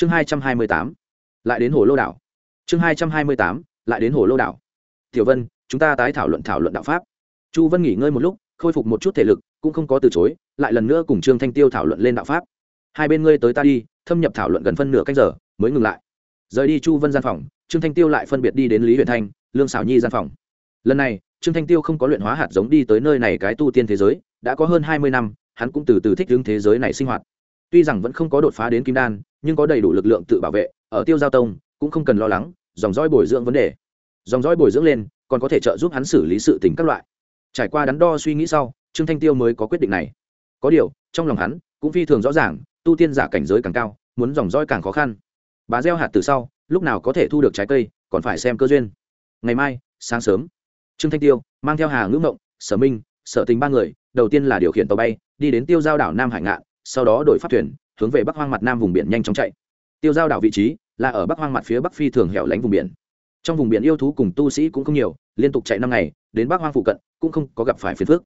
chương hai trăm hai mươi tám, lại đến hồ lô đảo. Chương hai trăm hai mươi tám, lại đến hồ lô đảo. Tiểu vân, chúng ta tái thảo luận thảo luận đạo pháp. Chu vân nghỉ ngơi một lúc, khôi phục một chút thể lực, cũng không có từ chối, lại lần nữa cùng trương thanh tiêu thảo luận lên đạo pháp. Hai bên ngươi tới ta đi, thâm nhập thảo luận gần phân nửa cách giờ, mới ngừng lại. Rời đi chu vân gian phòng, trương thanh tiêu lại phân biệt đi đến lý huyện thanh, lương xảo nhi gian phòng. Lần này, trương thanh tiêu không có luyện hóa hạt giống đi tới nơi này cái tu tiên thế giới, đã có hơn hai mươi năm, hắn cũng từ từ thích hướng thế giới này sinh hoạt tuy rằng vẫn không có đột phá đến kim đan, nhưng có đầy đủ lực lượng tự bảo vệ, ở tiêu giao tông, cũng không cần lo lắng, dòng dõi bồi dưỡng vấn đề. Dòng dõi bồi dưỡng lên, còn có thể trợ giúp hắn xử lý sự tình các loại. Trải qua đắn đo suy nghĩ sau, trương thanh tiêu mới có quyết định này. Có điều, trong lòng hắn cũng phi thường rõ ràng, tu tiên giả cảnh giới càng cao, muốn dòng dõi càng khó khăn. Bà gieo hạt từ sau, lúc nào có thể thu được trái cây, còn phải xem cơ duyên. Ngày mai, sáng sớm, trương thanh tiêu mang theo hà ngữ mộng sở minh, sở tình ba người, đầu tiên là điều khiển tàu bay, đi đến tiêu giao đảo nam hải ngạn sau đó đổi phát thuyền, hướng về bắc hoang mặt nam vùng biển nhanh chóng chạy. Tiêu giao đảo vị trí là ở bắc hoang mặt phía bắc phi thường hẻo lánh vùng biển. Trong vùng biển yêu thú cùng tu sĩ cũng không nhiều, liên tục chạy năm ngày, đến bắc hoang phụ cận cũng không có gặp phải phiền phước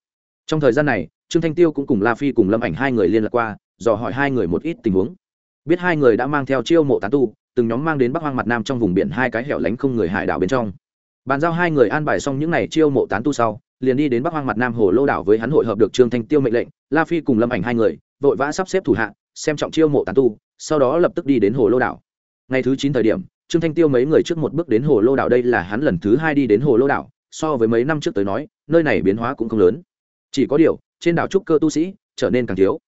trong thời gian này, trương thanh tiêu cũng cùng la phi cùng lâm ảnh hai người liên lạc qua, dò hỏi hai người một ít tình huống. Biết hai người đã mang theo chiêu mộ tán tu, từng nhóm mang đến bắc hoang mặt nam trong vùng biển hai cái hẻo lánh không người hải đảo bên trong. Bàn giao hai người an bài xong những n à y chiêu mộ tán tu sau, liền đi đến bắc hoang mặt nam hồ lô đảo với hắn hội hợp được trương thanh tiêu mệnh lệnh, la phi cùng lâm ảnh hai người vội vã sắp xếp thủ hạ, xem trọng chiêu mộ tán tu, sau đó lập tức đi đến hồ lô đảo. Ngày thứ chín thời điểm, trương thanh tiêu mấy người trước một bước đến hồ lô đảo đây là hắn lần thứ hai đi đến hồ lô đảo, so với mấy năm trước tới nói, nơi này biến hóa cũng không lớn. Chỉ có điều, trên đảo trúc cơ tu sĩ trở nên càng thiếu.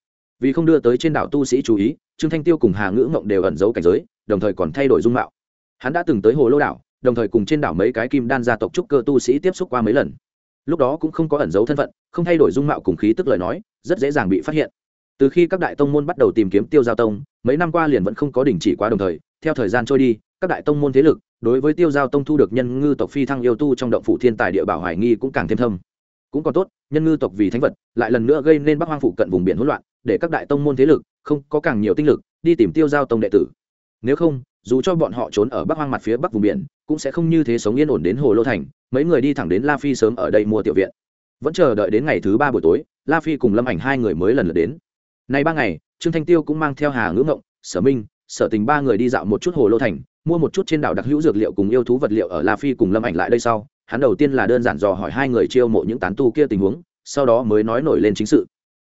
Vì không đưa tới trên đảo tu sĩ chú ý, trương thanh tiêu cùng hà ngữ ngộng đều ẩn giấu cảnh giới, đồng thời còn thay đổi dung mạo. Hắn đã từng tới hồ lô đảo, đồng thời cùng trên đảo mấy cái kim đan gia tộc trúc cơ tu sĩ tiếp xúc qua mấy lần. Lúc đó cũng không có ẩn giấu thân phận, không thay đổi dung mạo cùng khí tức lời nói, rất dễ dàng bị phát hiện từ khi các đại tông môn bắt đầu tìm kiếm tiêu giao tông, mấy năm qua liền vẫn không có đình chỉ quá đồng thời, theo thời gian trôi đi, các đại tông môn thế lực đối với tiêu giao tông thu được nhân ngư tộc phi thăng yêu tu trong động phủ thiên tài địa bảo hoài nghi cũng càng thêm thâm. Cũng còn tốt, nhân ngư tộc vì thánh vật, lại lần nữa gây nên bắc hoang phụ cận vùng biển hỗn loạn, để các đại tông môn thế lực không có càng nhiều tinh lực đi tìm tiêu giao tông đệ tử. Nếu không, dù cho bọn họ trốn ở bắc hoang mặt phía bắc vùng biển, cũng sẽ không như thế sống yên ổn đến hồ lô thành, mấy người đi thẳng đến la phi sớm ở đây mua tiểu viện. Vẫn chờ đợi đến ngày thứ ba buổi tối, la phi cùng lâm ảnh hai người mới lần lượt đến nay ba ngày, trương thanh tiêu cũng mang theo hà ngữ ngộng, sở minh, sở tình ba người đi dạo một chút hồ lô thành, mua một chút trên đảo đặc hữu dược liệu cùng yêu thú vật liệu ở la phi cùng lâm ảnh lại đây sau. Hắn đầu tiên là đơn giản dò hỏi hai người chiêu mộ những tán tu kia tình huống, sau đó mới nói nổi lên chính sự.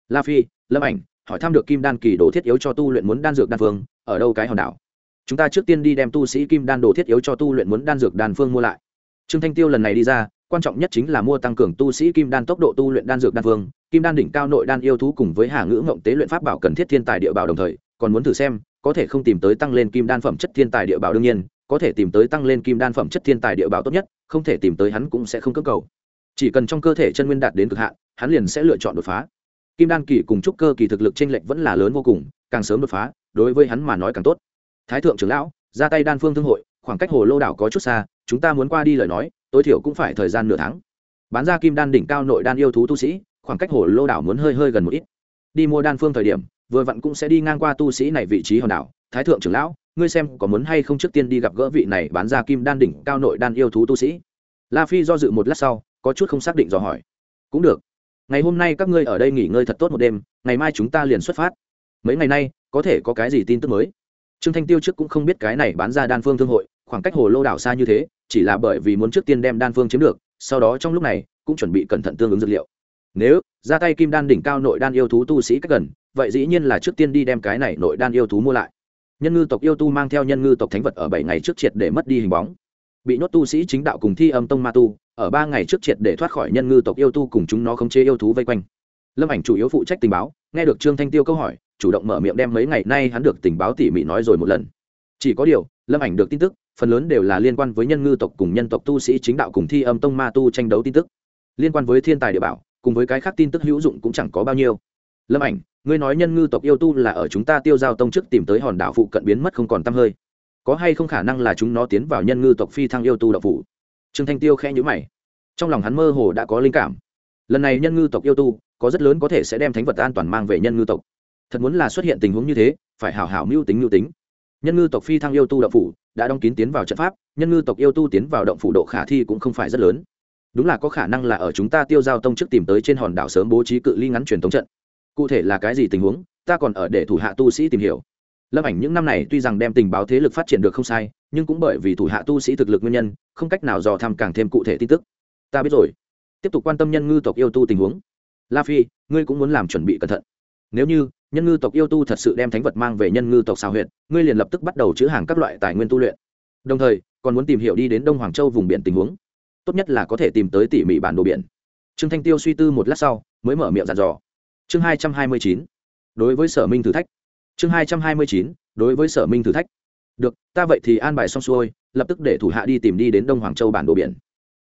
La phi, lâm ảnh, hỏi thăm được kim đan kỳ đồ thiết yếu cho tu luyện muốn đan dược đan phương, ở đâu cái hòn đảo? Chúng ta trước tiên đi đem tu sĩ kim đan đồ thiết yếu cho tu luyện muốn đan dược đan phương mua lại. Trương thanh tiêu lần này đi ra quan trọng nhất chính là mua tăng cường tu sĩ kim đan tốc độ tu luyện đan dược đan vương, kim đan đỉnh cao nội đan yêu thú cùng với hà ngữ ngộng tế luyện pháp bảo cần thiết thiên tài địa bảo đồng thời, còn muốn thử xem, có thể không tìm tới tăng lên kim đan phẩm chất thiên tài địa bảo đương nhiên, có thể tìm tới tăng lên kim đan phẩm chất thiên tài địa bảo tốt nhất, không thể tìm tới hắn cũng sẽ không cơ cầu. Chỉ cần trong cơ thể chân nguyên đạt đến cực hạn, hắn liền sẽ lựa chọn đột phá. Kim đan kỳ cùng trúc cơ kỳ thực lực t r ê n lệch vẫn là lớn vô cùng, càng sớm đột phá, đối với hắn mà nói càng tốt. Thái thượng trưởng lão, ra tay đan phương thương hội, khoảng cách hồ lô đảo có chút xa, chúng ta muốn qua đi lời nói tối thiểu cũng phải thời gian nửa tháng. Bán ra kim đan đỉnh cao nội đan yêu thú tu sĩ, khoảng cách hồ lô đảo muốn hơi hơi gần một ít. Đi mua đan phương thời điểm, vừa vặn cũng sẽ đi ngang qua tu sĩ này vị trí hòn đảo. Thái thượng trưởng lão, ngươi xem có muốn hay không trước tiên đi gặp gỡ vị này bán ra kim đan đỉnh cao nội đan yêu thú tu sĩ? La phi do dự một lát sau, có chút không xác định dò hỏi. Cũng được. Ngày hôm nay các ngươi ở đây nghỉ ngơi thật tốt một đêm, ngày mai chúng ta liền xuất phát. Mấy ngày nay, có thể có cái gì tin tức mới? Trương thanh tiêu trước cũng không biết cái này bán ra đan phương thương hội khoảng cách hồ lô đảo xa như thế, chỉ là bởi vì muốn trước tiên đem đan phương chiếm được, sau đó trong lúc này, cũng chuẩn bị cẩn thận tương ứng dược liệu. Nếu, ra tay kim đan đỉnh cao nội đan yêu thú tu sĩ cách gần, vậy dĩ nhiên là trước tiên đi đem cái này nội đan yêu thú mua lại. Nhân ngư tộc yêu tu mang theo nhân ngư tộc thánh vật ở bảy ngày trước triệt để mất đi hình bóng. Bị nhốt tu sĩ chính đạo cùng thi âm tông ma tu, ở ba ngày trước triệt để thoát khỏi nhân ngư tộc yêu tu cùng chúng nó khống chế yêu thú vây quanh. Lâm ảnh chủ yếu phụ trách tình báo, nghe được trương thanh tiêu câu hỏi, chủ động mở miệng đem mấy ngày nay hắn được tình báo tỉ mỉ nói rồi một lần. Chỉ có điều, lâm ảnh được tin tức phần lớn đều là liên quan với nhân ngư tộc cùng nhân tộc tu sĩ chính đạo cùng thi âm tông ma tu tranh đấu tin tức. Liên quan với thiên tài địa bảo, cùng với cái khác tin tức hữu dụng cũng chẳng có bao nhiêu. Lâm ảnh, ngươi nói nhân ngư tộc yêu tu là ở chúng ta tiêu giao tông trước tìm tới hòn đảo phụ cận biến mất không còn t hơi. Có hay không khả năng là chúng nó tiến vào nhân ngư tộc phi thăng yêu tu đạo phủ? Trương thanh tiêu khẽ nhữ mày. Trong lòng hắn mơ hồ đã có linh cảm. Lần này nhân ngư tộc yêu tu, có rất lớn có thể sẽ đem thánh vật an toàn mang về nhân ngư tộc. Thật muốn là xuất hiện tình huống như thế, phải hảo hảo mưu tính mưu tính nhân ngư tộc phi thăng yêu tu động phủ, đã đóng kín tiến vào trận pháp, nhân ngư tộc yêu tu tiến vào động phủ độ khả thi cũng không phải rất lớn. Đúng là có khả năng là ở chúng ta tiêu giao tông trước tìm tới trên hòn đảo sớm bố trí cự ly ngắn truyền thống trận. Cụ thể là cái gì tình huống, ta còn ở để thủ hạ tu sĩ tìm hiểu. Lâm ảnh những năm này tuy rằng đem tình báo thế lực phát triển được không sai, nhưng cũng bởi vì thủ hạ tu sĩ thực lực nguyên nhân, không cách nào dò thăm càng thêm cụ thể tin tức. Ta biết rồi. Tiếp tục quan tâm nhân ngư tộc yêu tu tình huống. La phi, ngươi cũng muốn làm chuẩn bị cẩn thận. Nếu như nhân ngư tộc yêu tu thật sự đem thánh vật mang về nhân ngư tộc xào huyện ngươi liền lập tức bắt đầu chữ hàng các loại tài nguyên tu luyện. Đồng thời, còn muốn tìm hiểu đi đến đông hoàng châu vùng biển tình huống. Tốt nhất là có thể tìm tới tỉ mỉ bản đồ biển. Trương thanh tiêu suy tư một lát sau, mới mở miệng dàn dò. Chương hai trăm hai mươi chín, đối với sở minh thử thách. Chương hai trăm hai mươi chín, đối với sở minh thử thách. Được, ta vậy thì an bài xong xuôi, lập tức để thủ hạ đi tìm đi đến đông hoàng châu bản đồ biển.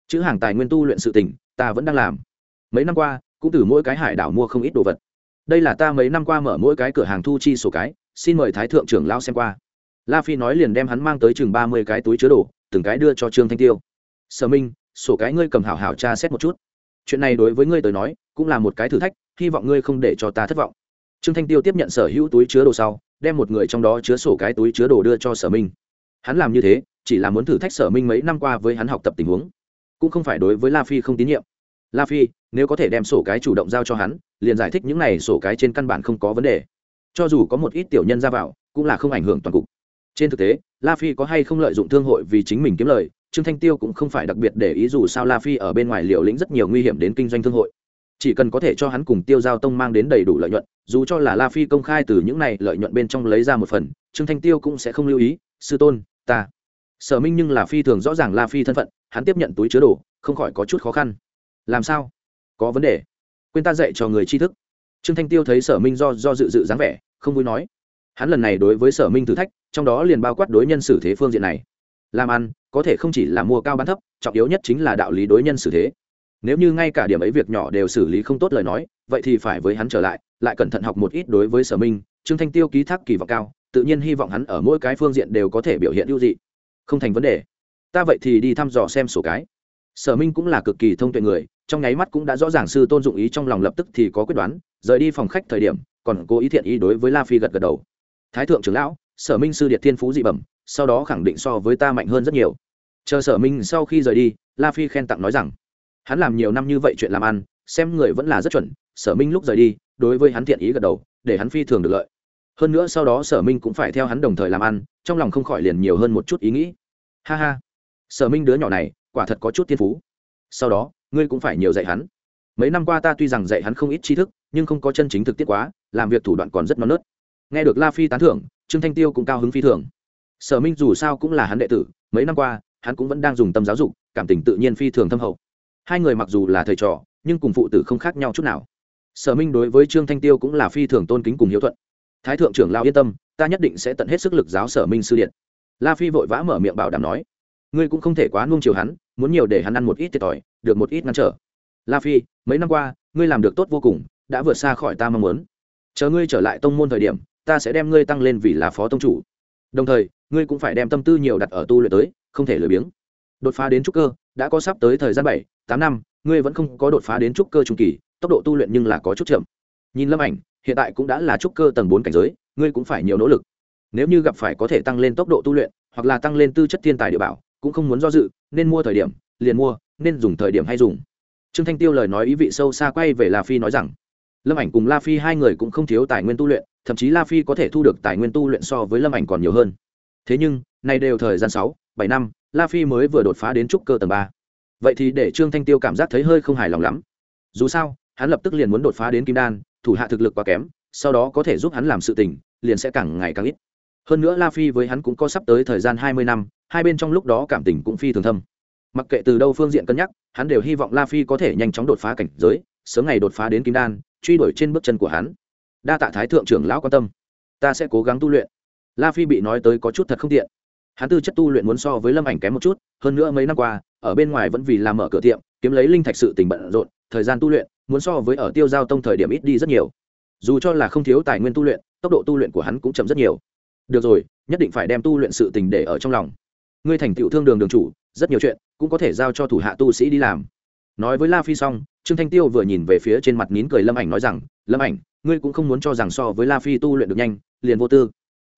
Chữ hàng tài nguyên tu luyện sự tỉnh ta vẫn đang làm. Mấy năm qua, cũng từ mỗi cái hải đảo mua không ít đồ vật đây là ta mấy năm qua mở mỗi cái cửa hàng thu chi sổ cái, xin mời thái thượng trưởng lao xem qua. La phi nói liền đem hắn mang tới chừng ba mươi cái túi chứa đồ, từng cái đưa cho trương thanh tiêu. Sở minh, sổ cái ngươi cầm hảo hảo tra xét một chút. Chuyện này đối với ngươi tới nói, cũng là một cái thử thách, hy vọng ngươi không để cho ta thất vọng. Trương thanh tiêu tiếp nhận sở hữu túi chứa đồ sau, đem một người trong đó chứa sổ cái túi chứa đồ đưa cho sở minh. Hắn làm như thế, chỉ là muốn thử thách sở minh mấy năm qua với hắn học tập tình huống. Cũng không phải đối với la phi không tín nhiệm. La phi nếu có thể đem sổ cái chủ động giao cho hắn, liền giải thích những này sổ cái trên căn bản không có vấn đề. Cho dù có một ít tiểu nhân ra vào, cũng là không ảnh hưởng toàn cục. Trên thực tế, la phi có hay không lợi dụng thương hội vì chính mình kiếm lời, trương thanh tiêu cũng không phải đặc biệt để ý dù sao la phi ở bên ngoài liều lĩnh rất nhiều nguy hiểm đến kinh doanh thương hội. Chỉ cần có thể cho hắn cùng tiêu giao tông mang đến đầy đủ lợi nhuận, dù cho là la phi công khai từ những này lợi nhuận bên trong lấy ra một phần, trương thanh tiêu cũng sẽ không lưu ý, sư tôn, ta. Sở minh nhưng là phi thường rõ ràng la phi thân phận, hắn tiếp nhận túi chứa đồ, không khỏi có chút khó khăn. Làm sao? Có vấn đề. Quên ta dạy cho người tri thức. Trương thanh tiêu thấy sở minh do do dự dự dáng vẻ, không vui nói. Hắn lần này đối với sở minh thử thách, trong đó liền bao quát đối nhân xử thế phương diện này. Làm ăn, có thể không chỉ là mua cao bán thấp, trọng yếu nhất chính là đạo lý đối nhân xử thế. Nếu như ngay cả điểm ấy việc nhỏ đều xử lý không tốt lời nói, vậy thì phải với hắn trở lại lại cẩn thận học một ít đối với sở minh, trương thanh tiêu ký thác kỳ vọng cao, tự nhiên hy vọng hắn ở mỗi cái phương diện đều có thể biểu hiện ưu dị. Không thành vấn đề. Ta vậy thì đi thăm dò xem sổ cái. Sở minh cũng là cực kỳ thông tuệ người trong nháy mắt cũng đã rõ ràng sư tôn dụng ý trong lòng lập tức thì có quyết đoán, rời đi phòng khách thời điểm, còn cố ý thiện ý đối với la phi gật gật đầu. Thái thượng trưởng lão, sở minh sư điệt thiên phú dị bẩm, sau đó khẳng định so với ta mạnh hơn rất nhiều. Chờ sở minh sau khi rời đi, la phi khen tặng nói rằng, hắn làm nhiều năm như vậy chuyện làm ăn, xem người vẫn là rất chuẩn, sở minh lúc rời đi, đối với hắn thiện ý gật đầu, để hắn phi thường được lợi. Hơn nữa sau đó sở minh cũng phải theo hắn đồng thời làm ăn, trong lòng không khỏi liền nhiều hơn một chút ý nghĩ. Ha ha. Sở minh đứa nhỏ này, quả thật có chút thiên phú. Sau đó ngươi cũng phải nhiều dạy hắn. Mấy năm qua ta tuy rằng dạy hắn không ít tri thức, nhưng không có chân chính thực tiết quá, làm việc thủ đoạn còn rất non nớt. Nghe được la phi tán thưởng, trương thanh tiêu cũng cao hứng phi thường. Sở minh dù sao cũng là hắn đệ tử, mấy năm qua, hắn cũng vẫn đang dùng tâm giáo dục, cảm tình tự nhiên phi thường thâm hậu. Hai người mặc dù là thầy trò, nhưng cùng phụ tử không khác nhau chút nào. Sở minh đối với trương thanh tiêu cũng là phi thường tôn kính cùng hiếu thuận. Thái thượng trưởng lao yên tâm, ta nhất định sẽ tận hết sức lực giáo sở minh sư điện. La phi vội vã mở miệng bảo đảm nói ngươi cũng không thể quá nuông chiều hắn, muốn nhiều để hắn ăn một ít thiệt thòi, được một ít ngăn trở. La phi, mấy năm qua, ngươi làm được tốt vô cùng, đã vượt xa khỏi ta mong muốn. Chờ ngươi trở lại tông môn thời điểm, ta sẽ đem ngươi tăng lên vì là phó tông chủ. Đồng thời, ngươi cũng phải đem tâm tư nhiều đặt ở tu luyện tới, không thể lười biếng. Đột phá đến trúc cơ, đã có sắp tới thời gian bảy, tám năm, ngươi vẫn không có đột phá đến trúc cơ trung kỳ, tốc độ tu luyện nhưng là có chút chậm. Nhìn lâm ảnh, hiện tại cũng đã là trúc cơ tầng bốn cảnh giới, ngươi cũng phải nhiều nỗ lực. Nếu như gặp phải có thể tăng lên tốc độ tu luyện, hoặc là tăng lên tư chất thiên tài địa bảo cũng không muốn do dự, nên mua thời điểm, liền mua, nên dùng thời điểm hay dùng. Trương thanh tiêu lời nói ý vị sâu xa quay về la phi nói rằng, lâm ảnh cùng la phi hai người cũng không thiếu tài nguyên tu luyện, thậm chí la phi có thể thu được tài nguyên tu luyện so với lâm ảnh còn nhiều hơn. Thế nhưng, nay đều thời gian sáu, bảy năm, la phi mới vừa đột phá đến trúc cơ tầng ba. Vậy thì để trương thanh tiêu cảm giác thấy hơi không hài lòng lắm. Dù sao, hắn lập tức liền muốn đột phá đến kim đan, thủ hạ thực lực quá kém, sau đó có thể giúp hắn làm sự tình, liền sẽ càng ngày càng ít. Hơn nữa la phi với hắn cũng có sắp tới thời gian hai mươi năm hai bên trong lúc đó cảm tình cũng phi thường thâm. Mặc kệ từ đâu phương diện cân nhắc, hắn đều hy vọng la phi có thể nhanh chóng đột phá cảnh giới, sớm ngày đột phá đến kim đan, truy đuổi trên bước chân của hắn. Đa tạ thái thượng trưởng lão quan tâm. Ta sẽ cố gắng tu luyện. La phi bị nói tới có chút thật không tiện. Hắn tư chất tu luyện muốn so với lâm ảnh kém một chút, hơn nữa mấy năm qua, ở bên ngoài vẫn vì làm mở cửa tiệm, kiếm lấy linh thạch sự tình bận rộn, thời gian tu luyện, muốn so với ở tiêu giao tông thời điểm ít đi rất nhiều. Dù cho là không thiếu tài nguyên tu luyện, tốc độ tu luyện của hắn cũng chậm rất nhiều. Được rồi, nhất định phải đem tu luyện sự tình để ở trong lòng ngươi thành tựu thương đường đường chủ, rất nhiều chuyện cũng có thể giao cho thủ hạ tu sĩ đi làm. Nói với la phi xong, trương thanh tiêu vừa nhìn về phía trên mặt nín cười lâm ảnh nói rằng, lâm ảnh, ngươi cũng không muốn cho rằng so với la phi tu luyện được nhanh, liền vô tư.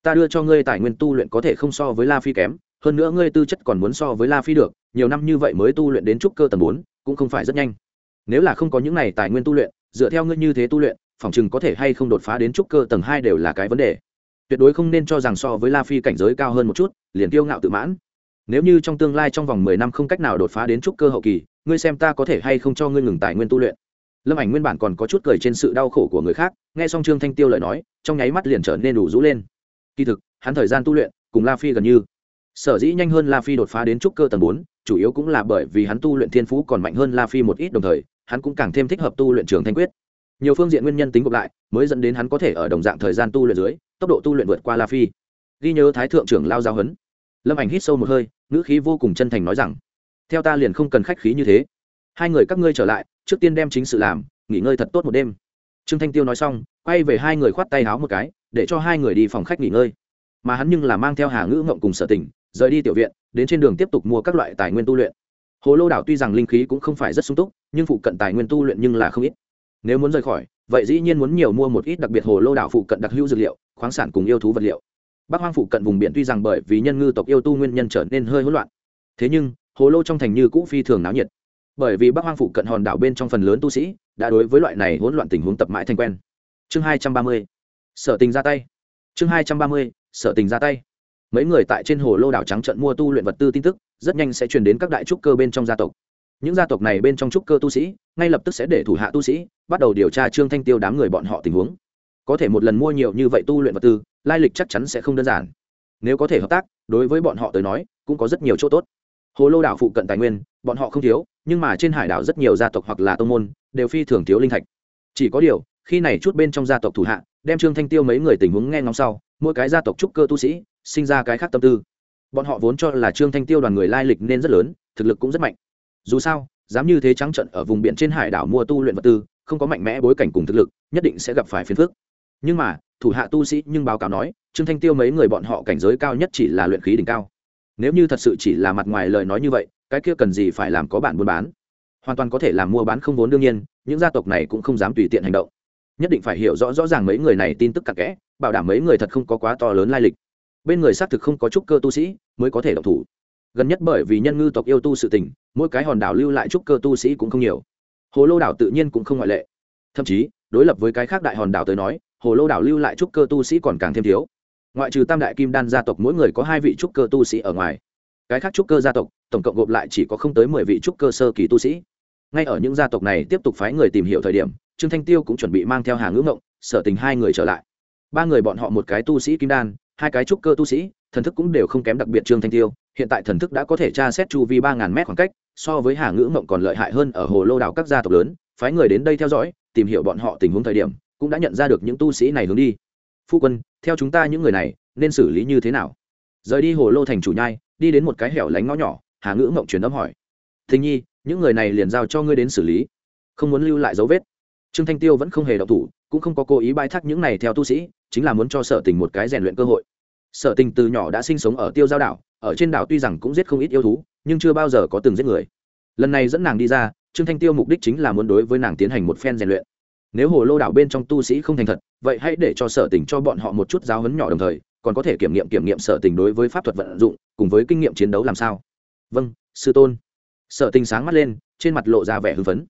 Ta đưa cho ngươi tài nguyên tu luyện có thể không so với la phi kém, hơn nữa ngươi tư chất còn muốn so với la phi được, nhiều năm như vậy mới tu luyện đến trúc cơ tầng bốn, cũng không phải rất nhanh. Nếu là không có những này tài nguyên tu luyện, dựa theo ngươi như thế tu luyện, phòng chừng có thể hay không đột phá đến trúc cơ tầng hai đều là cái vấn đề. Tuyệt đối không nên cho rằng so với la phi cảnh giới cao hơn một chút, liền kiêu ngạo tự mãn nếu như trong tương lai trong vòng mười năm không cách nào đột phá đến trúc cơ hậu kỳ, ngươi xem ta có thể hay không cho ngươi ngừng tài nguyên tu luyện. Lâm ảnh nguyên bản còn có chút cười trên sự đau khổ của người khác, nghe xong trương thanh tiêu lời nói, trong nháy mắt liền trở nên đủ rũ lên. Kỳ thực, hắn thời gian tu luyện, cùng la phi gần như. Sở dĩ nhanh hơn la phi đột phá đến trúc cơ tầng bốn, chủ yếu cũng là bởi vì hắn tu luyện thiên phú còn mạnh hơn la phi một ít đồng thời, hắn cũng càng thêm thích hợp tu luyện trường thanh quyết. Nhiều phương diện nguyên nhân tính gộp lại, mới dẫn đến hắn có thể ở đồng dạng thời gian tu luyện dưới, tốc độ tu luyện vượt qua la phi. Ghi nhớ thái thượng trưởng lao giáo huấn lâm ảnh hít sâu một hơi, ngữ khí vô cùng chân thành nói rằng, theo ta liền không cần khách khí như thế. Hai người các ngươi trở lại, trước tiên đem chính sự làm, nghỉ ngơi thật tốt một đêm. Trương thanh tiêu nói xong, quay về hai người khoát tay háo một cái, để cho hai người đi phòng khách nghỉ ngơi. Mà hắn nhưng là mang theo hà ngữ ngộng cùng sở tình, rời đi tiểu viện, đến trên đường tiếp tục mua các loại tài nguyên tu luyện. Hồ lô đảo tuy rằng linh khí cũng không phải rất sung túc, nhưng phụ cận tài nguyên tu luyện nhưng là không ít. Nếu muốn rời khỏi, vậy dĩ nhiên muốn nhiều mua một ít đặc biệt hồ lô đảo phụ cận đặc hữu dược liệu, khoáng sản cùng yêu thú vật liệu bắc hoang phụ cận vùng biển tuy rằng bởi vì nhân ngư tộc yêu tu nguyên nhân trở nên hơi hỗn loạn, thế nhưng, hồ lô trong thành như cũ phi thường náo nhiệt. Bởi vì bắc hoang phụ cận hòn đảo bên trong phần lớn tu sĩ đã đối với loại này hỗn loạn tình huống tập mãi thành quen. Chương hai trăm ba mươi, sở tình ra tay. Chương hai trăm ba mươi, sở tình ra tay. Mấy người tại trên hồ lô đảo trắng trận mua tu luyện vật tư tin tức, rất nhanh sẽ truyền đến các đại trúc cơ bên trong gia tộc. Những gia tộc này bên trong trúc cơ tu sĩ, ngay lập tức sẽ để thủ hạ tu sĩ bắt đầu điều tra trương thanh tiêu đám người bọn họ tình huống. Có thể một lần mua nhiều như vậy tu luyện vật tư lai lịch chắc chắn sẽ không đơn giản. Nếu có thể hợp tác, đối với bọn họ tới nói, cũng có rất nhiều chỗ tốt. Hồ lô đảo phụ cận tài nguyên, bọn họ không thiếu, nhưng mà trên hải đảo rất nhiều gia tộc hoặc là tông môn, đều phi thường thiếu linh thạch. Chỉ có điều, khi này chút bên trong gia tộc thủ hạ, đem trương thanh tiêu mấy người tình huống nghe ngóng sau, mỗi cái gia tộc trúc cơ tu sĩ, sinh ra cái khác tâm tư. Bọn họ vốn cho là trương thanh tiêu đoàn người lai lịch nên rất lớn, thực lực cũng rất mạnh. Dù sao, dám như thế trắng trận ở vùng biển trên hải đảo mua tu luyện vật tư, không có mạnh mẽ bối cảnh cùng thực lực, nhất định sẽ gặp phải phiền phức nhưng mà, thủ hạ tu sĩ nhưng báo cáo nói, trương thanh tiêu mấy người bọn họ cảnh giới cao nhất chỉ là luyện khí đỉnh cao. Nếu như thật sự chỉ là mặt ngoài lời nói như vậy, cái kia cần gì phải làm có bản buôn bán? Hoàn toàn có thể làm mua bán không vốn đương nhiên, những gia tộc này cũng không dám tùy tiện hành động. Nhất định phải hiểu rõ rõ ràng mấy người này tin tức cặn kẽ, bảo đảm mấy người thật không có quá to lớn lai lịch. Bên người xác thực không có trúc cơ tu sĩ mới có thể độc thủ. Gần nhất bởi vì nhân ngư tộc yêu tu sự tình, mỗi cái hòn đảo lưu lại trúc cơ tu sĩ cũng không nhiều. Hồ lô đảo tự nhiên cũng không ngoại lệ. Thậm chí, đối lập với cái khác đại hòn đảo tới nói hồ lô đảo lưu lại trúc cơ tu sĩ còn càng thêm thiếu. Ngoại trừ tam đại kim đan gia tộc mỗi người có hai vị trúc cơ tu sĩ ở ngoài, cái khác trúc cơ gia tộc, tổng cộng gộp lại chỉ có không tới mười vị trúc cơ sơ kỳ tu sĩ. Ngay ở những gia tộc này tiếp tục phái người tìm hiểu thời điểm, trương thanh tiêu cũng chuẩn bị mang theo hàng ngữ ngộng, sở tình hai người trở lại. Ba người bọn họ một cái tu sĩ kim đan, hai cái trúc cơ tu sĩ, thần thức cũng đều không kém đặc biệt trương thanh tiêu, hiện tại thần thức đã có thể tra xét chu vi ba ngàn mét khoảng cách, so với hà ngữ mộng còn lợi hại hơn ở hồ lô đảo các gia tộc lớn, phái người đến đây theo dõi, tìm hiểu bọn họ tình huống thời điểm cũng đã nhận ra được những tu sĩ này hướng đi. Phu quân, theo chúng ta những người này, nên xử lý như thế nào? Rời đi hồ lô thành chủ nhai, đi đến một cái hẻo lánh ngõ nhỏ, hà ngữ mộng truyền âm hỏi. Thình nhi, những người này liền giao cho ngươi đến xử lý. Không muốn lưu lại dấu vết. Trương thanh tiêu vẫn không hề độc thủ, cũng không có cố ý bãi thác những này theo tu sĩ, chính là muốn cho sở tình một cái rèn luyện cơ hội. Sở tình từ nhỏ đã sinh sống ở tiêu giao đảo, ở trên đảo tuy rằng cũng giết không ít yêu thú, nhưng chưa bao giờ có từng giết người. Lần này dẫn nàng đi ra, trương thanh tiêu mục đích chính là muốn đối với nàng tiến hành một phen rèn luyện nếu hồ lô đảo bên trong tu sĩ không thành thật, vậy hãy để cho sở tình cho bọn họ một chút giáo hấn nhỏ đồng thời, còn có thể kiểm nghiệm kiểm nghiệm sở tình đối với pháp thuật vận dụng, cùng với kinh nghiệm chiến đấu làm sao. Vâng sư tôn. Sở tình sáng mắt lên, trên mặt lộ ra vẻ hưng phấn.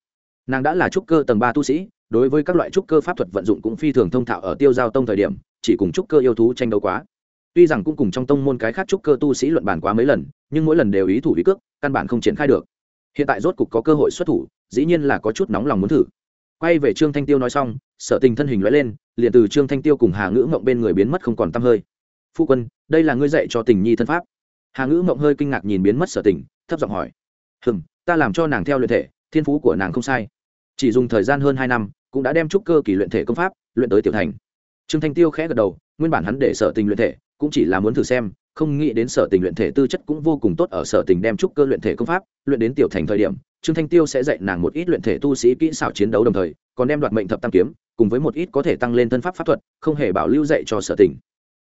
Nàng đã là trúc cơ tầng ba tu sĩ, đối với các loại trúc cơ pháp thuật vận dụng cũng phi thường thông thạo ở tiêu giao tông thời điểm, chỉ cùng trúc cơ yêu thú tranh đấu quá. Tuy rằng cũng cùng trong tông môn cái khác trúc cơ tu sĩ luận bàn quá mấy lần, nhưng mỗi lần đều ý thủ ý cước, căn bản không triển khai được. Hiện tại rốt cục có cơ hội xuất thủ, dĩ nhiên là có chút nóng lòng muốn thử quay về trương thanh tiêu nói xong, sở tình thân hình lóe lên, liền từ trương thanh tiêu cùng hà ngữ mộng bên người biến mất không còn t hơi. Phu quân, đây là ngươi dạy cho tình nhi thân pháp. Hà ngữ mộng hơi kinh ngạc nhìn biến mất sở tình, thấp giọng hỏi. Hừm, ta làm cho nàng theo luyện thể, thiên phú của nàng không sai. Chỉ dùng thời gian hơn hai năm, cũng đã đem trúc cơ kỳ luyện thể công pháp luyện tới tiểu thành. Trương thanh tiêu khẽ gật đầu, nguyên bản hắn để sở tình luyện thể, cũng chỉ là muốn thử xem, không nghĩ đến sở tình luyện thể tư chất cũng vô cùng tốt ở sở tình đem trúc cơ luyện thể công pháp luyện đến tiểu thành thời điểm trương thanh tiêu sẽ dạy nàng một ít luyện thể tu sĩ kỹ xảo chiến đấu đồng thời, còn đem đoạt mệnh thập tam kiếm, cùng với một ít có thể tăng lên thân pháp pháp thuật, không hề bảo lưu dạy cho sở tình.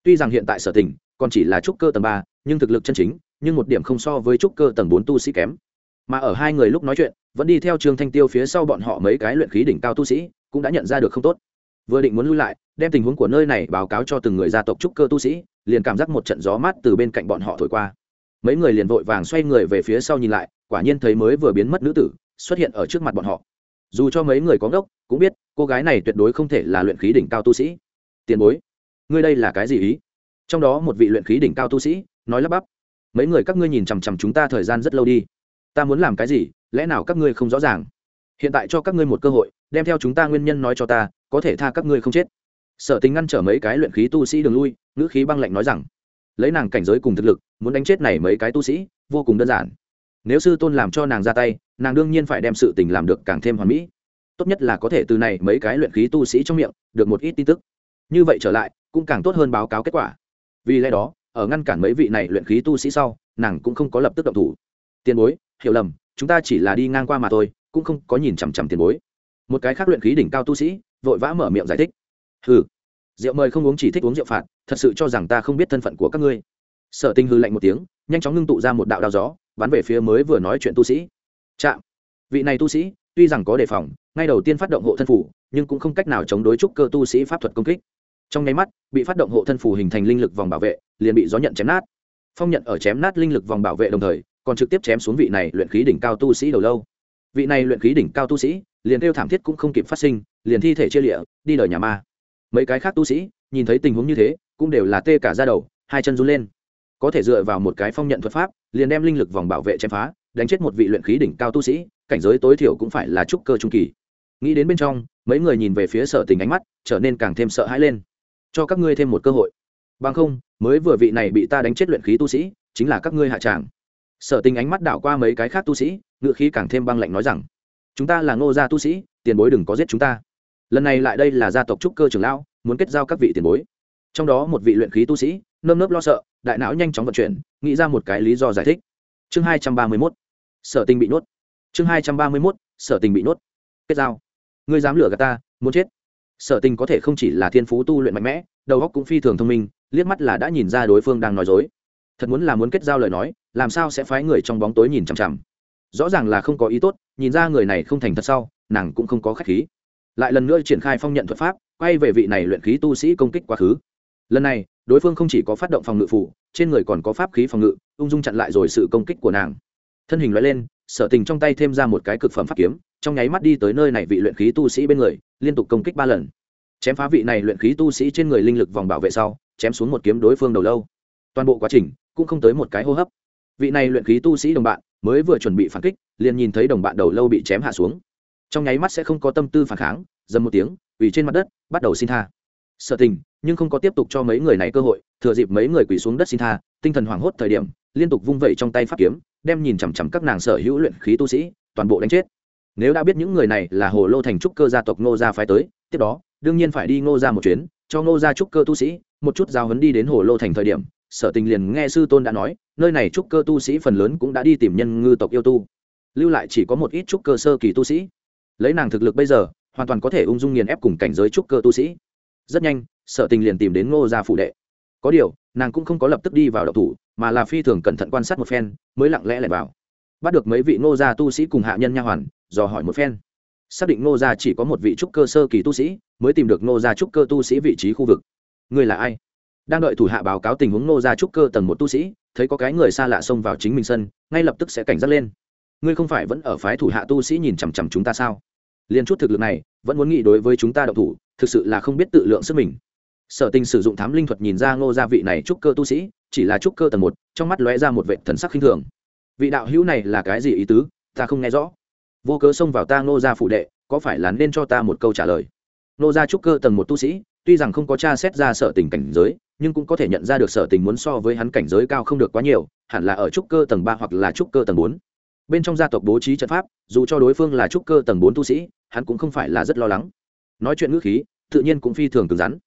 Tuy rằng hiện tại sở tình còn chỉ là trúc cơ tầng ba, nhưng thực lực chân chính, nhưng một điểm không so với trúc cơ tầng bốn tu sĩ kém. Mà ở hai người lúc nói chuyện, vẫn đi theo trương thanh tiêu phía sau bọn họ mấy cái luyện khí đỉnh cao tu sĩ, cũng đã nhận ra được không tốt. Vừa định muốn lui lại, đem tình huống của nơi này báo cáo cho từng người gia tộc trúc cơ tu sĩ, liền cảm giác một trận gió mát từ bên cạnh bọn họ thổi qua. Mấy người liền vội vàng xoay người về phía sau nhìn lại quả nhiên thấy mới vừa biến mất nữ tử, xuất hiện ở trước mặt bọn họ. Dù cho mấy người có ngốc, cũng biết, cô gái này tuyệt đối không thể là luyện khí đỉnh cao tu sĩ. Tiền bối, ngươi đây là cái gì ý? Trong đó một vị luyện khí đỉnh cao tu sĩ, nói lắp bắp. Mấy người các ngươi nhìn chằm chằm chúng ta thời gian rất lâu đi. Ta muốn làm cái gì, lẽ nào các ngươi không rõ ràng? Hiện tại cho các ngươi một cơ hội, đem theo chúng ta nguyên nhân nói cho ta, có thể tha các ngươi không chết. Sở tình ngăn trở mấy cái luyện khí tu sĩ đường lui, ngữ khí băng lạnh nói rằng, lấy nàng cảnh giới cùng thực lực, muốn đánh chết này mấy cái tu sĩ, vô cùng đơn giản nếu sư tôn làm cho nàng ra tay, nàng đương nhiên phải đem sự tình làm được càng thêm hoàn mỹ. Tốt nhất là có thể từ này mấy cái luyện khí tu sĩ trong miệng, được một ít tin tức. Như vậy trở lại, cũng càng tốt hơn báo cáo kết quả. Vì lẽ đó, ở ngăn cản mấy vị này luyện khí tu sĩ sau, nàng cũng không có lập tức động thủ. Tiền bối, hiểu lầm, chúng ta chỉ là đi ngang qua mà thôi, cũng không có nhìn chằm chằm tiền bối. Một cái khác luyện khí đỉnh cao tu sĩ, vội vã mở miệng giải thích. Hừ, rượu mời không uống chỉ thích uống rượu phạt, thật sự cho rằng ta không biết thân phận của các ngươi. Sở tinh hư lạnh một tiếng, nhanh chóng ngưng tụ ra một đạo đao gió bắn về phía mới vừa nói chuyện tu sĩ. Chạm. Vị này tu sĩ, tuy rằng có đề phòng, ngay đầu tiên phát động hộ thân phủ nhưng cũng không cách nào chống đối trúc cơ tu sĩ pháp thuật công kích. Trong nháy mắt, bị phát động hộ thân phủ hình thành linh lực vòng bảo vệ, liền bị gió nhận chém nát. Phong nhận ở chém nát linh lực vòng bảo vệ đồng thời, còn trực tiếp chém xuống vị này luyện khí đỉnh cao tu sĩ đầu lâu. Vị này luyện khí đỉnh cao tu sĩ, liền kêu thảm thiết cũng không kịp phát sinh, liền thi thể chia lịa, đi đời nhà ma. Mấy cái khác tu sĩ, nhìn thấy tình huống như thế, cũng đều là tê cả ra đầu, hai chân run lên có thể dựa vào một cái phong nhận thuật pháp, liền đem linh lực vòng bảo vệ chém phá, đánh chết một vị luyện khí đỉnh cao tu sĩ, cảnh giới tối thiểu cũng phải là trúc cơ trung kỳ. Nghĩ đến bên trong, mấy người nhìn về phía sở tình ánh mắt, trở nên càng thêm sợ hãi lên. Cho các ngươi thêm một cơ hội. Bằng không, mới vừa vị này bị ta đánh chết luyện khí tu sĩ, chính là các ngươi hạ tràng. Sở tình ánh mắt đảo qua mấy cái khác tu sĩ ngự khí càng thêm băng lạnh nói rằng, chúng ta là ngô gia tu sĩ, tiền bối đừng có giết chúng ta. Lần này lại đây là gia tộc trúc cơ trưởng lão, muốn kết giao các vị tiền bối. Trong đó một vị luyện khí tu sĩ nơm nớp lo sợ, đại não nhanh chóng vận chuyển, nghĩ ra một cái lý do giải thích. Chương hai trăm ba mươi mốt. Sở tình bị nuốt chương hai trăm ba mươi mốt, sở tình bị nuốt kết giao. Ngươi dám lừa gạt ta, muốn chết. Sở tình có thể không chỉ là thiên phú tu luyện mạnh mẽ, đầu óc cũng phi thường thông minh, liếc mắt là đã nhìn ra đối phương đang nói dối. Thật muốn là muốn kết giao lời nói, làm sao sẽ phái người trong bóng tối nhìn chằm chằm. Rõ ràng là không có ý tốt, nhìn ra người này không thành thật sau, nàng cũng không có khách khí. Lại lần nữa triển khai phong nhận thuật pháp, quay về vị này luyện khí tu sĩ công kích quá khứ. Lần này đối phương không chỉ có phát động phòng ngự phủ, trên người còn có pháp khí phòng ngự, ung dung chặn lại rồi sự công kích của nàng. Thân hình loại lên, sở tình trong tay thêm ra một cái cực phẩm pháp kiếm, trong nháy mắt đi tới nơi này vị luyện khí tu sĩ bên người, liên tục công kích ba lần. Chém phá vị này luyện khí tu sĩ trên người linh lực vòng bảo vệ sau, chém xuống một kiếm đối phương đầu lâu. Toàn bộ quá trình cũng không tới một cái hô hấp. Vị này luyện khí tu sĩ đồng bạn mới vừa chuẩn bị phản kích, liền nhìn thấy đồng bạn đầu lâu bị chém hạ xuống. Trong nháy mắt sẽ không có tâm tư phản kháng, dầm một tiếng ủy trên mặt đất, bắt đầu xin tha sợ tình, nhưng không có tiếp tục cho mấy người này cơ hội, thừa dịp mấy người quỳ xuống đất xin tha, tinh thần hoảng hốt thời điểm, liên tục vung vẩy trong tay pháp kiếm, đem nhìn chằm chằm các nàng sở hữu luyện khí tu sĩ, toàn bộ đánh chết. Nếu đã biết những người này là hồ lô thành trúc cơ gia tộc ngô gia phái tới, tiếp đó, đương nhiên phải đi ngô gia một chuyến, cho ngô gia trúc cơ tu sĩ một chút giao hấn đi đến hồ lô thành thời điểm, sở tình liền nghe sư tôn đã nói, nơi này trúc cơ tu sĩ phần lớn cũng đã đi tìm nhân ngư tộc yêu tu. Lưu lại chỉ có một ít trúc cơ sơ kỳ tu sĩ. Lấy nàng thực lực bây giờ, hoàn toàn có thể ung dung nghiền ép cùng cảnh giới trúc cơ tu sĩ rất nhanh, sở tình liền tìm đến ngô gia phủ đệ. Có điều, nàng cũng không có lập tức đi vào độc thủ, mà là phi thường cẩn thận quan sát một phen, mới lặng lẽ lại vào. Bắt được mấy vị ngô gia tu sĩ cùng hạ nhân nha hoàn, dò hỏi một phen. Xác định ngô gia chỉ có một vị trúc cơ sơ kỳ tu sĩ, mới tìm được ngô gia trúc cơ tu sĩ vị trí khu vực. Người là ai? Đang đợi thủ hạ báo cáo tình huống ngô gia trúc cơ tầng một tu sĩ, thấy có cái người xa lạ xông vào chính mình sân, ngay lập tức sẽ cảnh giác lên. Ngươi không phải vẫn ở phái thủ hạ tu sĩ nhìn chằm chằm chúng ta sao? Liên chút thực lực này, vẫn muốn nghĩ đối với chúng ta đậu thủ, thực sự là không biết tự lượng sức mình. Sở tình sử dụng thám linh thuật nhìn ra ngô gia vị này trúc cơ tu sĩ, chỉ là trúc cơ tầng một, trong mắt lóe ra một vệ thần sắc khinh thường. Vị đạo hữu này là cái gì ý tứ? Ta không nghe rõ. Vô cớ xông vào ta ngô gia phụ đệ, có phải là nên cho ta một câu trả lời? Ngô gia trúc cơ tầng một tu sĩ, tuy rằng không có tra xét ra sở tình cảnh giới, nhưng cũng có thể nhận ra được sở tình muốn so với hắn cảnh giới cao không được quá nhiều, hẳn là ở trúc cơ tầng ba hoặc là trúc cơ tầng bốn bên trong gia tộc bố trí trận pháp, dù cho đối phương là trúc cơ tầng bốn tu sĩ, hắn cũng không phải là rất lo lắng. Nói chuyện ngữ khí, tự nhiên cũng phi thường cứng rắn.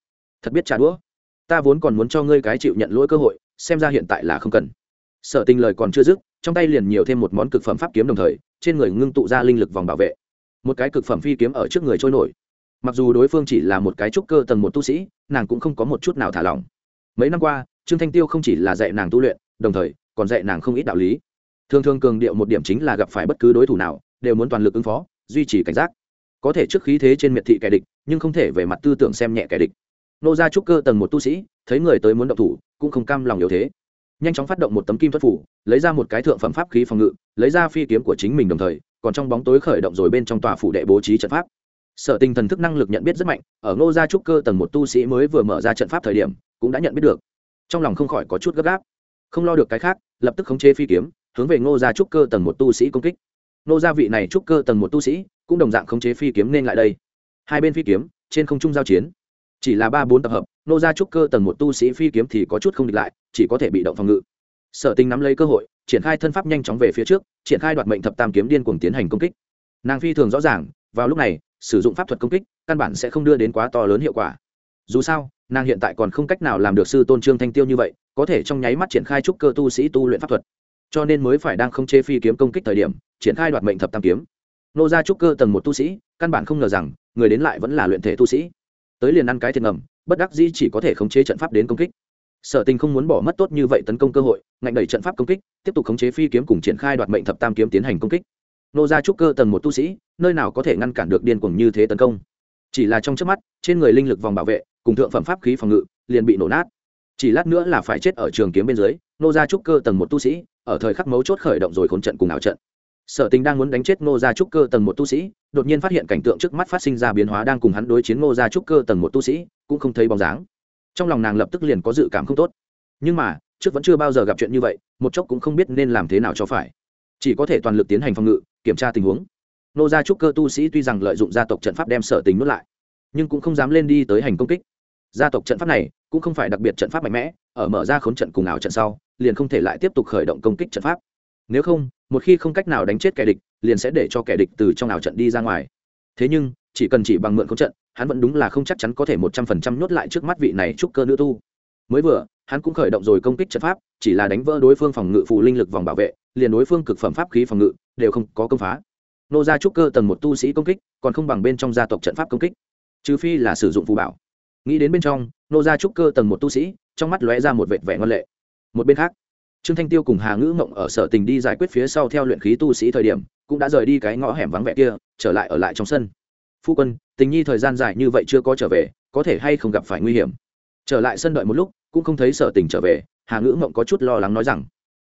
Thật biết trả đũa. Ta vốn còn muốn cho ngươi cái chịu nhận lỗi cơ hội, xem ra hiện tại là không cần. Sở tình lời còn chưa dứt, trong tay liền nhiều thêm một món cực phẩm pháp kiếm đồng thời, trên người ngưng tụ ra linh lực vòng bảo vệ. Một cái cực phẩm phi kiếm ở trước người trôi nổi. Mặc dù đối phương chỉ là một cái trúc cơ tầng một tu sĩ, nàng cũng không có một chút nào thả lỏng. Mấy năm qua, trương thanh tiêu không chỉ là dạy nàng tu luyện, đồng thời còn dạy nàng không ít đạo lý thường thường cường điệu một điểm chính là gặp phải bất cứ đối thủ nào, đều muốn toàn lực ứng phó, duy trì cảnh giác. Có thể trước khí thế trên miệt thị kẻ địch, nhưng không thể về mặt tư tưởng xem nhẹ kẻ địch. Nô gia trúc cơ tầng một tu sĩ, thấy người tới muốn động thủ, cũng không cam lòng yếu thế. Nhanh chóng phát động một tấm kim thuật phủ, lấy ra một cái thượng phẩm pháp khí phòng ngự, lấy ra phi kiếm của chính mình đồng thời, còn trong bóng tối khởi động rồi bên trong tòa phủ đệ bố trí trận pháp. Sở tình thần thức năng lực nhận biết rất mạnh, ở ngô gia trúc cơ tầng một tu sĩ mới vừa mở ra trận pháp thời điểm, cũng đã nhận biết được. Trong lòng không khỏi có chút gấp gáp. Không lo được cái khác, lập tức khống chế phi kiếm hướng về ngô gia trúc cơ tầng một tu sĩ công kích. Ngô gia vị này trúc cơ tầng một tu sĩ cũng đồng dạng khống chế phi kiếm nên lại đây. Hai bên phi kiếm trên không trung giao chiến. Chỉ là ba bốn tập hợp, ngô gia trúc cơ tầng một tu sĩ phi kiếm thì có chút không địch lại, chỉ có thể bị động phòng ngự. Sở tình nắm lấy cơ hội, triển khai thân pháp nhanh chóng về phía trước, triển khai đoạt mệnh thập tam kiếm điên cuồng tiến hành công kích. Nàng phi thường rõ ràng, vào lúc này, sử dụng pháp thuật công kích, căn bản sẽ không đưa đến quá to lớn hiệu quả. Dù sao, nàng hiện tại còn không cách nào làm được sư tôn trương thanh tiêu như vậy, có thể trong nháy mắt triển khai trúc cơ tu sĩ tu luyện pháp thuật cho nên mới phải đang không chê phi kiếm công kích thời điểm, triển khai đoạt mệnh thập tam kiếm. Nô ra trúc cơ tầng một tu sĩ, căn bản không ngờ rằng, người đến lại vẫn là luyện thể tu sĩ. Tới liền ăn cái thiệt ngầm, bất đắc dĩ chỉ có thể khống chế trận pháp đến công kích. Sở tình không muốn bỏ mất tốt như vậy tấn công cơ hội, ngạnh đẩy trận pháp công kích, tiếp tục khống chế phi kiếm cùng triển khai đoạt mệnh thập tam kiếm tiến hành công kích. Nô ra trúc cơ tầng một tu sĩ, nơi nào có thể ngăn cản được điên cuồng như thế tấn công? Chỉ là trong trước mắt, trên người linh lực vòng bảo vệ, cùng thượng phẩm pháp khí phòng ngự, liền bị nổ nát chỉ lát nữa là phải chết ở trường kiếm bên dưới nô gia trúc cơ tầng một tu sĩ, ở thời khắc mấu chốt khởi động rồi khốn trận cùng ảo trận. Sở tình đang muốn đánh chết nô gia trúc cơ tầng một tu sĩ, đột nhiên phát hiện cảnh tượng trước mắt phát sinh ra biến hóa đang cùng hắn đối chiến nô gia trúc cơ tầng một tu sĩ, cũng không thấy bóng dáng. Trong lòng nàng lập tức liền có dự cảm không tốt. Nhưng mà, trước vẫn chưa bao giờ gặp chuyện như vậy, một chốc cũng không biết nên làm thế nào cho phải. Chỉ có thể toàn lực tiến hành phòng ngự, kiểm tra tình huống. Nô gia trúc cơ tu sĩ tuy rằng lợi dụng gia tộc trận pháp đem sở tình nuốt lại, nhưng cũng không dám lên đi tới hành công kích gia tộc trận pháp này cũng không phải đặc biệt trận pháp mạnh mẽ, ở mở ra khốn trận cùng ảo trận sau, liền không thể lại tiếp tục khởi động công kích trận pháp. Nếu không, một khi không cách nào đánh chết kẻ địch, liền sẽ để cho kẻ địch từ trong ảo trận đi ra ngoài. Thế nhưng, chỉ cần chỉ bằng mượn khốn trận, hắn vẫn đúng là không chắc chắn có thể một trăm phần trăm nhốt lại trước mắt vị này trúc cơ nữ tu. Mới vừa, hắn cũng khởi động rồi công kích trận pháp, chỉ là đánh vỡ đối phương phòng ngự phù linh lực vòng bảo vệ, liền đối phương cực phẩm pháp khí phòng ngự đều không có công phá. Nô gia trúc cơ tầng một tu sĩ công kích, còn không bằng bên trong gia tộc trận pháp công kích, trừ phi là sử dụng phù bảo nghĩ đến bên trong, nô gia trúc cơ tầng một tu sĩ, trong mắt lóe ra một vệt vẻ ngon lệ. Một bên khác, trương thanh tiêu cùng hà ngữ mộng ở sở tình đi giải quyết phía sau theo luyện khí tu sĩ thời điểm, cũng đã rời đi cái ngõ hẻm vắng vẻ kia, trở lại ở lại trong sân. Phu quân, tình nhi thời gian dài như vậy chưa có trở về, có thể hay không gặp phải nguy hiểm? Trở lại sân đợi một lúc, cũng không thấy sở tình trở về, hà ngữ mộng có chút lo lắng nói rằng,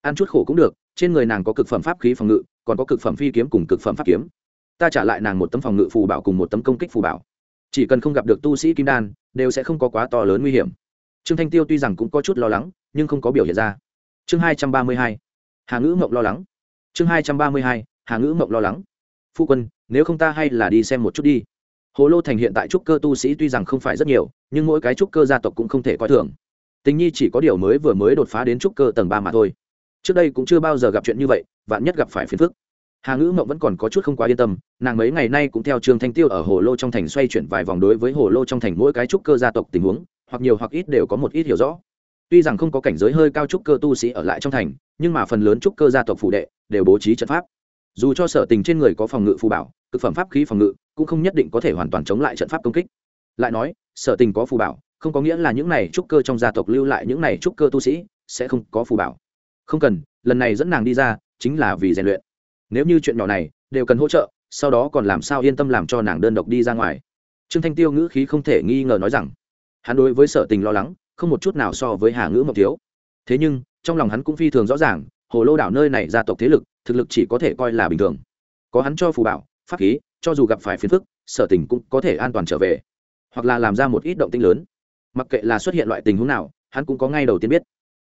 ăn chút khổ cũng được, trên người nàng có cực phẩm pháp khí phòng ngự, còn có cực phẩm phi kiếm cùng cực phẩm pháp kiếm. Ta trả lại nàng một tấm phòng ngự phù bảo cùng một tấm công kích phù bảo. Chỉ cần không gặp được tu sĩ kim đan đều sẽ không có quá to lớn nguy hiểm. Trương thanh tiêu tuy rằng cũng có chút lo lắng, nhưng không có biểu hiện ra. Chương hai trăm ba mươi hai, hà ngữ mộng lo lắng. Chương hai trăm ba mươi hai, hà ngữ mộng lo lắng. Phu quân, nếu không ta hay là đi xem một chút đi. Hồ lô thành hiện tại trúc cơ tu sĩ tuy rằng không phải rất nhiều, nhưng mỗi cái trúc cơ gia tộc cũng không thể coi thường. Tình nhi chỉ có điều mới vừa mới đột phá đến trúc cơ tầng ba mà thôi. Trước đây cũng chưa bao giờ gặp chuyện như vậy, vạn nhất gặp phải phiền phức hà ngữ mộng vẫn còn có chút không quá yên tâm, nàng mấy ngày nay cũng theo trương thanh tiêu ở hồ lô trong thành xoay chuyển vài vòng đối với hồ lô trong thành mỗi cái trúc cơ gia tộc tình huống, hoặc nhiều hoặc ít đều có một ít hiểu rõ. Tuy rằng không có cảnh giới hơi cao trúc cơ tu sĩ ở lại trong thành, nhưng mà phần lớn trúc cơ gia tộc phụ đệ đều bố trí trận pháp. Dù cho sở tình trên người có phòng ngự phù bảo, cực phẩm pháp khí phòng ngự, cũng không nhất định có thể hoàn toàn chống lại trận pháp công kích. Lại nói, sở tình có phù bảo, không có nghĩa là những này trúc cơ trong gia tộc lưu lại những này trúc cơ tu sĩ sẽ không có phù bảo. Không cần, lần này dẫn nàng đi ra, chính là vì rèn luyện nếu như chuyện nhỏ này đều cần hỗ trợ, sau đó còn làm sao yên tâm làm cho nàng đơn độc đi ra ngoài? Trương thanh tiêu ngữ khí không thể nghi ngờ nói rằng, hắn đối với sở tình lo lắng, không một chút nào so với hà ngữ Mộc thiếu. Thế nhưng, trong lòng hắn cũng phi thường rõ ràng, hồ lô đảo nơi này gia tộc thế lực, thực lực chỉ có thể coi là bình thường. Có hắn cho phù bảo, pháp khí, cho dù gặp phải phiền phức, sở tình cũng có thể an toàn trở về, hoặc là làm ra một ít động tinh lớn. Mặc kệ là xuất hiện loại tình huống nào, hắn cũng có ngay đầu tiên biết,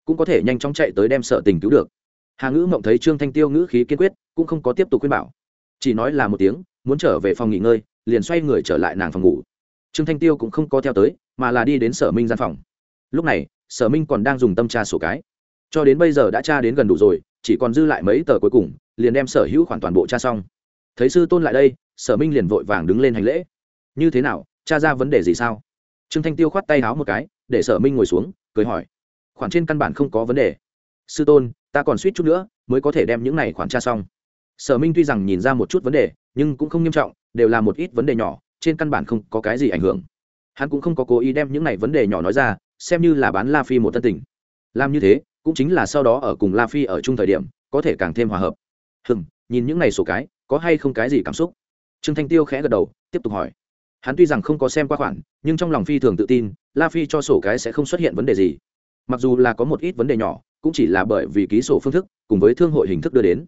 cũng có thể nhanh chóng chạy tới đem sở tình cứu được hà ngữ mộng thấy trương thanh tiêu ngữ khí kiên quyết, cũng không có tiếp tục khuyên bảo. Chỉ nói là một tiếng, muốn trở về phòng nghỉ ngơi, liền xoay người trở lại nàng phòng ngủ. Trương thanh tiêu cũng không có theo tới, mà là đi đến sở minh gian phòng. Lúc này, sở minh còn đang dùng tâm tra sổ cái. Cho đến bây giờ đã tra đến gần đủ rồi, chỉ còn dư lại mấy tờ cuối cùng, liền đem sở hữu khoản toàn bộ tra xong. Thấy sư tôn lại đây, sở minh liền vội vàng đứng lên hành lễ. Như thế nào, tra ra vấn đề gì sao? Trương thanh tiêu khoát tay háo một cái, để sở minh ngồi xuống, cười hỏi. Khoản trên căn bản không có vấn đề. Sư tôn ta còn suýt chút nữa, mới có thể đem những này khoản tra xong. Sở minh tuy rằng nhìn ra một chút vấn đề, nhưng cũng không nghiêm trọng, đều là một ít vấn đề nhỏ, trên căn bản không có cái gì ảnh hưởng. Hắn cũng không có cố ý đem những này vấn đề nhỏ nói ra, xem như là bán la phi một tân tình. Làm như thế, cũng chính là sau đó ở cùng la phi ở chung thời điểm, có thể càng thêm hòa hợp. Hừng nhìn những này sổ cái, có hay không cái gì cảm xúc? Trương thanh tiêu khẽ gật đầu, tiếp tục hỏi. Hắn tuy rằng không có xem qua khoản, nhưng trong lòng phi thường tự tin, la phi cho sổ cái sẽ không xuất hiện vấn đề gì. Mặc dù là có một ít vấn đề nhỏ cũng chỉ là bởi vì ký sổ phương thức cùng với thương hội hình thức đưa đến.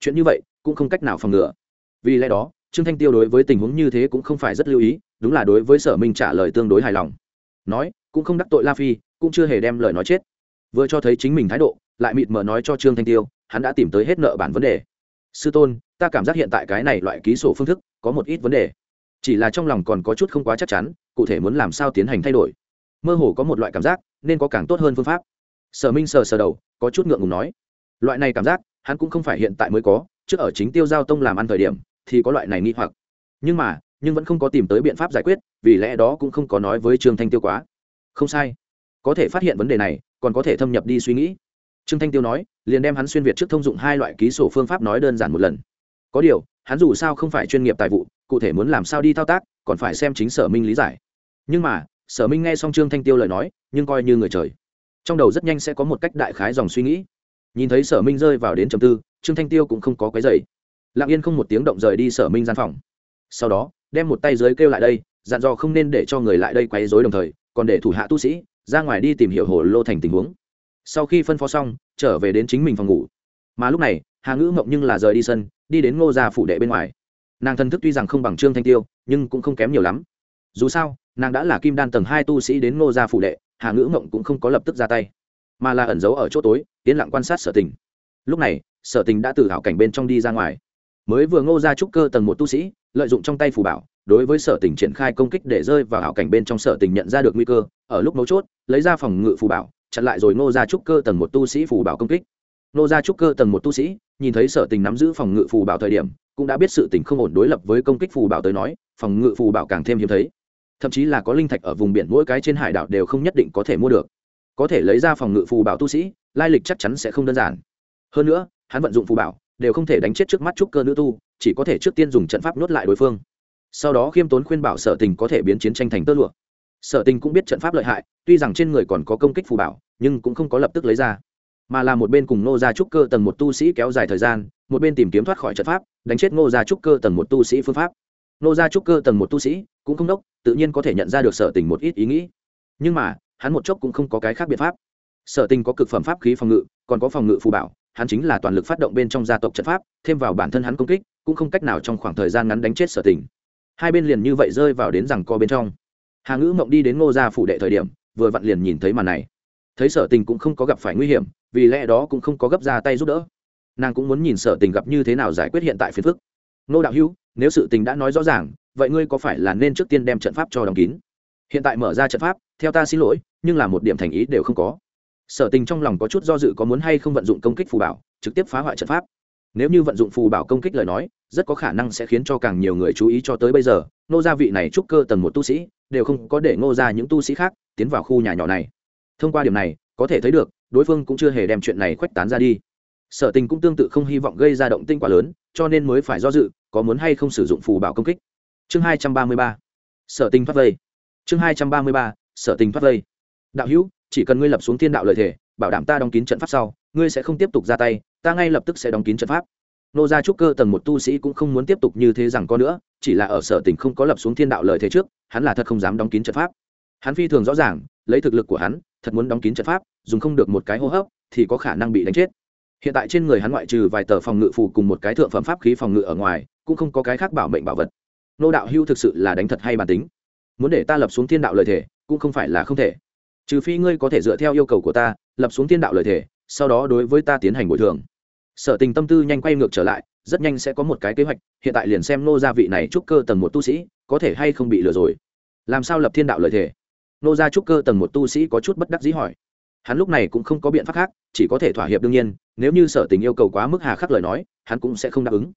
Chuyện như vậy cũng không cách nào phòng ngừa. Vì lẽ đó, trương thanh tiêu đối với tình huống như thế cũng không phải rất lưu ý, đúng là đối với sở minh trả lời tương đối hài lòng. Nói, cũng không đắc tội la phi, cũng chưa hề đem lời nói chết. Vừa cho thấy chính mình thái độ, lại mịt mờ nói cho trương thanh tiêu, hắn đã tìm tới hết nợ bản vấn đề. Sư tôn, ta cảm giác hiện tại cái này loại ký sổ phương thức có một ít vấn đề. Chỉ là trong lòng còn có chút không quá chắc chắn, cụ thể muốn làm sao tiến hành thay đổi. Mơ hồ có một loại cảm giác, nên có càng tốt hơn phương pháp sở minh sờ sờ đầu, có chút ngượng ngùng nói. Loại này cảm giác, hắn cũng không phải hiện tại mới có, trước ở chính tiêu giao tông làm ăn thời điểm, thì có loại này nghi hoặc. Nhưng mà, nhưng vẫn không có tìm tới biện pháp giải quyết, vì lẽ đó cũng không có nói với trương thanh tiêu quá. Không sai. Có thể phát hiện vấn đề này, còn có thể thâm nhập đi suy nghĩ. Trương thanh tiêu nói, liền đem hắn xuyên việt trước thông dụng hai loại ký sổ phương pháp nói đơn giản một lần. Có điều, hắn dù sao không phải chuyên nghiệp tài vụ, cụ thể muốn làm sao đi thao tác, còn phải xem chính sở minh lý giải. Nhưng mà, sở minh nghe xong trương thanh tiêu lời nói, nhưng coi như người trời trong đầu rất nhanh sẽ có một cách đại khái dòng suy nghĩ. Nhìn thấy sở minh rơi vào đến trầm tư, trương thanh tiêu cũng không có cái dày lặng yên không một tiếng động rời đi sở minh gian phòng. Sau đó, đem một tay dưới kêu lại đây, dặn dò không nên để cho người lại đây quấy dối đồng thời, còn để thủ hạ tu sĩ ra ngoài đi tìm hiểu hồ lô thành tình huống. Sau khi phân phó xong, trở về đến chính mình phòng ngủ. Mà lúc này, hà ngữ mộng nhưng là rời đi sân, đi đến ngô gia phủ đệ bên ngoài. Nàng thân thức tuy rằng không bằng trương thanh tiêu, nhưng cũng không kém nhiều lắm. Dù sao, nàng đã là kim đan tầng hai tu sĩ đến ngô gia phủ đệ hà ngữ mộng cũng không có lập tức ra tay, mà là ẩn giấu ở chỗ tối, yên lặng quan sát sở tình. Lúc này, sở tình đã từ hảo cảnh bên trong đi ra ngoài. Mới vừa ngô ra trúc cơ tầng một tu sĩ, lợi dụng trong tay phù bảo, đối với sở tình triển khai công kích để rơi vào hảo cảnh bên trong sở tình nhận ra được nguy cơ, ở lúc mấu chốt, lấy ra phòng ngự phù bảo, chặn lại rồi ngô ra trúc cơ tầng một tu sĩ phù bảo công kích. Ngô ra trúc cơ tầng một tu sĩ, nhìn thấy sở tình nắm giữ phòng ngự phù bảo thời điểm, cũng đã biết sự tình không ổn đối lập với công kích phù bảo tới nói, phòng ngự phù bảo càng thêm hiếm thấy thậm chí là có linh thạch ở vùng biển mỗi cái trên hải đảo đều không nhất định có thể mua được. Có thể lấy ra phòng ngự phù bảo tu sĩ, lai lịch chắc chắn sẽ không đơn giản. Hơn nữa, hắn vận dụng phù bảo, đều không thể đánh chết trước mắt trúc cơ nữ tu, chỉ có thể trước tiên dùng trận pháp nuốt lại đối phương. Sau đó khiêm tốn khuyên bảo sở tình có thể biến chiến tranh thành tơ lụa. Sở tình cũng biết trận pháp lợi hại, tuy rằng trên người còn có công kích phù bảo, nhưng cũng không có lập tức lấy ra. Mà là một bên cùng nô gia trúc cơ tầng một tu sĩ kéo dài thời gian, một bên tìm kiếm thoát khỏi trận pháp, đánh chết nô gia trúc cơ tầng một tu sĩ phương pháp nô gia trúc cơ tầng một tu sĩ, cũng không đốc, tự nhiên có thể nhận ra được sở tình một ít ý nghĩ. Nhưng mà, hắn một chốc cũng không có cái khác biện pháp. Sở tình có cực phẩm pháp khí phòng ngự, còn có phòng ngự phù bảo, hắn chính là toàn lực phát động bên trong gia tộc trận pháp, thêm vào bản thân hắn công kích, cũng không cách nào trong khoảng thời gian ngắn đánh chết sở tình. Hai bên liền như vậy rơi vào đến rằng co bên trong. Hà ngữ mộng đi đến ngô gia phủ đệ thời điểm, vừa vặn liền nhìn thấy màn này. Thấy sở tình cũng không có gặp phải nguy hiểm, vì lẽ đó cũng không có gấp ra tay giúp đỡ. Nàng cũng muốn nhìn sở tình gặp như thế nào giải quyết hiện tại phiền phức. Nô đạo hữu nếu sự tình đã nói rõ ràng, vậy ngươi có phải là nên trước tiên đem trận pháp cho đóng kín? Hiện tại mở ra trận pháp, theo ta xin lỗi, nhưng là một điểm thành ý đều không có. Sở tình trong lòng có chút do dự có muốn hay không vận dụng công kích phù bảo, trực tiếp phá hoại trận pháp. Nếu như vận dụng phù bảo công kích lời nói, rất có khả năng sẽ khiến cho càng nhiều người chú ý cho tới bây giờ, nô gia vị này trúc cơ tầng một tu sĩ, đều không có để ngô ra những tu sĩ khác tiến vào khu nhà nhỏ này. Thông qua điểm này, có thể thấy được, đối phương cũng chưa hề đem chuyện này khuếch tán ra đi. Sở tình cũng tương tự không hy vọng gây ra động tinh quá lớn cho nên mới phải do dự, có muốn hay không sử dụng phù bảo công kích. Chương hai trăm ba mươi ba. Sở tình thoát vây. Chương hai trăm ba mươi ba, sở tình thoát vây. Đạo hữu, chỉ cần ngươi lập xuống thiên đạo lợi thể, bảo đảm ta đóng kín trận pháp sau, ngươi sẽ không tiếp tục ra tay, ta ngay lập tức sẽ đóng kín trận pháp. Nô gia trúc cơ tầng một tu sĩ cũng không muốn tiếp tục như thế rằng có nữa, chỉ là ở sở tình không có lập xuống thiên đạo lợi thế trước, hắn là thật không dám đóng kín trận pháp. Hắn phi thường rõ ràng, lấy thực lực của hắn, thật muốn đóng kín trận pháp, dùng không được một cái hô hấp, thì có khả năng bị đánh chết hiện tại trên người hắn ngoại trừ vài tờ phòng ngự phù cùng một cái thượng phẩm pháp khí phòng ngự ở ngoài, cũng không có cái khác bảo mệnh bảo vật. Nô đạo hưu thực sự là đánh thật hay bản tính. Muốn để ta lập xuống thiên đạo lời thể cũng không phải là không thể. Trừ phi ngươi có thể dựa theo yêu cầu của ta, lập xuống thiên đạo lời thể sau đó đối với ta tiến hành bồi thường. Sở tình tâm tư nhanh quay ngược trở lại, rất nhanh sẽ có một cái kế hoạch, hiện tại liền xem nô gia vị này trúc cơ tầng một tu sĩ, có thể hay không bị lừa rồi. Làm sao lập thiên đạo lời thể nô gia trúc cơ tầng một tu sĩ có chút bất đắc dĩ hỏi hắn lúc này cũng không có biện pháp khác, chỉ có thể thỏa hiệp đương nhiên, nếu như sở tình yêu cầu quá mức hà khắc lời nói, hắn cũng sẽ không đáp ứng.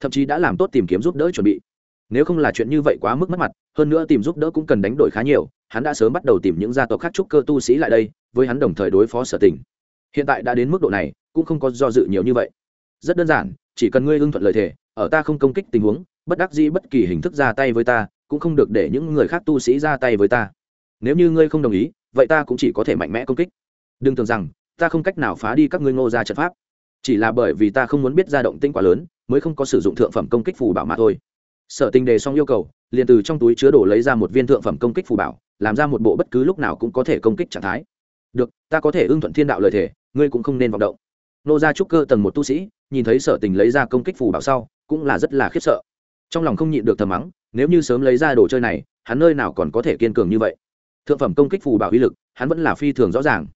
Thậm chí đã làm tốt tìm kiếm giúp đỡ chuẩn bị. Nếu không là chuyện như vậy quá mức mất mặt, hơn nữa tìm giúp đỡ cũng cần đánh đổi khá nhiều, hắn đã sớm bắt đầu tìm những gia tộc khác trúc cơ tu sĩ lại đây, với hắn đồng thời đối phó sở tình. Hiện tại đã đến mức độ này, cũng không có do dự nhiều như vậy. Rất đơn giản, chỉ cần ngươi hưng thuận lời thề, ở ta không công kích tình huống, bất đắc dĩ bất kỳ hình thức ra tay với ta, cũng không được để những người khác tu sĩ ra tay với ta. Nếu như ngươi không đồng ý, vậy ta cũng chỉ có thể mạnh mẽ công kích đừng tưởng rằng, ta không cách nào phá đi các ngươi ngô ra trận pháp. Chỉ là bởi vì ta không muốn biết ra động tinh quá lớn, mới không có sử dụng thượng phẩm công kích phù bảo mà thôi. Sở tình đề xong yêu cầu, liền từ trong túi chứa đồ lấy ra một viên thượng phẩm công kích phù bảo, làm ra một bộ bất cứ lúc nào cũng có thể công kích trạng thái. Được, ta có thể ưng thuận thiên đạo lời thể ngươi cũng không nên vọng động. Nô gia trúc cơ tầng một tu sĩ, nhìn thấy sở tình lấy ra công kích phù bảo sau, cũng là rất là khiếp sợ. Trong lòng không nhịn được thầm mắng, nếu như sớm lấy ra đồ chơi này, hắn nơi nào còn có thể kiên cường như vậy? Thượng phẩm công kích phù bảo uy lực, hắn vẫn là phi thường rõ ràng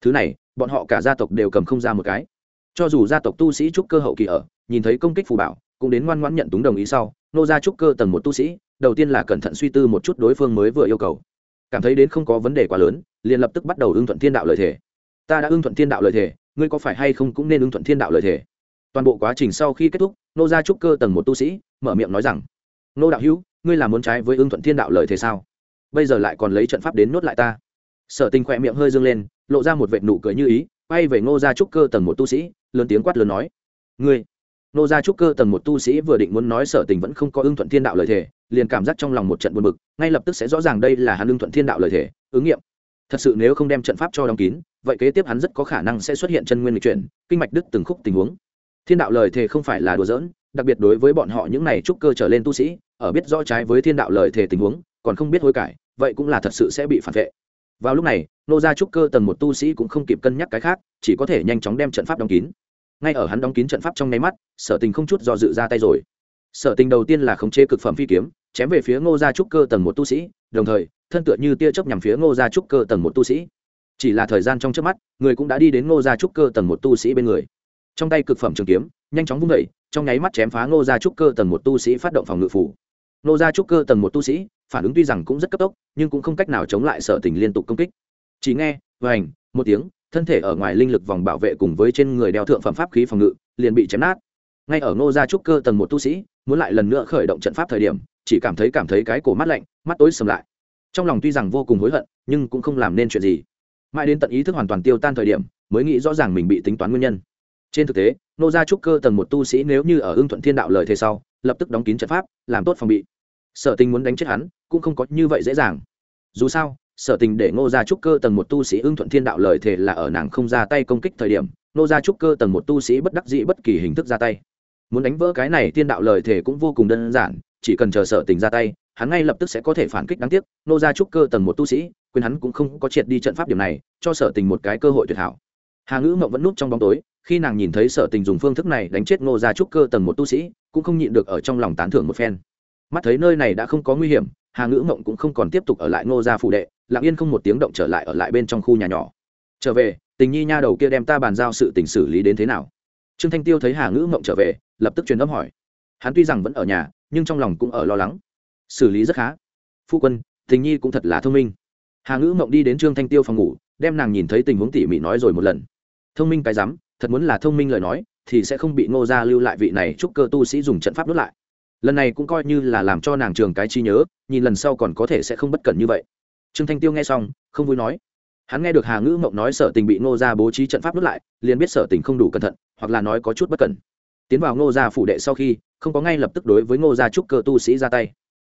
thứ này, bọn họ cả gia tộc đều cầm không ra một cái. Cho dù gia tộc tu sĩ trúc cơ hậu kỳ ở, nhìn thấy công kích phù bảo, cũng đến ngoan ngoãn nhận túng đồng ý sau, nô gia trúc cơ tầng một tu sĩ, đầu tiên là cẩn thận suy tư một chút đối phương mới vừa yêu cầu. Cảm thấy đến không có vấn đề quá lớn, liền lập tức bắt đầu ưng thuận thiên đạo lợi thể ta đã ưng thuận thiên đạo lợi thể ngươi có phải hay không cũng nên ưng thuận thiên đạo lợi thể toàn bộ quá trình sau khi kết thúc, nô gia trúc cơ tầng một tu sĩ, mở miệng nói rằng, nô đạo hữu, ngươi là muốn trái với ưng thuận thiên đạo lợi thể sao? Bây giờ lại còn lấy trận pháp đến nốt lại ta sở tình khỏe miệng hơi dâng lên, lộ ra một vệt nụ cười như ý, quay về ngô gia trúc cơ tầng một tu sĩ, lớn tiếng quát lớn nói, ngươi. Ngô gia trúc cơ tầng một tu sĩ vừa định muốn nói sở tình vẫn không có ưng thuận thiên đạo lời thể liền cảm giác trong lòng một trận buồn bực, ngay lập tức sẽ rõ ràng đây là hắn ưng thuận thiên đạo lời thể ứng nghiệm. Thật sự nếu không đem trận pháp cho đóng kín, vậy kế tiếp hắn rất có khả năng sẽ xuất hiện chân nguyên lịch chuyển, kinh mạch đứt từng khúc tình huống. Thiên đạo lời thể không phải là đùa giỡn, đặc biệt đối với bọn họ những này trúc cơ trở lên tu sĩ, ở biết rõ trái với thiên đạo lời thể tình huống, còn không biết hối cải, vậy cũng là thật sự sẽ bị phản vệ vào lúc này, nô gia trúc cơ tầng một tu sĩ cũng không kịp cân nhắc cái khác, chỉ có thể nhanh chóng đem trận pháp đóng kín. Ngay ở hắn đóng kín trận pháp trong nháy mắt, sở tình không chút do dự ra tay rồi. Sở tình đầu tiên là khống chế cực phẩm phi kiếm, chém về phía ngô gia trúc cơ tầng một tu sĩ, đồng thời, thân tựa như tia chớp nhằm phía ngô gia trúc cơ tầng một tu sĩ. Chỉ là thời gian trong trước mắt, người cũng đã đi đến ngô gia trúc cơ tầng một tu sĩ bên người. Trong tay cực phẩm trường kiếm, nhanh chóng vung vẩy trong nháy mắt chém phá ngô gia trúc cơ tầng một tu sĩ phát động phòng ngự phủ ngô gia trúc cơ tầng một tu sĩ phản ứng tuy rằng cũng rất cấp tốc, nhưng cũng không cách nào chống lại sở tình liên tục công kích. Chỉ nghe, vành, một tiếng, thân thể ở ngoài linh lực vòng bảo vệ cùng với trên người đeo thượng phẩm pháp khí phòng ngự, liền bị chém nát. Ngay ở ngô gia trúc cơ tầng một tu sĩ, muốn lại lần nữa khởi động trận pháp thời điểm, chỉ cảm thấy cảm thấy cái cổ mắt lạnh, mắt tối sầm lại. Trong lòng tuy rằng vô cùng hối hận, nhưng cũng không làm nên chuyện gì. Mãi đến tận ý thức hoàn toàn tiêu tan thời điểm, mới nghĩ rõ ràng mình bị tính toán nguyên nhân. Trên thực tế nô gia trúc cơ tầng một tu sĩ nếu như ở ưng thuận thiên đạo lời thế sau, lập tức đóng kín trận pháp, làm tốt phòng bị. Sở tình muốn đánh chết hắn cũng không có như vậy dễ dàng. Dù sao, sở tình để ngô gia trúc cơ tầng một tu sĩ ưng thuận thiên đạo lời thề là ở nàng không ra tay công kích thời điểm, ngô gia trúc cơ tầng một tu sĩ bất đắc dĩ bất kỳ hình thức ra tay. Muốn đánh vỡ cái này thiên đạo lời thề cũng vô cùng đơn giản, chỉ cần chờ sở tình ra tay, hắn ngay lập tức sẽ có thể phản kích đáng tiếc, ngô gia trúc cơ tầng một tu sĩ quyền hắn cũng không có triệt đi trận pháp điểm này, cho sở tình một cái cơ hội tuyệt hảo. Hà ngữ mộng vẫn núp trong bóng tối, khi nàng nhìn thấy sở tình dùng phương thức này đánh chết ngô gia trúc cơ tầng một tu sĩ, cũng không nhịn được ở trong lòng tán thưởng một phen. Mắt thấy nơi này đã không có nguy hiểm hà ngữ mộng cũng không còn tiếp tục ở lại ngô gia phụ đệ, lặng yên không một tiếng động trở lại ở lại bên trong khu nhà nhỏ. Trở về, tình nhi nha đầu kia đem ta bàn giao sự tình xử lý đến thế nào? Trương thanh tiêu thấy hà ngữ mộng trở về, lập tức truyền âm hỏi. Hắn tuy rằng vẫn ở nhà, nhưng trong lòng cũng ở lo lắng. Xử lý rất khá. Phu quân, tình nhi cũng thật là thông minh. Hà ngữ mộng đi đến trương thanh tiêu phòng ngủ, đem nàng nhìn thấy tình huống tỉ mỉ nói rồi một lần. Thông minh cái rắm, thật muốn là thông minh lời nói, thì sẽ không bị ngô gia lưu lại vị này chúc cơ tu sĩ dùng trận pháp đốt lại lần này cũng coi như là làm cho nàng trường cái chi nhớ, nhìn lần sau còn có thể sẽ không bất cẩn như vậy. Trương thanh tiêu nghe xong, không vui nói. Hắn nghe được hà ngữ mộng nói sở tình bị ngô gia bố trí trận pháp nuốt lại, liền biết sở tình không đủ cẩn thận, hoặc là nói có chút bất cẩn. Tiến vào ngô gia phủ đệ sau khi, không có ngay lập tức đối với ngô gia trúc cơ tu sĩ ra tay.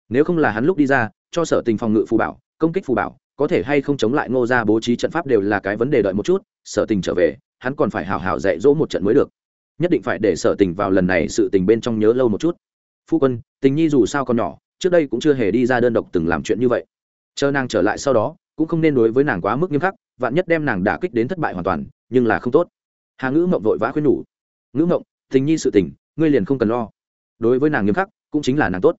Nếu không là hắn lúc đi ra, cho sở tình phòng ngự phù bảo, công kích phù bảo, có thể hay không chống lại ngô gia bố trí trận pháp đều là cái vấn đề đợi một chút, sở tình trở về, hắn còn phải hào hào dạy dỗ một trận mới được. Nhất định phải để sở tình vào lần này sự tình bên trong nhớ lâu một chút phu quân, tình nhi dù sao còn nhỏ, trước đây cũng chưa hề đi ra đơn độc từng làm chuyện như vậy. Chờ nàng trở lại sau đó, cũng không nên đối với nàng quá mức nghiêm khắc, vạn nhất đem nàng đả kích đến thất bại hoàn toàn, nhưng là không tốt. Hà ngữ mộng vội vã khuyên nhủ. Ngữ mộng, tình nhi sự tình, ngươi liền không cần lo. Đối với nàng nghiêm khắc, cũng chính là nàng tốt.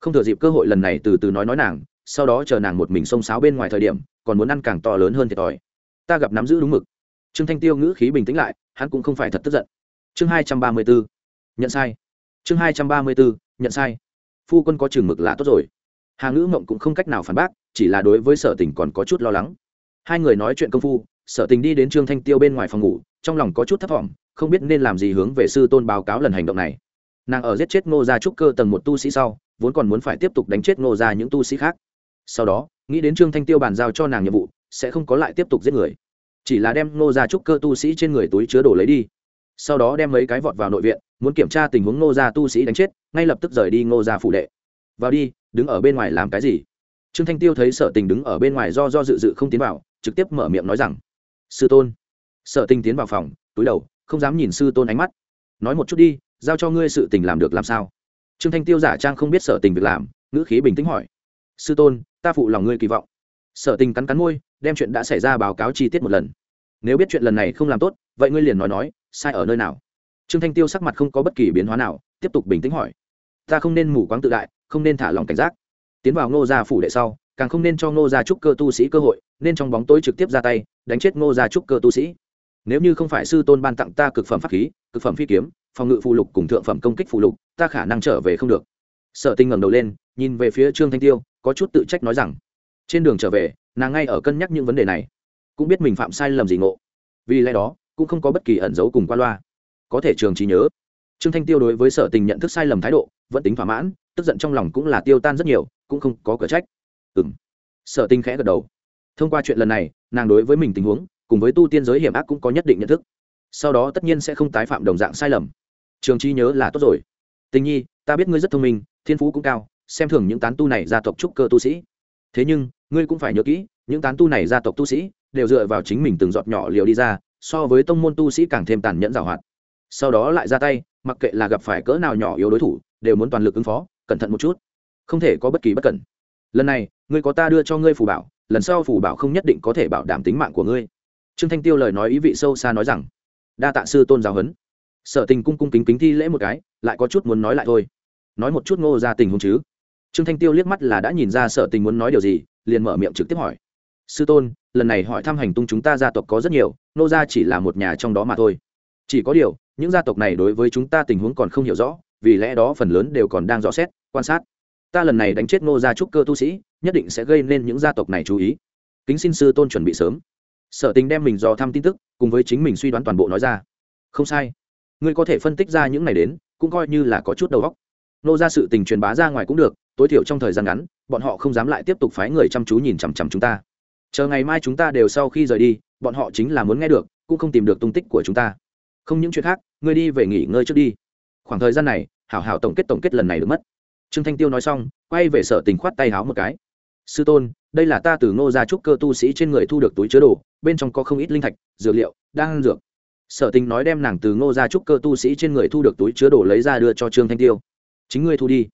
Không thừa dịp cơ hội lần này từ từ nói nói nàng, sau đó chờ nàng một mình xông xáo bên ngoài thời điểm, còn muốn ăn càng to lớn hơn thiệt thòi. Ta gặp nắm giữ đúng mực. Trương thanh tiêu ngữ khí bình tĩnh lại, hắn cũng không phải thật tức giận. Chương hai trăm ba mươi bốn nhận sai chương hai trăm ba mươi bốn nhận sai. Phu quân có chừng mực là tốt rồi. Hà ngữ mộng cũng không cách nào phản bác, chỉ là đối với sở tình còn có chút lo lắng. Hai người nói chuyện công phu, sở tình đi đến trương thanh tiêu bên ngoài phòng ngủ, trong lòng có chút thấp t không biết nên làm gì hướng về sư tôn báo cáo lần hành động này. Nàng ở giết chết ngô gia trúc cơ tầng một tu sĩ sau, vốn còn muốn phải tiếp tục đánh chết ngô gia những tu sĩ khác. Sau đó, nghĩ đến trương thanh tiêu bàn giao cho nàng nhiệm vụ, sẽ không có lại tiếp tục giết người. Chỉ là đem ngô gia trúc cơ tu sĩ trên người túi chứa đồ lấy đi sau đó đem mấy cái vọt vào nội viện, muốn kiểm tra tình huống ngô gia tu sĩ đánh chết, ngay lập tức rời đi ngô gia phủ đệ. Vào đi, đứng ở bên ngoài làm cái gì? Trương thanh tiêu thấy sở tình đứng ở bên ngoài do do dự dự không tiến vào, trực tiếp mở miệng nói rằng, sư tôn. Sở tình tiến vào phòng, túi đầu, không dám nhìn sư tôn ánh mắt. Nói một chút đi, giao cho ngươi sự tình làm được làm sao? Trương thanh tiêu giả trang không biết sở tình việc làm, ngữ khí bình tĩnh hỏi. Sư tôn, ta phụ lòng ngươi kỳ vọng. Sở tình cắn cắn môi, đem chuyện đã xảy ra báo cáo chi tiết một lần. Nếu biết chuyện lần này không làm tốt, vậy ngươi liền nói nói sai ở nơi nào? Trương thanh tiêu sắc mặt không có bất kỳ biến hóa nào, tiếp tục bình tĩnh hỏi. Ta không nên mù quáng tự đại, không nên thả lòng cảnh giác. Tiến vào ngô gia phủ đệ sau, càng không nên cho ngô gia trúc cơ tu sĩ cơ hội, nên trong bóng tối trực tiếp ra tay, đánh chết ngô gia trúc cơ tu sĩ. Nếu như không phải sư tôn ban tặng ta cực phẩm pháp khí, cực phẩm phi kiếm, phòng ngự phụ lục cùng thượng phẩm công kích phụ lục, ta khả năng trở về không được. Sở tinh ngẩng đầu lên, nhìn về phía trương thanh tiêu, có chút tự trách nói rằng, trên đường trở về, nàng ngay ở cân nhắc những vấn đề này, cũng biết mình phạm sai lầm gì ngộ. Vì lẽ đó cũng không có bất kỳ ẩn dấu cùng qua loa. Có thể trường trí nhớ. Trương thanh tiêu đối với sở tình nhận thức sai lầm thái độ, vẫn tính thỏa mãn, tức giận trong lòng cũng là tiêu tan rất nhiều, cũng không có cửa trách. Ừ m sở tình khẽ gật đầu. Thông qua chuyện lần này, nàng đối với mình tình huống, cùng với tu tiên giới hiểm ác cũng có nhất định nhận thức. Sau đó tất nhiên sẽ không tái phạm đồng dạng sai lầm. Trường trí nhớ là tốt rồi. Tình nhi, ta biết ngươi rất thông minh, thiên phú cũng cao, xem thường những tán tu này gia tộc trúc cơ tu sĩ. Thế nhưng, ngươi cũng phải nhớ kỹ, những tán tu này gia tộc tu sĩ đều dựa vào chính mình từng giọt nhỏ liều đi ra so với tông môn tu sĩ càng thêm tàn nhẫn giảo hoạt. Sau đó lại ra tay, mặc kệ là gặp phải cỡ nào nhỏ yếu đối thủ, đều muốn toàn lực ứng phó, cẩn thận một chút. Không thể có bất kỳ bất cẩn. Lần này, ngươi có ta đưa cho ngươi phù bảo, lần sau phù bảo không nhất định có thể bảo đảm tính mạng của ngươi. Trương thanh tiêu lời nói ý vị sâu xa nói rằng, đa tạ sư tôn giáo huấn. Sở tình cung cung kính kính thi lễ một cái, lại có chút muốn nói lại thôi. Nói một chút ngô ra tình huống chứ. Trương thanh tiêu liếc mắt là đã nhìn ra sở tình muốn nói điều gì, liền mở miệng trực tiếp hỏi sư tôn, lần này hỏi thăm hành tung chúng ta gia tộc có rất nhiều, nô gia chỉ là một nhà trong đó mà thôi. Chỉ có điều, những gia tộc này đối với chúng ta tình huống còn không hiểu rõ, vì lẽ đó phần lớn đều còn đang rõ xét, quan sát. Ta lần này đánh chết nô gia trúc cơ tu sĩ, nhất định sẽ gây nên những gia tộc này chú ý. Kính xin sư tôn chuẩn bị sớm. Sở tình đem mình dò thăm tin tức, cùng với chính mình suy đoán toàn bộ nói ra. Không sai. Ngươi có thể phân tích ra những này đến, cũng coi như là có chút đầu óc. Nô ra sự tình truyền bá ra ngoài cũng được, tối thiểu trong thời gian ngắn, bọn họ không dám lại tiếp tục phái người chăm chú nhìn chằm chằm chúng ta chờ ngày mai chúng ta đều sau khi rời đi, bọn họ chính là muốn nghe được, cũng không tìm được tung tích của chúng ta. Không những chuyện khác, ngươi đi về nghỉ ngơi trước đi. Khoảng thời gian này, hảo hảo tổng kết tổng kết lần này được mất. Trương thanh tiêu nói xong, quay về sở tình khoát tay háo một cái. Sư tôn, đây là ta từ ngô gia trúc cơ tu sĩ trên người thu được túi chứa đồ, bên trong có không ít linh thạch, dược liệu đang dược. Sở tình nói đem nàng từ ngô gia trúc cơ tu sĩ trên người thu được túi chứa đồ lấy ra đưa cho trương thanh tiêu. Chính ngươi thu đi.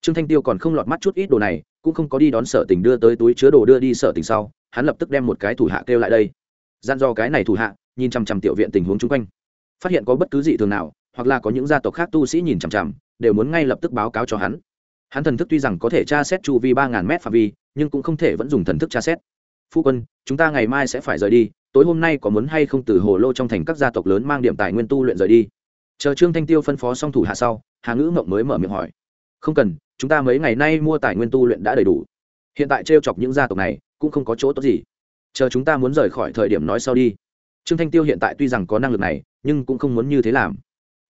Trương thanh tiêu còn không lọt mắt chút ít đồ này, cũng không có đi đón sở tình đưa tới túi chứa đồ đưa đi sở tình sau hắn lập tức đem một cái thủ hạ kêu lại đây. Gian do cái này thủ hạ, nhìn chằm chằm tiểu viện tình huống chung quanh. Phát hiện có bất cứ gì thường nào, hoặc là có những gia tộc khác tu sĩ nhìn chằm chằm, đều muốn ngay lập tức báo cáo cho hắn. Hắn thần thức tuy rằng có thể tra xét chu vi ba ngàn mét phạm vi, nhưng cũng không thể vẫn dùng thần thức tra xét. Phu quân, chúng ta ngày mai sẽ phải rời đi, tối hôm nay có muốn hay không từ hồ lô trong thành các gia tộc lớn mang điểm tài nguyên tu luyện rời đi? Chờ trương thanh tiêu phân phó xong thủ hạ sau, hà ngữ mộng mới mở miệng hỏi. Không cần, chúng ta mấy ngày nay mua tài nguyên tu luyện đã đầy đủ. Hiện tại t r e o chọc những gia tộc này cũng không có chỗ tốt gì. Chờ chúng ta muốn rời khỏi thời điểm nói sau đi. Trương thanh tiêu hiện tại tuy rằng có năng lực này, nhưng cũng không muốn như thế làm.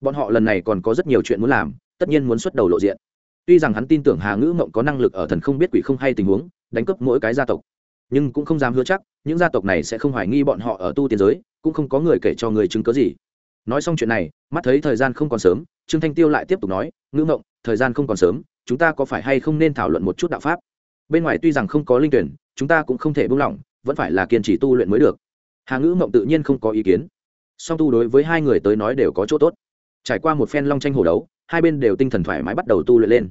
Bọn họ lần này còn có rất nhiều chuyện muốn làm, tất nhiên muốn xuất đầu lộ diện. Tuy rằng hắn tin tưởng hà ngữ mộng có năng lực ở thần không biết quỷ không hay tình huống, đánh cướp mỗi cái gia tộc. Nhưng cũng không dám hứa chắc, những gia tộc này sẽ không hoài nghi bọn họ ở tu tiên giới, cũng không có người kể cho người chứng cớ gì. Nói xong chuyện này, mắt thấy thời gian không còn sớm, trương thanh tiêu lại tiếp tục nói, ngữ mộng, thời gian không còn sớm, chúng ta có phải hay không nên thảo luận một chút đạo pháp? Bên ngoài tuy rằng không có linh tuyển, chúng ta cũng không thể buông lỏng, vẫn phải là kiên trì tu luyện mới được. Hà ngữ mộng tự nhiên không có ý kiến. Song tu đối với hai người tới nói đều có chỗ tốt. Trải qua một phen long tranh hồ đấu, hai bên đều tinh thần thoải mái bắt đầu tu luyện lên.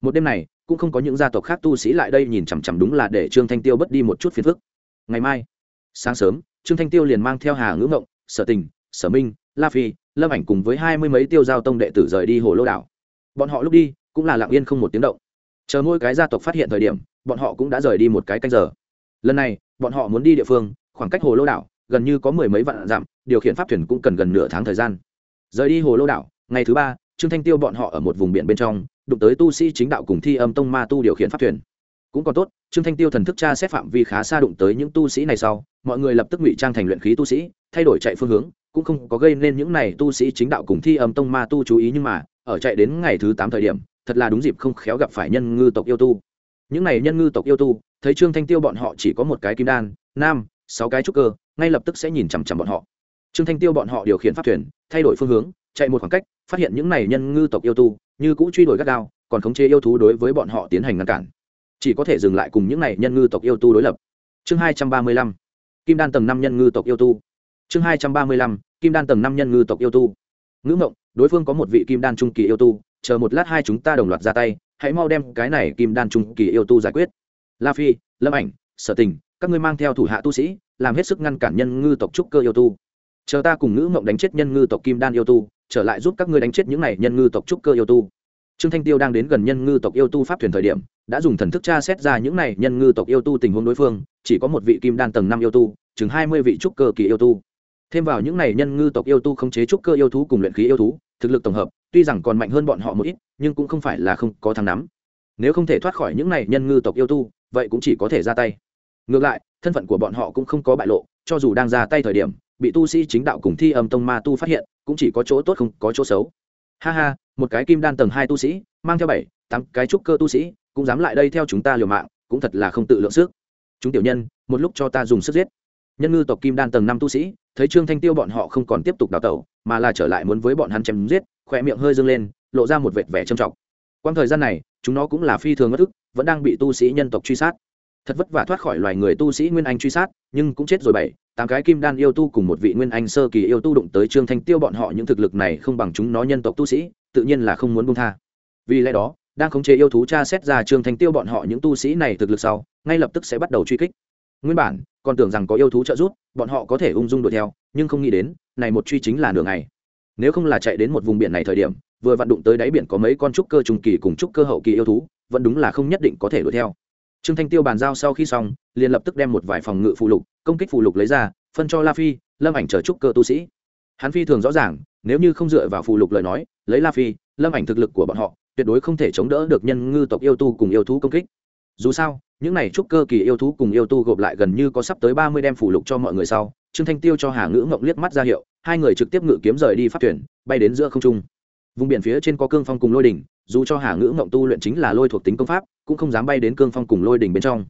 Một đêm này, cũng không có những gia tộc khác tu sĩ lại đây nhìn chằm chằm đúng là để trương thanh tiêu bớt đi một chút phiền phức. Ngày mai, sáng sớm, trương thanh tiêu liền mang theo hà ngữ mộng, sở tình, sở minh, la phi, lâm ảnh cùng với hai mươi mấy tiêu giao tông đệ tử rời đi hồ lô đảo. Bọn họ lúc đi, cũng là lặng yên không một tiếng động. Chờ mỗi cái gia tộc phát hiện thời điểm bọn họ cũng đã rời đi một cái canh giờ. Lần này, bọn họ muốn đi địa phương, khoảng cách hồ lô đảo, gần như có mười mấy vạn dặm, điều khiển pháp thuyền cũng cần gần nửa tháng thời gian. Rời đi hồ lô đảo, ngày thứ ba, trương thanh tiêu bọn họ ở một vùng biển bên trong, đụng tới tu sĩ chính đạo cùng thi âm tông ma tu điều khiển pháp thuyền. Cũng còn tốt, trương thanh tiêu thần thức tra xét phạm vi khá xa đụng tới những tu sĩ này sau, mọi người lập tức ngụy trang thành luyện khí tu sĩ, thay đổi chạy phương hướng, cũng không có gây nên những này tu sĩ chính đạo cùng thi âm tông ma tu chú ý nhưng mà, ở chạy đến ngày thứ tám thời điểm, thật là đúng dịp không khéo gặp phải nhân ngư tộc yêu tu những này nhân ngư tộc yêu tu, thấy trương thanh tiêu bọn họ chỉ có một cái kim đan, nam, sáu cái trúc cơ, ngay lập tức sẽ nhìn chằm chằm bọn họ. Trương thanh tiêu bọn họ điều khiển pháp thuyền, thay đổi phương hướng, chạy một khoảng cách, phát hiện những này nhân ngư tộc yêu tu, như cũ truy đuổi gắt gao, còn khống chế yêu thú đối với bọn họ tiến hành ngăn cản. Chỉ có thể dừng lại cùng những này nhân ngư tộc yêu tu đối lập. Chương hai trăm ba mươi lăm, kim đan tầng năm nhân ngư tộc yêu tu. Chương hai trăm ba mươi lăm, kim đan tầng năm nhân ngư tộc yêu tu. Ngữ mộng, đối phương có một vị kim đan trung kỳ yêu tu, chờ một lát hai chúng ta đồng loạt ra tay hãy mau đem cái này kim đan trung kỳ yêu tu giải quyết. La phi, lâm ảnh, sở tình, các ngươi mang theo thủ hạ tu sĩ, làm hết sức ngăn cản nhân ngư tộc trúc cơ yêu tu. Chờ ta cùng ngữ mộng đánh chết nhân ngư tộc kim đan yêu tu, trở lại giúp các ngươi đánh chết những này nhân ngư tộc trúc cơ yêu tu. Trương thanh tiêu đang đến gần nhân ngư tộc yêu tu pháp thuyền thời điểm, đã dùng thần thức tra xét ra những này nhân ngư tộc yêu tu tình huống đối phương, chỉ có một vị kim đan tầng năm yêu tu, chừng hai mươi vị trúc cơ kỳ yêu tu. Thêm vào những này nhân ngư tộc yêu tu không chế trúc cơ yêu thú cùng luyện khí yêu thú, thực lực tổng hợp tuy rằng còn mạnh hơn bọn họ một ít, nhưng cũng không phải là không có thắng nắm. Nếu không thể thoát khỏi những này nhân ngư tộc yêu tu, vậy cũng chỉ có thể ra tay. Ngược lại, thân phận của bọn họ cũng không có bại lộ, cho dù đang ra tay thời điểm, bị tu sĩ chính đạo cùng thi âm tông ma tu phát hiện, cũng chỉ có chỗ tốt không có chỗ xấu. Ha ha, một cái kim đan tầng hai tu sĩ, mang theo bảy, tám cái trúc cơ tu sĩ, cũng dám lại đây theo chúng ta liều mạng, cũng thật là không tự lượng sức. Chúng tiểu nhân, một lúc cho ta dùng sức giết. Nhân ngư tộc kim đan tầng năm tu sĩ, thấy trương thanh tiêu bọn họ không còn tiếp tục đào tẩu, mà là trở lại muốn với bọn hắn chém giết khỏe miệng hơi dâng lên, lộ ra một vệt vẻ trầm trọng. Quang thời gian này, chúng nó cũng là phi thường bất ức vẫn đang bị tu sĩ nhân tộc truy sát. Thật vất vả thoát khỏi loài người tu sĩ nguyên anh truy sát, nhưng cũng chết rồi bảy, tám cái kim đan yêu tu cùng một vị nguyên anh sơ kỳ yêu tu đụng tới trương thanh tiêu bọn họ những thực lực này không bằng chúng nó nhân tộc tu sĩ, tự nhiên là không muốn buông tha. Vì lẽ đó, đang khống chế yêu thú tra xét ra trương thanh tiêu bọn họ những tu sĩ này thực lực sau, ngay lập tức sẽ bắt đầu truy kích. Nguyên bản, còn tưởng rằng có yêu thú trợ giúp, bọn họ có thể ung dung đuổi theo, nhưng không nghĩ đến, này một truy chính là nửa ngày nếu không là chạy đến một vùng biển này thời điểm, vừa vặn đụng tới đáy biển có mấy con trúc cơ trùng kỳ cùng trúc cơ hậu kỳ yêu thú, vẫn đúng là không nhất định có thể đuổi theo. Trương thanh tiêu bàn giao sau khi xong, liền lập tức đem một vài phòng ngự phụ lục, công kích phụ lục lấy ra, phân cho la phi, lâm ảnh chờ trúc cơ tu sĩ. Hắn phi thường rõ ràng, nếu như không dựa vào phụ lục lời nói, lấy la phi, lâm ảnh thực lực của bọn họ, tuyệt đối không thể chống đỡ được nhân ngư tộc yêu tu cùng yêu thú công kích. Dù sao, những này trúc cơ kỳ yêu thú cùng yêu tu gộp lại gần như có sắp tới ba mươi đem phủ lục cho mọi người sau, trương thanh tiêu cho hà ngữ ngộng liếc mắt ra hiệu hai người trực tiếp ngự kiếm rời đi phát thuyền, bay đến giữa không trung. Vùng biển phía trên có cương phong cùng lôi đỉnh, dù cho hà ngữ mộng tu luyện chính là lôi thuộc tính công pháp, cũng không dám bay đến cương phong cùng lôi đỉnh bên trong.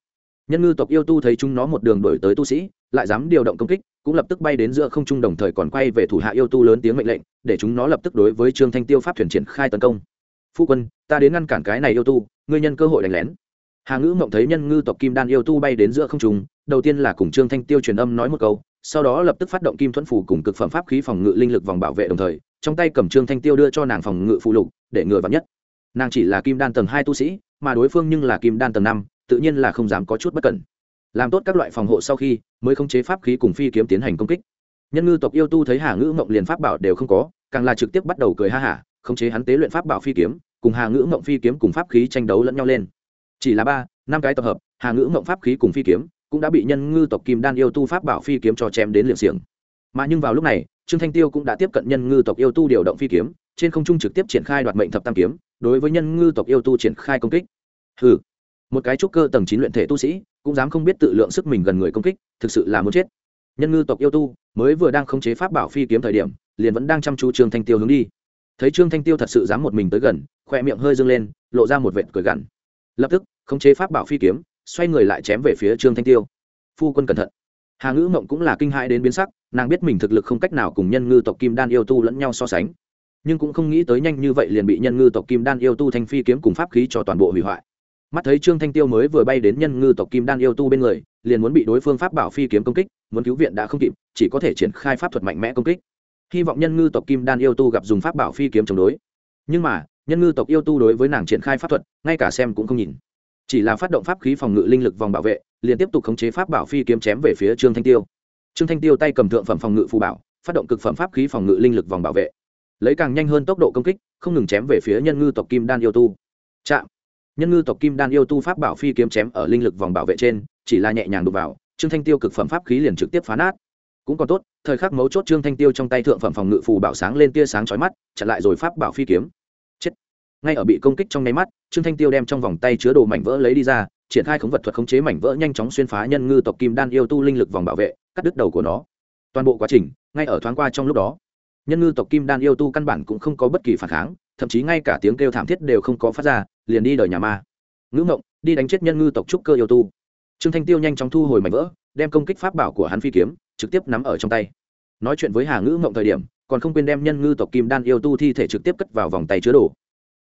Nhân ngư tộc yêu tu thấy chúng nó một đường đổi tới tu sĩ, lại dám điều động công kích, cũng lập tức bay đến giữa không trung đồng thời còn quay về thủ hạ yêu tu lớn tiếng mệnh lệnh, để chúng nó lập tức đối với trương thanh tiêu pháp thuyền triển khai tấn công. Phu quân, ta đến ngăn cản cái này yêu tu, ngươi nhân cơ hội đánh lén. Hà ngữ mộng thấy nhân ngư tộc kim đan yêu tu bay đến giữa không trung, đầu tiên là cùng trương thanh tiêu truyền âm nói một câu sau đó lập tức phát động kim thuẫn phủ cùng cực phẩm pháp khí phòng ngự linh lực vòng bảo vệ đồng thời, trong tay cầm trương thanh tiêu đưa cho nàng phòng ngự phụ lục, để ngừa vắn nhất. Nàng chỉ là kim đan tầng hai tu sĩ, mà đối phương nhưng là kim đan tầng năm, tự nhiên là không dám có chút bất cẩn. Làm tốt các loại phòng hộ sau khi, mới khống chế pháp khí cùng phi kiếm tiến hành công kích. Nhân ngư tộc yêu tu thấy hà ngữ mộng liền pháp bảo đều không có, càng là trực tiếp bắt đầu cười ha hả, khống chế hắn tế luyện pháp bảo phi kiếm, cùng hà ngữ mộng phi kiếm cùng pháp khí tranh đấu lẫn nhau lên. Chỉ là ba, năm cái tập hợp, hà ngữ mộng pháp khí cùng phi kiếm cũng đã bị nhân ngư tộc kim đan yêu tu pháp bảo phi kiếm cho chém đến liệng xiềng. Mà nhưng vào lúc này, trương thanh tiêu cũng đã tiếp cận nhân ngư tộc yêu tu điều động phi kiếm, trên không trung trực tiếp triển khai đoạt mệnh thập tam kiếm, đối với nhân ngư tộc yêu tu triển khai công kích. Ừ một cái trúc cơ tầng chín luyện thể tu sĩ, cũng dám không biết tự lượng sức mình gần người công kích, thực sự là muốn chết. Nhân ngư tộc yêu tu, mới vừa đang khống chế pháp bảo phi kiếm thời điểm, liền vẫn đang chăm chú trương thanh tiêu hướng đi. Thấy trương thanh tiêu thật sự dám một mình tới gần, khoe miệng hơi dâng lên, lộ ra một vệt cười gằn. Lập tức, khống chế pháp bảo phi kiếm xoay người lại chém về phía trương thanh tiêu. Phu quân cẩn thận. Hà ngữ mộng cũng là kinh hãi đến biến sắc, nàng biết mình thực lực không cách nào cùng nhân ngư tộc kim đan yêu tu lẫn nhau so sánh. Nhưng cũng không nghĩ tới nhanh như vậy liền bị nhân ngư tộc kim đan yêu tu thanh phi kiếm cùng pháp khí cho toàn bộ hủy hoại. Mắt thấy trương thanh tiêu mới vừa bay đến nhân ngư tộc kim đan yêu tu bên người, liền muốn bị đối phương pháp bảo phi kiếm công kích, muốn cứu viện đã không kịp, chỉ có thể triển khai pháp thuật mạnh mẽ công kích. Hy vọng nhân ngư tộc kim đan yêu tu gặp dùng pháp bảo phi kiếm chống đối. Nhưng mà, nhân ngư tộc yêu tu đối với nàng triển khai pháp thuật, ngay cả xem cũng không nhìn chỉ là phát động pháp khí phòng ngự linh lực vòng bảo vệ, liền tiếp tục khống chế pháp bảo phi kiếm chém về phía trương thanh tiêu. Trương thanh tiêu tay cầm thượng phẩm phòng ngự phù bảo, phát động cực phẩm pháp khí phòng ngự linh lực vòng bảo vệ. Lấy càng nhanh hơn tốc độ công kích, không ngừng chém về phía nhân ngư tộc kim đan yêu tu. Chạm. Nhân ngư tộc kim đan yêu tu pháp bảo phi kiếm chém ở linh lực vòng bảo vệ trên, chỉ là nhẹ nhàng đục vào, trương thanh tiêu cực phẩm pháp khí liền trực tiếp phá nát. Cũng còn tốt, thời khắc mấu chốt trương thanh tiêu trong tay thượng phẩm phòng ngự phù bảo sáng lên tia sáng chói mắt, chặn lại rồi pháp bảo phi kiếm ngay ở bị công kích trong nháy mắt, trương thanh tiêu đem trong vòng tay chứa đồ mảnh vỡ lấy đi ra, triển khai khống vật thuật khống chế mảnh vỡ nhanh chóng xuyên phá nhân ngư tộc kim đan yêu tu linh lực vòng bảo vệ, cắt đứt đầu của nó. Toàn bộ quá trình, ngay ở thoáng qua trong lúc đó, nhân ngư tộc kim đan yêu tu căn bản cũng không có bất kỳ phản kháng, thậm chí ngay cả tiếng kêu thảm thiết đều không có phát ra, liền đi đời nhà ma. Ngữ mộng đi đánh chết nhân ngư tộc trúc cơ yêu tu. Trương thanh tiêu nhanh chóng thu hồi mảnh vỡ, đem công kích pháp bảo của hắn phi kiếm, trực tiếp nắm ở trong tay. Nói chuyện với hà ngữ mộng thời điểm, còn không quên đem nhân ngư tộc kim đan yêu tu thi thể trực tiếp cất vào vòng tay chứa đồ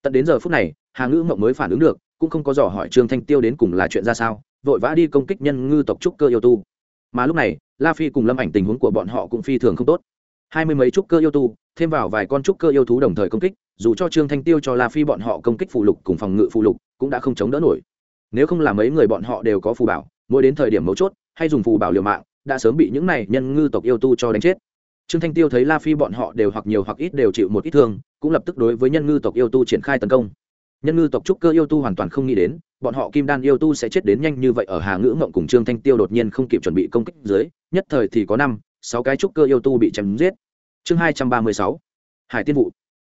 tận đến giờ phút này, hà ngữ mộng mới phản ứng được, cũng không có dò hỏi trương thanh tiêu đến cùng là chuyện ra sao, vội vã đi công kích nhân ngư tộc trúc cơ yêu tu. Mà lúc này, la phi cùng lâm ảnh tình huống của bọn họ cũng phi thường không tốt. Hai mươi mấy trúc cơ yêu tu, thêm vào vài con trúc cơ yêu thú đồng thời công kích, dù cho trương thanh tiêu cho la phi bọn họ công kích phụ lục cùng phòng ngự phụ lục, cũng đã không chống đỡ nổi. Nếu không là mấy người bọn họ đều có phù bảo, mỗi đến thời điểm mấu chốt, hay dùng phù bảo liều mạng, đã sớm bị những này nhân ngư tộc yêu tu cho đánh chết. Trương thanh tiêu thấy la phi bọn họ đều hoặc nhiều hoặc ít đều chịu một ít thương cũng lập tức đối với nhân ngư tộc yêu tu triển khai tấn công. Nhân ngư tộc trúc cơ yêu tu hoàn toàn không nghĩ đến, bọn họ kim đan yêu tu sẽ chết đến nhanh như vậy ở hà ngữ mộng cùng trương thanh tiêu đột nhiên không kịp chuẩn bị công kích dưới, nhất thời thì có năm, sáu cái trúc cơ yêu tu bị chém giết. Chương hai trăm ba mươi sáu, hải tiên vụ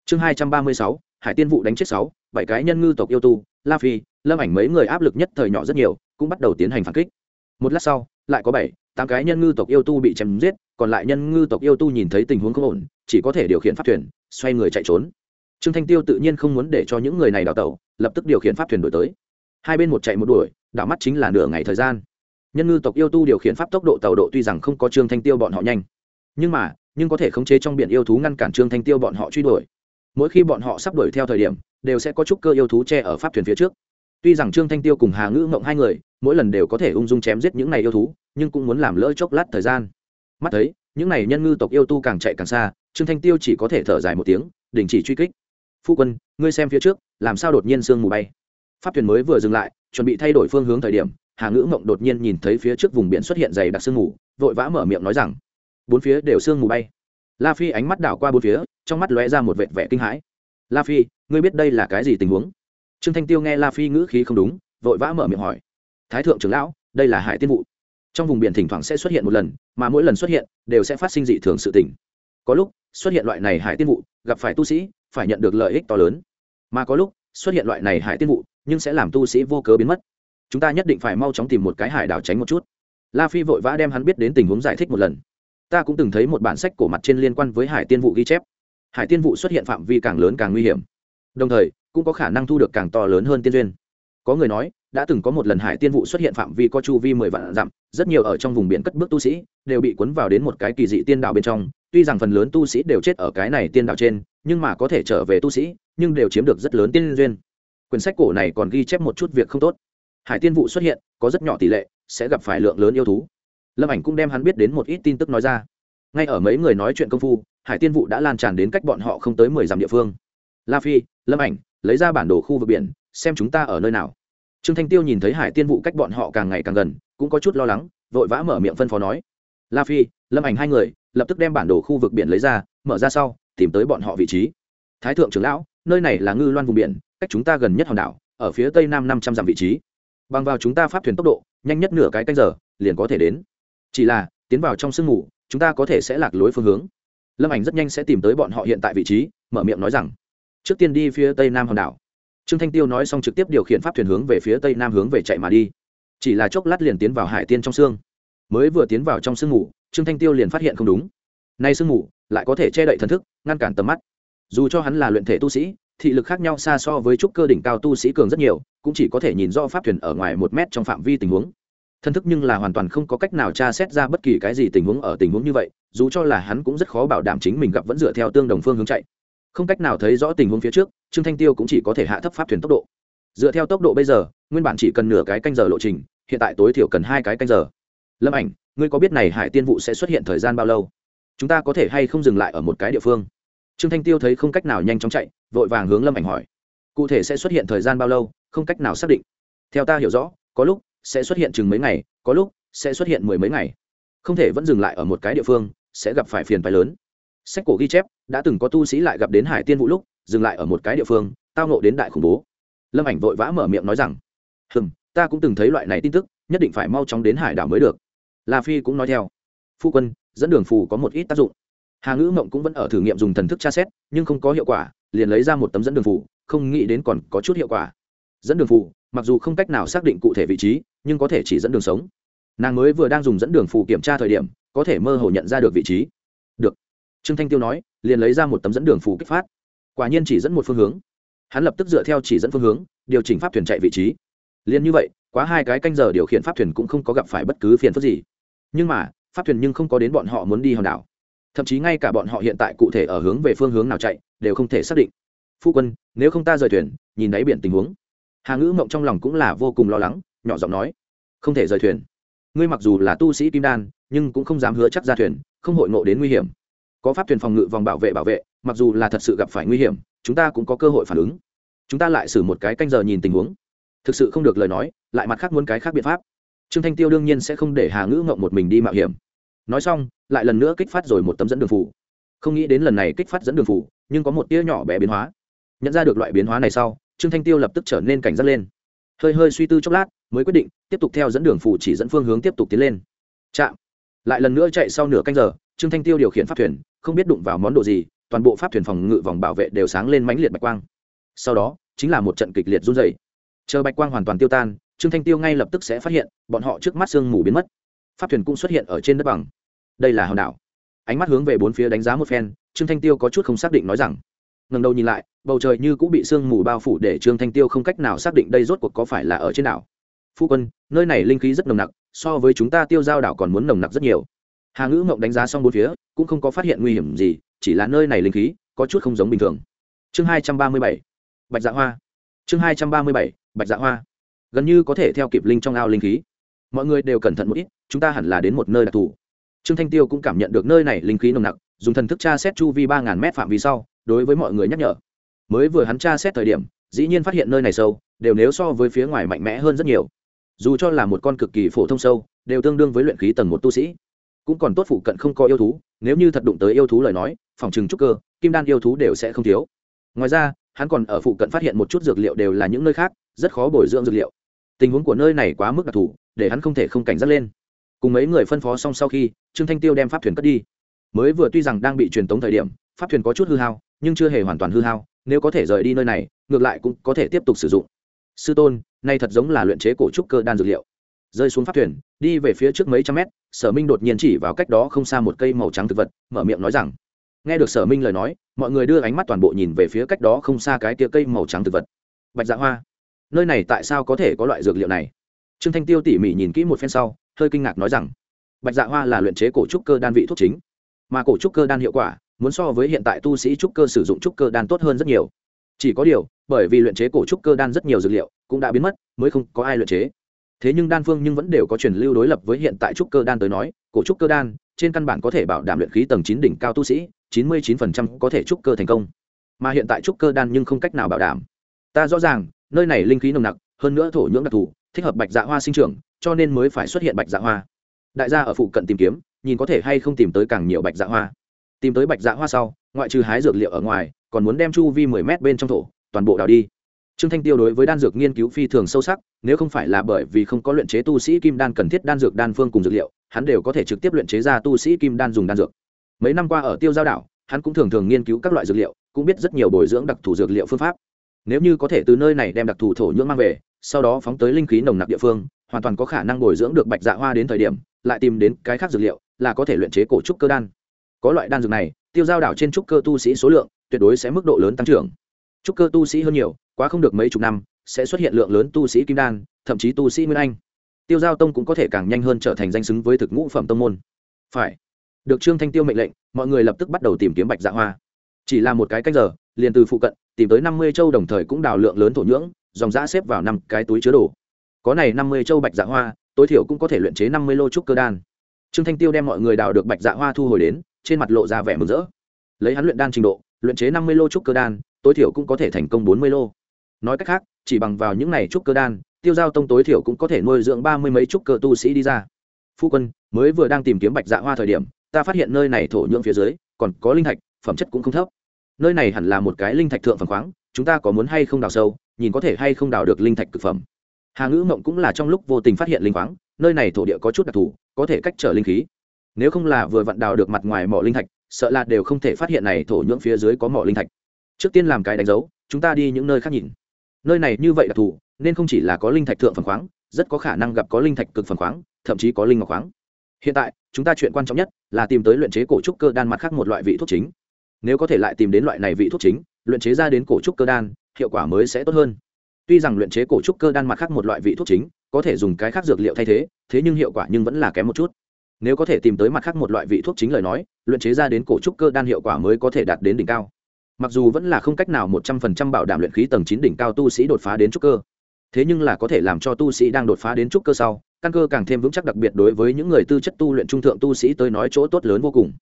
chương hai trăm ba mươi sáu, hải tiên vụ đánh chết sáu, bảy cái nhân ngư tộc yêu tu, la phi, lâm ảnh mấy người áp lực nhất thời nhỏ rất nhiều, cũng bắt đầu tiến hành phản kích. Một lát sau, lại có bảy, tám cái nhân ngư tộc yêu tu bị chém giết, còn lại nhân ngư tộc yêu tu nhìn thấy tình huống không ổn, chỉ có thể điều khiển pháp thuyền xoay người chạy trốn. Trương thanh tiêu tự nhiên không muốn để cho những người này đào tẩu, lập tức điều khiển pháp thuyền đổi tới. Hai bên một chạy một đuổi, đảo mắt chính là nửa ngày thời gian. Nhân ngư tộc yêu tu điều khiển pháp tốc độ tàu độ tuy rằng không có trương thanh tiêu bọn họ nhanh, nhưng mà, nhưng có thể khống chế trong biển yêu thú ngăn cản trương thanh tiêu bọn họ truy đuổi. Mỗi khi bọn họ sắp đuổi theo thời điểm, đều sẽ có chút cơ yêu thú che ở pháp thuyền phía trước. Tuy rằng trương thanh tiêu cùng hà ngữ mộng hai người, mỗi lần đều có thể ung dung chém giết những này yêu thú, nhưng cũng muốn làm lỡ chốc lát thời gian. Mắt thấy những này nhân ngư tộc yêu tu càng chạy càng xa, trương thanh tiêu chỉ có thể thở dài một tiếng, đình chỉ truy kích. Phu quân, ngươi xem phía trước, làm sao đột nhiên sương mù bay? Pháp thuyền mới vừa dừng lại, chuẩn bị thay đổi phương hướng thời điểm, hà ngữ mộng đột nhiên nhìn thấy phía trước vùng biển xuất hiện dày đặc sương mù, vội vã mở miệng nói rằng, bốn phía đều sương mù bay. La phi ánh mắt đảo qua bốn phía, trong mắt lóe ra một vệt vẻ kinh hãi. La phi, ngươi biết đây là cái gì tình huống? Trương thanh tiêu nghe la phi ngữ khí không đúng, vội vã mở miệng hỏi. Thái thượng trưởng lão, đây là hải tiên vụ trong vùng biển thỉnh thoảng sẽ xuất hiện một lần, mà mỗi lần xuất hiện đều sẽ phát sinh dị thường sự tình. Có lúc, xuất hiện loại này hải tiên vụ, gặp phải tu sĩ, phải nhận được lợi ích to lớn. Mà có lúc, xuất hiện loại này hải tiên vụ, nhưng sẽ làm tu sĩ vô cớ biến mất. Chúng ta nhất định phải mau chóng tìm một cái hải đảo tránh một chút. La phi vội vã đem hắn biết đến tình huống giải thích một lần. Ta cũng từng thấy một bản sách cổ mặt trên liên quan với hải tiên vụ ghi chép. Hải tiên vụ xuất hiện phạm vi càng lớn càng nguy hiểm. Đồng thời, cũng có khả năng thu được càng to lớn hơn tiên duyên. Có người nói đã từng có một lần hải tiên vụ xuất hiện phạm vi có chu vi mười vạn dặm, rất nhiều ở trong vùng biển cất bước tu sĩ đều bị cuốn vào đến một cái kỳ dị tiên đạo bên trong. Tuy rằng phần lớn tu sĩ đều chết ở cái này tiên đạo trên, nhưng mà có thể trở về tu sĩ, nhưng đều chiếm được rất lớn tiên duyên. Quyển sách cổ này còn ghi chép một chút việc không tốt. Hải tiên vụ xuất hiện, có rất nhỏ tỷ lệ, sẽ gặp phải lượng lớn yêu thú. Lâm ảnh cũng đem hắn biết đến một ít tin tức nói ra. Ngay ở mấy người nói chuyện công phu, hải tiên vụ đã lan tràn đến cách bọn họ không tới mười dặm địa phương. La phi, lâm ảnh, lấy ra bản đồ khu vực biển, xem chúng ta ở nơi nào trương thanh tiêu nhìn thấy hải tiên vụ cách bọn họ càng ngày càng gần, cũng có chút lo lắng, vội vã mở miệng phân phó nói. La phi, lâm ảnh hai người, lập tức đem bản đồ khu vực biển lấy ra, mở ra sau, tìm tới bọn họ vị trí. Thái thượng trưởng lão, nơi này là ngư loan vùng biển, cách chúng ta gần nhất hòn đảo, ở phía tây nam năm trăm dặm vị trí. Bằng vào chúng ta pháp thuyền tốc độ, nhanh nhất nửa cái canh giờ, liền có thể đến. Chỉ là, tiến vào trong sương mù, chúng ta có thể sẽ lạc lối phương hướng. Lâm ảnh rất nhanh sẽ tìm tới bọn họ hiện tại vị trí, mở miệng nói rằng, trước tiên đi phía tây nam hòn đảo trương thanh tiêu nói xong trực tiếp điều khiển pháp thuyền hướng về phía tây nam hướng về chạy mà đi. Chỉ là chốc lát liền tiến vào hải tiên trong sương. Mới vừa tiến vào trong sương ngủ, trương thanh tiêu liền phát hiện không đúng. Nay sương ngủ lại có thể che đậy thần thức ngăn cản tầm mắt. Dù cho hắn là luyện thể tu sĩ thị lực khác nhau xa so với trúc cơ đỉnh cao tu sĩ cường rất nhiều cũng chỉ có thể nhìn rõ pháp thuyền ở ngoài một mét trong phạm vi tình huống. Thân thức nhưng là hoàn toàn không có cách nào tra xét ra bất kỳ cái gì tình huống ở tình huống như vậy dù cho là hắn cũng rất khó bảo đảm chính mình gặp vẫn dựa theo tương đồng phương hướng chạy không cách nào thấy rõ tình huống phía trước, trương thanh tiêu cũng chỉ có thể hạ thấp pháp thuyền tốc độ. Dựa theo tốc độ bây giờ, nguyên bản chỉ cần nửa cái canh giờ lộ trình, hiện tại tối thiểu cần hai cái canh giờ. Lâm ảnh, ngươi có biết này hải tiên vụ sẽ xuất hiện thời gian bao lâu? Chúng ta có thể hay không dừng lại ở một cái địa phương? Trương thanh tiêu thấy không cách nào nhanh chóng chạy, vội vàng hướng lâm ảnh hỏi. Cụ thể sẽ xuất hiện thời gian bao lâu, không cách nào xác định. Theo ta hiểu rõ, có lúc sẽ xuất hiện chừng mấy ngày, có lúc sẽ xuất hiện mười mấy ngày. Không thể vẫn dừng lại ở một cái địa phương, sẽ gặp phải phiền phái lớn sách cổ ghi chép, đã từng có tu sĩ lại gặp đến hải tiên vụ lúc, dừng lại ở một cái địa phương, tao nộ đến đại khủng bố. Lâm ảnh vội vã mở miệng nói rằng, hừm, ta cũng từng thấy loại này tin tức, nhất định phải mau chóng đến hải đảo mới được. La phi cũng nói theo. Phu quân, dẫn đường phù có một ít tác dụng. Hà ngữ mộng cũng vẫn ở thử nghiệm dùng thần thức tra xét, nhưng không có hiệu quả, liền lấy ra một tấm dẫn đường phù, không nghĩ đến còn có chút hiệu quả. Dẫn đường phù, mặc dù không cách nào xác định cụ thể vị trí, nhưng có thể chỉ dẫn đường sống. Nàng mới vừa đang dùng dẫn đường phù kiểm tra thời điểm, có thể mơ hồ nhận ra được vị trí trương thanh tiêu nói, liền lấy ra một tấm dẫn đường phù kích phát. Quả nhiên chỉ dẫn một phương hướng. Hắn lập tức dựa theo chỉ dẫn phương hướng, điều chỉnh pháp thuyền chạy vị trí. Liền như vậy, quá hai cái canh giờ điều khiển pháp thuyền cũng không có gặp phải bất cứ phiền phức gì. Nhưng mà, pháp thuyền nhưng không có đến bọn họ muốn đi hòn đảo. Thậm chí ngay cả bọn họ hiện tại cụ thể ở hướng về phương hướng nào chạy, đều không thể xác định. Phu quân, nếu không ta rời thuyền, nhìn đáy biển tình huống. Hà ngữ mộng trong lòng cũng là vô cùng lo lắng, nhỏ giọng nói, không thể rời thuyền. Ngươi mặc dù là tu sĩ kim đan, nhưng cũng không dám hứa chắc ra thuyền, không hội ngộ đến nguy hiểm có pháp thuyền phòng ngự vòng bảo vệ bảo vệ, mặc dù là thật sự gặp phải nguy hiểm, chúng ta cũng có cơ hội phản ứng. Chúng ta lại xử một cái canh giờ nhìn tình huống. Thực sự không được lời nói, lại mặt khác muốn cái khác biện pháp. Trương thanh tiêu đương nhiên sẽ không để hà ngữ ngộng một mình đi mạo hiểm. Nói xong, lại lần nữa kích phát rồi một tấm dẫn đường phủ. Không nghĩ đến lần này kích phát dẫn đường phủ, nhưng có một tia nhỏ bé biến hóa. Nhận ra được loại biến hóa này sau, trương thanh tiêu lập tức trở nên cảnh giác lên. Hơi hơi suy tư chốc lát, mới quyết định tiếp tục theo dẫn đường phụ chỉ dẫn phương hướng tiếp tục tiến lên. Chạm. Lại lần nữa chạy sau nửa canh giờ, trương thanh tiêu điều khiển pháp thuyền không biết đụng vào món đồ gì, toàn bộ pháp thuyền phòng ngự vòng bảo vệ đều sáng lên mãnh liệt bạch quang. Sau đó, chính là một trận kịch liệt run dày chờ bạch quang hoàn toàn tiêu tan, trương thanh tiêu ngay lập tức sẽ phát hiện, bọn họ trước mắt sương mù biến mất. Pháp thuyền cũng xuất hiện ở trên đất bằng. Đây là hòn đảo. Ánh mắt hướng về bốn phía đánh giá một phen, trương thanh tiêu có chút không xác định nói rằng. Ngần đầu nhìn lại, bầu trời như cũng bị sương mù bao phủ để trương thanh tiêu không cách nào xác định đây rốt cuộc có phải là ở trên đảo. Phu quân, nơi này linh khí rất nồng nặc, so với chúng ta tiêu giao đảo còn muốn nồng nặc rất nhiều hà ngữ mộng đánh giá xong bốn phía, cũng không có phát hiện nguy hiểm gì, chỉ là nơi này linh khí có chút không giống bình thường. Chương hai trăm ba mươi bảy, bạch dạ hoa. Chương hai trăm ba mươi bảy, bạch dạ hoa. Gần như có thể theo kịp linh trong ao linh khí. Mọi người đều cẩn thận một ít, chúng ta hẳn là đến một nơi đặc thù. Trương thanh tiêu cũng cảm nhận được nơi này linh khí nồng nặc, dùng thần thức tra xét chu vi ba ngàn mét phạm vi sau, đối với mọi người nhắc nhở. Mới vừa hắn tra xét thời điểm, dĩ nhiên phát hiện nơi này sâu, đều nếu so với phía ngoài mạnh mẽ hơn rất nhiều. Dù cho là một con cực kỳ phổ thông sâu, đều tương đương với luyện khí tầng một tu sĩ cũng còn tốt phụ cận không có yêu thú, nếu như thật đụng tới yêu thú lời nói, phòng chừng trúc cơ, kim đan yêu thú đều sẽ không thiếu. Ngoài ra, hắn còn ở phụ cận phát hiện một chút dược liệu đều là những nơi khác, rất khó bồi dưỡng dược liệu. Tình huống của nơi này quá mức đặc thù, để hắn không thể không cảnh giác lên. Cùng mấy người phân phó xong sau khi, trương thanh tiêu đem pháp thuyền cất đi. Mới vừa tuy rằng đang bị truyền tống thời điểm, pháp thuyền có chút hư hao, nhưng chưa hề hoàn toàn hư hao, nếu có thể rời đi nơi này, ngược lại cũng có thể tiếp tục sử dụng. Sư tôn, nay thật giống là luyện chế cổ trúc cơ đan dược liệu. Rơi xuống pháp thuyền, đi về phía trước mấy trăm mét sở minh đột nhiên chỉ vào cách đó không xa một cây màu trắng thực vật, mở miệng nói rằng, nghe được sở minh lời nói, mọi người đưa ánh mắt toàn bộ nhìn về phía cách đó không xa cái tia cây màu trắng thực vật. Bạch dạ hoa, nơi này tại sao có thể có loại dược liệu này? Trương thanh tiêu tỉ mỉ nhìn kỹ một phen sau, hơi kinh ngạc nói rằng, bạch dạ hoa là luyện chế cổ trúc cơ đan vị thuốc chính, mà cổ trúc cơ đan hiệu quả muốn so với hiện tại tu sĩ trúc cơ sử dụng trúc cơ đan tốt hơn rất nhiều. Chỉ có điều, bởi vì luyện chế cổ trúc cơ đan rất nhiều dược liệu cũng đã biến mất, mới không có ai luyện chế thế nhưng đan phương nhưng vẫn đều có truyền lưu đối lập với hiện tại trúc cơ đan tới nói, cổ trúc cơ đan, trên căn bản có thể bảo đảm luyện khí tầng chín đỉnh cao tu sĩ, chín mươi chín phần trăm có thể trúc cơ thành công. Mà hiện tại trúc cơ đan nhưng không cách nào bảo đảm. Ta rõ ràng, nơi này linh khí nồng nặc, hơn nữa thổ nhưỡng đặc thù, thích hợp bạch dạ hoa sinh trưởng, cho nên mới phải xuất hiện bạch dạ hoa. Đại gia ở phụ cận tìm kiếm, nhìn có thể hay không tìm tới càng nhiều bạch dạ hoa. Tìm tới bạch dạ hoa sau, ngoại trừ hái dược liệu ở ngoài, còn muốn đem chu vi mười m bên trong thổ, toàn bộ đào đi trương thanh tiêu đối với đan dược nghiên cứu phi thường sâu sắc, nếu không phải là bởi vì không có luyện chế tu sĩ kim đan cần thiết đan dược đan phương cùng dược liệu, hắn đều có thể trực tiếp luyện chế ra tu sĩ kim đan dùng đan dược. Mấy năm qua ở tiêu giao đảo, hắn cũng thường thường nghiên cứu các loại dược liệu, cũng biết rất nhiều bồi dưỡng đặc thù dược liệu phương pháp. Nếu như có thể từ nơi này đem đặc thù thổ nhưỡng mang về, sau đó phóng tới linh khí nồng nặc địa phương, hoàn toàn có khả năng bồi dưỡng được bạch dạ hoa đến thời điểm, lại tìm đến cái khác dược liệu, là có thể luyện chế cổ trúc cơ đan. Có loại đan dược này, tiêu giao đảo trên trúc cơ tu sĩ số lượng tuyệt đối sẽ mức độ lớn tăng trưởng trúc cơ tu sĩ hơn nhiều, quá không được mấy chục năm, sẽ xuất hiện lượng lớn tu sĩ kim đan, thậm chí tu sĩ nguyên anh. Tiêu giao tông cũng có thể càng nhanh hơn trở thành danh xứng với thực ngũ phẩm tông môn. Phải. Được trương thanh tiêu mệnh lệnh, mọi người lập tức bắt đầu tìm kiếm bạch dạ hoa. Chỉ là một cái cách giờ, liền từ phụ cận, tìm tới năm mươi châu đồng thời cũng đào lượng lớn thổ nhưỡng, dòng giã xếp vào năm cái túi chứa đồ. Có này năm mươi châu bạch dạ hoa, tối thiểu cũng có thể luyện chế năm mươi lô trúc cơ đan. Trương thanh tiêu đem mọi người đào được bạch dạ hoa thu hồi đến, trên mặt lộ ra vẻ mừng rỡ. Lấy hắn luyện đan trình độ, luyện chế năm mươi lô trúc cơ đan tối thiểu cũng có thể thành công bốn mươi lô. Nói cách khác, chỉ bằng vào những này trúc cơ đan, tiêu giao tông tối thiểu cũng có thể nuôi dưỡng ba mươi mấy trúc cơ tu sĩ đi ra. Phu quân, mới vừa đang tìm kiếm bạch dạ hoa thời điểm, ta phát hiện nơi này thổ nhưỡng phía dưới còn có linh thạch, phẩm chất cũng không thấp. Nơi này hẳn là một cái linh thạch thượng phẩm khoáng, chúng ta có muốn hay không đào sâu, nhìn có thể hay không đào được linh thạch thực phẩm. Hà ngữ mộng cũng là trong lúc vô tình phát hiện linh khoáng, nơi này thổ địa có chút đặc thù, có thể cách trở linh khí. Nếu không là vừa vặn đào được mặt ngoài mỏ linh thạch, sợ là đều không thể phát hiện này thổ nhưỡng phía dưới có mỏ linh thạch trước tiên làm cái đánh dấu, chúng ta đi những nơi khác nhìn. Nơi này như vậy đặc thù nên không chỉ là có linh thạch thượng phần khoáng, rất có khả năng gặp có linh thạch cực phần khoáng, thậm chí có linh ngọc khoáng. Hiện tại, chúng ta chuyện quan trọng nhất là tìm tới luyện chế cổ trúc cơ đan mặt khác một loại vị thuốc chính. Nếu có thể lại tìm đến loại này vị thuốc chính, luyện chế ra đến cổ trúc cơ đan, hiệu quả mới sẽ tốt hơn. Tuy rằng luyện chế cổ trúc cơ đan mặt khác một loại vị thuốc chính, có thể dùng cái khác dược liệu thay thế thế nhưng hiệu quả nhưng vẫn là kém một chút. Nếu có thể tìm tới mặt khác một loại vị thuốc chính lời nói, luyện chế ra đến cổ trúc cơ đan hiệu quả mới có thể đạt đến đỉnh cao mặc dù vẫn là không cách nào một trăm phần trăm bảo đảm luyện khí tầng chín đỉnh cao tu sĩ đột phá đến trúc cơ, thế nhưng là có thể làm cho tu sĩ đang đột phá đến trúc cơ sau, căn cơ càng thêm vững chắc đặc biệt đối với những người tư chất tu luyện trung thượng tu sĩ tới nói chỗ tốt lớn vô cùng.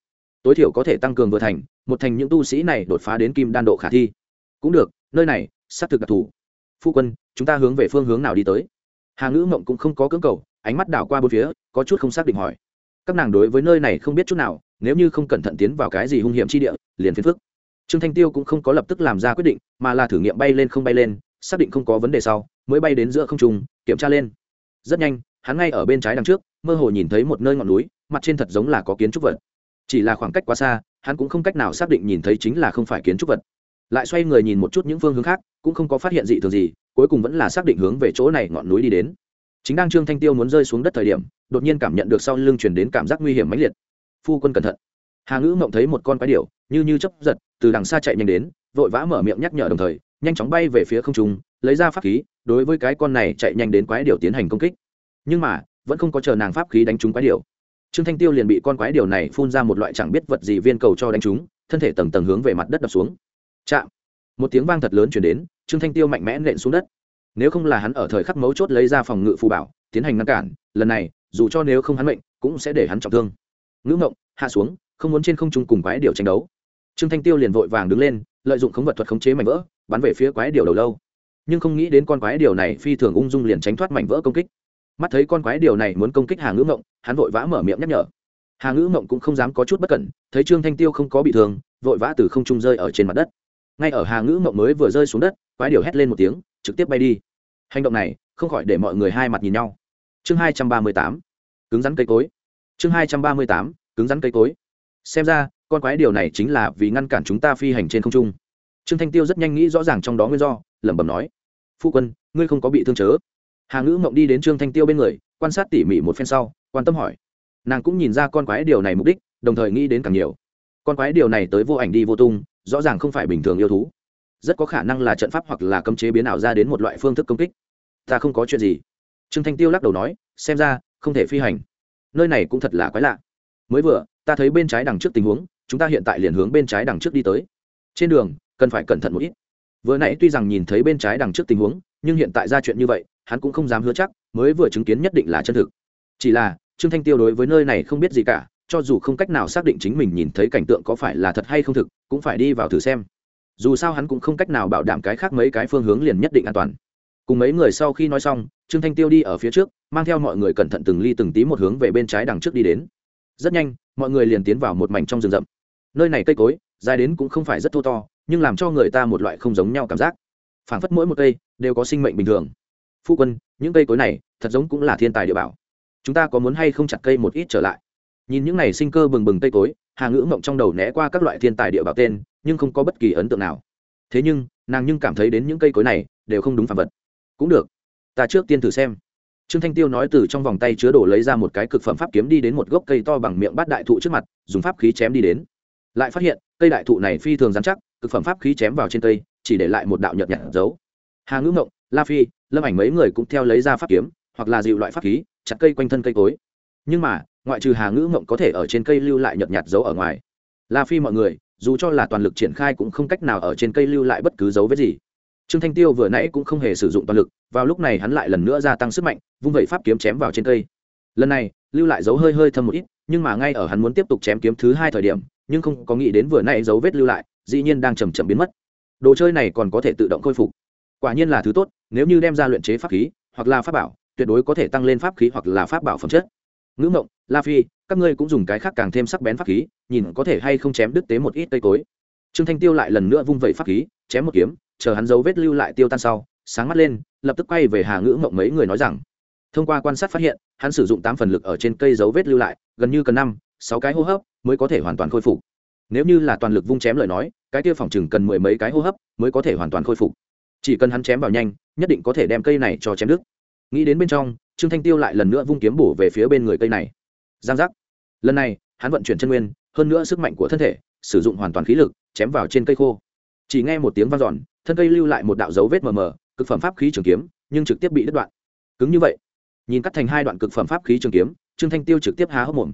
Tối thiểu có thể tăng cường vừa thành, một thành những tu sĩ này đột phá đến kim đan độ khả thi. Cũng được, nơi này, xác thực đặc thù. Phu quân, chúng ta hướng về phương hướng nào đi tới? Hà ngữ mộng cũng không có cưỡng cầu, ánh mắt đảo qua bốn phía, có chút không xác định hỏi. Các nàng đối với nơi này không biết chút nào, nếu như không cẩn thận tiến vào cái gì hung hiểm chi địa, liền phiền phức trương thanh tiêu cũng không có lập tức làm ra quyết định, mà là thử nghiệm bay lên không bay lên, xác định không có vấn đề sau, mới bay đến giữa không trung, kiểm tra lên. Rất nhanh, hắn ngay ở bên trái đằng trước, mơ hồ nhìn thấy một nơi ngọn núi, mặt trên thật giống là có kiến trúc vật. Chỉ là khoảng cách quá xa, hắn cũng không cách nào xác định nhìn thấy chính là không phải kiến trúc vật. Lại xoay người nhìn một chút những phương hướng khác, cũng không có phát hiện gì thường gì, cuối cùng vẫn là xác định hướng về chỗ này ngọn núi đi đến. Chính đang trương thanh tiêu muốn rơi xuống đất thời điểm, đột nhiên cảm nhận được sau lưng chuyển đến cảm giác nguy hiểm mãnh liệt. Phu quân cẩn thận hà ngữ mộng thấy một con quái điểu, như như chấp giật, từ đằng xa chạy nhanh đến, vội vã mở miệng nhắc nhở đồng thời, nhanh chóng bay về phía không trung, lấy ra pháp khí, đối với cái con này chạy nhanh đến quái điểu tiến hành công kích. Nhưng mà, vẫn không có chờ nàng pháp khí đánh trúng quái điểu. Trương thanh tiêu liền bị con quái điểu này phun ra một loại chẳng biết vật gì viên cầu cho đánh trúng, thân thể tầng tầng hướng về mặt đất đập xuống. Chạm! Một tiếng vang thật lớn chuyển đến, trương thanh tiêu mạnh mẽ nện xuống đất. Nếu không là hắn ở thời khắc mấu chốt lấy ra phòng ngự phù bảo, tiến hành ngăn cản, lần này, dù cho nếu không hắn mệnh, cũng sẽ để hắn trọng thương. Ngữ ngộng hạ xuống không muốn trên không trung cùng quái điểu tranh đấu. Trương thanh tiêu liền vội vàng đứng lên, lợi dụng khống vật thuật khống chế mảnh vỡ, bắn về phía quái điểu đầu lâu. Nhưng không nghĩ đến con quái điểu này phi thường ung dung liền tránh thoát mảnh vỡ công kích. Mắt thấy con quái điểu này muốn công kích hà ngữ ngộng, hắn vội vã mở miệng nhắc nhở. Hà ngữ ngộng cũng không dám có chút bất cẩn, thấy trương thanh tiêu không có bị thương, vội vã từ không trung rơi ở trên mặt đất. Ngay ở hà ngữ ngộng mới vừa rơi xuống đất, quái điểu hét lên một tiếng, trực tiếp bay đi. Hành động này, không khỏi để mọi người hai mặt nhìn nhau. Chương hai trăm ba mươi tám, cứng rắn cây cối. Chương hai trăm ba mươi tám, cứng rắn cây cối xem ra, con quái điều này chính là vì ngăn cản chúng ta phi hành trên không trung. Trương thanh tiêu rất nhanh nghĩ rõ ràng trong đó nguyên do, lẩm bẩm nói, phu quân, ngươi không có bị thương chớ. Hà ngữ mộng đi đến trương thanh tiêu bên người, quan sát tỉ mỉ một phen sau, quan tâm hỏi. Nàng cũng nhìn ra con quái điều này mục đích, đồng thời nghĩ đến càng nhiều. Con quái điều này tới vô ảnh đi vô tung, rõ ràng không phải bình thường yêu thú. Rất có khả năng là trận pháp hoặc là cấm chế biến ảo ra đến một loại phương thức công kích. Ta không có chuyện gì. Trương thanh tiêu lắc đầu nói, xem ra, không thể phi hành. Nơi này cũng thật là quái lạ. Mới vừa ta thấy bên trái đằng trước tình huống, chúng ta hiện tại liền hướng bên trái đằng trước đi tới. Trên đường, cần phải cẩn thận một ít. Vừa nãy tuy rằng nhìn thấy bên trái đằng trước tình huống, nhưng hiện tại ra chuyện như vậy, hắn cũng không dám hứa chắc, mới vừa chứng kiến nhất định là chân thực. Chỉ là, trương thanh tiêu đối với nơi này không biết gì cả, cho dù không cách nào xác định chính mình nhìn thấy cảnh tượng có phải là thật hay không thực, cũng phải đi vào thử xem. Dù sao hắn cũng không cách nào bảo đảm cái khác mấy cái phương hướng liền nhất định an toàn. Cùng mấy người sau khi nói xong, trương thanh tiêu đi ở phía trước, mang theo mọi người cẩn thận từng ly từng tí một hướng về bên trái đằng trước đi đến rất nhanh, mọi người liền tiến vào một mảnh trong rừng rậm. Nơi này cây cối, dài đến cũng không phải rất thô to, nhưng làm cho người ta một loại không giống nhau cảm giác. Phảng phất mỗi một cây đều có sinh mệnh bình thường. Phu quân, những cây cối này thật giống cũng là thiên tài địa bảo. Chúng ta có muốn hay không chặt cây một ít trở lại? Nhìn những này sinh cơ bừng bừng cây cối, hà ngữ mộng trong đầu né qua các loại thiên tài địa bảo tên, nhưng không có bất kỳ ấn tượng nào. Thế nhưng, nàng nhưng cảm thấy đến những cây cối này đều không đúng phản vật. Cũng được, ta trước tiên thử xem trương thanh tiêu nói từ trong vòng tay chứa đồ lấy ra một cái cực phẩm pháp kiếm đi đến một gốc cây to bằng miệng bát đại thụ trước mặt, dùng pháp khí chém đi đến. Lại phát hiện, cây đại thụ này phi thường dán chắc, cực phẩm pháp khí chém vào trên cây, chỉ để lại một đạo nhợt nhạt dấu. Hà ngữ ngộng, la phi, lâm ảnh mấy người cũng theo lấy ra pháp kiếm, hoặc là dịu loại pháp khí, chặt cây quanh thân cây cối. Nhưng mà, ngoại trừ hà ngữ ngộng có thể ở trên cây lưu lại nhợt nhạt dấu ở ngoài. La phi mọi người, dù cho là toàn lực triển khai cũng không cách nào ở trên cây lưu lại bất cứ dấu vết gì trương thanh tiêu vừa nãy cũng không hề sử dụng toàn lực, vào lúc này hắn lại lần nữa gia tăng sức mạnh, vung vẩy pháp kiếm chém vào trên cây. Lần này, lưu lại dấu hơi hơi thâm một ít, nhưng mà ngay ở hắn muốn tiếp tục chém kiếm thứ hai thời điểm, nhưng không có nghĩ đến vừa nãy dấu vết lưu lại, dĩ nhiên đang chầm chậm biến mất. Đồ chơi này còn có thể tự động khôi phục. Quả nhiên là thứ tốt, nếu như đem ra luyện chế pháp khí, hoặc là pháp bảo, tuyệt đối có thể tăng lên pháp khí hoặc là pháp bảo phẩm chất. Ngữ mộng, la phi, các ngươi cũng dùng cái khác càng thêm sắc bén pháp khí, nhìn có thể hay không chém đứt tế một ít cây cối. Trương thanh tiêu lại lần nữa vung vẩy pháp khí, chém một kiếm chờ hắn dấu vết lưu lại tiêu tan sau, sáng mắt lên, lập tức quay về hà ngữ mộng mấy người nói rằng, thông qua quan sát phát hiện, hắn sử dụng tám phần lực ở trên cây dấu vết lưu lại, gần như cần năm, sáu cái hô hấp mới có thể hoàn toàn khôi phục. Nếu như là toàn lực vung chém lời nói, cái kia phòng chừng cần mười mấy cái hô hấp mới có thể hoàn toàn khôi phục. Chỉ cần hắn chém vào nhanh, nhất định có thể đem cây này cho chém đứt. Nghĩ đến bên trong, trương thanh tiêu lại lần nữa vung kiếm bổ về phía bên người cây này. Giang giác. Lần này, hắn vận chuyển chân nguyên, hơn nữa sức mạnh của thân thể, sử dụng hoàn toàn khí lực, chém vào trên cây khô. Chỉ nghe một tiếng vang dọn thân cây lưu lại một đạo dấu vết mờ mờ, cực phẩm pháp khí trường kiếm, nhưng trực tiếp bị đứt đoạn. Cứng như vậy, nhìn cắt thành hai đoạn cực phẩm pháp khí trường kiếm, trương thanh tiêu trực tiếp há hốc mồm.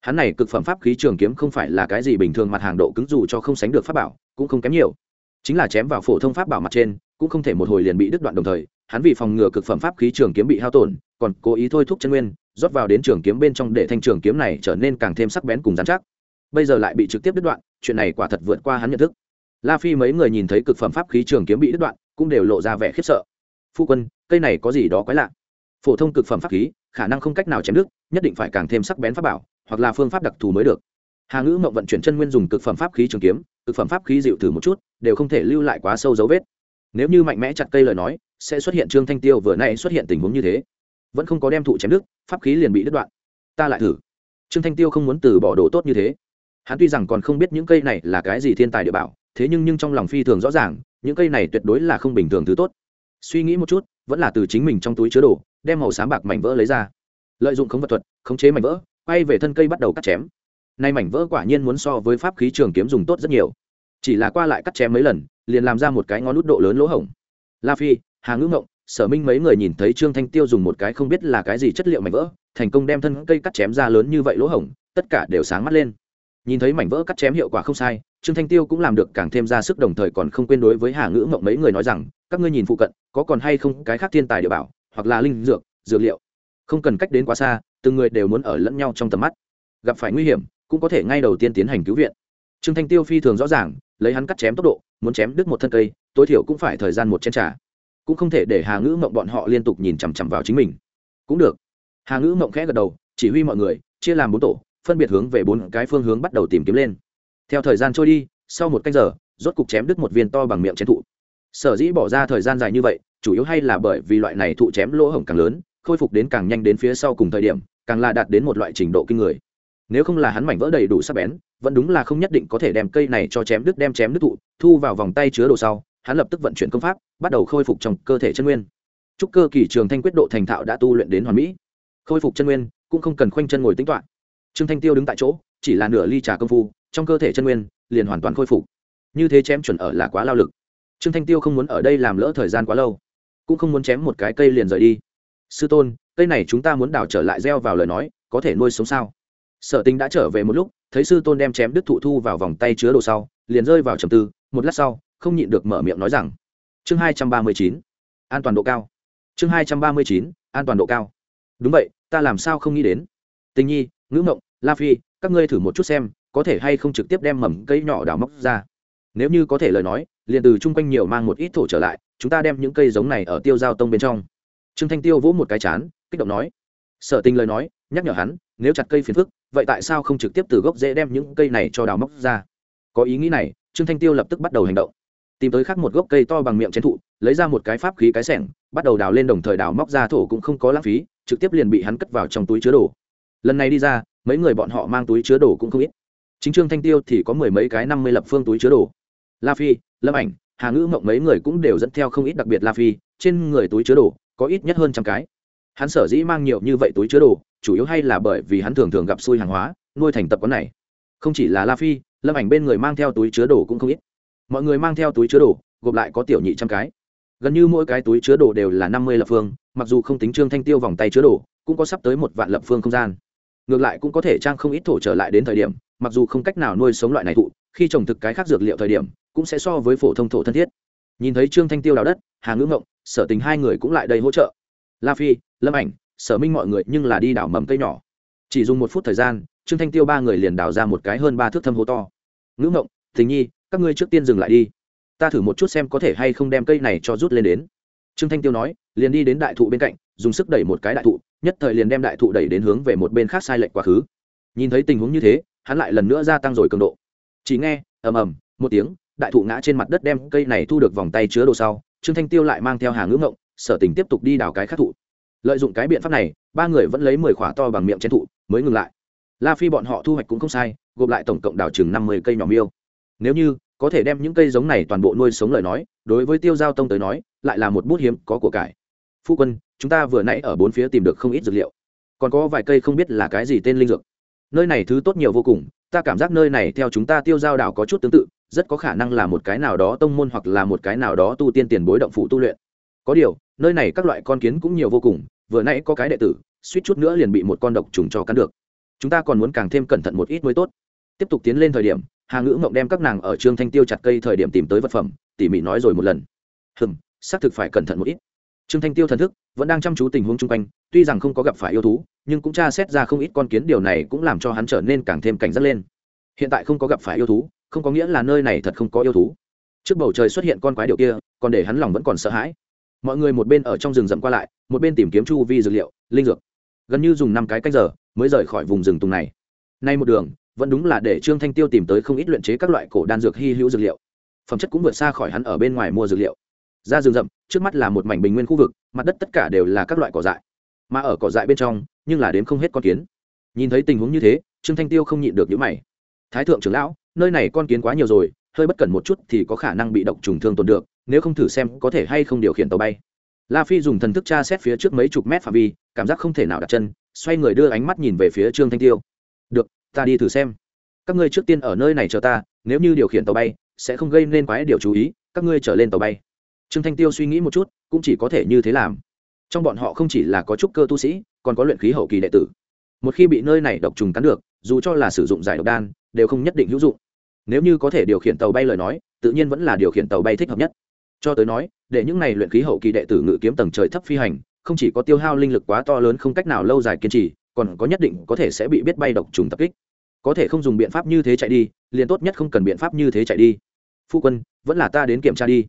Hắn này cực phẩm pháp khí trường kiếm không phải là cái gì bình thường mặt hàng độ cứng dù cho không sánh được pháp bảo, cũng không kém nhiều. Chính là chém vào phổ thông pháp bảo mặt trên, cũng không thể một hồi liền bị đứt đoạn đồng thời, hắn vì phòng ngừa cực phẩm pháp khí trường kiếm bị hao tổn, còn cố ý thôi thúc chân nguyên, rót vào đến trường kiếm bên trong để thanh trường kiếm này trở nên càng thêm sắc bén cùng dán chắc. Bây giờ lại bị trực tiếp đứt đoạn, chuyện này quả thật vượt qua hắn nhận thức la phi mấy người nhìn thấy cực phẩm pháp khí trường kiếm bị đứt đoạn, cũng đều lộ ra vẻ khiếp sợ. Phu quân, cây này có gì đó quái lạ? Phổ thông cực phẩm pháp khí, khả năng không cách nào chém đứt, nhất định phải càng thêm sắc bén pháp bảo, hoặc là phương pháp đặc thù mới được. Hà ngữ mộng vận chuyển chân nguyên dùng cực phẩm pháp khí trường kiếm, cực phẩm pháp khí dịu thử một chút, đều không thể lưu lại quá sâu dấu vết. Nếu như mạnh mẽ chặt cây lời nói, sẽ xuất hiện trương thanh tiêu vừa nay xuất hiện tình huống như thế. Vẫn không có đem thụ chém đứt, pháp khí liền bị đứt đoạn. Ta lại thử. Trương thanh tiêu không muốn từ bỏ đồ tốt như thế. Hắn tuy rằng còn không biết những cây này là cái gì thiên tài địa bảo thế nhưng nhưng trong lòng phi thường rõ ràng, những cây này tuyệt đối là không bình thường thứ tốt. Suy nghĩ một chút, vẫn là từ chính mình trong túi chứa đồ, đem màu xám bạc mảnh vỡ lấy ra. Lợi dụng khống vật thuật, khống chế mảnh vỡ, quay về thân cây bắt đầu cắt chém. Nay mảnh vỡ quả nhiên muốn so với pháp khí trường kiếm dùng tốt rất nhiều. Chỉ là qua lại cắt chém mấy lần, liền làm ra một cái ngón nút độ lớn lỗ hổng. La phi, hà ngữ ngộng, sở minh mấy người nhìn thấy trương thanh tiêu dùng một cái không biết là cái gì chất liệu mảnh vỡ, thành công đem thân cây cắt chém ra lớn như vậy lỗ hổng, tất cả đều sáng mắt lên nhìn thấy mảnh vỡ cắt chém hiệu quả không sai, trương thanh tiêu cũng làm được càng thêm ra sức đồng thời còn không quên đối với hà ngữ mộng mấy người nói rằng, các ngươi nhìn phụ cận, có còn hay không cái khác thiên tài địa bảo, hoặc là linh dược dược liệu? Không cần cách đến quá xa, từng người đều muốn ở lẫn nhau trong tầm mắt. Gặp phải nguy hiểm, cũng có thể ngay đầu tiên tiến hành cứu viện. Trương thanh tiêu phi thường rõ ràng, lấy hắn cắt chém tốc độ, muốn chém đứt một thân cây, tối thiểu cũng phải thời gian một chén trà. Cũng không thể để hà ngữ mộng bọn họ liên tục nhìn chằm chằm vào chính mình. Cũng được. Hà ngữ mộng khẽ gật đầu, chỉ huy mọi người, chia làm bốn tổ phân biệt hướng về bốn cái phương hướng bắt đầu tìm kiếm lên. Theo thời gian trôi đi, sau một canh giờ, rốt cục chém đứt một viên to bằng miệng chén thụ. Sở dĩ bỏ ra thời gian dài như vậy, chủ yếu hay là bởi vì loại này thụ chém lỗ hổng càng lớn, khôi phục đến càng nhanh đến phía sau cùng thời điểm, càng là đạt đến một loại trình độ kinh người. Nếu không là hắn mảnh vỡ đầy đủ sắc bén, vẫn đúng là không nhất định có thể đem cây này cho chém đứt đem chém đứt thụ, thu vào vòng tay chứa đồ sau, hắn lập tức vận chuyển công pháp, bắt đầu khôi phục trong cơ thể chân nguyên. Chúc cơ kỳ trường thanh quyết độ thành thạo đã tu luyện đến hoàn mỹ. Khôi phục chân nguyên cũng không cần khoanh chân ngồi tính toán trương thanh tiêu đứng tại chỗ, chỉ là nửa ly trà công phu, trong cơ thể chân nguyên liền hoàn toàn khôi phục. Như thế chém chuẩn ở là quá lao lực. Trương thanh tiêu không muốn ở đây làm lỡ thời gian quá lâu, cũng không muốn chém một cái cây liền rời đi. Sư tôn, cây này chúng ta muốn đào trở lại gieo vào lời nói, có thể nuôi sống sao? Sở tình đã trở về một lúc, thấy sư tôn đem chém đứt thụ thu vào vòng tay chứa đồ sau, liền rơi vào trầm tư, một lát sau, không nhịn được mở miệng nói rằng, chương hai trăm ba mươi chín, an toàn độ cao. Chương hai trăm ba mươi chín, an toàn độ cao. Đúng vậy, ta làm sao không nghĩ đến? Tình nhi ngữ mộng la phi, các ngươi thử một chút xem, có thể hay không trực tiếp đem mầm cây nhỏ đào móc ra. Nếu như có thể lời nói, liền từ chung quanh nhiều mang một ít thổ trở lại, chúng ta đem những cây giống này ở tiêu giao tông bên trong. Trương thanh tiêu vỗ một cái chán, kích động nói. Sở tình lời nói, nhắc nhở hắn, nếu chặt cây phiền phức, vậy tại sao không trực tiếp từ gốc dễ đem những cây này cho đào móc ra? Có ý nghĩ này, trương thanh tiêu lập tức bắt đầu hành động. Tìm tới khắc một gốc cây to bằng miệng chén thụ, lấy ra một cái pháp khí cái sẻng, bắt đầu đào lên đồng thời đào móc ra thổ cũng không có lãng phí, trực tiếp liền bị hắn cất vào trong túi chứa đồ lần này đi ra, mấy người bọn họ mang túi chứa đồ cũng không ít. Chính trương thanh tiêu thì có mười mấy cái năm mươi lập phương túi chứa đồ. La phi, lâm ảnh, hà ngữ mộng mấy người cũng đều dẫn theo không ít đặc biệt la phi, trên người túi chứa đồ có ít nhất hơn trăm cái. Hắn sở dĩ mang nhiều như vậy túi chứa đồ, chủ yếu hay là bởi vì hắn thường thường gặp xui hàng hóa, nuôi thành tập quán này. Không chỉ là la phi, lâm ảnh bên người mang theo túi chứa đồ cũng không ít. Mọi người mang theo túi chứa đồ, gộp lại có tiểu nhị trăm cái. Gần như mỗi cái túi chứa đồ đều là năm mươi lập phương, mặc dù không tính trương thanh tiêu vòng tay chứa đồ, cũng có sắp tới một vạn lập phương không gian ngược lại cũng có thể trang không ít thổ trở lại đến thời điểm, mặc dù không cách nào nuôi sống loại này thụ, khi trồng thực cái khác dược liệu thời điểm, cũng sẽ so với phổ thông thổ thân thiết. Nhìn thấy trương thanh tiêu đào đất, hà ngữ ngộng, sở tình hai người cũng lại đầy hỗ trợ. La phi, lâm ảnh, sở minh mọi người nhưng là đi đào mầm cây nhỏ. Chỉ dùng một phút thời gian, trương thanh tiêu ba người liền đào ra một cái hơn ba thước thâm hố to. Ngữ ngộng, tình nhi, các ngươi trước tiên dừng lại đi. Ta thử một chút xem có thể hay không đem cây này cho rút lên đến. Trương thanh tiêu nói, liền đi đến đại thụ bên cạnh dùng sức đẩy một cái đại thụ, nhất thời liền đem đại thụ đẩy đến hướng về một bên khác sai lệch quá khứ. Nhìn thấy tình huống như thế, hắn lại lần nữa gia tăng rồi cường độ. Chỉ nghe, ầm ầm, một tiếng, đại thụ ngã trên mặt đất đem cây này thu được vòng tay chứa đồ sau, trương thanh tiêu lại mang theo hàng ngưỡng ngộng, sở tình tiếp tục đi đào cái khác thụ. Lợi dụng cái biện pháp này, ba người vẫn lấy mười khỏa to bằng miệng chén thụ, mới ngừng lại. La phi bọn họ thu hoạch cũng không sai, gộp lại tổng cộng đào chừng năm mươi cây nhỏ miêu. Nếu như có thể đem những cây giống này toàn bộ nuôi sống lời nói, đối với tiêu giao tông tới nói, lại là một bút hiếm có của cải phu quân, chúng ta vừa nãy ở bốn phía tìm được không ít dược liệu. Còn có vài cây không biết là cái gì tên linh dược. Nơi này thứ tốt nhiều vô cùng, ta cảm giác nơi này theo chúng ta tiêu giao đảo có chút tương tự, rất có khả năng là một cái nào đó tông môn hoặc là một cái nào đó tu tiên tiền bối động phụ tu luyện. Có điều, nơi này các loại con kiến cũng nhiều vô cùng, vừa nãy có cái đệ tử, suýt chút nữa liền bị một con độc trùng cho cắn được. Chúng ta còn muốn càng thêm cẩn thận một ít mới tốt. Tiếp tục tiến lên thời điểm, hà ngữ mộng đem các nàng ở trương thanh tiêu chặt cây thời điểm tìm tới vật phẩm, tỉ mỉ nói rồi một lần. Hừm, xác thực phải cẩn thận một ít trương thanh tiêu thần thức vẫn đang chăm chú tình huống chung quanh, tuy rằng không có gặp phải yêu thú, nhưng cũng tra xét ra không ít con kiến, điều này cũng làm cho hắn trở nên càng thêm cảnh giác lên. Hiện tại không có gặp phải yêu thú, không có nghĩa là nơi này thật không có yêu thú. Trước bầu trời xuất hiện con quái điều kia, còn để hắn lòng vẫn còn sợ hãi. Mọi người một bên ở trong rừng rậm qua lại, một bên tìm kiếm chu vi dược liệu, linh dược. Gần như dùng năm cái cách giờ mới rời khỏi vùng rừng tùng này. Nay một đường, vẫn đúng là để trương thanh tiêu tìm tới không ít luyện chế các loại cổ đan dược hy hữu dược liệu. Phẩm chất cũng vượt xa khỏi hắn ở bên ngoài mua dược liệu ra rừng rậm, trước mắt là một mảnh bình nguyên khu vực, mặt đất tất cả đều là các loại cỏ dại. Mà ở cỏ dại bên trong, nhưng là đến không hết con kiến. Nhìn thấy tình huống như thế, trương thanh tiêu không nhịn được những mày. Thái thượng trưởng lão, nơi này con kiến quá nhiều rồi, hơi bất cẩn một chút thì có khả năng bị độc trùng thương tồn được, nếu không thử xem có thể hay không điều khiển tàu bay. La phi dùng thần thức tra xét phía trước mấy chục mét phạm vi, cảm giác không thể nào đặt chân, xoay người đưa ánh mắt nhìn về phía trương thanh tiêu. Được, ta đi thử xem. Các ngươi trước tiên ở nơi này chờ ta, nếu như điều khiển tàu bay, sẽ không gây nên quái điều chú ý, các ngươi trở lên tàu bay trương thanh tiêu suy nghĩ một chút, cũng chỉ có thể như thế làm. Trong bọn họ không chỉ là có trúc cơ tu sĩ, còn có luyện khí hậu kỳ đệ tử. Một khi bị nơi này độc trùng cắn được, dù cho là sử dụng giải độc đan, đều không nhất định hữu dụng. Nếu như có thể điều khiển tàu bay lời nói, tự nhiên vẫn là điều khiển tàu bay thích hợp nhất. Cho tới nói, để những này luyện khí hậu kỳ đệ tử ngự kiếm tầng trời thấp phi hành, không chỉ có tiêu hao linh lực quá to lớn không cách nào lâu dài kiên trì, còn có nhất định có thể sẽ bị biết bay độc trùng tập kích. Có thể không dùng biện pháp như thế chạy đi, liền tốt nhất không cần biện pháp như thế chạy đi. Phu quân, vẫn là ta đến kiểm tra đi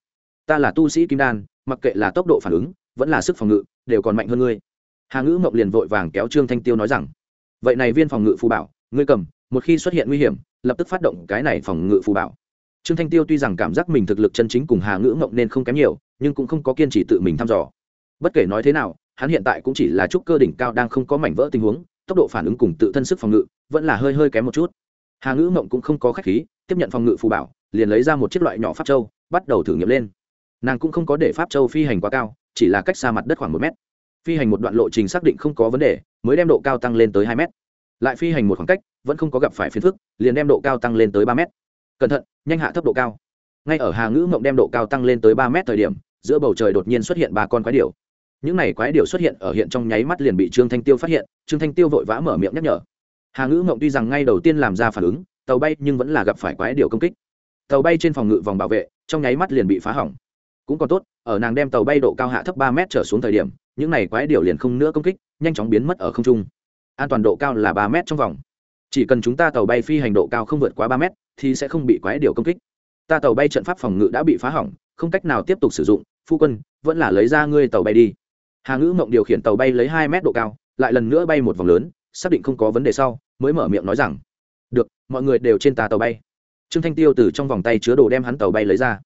ta là tu sĩ kim đan, mặc kệ là tốc độ phản ứng, vẫn là sức phòng ngự, đều còn mạnh hơn ngươi. Hà ngữ mộng liền vội vàng kéo trương thanh tiêu nói rằng, vậy này viên phòng ngự phù bảo, ngươi cầm, một khi xuất hiện nguy hiểm, lập tức phát động cái này phòng ngự phù bảo. Trương thanh tiêu tuy rằng cảm giác mình thực lực chân chính cùng hà ngữ mộng nên không kém nhiều, nhưng cũng không có kiên trì tự mình thăm dò. Bất kể nói thế nào, hắn hiện tại cũng chỉ là chút cơ đỉnh cao đang không có mảnh vỡ tình huống, tốc độ phản ứng cùng tự thân sức phòng ngự vẫn là hơi hơi kém một chút. Hà ngữ mộng cũng không có khách khí, tiếp nhận phòng ngự phù bảo, liền lấy ra một chiếc loại nhỏ pháp châu, bắt đầu thử nghiệm lên nàng cũng không có để pháp châu phi hành quá cao, chỉ là cách xa mặt đất khoảng một mét. Phi hành một đoạn lộ trình xác định không có vấn đề, mới đem độ cao tăng lên tới hai mét. Lại phi hành một khoảng cách, vẫn không có gặp phải phiền phức, liền đem độ cao tăng lên tới ba mét. Cẩn thận, nhanh hạ thấp độ cao. Ngay ở hà ngữ mộng đem độ cao tăng lên tới ba mét thời điểm, giữa bầu trời đột nhiên xuất hiện ba con quái điểu. Những này quái điểu xuất hiện ở hiện trong nháy mắt liền bị trương thanh tiêu phát hiện, trương thanh tiêu vội vã mở miệng nhắc nhở. Hà ngữ mộng tuy rằng ngay đầu tiên làm ra phản ứng, tàu bay nhưng vẫn là gặp phải quái điểu công kích. Tàu bay trên phòng ngự vòng bảo vệ, trong nháy mắt liền bị phá hỏng cũng còn tốt, ở nàng đem tàu bay độ cao hạ thấp ba mét trở xuống thời điểm, những này quái điểu liền không nữa công kích, nhanh chóng biến mất ở không trung. An toàn độ cao là ba mét trong vòng. Chỉ cần chúng ta tàu bay phi hành độ cao không vượt quá ba mét, thì sẽ không bị quái điểu công kích. Ta tàu bay trận pháp phòng ngự đã bị phá hỏng, không cách nào tiếp tục sử dụng, phu quân, vẫn là lấy ra ngươi tàu bay đi. Hà ngữ mộng điều khiển tàu bay lấy hai mét độ cao, lại lần nữa bay một vòng lớn, xác định không có vấn đề sau, mới mở miệng nói rằng, được, mọi người đều trên tà tàu bay. Trương thanh tiêu từ trong vòng tay chứa đồ đem hắn tàu bay lấy ra.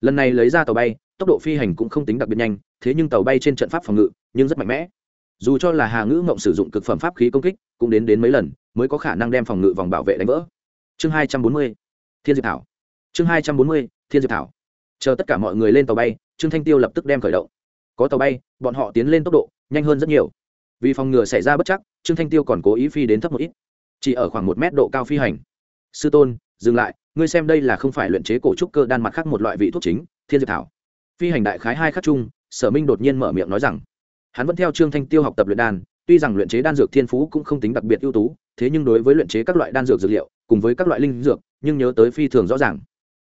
Lần này lấy ra tàu bay tốc độ phi hành cũng không tính đặc biệt nhanh, thế nhưng tàu bay trên trận pháp phòng ngự, nhưng rất mạnh mẽ. Dù cho là hà ngữ ngộng sử dụng cực phẩm pháp khí công kích, cũng đến đến mấy lần, mới có khả năng đem phòng ngự vòng bảo vệ đánh vỡ. Chương hai trăm bốn mươi, thiên diệp thảo. Chương hai trăm bốn mươi, thiên diệp thảo. Chờ tất cả mọi người lên tàu bay, trương thanh tiêu lập tức đem khởi động. Có tàu bay, bọn họ tiến lên tốc độ, nhanh hơn rất nhiều. Vì phòng ngừa xảy ra bất chắc, trương thanh tiêu còn cố ý phi đến thấp một ít. Chỉ ở khoảng một mét độ cao phi hành. Sư tôn, dừng lại, ngươi xem đây là không phải luyện chế cổ trúc cơ đan mặt khác một loại vị thuốc chính, thiên diệp thảo phi hành đại khái hai khắc chung, sở minh đột nhiên mở miệng nói rằng, hắn vẫn theo trương thanh tiêu học tập luyện đan, tuy rằng luyện chế đan dược thiên phú cũng không tính đặc biệt ưu tú, thế nhưng đối với luyện chế các loại đan dược dược liệu, cùng với các loại linh dược, nhưng nhớ tới phi thường rõ ràng.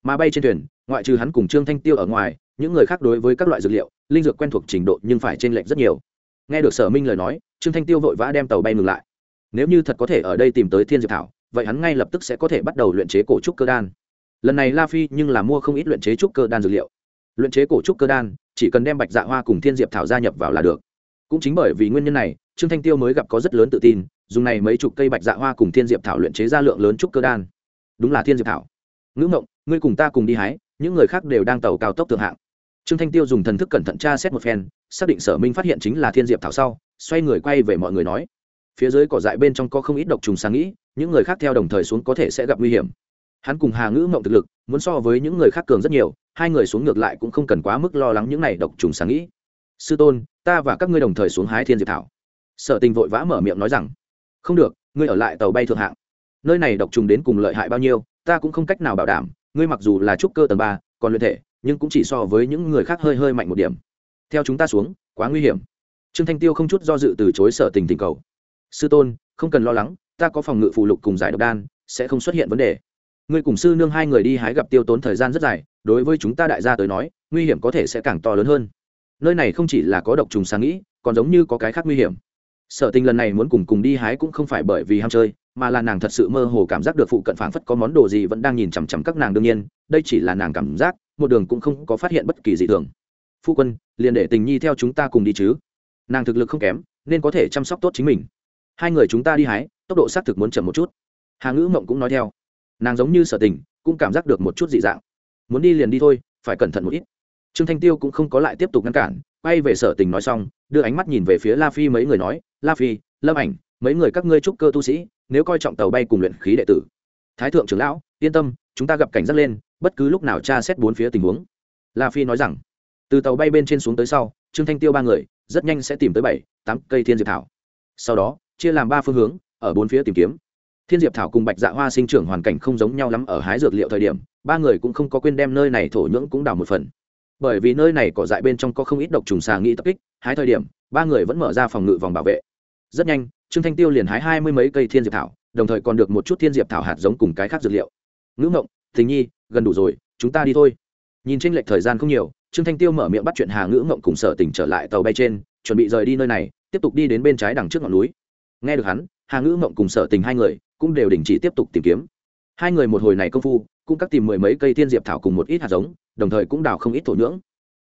Mà bay trên thuyền, ngoại trừ hắn cùng trương thanh tiêu ở ngoài, những người khác đối với các loại dược liệu, linh dược quen thuộc trình độ nhưng phải trên lệch rất nhiều. Nghe được sở minh lời nói, trương thanh tiêu vội vã đem tàu bay ngừng lại. Nếu như thật có thể ở đây tìm tới thiên diệp thảo, vậy hắn ngay lập tức sẽ có thể bắt đầu luyện chế cổ trúc cơ đan. Lần này la phi nhưng là mua không ít luyện chế trúc cơ đan dược liệu luyện chế cổ trúc cơ đan, chỉ cần đem bạch dạ hoa cùng thiên diệp thảo gia nhập vào là được. Cũng chính bởi vì nguyên nhân này, trương thanh tiêu mới gặp có rất lớn tự tin, dùng này mấy chục cây bạch dạ hoa cùng thiên diệp thảo luyện chế ra lượng lớn trúc cơ đan. Đúng là thiên diệp thảo. Ngữ ngộng, ngươi cùng ta cùng đi hái, những người khác đều đang tàu cao tốc thượng hạng. Trương thanh tiêu dùng thần thức cẩn thận tra xét một phen, xác định sở minh phát hiện chính là thiên diệp thảo sau, xoay người quay về mọi người nói. Phía dưới cỏ dại bên trong có không ít độc trùng sáng nghĩ, những người khác theo đồng thời xuống có thể sẽ gặp nguy hiểm. Hắn cùng hà ngữ ngộng thực lực muốn so với những người khác cường rất nhiều, hai người xuống ngược lại cũng không cần quá mức lo lắng những này độc trùng sáng nghĩ. Sư tôn, ta và các ngươi đồng thời xuống hái thiên diệp thảo. Sở tình vội vã mở miệng nói rằng, không được, ngươi ở lại tàu bay thượng hạng. Nơi này độc trùng đến cùng lợi hại bao nhiêu, ta cũng không cách nào bảo đảm, ngươi mặc dù là trúc cơ tầng ba, còn luyện thể, nhưng cũng chỉ so với những người khác hơi hơi mạnh một điểm. Theo chúng ta xuống, quá nguy hiểm. Trương thanh tiêu không chút do dự từ chối sở tình tình cầu. Sư tôn, không cần lo lắng, ta có phòng ngự phụ lục cùng giải độc đan, sẽ không xuất hiện vấn đề ngươi cùng sư nương hai người đi hái gặp tiêu tốn thời gian rất dài, đối với chúng ta đại gia tới nói, nguy hiểm có thể sẽ càng to lớn hơn. Nơi này không chỉ là có độc trùng sáng nghĩ, còn giống như có cái khác nguy hiểm. Sở tình lần này muốn cùng cùng đi hái cũng không phải bởi vì ham chơi, mà là nàng thật sự mơ hồ cảm giác được phụ cận phảng phất có món đồ gì vẫn đang nhìn chằm chằm các nàng đương nhiên, đây chỉ là nàng cảm giác, một đường cũng không có phát hiện bất kỳ gì thường. Phu quân, liền để tình nhi theo chúng ta cùng đi chứ. Nàng thực lực không kém, nên có thể chăm sóc tốt chính mình. Hai người chúng ta đi hái, tốc độ xác thực muốn chậm một chút. Hà ngữ mộng cũng nói theo nàng giống như sở tình, cũng cảm giác được một chút dị dạng. Muốn đi liền đi thôi, phải cẩn thận một ít. Trương thanh tiêu cũng không có lại tiếp tục ngăn cản, quay về sở tình nói xong, đưa ánh mắt nhìn về phía la phi mấy người nói, la phi, lâm ảnh, mấy người các ngươi trúc cơ tu sĩ, nếu coi trọng tàu bay cùng luyện khí đệ tử. Thái thượng trưởng lão, yên tâm, chúng ta gặp cảnh giác lên, bất cứ lúc nào tra xét bốn phía tình huống. La phi nói rằng. Từ tàu bay bên trên xuống tới sau, trương thanh tiêu ba người, rất nhanh sẽ tìm tới bảy, tám cây thiên diệp thảo. Sau đó, chia làm ba phương hướng, ở bốn phía tìm kiếm thiên diệp thảo cùng bạch dạ hoa sinh trưởng hoàn cảnh không giống nhau lắm ở hái dược liệu thời điểm, ba người cũng không có quên đem nơi này thổ nhưỡng cũng đào một phần. Bởi vì nơi này cỏ dại bên trong có không ít độc trùng xà nghĩ tập kích, hái thời điểm, ba người vẫn mở ra phòng ngự vòng bảo vệ. Rất nhanh, trương thanh tiêu liền hái hai mươi mấy cây thiên diệp thảo, đồng thời còn được một chút thiên diệp thảo hạt giống cùng cái khác dược liệu. Ngữ ngộng tình nhi, gần đủ rồi, chúng ta đi thôi. Nhìn tranh lệch thời gian không nhiều, trương thanh tiêu mở miệng bắt chuyện hà ngữ ngộng cùng sở tỉnh trở lại tàu bay trên, chuẩn bị rời đi nơi này, tiếp tục đi đến bên trái đằng trước ngọn núi. Nghe được hắn, hà ngữ ngộng cùng sở tình hai người cũng đều đình chỉ tiếp tục tìm kiếm. Hai người một hồi này công phu, cũng cắt tìm mười mấy cây thiên diệp thảo cùng một ít hạt giống, đồng thời cũng đào không ít thổ nhưỡng.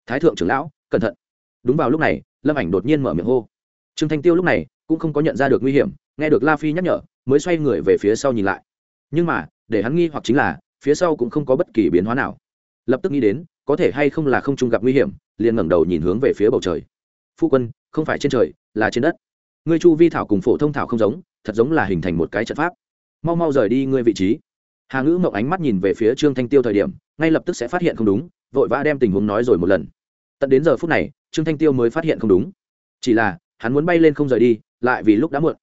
Thái thượng trưởng lão, cẩn thận. Đúng vào lúc này, lâm ảnh đột nhiên mở miệng hô. Trương thanh tiêu lúc này cũng không có nhận ra được nguy hiểm, nghe được la phi nhắc nhở, mới xoay người về phía sau nhìn lại. Nhưng mà, để hắn nghi hoặc chính là, phía sau cũng không có bất kỳ biến hóa nào. Lập tức nghĩ đến, có thể hay không là không trung gặp nguy hiểm, liền ngẩng đầu nhìn hướng về phía bầu trời. Phu quân, không phải trên trời, là trên đất. Ngươi chu vi thảo cùng phổ thông thảo không giống, thật giống là hình thành một cái trận pháp mau mau rời đi ngươi vị trí. Hà ngữ mộng ánh mắt nhìn về phía trương thanh tiêu thời điểm, ngay lập tức sẽ phát hiện không đúng, vội vã đem tình huống nói rồi một lần. Tận đến giờ phút này, trương thanh tiêu mới phát hiện không đúng. Chỉ là, hắn muốn bay lên không rời đi, lại vì lúc đã muộn.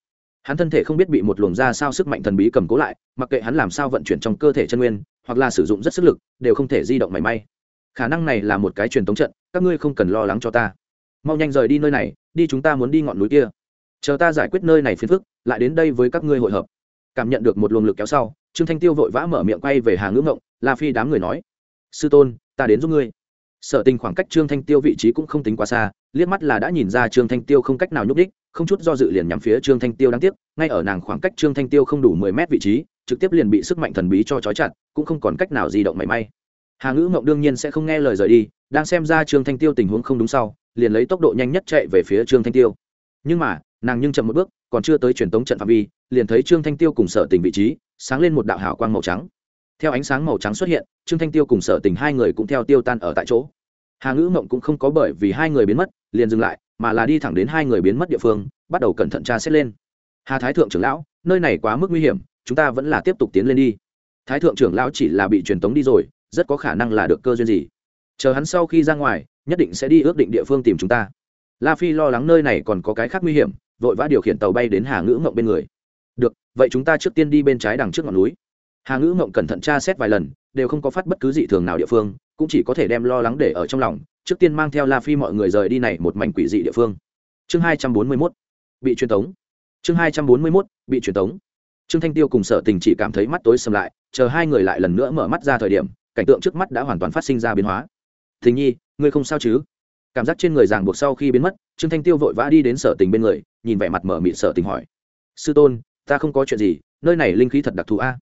Hắn thân thể không biết bị một luồng ra sao sức mạnh thần bí cầm cố lại, mặc kệ hắn làm sao vận chuyển trong cơ thể chân nguyên, hoặc là sử dụng rất sức lực, đều không thể di động mảy may. Khả năng này là một cái truyền thống trận, các ngươi không cần lo lắng cho ta. Mau nhanh rời đi nơi này, đi chúng ta muốn đi ngọn núi kia. Chờ ta giải quyết nơi này phiền phức, lại đến đây với các ngươi hội hợp cảm nhận được một luồng lực kéo sau, trương thanh tiêu vội vã mở miệng quay về hàng ngưỡng ngộng, la phi đám người nói, sư tôn, ta đến giúp ngươi. Sở tình khoảng cách trương thanh tiêu vị trí cũng không tính quá xa, liếc mắt là đã nhìn ra trương thanh tiêu không cách nào nhúc đích không chút do dự liền nhắm phía trương thanh tiêu đáng tiếc, ngay ở nàng khoảng cách trương thanh tiêu không đủ mười mét vị trí, trực tiếp liền bị sức mạnh thần bí cho trói chặt, cũng không còn cách nào di động mảy may. Hà ngữ mộng đương nhiên sẽ không nghe lời rời đi, đang xem ra trương thanh tiêu tình huống không đúng sau, liền lấy tốc độ nhanh nhất chạy về phía trương thanh tiêu. Nhưng mà, nàng nhưng chậm một bước, còn chưa tới truyền tống trận phạm vi liền thấy trương thanh tiêu cùng sở tình vị trí sáng lên một đạo hào quang màu trắng. Theo ánh sáng màu trắng xuất hiện, trương thanh tiêu cùng sở tình hai người cũng theo tiêu tan ở tại chỗ. Hà ngữ mộng cũng không có bởi vì hai người biến mất, liền dừng lại, mà là đi thẳng đến hai người biến mất địa phương, bắt đầu cẩn thận tra xét lên. Hà thái thượng trưởng lão, nơi này quá mức nguy hiểm, chúng ta vẫn là tiếp tục tiến lên đi. Thái thượng trưởng lão chỉ là bị truyền tống đi rồi, rất có khả năng là được cơ duyên gì. Chờ hắn sau khi ra ngoài, nhất định sẽ đi ước định địa phương tìm chúng ta. La phi lo lắng nơi này còn có cái khác nguy hiểm, vội vã điều khiển tàu bay đến hà ngữ mộng bên người được, vậy chúng ta trước tiên đi bên trái đằng trước ngọn núi. Hà ngữ mộng cẩn thận tra xét vài lần, đều không có phát bất cứ dị thường nào địa phương, cũng chỉ có thể đem lo lắng để ở trong lòng, trước tiên mang theo la phi mọi người rời đi này một mảnh quỷ dị địa phương. Chương hai trăm bốn mươi mốt, bị truyền tống. Chương hai trăm bốn mươi mốt, bị truyền tống. Trương thanh tiêu cùng sở tình chỉ cảm thấy mắt tối sầm lại, chờ hai người lại lần nữa mở mắt ra thời điểm, cảnh tượng trước mắt đã hoàn toàn phát sinh ra biến hóa. Thình nhi, ngươi không sao chứ? Cảm giác trên người ràng buộc sau khi biến mất, trương thanh tiêu vội vã đi đến sở tình bên người, nhìn vẻ mặt mở mịt sở tình hỏi. Sư tôn ta không có chuyện gì, nơi này linh khí thật đặc thù a.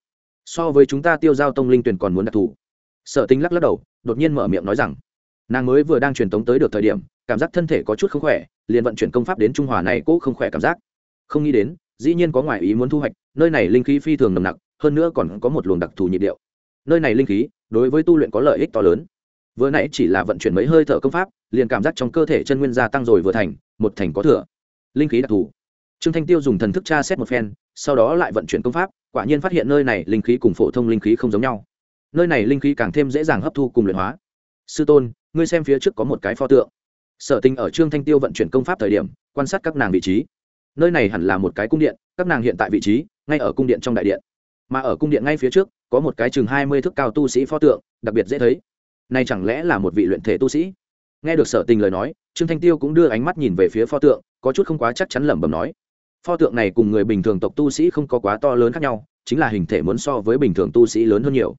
So với chúng ta tiêu giao tông linh tuyển còn muốn đặc thù. Sở tinh lắc lắc đầu, đột nhiên mở miệng nói rằng, nàng mới vừa đang truyền tống tới được thời điểm, cảm giác thân thể có chút không khỏe, liền vận chuyển công pháp đến trung hòa này cũng không khỏe cảm giác. Không nghĩ đến, dĩ nhiên có ngoại ý muốn thu hoạch, nơi này linh khí phi thường nồng nặc, hơn nữa còn có một luồng đặc thù nhịp điệu. Nơi này linh khí, đối với tu luyện có lợi ích to lớn. Vừa nãy chỉ là vận chuyển mấy hơi thở công pháp, liền cảm giác trong cơ thể chân nguyên gia tăng rồi vừa thành, một thành có thừa. Linh khí đặc thù. Trương thanh tiêu dùng thần thức tra xét một phen sau đó lại vận chuyển công pháp, quả nhiên phát hiện nơi này linh khí cùng phổ thông linh khí không giống nhau. Nơi này linh khí càng thêm dễ dàng hấp thu cùng luyện hóa. Sư tôn, ngươi xem phía trước có một cái pho tượng. Sở tình ở trương thanh tiêu vận chuyển công pháp thời điểm, quan sát các nàng vị trí. Nơi này hẳn là một cái cung điện, các nàng hiện tại vị trí, ngay ở cung điện trong đại điện. Mà ở cung điện ngay phía trước, có một cái chừng hai mươi thước cao tu sĩ pho tượng, đặc biệt dễ thấy. Này chẳng lẽ là một vị luyện thể tu sĩ? Nghe được sở tình lời nói, trương thanh tiêu cũng đưa ánh mắt nhìn về phía pho tượng, có chút không quá chắc chắn lẩm bẩm nói pho tượng này cùng người bình thường tộc tu sĩ không có quá to lớn khác nhau, chính là hình thể muốn so với bình thường tu sĩ lớn hơn nhiều.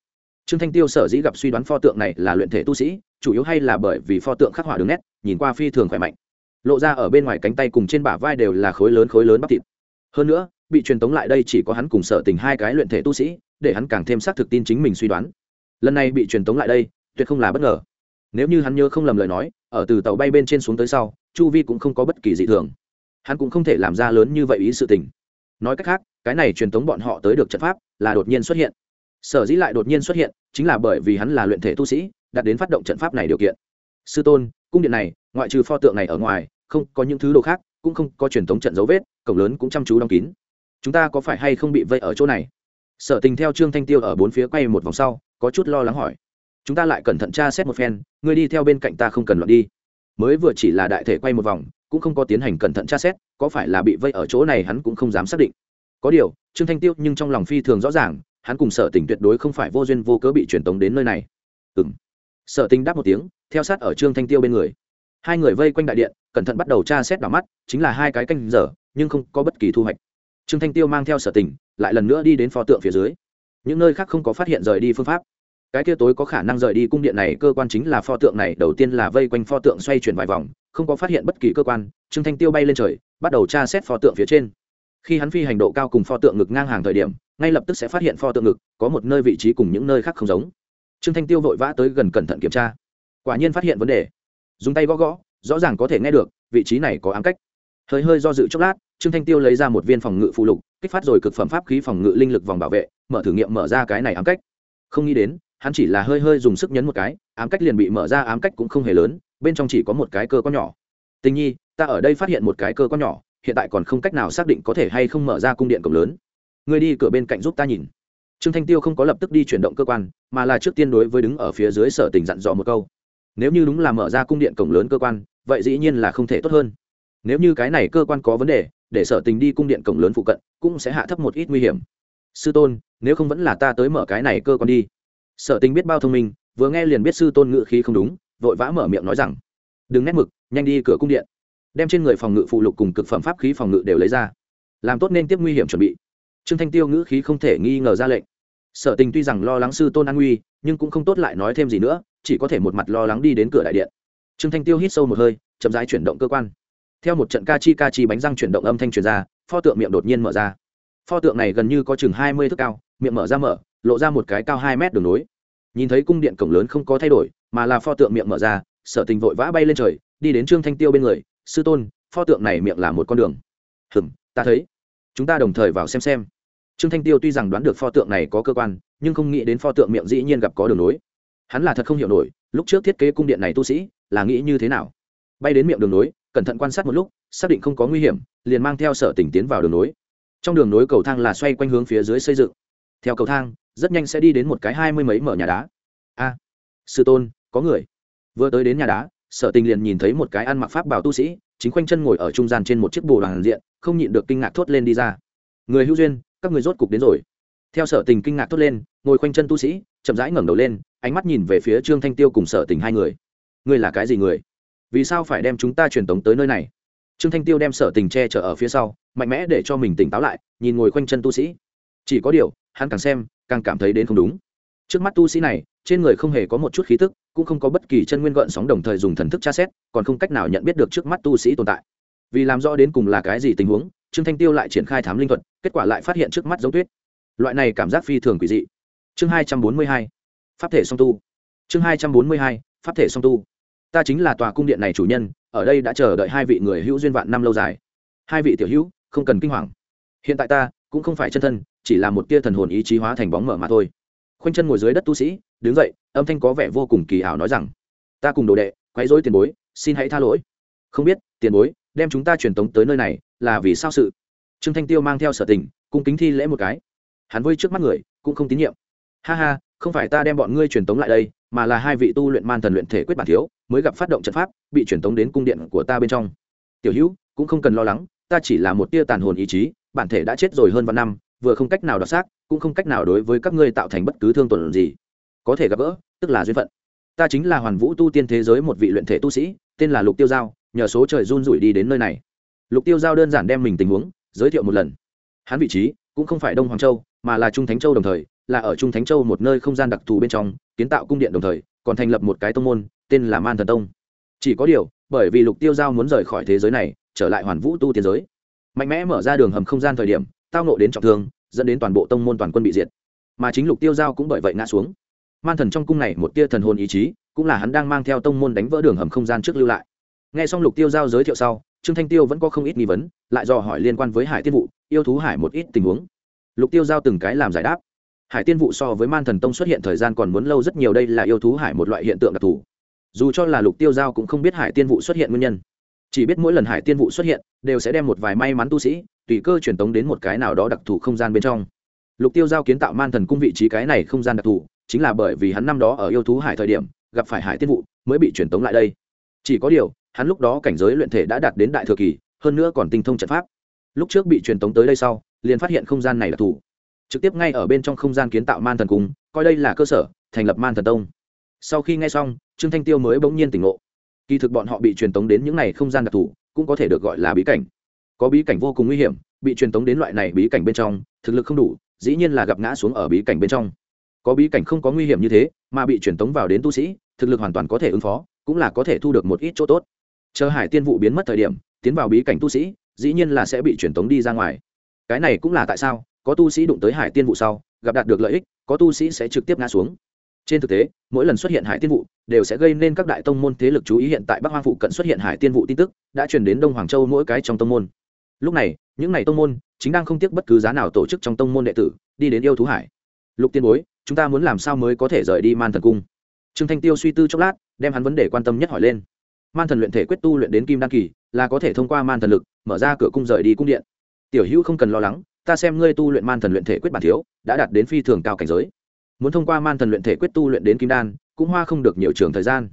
Trương thanh tiêu sở dĩ gặp suy đoán pho tượng này là luyện thể tu sĩ, chủ yếu hay là bởi vì pho tượng khắc họa đường nét, nhìn qua phi thường khỏe mạnh. Lộ ra ở bên ngoài cánh tay cùng trên bả vai đều là khối lớn khối lớn bắp thịt. Hơn nữa, bị truyền tống lại đây chỉ có hắn cùng sở tình hai cái luyện thể tu sĩ, để hắn càng thêm xác thực tin chính mình suy đoán. Lần này bị truyền tống lại đây, tuyệt không là bất ngờ. Nếu như hắn nhớ không lầm lời nói, ở từ tàu bay bên trên xuống tới sau, chu vi cũng không có bất kỳ dị thường hắn cũng không thể làm ra lớn như vậy ý sự tình. Nói cách khác, cái này truyền tống bọn họ tới được trận pháp là đột nhiên xuất hiện. Sở dĩ lại đột nhiên xuất hiện, chính là bởi vì hắn là luyện thể tu sĩ đạt đến phát động trận pháp này điều kiện. Sư tôn, cung điện này, ngoại trừ pho tượng này ở ngoài, không có những thứ đồ khác, cũng không có truyền thống trận dấu vết, cổng lớn cũng chăm chú đóng kín. Chúng ta có phải hay không bị vây ở chỗ này? Sở tình theo trương thanh tiêu ở bốn phía quay một vòng sau, có chút lo lắng hỏi. Chúng ta lại cẩn thận tra xét một phen, ngươi đi theo bên cạnh ta không cần loạn đi. Mới vừa chỉ là đại thể quay một vòng cũng không có tiến hành cẩn thận tra xét, có phải là bị vây ở chỗ này hắn cũng không dám xác định. Có điều, trương thanh tiêu nhưng trong lòng phi thường rõ ràng, hắn cùng sở tình tuyệt đối không phải vô duyên vô cớ bị truyền tống đến nơi này. Ừ m sở tình đáp một tiếng, theo sát ở trương thanh tiêu bên người. Hai người vây quanh đại điện, cẩn thận bắt đầu tra xét đỏ mắt, chính là hai cái canh giờ, nhưng không có bất kỳ thu hoạch. Trương thanh tiêu mang theo sở tình, lại lần nữa đi đến pho tượng phía dưới. Những nơi khác không có phát hiện rời đi phương pháp. Cái kia tối có khả năng rời đi cung điện này, cơ quan chính là pho tượng này, đầu tiên là vây quanh pho tượng xoay chuyển vài vòng không có phát hiện bất kỳ cơ quan, trương thanh tiêu bay lên trời, bắt đầu tra xét pho tượng phía trên. Khi hắn phi hành độ cao cùng pho tượng ngực ngang hàng thời điểm, ngay lập tức sẽ phát hiện pho tượng ngực có một nơi vị trí cùng những nơi khác không giống. Trương thanh tiêu vội vã tới gần cẩn thận kiểm tra. Quả nhiên phát hiện vấn đề. Dùng tay gõ gõ, rõ ràng có thể nghe được, vị trí này có ám cách. Hơi hơi do dự chốc lát, trương thanh tiêu lấy ra một viên phòng ngự phụ lục, kích phát rồi cực phẩm pháp khí phòng ngự linh lực vòng bảo vệ, mở thử nghiệm mở ra cái này ám cách. Không nghĩ đến, hắn chỉ là hơi hơi dùng sức nhấn một cái, ám cách liền bị mở ra ám cách cũng không hề lớn bên trong chỉ có một cái cơ có nhỏ. Tình nhi, ta ở đây phát hiện một cái cơ có nhỏ, hiện tại còn không cách nào xác định có thể hay không mở ra cung điện cổng lớn. Người đi cửa bên cạnh giúp ta nhìn. Trương thanh tiêu không có lập tức đi chuyển động cơ quan, mà là trước tiên đối với đứng ở phía dưới sở tình dặn dò một câu. Nếu như đúng là mở ra cung điện cổng lớn cơ quan, vậy dĩ nhiên là không thể tốt hơn. Nếu như cái này cơ quan có vấn đề, để sở tình đi cung điện cổng lớn phụ cận, cũng sẽ hạ thấp một ít nguy hiểm. Sư tôn, nếu không vẫn là ta tới mở cái này cơ quan đi. Sở tình biết bao thông minh, vừa nghe liền biết sư tôn ngự khí không đúng vội vã mở miệng nói rằng, đừng nét mực, nhanh đi cửa cung điện. Đem trên người phòng ngự phụ lục cùng cực phẩm pháp khí phòng ngự đều lấy ra, làm tốt nên tiếp nguy hiểm chuẩn bị. Trương thanh tiêu ngữ khí không thể nghi ngờ ra lệnh. Sở tình tuy rằng lo lắng sư tôn an nguy, nhưng cũng không tốt lại nói thêm gì nữa, chỉ có thể một mặt lo lắng đi đến cửa đại điện. Trương thanh tiêu hít sâu một hơi, chậm rãi chuyển động cơ quan. Theo một trận ca chi ca chi bánh răng chuyển động âm thanh truyền ra, pho tượng miệng đột nhiên mở ra. Pho tượng này gần như có chừng hai mươi thước cao, miệng mở ra mở, lộ ra một cái cao hai mét đường nối. Nhìn thấy cung điện cổng lớn không có thay đổi mà là pho tượng miệng mở ra, sở tình vội vã bay lên trời, đi đến trương thanh tiêu bên người, sư tôn, pho tượng này miệng là một con đường. Hừng ta thấy. Chúng ta đồng thời vào xem xem. Trương thanh tiêu tuy rằng đoán được pho tượng này có cơ quan, nhưng không nghĩ đến pho tượng miệng dĩ nhiên gặp có đường nối. Hắn là thật không hiểu nổi, lúc trước thiết kế cung điện này tu sĩ, là nghĩ như thế nào? Bay đến miệng đường nối, cẩn thận quan sát một lúc, xác định không có nguy hiểm, liền mang theo sở tỉnh tiến vào đường nối. Trong đường nối cầu thang là xoay quanh hướng phía dưới xây dựng. Theo cầu thang, rất nhanh sẽ đi đến một cái hai mươi mấy mở nhà đá. A, sư tôn có người. Vừa tới đến nhà đá, sở tình liền nhìn thấy một cái ăn mặc pháp bảo tu sĩ, chính khoanh chân ngồi ở trung gian trên một chiếc bồ đoàn diện, không nhịn được kinh ngạc thốt lên đi ra. Người hữu duyên, các người rốt cục đến rồi. Theo sở tình kinh ngạc thốt lên, ngồi khoanh chân tu sĩ, chậm rãi ngẩng đầu lên, ánh mắt nhìn về phía trương thanh tiêu cùng sở tình hai người. Ngươi là cái gì người? Vì sao phải đem chúng ta truyền tống tới nơi này? Trương thanh tiêu đem sở tình che chở ở phía sau, mạnh mẽ để cho mình tỉnh táo lại, nhìn ngồi khoanh chân tu sĩ. Chỉ có điều, hắn càng xem, càng cảm thấy đến không đúng. Trước mắt tu sĩ này trên người không hề có một chút khí tức, cũng không có bất kỳ chân nguyên gợn sóng đồng thời dùng thần thức tra xét, còn không cách nào nhận biết được trước mắt tu sĩ tồn tại. Vì làm rõ đến cùng là cái gì tình huống, trương thanh tiêu lại triển khai thám linh thuật, kết quả lại phát hiện trước mắt giống tuyết. Loại này cảm giác phi thường quỷ dị. Chương hai trăm bốn mươi hai, pháp thể song tu. Chương hai trăm bốn mươi hai, pháp thể song tu. Ta chính là tòa cung điện này chủ nhân, ở đây đã chờ đợi hai vị người hữu duyên vạn năm lâu dài. Hai vị tiểu hữu, không cần kinh hoàng. Hiện tại ta cũng không phải chân thân, chỉ là một tia thần hồn ý chí hóa thành bóng mở mà thôi khoanh chân ngồi dưới đất tu sĩ, đứng dậy, âm thanh có vẻ vô cùng kỳ ảo nói rằng, ta cùng đồ đệ, quấy dối tiền bối, xin hãy tha lỗi. Không biết, tiền bối, đem chúng ta truyền tống tới nơi này là vì sao sự? Trương thanh tiêu mang theo sở tình, cung kính thi lễ một cái. Hắn vơi trước mắt người, cũng không tín nhiệm. Ha ha, không phải ta đem bọn ngươi truyền tống lại đây, mà là hai vị tu luyện man thần luyện thể quyết bản thiếu, mới gặp phát động trận pháp, bị truyền tống đến cung điện của ta bên trong. Tiểu hữu, cũng không cần lo lắng, ta chỉ là một tia tàn hồn ý chí, bản thể đã chết rồi hơn vạn năm vừa không cách nào đoạt xác, cũng không cách nào đối với các ngươi tạo thành bất cứ thương tổn gì. Có thể gặp gỡ, tức là duyên phận. Ta chính là hoàn vũ tu tiên thế giới một vị luyện thể tu sĩ, tên là lục tiêu giao, nhờ số trời run rủi đi đến nơi này. Lục tiêu giao đơn giản đem mình tình huống, giới thiệu một lần. Hắn vị trí, cũng không phải đông hoàng châu, mà là trung thánh châu đồng thời, là ở trung thánh châu một nơi không gian đặc thù bên trong, kiến tạo cung điện đồng thời, còn thành lập một cái tông môn, tên là man thần tông. Chỉ có điều, bởi vì lục tiêu giao muốn rời khỏi thế giới này, trở lại hoàn vũ tu tiên giới. Mạnh mẽ mở ra đường hầm không gian thời điểm tao nộ đến trọng thương, dẫn đến toàn bộ tông môn toàn quân bị diệt. Mà chính lục tiêu giao cũng bởi vậy ngã xuống. Man thần trong cung này một tia thần hồn ý chí, cũng là hắn đang mang theo tông môn đánh vỡ đường hầm không gian trước lưu lại. N g h e xong lục tiêu giao giới thiệu sau, trương thanh tiêu vẫn có không ít nghi vấn, lại dò hỏi liên quan với hải tiên vụ yêu thú hải một ít tình huống. Lục tiêu giao từng cái làm giải đáp. Hải tiên vụ so với man thần tông xuất hiện thời gian còn muốn lâu rất nhiều đây là yêu thú hải một loại hiện tượng đặc thù. Dù cho là lục tiêu giao cũng không biết hải tiên vụ xuất hiện nguyên nhân. Chỉ biết mỗi lần hải tiên vụ xuất hiện, đều sẽ đem một vài may mắn tu sĩ tùy cơ truyền tống đến một cái nào đó đặc thù không gian bên trong. Lục tiêu giao kiến tạo man thần cung vị trí cái này không gian đặc thù, chính là bởi vì hắn năm đó ở yêu thú hải thời điểm, gặp phải hải tiên vụ mới bị truyền tống lại đây. Chỉ có điều, hắn lúc đó cảnh giới luyện thể đã đạt đến đại thừa kỳ, hơn nữa còn tinh thông trận pháp. Lúc trước bị truyền tống tới đây sau, liền phát hiện không gian này đặc thù trực tiếp ngay ở bên trong không gian kiến tạo man thần cung, coi đây là cơ sở, thành lập man thần tông. Sau khi nghe xong, trương thanh tiêu mới bỗng nhiên tỉnh ngộ. Kỳ thực bọn họ bị truyền tống đến những này không gian đặc thù, cũng có thể được gọi là bí cảnh có bí cảnh vô cùng nguy hiểm, bị truyền tống đến loại này bí cảnh bên trong, thực lực không đủ, dĩ nhiên là gặp ngã xuống ở bí cảnh bên trong. Có bí cảnh không có nguy hiểm như thế, mà bị truyền tống vào đến tu sĩ, thực lực hoàn toàn có thể ứng phó, cũng là có thể thu được một ít chỗ tốt. Chờ hải tiên vụ biến mất thời điểm, tiến vào bí cảnh tu sĩ, dĩ nhiên là sẽ bị truyền tống đi ra ngoài. Cái này cũng là tại sao, có tu sĩ đụng tới hải tiên vụ sau, gặp đạt được lợi ích, có tu sĩ sẽ trực tiếp ngã xuống. Trên thực tế, mỗi lần xuất hiện hải tiên vụ đều sẽ gây nên các đại tông môn thế lực chú ý. Hiện tại bắc hoang phụ cận xuất hiện hải tiên vụ tin tức, đã truyền đến đông hoàng châu mỗi cái trong tông môn lúc này, những n à y tông môn chính đang không tiếc bất cứ giá nào tổ chức trong tông môn đệ tử, đi đến yêu thú hải. Lục tiên bối, chúng ta muốn làm sao mới có thể rời đi man thần cung? Trương thanh tiêu suy tư chốc lát, đem hắn vấn đề quan tâm nhất hỏi lên. Man thần luyện thể quyết tu luyện đến kim đan kỳ, là có thể thông qua man thần lực, mở ra cửa cung rời đi cung điện. Tiểu hữu không cần lo lắng, ta xem ngươi tu luyện man thần luyện thể quyết bản thiếu, đã đạt đến phi thường cao cảnh giới. Muốn thông qua man thần luyện thể quyết tu luyện đến kim đan, cũng hoa không được nhiều trường thời gian.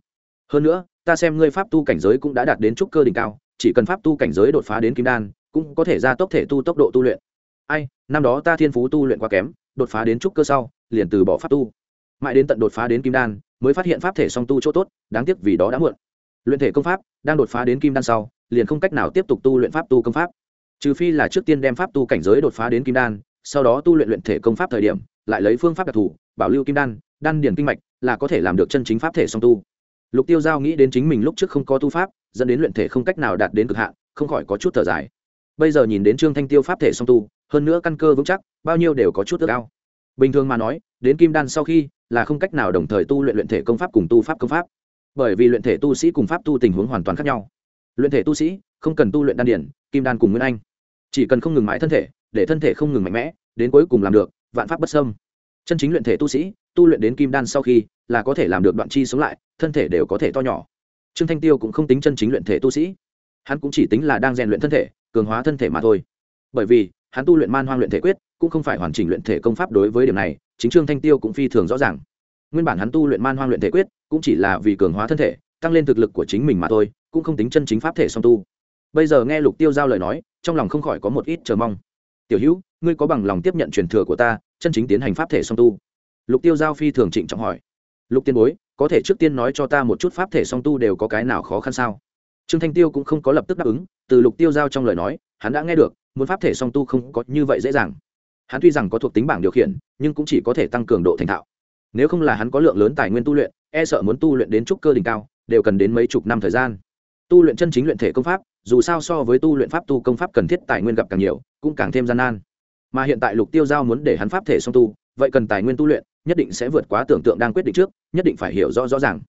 Hơn nữa, ta xem ngươi pháp tu cảnh giới cũng đã đạt đến trúc cơ đỉnh cao, chỉ cần pháp tu cảnh giới đột phá đến kim đan cũng có thể ra tốc thể tu tốc độ tu luyện. Ai, năm đó ta thiên phú tu luyện quá kém, đột phá đến trúc cơ sau, liền từ bỏ pháp tu. Mãi đến tận đột phá đến kim đan, mới phát hiện pháp thể song tu chỗ tốt, đáng tiếc vì đó đã muộn. Luyện thể công pháp, đang đột phá đến kim đan sau, liền không cách nào tiếp tục tu luyện pháp tu công pháp. Trừ phi là trước tiên đem pháp tu cảnh giới đột phá đến kim đan, sau đó tu luyện luyện thể công pháp thời điểm, lại lấy phương pháp đặc thù, bảo lưu kim đan đan điển kinh mạch, là có thể làm được chân chính pháp thể song tu. Lục tiêu giao nghĩ đến chính mình lúc trước không có tu pháp, dẫn đến luyện thể không cách nào đạt đến cực hạn, không khỏi có chút thở dài bây giờ nhìn đến trương thanh tiêu pháp thể song tu, hơn nữa căn cơ vững chắc, bao nhiêu đều có chút ước ao. Bình thường mà nói, đến kim đan sau khi, là không cách nào đồng thời tu luyện luyện thể công pháp cùng tu pháp công pháp. Bởi vì luyện thể tu sĩ cùng pháp tu tình huống hoàn toàn khác nhau. Luyện thể tu sĩ không cần tu luyện đan điển, kim đan cùng nguyên anh. Chỉ cần không ngừng mãi thân thể, để thân thể không ngừng mạnh mẽ, đến cuối cùng làm được vạn pháp bất sâm chân chính luyện thể tu sĩ, tu luyện đến kim đan sau khi, là có thể làm được đoạn chi sống lại, thân thể đều có thể to nhỏ. Trương thanh tiêu cũng không tính chân chính luyện thể tu sĩ hắn cũng chỉ tính là đang rèn luyện thân thể, cường hóa thân thể mà thôi. Bởi vì, hắn tu luyện man hoang luyện thể quyết, cũng không phải hoàn chỉnh luyện thể công pháp đối với điểm này, chính trương thanh tiêu cũng phi thường rõ ràng. Nguyên bản hắn tu luyện man hoang luyện thể quyết, cũng chỉ là vì cường hóa thân thể, tăng lên thực lực của chính mình mà thôi, cũng không tính chân chính pháp thể song tu. Bây giờ nghe lục tiêu giao lời nói, trong lòng không khỏi có một ít chờ mong. Tiểu hữu, ngươi có bằng lòng tiếp nhận truyền thừa của ta, chân chính tiến hành pháp thể song tu? Lục tiêu giao phi thường trịnh trọng hỏi. Lục tiên bối, có thể trước tiên nói cho ta một chút pháp thể song tu đều có cái nào khó khăn sao? Trương thanh tiêu cũng không có lập tức đáp ứng, từ lục tiêu giao trong lời nói, hắn đã nghe được, muốn pháp thể song tu không có như vậy dễ dàng. Hắn tuy rằng có thuộc tính bảng điều khiển, nhưng cũng chỉ có thể tăng cường độ thành thạo. Nếu không là hắn có lượng lớn tài nguyên tu luyện e sợ muốn tu luyện đến trúc cơ đỉnh cao, đều cần đến mấy chục năm thời gian. Tu luyện chân chính luyện thể công pháp, dù sao so với tu luyện pháp tu công pháp cần thiết tài nguyên gặp càng nhiều, cũng càng thêm gian nan. Mà hiện tại lục tiêu giao muốn để hắn pháp thể song tu, vậy cần tài nguyên tu luyện, nhất định sẽ vượt quá tưởng tượng đang quyết định trước, nhất định phải hiểu rõ rõ ràng.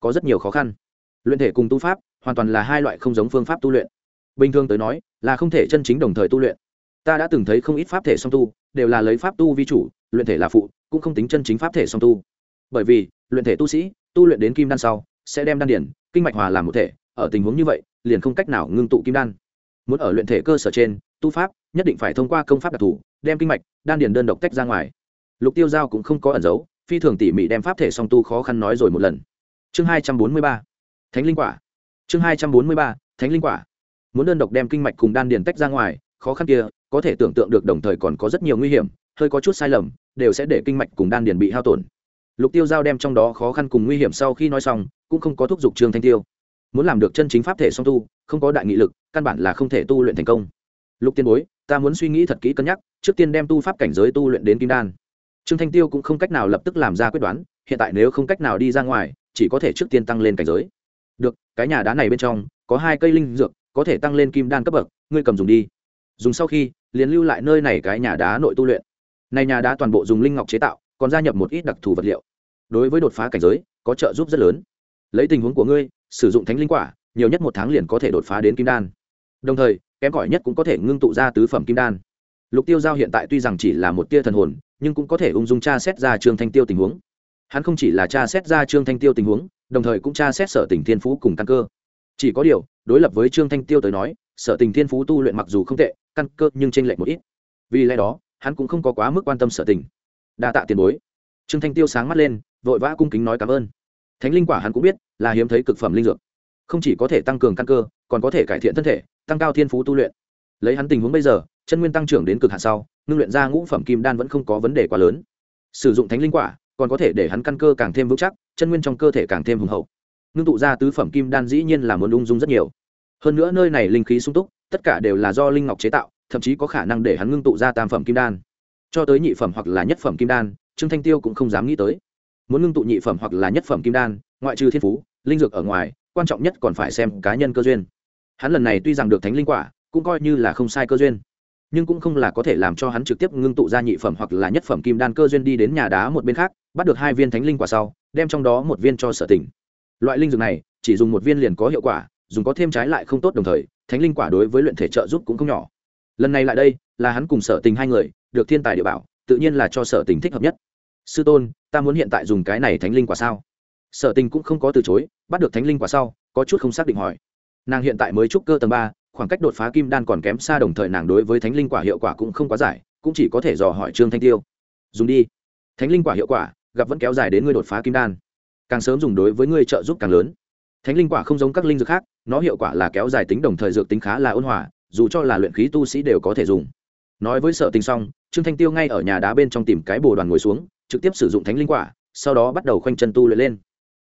Có rất nhiều khó khăn. Luyện thể cùng tu pháp hoàn toàn là hai loại không giống phương pháp tu luyện. Bình thường tới nói, là không thể chân chính đồng thời tu luyện. Ta đã từng thấy không ít pháp thể song tu, đều là lấy pháp tu vi chủ, luyện thể là phụ, cũng không tính chân chính pháp thể song tu. Bởi vì, luyện thể tu sĩ, tu luyện đến kim đan sau, sẽ đem đan điển, kinh mạch hòa làm một thể, ở tình huống như vậy, liền không cách nào ngưng tụ kim đan. Muốn ở luyện thể cơ sở trên, tu pháp, nhất định phải thông qua công pháp đặc thù, đem kinh mạch, đan điển đơn độc tách ra ngoài. Lục tiêu giao cũng không có ẩn giấu, phi thường tỉ mỉ đem pháp thể song tu khó khăn nói rồi một lần. Chương hai trăm bốn mươi ba, thánh linh quả chương hai trăm bốn mươi ba, thánh linh quả. Muốn đơn độc đem kinh mạch cùng đan điền tách ra ngoài, khó khăn kia, có thể tưởng tượng được đồng thời còn có rất nhiều nguy hiểm, hơi có chút sai lầm, đều sẽ để kinh mạch cùng đan điền bị hao tổn. Lục tiêu giao đem trong đó khó khăn cùng nguy hiểm sau khi nói xong, cũng không có thúc giục trương thanh tiêu. Muốn làm được chân chính pháp thể song tu, không có đại nghị lực, căn bản là không thể tu luyện thành công. Lục tiên bối, ta muốn suy nghĩ thật kỹ cân nhắc, trước tiên đem tu pháp cảnh giới tu luyện đến kim đan. Trương thanh tiêu cũng không cách nào lập tức làm ra quyết đoán, hiện tại nếu không cách nào đi ra ngoài, chỉ có thể trước tiên tăng lên cảnh giới được, cái nhà đá này bên trong, có hai cây linh dược, có thể tăng lên kim đan cấp bậc, ngươi cầm dùng đi. Dùng sau khi, liền lưu lại nơi này cái nhà đá nội tu luyện. Này nhà đá toàn bộ dùng linh ngọc chế tạo, còn gia nhập một ít đặc thù vật liệu. Đối với đột phá cảnh giới, có trợ giúp rất lớn. Lấy tình huống của ngươi, sử dụng thánh linh quả, nhiều nhất một tháng liền có thể đột phá đến kim đan. Đồng thời, kém cỏi nhất cũng có thể ngưng tụ ra tứ phẩm kim đan. Lục tiêu giao hiện tại tuy rằng chỉ là một tia thần hồn, nhưng cũng có thể ung dung tra xét ra trương thanh tiêu tình huống. Hắn không chỉ là tra xét ra trương thanh tiêu tình huống đồng thời cũng tra xét sở tình thiên phú cùng căn cơ. Chỉ có điều, đối lập với trương thanh tiêu tới nói, sở tình thiên phú tu luyện mặc dù không tệ, căn cơ nhưng tranh lệch một ít. Vì lẽ đó, hắn cũng không có quá mức quan tâm sở tình. Đa tạ tiền bối. Trương thanh tiêu sáng mắt lên, vội vã cung kính nói cảm ơn. Thánh linh quả hắn cũng biết, là hiếm thấy cực phẩm linh dược. Không chỉ có thể tăng cường căn cơ, còn có thể cải thiện thân thể, tăng cao thiên phú tu luyện. Lấy hắn tình huống bây giờ, chân nguyên tăng trưởng đến cực hạn sau, ngưng luyện ra ngũ phẩm kim đan vẫn không có vấn đề quá lớn. Sử dụng thánh linh quả còn có thể để hắn căn cơ càng thêm vững chắc, chân nguyên trong cơ thể càng thêm hùng hậu. Ngưng tụ ra tứ phẩm kim đan dĩ nhiên là muốn ung dung rất nhiều. Hơn nữa nơi này linh khí sung túc, tất cả đều là do linh ngọc chế tạo, thậm chí có khả năng để hắn ngưng tụ ra tam phẩm kim đan. Cho tới nhị phẩm hoặc là nhất phẩm kim đan, trương thanh tiêu cũng không dám nghĩ tới. Muốn ngưng tụ nhị phẩm hoặc là nhất phẩm kim đan, ngoại trừ thiên phú, linh dược ở ngoài, quan trọng nhất còn phải xem cá nhân cơ duyên. Hắn lần này tuy rằng được thánh linh quả, cũng coi như là không sai cơ duyên nhưng cũng không là có thể làm cho hắn trực tiếp ngưng tụ ra nhị phẩm hoặc là nhất phẩm kim đan cơ duyên đi đến nhà đá một bên khác, bắt được hai viên thánh linh quả sau, đem trong đó một viên cho sở tỉnh. Loại linh dược này, chỉ dùng một viên liền có hiệu quả, dùng có thêm trái lại không tốt đồng thời, thánh linh quả đối với luyện thể trợ giúp cũng không nhỏ. Lần này lại đây, là hắn cùng sở tình hai người, được thiên tài địa bảo, tự nhiên là cho sở tình thích hợp nhất. Sư tôn, ta muốn hiện tại dùng cái này thánh linh quả sao? Sở tình cũng không có từ chối, bắt được thánh linh quả sau, có chút không xác định hỏi. Nàng hiện tại mới trúc cơ tầng ba khoảng cách đột phá kim đan còn kém xa đồng thời nàng đối với thánh linh quả hiệu quả cũng không quá giải, cũng chỉ có thể dò hỏi trương thanh tiêu. Dùng đi. Thánh linh quả hiệu quả, gặp vẫn kéo dài đến ngươi đột phá kim đan. Càng sớm dùng đối với ngươi trợ giúp càng lớn. Thánh linh quả không giống các linh dược khác, nó hiệu quả là kéo dài tính đồng thời dược tính khá là ôn hòa, dù cho là luyện khí tu sĩ đều có thể dùng. Nói với sợ tình xong, trương thanh tiêu ngay ở nhà đá bên trong tìm cái bồ đoàn ngồi xuống, trực tiếp sử dụng thánh linh quả, sau đó bắt đầu khoanh chân tu luyện lên.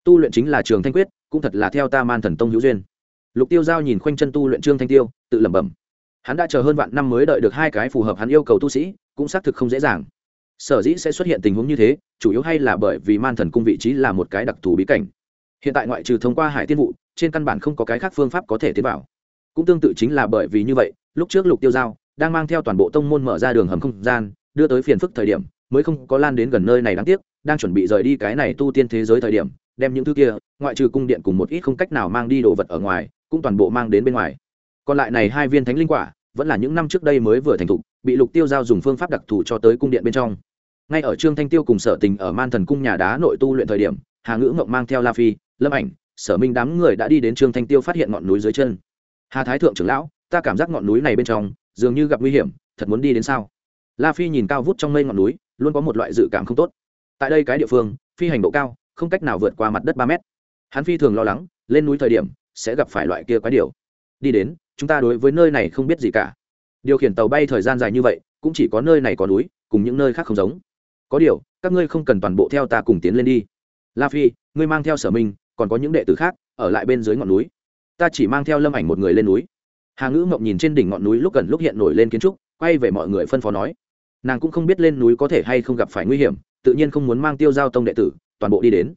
Tu luyện chính là trường thanh quyết, cũng thật là theo ta man thần tông hữu duyên lục tiêu giao nhìn khoanh chân tu luyện trương thanh tiêu, tự lẩm bẩm. Hắn đã chờ hơn vạn năm mới đợi được hai cái phù hợp hắn yêu cầu tu sĩ, cũng xác thực không dễ dàng. Sở dĩ sẽ xuất hiện tình huống như thế, chủ yếu hay là bởi vì man thần cung vị trí là một cái đặc thù bí cảnh. Hiện tại ngoại trừ thông qua hải tiên vụ, trên căn bản không có cái khác phương pháp có thể tiến vào. Cũng tương tự chính là bởi vì như vậy, lúc trước lục tiêu giao đang mang theo toàn bộ tông môn mở ra đường hầm không gian, đưa tới phiền phức thời điểm, mới không có lan đến gần nơi này đáng tiếc, đang chuẩn bị rời đi cái này tu tiên thế giới thời điểm, đem những thứ kia, ngoại trừ cung điện cùng một ít không cách nào mang đi đồ vật ở ngoài cũng toàn bộ mang đến bên ngoài. Còn lại này hai viên thánh linh quả, vẫn là những năm trước đây mới vừa thành thục, bị lục tiêu giao dùng phương pháp đặc thù cho tới cung điện bên trong. Ngay ở trương thanh tiêu cùng sở tình ở man thần cung nhà đá nội tu luyện thời điểm, hà ngữ mộng mang theo la phi, lâm ảnh, sở minh đám người đã đi đến trương thanh tiêu phát hiện ngọn núi dưới chân. Hà thái thượng trưởng lão, ta cảm giác ngọn núi này bên trong, dường như gặp nguy hiểm, thật muốn đi đến sao? La phi nhìn cao vút trong mây ngọn núi, luôn có một loại dự cảm không tốt. Tại đây cái địa phương, phi hành độ cao, không cách nào vượt qua mặt đất ba mét. Hắn phi thường lo lắng, lên núi thời điểm sẽ gặp phải loại kia quái điều. Đi đến, chúng ta đối với nơi này không biết gì cả. Điều khiển tàu bay thời gian dài như vậy, cũng chỉ có nơi này có núi, cùng những nơi khác không giống. Có điều, các ngươi không cần toàn bộ theo ta cùng tiến lên đi. La phi, ngươi mang theo sở minh, còn có những đệ tử khác, ở lại bên dưới ngọn núi. Ta chỉ mang theo lâm ảnh một người lên núi. Hà ngữ mộng nhìn trên đỉnh ngọn núi lúc gần lúc hiện nổi lên kiến trúc, quay về mọi người phân phó nói. Nàng cũng không biết lên núi có thể hay không gặp phải nguy hiểm, tự nhiên không muốn mang tiêu giao tông đệ tử, toàn bộ đi đến.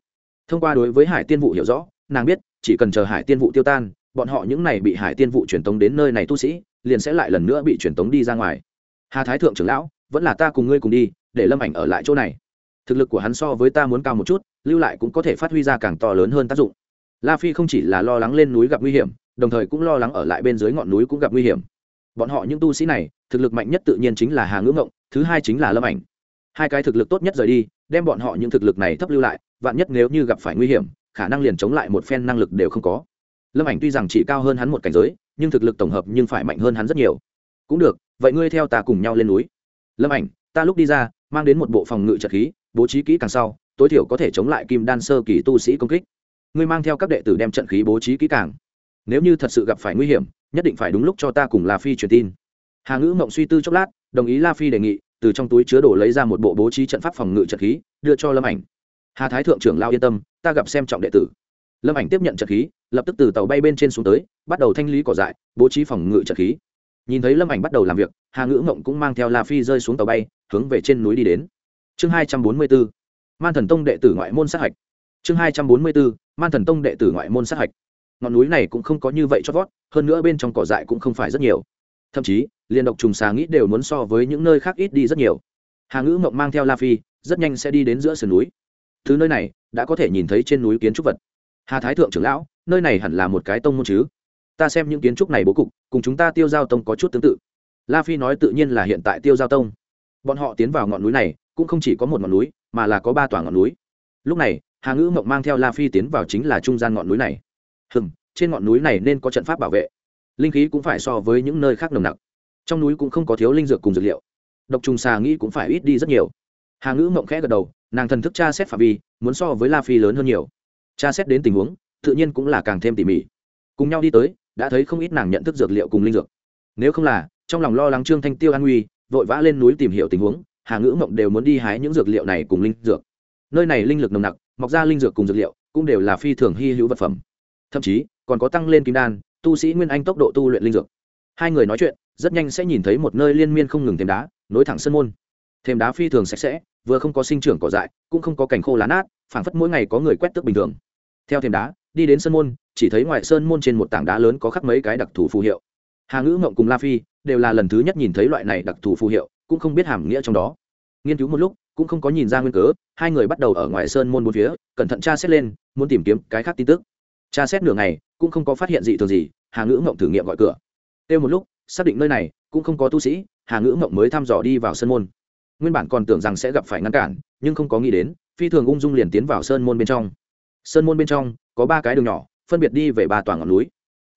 Thông qua đối với hải tiên vụ hiểu rõ nàng biết, chỉ cần chờ hải tiên vụ tiêu tan, bọn họ những này bị hải tiên vụ truyền tống đến nơi này tu sĩ, liền sẽ lại lần nữa bị truyền tống đi ra ngoài. Hà thái thượng trưởng lão, vẫn là ta cùng ngươi cùng đi, để lâm ảnh ở lại chỗ này. Thực lực của hắn so với ta muốn cao một chút, lưu lại cũng có thể phát huy ra càng to lớn hơn tác dụng. La phi không chỉ là lo lắng lên núi gặp nguy hiểm, đồng thời cũng lo lắng ở lại bên dưới ngọn núi cũng gặp nguy hiểm. Bọn họ những tu sĩ này, thực lực mạnh nhất tự nhiên chính là hà ngưỡng ngộng, thứ hai chính là lâm ảnh. Hai cái thực lực tốt nhất rời đi, đem bọn họ những thực lực này thấp lưu lại, vạn nhất nếu như gặp phải nguy hiểm khả năng liền chống lại một phen năng lực đều không có. Lâm ảnh tuy rằng chỉ cao hơn hắn một cảnh giới, nhưng thực lực tổng hợp nhưng phải mạnh hơn hắn rất nhiều. Cũng được, vậy ngươi theo ta cùng nhau lên núi. Lâm ảnh, ta lúc đi ra, mang đến một bộ phòng ngự trật khí, bố trí kỹ càng sau, tối thiểu có thể chống lại kim đan sơ kỳ tu sĩ công kích. Ngươi mang theo các đệ tử đem trận khí bố trí kỹ càng. Nếu như thật sự gặp phải nguy hiểm, nhất định phải đúng lúc cho ta cùng la phi truyền tin. Hà ngữ mộng suy tư chốc lát, đồng ý la phi đề nghị, từ trong túi chứa đồ lấy ra một bộ bố trí trận pháp phòng ngự trận khí, đưa cho lâm ảnh. Hà thái thượng trưởng lao yên tâm ta gặp xem trọng đệ tử. Lâm ảnh tiếp nhận trật khí, lập tức từ tàu bay bên trên xuống tới, bắt đầu thanh lý cỏ dại, bố trí phòng ngự trật khí. Nhìn thấy lâm ảnh bắt đầu làm việc, hà ngữ ngộng cũng mang theo la phi rơi xuống tàu bay, hướng về trên núi đi đến. Chương hai trăm bốn mươi bốn, man thần tông đệ tử ngoại môn sát hạch. Chương hai trăm bốn mươi bốn, man thần tông đệ tử ngoại môn sát hạch. Ngọn núi này cũng không có như vậy cho vót, hơn nữa bên trong cỏ dại cũng không phải rất nhiều. Thậm chí liên độc trùng xà nghĩ đều muốn so với những nơi khác ít đi rất nhiều. Hà ngữ mộng mang theo la phi, rất nhanh sẽ đi đến giữa sườn núi. Thứ nơi này đã có thể nhìn thấy trên núi kiến trúc vật. Hà thái thượng trưởng lão, nơi này hẳn là một cái tông môn chứ? Ta xem những kiến trúc này bố cục, cùng chúng ta tiêu giao tông có chút tương tự. La phi nói tự nhiên là hiện tại tiêu giao tông. Bọn họ tiến vào ngọn núi này, cũng không chỉ có một ngọn núi, mà là có ba tòa ngọn núi. Lúc này, hà ngữ mộng mang theo la phi tiến vào chính là trung gian ngọn núi này. Hừm, trên ngọn núi này nên có trận pháp bảo vệ. Linh khí cũng phải so với những nơi khác nồng nặc. Trong núi cũng không có thiếu linh dược cùng dược liệu. Độc trùng xà nghĩ cũng phải ít đi rất nhiều. Hà ngữ mộng khẽ gật đầu nàng thần thức tra xét phạm vi, muốn so với la phi lớn hơn nhiều. Tra xét đến tình huống, tự nhiên cũng là càng thêm tỉ mỉ. Cùng nhau đi tới, đã thấy không ít nàng nhận thức dược liệu cùng linh dược. Nếu không là, trong lòng lo lắng trương thanh tiêu an nguy, vội vã lên núi tìm hiểu tình huống, hà ngữ mộng đều muốn đi hái những dược liệu này cùng linh dược. Nơi này linh lực nồng nặc, mọc ra linh dược cùng dược liệu, cũng đều là phi thường hy hữu vật phẩm. Thậm chí, còn có tăng lên kim đan, tu sĩ nguyên anh tốc độ tu luyện linh dược. Hai người nói chuyện, rất nhanh sẽ nhìn thấy một nơi liên miên không ngừng thêm đá, nối thẳng sân môn thêm đá phi thường sạch sẽ, vừa không có sinh trưởng cỏ dại, cũng không có cảnh khô lá nát, phảng phất mỗi ngày có người quét tước bình thường. Theo thêm đá, đi đến sân môn, chỉ thấy ngoài sơn môn trên một tảng đá lớn có khắc mấy cái đặc thù phù hiệu. Hà ngữ mộng cùng la phi đều là lần thứ nhất nhìn thấy loại này đặc thù phù hiệu, cũng không biết hàm nghĩa trong đó. Nghiên cứu một lúc, cũng không có nhìn ra nguyên cớ, hai người bắt đầu ở ngoài sơn môn bốn phía, cẩn thận tra xét lên, muốn tìm kiếm cái khác tin tức. Tra xét nửa ngày, cũng không có phát hiện gì thường gì, hà ngữ mộng thử nghiệm gọi cửa. Kêu một lúc, xác định nơi này cũng không có tu sĩ, hà ngữ mộng mới thăm dò đi vào sân môn nguyên bản còn tưởng rằng sẽ gặp phải ngăn cản, nhưng không có nghĩ đến, phi thường ung dung liền tiến vào sơn môn bên trong. Sơn môn bên trong, có ba cái đường nhỏ, phân biệt đi về ba tòa ngọn núi.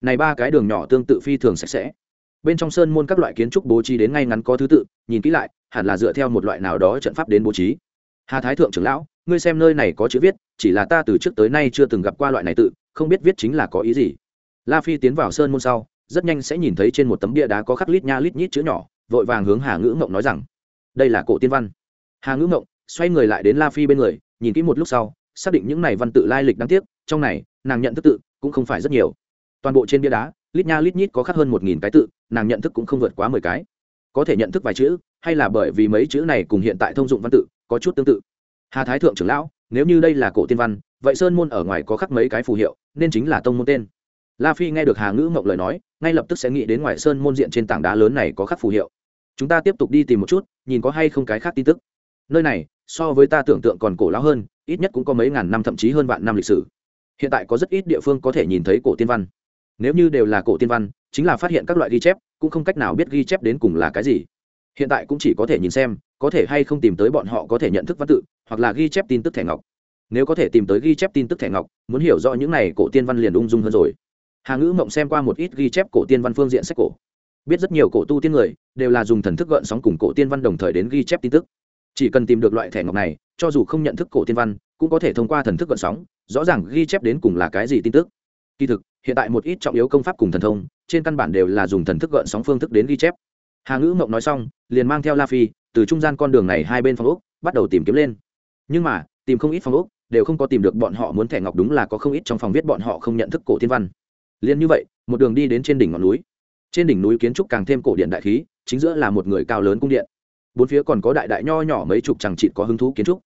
Này ba cái đường nhỏ tương tự phi thường sạch sẽ. Bên trong sơn môn các loại kiến trúc bố trí đến ngay ngắn có thứ tự, nhìn kỹ lại, hẳn là dựa theo một loại nào đó trận pháp đến bố trí. Hà thái thượng trưởng lão, ngươi xem nơi này có chữ viết, chỉ là ta từ trước tới nay chưa từng gặp qua loại này tự, không biết viết chính là có ý gì. La phi tiến vào sơn môn sau, rất nhanh sẽ nhìn thấy trên một tấm bia đá có khắc lít nha lít nhít chữ nhỏ, vội vàng hướng hà ngữ ngộng nói rằng đây là cổ tiên văn. Hà ngữ ngộng xoay người lại đến la phi bên người, nhìn kỹ một lúc sau, xác định những này văn tự lai lịch đáng tiếc, trong này, nàng nhận thức tự cũng không phải rất nhiều. Toàn bộ trên bia đá, lít nha lít nhít có khắc hơn một nghìn cái tự, nàng nhận thức cũng không vượt quá mười cái. Có thể nhận thức vài chữ, hay là bởi vì mấy chữ này cùng hiện tại thông dụng văn tự có chút tương tự. Hà thái thượng trưởng lão, nếu như đây là cổ tiên văn, vậy sơn môn ở ngoài có khắc mấy cái phù hiệu, nên chính là tông môn tên. La phi nghe được hà ngữ mộng lời nói, ngay lập tức sẽ nghĩ đến ngoài sơn môn diện trên tảng đá lớn này có khắc phù hiệu. Chúng ta tiếp tục đi tìm một chút nhìn có hay không cái khác tin tức. Nơi này, so với ta tưởng tượng còn cổ lão hơn, ít nhất cũng có mấy ngàn năm thậm chí hơn vạn năm lịch sử. Hiện tại có rất ít địa phương có thể nhìn thấy cổ tiên văn. Nếu như đều là cổ tiên văn, chính là phát hiện các loại ghi chép, cũng không cách nào biết ghi chép đến cùng là cái gì. Hiện tại cũng chỉ có thể nhìn xem, có thể hay không tìm tới bọn họ có thể nhận thức văn tự, hoặc là ghi chép tin tức thẻ ngọc. Nếu có thể tìm tới ghi chép tin tức thẻ ngọc, muốn hiểu rõ những này cổ tiên văn liền ung dung hơn rồi. Hà ngữ mộng xem qua một ít ghi chép cổ tiên văn phương diện sách cổ biết rất nhiều cổ tu tiên người đều là dùng thần thức gợn sóng cùng cổ tiên văn đồng thời đến ghi chép tin tức. Chỉ cần tìm được loại thẻ ngọc này, cho dù không nhận thức cổ tiên văn, cũng có thể thông qua thần thức gợn sóng, rõ ràng ghi chép đến cùng là cái gì tin tức. Kỳ thực, hiện tại một ít trọng yếu công pháp cùng thần thông, trên căn bản đều là dùng thần thức gợn sóng phương thức đến ghi chép. Hà ngữ mộng nói xong, liền mang theo la phi, từ trung gian con đường này hai bên phòng úc bắt đầu tìm kiếm lên. Nhưng mà, tìm không ít phòng úc đều không có tìm được bọn họ muốn thẻ ngọc đúng là có không ít trong phòng viết bọn họ không nhận thức cổ tiên văn. Liền như vậy, một đường đi đến trên đỉnh ngọn núi trên đỉnh núi kiến trúc càng thêm cổ điện đại khí, chính giữa là một người cao lớn cung điện. Bốn phía còn có đại đại nho nhỏ mấy chục chẳng chịt có hứng thú kiến trúc.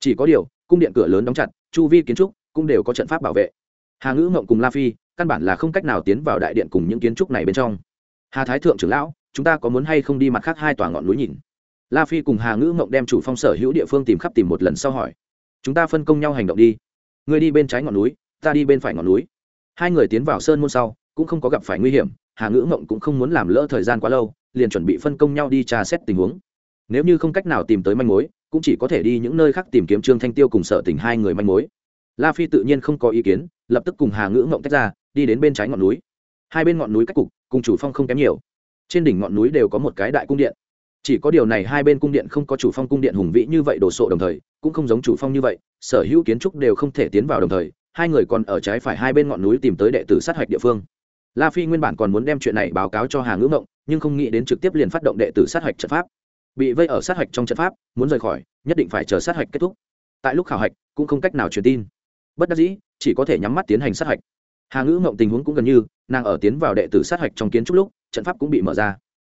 Chỉ có điều, cung điện cửa lớn đóng chặt, chu vi kiến trúc cũng đều có trận pháp bảo vệ. Hà ngữ mộng cùng la phi, căn bản là không cách nào tiến vào đại điện cùng những kiến trúc này bên trong. Hà thái thượng trưởng lão, chúng ta có muốn hay không đi mặt khác hai tòa ngọn núi nhìn? La phi cùng hà ngữ mộng đem chủ phong sở hữu địa phương tìm khắp tìm một lần sau hỏi. Chúng ta phân công nhau hành động đi. Người đi bên trái ngọn núi, ta đi bên phải ngọn núi. Hai người tiến vào sơn môn sau, cũng không có gặp phải nguy hiểm hà ngữ mộng cũng không muốn làm lỡ thời gian quá lâu, liền chuẩn bị phân công nhau đi tra xét tình huống. Nếu như không cách nào tìm tới manh mối, cũng chỉ có thể đi những nơi khác tìm kiếm trương thanh tiêu cùng sở tình hai người manh mối. La phi tự nhiên không có ý kiến, lập tức cùng hà ngữ mộng tách ra, đi đến bên trái ngọn núi. Hai bên ngọn núi cách cục, cùng chủ phong không kém nhiều. Trên đỉnh ngọn núi đều có một cái đại cung điện. Chỉ có điều này hai bên cung điện không có chủ phong cung điện hùng vĩ như vậy đồ sộ đồng thời, cũng không giống chủ phong như vậy, sở hữu kiến trúc đều không thể tiến vào đồng thời, hai người còn ở trái phải hai bên ngọn núi tìm tới đệ tử sát hạch địa phương la phi nguyên bản còn muốn đem chuyện này báo cáo cho hà ngữ mộng nhưng không nghĩ đến trực tiếp liền phát động đệ tử sát hạch trận pháp. Bị vây ở sát hạch trong trận pháp, muốn rời khỏi, nhất định phải chờ sát hạch kết thúc. Tại lúc khảo hạch, cũng không cách nào truyền tin. Bất đắc dĩ, chỉ có thể nhắm mắt tiến hành sát hạch. Hà ngữ mộng tình huống cũng gần như, nàng ở tiến vào đệ tử sát hạch trong kiến trúc lúc, trận pháp cũng bị mở ra.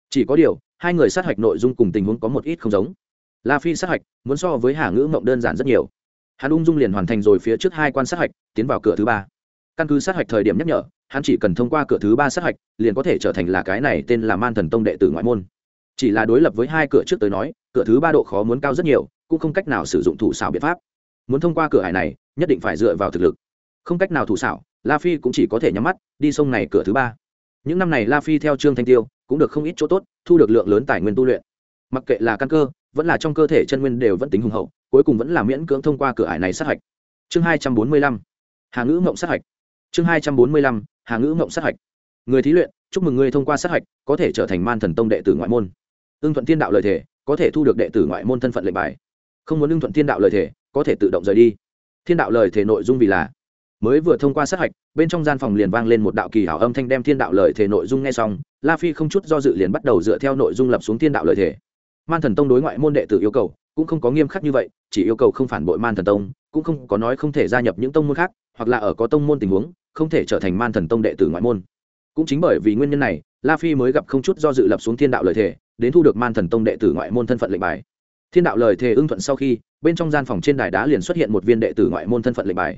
Chỉ có điều, hai người sát hạch nội dung cùng tình huống có một ít không giống. La phi sát hạch muốn so với hà ngữ mộng đơn giản rất nhiều. Hắn ung dung liền hoàn thành rồi phía trước hai quan sát hạch, tiến vào cửa thứ ba căn cứ sát hạch thời điểm nhắc nhở, hắn chỉ cần thông qua cửa thứ ba sát hạch, liền có thể trở thành là cái này tên là man thần tông đệ tử ngoại môn. Chỉ là đối lập với hai cửa trước tới nói, cửa thứ ba độ khó muốn cao rất nhiều, cũng không cách nào sử dụng thủ xảo biện pháp. Muốn thông qua cửa hải này, nhất định phải dựa vào thực lực. Không cách nào thủ xảo, la phi cũng chỉ có thể nhắm mắt, đi sông này cửa thứ ba. Những năm này la phi theo trương thanh tiêu, cũng được không ít chỗ tốt, thu được lượng lớn tài nguyên tu luyện. Mặc kệ là căn cơ, vẫn là trong cơ thể chân nguyên đều vẫn tính hùng hậu, cuối cùng vẫn là miễn cưỡng thông qua cửa ải này sát hạch. Chương hai trăm bốn mươi lăm. Hà ngữ mộng sát hạch chương hai trăm bốn mươi lăm, hà ngữ mộng sát hạch. Người thí luyện, chúc mừng ngươi thông qua sát hạch, có thể trở thành man thần tông đệ tử ngoại môn. Ưng thuận thiên đạo lợi thể có thể thu được đệ tử ngoại môn thân phận lệnh bài. Không muốn ưng thuận thiên đạo lợi thể có thể tự động rời đi. Thiên đạo lời thể nội dung vì là, mới vừa thông qua sát hạch, bên trong gian phòng liền vang lên một đạo kỳ hảo âm thanh đem thiên đạo lời thể nội dung nghe xong. La phi không chút do dự liền bắt đầu dựa theo nội dung lập xuống thiên đạo lời thể man thần tông đối ngoại môn đệ tử yêu cầu cũng không có nghiêm khắc như vậy, chỉ yêu cầu không phản bội man thần tông cũng không có nói không thể gia nhập những tông môn khác, hoặc là ở có tông môn tình huống, không thể trở thành man thần tông đệ tử ngoại môn. Cũng chính bởi vì nguyên nhân này, la phi mới gặp không chút do dự lập xuống thiên đạo lời thề, đến thu được man thần tông đệ tử ngoại môn thân phận lệnh bài. Thiên đạo lời thề ưng thuận sau khi, bên trong gian phòng trên đài đá liền xuất hiện một viên đệ tử ngoại môn thân phận lệnh bài.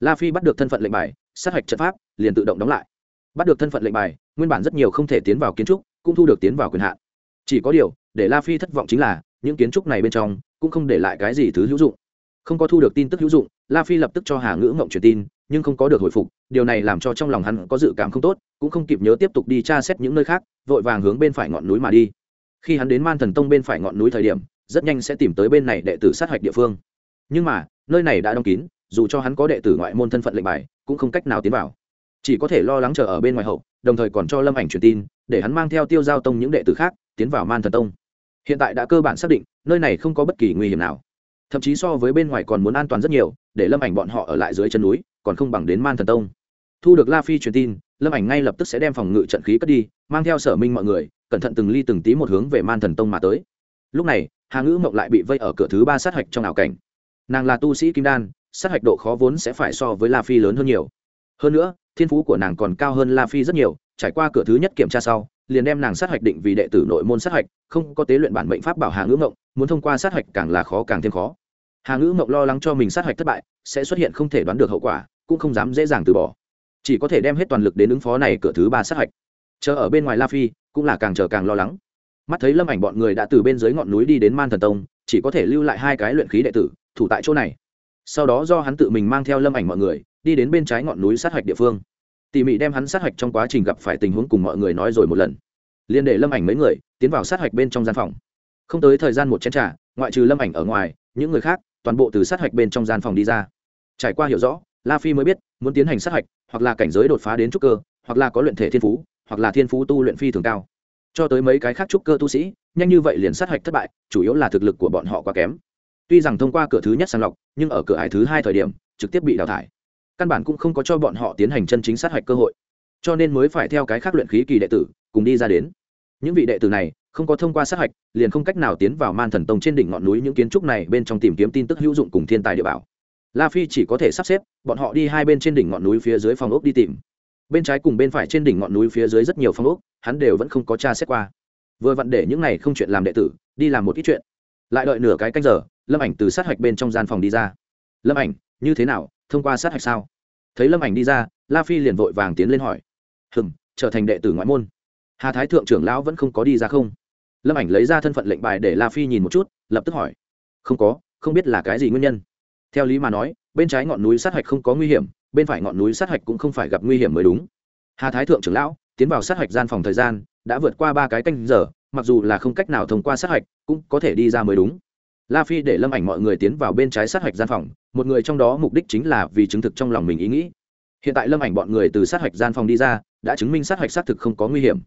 La phi bắt được thân phận lệnh bài, sát hạch trận pháp, liền tự động đóng lại. Bắt được thân phận lệnh bài, nguyên bản rất nhiều không thể tiến vào kiến trúc, cũng thu được tiến vào quyền hạn. Chỉ có điều, để la phi thất vọng chính là, những kiến trúc này bên trong, cũng không để lại cái gì thứ hữu dụng không có thu được tin tức hữu dụng, la phi lập tức cho hà ngữ ngộng truyền tin, nhưng không có được hồi phục, điều này làm cho trong lòng hắn có dự cảm không tốt, cũng không kịp nhớ tiếp tục đi tra xét những nơi khác, vội vàng hướng bên phải ngọn núi mà đi. Khi hắn đến man thần tông bên phải ngọn núi thời điểm, rất nhanh sẽ tìm tới bên này đệ tử sát hạch địa phương. Nhưng mà, nơi này đã đóng kín, dù cho hắn có đệ tử ngoại môn thân phận lệnh bài, cũng không cách nào tiến vào. Chỉ có thể lo lắng chờ ở bên ngoài hậu, đồng thời còn cho lâm ảnh truyền tin, để hắn mang theo tiêu giao tông những đệ tử khác tiến vào man thần tông. Hiện tại đã cơ bản xác định, nơi này không có bất kỳ nguy hiểm nào thậm chí so với bên ngoài còn muốn an toàn rất nhiều, để lâm ảnh bọn họ ở lại dưới chân núi, còn không bằng đến man thần tông. Thu được la phi truyền tin, lâm ảnh ngay lập tức sẽ đem phòng ngự trận khí cất đi, mang theo sở minh mọi người, cẩn thận từng ly từng tí một hướng về man thần tông mà tới. Lúc này, hà ngữ mộng lại bị vây ở cửa thứ ba sát hạch trong ảo cảnh. Nàng là tu sĩ kim đan, sát hạch độ khó vốn sẽ phải so với la phi lớn hơn nhiều. Hơn nữa, thiên phú của nàng còn cao hơn la phi rất nhiều, trải qua cửa thứ nhất kiểm tra sau liền đem nàng sát hạch định vì đệ tử nội môn sát hạch, không có tế luyện bản mệnh pháp bảo hà ngữ mộng, muốn thông qua sát hạch càng là khó càng thêm khó. Hà ngữ mộng lo lắng cho mình sát hạch thất bại, sẽ xuất hiện không thể đoán được hậu quả, cũng không dám dễ dàng từ bỏ. Chỉ có thể đem hết toàn lực đến ứng phó này cửa thứ ba sát hạch. Chờ ở bên ngoài la phi, cũng là càng chờ càng lo lắng. Mắt thấy lâm ảnh bọn người đã từ bên dưới ngọn núi đi đến man thần tông, chỉ có thể lưu lại hai cái luyện khí đệ tử, thủ tại chỗ này. Sau đó do hắn tự mình mang theo lâm ảnh mọi người, đi đến bên trái ngọn núi sát hạch địa phương tỉ mỉ đem hắn sát hạch trong quá trình gặp phải tình huống cùng mọi người nói rồi một lần. Liên để lâm ảnh mấy người tiến vào sát hạch bên trong gian phòng. Không tới thời gian một chén t r à ngoại trừ lâm ảnh ở ngoài, những người khác toàn bộ từ sát hạch bên trong gian phòng đi ra. Trải qua hiểu rõ, la phi mới biết muốn tiến hành sát hạch hoặc là cảnh giới đột phá đến trúc cơ, hoặc là có luyện thể thiên phú, hoặc là thiên phú tu luyện phi thường cao. Cho tới mấy cái khác trúc cơ tu sĩ, nhanh như vậy liền sát hạch thất bại, chủ yếu là thực lực của bọn họ quá kém. Tuy rằng thông qua cửa thứ nhất sàng lọc, nhưng ở cửa hải thứ hai thời điểm, trực tiếp bị đào thải căn bản cũng không có cho bọn họ tiến hành chân chính sát hạch cơ hội. Cho nên mới phải theo cái khác luyện khí kỳ đệ tử, cùng đi ra đến. Những vị đệ tử này, không có thông qua sát hạch, liền không cách nào tiến vào man thần tông trên đỉnh ngọn núi những kiến trúc này bên trong tìm kiếm tin tức hữu dụng cùng thiên tài địa bảo. La phi chỉ có thể sắp xếp, bọn họ đi hai bên trên đỉnh ngọn núi phía dưới phòng ốc đi tìm. Bên trái cùng bên phải trên đỉnh ngọn núi phía dưới rất nhiều phòng ốc, hắn đều vẫn không có tra xét qua. Vừa vặn để những này không chuyện làm đệ tử, đi làm một ít chuyện. Lại đợi nửa cái canh giờ, lâm ảnh từ sát hạch bên trong gian phòng đi ra. Lâm ảnh, như thế nào? Thông qua sát hạch sao? Thấy lâm ảnh đi ra, la phi liền vội vàng tiến lên hỏi. Hừng trở thành đệ tử ngoại môn. Hà thái thượng trưởng lão vẫn không có đi ra không? Lâm ảnh lấy ra thân phận lệnh bài để la phi nhìn một chút, lập tức hỏi. Không có, không biết là cái gì nguyên nhân. Theo lý mà nói, bên trái ngọn núi sát hạch không có nguy hiểm, bên phải ngọn núi sát hạch cũng không phải gặp nguy hiểm mới đúng. Hà thái thượng trưởng lão, tiến vào sát hạch gian phòng thời gian đã vượt qua ba cái canh giờ, mặc dù là không cách nào thông qua sát hạch, cũng có thể đi ra mới đúng la phi để lâm ảnh mọi người tiến vào bên trái sát hạch gian phòng, một người trong đó mục đích chính là vì chứng thực trong lòng mình ý nghĩ. Hiện tại lâm ảnh bọn người từ sát hạch gian phòng đi ra, đã chứng minh sát hạch xác thực không có nguy hiểm.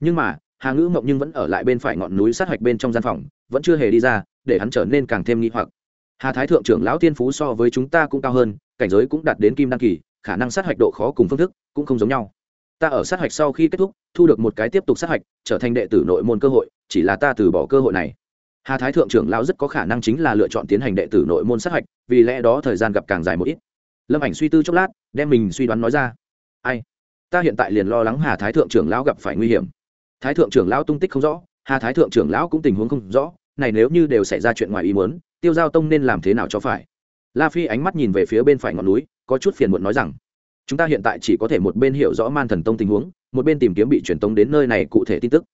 Nhưng mà, hà ngữ mộng nhưng vẫn ở lại bên phải ngọn núi sát hạch bên trong gian phòng, vẫn chưa hề đi ra, để hắn trở nên càng thêm nghi hoặc. Hà thái thượng trưởng lão tiên phú so với chúng ta cũng cao hơn, cảnh giới cũng đạt đến kim đăng kỳ, khả năng sát hạch độ khó cùng phương thức cũng không giống nhau. Ta ở sát hạch sau khi kết thúc, thu được một cái tiếp tục sát hạch trở thành đệ tử nội môn cơ hội, chỉ là ta từ bỏ cơ hội này hà thái thượng trưởng lão rất có khả năng chính là lựa chọn tiến hành đệ tử nội môn sát hạch, vì lẽ đó thời gian gặp càng dài một ít. Lâm ảnh suy tư chốc lát, đem mình suy đoán nói ra. Ai? Ta hiện tại liền lo lắng hà thái thượng trưởng lão gặp phải nguy hiểm. Thái thượng trưởng lão tung tích không rõ, hà thái thượng trưởng lão cũng tình huống không rõ, này nếu như đều xảy ra chuyện ngoài ý muốn, tiêu giao tông nên làm thế nào cho phải? La phi ánh mắt nhìn về phía bên phải ngọn núi, có chút phiền muộn nói rằng, chúng ta hiện tại chỉ có thể một bên hiểu rõ man thần tông tình huống, một bên tìm kiếm bị truyền tống đến nơi này cụ thể tin tức.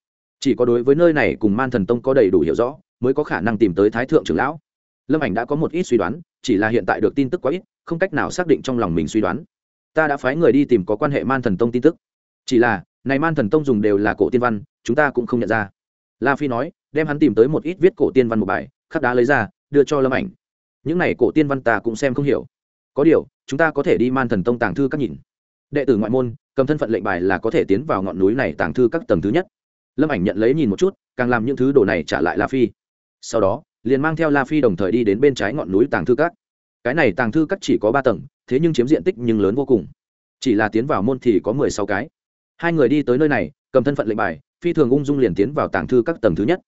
Chỉ có đối với nơi này cùng man thần tông có đầy đủ hiểu rõ mới có khả năng tìm tới thái thượng trưởng lão. Lâm ảnh đã có một ít suy đoán, chỉ là hiện tại được tin tức quá ít, không cách nào xác định trong lòng mình suy đoán. Ta đã phái người đi tìm có quan hệ man thần tông tin tức. Chỉ là, này man thần tông dùng đều là cổ tiên văn, chúng ta cũng không nhận ra. La phi nói, đem hắn tìm tới một ít viết cổ tiên văn một bài, khắc đá lấy ra, đưa cho lâm ảnh. Những này cổ tiên văn ta cũng xem không hiểu. Có điều, chúng ta có thể đi man thần tông tàng thư các nhìn. Đệ tử ngoại môn, cầm thân phận lệnh bài là có thể tiến vào ngọn núi này tàng thư các tầng thứ nhất. Lâm ảnh nhận lấy nhìn một chút, càng làm những thứ đồ này trả lại la phi sau đó, liền mang theo la phi đồng thời đi đến bên trái ngọn núi tàng thư cát cái này tàng thư cát chỉ có ba tầng, thế nhưng chiếm diện tích nhưng lớn vô cùng. Chỉ là tiến vào môn thì có mười sáu cái. Hai người đi tới nơi này, cầm thân phận lệnh bài, phi thường ung dung liền tiến vào tàng thư các tầng thứ nhất.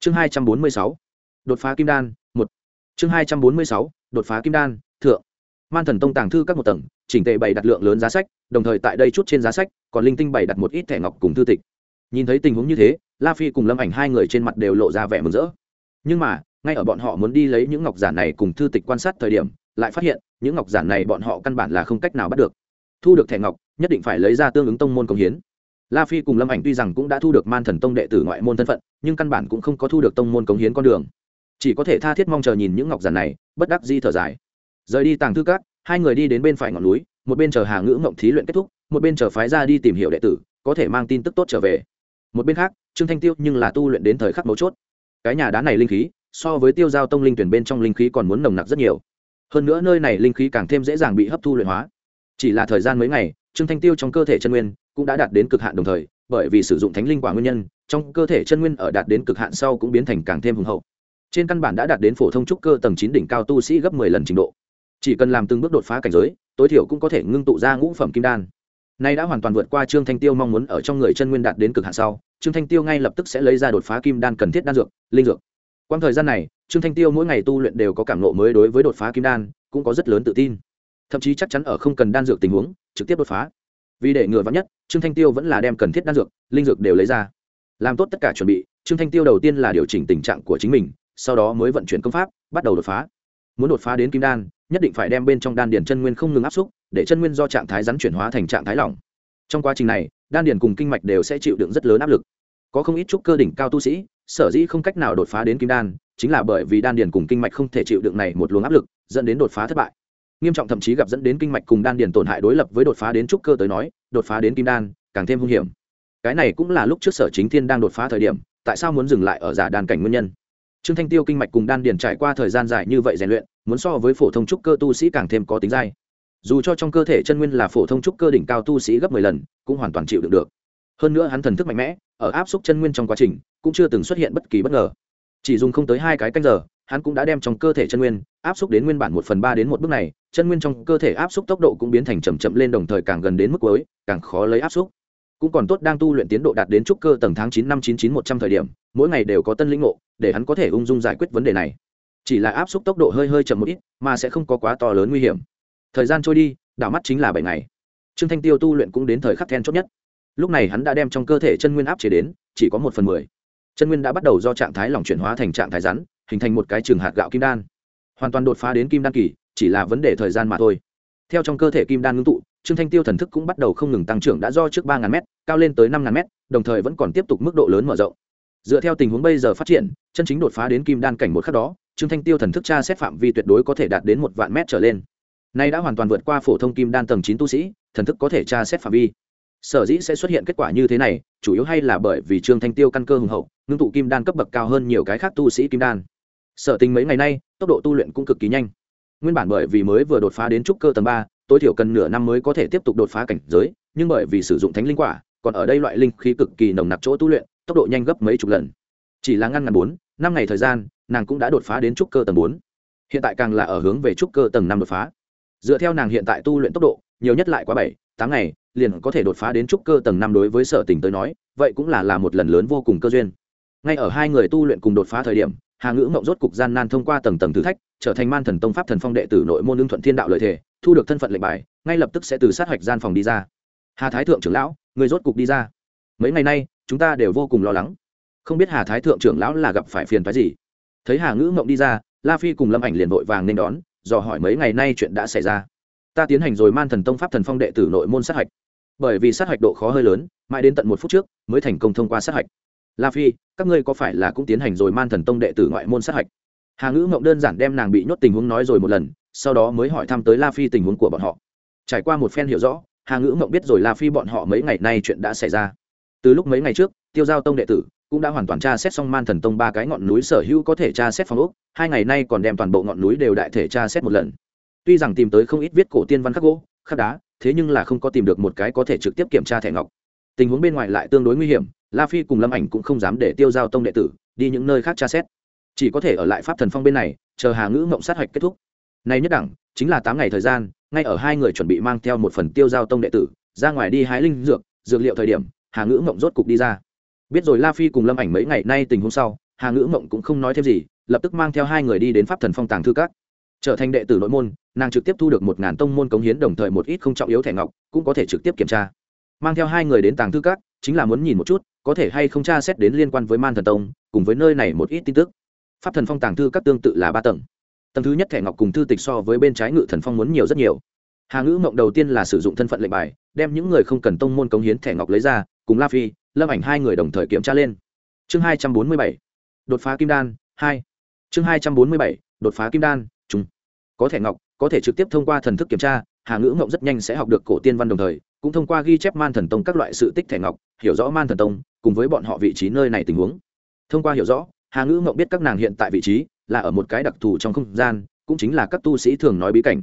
Chương hai trăm bốn mươi sáu, đột phá kim đan, một. Chương hai trăm bốn mươi sáu, đột phá kim đan, thượng. Man thần tông tàng thư các một tầng, chỉnh tề bày đặt lượng lớn giá sách, đồng thời tại đây chút trên giá sách, còn linh tinh bày đặt một ít thẻ ngọc cùng thư tịch. Nhìn thấy tình huống như thế, la phi cùng lâm ảnh hai người trên mặt đều lộ ra vẻ mừng rỡ nhưng mà, ngay ở bọn họ muốn đi lấy những ngọc giản này cùng thư tịch quan sát thời điểm, lại phát hiện, những ngọc giản này bọn họ căn bản là không cách nào bắt được. Thu được thẻ ngọc, nhất định phải lấy ra tương ứng tông môn công hiến. La phi cùng lâm ảnh tuy rằng cũng đã thu được man thần tông đệ tử ngoại môn thân phận, nhưng căn bản cũng không có thu được tông môn công hiến con đường. Chỉ có thể tha thiết mong chờ nhìn những ngọc giản này, bất đắc di thở dài. Rời đi tàng thư cát hai người đi đến bên phải ngọn núi, một bên chờ hà ngữ ngộng thí luyện kết thúc, một bên chờ phái ra đi tìm hiểu đệ tử, có thể mang tin tức tốt trở về. Một bên khác, trương thanh tiêu nhưng là tu luyện đến thời khắc mấu chốt cái nhà đá này linh khí, so với tiêu giao tông linh tuyển bên trong linh khí còn muốn nồng nặc rất nhiều. Hơn nữa nơi này linh khí càng thêm dễ dàng bị hấp thu luyện hóa. Chỉ là thời gian mấy ngày, trương thanh tiêu trong cơ thể chân nguyên cũng đã đạt đến cực hạn đồng thời, bởi vì sử dụng thánh linh quả nguyên nhân, trong cơ thể chân nguyên ở đạt đến cực hạn sau cũng biến thành càng thêm hùng hậu. Trên căn bản đã đạt đến phổ thông trúc cơ tầng chín đỉnh cao tu sĩ gấp mười lần trình độ. Chỉ cần làm từng bước đột phá cảnh giới, tối thiểu cũng có thể ngưng tụ ra ngũ phẩm kim đan nay đã hoàn toàn vượt qua trương thanh tiêu mong muốn ở trong người chân nguyên đạt đến cực hạn sau, trương thanh tiêu ngay lập tức sẽ lấy ra đột phá kim đan cần thiết đan dược, linh dược. Quang thời gian này, trương thanh tiêu mỗi ngày tu luyện đều có cảm ngộ mới đối với đột phá kim đan, cũng có rất lớn tự tin. Thậm chí chắc chắn ở không cần đan dược tình huống, trực tiếp đột phá. Vì để ngừa vắn nhất, trương thanh tiêu vẫn là đem cần thiết đan dược, linh dược đều lấy ra. Làm tốt tất cả chuẩn bị, trương thanh tiêu đầu tiên là điều chỉnh tình trạng của chính mình, sau đó mới vận chuyển công pháp, bắt đầu đột phá. Muốn đột phá đến kim đan, nhất định phải đem bên trong đan điền chân nguyên không ngừng áp xúc để chân nguyên do trạng thái rắn chuyển hóa thành trạng thái lỏng. Trong quá trình này, đan điền cùng kinh mạch đều sẽ chịu đựng rất lớn áp lực. Có không ít trúc cơ đỉnh cao tu sĩ, sở dĩ không cách nào đột phá đến kim đan, chính là bởi vì đan điền cùng kinh mạch không thể chịu đựng này một luồng áp lực, dẫn đến đột phá thất bại. Nghiêm trọng thậm chí gặp dẫn đến kinh mạch cùng đan điền tổn hại đối lập với đột phá đến trúc cơ tới nói, đột phá đến kim đan, càng thêm hung hiểm. Cái này cũng là lúc trước sở chính thiên đang đột phá thời điểm, tại sao muốn dừng lại ở giả đan cảnh nguyên nhân? Trương thanh tiêu kinh mạch cùng đan điền trải qua thời gian dài như vậy rèn luyện, muốn so với phổ thông trúc cơ tu sĩ càng thêm có tính dai dù cho trong cơ thể chân nguyên là phổ thông trúc cơ đỉnh cao tu sĩ gấp mười lần, cũng hoàn toàn chịu đựng được. Hơn nữa hắn thần thức mạnh mẽ, ở áp xúc chân nguyên trong quá trình, cũng chưa từng xuất hiện bất kỳ bất ngờ. Chỉ dùng không tới hai cái canh giờ, hắn cũng đã đem trong cơ thể chân nguyên áp xúc đến nguyên bản một phần ba đến một bước này, chân nguyên trong cơ thể áp xúc tốc độ cũng biến thành chậm chậm lên đồng thời càng gần đến mức cuối, càng khó lấy áp xúc. Cũng còn tốt đang tu luyện tiến độ đạt đến trúc cơ tầng tháng chín năm chín chín một trăm thời điểm, mỗi ngày đều có tân lĩnh ngộ, để hắn có thể ung dung giải quyết vấn đề này. Chỉ là áp xúc tốc độ hơi hơi chậm một ít, mà sẽ không có quá to lớn nguy hiểm thời gian trôi đi, đảo mắt chính là bảy ngày. Trương thanh tiêu tu luyện cũng đến thời khắc then chốt nhất. Lúc này hắn đã đem trong cơ thể chân nguyên áp chế đến, chỉ có một phần mười. Chân nguyên đã bắt đầu do trạng thái lỏng chuyển hóa thành trạng thái rắn, hình thành một cái trường hạt gạo kim đan. Hoàn toàn đột phá đến kim đan kỳ, chỉ là vấn đề thời gian mà thôi. Theo trong cơ thể kim đan ngưng tụ, trương thanh tiêu thần thức cũng bắt đầu không ngừng tăng trưởng đã do trước ba ngàn m cao lên tới năm ngàn m đồng thời vẫn còn tiếp tục mức độ lớn mở rộng. Dựa theo tình huống bây giờ phát triển, chân chính đột phá đến kim đan cảnh một khắc đó, trương thanh tiêu thần thức tra xét phạm vi tuyệt đối có thể đạt đến một vạn mét trở lên nay đã hoàn toàn vượt qua phổ thông kim đan tầng chín tu sĩ, thần thức có thể tra xét phạm vi. Sở dĩ sẽ xuất hiện kết quả như thế này, chủ yếu hay là bởi vì trương thanh tiêu căn cơ hùng hậu, ngưng tụ kim đan cấp bậc cao hơn nhiều cái khác tu sĩ kim đan. Sở tình mấy ngày nay, tốc độ tu luyện cũng cực kỳ nhanh. Nguyên bản bởi vì mới vừa đột phá đến trúc cơ tầng ba, tối thiểu cần nửa năm mới có thể tiếp tục đột phá cảnh giới, nhưng bởi vì sử dụng thánh linh quả, còn ở đây loại linh khí cực kỳ nồng nặc chỗ tu luyện, tốc độ nhanh gấp mấy chục lần. Chỉ là ngăn ngắn bốn, năm ngày thời gian, nàng cũng đã đột phá đến trúc cơ tầng bốn. Hiện tại càng là ở hướng về trúc cơ tầng năm đột phá dựa theo nàng hiện tại tu luyện tốc độ, nhiều nhất lại quá bảy, tám ngày, liền có thể đột phá đến trúc cơ tầng năm đối với sở tình tới nói, vậy cũng là là một lần lớn vô cùng cơ duyên. Ngay ở hai người tu luyện cùng đột phá thời điểm, hà ngữ mộng rốt cục gian nan thông qua tầng tầng thử thách, trở thành man thần tông pháp thần phong đệ tử nội môn lương thuận thiên đạo lợi thể, thu được thân phận lệnh bài, ngay lập tức sẽ từ sát hạch gian phòng đi ra. Hà thái thượng trưởng lão, người rốt cục đi ra. Mấy ngày nay, chúng ta đều vô cùng lo lắng. Không biết hà thái thượng trưởng lão là gặp phải phiền phái gì. Thấy hà ngữ mộng đi ra, la phi cùng lâm ảnh liền vội vàng nên đón dò hỏi mấy ngày nay chuyện đã xảy ra. Ta tiến hành rồi man thần tông pháp thần phong đệ tử nội môn sát hạch. Bởi vì sát hạch độ khó hơi lớn, mãi đến tận một phút trước mới thành công thông qua sát hạch. La phi, các ngươi có phải là cũng tiến hành rồi man thần tông đệ tử ngoại môn sát hạch? Hà ngữ mộng đơn giản đem nàng bị nhốt tình huống nói rồi một lần, sau đó mới hỏi thăm tới la phi tình huống của bọn họ. Trải qua một phen hiểu rõ, hà ngữ mộng biết rồi la phi bọn họ mấy ngày nay chuyện đã xảy ra. Từ lúc mấy ngày trước, tiêu giao tông đệ tử cũng đã hoàn toàn tra xét xong man thần tông ba cái ngọn núi sở hữu có thể tra xét phòng ốc, hai ngày nay còn đem toàn bộ ngọn núi đều đại thể tra xét một lần. Tuy rằng tìm tới không ít viết cổ tiên văn khắc gỗ, khắc đá, thế nhưng là không có tìm được một cái có thể trực tiếp kiểm tra thẻ ngọc. Tình huống bên ngoài lại tương đối nguy hiểm, la phi cùng lâm ảnh cũng không dám để tiêu giao tông đệ tử đi những nơi khác tra xét. Chỉ có thể ở lại pháp thần phong bên này, chờ hà ngữ mộng sát hạch kết thúc. Nay nhất đẳng, chính là tám ngày thời gian, ngay ở hai người chuẩn bị mang theo một phần tiêu giao tông đệ tử, ra ngoài đi hái linh dược dược liệu thời điểm, hà ngữ mộng rốt cục đi ra biết rồi la phi cùng lâm ảnh mấy ngày nay tình huống sau, hà ngữ mộng cũng không nói thêm gì, lập tức mang theo hai người đi đến pháp thần phong tàng thư các. Trở thành đệ tử nội môn, nàng trực tiếp thu được một ngàn tông môn cống hiến đồng thời một ít không trọng yếu thẻ ngọc, cũng có thể trực tiếp kiểm tra. Mang theo hai người đến tàng thư các, chính là muốn nhìn một chút, có thể hay không tra xét đến liên quan với man thần tông, cùng với nơi này một ít tin tức. Pháp thần phong tàng thư các tương tự là ba tầng. Tầng thứ nhất thẻ ngọc cùng thư tịch so với bên trái ngự thần phong muốn nhiều rất nhiều. Hà ngữ mộng đầu tiên là sử dụng thân phận lệnh bài, đem những người không cần tông môn cống hiến thẻ ngọc lấy ra, cùng la phi lâm ảnh hai người đồng thời kiểm tra lên. Chương hai trăm bốn mươi bảy, đột phá kim đan, hai. Chương hai trăm bốn mươi bảy, đột phá kim đan chúng có thẻ ngọc, có thể trực tiếp thông qua thần thức kiểm tra, hà ngữ ngộng rất nhanh sẽ học được cổ tiên văn đồng thời, cũng thông qua ghi chép man thần tông các loại sự tích thẻ ngọc, hiểu rõ man thần tông, cùng với bọn họ vị trí nơi này tình huống. Thông qua hiểu rõ, hà ngữ ngộng biết các nàng hiện tại vị trí là ở một cái đặc thù trong không gian, cũng chính là các tu sĩ thường nói bí cảnh.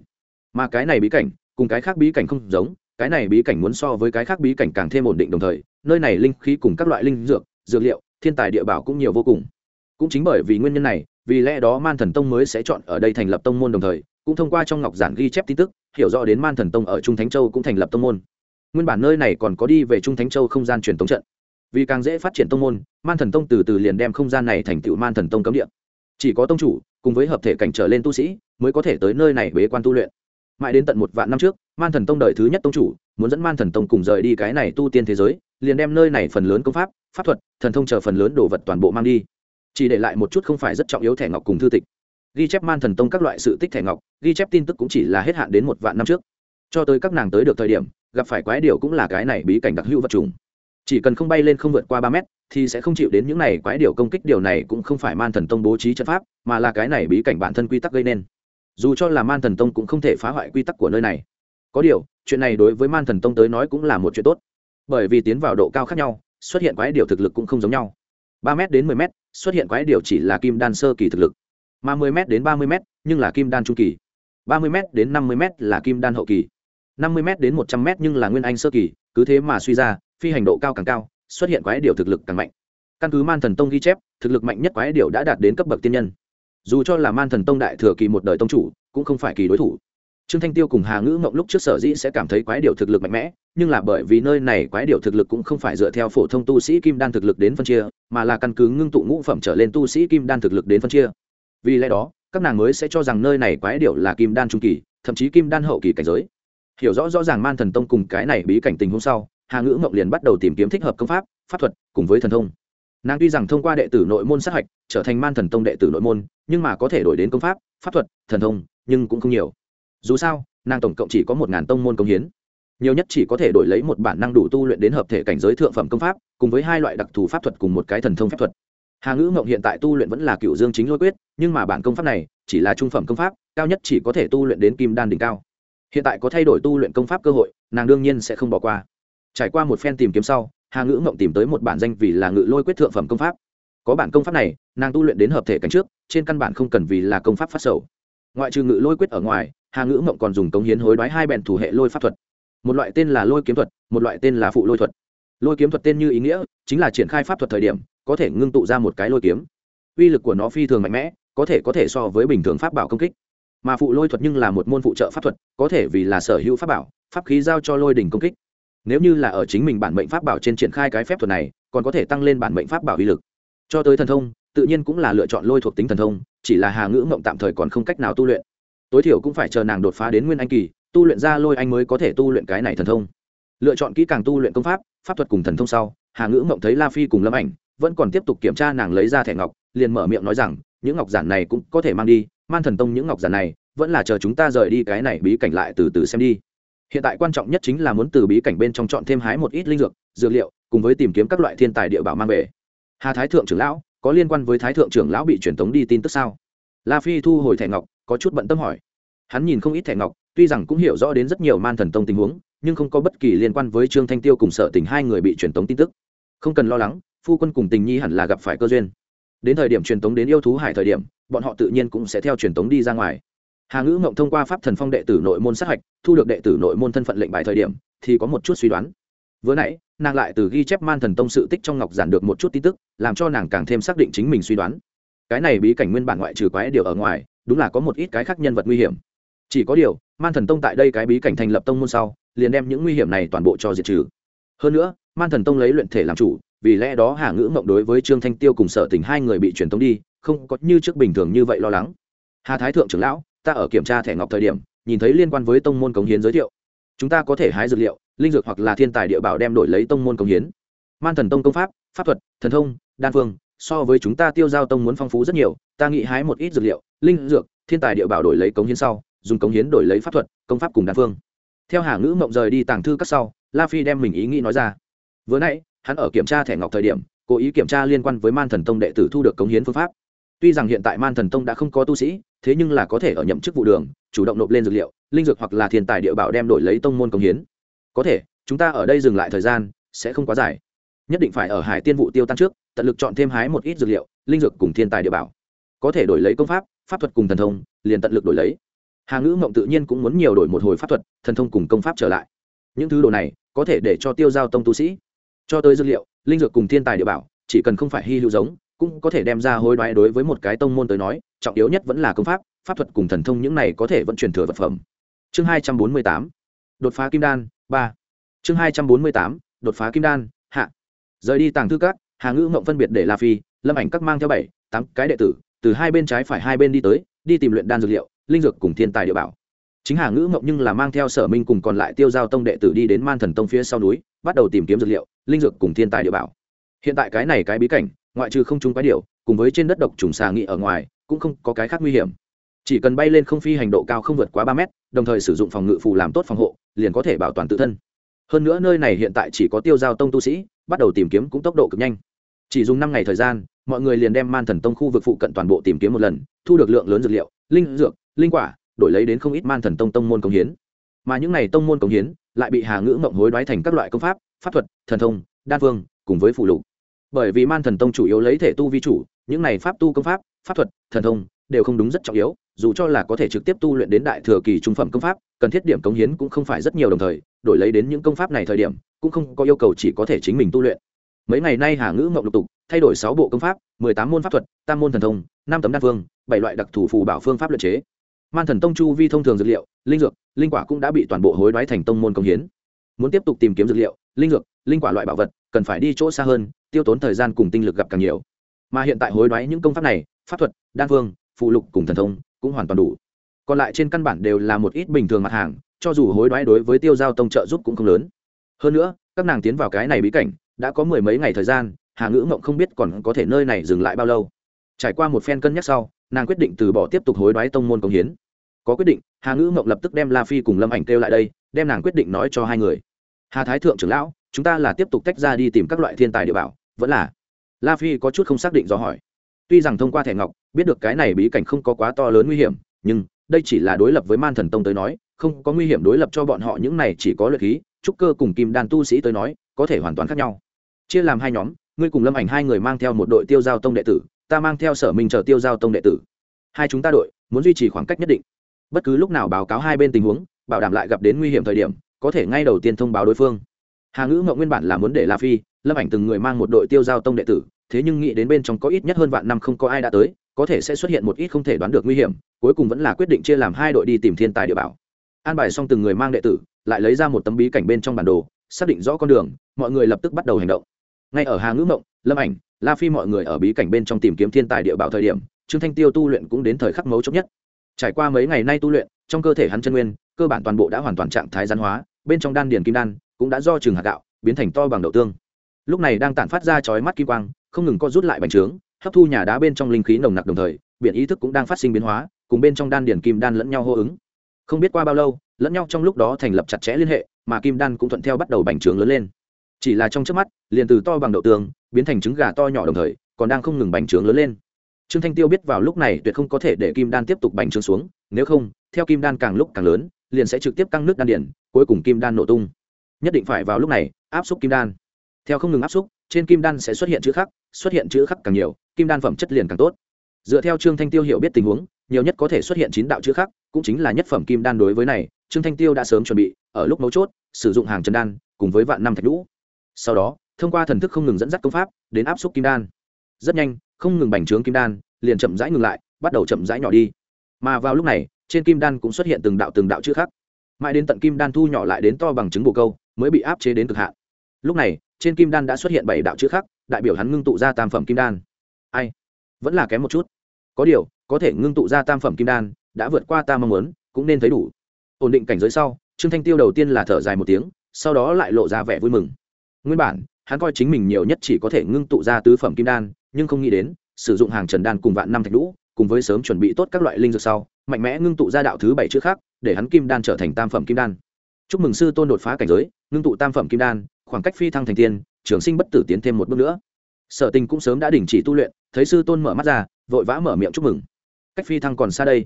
Mà cái này bí cảnh, cùng cái khác bí cảnh không giống cái này bí cảnh muốn so với cái khác bí cảnh càng thêm ổn định đồng thời, nơi này linh khí cùng các loại linh dược dược liệu, thiên tài địa bảo cũng nhiều vô cùng. Cũng chính bởi vì nguyên nhân này, vì lẽ đó man thần tông mới sẽ chọn ở đây thành lập tông môn đồng thời, cũng thông qua trong ngọc giản ghi chép tin tức, hiểu rõ đến man thần tông ở trung thánh châu cũng thành lập tông môn. Nguyên bản nơi này còn có đi về trung thánh châu không gian truyền tống trận. Vì càng dễ phát triển tông môn, man thần tông từ từ liền đem không gian này thành tựu man thần tông cấm địa. Chỉ có tông chủ, cùng với hợp thể cảnh trở lên tu sĩ, mới có thể tới nơi này bế quan tu luyện mãi đến tận một vạn năm trước, man thần tông đời thứ nhất tông chủ, muốn dẫn man thần tông cùng rời đi cái này tu tiên thế giới, liền đem nơi này phần lớn công pháp pháp thuật, thần thông chờ phần lớn đồ vật toàn bộ mang đi. Chỉ để lại một chút không phải rất trọng yếu thẻ ngọc cùng thư tịch. Ghi chép man thần tông các loại sự tích thẻ ngọc, ghi chép tin tức cũng chỉ là hết hạn đến một vạn năm trước. Cho tới các nàng tới được thời điểm, gặp phải quái điều cũng là cái này bí cảnh đặc hữu vật trùng chỉ cần không bay lên không vượt qua ba mét, thì sẽ không chịu đến những này quái điều công kích điều này cũng không phải man thần tông bố trí trận pháp, mà là cái này bí cảnh bản thân quy tắc gây nên dù cho là man thần tông cũng không thể phá hoại quy tắc của nơi này. Có điều, chuyện này đối với man thần tông tới nói cũng là một chuyện tốt. Bởi vì tiến vào độ cao khác nhau, xuất hiện quái điều thực lực cũng không giống nhau. ba m đến mười m xuất hiện quái điều chỉ là kim đan sơ kỳ thực lực. Mà mười m đến ba mươi m nhưng là kim đan trung kỳ. ba mươi m đến năm mươi m là kim đan hậu kỳ. năm mươi m đến một trăm m nhưng là nguyên anh sơ kỳ, cứ thế mà suy ra, phi hành độ cao càng cao, xuất hiện quái điều thực lực càng mạnh. Căn cứ man thần tông ghi chép, thực lực mạnh nhất quái điều đã đạt đến cấp bậc tiên nhân dù cho là man thần tông đại thừa kỳ một đời tông chủ, cũng không phải kỳ đối thủ. Trương thanh tiêu cùng hà ngữ mộng lúc trước sở dĩ sẽ cảm thấy quái điều thực lực mạnh mẽ, nhưng là bởi vì nơi này quái điều thực lực cũng không phải dựa theo phổ thông tu sĩ kim đan thực lực đến phân chia, mà là căn cứ ngưng tụ ngũ phẩm trở lên tu sĩ kim đan thực lực đến phân chia. Vì lẽ đó, các nàng mới sẽ cho rằng nơi này quái điều là kim đan trung kỳ, thậm chí kim đan hậu kỳ cảnh giới. Hiểu rõ rõ ràng man thần tông cùng cái này bí cảnh tình hôm sau, hà ngữ mộng liền bắt đầu tìm kiếm thích hợp công pháp pháp thuật cùng với thần thông nàng tuy rằng thông qua đệ tử nội môn sát hạch, trở thành man thần tông đệ tử nội môn, nhưng mà có thể đổi đến công pháp pháp thuật, thần thông, nhưng cũng không nhiều. Dù sao, nàng tổng cộng chỉ có một ngàn tông môn công hiến. Nhiều nhất chỉ có thể đổi lấy một bản năng đủ tu luyện đến hợp thể cảnh giới thượng phẩm công pháp, cùng với hai loại đặc thù pháp thuật cùng một cái thần thông phép thuật. Hà ngữ mộng hiện tại tu luyện vẫn là cựu dương chính lôi quyết, nhưng mà bản công pháp này chỉ là trung phẩm công pháp, cao nhất chỉ có thể tu luyện đến kim đan đỉnh cao. Hiện tại có thay đổi tu luyện công pháp cơ hội, nàng đương nhiên sẽ không bỏ qua. Trải qua một phen tìm kiếm sau hà ngữ mộng tìm tới một bản danh vì là ngự lôi quyết thượng phẩm công pháp. Có bản công pháp này, nàng tu luyện đến hợp thể cảnh trước, trên căn bản không cần vì là công pháp phát sầu. Ngoại trừ ngự lôi quyết ở ngoài, hà ngữ mộng còn dùng cống hiến hối đoái hai bèn thủ hệ lôi pháp thuật. Một loại tên là lôi kiếm thuật, một loại tên là phụ lôi thuật. Lôi kiếm thuật tên như ý nghĩa, chính là triển khai pháp thuật thời điểm, có thể ngưng tụ ra một cái lôi kiếm. Uy lực của nó phi thường mạnh mẽ, có thể có thể so với bình thường pháp bảo công kích. Mà phụ lôi thuật nhưng là một môn phụ trợ pháp thuật, có thể vì là sở hữu pháp bảo, pháp khí giao cho lôi đỉnh công kích nếu như là ở chính mình bản mệnh pháp bảo trên triển khai cái phép thuật này, còn có thể tăng lên bản mệnh pháp bảo uy lực. Cho tới thần thông, tự nhiên cũng là lựa chọn lôi thuộc tính thần thông, chỉ là hà ngữ mộng tạm thời còn không cách nào tu luyện. Tối thiểu cũng phải chờ nàng đột phá đến nguyên anh kỳ, tu luyện ra lôi anh mới có thể tu luyện cái này thần thông. Lựa chọn kỹ càng tu luyện công pháp pháp thuật cùng thần thông sau, hà ngữ mộng thấy la phi cùng lâm ảnh, vẫn còn tiếp tục kiểm tra nàng lấy ra thẻ ngọc, liền mở miệng nói rằng, những ngọc giản này cũng có thể mang đi, man thần tông những ngọc giản này, vẫn là chờ chúng ta rời đi cái này bí cảnh lại từ từ xem đi hiện tại quan trọng nhất chính là muốn từ bí cảnh bên trong chọn thêm hái một ít linh dược dược liệu, cùng với tìm kiếm các loại thiên tài địa bảo mang về. Hà thái thượng trưởng lão, có liên quan với thái thượng trưởng lão bị truyền tống đi tin tức sao? La phi thu hồi thẻ ngọc, có chút bận tâm hỏi. Hắn nhìn không ít thẻ ngọc, tuy rằng cũng hiểu rõ đến rất nhiều man thần tông tình huống, nhưng không có bất kỳ liên quan với trương thanh tiêu cùng sợ tình hai người bị truyền tống tin tức. Không cần lo lắng, phu quân cùng tình nhi hẳn là gặp phải cơ duyên. Đến thời điểm truyền tống đến yêu thú hải thời điểm, bọn họ tự nhiên cũng sẽ theo truyền tống đi ra ngoài hà ngữ ngộng thông qua pháp thần phong đệ tử nội môn sát hạch, thu được đệ tử nội môn thân phận lệnh bài thời điểm, thì có một chút suy đoán. Vừa nãy, nàng lại từ ghi chép man thần tông sự tích trong ngọc giản được một chút tin tức, làm cho nàng càng thêm xác định chính mình suy đoán. Cái này bí cảnh nguyên bản ngoại trừ quái điều ở ngoài, đúng là có một ít cái khác nhân vật nguy hiểm. Chỉ có điều, man thần tông tại đây cái bí cảnh thành lập tông môn sau, liền đem những nguy hiểm này toàn bộ cho diệt trừ. Hơn nữa, man thần tông lấy luyện thể làm chủ, vì lẽ đó hà ngữ mộng đối với trương thanh tiêu cùng sở tình hai người bị truyền tống đi, không có như trước bình thường như vậy lo lắng. Hà thái thượng trưởng lão ta ở kiểm tra thẻ ngọc thời điểm, nhìn thấy liên quan với tông môn cống hiến giới thiệu. Chúng ta có thể hái dược liệu, linh dược hoặc là thiên tài địa bảo đem đổi lấy tông môn cống hiến. Man thần tông công pháp pháp thuật, thần thông, đan phương, so với chúng ta tiêu giao tông muốn phong phú rất nhiều, ta nghĩ hái một ít dược liệu, linh dược, thiên tài địa bảo đổi lấy cống hiến sau, dùng cống hiến đổi lấy pháp thuật, công pháp cùng đan phương. Theo hà ngữ mộng rời đi tàng thư các sau, la phi đem mình ý nghĩ nói ra. Vừa nãy, hắn ở kiểm tra thẻ ngọc thời điểm, cố ý kiểm tra liên quan với man thần tông đệ tử thu được cống hiến phương pháp tuy rằng hiện tại man thần tông đã không có tu sĩ, thế nhưng là có thể ở nhậm chức vụ đường, chủ động nộp lên dược liệu, linh dược hoặc là thiên tài địa bảo đem đổi lấy tông môn công hiến. Có thể, chúng ta ở đây dừng lại thời gian, sẽ không quá dài. Nhất định phải ở hải tiên vụ tiêu tan trước, tận lực chọn thêm hái một ít dược liệu, linh dược cùng thiên tài địa bảo. Có thể đổi lấy công pháp pháp thuật cùng thần thông, liền tận lực đổi lấy. Hà ngữ mộng tự nhiên cũng muốn nhiều đổi một hồi pháp thuật, thần thông cùng công pháp trở lại. Những thứ đồ này, có thể để cho tiêu giao tông tu sĩ. Cho tới dược liệu, linh dược cùng thiên tài địa bảo, chỉ cần không phải hy hữu giống cũng có thể đem ra hối đoái đối với một cái tông môn tới nói, trọng yếu nhất vẫn là công pháp pháp thuật cùng thần thông những này có thể vẫn truyền thừa vật phẩm. Chương hai trăm bốn mươi tám, đột phá kim đan, ba. Chương hai trăm bốn mươi tám, đột phá kim đan, hạ. Rời đi tàng thư cát hà ngữ mộng phân biệt để la phi, lâm ảnh các mang theo bảy, tám cái đệ tử, từ hai bên trái phải hai bên đi tới, đi tìm luyện đan dược liệu, linh dược cùng thiên tài địa bảo. Chính hà ngữ mộng nhưng là mang theo sở minh cùng còn lại tiêu giao tông đệ tử đi đến man thần tông phía sau núi, bắt đầu tìm kiếm dược liệu, linh dược cùng thiên tài địa bảo. Hiện tại cái này cái bí cảnh ngoại trừ không trung quái điệu cùng với trên đất độc trùng xà nghị ở ngoài, cũng không có cái khác nguy hiểm. Chỉ cần bay lên không phi hành độ cao không vượt quá ba mét, đồng thời sử dụng phòng ngự phù làm tốt phòng hộ, liền có thể bảo toàn tự thân. Hơn nữa nơi này hiện tại chỉ có tiêu giao tông tu sĩ, bắt đầu tìm kiếm cũng tốc độ cực nhanh. Chỉ dùng năm ngày thời gian, mọi người liền đem man thần tông khu vực phụ cận toàn bộ tìm kiếm một lần, thu được lượng lớn dược liệu, linh dược, linh quả, đổi lấy đến không ít man thần tông tông môn công hiến. Mà những n à y tông môn công hiến, lại bị hà ngữ mộng hối đoái thành các loại công pháp pháp thuật, thần thông, đan phương, cùng với phụ lục bởi vì man thần tông chủ yếu lấy thể tu vi chủ, những này pháp tu công pháp pháp thuật, thần thông đều không đúng rất trọng yếu, dù cho là có thể trực tiếp tu luyện đến đại thừa kỳ trung phẩm công pháp, cần thiết điểm cống hiến cũng không phải rất nhiều đồng thời, đổi lấy đến những công pháp này thời điểm, cũng không có yêu cầu chỉ có thể chính mình tu luyện. Mấy ngày nay hà ngữ mộng lục tục, thay đổi sáu bộ công pháp, mười tám môn pháp thuật, tam môn thần thông, năm tấm đan phương, bảy loại đặc thủ phù bảo phương pháp luyện chế. Man thần tông chu vi thông thường dược liệu, linh dược, linh quả cũng đã bị toàn bộ hối đoái thành tông môn công hiến. Muốn tiếp tục tìm kiếm dược liệu, linh dược, linh quả loại bảo vật, cần phải đi chỗ xa hơn tiêu tốn thời gian cùng tinh lực gặp càng nhiều. Mà hiện tại hối đoái những công pháp này, pháp thuật, đan phương, phụ lục cùng thần thông cũng hoàn toàn đủ. Còn lại trên căn bản đều là một ít bình thường mặt hàng, cho dù hối đoái đối với tiêu giao tông trợ giúp cũng không lớn. Hơn nữa, các nàng tiến vào cái này bí cảnh, đã có mười mấy ngày thời gian, hà ngữ mộng không biết còn có thể nơi này dừng lại bao lâu. Trải qua một phen cân nhắc sau, nàng quyết định từ bỏ tiếp tục hối đoái tông môn công hiến. Có quyết định, hà ngữ mộng lập tức đem la phi cùng lâm ảnh kêu lại đây, đem nàng quyết định nói cho hai người. Hà thái thượng trưởng lão chúng ta là tiếp tục tách ra đi tìm các loại thiên tài địa bảo, vẫn là. La phi có chút không xác định do hỏi. Tuy rằng thông qua thẻ ngọc, biết được cái này bí cảnh không có quá to lớn nguy hiểm, nhưng đây chỉ là đối lập với man thần tông tới nói, không có nguy hiểm đối lập cho bọn họ những này chỉ có lợi khí, trúc cơ cùng kim đan tu sĩ tới nói, có thể hoàn toàn khác nhau. Chia làm hai nhóm, ngươi cùng lâm ảnh hai người mang theo một đội tiêu giao tông đệ tử, ta mang theo sở minh chờ tiêu giao tông đệ tử. Hai chúng ta đội, muốn duy trì khoảng cách nhất định. Bất cứ lúc nào báo cáo hai bên tình huống, bảo đảm lại gặp đến nguy hiểm thời điểm, có thể ngay đầu tiên thông báo đối phương hà ngữ mộng nguyên bản là muốn để la phi, lâm ảnh từng người mang một đội tiêu giao tông đệ tử, thế nhưng nghĩ đến bên trong có ít nhất hơn vạn năm không có ai đã tới, có thể sẽ xuất hiện một ít không thể đoán được nguy hiểm, cuối cùng vẫn là quyết định chia làm hai đội đi tìm thiên tài địa bảo. An bài xong từng người mang đệ tử, lại lấy ra một tấm bí cảnh bên trong bản đồ, xác định rõ con đường, mọi người lập tức bắt đầu hành động. Ngay ở hà ngữ mộng, lâm ảnh, la phi mọi người ở bí cảnh bên trong tìm kiếm thiên tài địa bảo thời điểm, trương thanh tiêu tu luyện cũng đến thời khắc mấu chốc nhất. Trải qua mấy ngày nay tu luyện, trong cơ thể hắn chân nguyên, cơ bản toàn bộ đã hoàn toàn trạng thái gián hóa, bên trong đan điền kim đan cũng đã do trường hạt gạo biến thành to bằng đậu tương. Lúc này đang tản phát ra chói mắt kim quang, không ngừng co rút lại bành trướng, hấp thu nhà đá bên trong linh khí nồng nặc đồng thời, biển ý thức cũng đang phát sinh biến hóa, cùng bên trong đan điển kim đan lẫn nhau hô ứng. Không biết qua bao lâu, lẫn nhau trong lúc đó thành lập chặt chẽ liên hệ, mà kim đan cũng thuận theo bắt đầu bành trướng lớn lên. Chỉ là trong trước mắt, liền từ to bằng đậu tương, biến thành trứng gà to nhỏ đồng thời, còn đang không ngừng bành trướng lớn lên. Trương thanh tiêu biết vào lúc này tuyệt không có thể để kim đan tiếp tục bành trướng xuống, nếu không, theo kim đan càng lúc càng lớn, liền sẽ trực tiếp căng nước đan điển cuối cùng kim đan nổ tung nhất định phải vào lúc này áp xúc kim đan. Theo không ngừng áp xúc trên kim đan sẽ xuất hiện chữ khắc xuất hiện chữ khắc càng nhiều kim đan phẩm chất liền càng tốt. Dựa theo trương thanh tiêu hiểu biết tình huống nhiều nhất có thể xuất hiện chín đạo chữ khắc, cũng chính là nhất phẩm kim đan đối với này trương thanh tiêu đã sớm chuẩn bị ở lúc mấu chốt sử dụng hàng trần đan cùng với vạn năm thạch lũ sau đó thông qua thần thức không ngừng dẫn dắt công pháp đến áp xúc kim đan. Rất nhanh không ngừng bành trướng kim đan liền chậm rãi ngừng lại bắt đầu chậm rãi nhỏ đi. Mà vào lúc này trên kim đan cũng xuất hiện từng đạo từng đạo chữ khắc, mãi đến tận kim đan thu nhỏ lại đến to bằng chứng bồ câu mới bị áp chế đến cực hạn. Lúc này, trên kim đan đã xuất hiện bảy đạo chữ khác, đại biểu hắn ngưng tụ ra tam phẩm kim đan. Ai? Vẫn là kém một chút. Có điều, có thể ngưng tụ ra tam phẩm kim đan, đã vượt qua ta mong muốn, cũng nên thấy đủ. Ổn định cảnh giới sau, trương thanh tiêu đầu tiên là thở dài một tiếng, sau đó lại lộ ra vẻ vui mừng. Nguyên bản, hắn coi chính mình nhiều nhất chỉ có thể ngưng tụ ra tứ phẩm kim đan, nhưng không nghĩ đến, sử dụng hàng trần đan cùng vạn năm thạch lũ, cùng với sớm chuẩn bị tốt các loại linh dược sau, mạnh mẽ ngưng tụ ra đạo thứ bảy chữ khác, để hắn kim đan trở thành tam phẩm kim đan chúc mừng sư tôn đột phá cảnh giới, ngưng tụ tam phẩm kim đan, khoảng cách phi thăng thành tiên, trường sinh bất tử tiến thêm một bước nữa. Sở tình cũng sớm đã đình chỉ tu luyện, thấy sư tôn mở mắt ra, vội vã mở miệng chúc mừng. Cách phi thăng còn xa đây.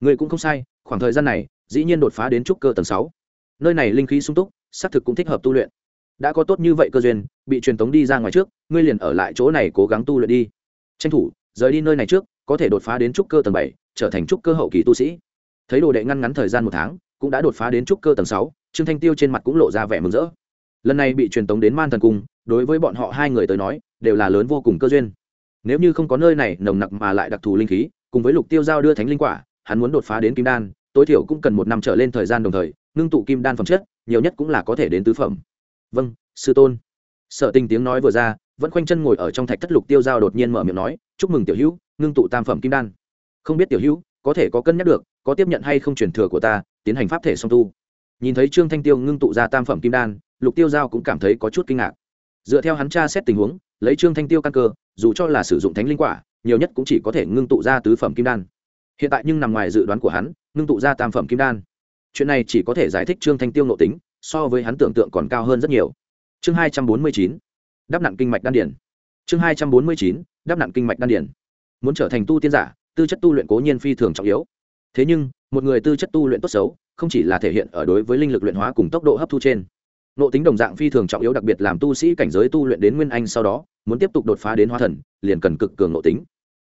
Người cũng không sai, khoảng thời gian này, dĩ nhiên đột phá đến trúc cơ tầng sáu. Nơi này linh khí sung túc, xác thực cũng thích hợp tu luyện. Đã có tốt như vậy cơ duyên, bị truyền tống đi ra ngoài trước, ngươi liền ở lại chỗ này cố gắng tu luyện đi. Tranh thủ, rời đi nơi này trước, có thể đột phá đến trúc cơ tầng bảy, trở thành trúc cơ hậu kỳ tu sĩ. Thấy đồ đệ ngăn ngắn thời gian một tháng, cũng đã đột phá đến trúc cơ tầng sáu trương thanh tiêu trên mặt cũng lộ ra vẻ mừng rỡ. Lần này bị truyền tống đến man thần cung, đối với bọn họ hai người tới nói, đều là lớn vô cùng cơ duyên. Nếu như không có nơi này nồng nặc mà lại đặc thù linh khí, cùng với lục tiêu giao đưa thánh linh quả, hắn muốn đột phá đến kim đan, tối thiểu cũng cần một năm trở lên thời gian đồng thời, ngưng tụ kim đan phẩm chất, nhiều nhất cũng là có thể đến tứ phẩm. Vâng sư tôn. Sở tình tiếng nói vừa ra, vẫn khoanh chân ngồi ở trong thạch thất lục tiêu giao đột nhiên mở miệng nói, chúc mừng tiểu hữu, ngưng tụ tam phẩm kim đan. Không biết tiểu hữu, có thể có cân nhắc được, có tiếp nhận hay không truyền thừa của ta, tiến hành pháp thể song tu nhìn thấy trương thanh tiêu ngưng tụ ra tam phẩm kim đan, lục tiêu giao cũng cảm thấy có chút kinh ngạc. Dựa theo hắn tra xét tình huống, lấy trương thanh tiêu căn cơ, dù cho là sử dụng thánh linh quả, nhiều nhất cũng chỉ có thể ngưng tụ ra tứ phẩm kim đan. Hiện tại nhưng nằm ngoài dự đoán của hắn, ngưng tụ ra tam phẩm kim đan. Chuyện này chỉ có thể giải thích trương thanh tiêu nội tính, so với hắn tưởng tượng còn cao hơn rất nhiều. Chương hai trăm bốn mươi chín đắp nặng kinh mạch đan điển chương hai trăm bốn mươi chín đắp nặng kinh mạch đan điển muốn trở thành tu tiên giả, tư chất tu luyện cố nhiên phi thường trọng yếu. Thế nhưng, một người tư chất tu luyện tốt xấu không chỉ là thể hiện ở đối với linh lực luyện hóa cùng tốc độ hấp thu trên. Nộ tính đồng dạng phi thường trọng yếu đặc biệt làm tu sĩ cảnh giới tu luyện đến nguyên anh sau đó, muốn tiếp tục đột phá đến hóa thần, liền cần cực cường nộ tính.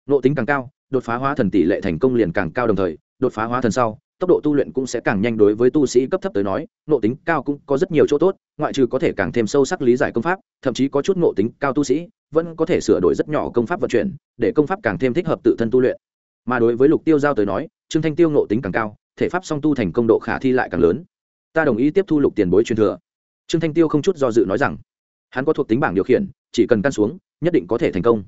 Nộ tính càng cao, đột phá hóa thần tỷ lệ thành công liền càng cao đồng thời, đột phá hóa thần sau, tốc độ tu luyện cũng sẽ càng nhanh đối với tu sĩ cấp thấp tới nói nộ tính cao cũng có rất nhiều chỗ tốt, ngoại trừ có thể càng thêm sâu sắc lý giải công pháp, thậm chí có chút nộ tính cao tu sĩ vẫn có thể sửa đổi rất nhỏ công pháp vận chuyển, để công pháp càng thêm thích hợp tự thân tu luyện. Mà đối với lục tiêu giao tới nói, trương thanh tiêu nộ tính càng cao thể pháp song tu thành công độ khả thi lại càng lớn. Ta đồng ý tiếp thu lục tiền bối truyền thừa. Trương thanh tiêu không chút do dự nói rằng, hắn có thuộc tính bảng điều khiển, chỉ cần căn xuống, nhất định có thể thành công.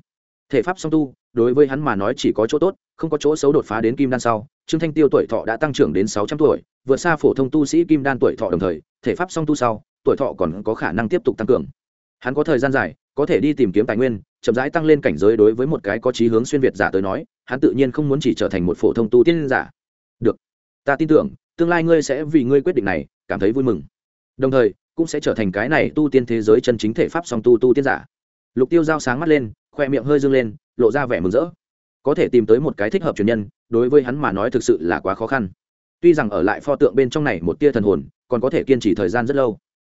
Thể pháp song tu, đối với hắn mà nói chỉ có chỗ tốt, không có chỗ xấu đột phá đến kim đan sau, trương thanh tiêu tuổi thọ đã tăng trưởng đến sáu trăm tuổi, vượt xa phổ thông tu sĩ kim đan tuổi thọ đồng thời, thể pháp song tu sau, tuổi thọ còn có khả năng tiếp tục tăng cường. Hắn có thời gian dài, có thể đi tìm kiếm tài nguyên, chậm rãi tăng lên cảnh giới đối với một cái có chí hướng xuyên việt giả tới nói, hắn tự nhiên không muốn chỉ trở thành một phổ thông tu tiên giả. Được ta tin tưởng, tương lai ngươi sẽ vì ngươi quyết định này, cảm thấy vui mừng. Đồng thời, cũng sẽ trở thành cái này tu tiên thế giới chân chính thể pháp song tu tu tiên giả. Lục tiêu giao sáng mắt lên, khoe miệng hơi dâng lên, lộ ra vẻ mừng rỡ. Có thể tìm tới một cái thích hợp truyền nhân, đối với hắn mà nói thực sự là quá khó khăn. Tuy rằng ở lại pho tượng bên trong này một tia thần hồn, còn có thể kiên trì thời gian rất lâu.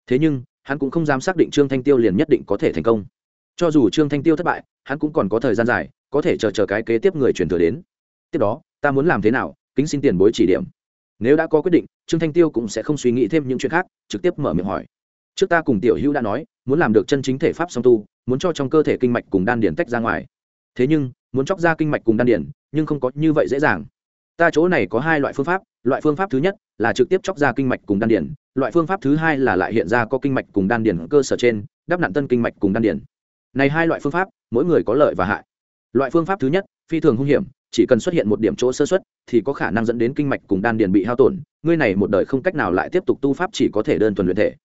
Thế nhưng, hắn cũng không dám xác định trương thanh tiêu liền nhất định có thể thành công. Cho dù trương thanh tiêu thất bại, hắn cũng còn có thời gian dài, có thể chờ chờ cái kế tiếp người truyền thừa đến. Tiếp đó, ta muốn làm thế nào kính xin tiền bối chỉ điểm. Nếu đã có quyết định, trương thanh tiêu cũng sẽ không suy nghĩ thêm những chuyện khác, trực tiếp mở miệng hỏi. Trước ta cùng tiểu hữu đã nói, muốn làm được chân chính thể pháp song tu, muốn cho trong cơ thể kinh mạch cùng đan điển tách ra ngoài. Thế nhưng, muốn chóc ra kinh mạch cùng đan điển nhưng không có như vậy dễ dàng. Ta chỗ này có hai loại phương pháp, loại phương pháp thứ nhất là trực tiếp chóc ra kinh mạch cùng đan điển loại phương pháp thứ hai là lại hiện ra có kinh mạch cùng đan điển cơ sở trên, đắp nạn tân kinh mạch cùng đan điển này hai loại phương pháp, mỗi người có lợi và hại. Loại phương pháp thứ nhất, phi thường hung hiểm chỉ cần xuất hiện một điểm chỗ sơ xuất, thì có khả năng dẫn đến kinh mạch cùng đan điền bị hao tổn. Ngươi này một đời không cách nào lại tiếp tục tu pháp chỉ có thể đơn thuần luyện thể.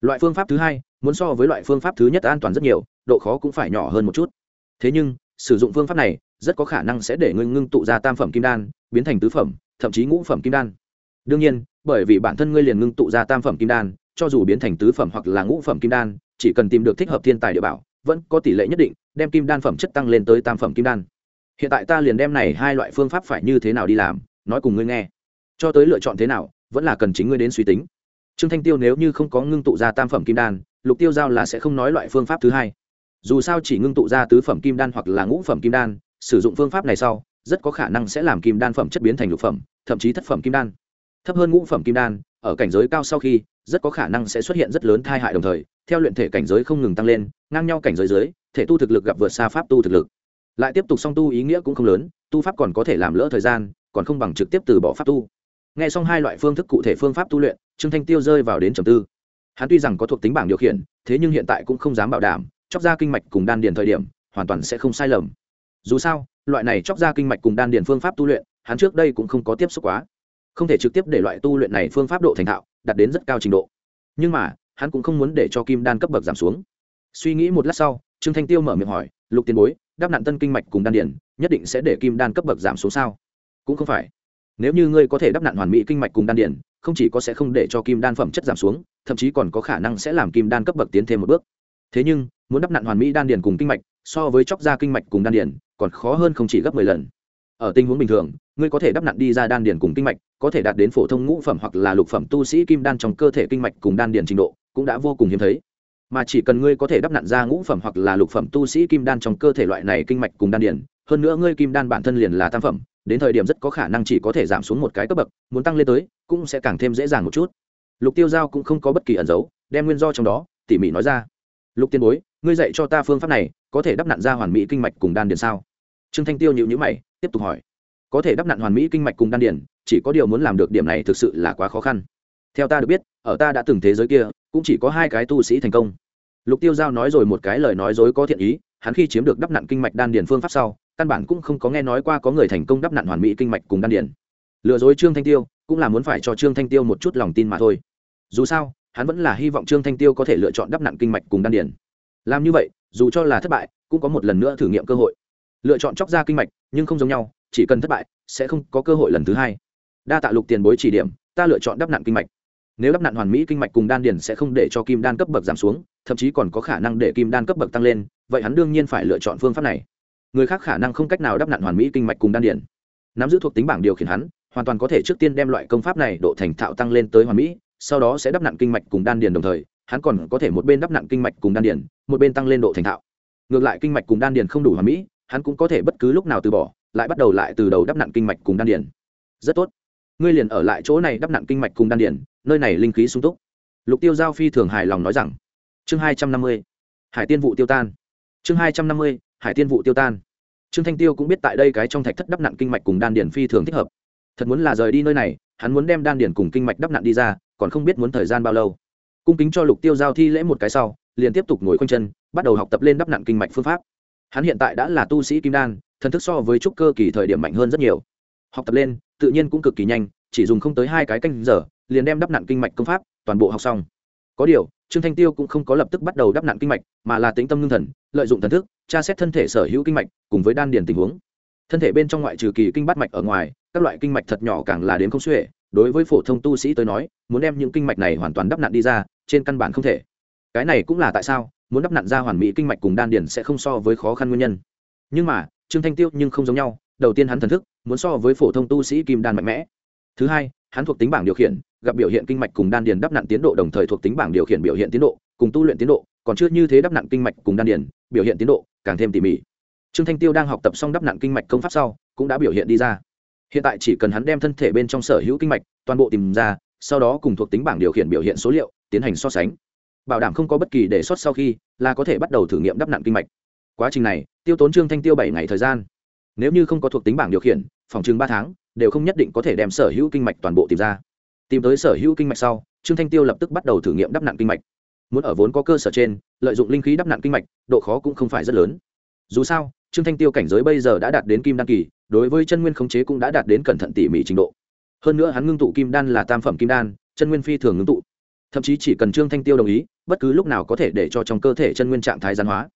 Loại phương pháp thứ hai, muốn so với loại phương pháp thứ nhất an toàn rất nhiều, độ khó cũng phải nhỏ hơn một chút. Thế nhưng, sử dụng phương pháp này, rất có khả năng sẽ để ngươi ngưng tụ ra tam phẩm kim đan, biến thành tứ phẩm, thậm chí ngũ phẩm kim đan. Đương nhiên, bởi vì bản thân ngươi liền ngưng tụ ra tam phẩm kim đan, cho dù biến thành tứ phẩm hoặc là ngũ phẩm kim đan, chỉ cần tìm được thích hợp thiên tài địa bảo, vẫn có tỷ lệ nhất định, đem kim đan phẩm chất tăng lên tới tam phẩm kim đan hiện tại ta liền đem này hai loại phương pháp phải như thế nào đi làm, nói cùng ngươi nghe. Cho tới lựa chọn thế nào, vẫn là cần chính ngươi đến suy tính. Trương thanh tiêu nếu như không có ngưng tụ ra tam phẩm kim đan, lục tiêu giao là sẽ không nói loại phương pháp thứ hai. Dù sao chỉ ngưng tụ ra tứ phẩm kim đan hoặc là ngũ phẩm kim đan, sử dụng phương pháp này sau, rất có khả năng sẽ làm kim đan phẩm chất biến thành lục phẩm, thậm chí thất phẩm kim đan. Thấp hơn ngũ phẩm kim đan, ở cảnh giới cao sau khi, rất có khả năng sẽ xuất hiện rất lớn thai hại đồng thời, theo luyện thể cảnh giới không ngừng tăng lên, ngang nhau cảnh giới dưới, thể tu thực lực gặp vượt xa pháp tu thực lực lại tiếp tục song tu ý nghĩa cũng không lớn, tu pháp còn có thể làm lỡ thời gian, còn không bằng trực tiếp từ bỏ pháp tu. Nghe xong hai loại phương thức cụ thể phương pháp tu luyện, trương thanh tiêu rơi vào đến trầm tư. Hắn tuy rằng có thuộc tính bảng điều khiển, thế nhưng hiện tại cũng không dám bảo đảm, chóc ra kinh mạch cùng đan điền thời điểm, hoàn toàn sẽ không sai lầm. Dù sao, loại này chóc ra kinh mạch cùng đan điền phương pháp tu luyện, hắn trước đây cũng không có tiếp xúc quá. Không thể trực tiếp để loại tu luyện này phương pháp độ thành thạo, đạt đến rất cao trình độ. Nhưng mà, hắn cũng không muốn để cho kim đan cấp bậc giảm xuống. Suy nghĩ một lát sau, trương thanh tiêu mở miệng hỏi, lục tiền bối đáp nạn tân kinh mạch cùng đan điển, nhất định sẽ để kim đan cấp bậc giảm xuống sao? Cũng không phải. Nếu như ngươi có thể đắp nạn hoàn mỹ kinh mạch cùng đan điển, không chỉ có sẽ không để cho kim đan phẩm chất giảm xuống, thậm chí còn có khả năng sẽ làm kim đan cấp bậc tiến thêm một bước. Thế nhưng, muốn đắp nạn hoàn mỹ đan điển cùng kinh mạch, so với chóc ra kinh mạch cùng đan điển, còn khó hơn không chỉ gấp mười lần. Ở tình huống bình thường, ngươi có thể đắp nạn đi ra đan điền cùng kinh mạch, có thể đạt đến phổ thông ngũ phẩm hoặc là lục phẩm tu sĩ kim đan trong cơ thể kinh mạch cùng đan điền trình độ, cũng đã vô cùng hiếm thấy mà chỉ cần ngươi có thể đắp nặn ra ngũ phẩm hoặc là lục phẩm tu sĩ kim đan trong cơ thể loại này kinh mạch cùng đan điền, hơn nữa ngươi kim đan bản thân liền là tam phẩm, đến thời điểm rất có khả năng chỉ có thể giảm xuống một cái cấp bậc, muốn tăng lên tới, cũng sẽ càng thêm dễ dàng một chút. Lục tiêu giao cũng không có bất kỳ ẩn dấu, đem nguyên do trong đó, tỉ mỉ nói ra. Lục tiên bối, ngươi dạy cho ta phương pháp này, có thể đắp nặn ra hoàn mỹ kinh mạch cùng đan điền sao? Trương thanh tiêu nhịu nhữ mày, tiếp tục hỏi. Có thể đắp nặn hoàn mỹ kinh mạch cùng đan điền, chỉ có điều muốn làm được điểm này thực sự là quá khó khăn. Theo ta được biết, ở ta đã từng thế giới kia cũng chỉ có hai cái tu sĩ thành công. Lục tiêu giao nói rồi một cái lời nói dối có thiện ý, hắn khi chiếm được đắp nặn kinh mạch đan điền phương pháp sau, căn bản cũng không có nghe nói qua có người thành công đắp nặn hoàn mỹ kinh mạch cùng đan điền. Lừa dối trương thanh tiêu, cũng là muốn phải cho trương thanh tiêu một chút lòng tin mà thôi. Dù sao, hắn vẫn là hy vọng trương thanh tiêu có thể lựa chọn đắp nặn kinh mạch cùng đan điền. Làm như vậy, dù cho là thất bại, cũng có một lần nữa thử nghiệm cơ hội. Lựa chọn chóc ra kinh mạch, nhưng không giống nhau, chỉ cần thất bại, sẽ không có cơ hội lần thứ hai. Đa tạ lục tiền bối chỉ điểm, ta lựa chọn đắp nặn kinh mạch nếu đắp nạn hoàn mỹ kinh mạch cùng đan điền sẽ không để cho kim đan cấp bậc giảm xuống, thậm chí còn có khả năng để kim đan cấp bậc tăng lên, vậy hắn đương nhiên phải lựa chọn phương pháp này. Người khác khả năng không cách nào đắp nạn hoàn mỹ kinh mạch cùng đan điền. Nắm giữ thuộc tính bảng điều khiển hắn, hoàn toàn có thể trước tiên đem loại công pháp này độ thành thạo tăng lên tới hoàn mỹ, sau đó sẽ đắp nạn kinh mạch cùng đan điền đồng thời, hắn còn có thể một bên đắp nạn kinh mạch cùng đan điền, một bên tăng lên độ thành thạo. Ngược lại kinh mạch cùng đan điền không đủ hoàn mỹ, hắn cũng có thể bất cứ lúc nào từ bỏ, lại bắt đầu lại từ đầu đắp nạn kinh mạch cùng đan điền. Rất tốt. Ngươi liền ở lại chỗ này đắp nặng kinh mạch cùng đan điền nơi này linh khí sung túc. Lục tiêu giao phi thường hài lòng nói rằng, chương hai trăm năm mươi, hải tiên vụ tiêu tan. Chương hai trăm năm mươi, hải tiên vụ tiêu tan. Trương thanh tiêu cũng biết tại đây cái trong thạch thất đắp nặn kinh mạch cùng đan điển phi thường thích hợp. Thật muốn là rời đi nơi này, hắn muốn đem đan điển cùng kinh mạch đắp nặn đi ra, còn không biết muốn thời gian bao lâu. Cung kính cho lục tiêu giao thi lễ một cái sau, liền tiếp tục ngồi khoanh chân, bắt đầu học tập lên đắp nặn kinh mạch phương pháp. Hắn hiện tại đã là tu sĩ kim đan, thần thức so với trúc cơ kỳ thời điểm mạnh hơn rất nhiều. Học tập lên, tự nhiên cũng cực kỳ nhanh, chỉ dùng không tới hai cái canh giờ liền đem đắp nặn kinh mạch công pháp, toàn bộ học xong. Có điều, trương thanh tiêu cũng không có lập tức bắt đầu đắp nặn kinh mạch, mà là tính tâm ngưng thần, lợi dụng thần thức, tra xét thân thể sở hữu kinh mạch, cùng với đan điền tình huống. Thân thể bên trong ngoại trừ kỳ kinh bát mạch ở ngoài, các loại kinh mạch thật nhỏ càng là đến không xuể. Đối với phổ thông tu sĩ tới nói, muốn đem những kinh mạch này hoàn toàn đắp nặn đi ra, trên căn bản không thể. Cái này cũng là tại sao, muốn đắp nặn ra hoàn mỹ kinh mạch cùng đan điền sẽ không so với khó khăn nguyên nhân. Nhưng mà, trương thanh tiêu nhưng không giống nhau, đầu tiên hắn thần thức, muốn so với phổ thông tu sĩ kim đan mạnh mẽ. Thứ hai hắn thuộc tính bảng điều khiển, gặp biểu hiện kinh mạch cùng đan điền đắp nặn tiến độ đồng thời thuộc tính bảng điều khiển biểu hiện tiến độ, cùng tu luyện tiến độ, còn chưa như thế đắp nặn kinh mạch cùng đan điền, biểu hiện tiến độ càng thêm tỉ mỉ. Trương thanh tiêu đang học tập xong đắp nặn kinh mạch công pháp sau, cũng đã biểu hiện đi ra. Hiện tại chỉ cần hắn đem thân thể bên trong sở hữu kinh mạch, toàn bộ tìm ra, sau đó cùng thuộc tính bảng điều khiển biểu hiện số liệu, tiến hành so sánh. Bảo đảm không có bất kỳ đề xuất sau khi, là có thể bắt đầu thử nghiệm đắp nặn kinh mạch. Quá trình này, tiêu tốn trương thanh tiêu bảy ngày thời gian. Nếu như không có thuộc tính bảng điều khiển, phòng chừng ba tháng đều không nhất định có thể đem sở hữu kinh mạch toàn bộ tìm ra. Tìm tới sở hữu kinh mạch sau, trương thanh tiêu lập tức bắt đầu thử nghiệm đắp nặn kinh mạch. Muốn ở vốn có cơ sở trên, lợi dụng linh khí đắp nặn kinh mạch, độ khó cũng không phải rất lớn. Dù sao, trương thanh tiêu cảnh giới bây giờ đã đạt đến kim đan kỳ, đối với chân nguyên khống chế cũng đã đạt đến cẩn thận tỉ mỉ trình độ. Hơn nữa hắn ngưng tụ kim đan là tam phẩm kim đan, chân nguyên phi thường ngưng tụ. Thậm chí chỉ cần trương thanh tiêu đồng ý, bất cứ lúc nào có thể để cho trong cơ thể chân nguyên trạng thái gián hóa.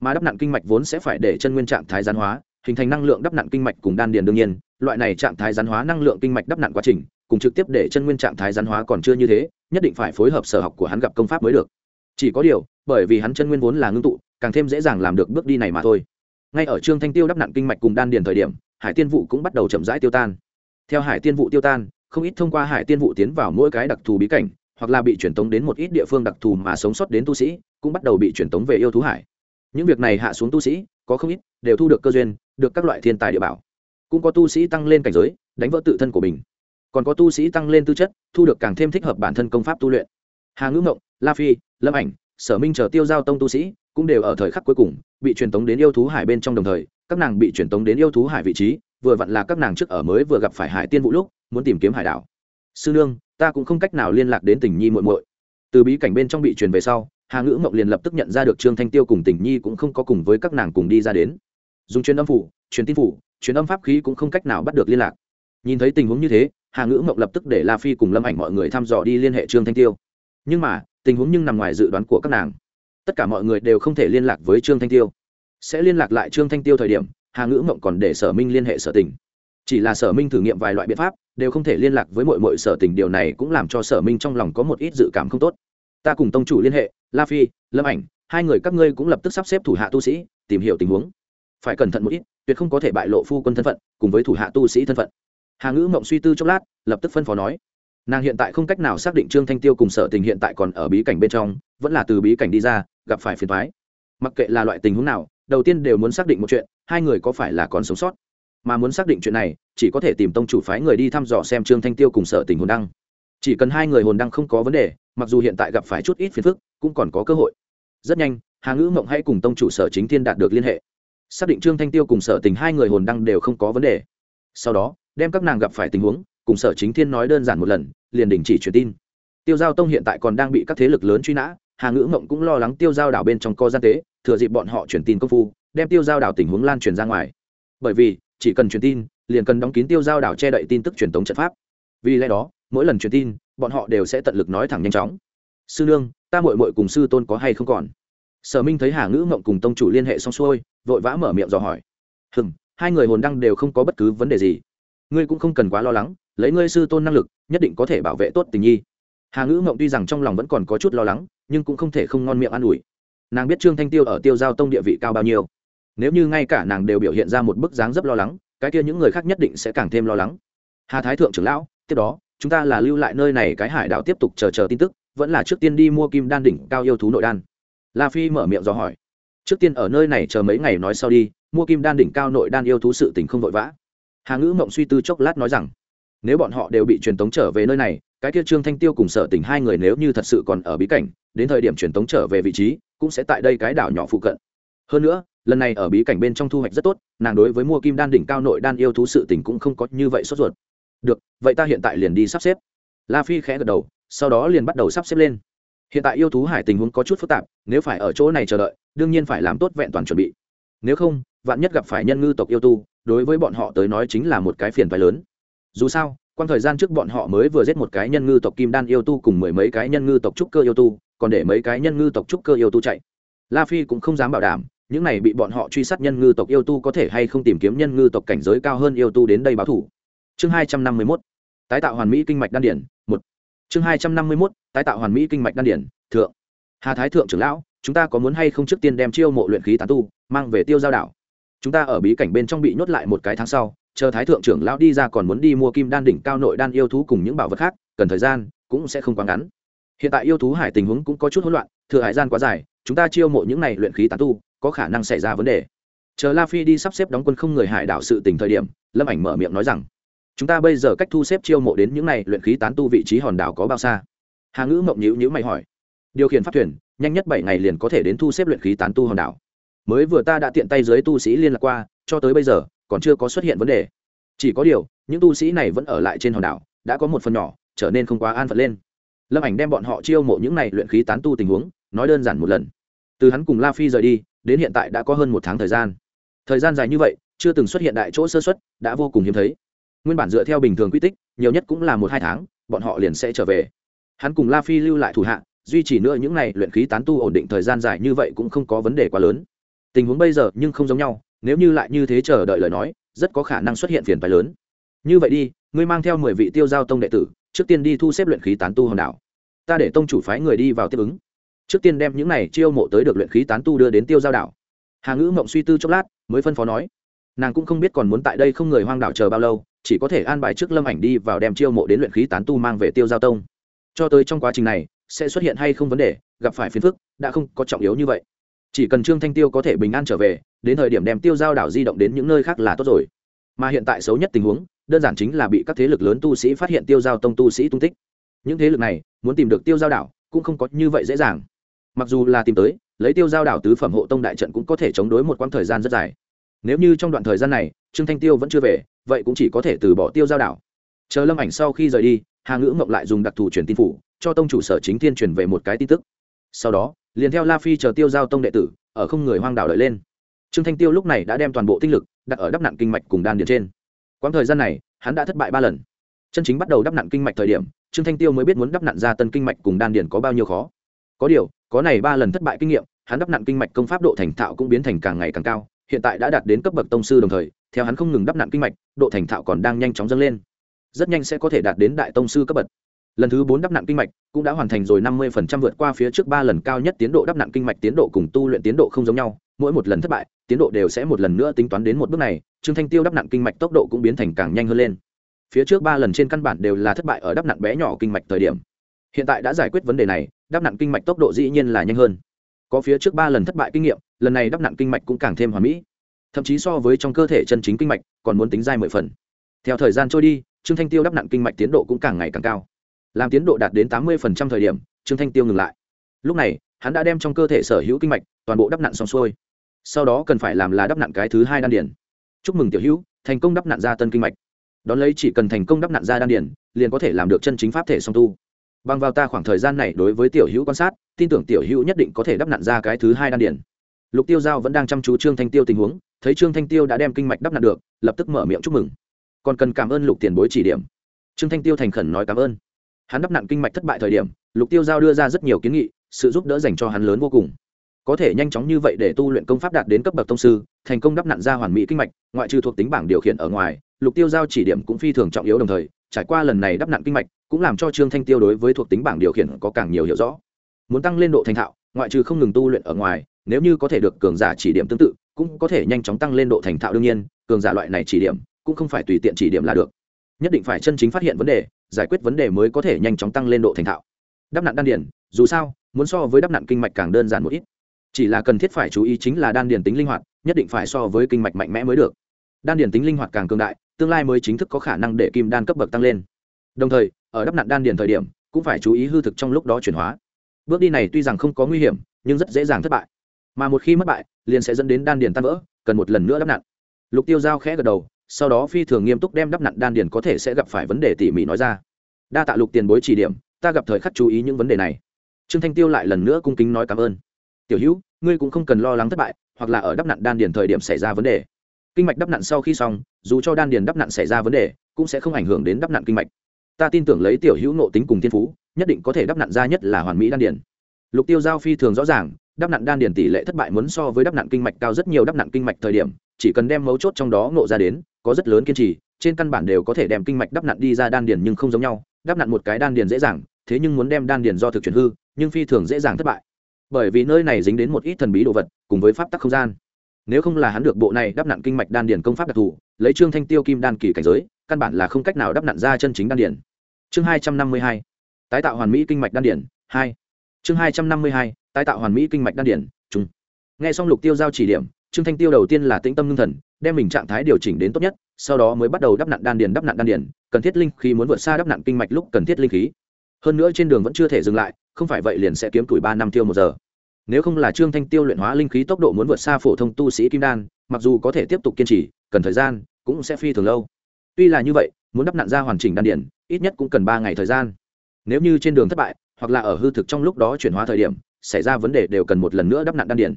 Mà đắp nặn kinh mạch vốn sẽ phải để chân nguyên trạng thái gián hóa hình thành năng lượng đắp nặn kinh mạch cùng đan điền đương nhiên, loại này trạng thái rắn hóa năng lượng kinh mạch đắp nặn quá trình, cùng trực tiếp để chân nguyên trạng thái rắn hóa còn chưa như thế, nhất định phải phối hợp sở học của hắn gặp công pháp mới được. Chỉ có điều, bởi vì hắn chân nguyên vốn là ngưng tụ, càng thêm dễ dàng làm được bước đi này mà thôi. Ngay ở trương thanh tiêu đắp nặn kinh mạch cùng đan điền thời điểm, hải tiên vụ cũng bắt đầu chậm rãi tiêu tan. Theo hải tiên vụ tiêu tan, không ít thông qua hải tiên vụ tiến vào mỗi cái đặc thù bí cảnh, hoặc là bị truyền tống đến một ít địa phương đặc thù mà sống sót đến tu sĩ, cũng bắt đầu bị truyền tống về yêu thú hải. Những việc này hạ xuống tu sĩ, có không ít, đều thu được cơ duyên được các loại thiên tài địa bảo. Cũng có tu sĩ tăng lên cảnh giới, đánh vỡ tự thân của mình. Còn có tu sĩ tăng lên tư chất, thu được càng thêm thích hợp bản thân công pháp tu luyện. Hà ngữ mộng, la phi, lâm ảnh, sở minh chờ tiêu giao tông tu sĩ, cũng đều ở thời khắc cuối cùng, bị truyền tống đến yêu thú hải bên trong đồng thời, các nàng bị truyền tống đến yêu thú hải vị trí, vừa vặn là các nàng trước ở mới vừa gặp phải hải tiên vũ lúc, muốn tìm kiếm hải đảo. Sư nương, ta cũng không cách nào liên lạc đến tình nhi muội muội. Từ bí cảnh bên trong bị truyền về sau, hà ngữ mộng liền lập tức nhận ra được trương thanh tiêu cùng tình nhi cũng không có cùng với các nàng cùng đi ra đến dùng truyền âm phủ, truyền tin phủ, truyền âm pháp khí cũng không cách nào bắt được liên lạc. Nhìn thấy tình huống như thế, hà ngữ mộng lập tức để la phi cùng lâm ảnh mọi người thăm dò đi liên hệ trương thanh tiêu. Nhưng mà, tình huống nhưng nằm ngoài dự đoán của các nàng. Tất cả mọi người đều không thể liên lạc với trương thanh tiêu. Sẽ liên lạc lại trương thanh tiêu thời điểm, hà ngữ mộng còn để sở minh liên hệ sở tình. Chỉ là sở minh thử nghiệm vài loại biện pháp, đều không thể liên lạc với mọi mọi sở tình, điều này cũng làm cho sở minh trong lòng có một ít dự cảm không tốt. Ta cùng tông chủ liên hệ, la phi, lâm ảnh, hai người các ngươi cũng lập tức sắp xếp thủ hạ tu sĩ, tìm hiểu tình huống phải cẩn thận một ít, tuyệt không có thể bại lộ phu quân thân phận, cùng với thủ hạ tu sĩ thân phận. Hà ngữ mộng suy tư chốc lát, lập tức phân phó nói. Nàng hiện tại không cách nào xác định trương thanh tiêu cùng sở tình hiện tại còn ở bí cảnh bên trong, vẫn là từ bí cảnh đi ra, gặp phải phiền thoái mặc kệ là loại tình huống nào, đầu tiên đều muốn xác định một chuyện, hai người có phải là còn sống sót. Mà muốn xác định chuyện này, chỉ có thể tìm tông chủ phái người đi thăm dò xem trương thanh tiêu cùng sở tình hồn đăng. Chỉ cần hai người hồn đăng không có vấn đề, mặc dù hiện tại gặp phải chút ít phiền phức, cũng còn có cơ hội. Rất nhanh, hà ngữ mộng hãy cùng tông chủ sở chính thiên đạt được liên hệ xác định trương thanh tiêu cùng sở tình hai người hồn đăng đều không có vấn đề. Sau đó, đem các nàng gặp phải tình huống, cùng sở chính thiên nói đơn giản một lần, liền đình chỉ truyền tin. Tiêu giao tông hiện tại còn đang bị các thế lực lớn truy nã, hà ngữ mộng cũng lo lắng tiêu giao đảo bên trong co gian tế, thừa dịp bọn họ truyền tin công phu, đem tiêu giao đảo tình huống lan truyền ra ngoài. Bởi vì, chỉ cần truyền tin, liền cần đóng kín tiêu giao đảo che đậy tin tức truyền thống trận pháp. Vì lẽ đó, mỗi lần truyền tin, bọn họ đều sẽ tận lực nói thẳng nhanh chóng. Sư nương, ta mội mội cùng sư tôn có hay không còn? Sở minh thấy hà ngữ mộng cùng tông chủ liên hệ xong xuôi, vội vã mở miệng dò hỏi. Hừm, hai người hồn đăng đều không có bất cứ vấn đề gì. Ngươi cũng không cần quá lo lắng, lấy ngươi sư tôn năng lực, nhất định có thể bảo vệ tốt tình nhi. Hà ngữ mộng tuy rằng trong lòng vẫn còn có chút lo lắng, nhưng cũng không thể không ngon miệng an ủi. Nàng biết trương thanh tiêu ở tiêu giao tông địa vị cao bao nhiêu. Nếu như ngay cả nàng đều biểu hiện ra một bức dáng rất lo lắng, cái kia những người khác nhất định sẽ càng thêm lo lắng. Hà thái thượng trưởng lão, tiếp đó, chúng ta là lưu lại nơi này cái hải đảo tiếp tục chờ chờ tin tức, vẫn là trước tiên đi mua kim đan đỉnh cao yêu thú nội đan la phi mở miệng dò hỏi. Trước tiên ở nơi này chờ mấy ngày nói sau đi, mua kim đan đỉnh cao nội đan yêu thú sự tình không vội vã. Hà ngữ mộng suy tư chốc lát nói rằng, nếu bọn họ đều bị truyền tống trở về nơi này, cái kia trương thanh tiêu cùng sở tình hai người nếu như thật sự còn ở bí cảnh, đến thời điểm truyền tống trở về vị trí, cũng sẽ tại đây cái đảo nhỏ phụ cận. Hơn nữa, lần này ở bí cảnh bên trong thu hoạch rất tốt, nàng đối với mua kim đan đỉnh cao nội đan yêu thú sự tình cũng không có như vậy sốt ruột. Được, vậy ta hiện tại liền đi sắp xếp. La phi khẽ gật đầu, sau đó liền bắt đầu sắp xếp lên hiện tại yêu thú hải tình huống có chút phức tạp, nếu phải ở chỗ này chờ đợi, đương nhiên phải làm tốt vẹn toàn chuẩn bị. Nếu không, vạn nhất gặp phải nhân ngư tộc yêu tu, đối với bọn họ tới nói chính là một cái phiền phái lớn. Dù sao quan thời gian trước bọn họ mới vừa giết một cái nhân ngư tộc kim đan yêu tu cùng mười mấy cái nhân ngư tộc trúc cơ yêu tu, còn để mấy cái nhân ngư tộc trúc cơ yêu tu chạy. La phi cũng không dám bảo đảm, những này bị bọn họ truy sát nhân ngư tộc yêu tu có thể hay không tìm kiếm nhân ngư tộc cảnh giới cao hơn yêu tu đến đây báo thủ. Chương hai trăm năm mươi mốt. Tái tạo hoàn mỹ kinh mạch đan điển, một chương hai trăm năm mươi mốt, tái tạo hoàn mỹ kinh mạch đan điển, thượng. Hà thái thượng trưởng lão, chúng ta có muốn hay không trước tiên đem chiêu mộ luyện khí tán tu, mang về tiêu giao đảo? Chúng ta ở bí cảnh bên trong bị nhốt lại một cái tháng sau, chờ thái thượng trưởng lão đi ra còn muốn đi mua kim đan đỉnh cao nội đan yêu thú cùng những bảo vật khác, cần thời gian, cũng sẽ không quá ngắn. Hiện tại yêu thú hải tình huống cũng có chút hỗn loạn, thừa hải gian quá dài, chúng ta chiêu mộ những này luyện khí tán tu, có khả năng xảy ra vấn đề. Chờ la phi đi sắp xếp đóng quân không người hải đảo sự tình thời điểm, lâm ảnh mở miệng nói rằng chúng ta bây giờ cách thu xếp chiêu mộ đến những này, luyện khí tán tu vị trí hòn đảo có bao xa? Hà ngữ mộng nhữ nhữ mày hỏi. Điều khiển pháp thuyền, nhanh nhất bảy ngày liền có thể đến thu xếp luyện khí tán tu hòn đảo. Mới vừa ta đã tiện tay dưới tu sĩ liên lạc qua, cho tới bây giờ, còn chưa có xuất hiện vấn đề. Chỉ có điều, những tu sĩ này vẫn ở lại trên hòn đảo, đã có một phần nhỏ, trở nên không quá an phận lên. Lâm ảnh đem bọn họ chiêu mộ những này luyện khí tán tu tình huống, nói đơn giản một lần. Từ hắn cùng la phi rời đi, đến hiện tại đã có hơn một tháng thời gian. Thời gian dài như vậy, chưa từng xuất hiện đại chỗ sơ xuất đã vô cùng hiếm thấy nguyên bản dựa theo bình thường quy tích, nhiều nhất cũng là một hai tháng, bọn họ liền sẽ trở về. Hắn cùng la phi lưu lại thủ hạ, duy trì nữa những n à y luyện khí tán tu ổn định thời gian dài như vậy cũng không có vấn đề quá lớn. Tình huống bây giờ nhưng không giống nhau, nếu như lại như thế chờ đợi lời nói, rất có khả năng xuất hiện phiền phái lớn. Như vậy đi, ngươi mang theo mười vị tiêu giao tông đệ tử, trước tiên đi thu xếp luyện khí tán tu hòn đảo. Ta để tông chủ phái người đi vào tiếp ứng. Trước tiên đem những này chiêu mộ tới được luyện khí tán tu đưa đến tiêu giao đảo. Hà ngữ mộng suy tư chốc lát, mới phân phó nói. Nàng cũng không biết còn muốn tại đây không người hoang đảo chờ bao lâu chỉ có thể an bài trước lâm ảnh đi vào đem chiêu mộ đến luyện khí tán tu mang về tiêu giao tông. Cho tới trong quá trình này, sẽ xuất hiện hay không vấn đề, gặp phải phiền phức, đã không có trọng yếu như vậy. Chỉ cần trương thanh tiêu có thể bình an trở về, đến thời điểm đem tiêu giao đảo di động đến những nơi khác là tốt rồi. Mà hiện tại xấu nhất tình huống, đơn giản chính là bị các thế lực lớn tu sĩ phát hiện tiêu giao tông tu sĩ tung tích. Những thế lực này, muốn tìm được tiêu giao đảo, cũng không có như vậy dễ dàng. Mặc dù là tìm tới, lấy tiêu giao đảo tứ phẩm hộ tông đại trận cũng có thể chống đối một quãng thời gian rất dài. Nếu như trong đoạn thời gian này, trương thanh tiêu vẫn chưa về vậy cũng chỉ có thể từ bỏ tiêu giao đảo. Chờ lâm ảnh sau khi rời đi, hà ngữ mộng lại dùng đặc thù truyền tin phủ, cho tông chủ sở chính thiên truyền về một cái tin tức. Sau đó, liền theo la phi chờ tiêu giao tông đệ tử, ở không người hoang đảo đợi lên. Trương thanh tiêu lúc này đã đem toàn bộ tinh lực đặt ở đắp nặng kinh mạch cùng đan điền trên. Quãng thời gian này, hắn đã thất bại ba lần. Chân chính bắt đầu đắp nặng kinh mạch thời điểm, trương thanh tiêu mới biết muốn đắp nặng ra tân kinh mạch cùng đan điền có bao nhiêu khó. Có điều, có này ba lần thất bại kinh nghiệm, hắn đắp nặng kinh mạch công pháp độ thành thạo cũng biến thành càng ngày càng cao, hiện tại đã đạt đến cấp bậc tông sư đồng thời theo hắn không ngừng đắp nặn kinh mạch, độ thành thạo còn đang nhanh chóng dâng lên. Rất nhanh sẽ có thể đạt đến đại tông sư cấp bậc. Lần thứ bốn đắp nặn kinh mạch cũng đã hoàn thành rồi năm mươi phần trăm vượt qua phía trước ba lần cao nhất tiến độ đắp nặn kinh mạch tiến độ cùng tu luyện tiến độ không giống nhau. Mỗi một lần thất bại, tiến độ đều sẽ một lần nữa tính toán đến một bước này. Trương thanh tiêu đắp nặn kinh mạch tốc độ cũng biến thành càng nhanh hơn lên. Phía trước ba lần trên căn bản đều là thất bại ở đắp nặn bé nhỏ kinh mạch thời điểm. Hiện tại đã giải quyết vấn đề này, đắp nặn kinh mạch tốc độ dĩ nhiên là nhanh hơn. Có phía trước ba lần thất bại kinh nghiệm, lần này đắp nặn kinh mạch cũng càng thêm hoàn mỹ thậm chí so với trong cơ thể chân chính kinh mạch còn muốn tính dai mười phần. Theo thời gian trôi đi, trương thanh tiêu đắp nặng kinh mạch tiến độ cũng càng ngày càng cao. Làm tiến độ đạt đến tám mươi thời điểm, trương thanh tiêu ngừng lại. Lúc này, hắn đã đem trong cơ thể sở hữu kinh mạch toàn bộ đắp nặn xong xuôi. Sau đó cần phải làm là đắp nặn cái thứ hai đan điển chúc mừng tiểu hữu, thành công đắp nặn ra tân kinh mạch. Đón lấy chỉ cần thành công đắp nặn ra đan điển liền có thể làm được chân chính pháp thể song tu. Bằng vào ta khoảng thời gian này đối với tiểu hữu quan sát, tin tưởng tiểu hữu nhất định có thể đắp nặn ra cái thứ hai đan điển lục tiêu giao vẫn đang chăm chú trương thanh tiêu tình huống thấy trương thanh tiêu đã đem kinh mạch đắp nặn được, lập tức mở miệng chúc mừng. Còn cần cảm ơn lục tiền bối chỉ điểm. Trương thanh tiêu thành khẩn nói cảm ơn. Hắn đắp nặn kinh mạch thất bại thời điểm, lục tiêu giao đưa ra rất nhiều kiến nghị, sự giúp đỡ dành cho hắn lớn vô cùng. Có thể nhanh chóng như vậy để tu luyện công pháp đạt đến cấp bậc tông sư, thành công đắp nặn ra hoàn mỹ kinh mạch, ngoại trừ thuộc tính bảng điều khiển ở ngoài, lục tiêu giao chỉ điểm cũng phi thường trọng yếu đồng thời, trải qua lần này đắp nặn kinh mạch, cũng làm cho trương thanh tiêu đối với thuộc tính bảng điều khiển có càng nhiều hiểu rõ. Muốn tăng lên độ thành thạo, ngoại trừ không ngừng tu luyện ở ngoài, nếu như có thể được cường giả chỉ điểm tương tự cũng có thể nhanh chóng tăng lên độ thành thạo đương nhiên, cường giả loại này chỉ điểm, cũng không phải tùy tiện chỉ điểm là được. Nhất định phải chân chính phát hiện vấn đề, giải quyết vấn đề mới có thể nhanh chóng tăng lên độ thành thạo. Đắp nặn đan điển dù sao, muốn so với đắp nặn kinh mạch càng đơn giản một ít. Chỉ là cần thiết phải chú ý chính là đan điển tính linh hoạt, nhất định phải so với kinh mạch mạnh mẽ mới được. Đan điển tính linh hoạt càng cường đại, tương lai mới chính thức có khả năng để kim đan cấp bậc tăng lên. Đồng thời, ở đắp nặn đan điển thời điểm, cũng phải chú ý hư thực trong lúc đó chuyển hóa. Bước đi này tuy rằng không có nguy hiểm, nhưng rất dễ dàng thất bại mà một khi mất bại, liền sẽ dẫn đến đan điển tan vỡ, cần một lần nữa đắp nặn. Lục tiêu giao khẽ gật đầu, sau đó phi thường nghiêm túc đem đắp nặn đan điển có thể sẽ gặp phải vấn đề tỉ mỉ nói ra. Đa tạ lục tiền bối chỉ điểm, ta gặp thời khắc chú ý những vấn đề này. Trương thanh tiêu lại lần nữa cung kính nói cảm ơn. Tiểu hữu, ngươi cũng không cần lo lắng thất bại, hoặc là ở đắp nặn đan điền thời điểm xảy ra vấn đề. Kinh mạch đắp nặn sau khi xong, dù cho đan điền đắp nặn xảy ra vấn đề, cũng sẽ không ảnh hưởng đến đắp nặn kinh mạch. Ta tin tưởng lấy tiểu hữu nộ tính cùng thiên phú, nhất định có thể đắp nặn ra nhất là hoàn mỹ đan điền lục tiêu giao phi thường rõ ràng đắp nặn đan điền tỷ lệ thất bại muốn so với đắp nặn kinh mạch cao rất nhiều đắp nặn kinh mạch thời điểm, chỉ cần đem mấu chốt trong đó ngộ ra đến, có rất lớn kiên trì, trên căn bản đều có thể đem kinh mạch đắp nặn đi ra đan điền nhưng không giống nhau đắp nặn một cái đan điền dễ dàng, thế nhưng muốn đem đan điền do thực chuyển hư, nhưng phi thường dễ dàng thất bại. Bởi vì nơi này dính đến một ít thần bí đồ vật, cùng với pháp tắc không gian. Nếu không là hắn được bộ này đắp nặn kinh mạch đan điền công pháp đặc thù, lấy trương thanh tiêu kim đan kỳ cảnh giới, căn bản là không cách nào đắp nặn ra chân chính đan điền. Chương hai trăm năm mươi hai, tái tạo hoàn mỹ kinh mạch đan điền, hai chương hai trăm năm mươi hai tái tạo hoàn mỹ kinh mạch đan điển, chung nghe xong lục tiêu giao chỉ điểm trương thanh tiêu đầu tiên là tĩnh tâm ngưng thần đem mình trạng thái điều chỉnh đến tốt nhất sau đó mới bắt đầu đắp nặn đan điền đắp nặn đan điền cần thiết linh khí muốn vượt xa đắp nặn kinh mạch lúc cần thiết linh khí. Hơn nữa trên đường vẫn chưa thể dừng lại không phải vậy liền sẽ kiếm tuổi ba năm tiêu một giờ. Nếu không là trương thanh tiêu luyện hóa linh khí tốc độ muốn vượt xa phổ thông tu sĩ kim đan mặc dù có thể tiếp tục kiên trì cần thời gian cũng sẽ phi thường lâu. Tuy là như vậy muốn đắp nặn ra hoàn chỉnh đan điển ít nhất cũng cần ba ngày thời gian. Nếu như trên đường thất bại hoặc là ở hư thực trong lúc đó chuyển hóa thời điểm, xảy ra vấn đề đều cần một lần nữa đắp nặn đan điền.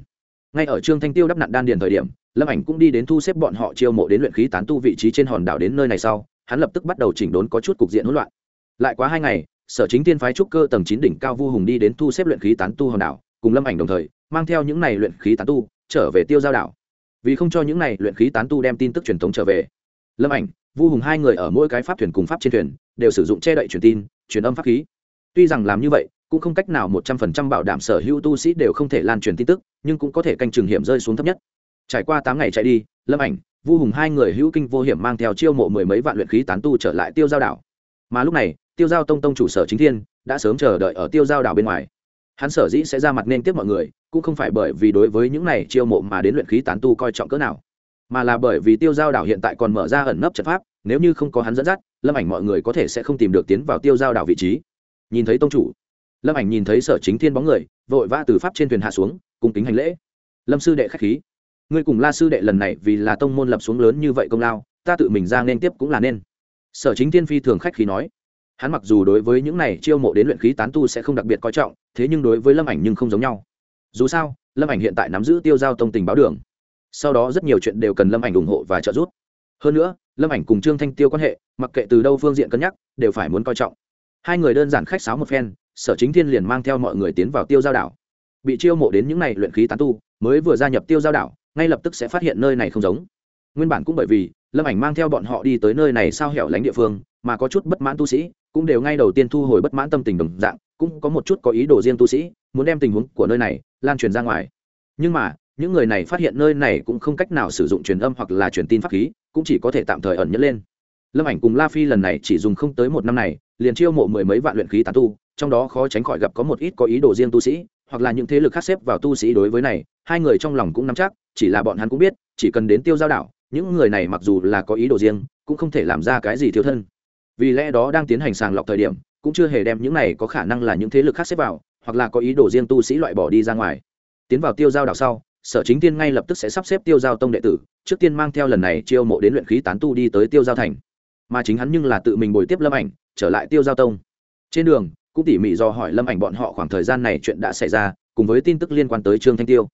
Ngay ở trương thanh tiêu đắp nặn đan điền thời điểm, lâm ảnh cũng đi đến thu xếp bọn họ chiêu mộ đến luyện khí tán tu vị trí trên hòn đảo đến nơi này sau, hắn lập tức bắt đầu chỉnh đốn có chút cục diện hỗn loạn. Lại quá hai ngày, sở chính tiên phái trúc cơ tầng chín đỉnh cao vu hùng đi đến thu xếp luyện khí tán tu hòn đảo, cùng lâm ảnh đồng thời, mang theo những này luyện khí tán tu, trở về tiêu giao đảo. Vì không cho những này luyện khí tán tu đem tin tức truyền thống trở về, lâm ảnh, vu hùng hai người ở mỗi cái pháp thuyền cùng pháp trên thuyền, đều sử dụng che đậy truyền tin, truyền âm pháp khí tuy rằng làm như vậy, cũng không cách nào một trăm phần trăm bảo đảm sở hữu tu sĩ đều không thể lan truyền tin tức, nhưng cũng có thể canh trường hiểm rơi xuống thấp nhất. Trải qua tám ngày chạy đi, lâm ảnh, vu hùng hai người hữu kinh vô hiểm mang theo chiêu mộ mười mấy vạn luyện khí tán tu trở lại tiêu giao đảo. Mà lúc này, tiêu giao tông tông chủ sở chính thiên đã sớm chờ đợi ở tiêu giao đảo bên ngoài. Hắn sở dĩ sẽ ra mặt nên tiếp mọi người, cũng không phải bởi vì đối với những này chiêu mộ mà đến luyện khí tán tu coi trọng cỡ nào, mà là bởi vì tiêu giao đảo hiện tại còn mở ra ẩn nấp trận pháp, nếu như không có hắn dẫn dắt, lâm ảnh mọi người có thể sẽ không tìm được tiến vào tiêu giao đảo vị trí nhìn thấy tông chủ. Lâm ảnh nhìn thấy sở chính thiên bóng người, vội vã từ pháp trên thuyền hạ xuống, cùng kính hành lễ. Lâm sư đệ k h á c h khí. Ngươi cùng la sư đệ lần này vì là tông môn lập xuống lớn như vậy công lao, ta tự mình ra nên tiếp cũng là nên. Sở chính thiên phi thường khách khí nói. Hắn mặc dù đối với những này chiêu mộ đến luyện khí tán tu sẽ không đặc biệt coi trọng, thế nhưng đối với lâm ảnh nhưng không giống nhau. Dù sao, lâm ảnh hiện tại nắm giữ tiêu giao tông tình báo đường. Sau đó rất nhiều chuyện đều cần lâm ảnh ủng hộ và trợ giúp. Hơn nữa, lâm ảnh cùng trương thanh tiêu quan hệ, mặc kệ từ đâu phương diện cân nhắc, đều phải muốn coi trọng hai người đơn giản khách sáo một phen, sở chính thiên liền mang theo mọi người tiến vào tiêu giao đảo. Bị chiêu mộ đến những này luyện khí tán tu, mới vừa gia nhập tiêu giao đảo, ngay lập tức sẽ phát hiện nơi này không giống. Nguyên bản cũng bởi vì, lâm ảnh mang theo bọn họ đi tới nơi này sao hẻo lánh địa phương, mà có chút bất mãn tu sĩ, cũng đều ngay đầu tiên thu hồi bất mãn tâm tình đồng dạng, cũng có một chút có ý đồ riêng tu sĩ, muốn đem tình huống của nơi này lan truyền ra ngoài. Nhưng mà, những người này phát hiện nơi này cũng không cách nào sử dụng truyền âm hoặc là truyền tin pháp khí, cũng chỉ có thể tạm thời ẩn nhẫn lên. Lâm ảnh cùng la phi lần này chỉ dùng không tới một năm này liền chiêu mộ mười mấy vạn luyện khí tán tu, trong đó khó tránh khỏi gặp có một ít có ý đồ riêng tu sĩ, hoặc là những thế lực khác xếp vào tu sĩ đối với này, hai người trong lòng cũng nắm chắc, chỉ là bọn hắn cũng biết, chỉ cần đến tiêu giao đảo, những người này mặc dù là có ý đồ riêng, cũng không thể làm ra cái gì thiếu thân. Vì lẽ đó đang tiến hành sàng lọc thời điểm, cũng chưa hề đem những này có khả năng là những thế lực khác xếp vào, hoặc là có ý đồ riêng tu sĩ loại bỏ đi ra ngoài. Tiến vào tiêu giao đảo sau, sở chính tiên ngay lập tức sẽ sắp xếp tiêu giao tông đệ tử, trước tiên mang theo lần này chiêu mộ đến luyện khí tán tu đi tới tiêu giao thành. Mà chính hắn nhưng là tự mình bồi tiếp lâm ảnh trở lại tiêu giao tông. Trên đường, cũng tỉ mỉ do hỏi lâm ảnh bọn họ khoảng thời gian này chuyện đã xảy ra, cùng với tin tức liên quan tới trương thanh tiêu.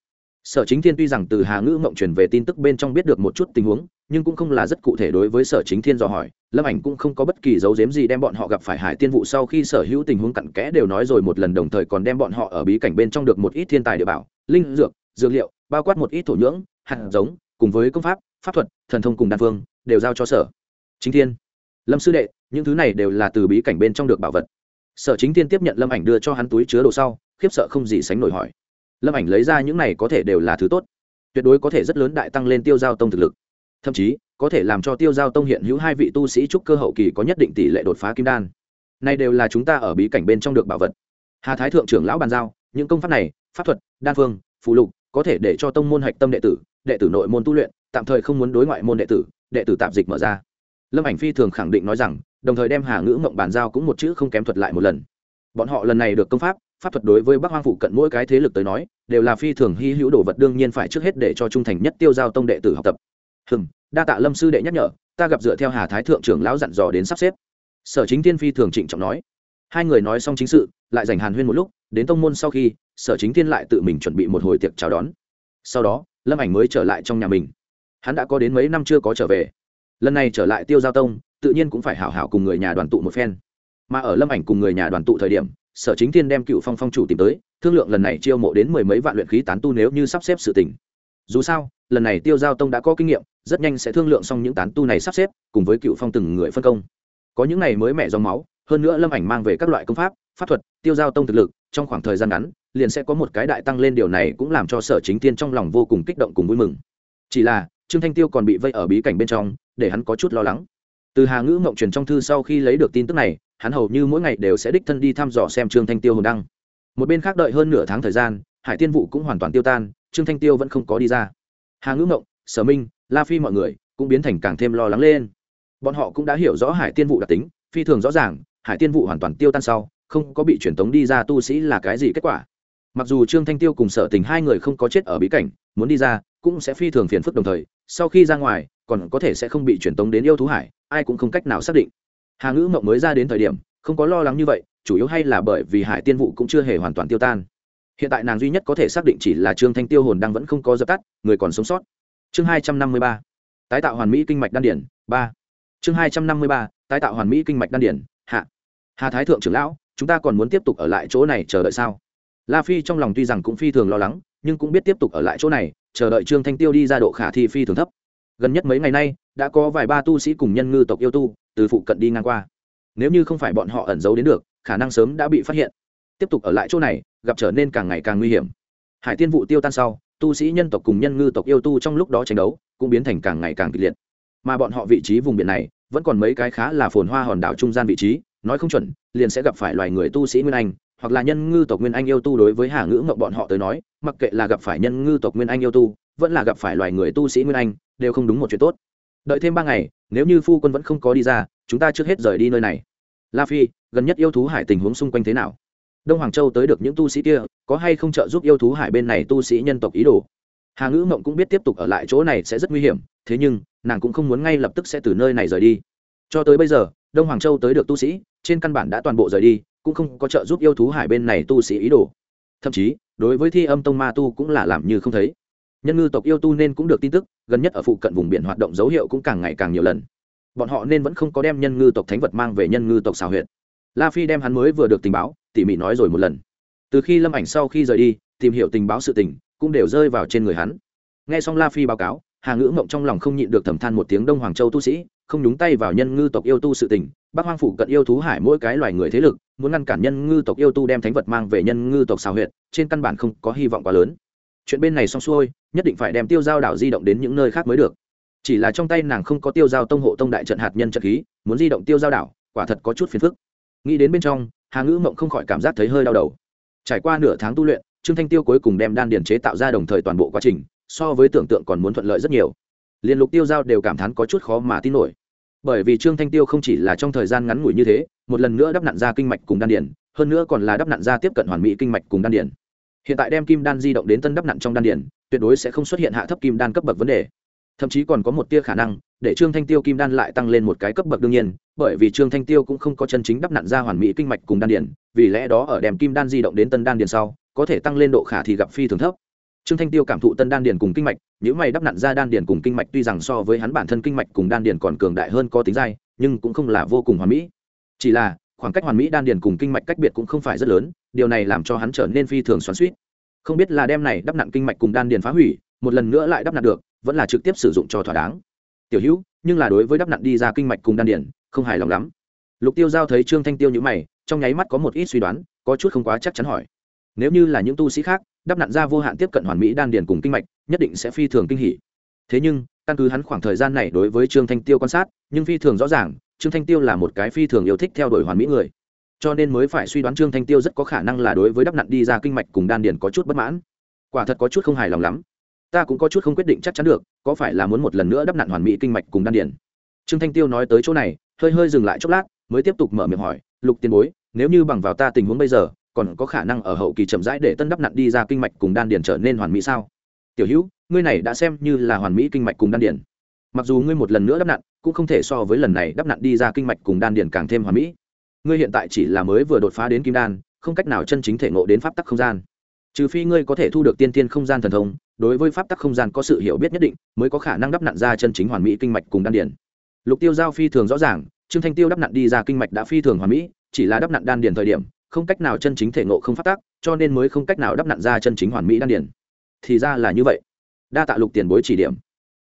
Sở chính thiên tuy rằng từ hà ngữ mộng truyền về tin tức bên trong biết được một chút tình huống, nhưng cũng không là rất cụ thể đối với sở chính thiên dò hỏi, lâm ảnh cũng không có bất kỳ dấu dếm gì đem bọn họ gặp phải hải tiên vụ sau khi sở hữu tình huống cặn kẽ đều nói rồi một lần đồng thời còn đem bọn họ ở bí cảnh bên trong được một ít thiên tài địa bảo, linh dược dược liệu, bao quát một ít thổ nhưỡng, hạt giống, cùng với công pháp pháp thuật, thần thông cùng đan phương, đều giao cho sở. Chính thiên. Lâm sư đệ những thứ này đều là từ bí cảnh bên trong được bảo vật. Sở chính thiên tiếp nhận lâm ảnh đưa cho hắn túi chứa đồ sau, khiếp sợ không gì sánh nổi hỏi. Lâm ảnh lấy ra những này có thể đều là thứ tốt. Tuyệt đối có thể rất lớn đại tăng lên tiêu giao tông thực lực. Thậm chí, có thể làm cho tiêu giao tông hiện hữu hai vị tu sĩ trúc cơ hậu kỳ có nhất định tỷ lệ đột phá kim đan. Này đều là chúng ta ở bí cảnh bên trong được bảo vật. Hà thái thượng trưởng lão bàn giao, những công pháp này, pháp thuật, đan phương, phù lục, có thể để cho tông môn hạch tâm đệ tử đệ tử nội môn tu luyện, tạm thời không muốn đối ngoại môn đệ tử đệ tử tạm dịch mở ra. Lâm ảnh phi thường khẳng định nói rằng đồng thời đem hà ngữ mộng bàn giao cũng một chữ không kém thuật lại một lần. Bọn họ lần này được công pháp pháp thuật đối với bắc hoang phụ cận mỗi cái thế lực tới nói, đều là phi thường hy hữu đồ vật đương nhiên phải trước hết để cho trung thành nhất tiêu giao tông đệ tử học tập. Hừng đa tạ lâm sư đệ nhắc nhở, ta gặp dựa theo hà thái thượng trưởng lão dặn dò đến sắp xếp. Sở chính tiên phi thường trịnh trọng nói. Hai người nói xong chính sự, lại dành hàn huyên một lúc, đến tông môn sau khi, sở chính tiên lại tự mình chuẩn bị một hồi tiệc chào đón. Sau đó, lâm ảnh mới trở lại trong nhà mình. Hắn đã có đến mấy năm chưa có trở về. Lần này trở lại tiêu giao tông tự nhiên cũng phải hảo hảo cùng người nhà đoàn tụ một phen. Mà ở lâm ảnh cùng người nhà đoàn tụ thời điểm, sở chính thiên đem cựu phong phong chủ tìm tới, thương lượng lần này chiêu mộ đến mười mấy vạn luyện khí tán tu nếu như sắp xếp sự tình. Dù sao, lần này tiêu giao tông đã có kinh nghiệm, rất nhanh sẽ thương lượng xong những tán tu này sắp xếp, cùng với cựu phong từng người phân công. Có những này mới mẹ dòng máu, hơn nữa lâm ảnh mang về các loại công pháp pháp thuật, tiêu giao tông thực lực, trong khoảng thời gian ngắn, liền sẽ có một cái đại tăng lên điều này cũng làm cho sở chính thiên trong lòng vô cùng kích động cùng vui mừng. Chỉ là, trương thanh tiêu còn bị vây ở bí cảnh bên trong, để hắn có chút lo lắng từ hà ngữ mộng truyền trong thư sau khi lấy được tin tức này, hắn hầu như mỗi ngày đều sẽ đích thân đi thăm dò xem trương thanh tiêu hồn đăng. Một bên khác đợi hơn nửa tháng thời gian, hải tiên vụ cũng hoàn toàn tiêu tan, trương thanh tiêu vẫn không có đi ra. Hà ngữ mộng, sở minh, la phi mọi người cũng biến thành càng thêm lo lắng lên. Bọn họ cũng đã hiểu rõ hải tiên vụ đặc tính, phi thường rõ ràng, hải tiên vụ hoàn toàn tiêu tan sau, không có bị truyền tống đi ra tu sĩ là cái gì kết quả. Mặc dù trương thanh tiêu cùng sở tình hai người không có chết ở bí cảnh, muốn đi ra cũng sẽ phi thường phiền phức đồng thời, sau khi ra ngoài, còn có thể sẽ không bị truyền tống đến yêu thú hải ai cũng không cách nào xác định. Hà ngữ mộng mới ra đến thời điểm, không có lo lắng như vậy, chủ yếu hay là bởi vì hải tiên vụ cũng chưa hề hoàn toàn tiêu tan. Hiện tại nàng duy nhất có thể xác định chỉ là trương thanh tiêu hồn đang vẫn không có dập tắt, người còn sống sót. Chương hai trăm năm mươi ba. Tái tạo hoàn mỹ kinh mạch đan điển, ba. Chương hai trăm năm mươi ba, tái tạo hoàn mỹ kinh mạch đan điển, hạ. Hà thái thượng trưởng lão, chúng ta còn muốn tiếp tục ở lại chỗ này chờ đợi sao? La phi trong lòng tuy rằng cũng phi thường lo lắng, nhưng cũng biết tiếp tục ở lại chỗ này, chờ đợi trương thanh tiêu đi ra độ khả thi phi thường thấp. Gần nhất mấy ngày nay đã có vài ba tu sĩ cùng nhân ngư tộc yêu tu từ phụ cận đi ngang qua. Nếu như không phải bọn họ ẩn giấu đến được, khả năng sớm đã bị phát hiện. Tiếp tục ở lại chỗ này, gặp trở nên càng ngày càng nguy hiểm. Hải tiên vụ tiêu tan sau, tu sĩ nhân tộc cùng nhân ngư tộc yêu tu trong lúc đó tranh đấu cũng biến thành càng ngày càng kịch liệt. Mà bọn họ vị trí vùng biển này, vẫn còn mấy cái khá là phồn hoa hòn đảo trung gian vị trí, nói không chuẩn, liền sẽ gặp phải loài người tu sĩ nguyên anh, hoặc là nhân ngư tộc nguyên anh yêu tu đối với hà ngữ ngộng bọn họ tới nói, mặc kệ là gặp phải nhân ngư tộc nguyên anh yêu tu, vẫn là gặp phải loài người tu sĩ nguyên anh, đều không đúng một chuyện tốt đợi thêm ba ngày, nếu như phu quân vẫn không có đi ra, chúng ta trước hết rời đi nơi này. La phi, gần nhất yêu thú hải tình huống xung quanh thế nào? Đông hoàng châu tới được những tu sĩ kia, có hay không trợ giúp yêu thú hải bên này tu sĩ nhân tộc ý đồ? Hà ngữ mộng cũng biết tiếp tục ở lại chỗ này sẽ rất nguy hiểm, thế nhưng, nàng cũng không muốn ngay lập tức sẽ từ nơi này rời đi. Cho tới bây giờ, đông hoàng châu tới được tu sĩ, trên căn bản đã toàn bộ rời đi, cũng không có trợ giúp yêu thú hải bên này tu sĩ ý đồ. Thậm chí, đối với thi âm tông ma tu cũng là làm như không thấy nhân ngư tộc yêu tu nên cũng được tin tức, gần nhất ở phụ cận vùng biển hoạt động dấu hiệu cũng càng ngày càng nhiều lần. Bọn họ nên vẫn không có đem nhân ngư tộc thánh vật mang về nhân ngư tộc xào huyện la phi đem hắn mới vừa được tình báo, tỉ mỉ nói rồi một lần. Từ khi lâm ảnh sau khi rời đi, tìm hiểu tình báo sự tình, cũng đều rơi vào trên người hắn. Nghe xong la phi báo cáo, hà ngữ mộng trong lòng không nhịn được thầm than một tiếng đông hoàng châu tu sĩ, không nhúng tay vào nhân ngư tộc yêu tu sự tình, bắc hoang phủ cận yêu thú hải mỗi cái loài người thế lực, muốn ngăn cản nhân ngư tộc yêu tu đem thánh vật mang về nhân ngư tộc xào huyện trên căn bản không có hy vọng quá lớn chuyện bên này xong xuôi, nhất định phải đem tiêu giao đảo di động đến những nơi khác mới được. Chỉ là trong tay nàng không có tiêu giao tông hộ tông đại trận hạt nhân trận khí, muốn di động tiêu giao đảo, quả thật có chút phiền phức. Nghĩ đến bên trong, hà ngữ mộng không khỏi cảm giác thấy hơi đau đầu. Trải qua nửa tháng tu luyện, trương thanh tiêu cuối cùng đem đan điền chế tạo ra đồng thời toàn bộ quá trình, so với tưởng tượng còn muốn thuận lợi rất nhiều. Liên lục tiêu giao đều cảm thán có chút khó mà tin nổi. Bởi vì trương thanh tiêu không chỉ là trong thời gian ngắn ngủi như thế, một lần nữa đắp nặn ra kinh mạch cùng đan điền, hơn nữa còn là đắp nặn ra tiếp cận hoàn mỹ kinh mạch cùng đan điền hiện tại đem kim đan di động đến tân đắp nặn trong đan điển, tuyệt đối sẽ không xuất hiện hạ thấp kim đan cấp bậc vấn đề. Thậm chí còn có một tia khả năng để trương thanh tiêu kim đan lại tăng lên một cái cấp bậc đương nhiên bởi vì trương thanh tiêu cũng không có chân chính đắp nặn ra hoàn mỹ kinh mạch cùng đan điển, vì lẽ đó ở đem kim đan di động đến tân đan điển sau có thể tăng lên độ khả thì gặp phi thường thấp. Trương thanh tiêu cảm thụ tân đan điển cùng kinh mạch những mày đắp nặn ra đan điển cùng kinh mạch tuy rằng so với hắn bản thân kinh mạch cùng đan điển còn cường đại hơn có tính dai nhưng cũng không là vô cùng hoàn mỹ. Chỉ là khoảng cách hoàn mỹ đan điền cùng kinh mạch cách biệt cũng không phải rất lớn, điều này làm cho hắn trở nên phi thường xoắn suýt không biết là đem này đắp nặn kinh mạch cùng đan điền phá hủy, một lần nữa lại đắp nặn được, vẫn là trực tiếp sử dụng cho thỏa đáng. Tiểu hữu, nhưng là đối với đắp nặn đi ra kinh mạch cùng đan điền, không hài lòng lắm. Lục tiêu giao thấy trương thanh tiêu như mày, trong nháy mắt có một ít suy đoán, có chút không quá chắc chắn hỏi. Nếu như là những tu sĩ khác, đắp nặn ra vô hạn tiếp cận hoàn mỹ đan điền cùng kinh mạch, nhất định sẽ phi thường kinh hỉ. Thế nhưng, căn cứ hắn khoảng thời gian này đối với trương thanh tiêu quan sát, nhưng phi thường rõ ràng trương thanh tiêu là một cái phi thường yêu thích theo đuổi hoàn mỹ người. Cho nên mới phải suy đoán trương thanh tiêu rất có khả năng là đối với đắp nặn đi ra kinh mạch cùng đan điền có chút bất mãn. Quả thật có chút không hài lòng lắm. Ta cũng có chút không quyết định chắc chắn được, có phải là muốn một lần nữa đắp nặn hoàn mỹ kinh mạch cùng đan điền? Trương thanh tiêu nói tới chỗ này, hơi hơi dừng lại chốc lát, mới tiếp tục mở miệng hỏi, lục tiền bối, nếu như bằng vào ta tình huống bây giờ, còn có khả năng ở hậu kỳ chậm rãi để tân đắp nặn đi ra kinh mạch cùng đan điền trở nên hoàn mỹ sao? Tiểu hữu, ngươi này đã xem như là hoàn mỹ kinh mạch cùng đan điền mặc dù ngươi một lần nữa đắp nặn, cũng không thể so với lần này đắp nặn đi ra kinh mạch cùng đan điền càng thêm hoàn mỹ. Ngươi hiện tại chỉ là mới vừa đột phá đến kim đan, không cách nào chân chính thể ngộ đến pháp tắc không gian. Trừ phi ngươi có thể thu được tiên tiên không gian thần thông, đối với pháp tắc không gian có sự hiểu biết nhất định, mới có khả năng đắp nặn ra chân chính hoàn mỹ kinh mạch cùng đan điền. Lục tiêu giao phi thường rõ ràng, trương thanh tiêu đắp nặn đi ra kinh mạch đã phi thường hoàn mỹ, chỉ là đắp nặn đan điền thời điểm, không cách nào chân chính thể ngộ không phát tác cho nên mới không cách nào đắp nặn ra chân chính hoàn mỹ đan điền. Thì ra là như vậy. Đa tạ lục tiền bối chỉ điểm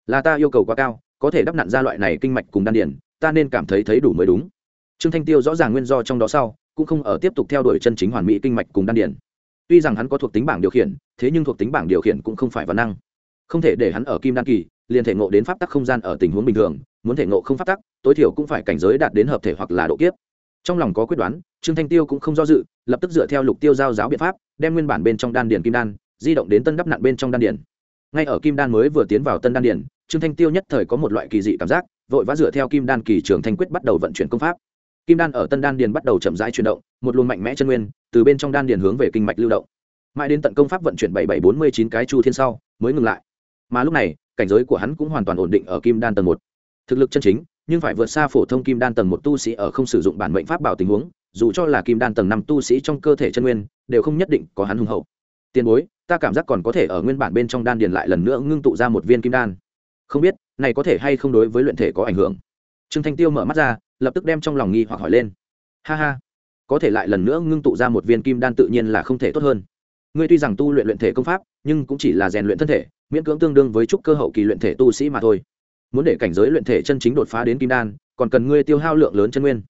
là ta yêu cầu quá cao có thể đắp nặn ra loại này kinh mạch cùng đan điển, ta nên cảm thấy thấy đủ mới đúng. Trương thanh tiêu rõ ràng nguyên do trong đó sau cũng không ở tiếp tục theo đuổi chân chính hoàn mỹ kinh mạch cùng đan điển. tuy rằng hắn có thuộc tính bảng điều khiển thế nhưng thuộc tính bảng điều khiển cũng không phải văn năng. Không thể để hắn ở kim đan kỳ liền thể ngộ đến pháp tắc không gian ở tình huống bình thường muốn thể ngộ không pháp tắc tối thiểu cũng phải cảnh giới đạt đến hợp thể hoặc là độ kiếp. Trong lòng có quyết đoán trương thanh tiêu cũng không do dự lập tức dựa theo lục tiêu giao giáo biện pháp đem nguyên bản bên trong đan điền kim đan di động đến tân đắp nặn bên trong đan điền. Ngay ở kim đan mới vừa tiến vào tân đan điền trương thanh tiêu nhất thời có một loại kỳ dị cảm giác, vội vã dựa theo kim đan kỳ trường thanh quyết bắt đầu vận chuyển công pháp. Kim đan ở tân đan điền bắt đầu chậm rãi chuyển động, một luồng mạnh mẽ chân nguyên từ bên trong đan điền hướng về kinh mạch lưu động. Mãi đến tận công pháp vận chuyển bảy bảy bốn mươi chín cái chu thiên sau, mới ngừng lại. Mà lúc này, cảnh giới của hắn cũng hoàn toàn ổn định ở kim đan tầng một. Thực lực chân chính, nhưng phải vượt xa phổ thông kim đan tầng một tu sĩ ở không sử dụng bản mệnh pháp bảo tình huống, dù cho là kim đan tầng năm tu sĩ trong cơ thể chân nguyên, đều không nhất định có hắn hùng hậu. Tiền bối, ta cảm giác còn có thể ở nguyên bản bên trong đan điền lại lần nữa ngưng tụ ra một viên kim đan không biết, này có thể hay không đối với luyện thể có ảnh hưởng. Trương thanh tiêu mở mắt ra, lập tức đem trong lòng nghi hoặc hỏi lên. Ha ha, có thể lại lần nữa ngưng tụ ra một viên kim đan tự nhiên là không thể tốt hơn. Ngươi tuy rằng tu luyện luyện thể công pháp, nhưng cũng chỉ là rèn luyện thân thể, miễn cưỡng tương đương với trúc cơ hậu kỳ luyện thể tu sĩ mà thôi. Muốn để cảnh giới luyện thể chân chính đột phá đến kim đan, còn cần ngươi tiêu hao lượng lớn chân nguyên.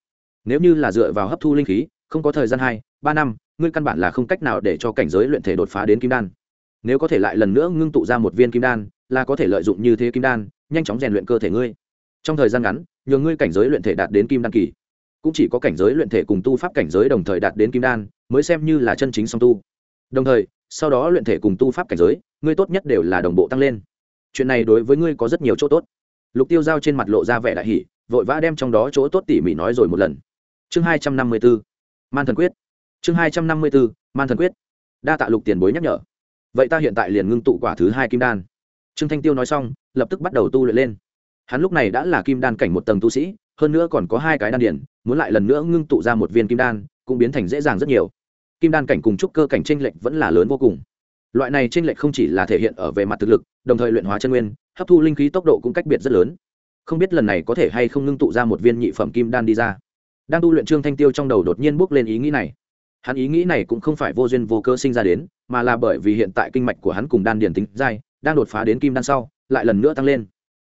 Nếu như là dựa vào hấp thu linh khí, không có thời gian hai, ba năm, ngươi căn bản là không cách nào để cho cảnh giới luyện thể đột phá đến kim đan. Nếu có thể lại lần nữa ngưng tụ ra một viên kim đan là có thể lợi dụng như thế kim đan, nhanh chóng rèn luyện cơ thể ngươi. Trong thời gian ngắn, nhờ ngươi cảnh giới luyện thể đạt đến kim đan kỳ, cũng chỉ có cảnh giới luyện thể cùng tu pháp cảnh giới đồng thời đạt đến kim đan, mới xem như là chân chính song tu. Đồng thời, sau đó luyện thể cùng tu pháp cảnh giới, ngươi tốt nhất đều là đồng bộ tăng lên. Chuyện này đối với ngươi có rất nhiều chỗ tốt. Lục tiêu giao trên mặt lộ ra vẻ đại hỉ, vội vã đem trong đó chỗ tốt tỉ mỉ nói rồi một lần. Chương hai trăm năm mươi 254 man thần quyết. Chương hai trăm năm mươi 254 man thần quyết. Đa tạ lục tiền bối nhắc nhở. Vậy ta hiện tại liền ngưng tụ quả thứ hai kim đan trương thanh tiêu nói xong, lập tức bắt đầu tu luyện lên. Hắn lúc này đã là kim đan cảnh một tầng tu sĩ, hơn nữa còn có hai cái đan điển muốn lại lần nữa ngưng tụ ra một viên kim đan, cũng biến thành dễ dàng rất nhiều. Kim đan cảnh cùng trúc cơ cảnh tranh lệch vẫn là lớn vô cùng. Loại này tranh lệch không chỉ là thể hiện ở về mặt thực lực, đồng thời luyện hóa chân nguyên, hấp thu linh khí tốc độ cũng cách biệt rất lớn. Không biết lần này có thể hay không ngưng tụ ra một viên nhị phẩm kim đan đi ra. Đang tu luyện trương thanh tiêu trong đầu đột nhiên bước lên ý nghĩ này. Hắn ý nghĩ này cũng không phải vô duyên vô cơ sinh ra đến, mà là bởi vì hiện tại kinh mạch của hắn cùng đan điển tính dai đang đột phá đến kim đan sau, lại lần nữa tăng lên.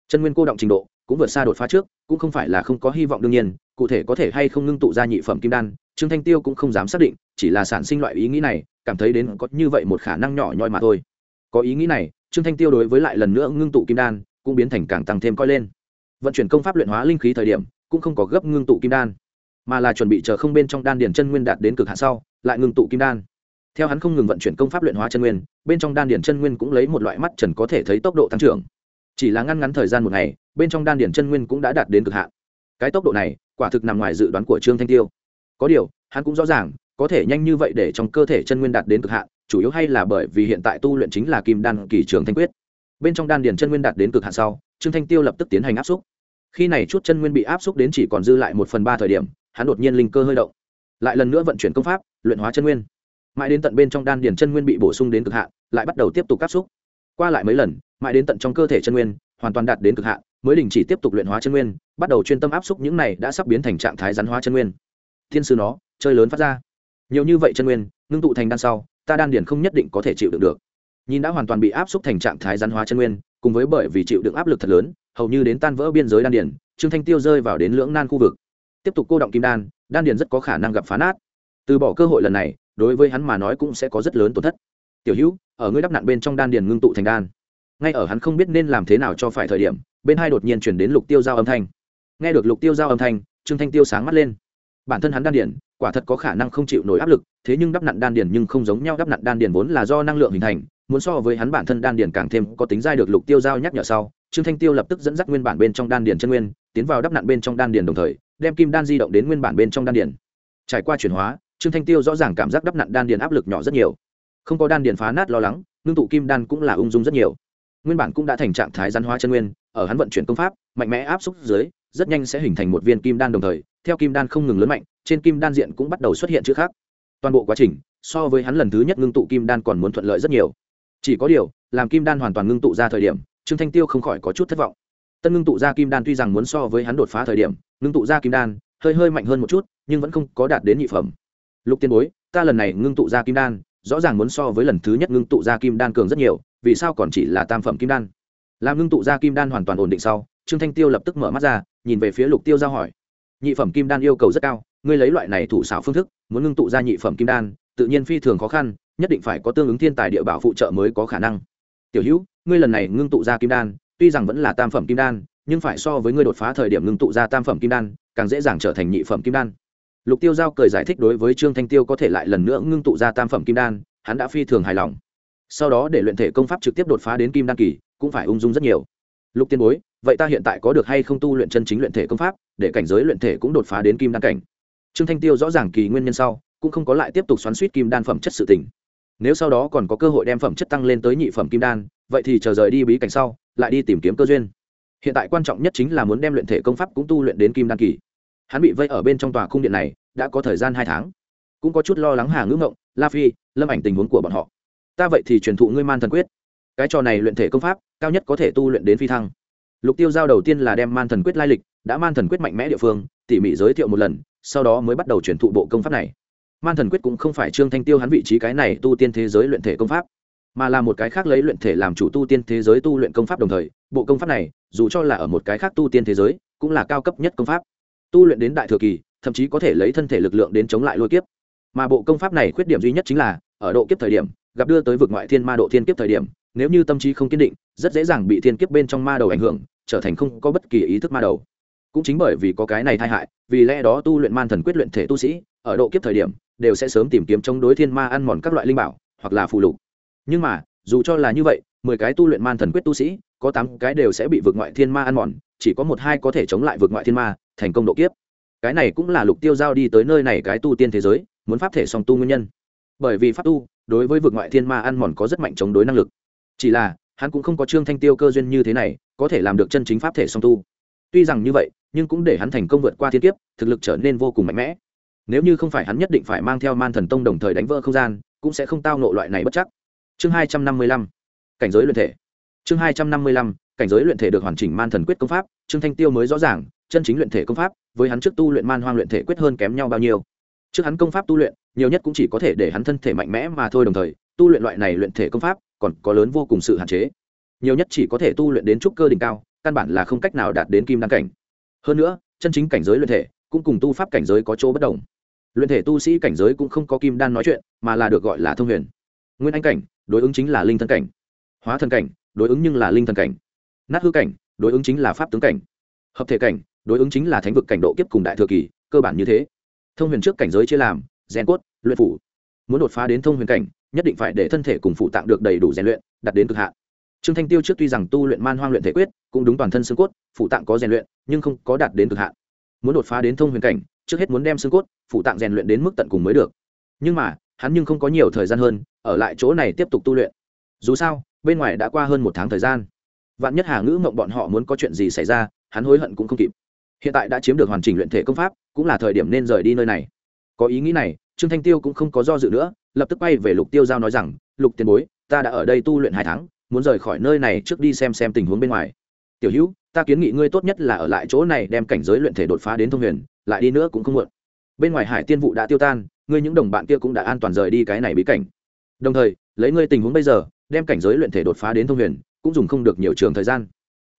Chân nguyên cô động trình độ cũng vượt xa đột phá trước, cũng không phải là không có hy vọng đương nhiên, cụ thể có thể hay không ngưng tụ ra nhị phẩm kim đan, trương thanh tiêu cũng không dám xác định, chỉ là sản sinh loại ý nghĩ này, cảm thấy đến có như vậy một khả năng nhỏ nhoi mà thôi. Có ý nghĩ này, trương thanh tiêu đối với lại lần nữa ngưng tụ kim đan cũng biến thành càng tăng thêm coi lên. Vận chuyển công pháp luyện hóa linh khí thời điểm, cũng không có gấp ngưng tụ kim đan, mà là chuẩn bị chờ không bên trong đan điển chân nguyên đạt đến cực hạ sau, lại ngưng tụ kim đan theo hắn không ngừng vận chuyển công pháp luyện hóa chân nguyên, bên trong đan điển chân nguyên cũng lấy một loại mắt trần có thể thấy tốc độ tăng trưởng. Chỉ là ngăn ngắn thời gian một ngày, bên trong đan điển chân nguyên cũng đã đạt đến cực hạn. Cái tốc độ này, quả thực nằm ngoài dự đoán của trương thanh tiêu. Có điều, hắn cũng rõ ràng, có thể nhanh như vậy để trong cơ thể chân nguyên đạt đến cực hạn, chủ yếu hay là bởi vì hiện tại tu luyện chính là kim đan kỳ trường thanh quyết. Bên trong đan điển chân nguyên đạt đến cực hạn sau, trương thanh tiêu lập tức tiến hành áp xúc. Khi này chút chân nguyên bị áp xúc đến chỉ còn dư lại một phần ba thời điểm, hắn đột nhiên linh cơ hơi động. Lại lần nữa vận chuyển công pháp, luyện hóa chân nguyên mãi đến tận bên trong đan điển chân nguyên bị bổ sung đến cực hạn, lại bắt đầu tiếp tục áp xúc. Qua lại mấy lần, mãi đến tận trong cơ thể chân nguyên, hoàn toàn đạt đến cực hạn, mới đình chỉ tiếp tục luyện hóa chân nguyên, bắt đầu chuyên tâm áp xúc những này đã sắp biến thành trạng thái rắn hóa chân nguyên. Thiên sư nó, chơi lớn phát ra. Nhiều như vậy chân nguyên, ngưng tụ thành đan sau, ta đan điển không nhất định có thể chịu đựng được. Nhìn đã hoàn toàn bị áp xúc thành trạng thái rắn hóa chân nguyên, cùng với bởi vì chịu đựng áp lực thật lớn, hầu như đến tan vỡ biên giới đan điển trương thanh tiêu rơi vào đến lưỡng nan khu vực. Tiếp tục cô động kim đan đan điển rất có khả năng gặp phá nát. Từ bỏ cơ hội lần này đối với hắn mà nói cũng sẽ có rất lớn tổn thất. Tiểu hữu, ở ngươi đắp nạn bên trong đan điền ngưng tụ thành đan. Ngay ở hắn không biết nên làm thế nào cho phải thời điểm, bên hai đột nhiên chuyển đến lục tiêu giao âm thanh. Nghe được lục tiêu giao âm thanh, trương thanh tiêu sáng mắt lên. Bản thân hắn đan điền, quả thật có khả năng không chịu nổi áp lực, thế nhưng đắp nặn đan điền nhưng không giống nhau, đắp nặn đan điền vốn là do năng lượng hình thành, muốn so với hắn bản thân đan điền càng thêm có tính giai được lục tiêu giao nhắc nhở sau, trương thanh tiêu lập tức dẫn dắt nguyên bản bên trong đan điền chân nguyên, tiến vào đắp nặn bên trong đan điền đồng thời, đem kim đan di động đến nguyên bản bên trong đan điền. Trải qua chuyển hóa trương thanh tiêu rõ ràng cảm giác đắp nặn đan điền áp lực nhỏ rất nhiều. Không có đan điền phá nát lo lắng, ngưng tụ kim đan cũng là ung dung rất nhiều. Nguyên bản cũng đã thành trạng thái rắn hóa chân nguyên, ở hắn vận chuyển công pháp, mạnh mẽ áp xúc dưới, rất nhanh sẽ hình thành một viên kim đan đồng thời, theo kim đan không ngừng lớn mạnh, trên kim đan diện cũng bắt đầu xuất hiện chữ khác. Toàn bộ quá trình, so với hắn lần thứ nhất ngưng tụ kim đan còn muốn thuận lợi rất nhiều. Chỉ có điều, làm kim đan hoàn toàn ngưng tụ ra thời điểm, trương thanh tiêu không khỏi có chút thất vọng. Tân ngưng tụ ra kim đan tuy rằng muốn so với hắn đột phá thời điểm, ngưng tụ ra kim đan, hơi hơi mạnh hơn một chút, nhưng vẫn không có đạt đến nhị phẩm lục tiên bối, ta lần này ngưng tụ ra kim đan, rõ ràng muốn so với lần thứ nhất ngưng tụ ra kim đan cường rất nhiều, vì sao còn chỉ là tam phẩm kim đan? Làm ngưng tụ ra kim đan hoàn toàn ổn định sau, trương thanh tiêu lập tức mở mắt ra, nhìn về phía lục tiêu giao hỏi. Nhị phẩm kim đan yêu cầu rất cao, ngươi lấy loại này thủ xảo phương thức, muốn ngưng tụ ra nhị phẩm kim đan, tự nhiên phi thường khó khăn, nhất định phải có tương ứng thiên tài địa bảo phụ trợ mới có khả năng. Tiểu hữu, ngươi lần này ngưng tụ ra kim đan, tuy rằng vẫn là tam phẩm kim đan, nhưng phải so với ngươi đột phá thời điểm ngưng tụ ra tam phẩm kim đan, càng dễ dàng trở thành nhị phẩm kim đan lục tiêu giao cười giải thích đối với trương thanh tiêu có thể lại lần nữa ngưng tụ ra tam phẩm kim đan, hắn đã phi thường hài lòng. Sau đó để luyện thể công pháp trực tiếp đột phá đến kim đan kỳ, cũng phải ung dung rất nhiều. Lục tiên bối, vậy ta hiện tại có được hay không tu luyện chân chính luyện thể công pháp, để cảnh giới luyện thể cũng đột phá đến kim đan cảnh? Trương thanh tiêu rõ ràng kỳ nguyên nhân sau, cũng không có lại tiếp tục xoắn suýt kim đan phẩm chất sự tỉnh nếu sau đó còn có cơ hội đem phẩm chất tăng lên tới nhị phẩm kim đan, vậy thì chờ rời đi bí cảnh sau, lại đi tìm kiếm cơ duyên. Hiện tại quan trọng nhất chính là muốn đem luyện thể công pháp cũng tu luyện đến kim đan kỳ hắn bị vây ở bên trong tòa cung điện này, đã có thời gian hai tháng. Cũng có chút lo lắng hà ngữ ngộng, la phi, lâm ảnh tình huống của bọn họ. Ta vậy thì truyền thụ ngươi man thần quyết. Cái trò này luyện thể công pháp, cao nhất có thể tu luyện đến phi thăng. Lục tiêu giao đầu tiên là đem man thần quyết lai lịch, đã man thần quyết mạnh mẽ địa phương, tỉ mỉ giới thiệu một lần, sau đó mới bắt đầu truyền thụ bộ công pháp này. Man thần quyết cũng không phải trương thanh tiêu hắn vị trí cái này tu tiên thế giới luyện thể công pháp, mà là một cái khác lấy luyện thể làm chủ tu tiên thế giới tu luyện công pháp đồng thời, bộ công pháp này, dù cho là ở một cái khác tu tiên thế giới, cũng là cao cấp nhất công pháp tu luyện đến đại thừa kỳ, thậm chí có thể lấy thân thể lực lượng đến chống lại lôi kiếp. Mà bộ công pháp này khuyết điểm duy nhất chính là, ở độ kiếp thời điểm, gặp đưa tới vực ngoại thiên ma độ thiên kiếp thời điểm, nếu như tâm trí không kiên định, rất dễ dàng bị thiên kiếp bên trong ma đầu ảnh hưởng, trở thành không có bất kỳ ý thức ma đầu. Cũng chính bởi vì có cái này tai hại, vì lẽ đó tu luyện man thần quyết luyện thể tu sĩ, ở độ kiếp thời điểm, đều sẽ sớm tìm kiếm chống đối thiên ma ăn mòn các loại linh bảo, hoặc là phù lục. Nhưng mà, dù cho là như vậy, mười cái tu luyện man thần quyết tu sĩ, có tám cái đều sẽ bị vượt ngoại thiên ma ăn mòn, chỉ có một hai có thể chống lại vượt ngoại thiên ma thành công độ kiếp. Cái này cũng là lục tiêu giao đi tới nơi này cái tu tiên thế giới, muốn pháp thể song tu nguyên nhân. Bởi vì pháp tu, đối với vực ngoại thiên ma ăn mòn có rất mạnh chống đối năng lực. Chỉ là, hắn cũng không có trương thanh tiêu cơ duyên như thế này, có thể làm được chân chính pháp thể song tu. Tuy rằng như vậy, nhưng cũng để hắn thành công vượt qua thiên kiếp, thực lực trở nên vô cùng mạnh mẽ. Nếu như không phải hắn nhất định phải mang theo man thần tông đồng thời đánh vỡ không gian, cũng sẽ không tao nộ loại này bất chắc. Chương hai trăm năm mươi lăm, cảnh giới luyện thể. Chương hai trăm năm mươi lăm, cảnh giới luyện thể được hoàn chỉnh man thần quyết công pháp, trương thanh tiêu mới rõ ràng chân chính luyện thể công pháp, với hắn trước tu luyện man hoang luyện thể quyết hơn kém nhau bao nhiêu. Trước hắn công pháp tu luyện, nhiều nhất cũng chỉ có thể để hắn thân thể mạnh mẽ mà thôi đồng thời, tu luyện loại này luyện thể công pháp còn có lớn vô cùng sự hạn chế. Nhiều nhất chỉ có thể tu luyện đến trúc cơ đỉnh cao, căn bản là không cách nào đạt đến kim đăng cảnh. Hơn nữa, chân chính cảnh giới luyện thể cũng cùng tu pháp cảnh giới có chỗ bất đồng. Luyện thể tu sĩ cảnh giới cũng không có kim đan nói chuyện, mà là được gọi là thông huyền. Nguyên anh cảnh, đối ứng chính là linh thân cảnh. Hóa thân cảnh, đối ứng nhưng là linh thân cảnh. Nát hư cảnh, đối ứng chính là pháp tướng cảnh. Hợp thể cảnh đối ứng chính là thánh vực cảnh độ kiếp cùng đại thừa kỳ, cơ bản như thế. Thông huyền trước cảnh giới chia làm, rèn cốt, luyện phủ. Muốn đột phá đến thông huyền cảnh, nhất định phải để thân thể cùng phụ tạng được đầy đủ rèn luyện đặt đến cực hạn. Trương thanh tiêu trước tuy rằng tu luyện man hoang luyện thể quyết, cũng đúng toàn thân xương cốt, phụ tạng có rèn luyện, nhưng không có đạt đến cực hạn. Muốn đột phá đến thông huyền cảnh, trước hết muốn đem xương cốt, phụ tạng rèn luyện đến mức tận cùng mới được. Nhưng mà, hắn nhưng không có nhiều thời gian hơn, ở lại chỗ này tiếp tục tu luyện. Dù sao, bên ngoài đã qua hơn một tháng thời gian. Vạn nhất hà ngữ mộng bọn họ muốn có chuyện gì xảy ra, hắn hối hận cũng không kịp hiện tại đã chiếm được hoàn chỉnh luyện thể công pháp, cũng là thời điểm nên rời đi nơi này. Có ý nghĩ này, trương thanh tiêu cũng không có do dự nữa, lập tức bay về lục tiêu giao nói rằng, lục tiền bối, ta đã ở đây tu luyện hai tháng, muốn rời khỏi nơi này trước đi xem xem tình huống bên ngoài. Tiểu hữu, ta kiến nghị ngươi tốt nhất là ở lại chỗ này đem cảnh giới luyện thể đột phá đến thông huyền, lại đi nữa cũng không muộn. Bên ngoài hải tiên vụ đã tiêu tan, ngươi những đồng bạn kia cũng đã an toàn rời đi cái này bí cảnh. Đồng thời, lấy ngươi tình huống bây giờ, đem cảnh giới luyện thể đột phá đến thông huyền, cũng dùng không được nhiều trường thời gian.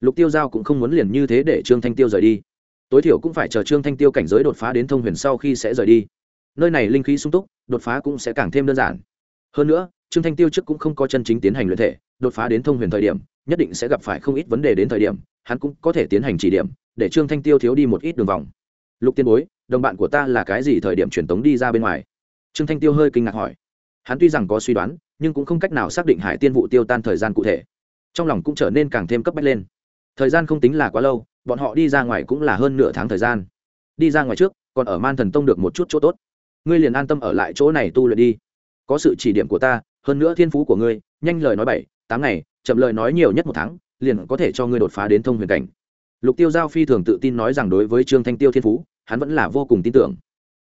Lục tiêu giao cũng không muốn liền như thế để trương thanh tiêu rời đi tối thiểu cũng phải chờ trương thanh tiêu cảnh giới đột phá đến thông huyền sau khi sẽ rời đi. Nơi này linh khí sung túc, đột phá cũng sẽ càng thêm đơn giản. Hơn nữa, trương thanh tiêu trước cũng không có chân chính tiến hành luyện thể, đột phá đến thông huyền thời điểm, nhất định sẽ gặp phải không ít vấn đề đến thời điểm, hắn cũng có thể tiến hành chỉ điểm, để trương thanh tiêu thiếu đi một ít đường vòng. Lục tiên bối, đồng bạn của ta là cái gì? Thời điểm truyền tống đi ra bên ngoài. Trương thanh tiêu hơi kinh ngạc hỏi. Hắn tuy rằng có suy đoán, nhưng cũng không cách nào xác định hải tiên vụ tiêu tan thời gian cụ thể. Trong lòng cũng trở nên càng thêm cấp bách lên. Thời gian không tính là quá lâu bọn họ đi ra ngoài cũng là hơn nửa tháng thời gian. Đi ra ngoài trước, còn ở man thần tông được một chút chỗ tốt. Ngươi liền an tâm ở lại chỗ này tu luyện đi. Có sự chỉ điểm của ta, hơn nữa thiên phú của ngươi, nhanh lời nói bảy, tám ngày, chậm lời nói nhiều nhất một tháng, liền có thể cho ngươi đột phá đến thông huyền cảnh. Lục tiêu giao phi thường tự tin nói rằng đối với trương thanh tiêu thiên phú, hắn vẫn là vô cùng tin tưởng.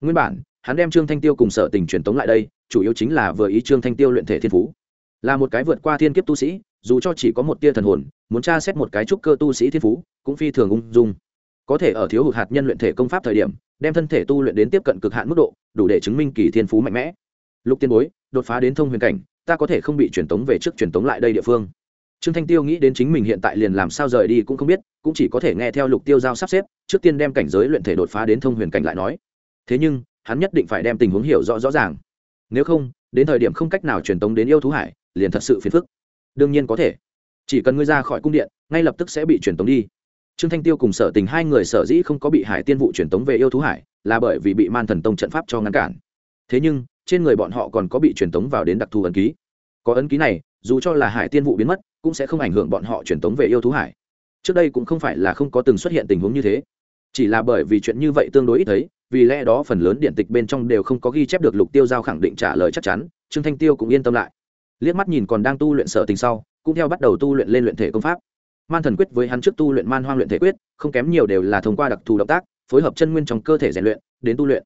Nguyên bản, hắn đem trương thanh tiêu cùng sở tình truyền tống lại đây, chủ yếu chính là vừa ý trương thanh tiêu luyện thể thiên phú là một cái vượt qua thiên kiếp tu sĩ, dù cho chỉ có một tia thần hồn, muốn tra xét một cái trúc cơ tu sĩ thiên phú, cũng phi thường ung dung. Có thể ở thiếu hụt hạt nhân luyện thể công pháp thời điểm, đem thân thể tu luyện đến tiếp cận cực hạn mức độ, đủ để chứng minh kỳ thiên phú mạnh mẽ. Lục tiên bối, đột phá đến thông huyền cảnh, ta có thể không bị truyền tống về trước truyền tống lại đây địa phương. Trương thanh tiêu nghĩ đến chính mình hiện tại liền làm sao rời đi cũng không biết, cũng chỉ có thể nghe theo lục tiêu giao sắp xếp, trước tiên đem cảnh giới luyện thể đột phá đến thông huyền cảnh lại nói. Thế nhưng, hắn nhất định phải đem tình huống hiểu rõ rõ ràng. Nếu không, đến thời điểm không cách nào truyền tống đến yêu thú hải liền thật sự phiền phức. Đương nhiên có thể. Chỉ cần ngươi ra khỏi cung điện, ngay lập tức sẽ bị truyền tống đi. Trương thanh tiêu cùng sở tình hai người sở dĩ không có bị hải tiên vụ truyền tống về yêu thú hải, là bởi vì bị man thần tông trận pháp cho ngăn cản. Thế nhưng, trên người bọn họ còn có bị truyền tống vào đến đặc thù ấn ký. Có ấn ký này, dù cho là hải tiên vụ biến mất, cũng sẽ không ảnh hưởng bọn họ truyền tống về yêu thú hải. Trước đây cũng không phải là không có từng xuất hiện tình huống như thế. Chỉ là bởi vì chuyện như vậy tương đối ít thấy, vì lẽ đó phần lớn điện tịch bên trong đều không có ghi chép được lục tiêu giao khẳng định trả lời chắc chắn, trương thanh tiêu cũng yên tâm lại liếc mắt nhìn còn đang tu luyện sở tình sau, cũng theo bắt đầu tu luyện lên luyện thể công pháp. Man thần quyết với hắn trước tu luyện man hoang luyện thể quyết, không kém nhiều đều là thông qua đặc thù động tác, phối hợp chân nguyên trong cơ thể rèn luyện, đến tu luyện.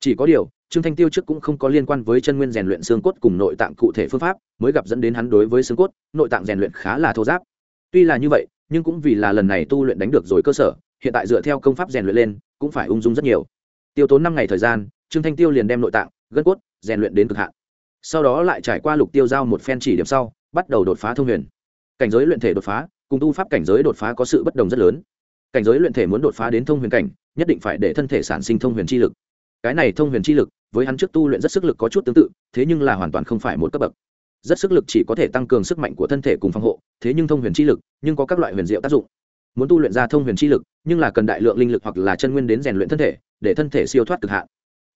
Chỉ có điều, trương thanh tiêu trước cũng không có liên quan với chân nguyên rèn luyện xương cốt cùng nội tạng cụ thể phương pháp, mới gặp dẫn đến hắn đối với xương cốt, nội tạng rèn luyện khá là thô giáp. Tuy là như vậy, nhưng cũng vì là lần này tu luyện đánh được rồi cơ sở, hiện tại dựa theo công pháp rèn luyện lên, cũng phải ung dung rất nhiều. Tiêu tốn năm ngày thời gian, trương thanh tiêu liền đem nội tạng, gân cốt, rèn luyện đến cực hạn sau đó lại trải qua lục tiêu giao một phen chỉ điểm sau, bắt đầu đột phá thông huyền. Cảnh giới luyện thể đột phá, cùng tu pháp cảnh giới đột phá có sự bất đồng rất lớn. Cảnh giới luyện thể muốn đột phá đến thông huyền cảnh, nhất định phải để thân thể sản sinh thông huyền chi lực. Cái này thông huyền chi lực, với hắn trước tu luyện rất sức lực có chút tương tự, thế nhưng là hoàn toàn không phải một cấp bậc. Rất sức lực chỉ có thể tăng cường sức mạnh của thân thể cùng phòng hộ, thế nhưng thông huyền chi lực, nhưng có các loại huyền diệu tác dụng. Muốn tu luyện ra thông huyền chi lực, nhưng là cần đại lượng linh lực hoặc là chân nguyên đến rèn luyện thân thể, để thân thể siêu thoát cực hạn.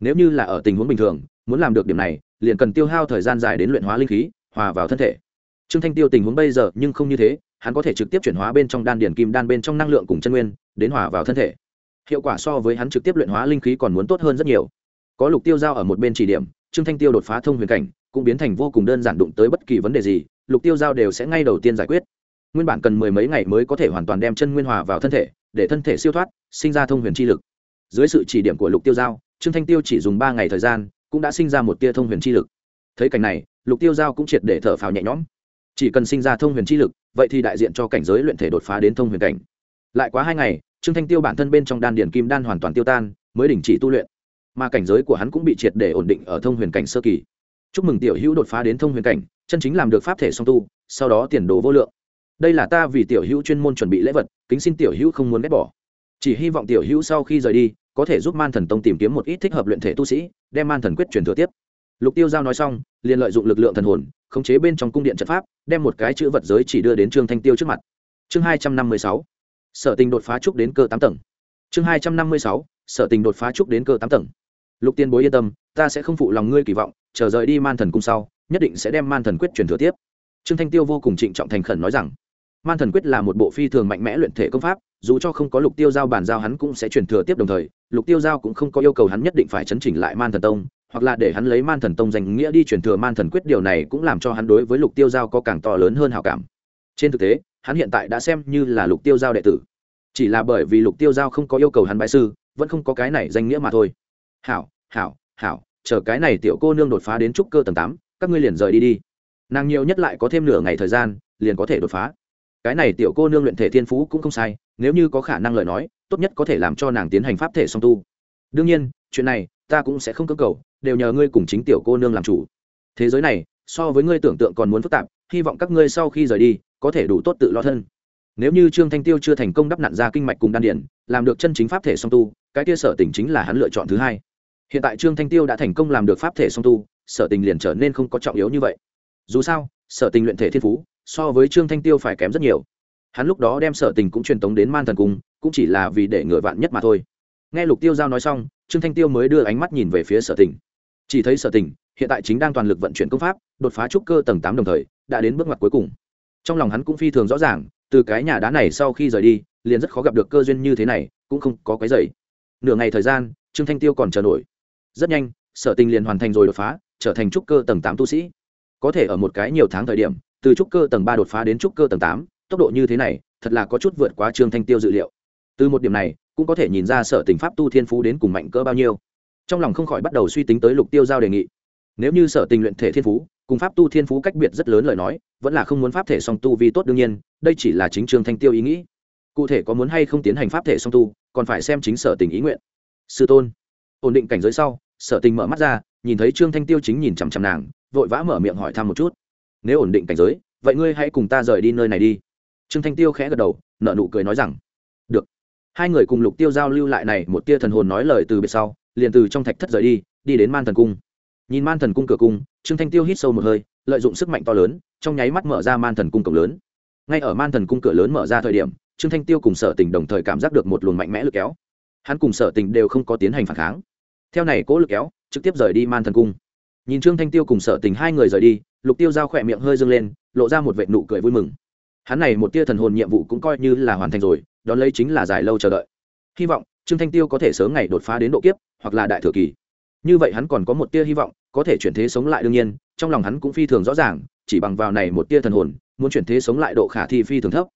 Nếu như là ở tình huống bình thường, muốn làm được điểm này liền cần tiêu hao thời gian dài đến luyện hóa linh khí, hòa vào thân thể. Trương thanh tiêu tình huống bây giờ nhưng không như thế, hắn có thể trực tiếp chuyển hóa bên trong đan điển kim đan bên trong năng lượng cùng chân nguyên, đến hòa vào thân thể. Hiệu quả so với hắn trực tiếp luyện hóa linh khí còn muốn tốt hơn rất nhiều. Có lục tiêu giao ở một bên chỉ điểm, trương thanh tiêu đột phá thông huyền cảnh, cũng biến thành vô cùng đơn giản đụng tới bất kỳ vấn đề gì, lục tiêu giao đều sẽ ngay đầu tiên giải quyết. Nguyên bản cần mười mấy ngày mới có thể hoàn toàn đem chân nguyên hòa vào thân thể, để thân thể siêu thoát, sinh ra thông huyền chi lực. Dưới sự chỉ điểm của lục tiêu giao, trương thanh tiêu chỉ dùng ba ngày thời gian cũng đã sinh ra một tia thông huyền chi lực. Thấy cảnh này, lục tiêu giao cũng triệt để thở phào nhẹ nhõm. Chỉ cần sinh ra thông huyền chi lực, vậy thì đại diện cho cảnh giới luyện thể đột phá đến thông huyền cảnh. Lại quá hai ngày, trương thanh tiêu bản thân bên trong đan điển kim đan hoàn toàn tiêu tan, mới đình chỉ tu luyện. Mà cảnh giới của hắn cũng bị triệt để ổn định ở thông huyền cảnh sơ kỳ. Chúc mừng tiểu hữu đột phá đến thông huyền cảnh, chân chính làm được pháp thể song tu, sau đó tiền đồ vô lượng. Đây là ta vì tiểu hữu chuyên môn chuẩn bị lễ vật, kính xin tiểu hữu không muốn ghét bỏ. Chỉ hy vọng tiểu hữu sau khi rời đi, có thể giúp man thần tông tìm kiếm một ít thích hợp luyện thể tu sĩ đem man thần quyết truyền thừa tiếp. Lục tiêu giao nói xong, liền lợi dụng lực lượng thần hồn, khống chế bên trong cung điện trận pháp, đem một cái chữ vật giới chỉ đưa đến trương thanh tiêu trước mặt. Chương hai trăm năm mươi sáu, sở tình đột phá trúc đến cơ tám tầng. Chương hai trăm năm mươi sáu, sở tình đột phá trúc đến cơ tám tầng. Lục tiên bối yên tâm, ta sẽ không phụ lòng ngươi kỳ vọng, chờ rời đi man thần cung sau, nhất định sẽ đem man thần quyết truyền thừa tiếp. Trương thanh tiêu vô cùng trịnh trọng thành khẩn nói rằng man thần quyết là một bộ phi thường mạnh mẽ luyện thể công pháp, dù cho không có lục tiêu giao bàn giao hắn cũng sẽ truyền thừa tiếp đồng thời, lục tiêu giao cũng không có yêu cầu hắn nhất định phải chấn chỉnh lại man thần tông, hoặc là để hắn lấy man thần tông danh nghĩa đi truyền thừa man thần quyết, điều này cũng làm cho hắn đối với lục tiêu giao có càng to lớn hơn hào cảm. Trên thực tế, hắn hiện tại đã xem như là lục tiêu giao đệ tử. Chỉ là bởi vì lục tiêu giao không có yêu cầu hắn bại sư, vẫn không có cái này danh nghĩa mà thôi. Hảo hảo hảo, chờ cái này tiểu cô nương đột phá đến trúc cơ tầng tám, các ngươi liền rời đi đi. Nàng nhiều nhất lại có thêm nửa ngày thời gian, liền có thể đột phá cái này tiểu cô nương luyện thể thiên phú cũng không sai, nếu như có khả năng lời nói, tốt nhất có thể làm cho nàng tiến hành pháp thể song tu. Đương nhiên, chuyện này, ta cũng sẽ không cơ cầu, đều nhờ ngươi cùng chính tiểu cô nương làm chủ. Thế giới này, so với ngươi tưởng tượng còn muốn phức tạp, hy vọng các ngươi sau khi rời đi, có thể đủ tốt tự lo thân. Nếu như trương thanh tiêu chưa thành công đắp nặn ra kinh mạch cùng đan điển, làm được chân chính pháp thể song tu, cái kia sở tình chính là hắn lựa chọn thứ hai. Hiện tại trương thanh tiêu đã thành công làm được pháp thể song tu, sở tình liền trở nên không có trọng yếu như vậy. Dù sao, sở tình luyện thể thiên phú so với trương thanh tiêu phải kém rất nhiều. Hắn lúc đó đem sở tình cũng truyền tống đến man thần cung, cũng chỉ là vì để ngựa vạn nhất mà thôi. Nghe lục tiêu giao nói xong, trương thanh tiêu mới đưa ánh mắt nhìn về phía sở tình. Chỉ thấy sở tình, hiện tại chính đang toàn lực vận chuyển công pháp, đột phá trúc cơ tầng tám đồng thời, đã đến bước ngoặt cuối cùng. Trong lòng hắn cũng phi thường rõ ràng, từ cái nhà đá này sau khi rời đi, liền rất khó gặp được cơ duyên như thế này, cũng không có cái dày nửa ngày thời gian, trương thanh tiêu còn chờ nổi. Rất nhanh, sở tình liền hoàn thành rồi đột phá, trở thành trúc cơ tầng tám tu sĩ. Có thể ở một cái nhiều tháng thời điểm từ trúc cơ tầng ba đột phá đến trúc cơ tầng tám, tốc độ như thế này, thật là có chút vượt quá trương thanh tiêu dự liệu. Từ một điểm này, cũng có thể nhìn ra sở tình pháp tu thiên phú đến cùng mạnh cỡ bao nhiêu. Trong lòng không khỏi bắt đầu suy tính tới lục tiêu giao đề nghị. Nếu như sở tình luyện thể thiên phú, cùng pháp tu thiên phú cách biệt rất lớn lời nói, vẫn là không muốn pháp thể song tu vì tốt đương nhiên, đây chỉ là chính trương thanh tiêu ý nghĩ. Cụ thể có muốn hay không tiến hành pháp thể song tu, còn phải xem chính sở tình ý nguyện. Sư tôn. Ổn định cảnh giới sau, sở tình mở mắt ra, nhìn thấy trương thanh tiêu chính nhìn chằm chằm nàng, vội vã mở miệng hỏi thăm một chút nếu ổn định cảnh giới, vậy ngươi hãy cùng ta rời đi nơi này đi. Trương thanh tiêu khẽ gật đầu nợ nụ cười nói rằng, được. Hai người cùng lục tiêu giao lưu lại này một tia thần hồn nói lời từ biệt sau, liền từ trong thạch thất rời đi đi đến man thần cung. Nhìn man thần cung cửa cung, trương thanh tiêu hít sâu một hơi, lợi dụng sức mạnh to lớn, trong nháy mắt mở ra man thần cung cổng lớn. Ngay ở man thần cung cửa lớn mở ra thời điểm, trương thanh tiêu cùng sở tình đồng thời cảm giác được một luồng mạnh mẽ lực kéo. Hắn cùng sở tình đều không có tiến hành phản kháng. Theo này cố lực kéo, trực tiếp rời đi man thần cung nhìn trương thanh tiêu cùng sở tình hai người rời đi, lục tiêu giao khỏe miệng hơi dâng lên, lộ ra một vệ nụ cười vui mừng. Hắn này một tia thần hồn nhiệm vụ cũng coi như là hoàn thành rồi, đón lấy chính là dài lâu chờ đợi. Hy vọng trương thanh tiêu có thể sớm ngày đột phá đến độ kiếp, hoặc là đại thừa kỳ. Như vậy hắn còn có một tia hy vọng, có thể chuyển thế sống lại đương nhiên, trong lòng hắn cũng phi thường rõ ràng, chỉ bằng vào này một tia thần hồn, muốn chuyển thế sống lại độ khả thi phi thường thấp.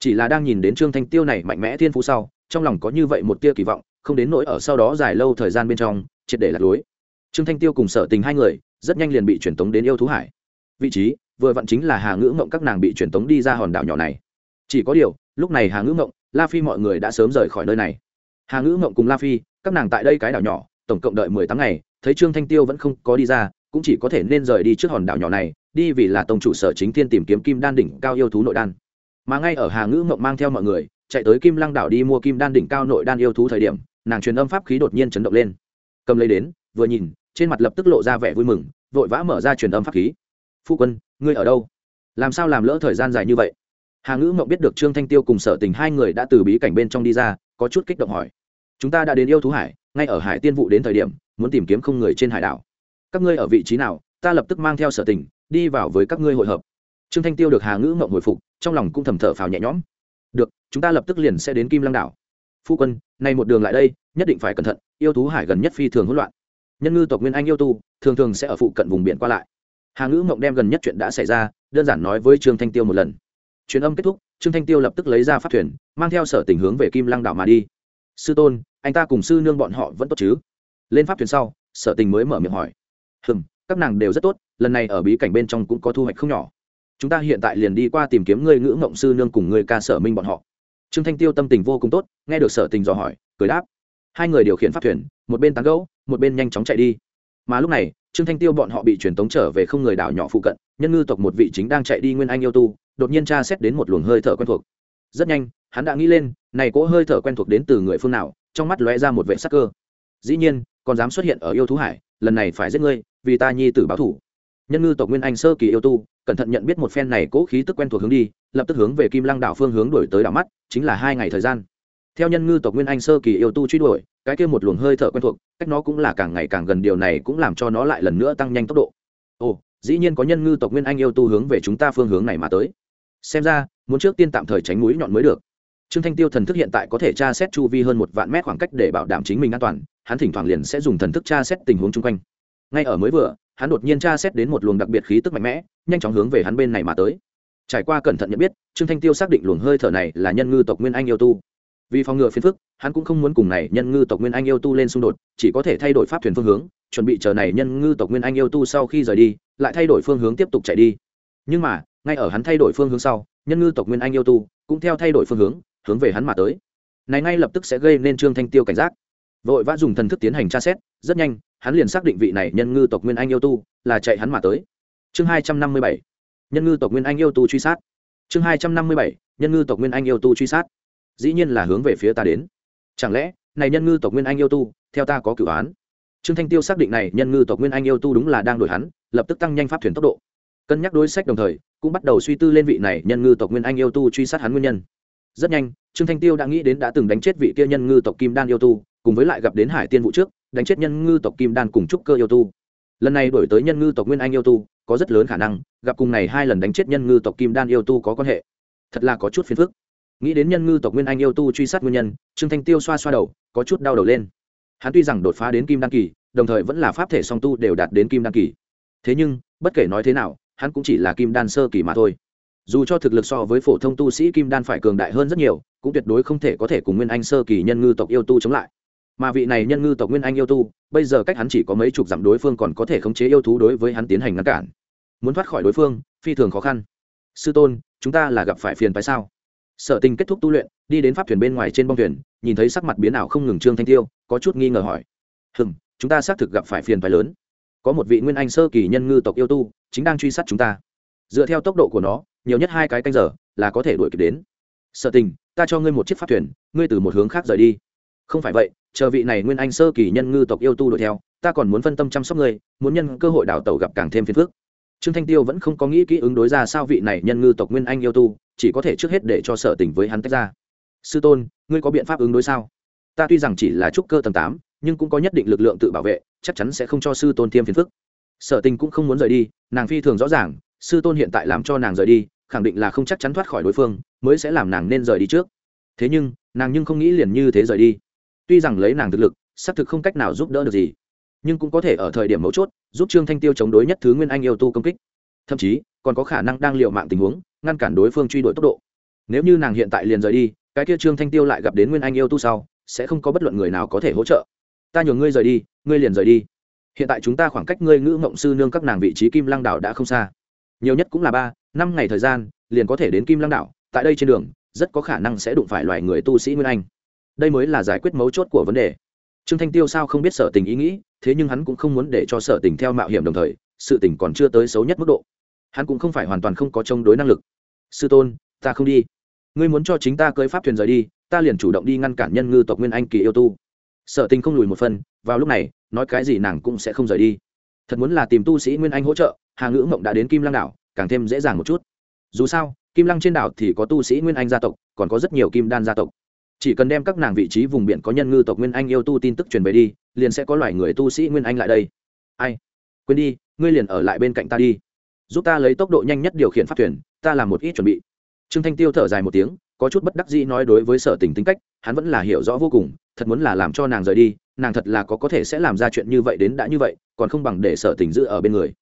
Chỉ là đang nhìn đến trương thanh tiêu này mạnh mẽ thiên phú sau, trong lòng có như vậy một tia kỳ vọng, không đến nỗi ở sau đó dài lâu thời gian bên trong, triệt để lạc lối trương thanh tiêu cùng sở tình hai người rất nhanh liền bị truyền tống đến yêu thú hải. Vị trí, vừa vặn chính là hà ngữ mộng các nàng bị truyền tống đi ra hòn đảo nhỏ này. Chỉ có điều, lúc này hà ngữ mộng la phi mọi người đã sớm rời khỏi nơi này. Hà ngữ mộng cùng la phi, các nàng tại đây cái đảo nhỏ, tổng cộng đợi mười tháng ngày, thấy trương thanh tiêu vẫn không có đi ra, cũng chỉ có thể nên rời đi trước hòn đảo nhỏ này, đi vì là tổng chủ sở chính thiên tìm kiếm kim đan đỉnh cao yêu thú nội đan. Mà ngay ở hà ngữ mộng mang theo mọi người, chạy tới kim lăng đảo đi mua kim đan đỉnh cao nội đan yêu thú thời điểm, nàng truyền âm pháp khí đột nhiên chấn động lên cầm lấy đến, vừa nhìn, trên mặt lập tức lộ ra vẻ vui mừng, vội vã mở ra truyền âm pháp khí. Phu quân, ngươi ở đâu? Làm sao làm lỡ thời gian dài như vậy? Hà ngữ mộng biết được trương thanh tiêu cùng sở tình hai người đã từ bí cảnh bên trong đi ra, có chút kích động hỏi. Chúng ta đã đến yêu thú hải, ngay ở hải tiên vụ đến thời điểm, muốn tìm kiếm không người trên hải đảo. Các ngươi ở vị trí nào, ta lập tức mang theo sở tình, đi vào với các ngươi hội hợp. Trương thanh tiêu được hà ngữ mộng hồi phục, trong lòng cũng thầm thở phào nhẹ nhõm. Được, chúng ta lập tức liền sẽ đến kim lăng đảo. Phu quân, nay một đường lại đây nhất định phải cẩn thận, yêu thú hải gần nhất phi thường hỗn loạn. Nhân ngư tộc nguyên anh yêu tu, thường thường sẽ ở phụ cận vùng biển qua lại. Hà ngữ mộng đem gần nhất chuyện đã xảy ra, đơn giản nói với trương thanh tiêu một lần. Chuyến âm kết thúc, trương thanh tiêu lập tức lấy ra phát thuyền, mang theo sở tình hướng về kim lăng đảo mà đi. Sư tôn, anh ta cùng sư nương bọn họ vẫn tốt chứ? Lên pháp thuyền sau, sở tình mới mở miệng hỏi. Hừm, các nàng đều rất tốt, lần này ở bí cảnh bên trong cũng có thu hoạch không nhỏ. Chúng ta hiện tại liền đi qua tìm kiếm ngươi ngữ mộng sư nương cùng ngươi ca sở minh bọn họ. Trương thanh tiêu tâm tình vô cùng tốt, nghe được sở tình dò hỏi, cười đáp hai người điều khiển pháp thuyền, một bên tán gẫu, một bên nhanh chóng chạy đi. Mà lúc này, trương thanh tiêu bọn họ bị truyền tống trở về không người đảo nhỏ phụ cận, nhân ngư tộc một vị chính đang chạy đi nguyên anh yêu tu, đột nhiên tra xét đến một luồng hơi thở quen thuộc. Rất nhanh, hắn đã nghĩ lên, này cỗ hơi thở quen thuộc đến từ người phương nào, trong mắt lóe ra một vệ sắc cơ. Dĩ nhiên, còn dám xuất hiện ở yêu thú hải, lần này phải giết ngươi, vì ta nhi tử báo thủ. Nhân ngư tộc nguyên anh sơ kỳ yêu tu, cẩn thận nhận biết một phen này cỗ khí tức quen thuộc hướng đi, lập tức hướng về kim lăng đảo phương hướng đổi tới đảo mắt, chính là hai ngày thời gian theo nhân ngư tộc nguyên anh sơ kỳ yêu tu truy đuổi, cái kia một luồng hơi thở quen thuộc, cách nó cũng là càng ngày càng gần điều này cũng làm cho nó lại lần nữa tăng nhanh tốc độ. Ồ, dĩ nhiên có nhân ngư tộc nguyên anh yêu tu hướng về chúng ta phương hướng này mà tới. Xem ra, muốn trước tiên tạm thời tránh mũi nhọn mới được. Trương thanh tiêu thần thức hiện tại có thể tra xét chu vi hơn một vạn mét khoảng cách để bảo đảm chính mình an toàn, hắn thỉnh thoảng liền sẽ dùng thần thức tra xét tình huống chung quanh. Ngay ở mới vừa, hắn đột nhiên tra xét đến một luồng đặc biệt khí tức mạnh mẽ, nhanh chóng hướng về hắn bên này mà tới. Trải qua cẩn thận nhận biết, trương thanh tiêu xác định luồng hơi thở này là nhân ngư tộc nguyên anh yêu tu vì phòng ngừa phiền phức, hắn cũng không muốn cùng này nhân ngư tộc nguyên anh yêu tu lên xung đột, chỉ có thể thay đổi pháp thuyền phương hướng, chuẩn bị chờ này nhân ngư tộc nguyên anh yêu tu sau khi rời đi, lại thay đổi phương hướng tiếp tục chạy đi. Nhưng mà, ngay ở hắn thay đổi phương hướng sau, nhân ngư tộc nguyên anh yêu tu cũng theo thay đổi phương hướng hướng về hắn mà tới. Này ngay lập tức sẽ gây nên trương thanh tiêu cảnh giác. Vội vã dùng thần thức tiến hành tra xét, rất nhanh, hắn liền xác định vị này nhân ngư tộc nguyên anh yêu tu là chạy hắn mà tới. Chương hai trăm năm mươi bảy, nhân ngư tộc nguyên anh yêu tu truy sát. Chương hai trăm năm mươi bảy, nhân ngư tộc nguyên anh yêu tu truy sát dĩ nhiên là hướng về phía ta đến. Chẳng lẽ, này nhân ngư tộc nguyên anh yêu tu, theo ta có cửu án? Trương thanh tiêu xác định này nhân ngư tộc nguyên anh yêu tu đúng là đang đổi hắn, lập tức tăng nhanh pháp thuyền tốc độ. Cân nhắc đối sách đồng thời, cũng bắt đầu suy tư lên vị này nhân ngư tộc nguyên anh yêu tu truy sát hắn nguyên nhân. Rất nhanh, trương thanh tiêu đã nghĩ đến đã từng đánh chết vị kia nhân ngư tộc kim đan yêu tu, cùng với lại gặp đến hải tiên vụ trước, đánh chết nhân ngư tộc kim đan cùng trúc cơ yêu tu. Lần này đổi tới nhân ngư tộc nguyên anh yêu tu, có rất lớn khả năng gặp cùng này hai lần đánh chết nhân ngư tộc kim đan yêu tu có quan hệ. Thật là có chút phiền phức nghĩ đến nhân ngư tộc nguyên anh yêu tu truy sát nguyên nhân, trương thanh tiêu xoa xoa đầu, có chút đau đầu lên. Hắn tuy rằng đột phá đến kim đan kỳ, đồng thời vẫn là pháp thể song tu đều đạt đến kim đan kỳ. Thế nhưng, bất kể nói thế nào, hắn cũng chỉ là kim đan sơ kỳ mà thôi. Dù cho thực lực so với phổ thông tu sĩ kim đan phải cường đại hơn rất nhiều, cũng tuyệt đối không thể có thể cùng nguyên anh sơ kỳ nhân ngư tộc yêu tu chống lại. Mà vị này nhân ngư tộc nguyên anh yêu tu, bây giờ cách hắn chỉ có mấy chục dặm đối phương còn có thể khống chế yêu thú đối với hắn tiến hành ngăn cản. Muốn thoát khỏi đối phương, phi thường khó khăn. Sư tôn, chúng ta là gặp phải phiền phải sao? Sở tình kết thúc tu luyện, đi đến pháp thuyền bên ngoài trên bông thuyền, nhìn thấy sắc mặt biến ảo không ngừng trương thanh tiêu, có chút nghi ngờ hỏi. Hừm, chúng ta xác thực gặp phải phiền phái lớn. Có một vị nguyên anh sơ kỳ nhân ngư tộc yêu tu, chính đang truy sát chúng ta. Dựa theo tốc độ của nó, nhiều nhất hai cái canh giờ là có thể đuổi kịp đến. Sở tình ta cho ngươi một chiếc pháp thuyền, ngươi từ một hướng khác rời đi. Không phải vậy, chờ vị này nguyên anh sơ kỳ nhân ngư tộc yêu tu đuổi theo, ta còn muốn phân tâm chăm sóc ngươi, muốn nhân cơ hội đào tẩu gặp càng thêm phiền phức trương thanh tiêu vẫn không có nghĩ kỹ ứng đối ra sao vị này nhân ngư tộc nguyên anh yêu tu, chỉ có thể trước hết để cho sở tình với hắn tách ra. Sư tôn, ngươi có biện pháp ứng đối sao? Ta tuy rằng chỉ là trúc cơ tầng tám, nhưng cũng có nhất định lực lượng tự bảo vệ, chắc chắn sẽ không cho sư tôn tiêm phiền phức. Sở tình cũng không muốn rời đi, nàng phi thường rõ ràng, sư tôn hiện tại làm cho nàng rời đi, khẳng định là không chắc chắn thoát khỏi đối phương, mới sẽ làm nàng nên rời đi trước. Thế nhưng, nàng nhưng không nghĩ liền như thế rời đi. Tuy rằng lấy nàng thực lực, xác thực không cách nào giúp đỡ được gì nhưng cũng có thể ở thời điểm mấu chốt, giúp trương thanh tiêu chống đối nhất thứ nguyên anh yêu tu công kích. Thậm chí, còn có khả năng đang liệu mạng tình huống, ngăn cản đối phương truy đuổi tốc độ. Nếu như nàng hiện tại liền rời đi, cái kia trương thanh tiêu lại gặp đến nguyên anh yêu tu sau, sẽ không có bất luận người nào có thể hỗ trợ. Ta nhường ngươi rời đi, ngươi liền rời đi. Hiện tại chúng ta khoảng cách ngươi ngữ mộng sư nương các nàng vị trí kim lăng đảo đã không xa. Nhiều nhất cũng là ba, năm ngày thời gian, liền có thể đến kim lăng đảo, tại đây trên đường, rất có khả năng sẽ đụng phải loài người tu sĩ nguyên anh. Đây mới là giải quyết mấu chốt của vấn đề trương thanh tiêu sao không biết sở tình ý nghĩ, thế nhưng hắn cũng không muốn để cho sở tình theo mạo hiểm đồng thời, sự tình còn chưa tới xấu nhất mức độ. Hắn cũng không phải hoàn toàn không có chống đối năng lực. Sư tôn, ta không đi. Ngươi muốn cho chính ta cưới pháp thuyền rời đi, ta liền chủ động đi ngăn cản nhân ngư tộc nguyên anh kỳ yêu tu. Sở tình không lùi một phần, vào lúc này, nói cái gì nàng cũng sẽ không rời đi. Thật muốn là tìm tu sĩ nguyên anh hỗ trợ, hà ngữ mộng đã đến kim lăng đảo, càng thêm dễ dàng một chút. Dù sao, kim lăng trên đảo thì có tu sĩ nguyên anh gia tộc, còn có rất nhiều kim đan gia tộc chỉ cần đem các nàng vị trí vùng biển có nhân ngư tộc nguyên anh yêu tu tin tức truyền về đi, liền sẽ có loài người tu sĩ nguyên anh lại đây. Ai? Quên đi, ngươi liền ở lại bên cạnh ta đi. Giúp ta lấy tốc độ nhanh nhất điều khiển pháp thuyền, ta làm một ít chuẩn bị. Trương thanh tiêu thở dài một tiếng, có chút bất đắc dĩ nói đối với sở tình tính cách, hắn vẫn là hiểu rõ vô cùng, thật muốn là làm cho nàng rời đi, nàng thật là có có thể sẽ làm ra chuyện như vậy đến đã như vậy, còn không bằng để sở tình giữ ở bên người.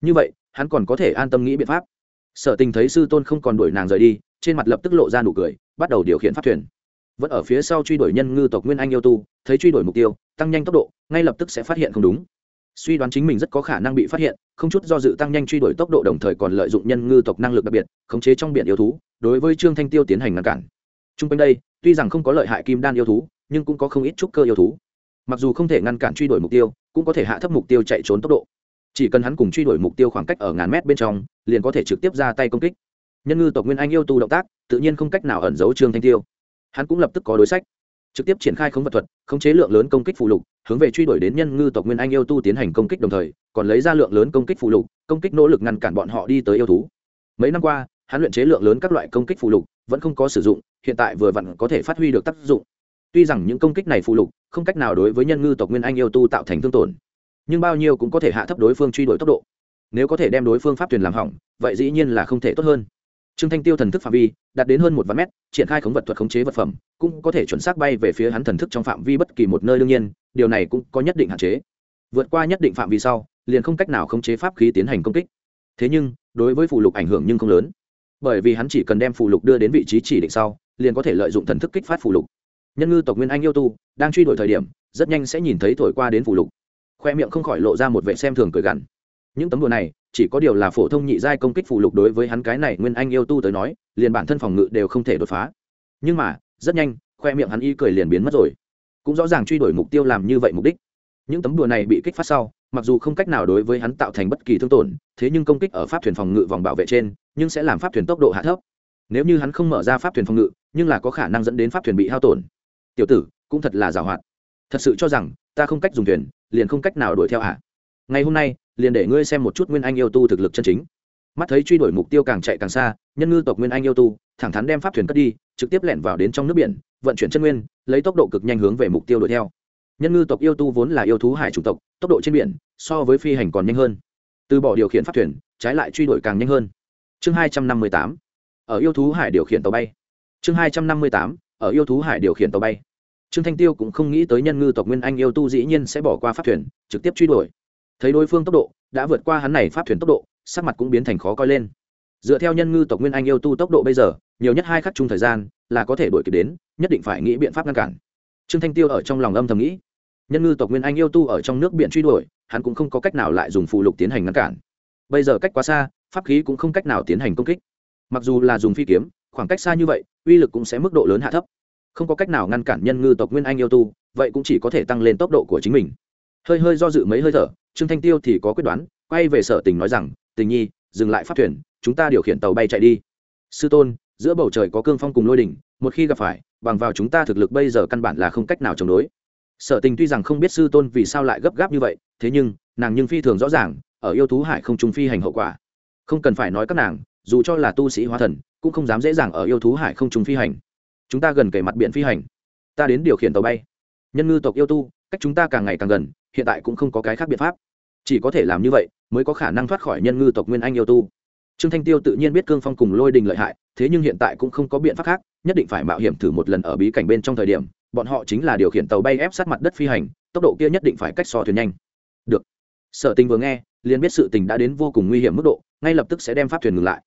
Như vậy, hắn còn có thể an tâm nghĩ biện pháp. Sở tình thấy sư tôn không còn đuổi nàng rời đi, trên mặt lập tức lộ ra nụ cười, bắt đầu điều khiển pháp thuyền vẫn ở phía sau truy đuổi nhân ngư tộc nguyên anh yêu tu, thấy truy đuổi mục tiêu, tăng nhanh tốc độ, ngay lập tức sẽ phát hiện không đúng. Suy đoán chính mình rất có khả năng bị phát hiện, không chút do dự tăng nhanh truy đuổi tốc độ đồng thời còn lợi dụng nhân ngư tộc năng lực đặc biệt, khống chế trong biển yêu thú, đối với trương thanh tiêu tiến hành ngăn cản. T r u n g quanh đây, tuy rằng không có lợi hại kim đan yêu thú, nhưng cũng có không ít trúc cơ yêu thú. Mặc dù không thể ngăn cản truy đuổi mục tiêu, cũng có thể hạ thấp mục tiêu chạy trốn tốc độ. Chỉ cần hắn cùng truy đuổi mục tiêu khoảng cách ở ngàn mét bên trong, liền có thể trực tiếp ra tay công kích. Nhân ngư tộc nguyên anh yêu tu động tác, tự nhiên không cách nào ẩn giấu trương thanh tiêu hắn cũng lập tức có đối sách. Trực tiếp triển khai khống vật thuật, khống chế lượng lớn công kích phụ lục, hướng về truy đuổi đến nhân ngư tộc nguyên anh yêu tu tiến hành công kích đồng thời, còn lấy ra lượng lớn công kích phụ lục, công kích nỗ lực ngăn cản bọn họ đi tới yêu thú. Mấy năm qua, hắn luyện chế lượng lớn các loại công kích phụ lục, vẫn không có sử dụng, hiện tại vừa vặn có thể phát huy được tác dụng. Tuy rằng những công kích này phụ lục, không cách nào đối với nhân ngư tộc nguyên anh yêu tu tạo thành thương tổn, nhưng bao nhiêu cũng có thể hạ thấp đối phương truy đuổi tốc độ. Nếu có thể đem đối phương pháp thuyền làm hỏng, vậy dĩ nhiên là không thể tốt hơn trương thanh tiêu thần thức phạm vi đạt đến hơn một vạn mét, triển khai khống vật thuật khống chế vật phẩm, cũng có thể chuẩn xác bay về phía hắn thần thức trong phạm vi bất kỳ một nơi đương nhiên, điều này cũng có nhất định hạn chế. Vượt qua nhất định phạm vi sau, liền không cách nào khống chế pháp khí tiến hành công kích. Thế nhưng, đối với phụ lục ảnh hưởng nhưng không lớn. Bởi vì hắn chỉ cần đem phụ lục đưa đến vị trí chỉ định sau, liền có thể lợi dụng thần thức kích phát phụ lục. Nhân ngư tộc nguyên anh yêu tu, đang truy đuổi thời điểm, rất nhanh sẽ nhìn thấy thổi qua đến phụ lục. Khoe miệng không khỏi lộ ra một vệ xem thường cười gằn. Những tấm đồ này chỉ có điều là phổ thông nhị giai công kích phụ lục đối với hắn cái này nguyên anh yêu tu tới nói, liền bản thân phòng ngự đều không thể đột phá. Nhưng mà, rất nhanh, khoe miệng hắn y cười liền biến mất rồi. Cũng rõ ràng truy đuổi mục tiêu làm như vậy mục đích. Những tấm đùa này bị kích phát sau, mặc dù không cách nào đối với hắn tạo thành bất kỳ thương tổn, thế nhưng công kích ở pháp thuyền phòng ngự vòng bảo vệ trên, nhưng sẽ làm pháp thuyền tốc độ hạ thấp. Nếu như hắn không mở ra pháp thuyền phòng ngự, nhưng là có khả năng dẫn đến pháp thuyền bị hao tổn. Tiểu tử, cũng thật là giàu hoạt thật sự cho rằng, ta không cách dùng thuyền, liền không cách nào đuổi theo à ngày hôm nay liền để ngươi xem một chút nguyên anh yêu tu thực lực chân chính. Mắt thấy truy đuổi mục tiêu càng chạy càng xa, nhân ngư tộc nguyên anh yêu tu, thẳng thắn đem pháp thuyền cất đi, trực tiếp lẻn vào đến trong nước biển, vận chuyển chân nguyên, lấy tốc độ cực nhanh hướng về mục tiêu đuổi theo. Nhân ngư tộc yêu tu vốn là yêu thú hải chủng tộc, tốc độ trên biển so với phi hành còn nhanh hơn. Từ bỏ điều khiển pháp thuyền, trái lại truy đuổi càng nhanh hơn. Chương hai trăm năm mươi tám, ở yêu thú hải điều khiển tàu bay. Chương hai trăm năm mươi tám, ở yêu thú hải điều khiển tàu bay. Trương thanh tiêu cũng không nghĩ tới nhân ngư tộc nguyên anh yêu tu dĩ nhiên sẽ bỏ qua pháp thuyền, trực tiếp truy đuổi thấy đối phương tốc độ, đã vượt qua hắn này pháp thuyền tốc độ, sắc mặt cũng biến thành khó coi lên. Dựa theo nhân ngư tộc nguyên anh yêu tu tốc độ bây giờ, nhiều nhất hai khắc chung thời gian, là có thể đuổi kịp đến, nhất định phải nghĩ biện pháp ngăn cản. Trương thanh tiêu ở trong lòng âm thầm nghĩ. Nhân ngư tộc nguyên anh yêu tu ở trong nước biển truy đuổi, hắn cũng không có cách nào lại dùng phụ lục tiến hành ngăn cản. Bây giờ cách quá xa, pháp khí cũng không cách nào tiến hành công kích. Mặc dù là dùng phi kiếm, khoảng cách xa như vậy, uy lực cũng sẽ mức độ lớn hạ thấp. Không có cách nào ngăn cản nhân ngư tộc nguyên anh yêu tu, vậy cũng chỉ có thể tăng lên tốc độ của chính mình. Hơi hơi do dự mấy hơi thở trương thanh tiêu thì có quyết đoán, quay về sở tình nói rằng, tình nhi, dừng lại phát thuyền, chúng ta điều khiển tàu bay chạy đi. Sư tôn, giữa bầu trời có cương phong cùng lôi đỉnh, một khi gặp phải, bằng vào chúng ta thực lực bây giờ căn bản là không cách nào chống đối. Sở tình tuy rằng không biết sư tôn vì sao lại gấp gáp như vậy, thế nhưng, nàng nhưng phi thường rõ ràng, ở yêu thú hải không trung phi hành hậu quả. Không cần phải nói các nàng, dù cho là tu sĩ hóa thần, cũng không dám dễ dàng ở yêu thú hải không trung phi hành. Chúng ta gần kề mặt biển phi hành. Ta đến điều khiển tàu bay. Nhân ngư tộc yêu tu, cách chúng ta càng ngày càng gần, hiện tại cũng không có cái khác biện pháp chỉ có thể làm như vậy mới có khả năng thoát khỏi nhân ngư tộc nguyên anh yêu tu. Trương thanh tiêu tự nhiên biết cương phong cùng lôi đình lợi hại, thế nhưng hiện tại cũng không có biện pháp khác, nhất định phải mạo hiểm thử một lần ở bí cảnh bên trong thời điểm, bọn họ chính là điều khiển tàu bay ép sát mặt đất phi hành, tốc độ kia nhất định phải cách so thuyền nhanh. Được. Sở tình vừa nghe, liền biết sự tình đã đến vô cùng nguy hiểm mức độ, ngay lập tức sẽ đem pháp thuyền ngừng lại.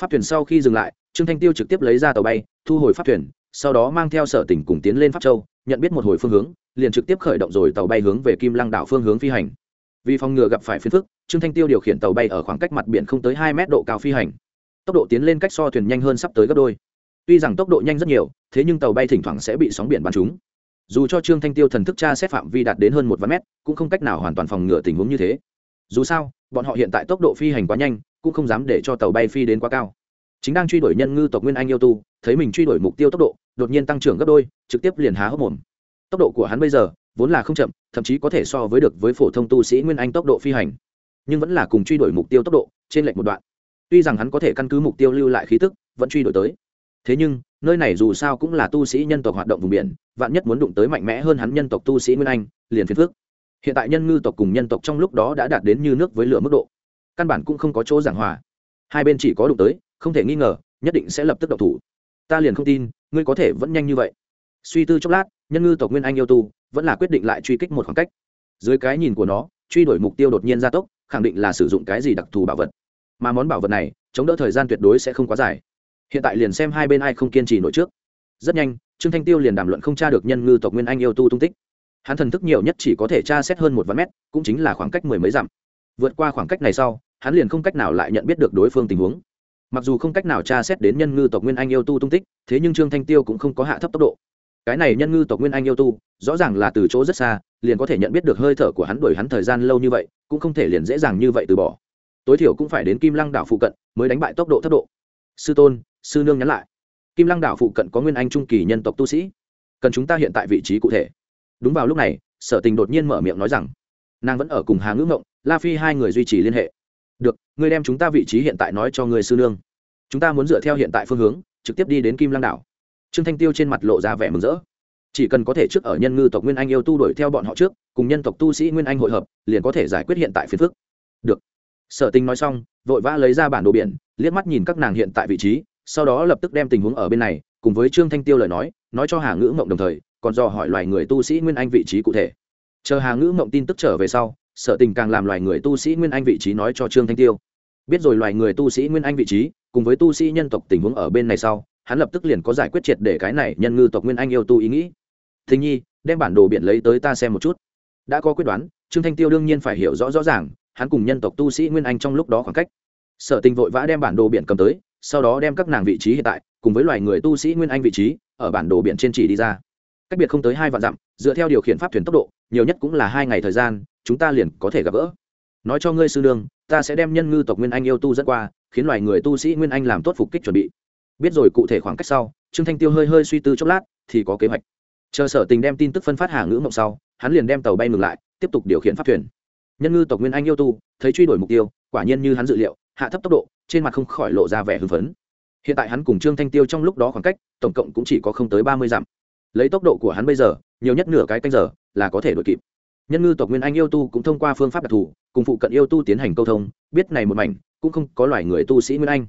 Pháp thuyền sau khi dừng lại, trương thanh tiêu trực tiếp lấy ra tàu bay, thu hồi pháp thuyền, sau đó mang theo sở tỉnh cùng tiến lên pháp châu, nhận biết một hồi phương hướng, liền trực tiếp khởi động rồi tàu bay hướng về kim lăng đảo phương hướng phi hành vì phòng ngừa gặp phải phiền phức, trương thanh tiêu điều khiển tàu bay ở khoảng cách mặt biển không tới hai mét độ cao phi hành. Tốc độ tiến lên cách so thuyền nhanh hơn sắp tới gấp đôi. Tuy rằng tốc độ nhanh rất nhiều, thế nhưng tàu bay thỉnh thoảng sẽ bị sóng biển bắn trúng. Dù cho trương thanh tiêu thần thức tra xét phạm vi đạt đến hơn một vạn mét, cũng không cách nào hoàn toàn phòng ngừa tình huống như thế. Dù sao, bọn họ hiện tại tốc độ phi hành quá nhanh, cũng không dám để cho tàu bay phi đến quá cao. Chính đang truy đuổi nhân ngư tộc nguyên anh yêu tu, thấy mình truy đuổi mục tiêu tốc độ, đột nhiên tăng trưởng gấp đôi, trực tiếp liền há hốc mồm. Tốc độ của hắn bây giờ vốn là không chậm, thậm chí có thể so với được với phổ thông tu sĩ nguyên anh tốc độ phi hành, nhưng vẫn là cùng truy đuổi mục tiêu tốc độ trên lệch một đoạn. Tuy rằng hắn có thể căn cứ mục tiêu lưu lại khí tức, vẫn truy đuổi tới. Thế nhưng, nơi này dù sao cũng là tu sĩ nhân tộc hoạt động vùng biển, vạn nhất muốn đụng tới mạnh mẽ hơn hắn nhân tộc tu sĩ nguyên anh, liền phiền phước hiện tại nhân ngư tộc cùng nhân tộc trong lúc đó đã đạt đến như nước với lửa mức độ. Căn bản cũng không có chỗ giảng hòa. Hai bên chỉ có đụng tới, không thể nghi ngờ, nhất định sẽ lập tức độc thủ. Ta liền không tin, ngươi có thể vẫn nhanh như vậy. Suy tư chốc lát, nhân ngư tộc nguyên anh yêu tu vẫn là quyết định lại truy kích một khoảng cách. Dưới cái nhìn của nó, truy đuổi mục tiêu đột nhiên gia tốc, khẳng định là sử dụng cái gì đặc thù bảo vật. Mà món bảo vật này, chống đỡ thời gian tuyệt đối sẽ không quá dài. Hiện tại liền xem hai bên ai không kiên trì nổi trước. Rất nhanh, trương thanh tiêu liền đàm luận không tra được nhân ngư tộc nguyên anh yêu tu tung tích. Hắn thần thức nhiều nhất chỉ có thể tra xét hơn một vạn mét, cũng chính là khoảng cách mười mấy dặm. Vượt qua khoảng cách này sau, hắn liền không cách nào lại nhận biết được đối phương tình huống. Mặc dù không cách nào tra xét đến nhân ngư tộc nguyên anh yêu tu tung tích, thế nhưng trương thanh tiêu cũng không có hạ thấp tốc độ cái này nhân ngư tộc nguyên anh yêu tu, rõ ràng là từ chỗ rất xa, liền có thể nhận biết được hơi thở của hắn đuổi hắn thời gian lâu như vậy, cũng không thể liền dễ dàng như vậy từ bỏ. Tối thiểu cũng phải đến kim lăng đảo phụ cận mới đánh bại tốc độ thấp độ. Sư tôn, sư nương nhắn lại. Kim lăng đảo phụ cận có nguyên anh trung kỳ nhân tộc tu sĩ. Cần chúng ta hiện tại vị trí cụ thể. Đúng vào lúc này, sở tình đột nhiên mở miệng nói rằng, nàng vẫn ở cùng hà ngữ ngộng, la phi hai người duy trì liên hệ. Được, ngươi đem chúng ta vị trí hiện tại nói cho người sư nương. Chúng ta muốn dựa theo hiện tại phương hướng, trực tiếp đi đến kim lăng đảo trương thanh tiêu trên mặt lộ ra vẻ mừng rỡ. Chỉ cần có thể trước ở nhân ngư tộc nguyên anh yêu tu đuổi theo bọn họ trước, cùng nhân tộc tu sĩ nguyên anh hội hợp, liền có thể giải quyết hiện tại phiền phức. Được. Sở Tinh nói xong, vội vã lấy ra bản đồ biển, liếc mắt nhìn các nàng hiện tại vị trí, sau đó lập tức đem tình huống ở bên này, cùng với trương thanh tiêu lời nói nói cho hà ngữ mộng đồng thời, còn do hỏi loài người tu sĩ nguyên anh vị trí cụ thể. Chờ hà ngữ mộng tin tức trở về sau, sở tình càng làm loài người tu sĩ nguyên anh vị trí nói cho trương thanh tiêu. Biết rồi loài người tu sĩ nguyên anh vị trí, cùng với tu sĩ nhân tộc tình huống ở bên này sau hắn lập tức liền có giải quyết triệt để cái này nhân ngư tộc nguyên anh yêu tu ý nghĩ. Thình nhi, đem bản đồ biển lấy tới ta xem một chút. Đã có quyết đoán, trương thanh tiêu đương nhiên phải hiểu rõ rõ ràng, hắn cùng nhân tộc tu sĩ nguyên anh trong lúc đó khoảng cách. Sở tình vội vã đem bản đồ biển cầm tới, sau đó đem các nàng vị trí hiện tại, cùng với loài người tu sĩ nguyên anh vị trí, ở bản đồ biển trên chỉ đi ra. Cách biệt không tới hai vạn dặm, dựa theo điều khiển pháp thuyền tốc độ, nhiều nhất cũng là hai ngày thời gian, chúng ta liền có thể gặp gỡ. Nói cho ngươi sư nương, ta sẽ đem nhân ngư tộc nguyên anh yêu tu dẫn qua, khiến loài người tu sĩ nguyên anh làm tốt phục kích chuẩn bị biết rồi cụ thể khoảng cách sau, trương thanh tiêu hơi hơi suy tư chốc lát, thì có kế hoạch. Chờ sở tình đem tin tức phân phát hàng ngữ mộng sau, hắn liền đem tàu bay ngừng lại, tiếp tục điều khiển pháp thuyền. Nhân ngư tộc nguyên anh yêu tu, thấy truy đuổi mục tiêu, quả nhiên như hắn dự liệu, hạ thấp tốc độ, trên mặt không khỏi lộ ra vẻ hưng phấn. Hiện tại hắn cùng trương thanh tiêu trong lúc đó khoảng cách, tổng cộng cũng chỉ có không tới ba mươi dặm. Lấy tốc độ của hắn bây giờ, nhiều nhất nửa cái canh giờ, là có thể đuổi kịp. Nhân ngư tộc nguyên anh yêu tu cũng thông qua phương pháp đặc thù, cùng phụ cận yêu tu tiến hành câu thông, biết này một mảnh, cũng không có loài người tu sĩ nguyên anh.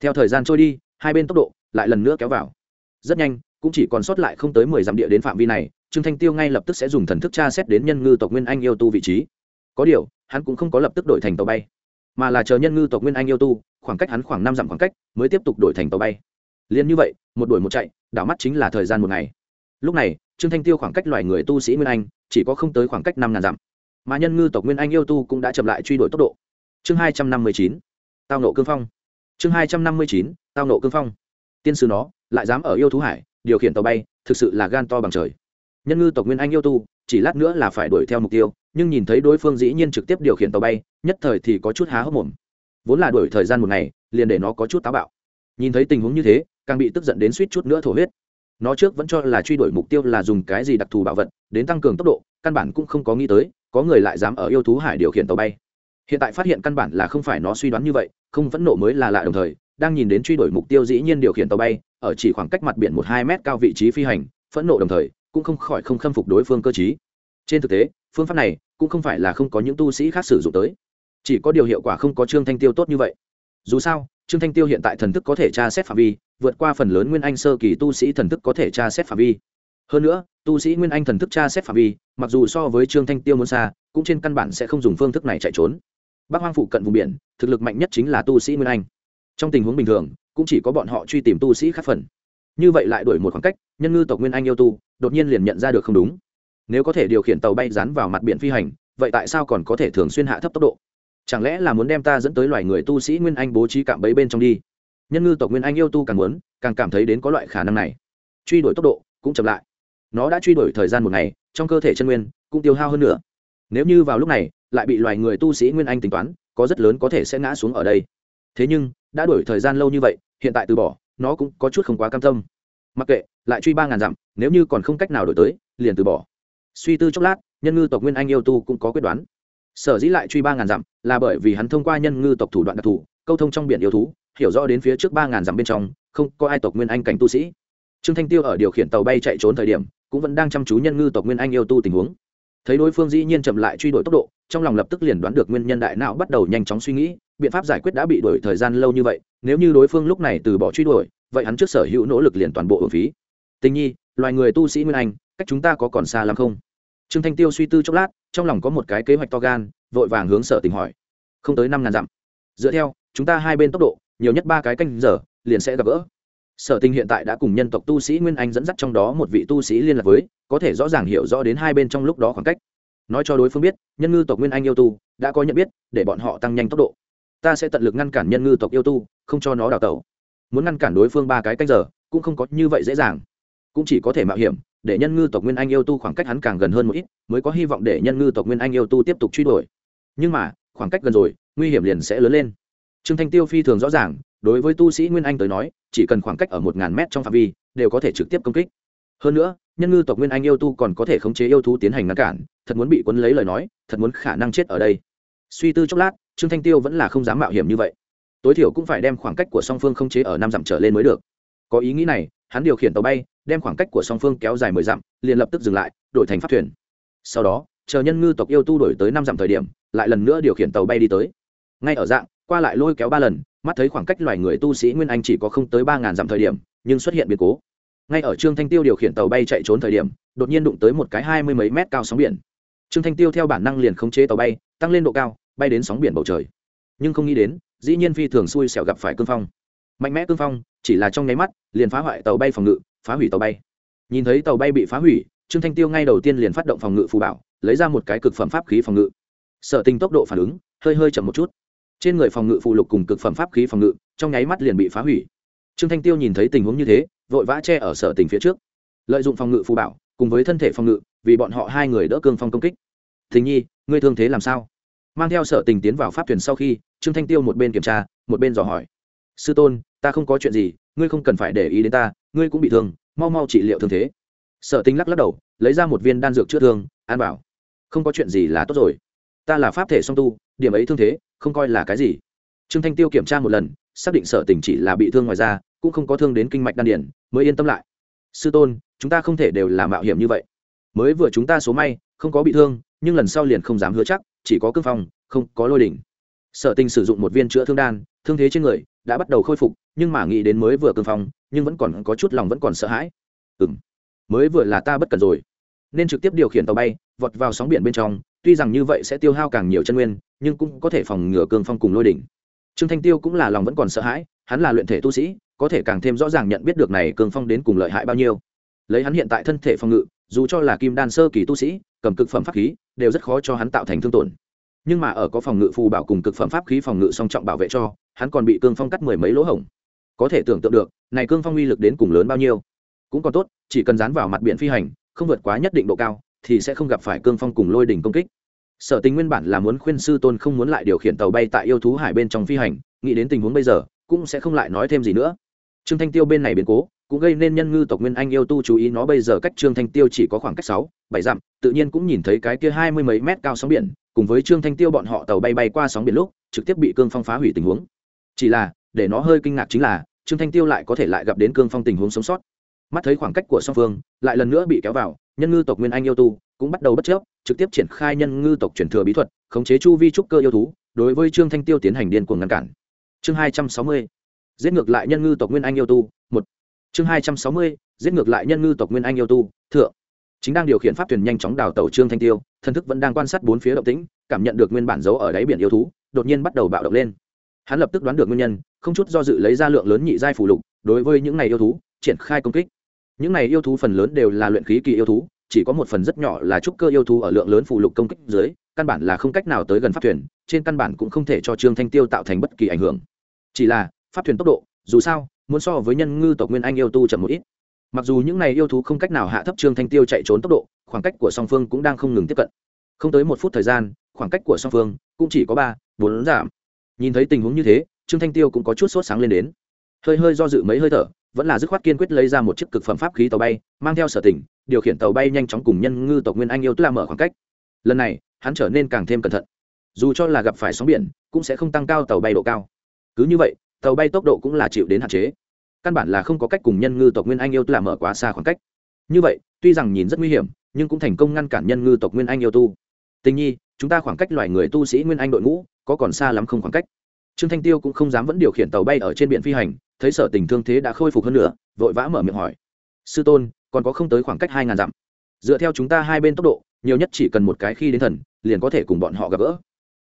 Theo thời gian trôi đi hai bên tốc độ lại lần nữa kéo vào. Rất nhanh, cũng chỉ còn sót lại không tới mười dặm địa đến phạm vi này, trương thanh tiêu ngay lập tức sẽ dùng thần thức tra xét đến nhân ngư tộc nguyên anh yêu tu vị trí. Có điều, hắn cũng không có lập tức đổi thành tàu bay, mà là chờ nhân ngư tộc nguyên anh yêu tu, khoảng cách hắn khoảng năm dặm khoảng cách, mới tiếp tục đổi thành tàu bay. Liền như vậy, một đuổi một chạy, đảo mắt chính là thời gian một ngày. Lúc này, trương thanh tiêu khoảng cách loài người tu sĩ nguyên anh, chỉ có không tới khoảng cách năm ngàn dặm, mà nhân ngư tộc nguyên anh yêu tu cũng đã chậm lại truy đuổi tốc độ. Chương hai trăm năm mươi chín, tao nộ cương phong. Chương hai trăm năm mươi chín tao nộ cương phong. Tiên sư nó, lại dám ở yêu thú hải, điều khiển tàu bay, thực sự là gan to bằng trời. Nhân ngư tộc nguyên anh yêu tu, chỉ lát nữa là phải đuổi theo mục tiêu, nhưng nhìn thấy đối phương dĩ nhiên trực tiếp điều khiển tàu bay, nhất thời thì có chút há hốc mồm. Vốn là đuổi thời gian một ngày, liền để nó có chút táo bạo. Nhìn thấy tình huống như thế, càng bị tức giận đến suýt chút nữa thổ huyết. Nó trước vẫn cho là truy đuổi mục tiêu là dùng cái gì đặc thù bảo vật, đến tăng cường tốc độ, căn bản cũng không có nghĩ tới, có người lại dám ở yêu thú hải điều khiển tàu bay. Hiện tại phát hiện căn bản là không phải nó suy đoán như vậy, không phẫn nộ mới là lạ đồng thời đang nhìn đến truy đuổi mục tiêu dĩ nhiên điều khiển tàu bay, ở chỉ khoảng cách mặt biển một hai mét cao vị trí phi hành, phẫn nộ đồng thời, cũng không khỏi không khâm phục đối phương cơ chí trên thực tế, phương pháp này cũng không phải là không có những tu sĩ khác sử dụng tới. Chỉ có điều hiệu quả không có trương thanh tiêu tốt như vậy. Dù sao, trương thanh tiêu hiện tại thần thức có thể tra xét phạm vi, vượt qua phần lớn nguyên anh sơ kỳ tu sĩ thần thức có thể tra xét phạm vi. Hơn nữa, tu sĩ nguyên anh thần thức tra xét phạm vi, mặc dù so với trương thanh tiêu muốn xa, cũng trên căn bản sẽ không dùng phương thức này chạy trốn. Bắc hoang phụ cận vùng biển, thực lực mạnh nhất chính là tu sĩ nguyên anh trong tình huống bình thường, cũng chỉ có bọn họ truy tìm tu sĩ khác phần. Như vậy lại đổi một khoảng cách, nhân ngư tộc nguyên anh yêu tu, đột nhiên liền nhận ra được không đúng. Nếu có thể điều khiển tàu bay dán vào mặt biển phi hành, vậy tại sao còn có thể thường xuyên hạ thấp tốc độ? Chẳng lẽ là muốn đem ta dẫn tới loài người tu sĩ nguyên anh bố trí cạm bẫy bên trong đi? Nhân ngư tộc nguyên anh yêu tu càng muốn, càng cảm thấy đến có loại khả năng này. Truy đuổi tốc độ cũng chậm lại. Nó đã truy đuổi thời gian một ngày, trong cơ thể chân nguyên cũng tiêu hao hơn nữa. Nếu như vào lúc này, lại bị loài người tu sĩ nguyên anh tính toán, có rất lớn có thể sẽ ngã xuống ở đây. Thế nhưng đã đuổi thời gian lâu như vậy, hiện tại từ bỏ, nó cũng có chút không quá cam tâm. Mặc kệ, lại truy ba ngàn dặm, nếu như còn không cách nào đổi tới, liền từ bỏ. Suy tư chốc lát, nhân ngư tộc nguyên anh yêu tu cũng có quyết đoán. Sở dĩ lại truy ba ngàn dặm là bởi vì hắn thông qua nhân ngư tộc thủ đoạn đặc thù, câu thông trong biển yêu thú, hiểu rõ đến phía trước ba ngàn dặm bên trong, không có ai tộc nguyên anh cảnh tu sĩ. Trương thanh tiêu ở điều khiển tàu bay chạy trốn thời điểm, cũng vẫn đang chăm chú nhân ngư tộc nguyên anh yêu tu tình huống thấy đối phương dĩ nhiên chậm lại truy đuổi tốc độ, trong lòng lập tức liền đoán được nguyên nhân đại não bắt đầu nhanh chóng suy nghĩ, biện pháp giải quyết đã bị đuổi thời gian lâu như vậy, nếu như đối phương lúc này từ bỏ truy đuổi, vậy hắn trước sở hữu nỗ lực liền toàn bộ hưởng phí. Tình nhi, loài người tu sĩ nguyên anh, cách chúng ta có còn xa lắm không? Trương thanh tiêu suy tư chốc lát, trong lòng có một cái kế hoạch to gan, vội vàng hướng sở tình hỏi. Không tới năm ngàn dặm. Dựa theo, chúng ta hai bên tốc độ, nhiều nhất ba cái canh giờ, liền sẽ gặp gỡ sở tình hiện tại đã cùng nhân tộc tu sĩ nguyên anh dẫn dắt trong đó một vị tu sĩ liên lạc với, có thể rõ ràng hiểu rõ đến hai bên trong lúc đó khoảng cách. Nói cho đối phương biết, nhân ngư tộc nguyên anh yêu tu, đã có nhận biết, để bọn họ tăng nhanh tốc độ. Ta sẽ tận lực ngăn cản nhân ngư tộc yêu tu, không cho nó đào tẩu. Muốn ngăn cản đối phương ba cái canh giờ, cũng không có như vậy dễ dàng. Cũng chỉ có thể mạo hiểm, để nhân ngư tộc nguyên anh yêu tu khoảng cách hắn càng gần hơn một ít, mới có hy vọng để nhân ngư tộc nguyên anh yêu tu tiếp tục truy đuổi. Nhưng mà, khoảng cách gần rồi, nguy hiểm liền sẽ lớn lên. Trương thanh tiêu phi thường rõ ràng, đối với tu sĩ nguyên anh tới nói chỉ cần khoảng cách ở một ngàn mét trong phạm vi, đều có thể trực tiếp công kích. Hơn nữa, nhân ngư tộc nguyên anh yêu tu còn có thể khống chế yêu thú tiến hành ngăn cản, thật muốn bị quấn lấy lời nói, thật muốn khả năng chết ở đây. Suy tư chốc lát, trương thanh tiêu vẫn là không dám mạo hiểm như vậy. Tối thiểu cũng phải đem khoảng cách của song phương không chế ở năm dặm trở lên mới được. Có ý nghĩ này, hắn điều khiển tàu bay, đem khoảng cách của song phương kéo dài mười dặm, liền lập tức dừng lại, đổi thành pháp thuyền. Sau đó, chờ nhân ngư tộc yêu tu đổi tới năm dặm thời điểm, lại lần nữa điều khiển tàu bay đi tới. Ngay ở dạng, qua lại lôi kéo ba lần mắt thấy khoảng cách loài người tu sĩ nguyên anh chỉ có không tới ba ngàn dặm thời điểm, nhưng xuất hiện biến cố. Ngay ở trương thanh tiêu điều khiển tàu bay chạy trốn thời điểm, đột nhiên đụng tới một cái hai mươi mấy mét cao sóng biển. Trương thanh tiêu theo bản năng liền khống chế tàu bay, tăng lên độ cao, bay đến sóng biển bầu trời. Nhưng không nghĩ đến, dĩ nhiên phi thường xui xẻo gặp phải cương phong. Mạnh mẽ cương phong, chỉ là trong nháy mắt, liền phá hoại tàu bay phòng ngự, phá hủy tàu bay. Nhìn thấy tàu bay bị phá hủy, trương thanh tiêu ngay đầu tiên liền phát động phòng ngự phù bảo, lấy ra một cái cực phẩm pháp khí phòng ngự. Sở tình tốc độ phản ứng, hơi hơi chậm một chút trên người phòng ngự phụ lục cùng cực phẩm pháp khí phòng ngự, trong nháy mắt liền bị phá hủy. Trương thanh tiêu nhìn thấy tình huống như thế, vội vã che ở sở tình phía trước. Lợi dụng phòng ngự phù bảo, cùng với thân thể phòng ngự, vì bọn họ hai người đỡ cương phong công kích. Thình nhi, ngươi thương thế làm sao? Mang theo sở tình tiến vào pháp thuyền sau khi, trương thanh tiêu một bên kiểm tra, một bên dò hỏi. Sư tôn, ta không có chuyện gì, ngươi không cần phải để ý đến ta, ngươi cũng bị thương, mau mau trị liệu thương thế. Sở tình lắc lắc đầu, lấy ra một viên đan dược chữa thương, an bảo. Không có chuyện gì là tốt rồi ta là pháp thể song tu, điểm ấy thương thế, không coi là cái gì. Trương thanh tiêu kiểm tra một lần, xác định sở tình chỉ là bị thương ngoài ra cũng không có thương đến kinh mạch đan điển mới yên tâm lại. Sư tôn, chúng ta không thể đều là mạo hiểm như vậy. Mới vừa chúng ta số may, không có bị thương, nhưng lần sau liền không dám hứa chắc, chỉ có cương phong, không có lôi đỉnh. Sở tình sử dụng một viên chữa thương đan, thương thế trên người đã bắt đầu khôi phục, nhưng mà nghĩ đến mới vừa cương phong, nhưng vẫn còn có chút lòng vẫn còn sợ hãi. Ừ m mới vừa là ta bất cần rồi. Nên trực tiếp điều khiển tàu bay, vọt vào sóng biển bên trong tuy rằng như vậy sẽ tiêu hao càng nhiều chân nguyên, nhưng cũng có thể phòng ngừa cương phong cùng lôi đỉnh. Trương thanh tiêu cũng là lòng vẫn còn sợ hãi, hắn là luyện thể tu sĩ, có thể càng thêm rõ ràng nhận biết được này cương phong đến cùng lợi hại bao nhiêu. Lấy hắn hiện tại thân thể phòng ngự, dù cho là kim đan sơ kỳ tu sĩ, cầm cực phẩm pháp khí, đều rất khó cho hắn tạo thành thương tổn. Nhưng mà ở có phòng ngự phù bảo cùng cực phẩm pháp khí phòng ngự song trọng bảo vệ cho, hắn còn bị cương phong cắt mười mấy lỗ hổng. Có thể tưởng tượng được, này cương phong uy lực đến cùng lớn bao nhiêu. Cũng còn tốt, chỉ cần dán vào mặt biển phi hành, không vượt quá nhất định độ cao thì sẽ không gặp phải cương phong cùng lôi đỉnh công kích. Sở tình nguyên bản là muốn khuyên sư tôn không muốn lại điều khiển tàu bay tại yêu thú hải bên trong phi hành, nghĩ đến tình huống bây giờ, cũng sẽ không lại nói thêm gì nữa. Trương thanh tiêu bên này biến cố, cũng gây nên nhân ngư tộc nguyên anh yêu tu chú ý nó bây giờ cách trương thanh tiêu chỉ có khoảng cách sáu, bảy dặm, tự nhiên cũng nhìn thấy cái kia hai mươi mấy mét cao sóng biển, cùng với trương thanh tiêu bọn họ tàu bay bay qua sóng biển lúc, trực tiếp bị cương phong phá hủy tình huống. Chỉ là, để nó hơi kinh ngạc chính là, trương thanh tiêu lại có thể lại gặp đến cương phong tình huống sống sót. Mắt thấy khoảng cách của song phương, lại lần nữa bị kéo vào nhân ngư tộc nguyên anh yêu tu cũng bắt đầu bất chấp, trực tiếp triển khai nhân ngư tộc truyền thừa bí thuật, khống chế chu vi trúc cơ yêu thú, đối với trương thanh tiêu tiến hành điên cuồng ngăn cản. Chương hai trăm sáu mươi, giết ngược lại nhân ngư tộc nguyên anh yêu tu, một. Chương hai trăm sáu mươi, giết ngược lại nhân ngư tộc nguyên anh yêu tu, thượng. Chính đang điều khiển pháp thuyền nhanh chóng đào tàu trương thanh tiêu, thân thức vẫn đang quan sát bốn phía động tĩnh, cảm nhận được nguyên bản giấu ở đáy biển yêu thú, đột nhiên bắt đầu bạo động lên. Hắn lập tức đoán được nguyên nhân, không chút do dự lấy ra lượng lớn nhị giai phủ lục, đối với những này yêu thú, triển khai công kích những này yêu thú phần lớn đều là luyện khí kỳ yêu thú, chỉ có một phần rất nhỏ là trúc cơ yêu thú ở lượng lớn phụ lục công kích dưới, căn bản là không cách nào tới gần pháp thuyền, trên căn bản cũng không thể cho trương thanh tiêu tạo thành bất kỳ ảnh hưởng. Chỉ là, pháp thuyền tốc độ, dù sao, muốn so với nhân ngư tộc nguyên anh yêu tu chậm một ít. Mặc dù những này yêu thú không cách nào hạ thấp trương thanh tiêu chạy trốn tốc độ, khoảng cách của song phương cũng đang không ngừng tiếp cận. Không tới một phút thời gian, khoảng cách của song phương cũng chỉ có ba, bốn giảm. Nhìn thấy tình huống như thế, trương thanh tiêu cũng có chút sốt sáng lên đến. Hơi hơi do dự mấy hơi thở vẫn là dứt khoát kiên quyết lấy ra một chiếc cực phẩm pháp khí tàu bay, mang theo sở tỉnh điều khiển tàu bay nhanh chóng cùng nhân ngư tộc nguyên anh yêu tức là mở khoảng cách. Lần này, hắn trở nên càng thêm cẩn thận. Dù cho là gặp phải sóng biển, cũng sẽ không tăng cao tàu bay độ cao. Cứ như vậy, tàu bay tốc độ cũng là chịu đến hạn chế. Căn bản là không có cách cùng nhân ngư tộc nguyên anh yêu tu làm mở quá xa khoảng cách. Như vậy, tuy rằng nhìn rất nguy hiểm, nhưng cũng thành công ngăn cản nhân ngư tộc nguyên anh yêu tu. Tình nhi, chúng ta khoảng cách loài người tu sĩ nguyên anh đội ngũ có còn xa lắm không khoảng cách? Trương thanh tiêu cũng không dám vẫn điều khiển tàu bay ở trên biển phi hành, thấy sở tình thương thế đã khôi phục hơn nữa, vội vã mở miệng hỏi. Sư tôn, còn có không tới khoảng cách hai ngàn dặm. Dựa theo chúng ta hai bên tốc độ, nhiều nhất chỉ cần một cái khi đến thần, liền có thể cùng bọn họ gặp gỡ.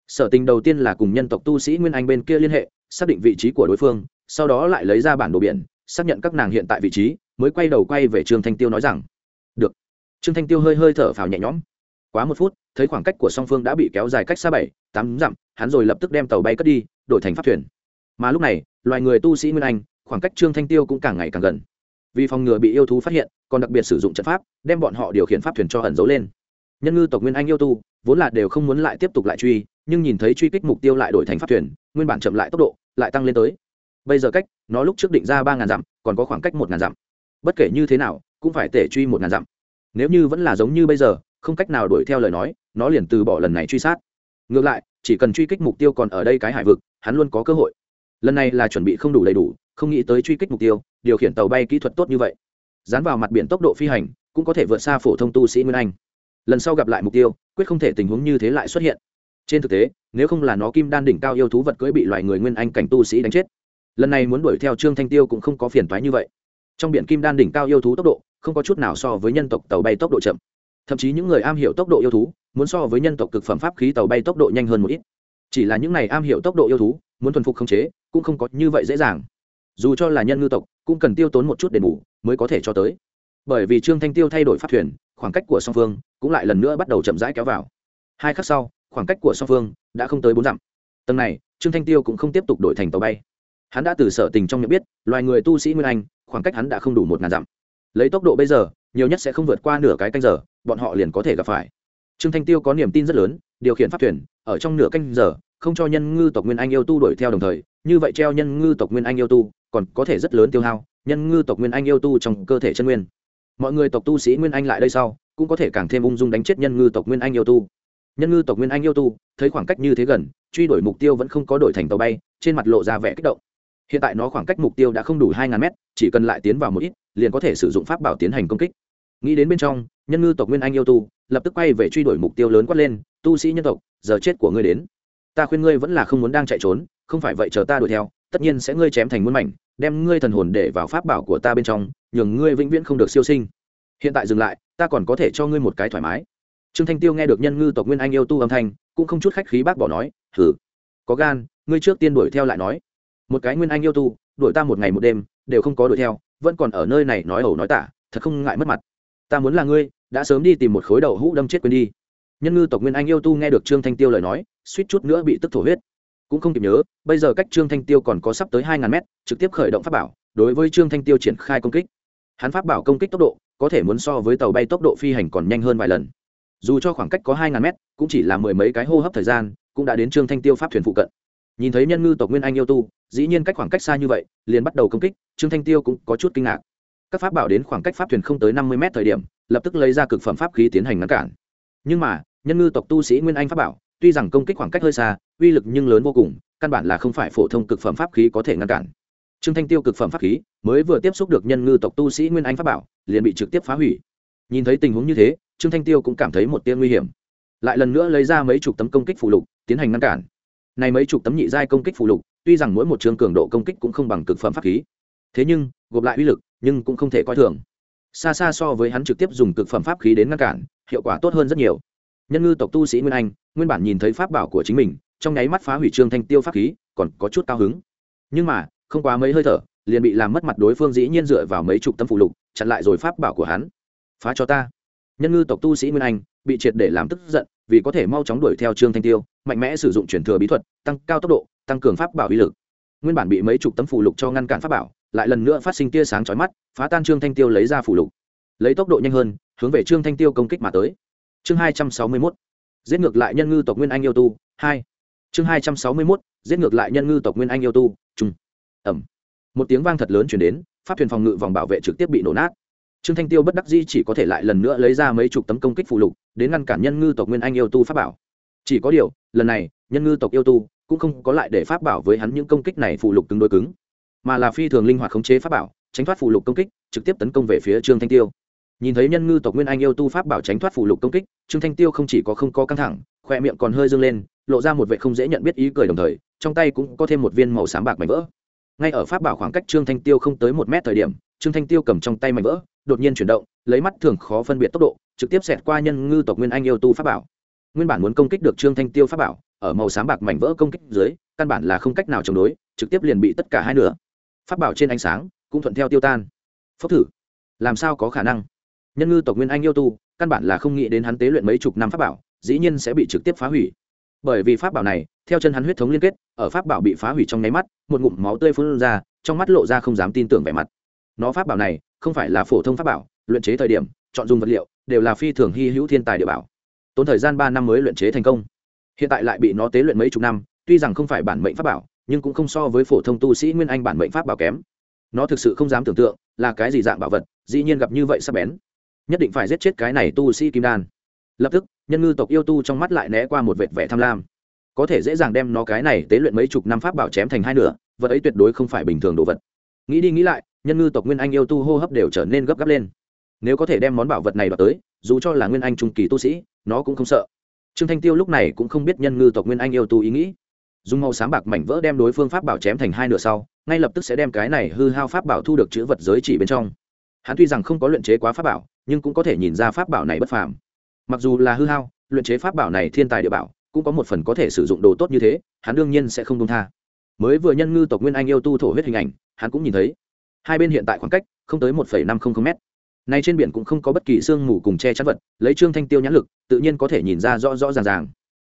Sở tình đầu tiên là cùng nhân tộc tu sĩ nguyên anh bên kia liên hệ, xác định vị trí của đối phương, sau đó lại lấy ra bản đồ biển, xác nhận các nàng hiện tại vị trí, mới quay đầu quay về trương thanh tiêu nói rằng, được. Trương thanh tiêu hơi hơi thở phào nhẹ nhõm. Quá một phút, thấy khoảng cách của song phương đã bị kéo dài cách xa bảy, tám dặm, hắn rồi lập tức đem tàu bay cất đi đổi thành pháp thuyền. Mà lúc này, loài người tu sĩ nguyên anh, khoảng cách trương thanh tiêu cũng càng ngày càng gần. Vì phòng ngừa bị yêu thú phát hiện, còn đặc biệt sử dụng trận pháp, đem bọn họ điều khiển pháp thuyền cho ẩn giấu lên. Nhân ngư tộc nguyên anh yêu tu, vốn là đều không muốn lại tiếp tục lại truy, nhưng nhìn thấy truy kích mục tiêu lại đổi thành pháp thuyền, nguyên bản chậm lại tốc độ, lại tăng lên tới. Bây giờ cách, nó lúc trước định ra ba ngàn dặm, còn có khoảng cách một ngàn dặm. Bất kể như thế nào, cũng phải tể truy một ngàn dặm. Nếu như vẫn là giống như bây giờ, không cách nào đuổi theo lời nói, nó liền từ bỏ lần này truy sát. Ngược lại chỉ cần truy kích mục tiêu còn ở đây cái hải vực, hắn luôn có cơ hội. Lần này là chuẩn bị không đủ đầy đủ, không nghĩ tới truy kích mục tiêu, điều khiển tàu bay kỹ thuật tốt như vậy. Dán vào mặt biển tốc độ phi hành, cũng có thể vượt xa phổ thông tu sĩ nguyên anh. Lần sau gặp lại mục tiêu, quyết không thể tình huống như thế lại xuất hiện. Trên thực tế, nếu không là nó kim đan đỉnh cao yêu thú vật cưỡi bị loài người nguyên anh cảnh tu sĩ đánh chết, lần này muốn đuổi theo trương thanh tiêu cũng không có phiền toái như vậy. Trong biển kim đan đỉnh cao yêu thú tốc độ, không có chút nào so với nhân tộc tàu bay tốc độ chậm thậm chí những người am hiểu tốc độ yêu thú muốn so với nhân tộc cực phẩm pháp khí tàu bay tốc độ nhanh hơn một ít. Chỉ là những này am hiểu tốc độ yêu thú muốn thuần phục khống chế cũng không có như vậy dễ dàng. Dù cho là nhân ngư tộc cũng cần tiêu tốn một chút đền bù mới có thể cho tới. Bởi vì trương thanh tiêu thay đổi pháp thuyền, khoảng cách của song phương cũng lại lần nữa bắt đầu chậm rãi kéo vào. Hai khắc sau, khoảng cách của song phương đã không tới bốn dặm. Tầng này, trương thanh tiêu cũng không tiếp tục đổi thành tàu bay. Hắn đã từ sở tình trong nhận biết, loài người tu sĩ nguyên anh, khoảng cách hắn đã không đủ một ngàn dặm. Lấy tốc độ bây giờ nhiều nhất sẽ không vượt qua nửa cái canh giờ, bọn họ liền có thể gặp phải. Trương thanh tiêu có niềm tin rất lớn, điều khiển pháp thuyền, ở trong nửa canh giờ, không cho nhân ngư tộc nguyên anh yêu tu đuổi theo đồng thời, như vậy treo nhân ngư tộc nguyên anh yêu tu, còn có thể rất lớn tiêu hao, nhân ngư tộc nguyên anh yêu tu trong cơ thể chân nguyên. Mọi người tộc tu sĩ nguyên anh lại đây sau, cũng có thể càng thêm ung dung đánh chết nhân ngư tộc nguyên anh yêu tu. Nhân ngư tộc nguyên anh yêu tu, thấy khoảng cách như thế gần, truy đuổi mục tiêu vẫn không có đổi thành tàu bay, trên mặt lộ ra vẻ kích động. Hiện tại nó khoảng cách mục tiêu đã không đủ hai ngàn mét, chỉ cần lại tiến vào một ít, liền có thể sử dụng pháp bảo tiến hành công kích nghĩ đến bên trong, nhân ngư tộc nguyên anh yêu tu, lập tức quay về truy đuổi mục tiêu lớn quát lên, tu sĩ nhân tộc, giờ chết của ngươi đến. Ta khuyên ngươi vẫn là không muốn đang chạy trốn, không phải vậy chờ ta đuổi theo, tất nhiên sẽ ngươi chém thành muôn mảnh, đem ngươi thần hồn để vào pháp bảo của ta bên trong, nhường ngươi vĩnh viễn không được siêu sinh. Hiện tại dừng lại, ta còn có thể cho ngươi một cái thoải mái. Trương thanh tiêu nghe được nhân ngư tộc nguyên anh yêu tu âm thanh, cũng không chút khách khí bác bỏ nói thử có gan, ngươi trước tiên đuổi theo lại nói. Một cái nguyên anh yêu tu, đuổi ta một ngày một đêm, đều không có đuổi theo, vẫn còn ở nơi này nói ẩu nói tả, thật không ngại mất mặt ta muốn là ngươi, đã sớm đi tìm một khối đầu hũ đâm chết quên đi. Nhân ngư tộc nguyên anh yêu tu nghe được trương thanh tiêu lời nói, suýt chút nữa bị tức thổ huyết. Cũng không kịp nhớ, bây giờ cách trương thanh tiêu còn có sắp tới hai ngàn mét, trực tiếp khởi động pháp bảo, đối với trương thanh tiêu triển khai công kích. Hắn pháp bảo công kích tốc độ, có thể muốn so với tàu bay tốc độ phi hành còn nhanh hơn vài lần. Dù cho khoảng cách có hai ngàn mét, cũng chỉ là mười mấy cái hô hấp thời gian, cũng đã đến trương thanh tiêu pháp thuyền phụ cận. Nhìn thấy nhân ngư tộc nguyên anh yêu tu, dĩ nhiên cách khoảng cách xa như vậy, liền bắt đầu công kích, trương thanh tiêu cũng có chút kinh ngạc các pháp bảo đến khoảng cách pháp thuyền không tới năm mươi mét thời điểm, lập tức lấy ra cực phẩm pháp khí tiến hành ngăn cản. Nhưng mà, nhân ngư tộc tu sĩ nguyên anh pháp bảo, tuy rằng công kích khoảng cách hơi xa, uy lực nhưng lớn vô cùng, căn bản là không phải phổ thông cực phẩm pháp khí có thể ngăn cản. Trương thanh tiêu cực phẩm pháp khí, mới vừa tiếp xúc được nhân ngư tộc tu sĩ nguyên anh pháp bảo, liền bị trực tiếp phá hủy. Nhìn thấy tình huống như thế, trương thanh tiêu cũng cảm thấy một tia nguy hiểm. Lại lần nữa lấy ra mấy chục tấm công kích phụ lục, tiến hành ngăn cản. Này mấy chục tấm nhị giai công kích phụ lục, tuy rằng mỗi một trường cường độ công kích cũng không bằng cực phẩm pháp khí. Thế nhưng, gộp lại uy lực nhưng cũng không thể coi thường. Xa xa so với hắn trực tiếp dùng cực phẩm pháp khí đến ngăn cản, hiệu quả tốt hơn rất nhiều. Nhân ngư tộc tu sĩ nguyên anh, nguyên bản nhìn thấy pháp bảo của chính mình, trong nháy mắt phá hủy trương thanh tiêu pháp khí, còn có chút cao hứng. Nhưng mà, không quá mấy hơi thở, liền bị làm mất mặt đối phương dĩ nhiên dựa vào mấy chục tấm phụ lục, chặn lại rồi pháp bảo của hắn. Phá cho ta. Nhân ngư tộc tu sĩ nguyên anh, bị triệt để làm tức giận, vì có thể mau chóng đuổi theo trương thanh tiêu, mạnh mẽ sử dụng chuyển thừa bí thuật, tăng cao tốc độ, tăng cường pháp bảo uy lực. Nguyên bản bị mấy chục tấm phụ lục cho ngăn cản pháp bảo lại lần nữa phát sinh tia sáng chói mắt, phá tan trương thanh tiêu lấy ra phủ lục. Lấy tốc độ nhanh hơn, hướng về trương thanh tiêu công kích mà tới. Chương hai trăm sáu mươi mốt, giết ngược lại nhân ngư tộc nguyên anh yêu tu, hai. Chương hai trăm sáu mươi mốt, giết ngược lại nhân ngư tộc nguyên anh yêu tu trung ẩm. Một tiếng vang thật lớn chuyển đến, pháp thuyền phòng ngự vòng bảo vệ trực tiếp bị nổ nát. Trương thanh tiêu bất đắc dĩ chỉ có thể lại lần nữa lấy ra mấy chục tấm công kích phụ lục, đến ngăn cản nhân ngư tộc nguyên anh yêu tu pháp bảo. Chỉ có điều, lần này, nhân ngư tộc yêu tu cũng không có lại để pháp bảo với hắn những công kích này phụ lục cứng đối cứng mà là phi thường linh hoạt khống chế pháp bảo, tránh thoát phụ lục công kích, trực tiếp tấn công về phía trương thanh tiêu. Nhìn thấy nhân ngư tộc nguyên anh yêu tu pháp bảo tránh thoát phụ lục công kích, trương thanh tiêu không chỉ có không có căng thẳng, khoe miệng còn hơi dâng lên, lộ ra một vệ không dễ nhận biết ý cười đồng thời, trong tay cũng có thêm một viên màu xám bạc mảnh vỡ. Ngay ở pháp bảo khoảng cách trương thanh tiêu không tới một mét thời điểm, trương thanh tiêu cầm trong tay mảnh vỡ, đột nhiên chuyển động, lấy mắt thường khó phân biệt tốc độ, trực tiếp xẹt qua nhân ngư tộc nguyên anh yêu tu pháp bảo. Nguyên bản muốn công kích được trương thanh tiêu pháp bảo, ở màu xám bạc mảnh vỡ công kích dưới, căn bản là không cách nào chống đối, trực tiếp liền bị tất cả hai nửa pháp bảo trên ánh sáng cũng thuận theo tiêu tan. Phốc thử. Làm sao có khả năng? Nhân ngư tộc nguyên anh yêu tu, căn bản là không nghĩ đến hắn tế luyện mấy chục năm pháp bảo, dĩ nhiên sẽ bị trực tiếp phá hủy. Bởi vì pháp bảo này, theo chân hắn huyết thống liên kết, ở pháp bảo bị phá hủy trong nháy mắt, một ngụm máu tươi phun ra, trong mắt lộ ra không dám tin tưởng vẻ mặt. Nó pháp bảo này, không phải là phổ thông pháp bảo, luyện chế thời điểm, chọn dùng vật liệu, đều là phi thường hy hữu thiên tài địa bảo. Tốn thời gian ba năm mới luyện chế thành công. Hiện tại lại bị nó tế luyện mấy chục năm, tuy rằng không phải bản mệnh pháp bảo nhưng cũng không so với phổ thông tu sĩ nguyên anh bản mệnh pháp bảo kém. Nó thực sự không dám tưởng tượng là cái gì dạng bảo vật, dĩ nhiên gặp như vậy sắp bén. Nhất định phải giết chết cái này tu sĩ kim đan. Lập tức, nhân ngư tộc yêu tu trong mắt lại né qua một vệt vẻ tham lam. Có thể dễ dàng đem nó cái này tế luyện mấy chục năm pháp bảo chém thành hai nửa, vật ấy tuyệt đối không phải bình thường đồ vật. Nghĩ đi nghĩ lại, nhân ngư tộc nguyên anh yêu tu hô hấp đều trở nên gấp gáp lên. Nếu có thể đem món bảo vật này đoạt tới, dù cho là nguyên anh trung kỳ tu sĩ, nó cũng không sợ. Trương thanh tiêu lúc này cũng không biết nhân ngư tộc nguyên anh yêu tu ý nghĩ dùng màu sáng bạc mảnh vỡ đem đối phương pháp bảo chém thành hai nửa sau, ngay lập tức sẽ đem cái này hư hao pháp bảo thu được chữ vật giới chỉ bên trong. Hắn tuy rằng không có luyện chế quá pháp bảo, nhưng cũng có thể nhìn ra pháp bảo này bất phàm. Mặc dù là hư hao, luyện chế pháp bảo này thiên tài địa bảo, cũng có một phần có thể sử dụng đồ tốt như thế, hắn đương nhiên sẽ không công tha. Mới vừa nhân ngư tộc nguyên anh yêu tu thổ huyết hình ảnh, hắn cũng nhìn thấy. Hai bên hiện tại khoảng cách không tới một năm trăm linh m nay trên biển cũng không có bất kỳ sương mù cùng che chắn vật, lấy trương thanh tiêu nhãn lực, tự nhiên có thể nhìn ra rõ rõ ràng ràng.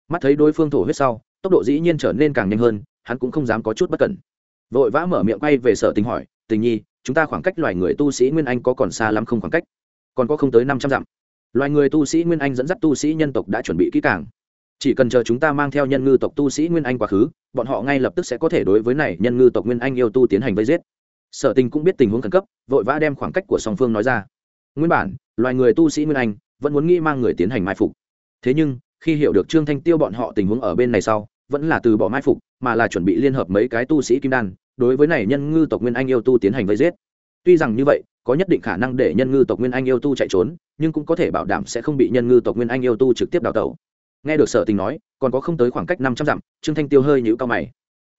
Mắt thấy đối phương thổ huyết sau tốc độ dĩ nhiên trở nên càng nhanh hơn, hắn cũng không dám có chút bất cẩn. Vội vã mở miệng quay về sở tình hỏi, tình nhi, chúng ta khoảng cách loài người tu sĩ nguyên anh có còn xa lắm không khoảng cách? Còn có không tới năm trăm dặm? Loài người tu sĩ nguyên anh dẫn dắt tu sĩ nhân tộc đã chuẩn bị kỹ càng. Chỉ cần chờ chúng ta mang theo nhân ngư tộc tu sĩ nguyên anh quá khứ, bọn họ ngay lập tức sẽ có thể đối với này nhân ngư tộc nguyên anh yêu tu tiến hành vây giết. Sở tình cũng biết tình huống khẩn cấp, vội vã đem khoảng cách của song phương nói ra. Nguyên bản, loài người tu sĩ nguyên anh vẫn muốn nghĩ mang người tiến hành mai phục. Thế nhưng, khi hiểu được trương thanh tiêu bọn họ tình huống ở bên này sau vẫn là từ bỏ mai phục, mà là chuẩn bị liên hợp mấy cái tu sĩ kim đan, đối với này nhân ngư tộc nguyên anh yêu tu tiến hành vây giết. Tuy rằng như vậy, có nhất định khả năng để nhân ngư tộc nguyên anh yêu tu chạy trốn, nhưng cũng có thể bảo đảm sẽ không bị nhân ngư tộc nguyên anh yêu tu trực tiếp đào tẩu. Nghe được sở tình nói, còn có không tới khoảng cách năm trăm dặm, trương thanh tiêu hơi nhũ cao mày.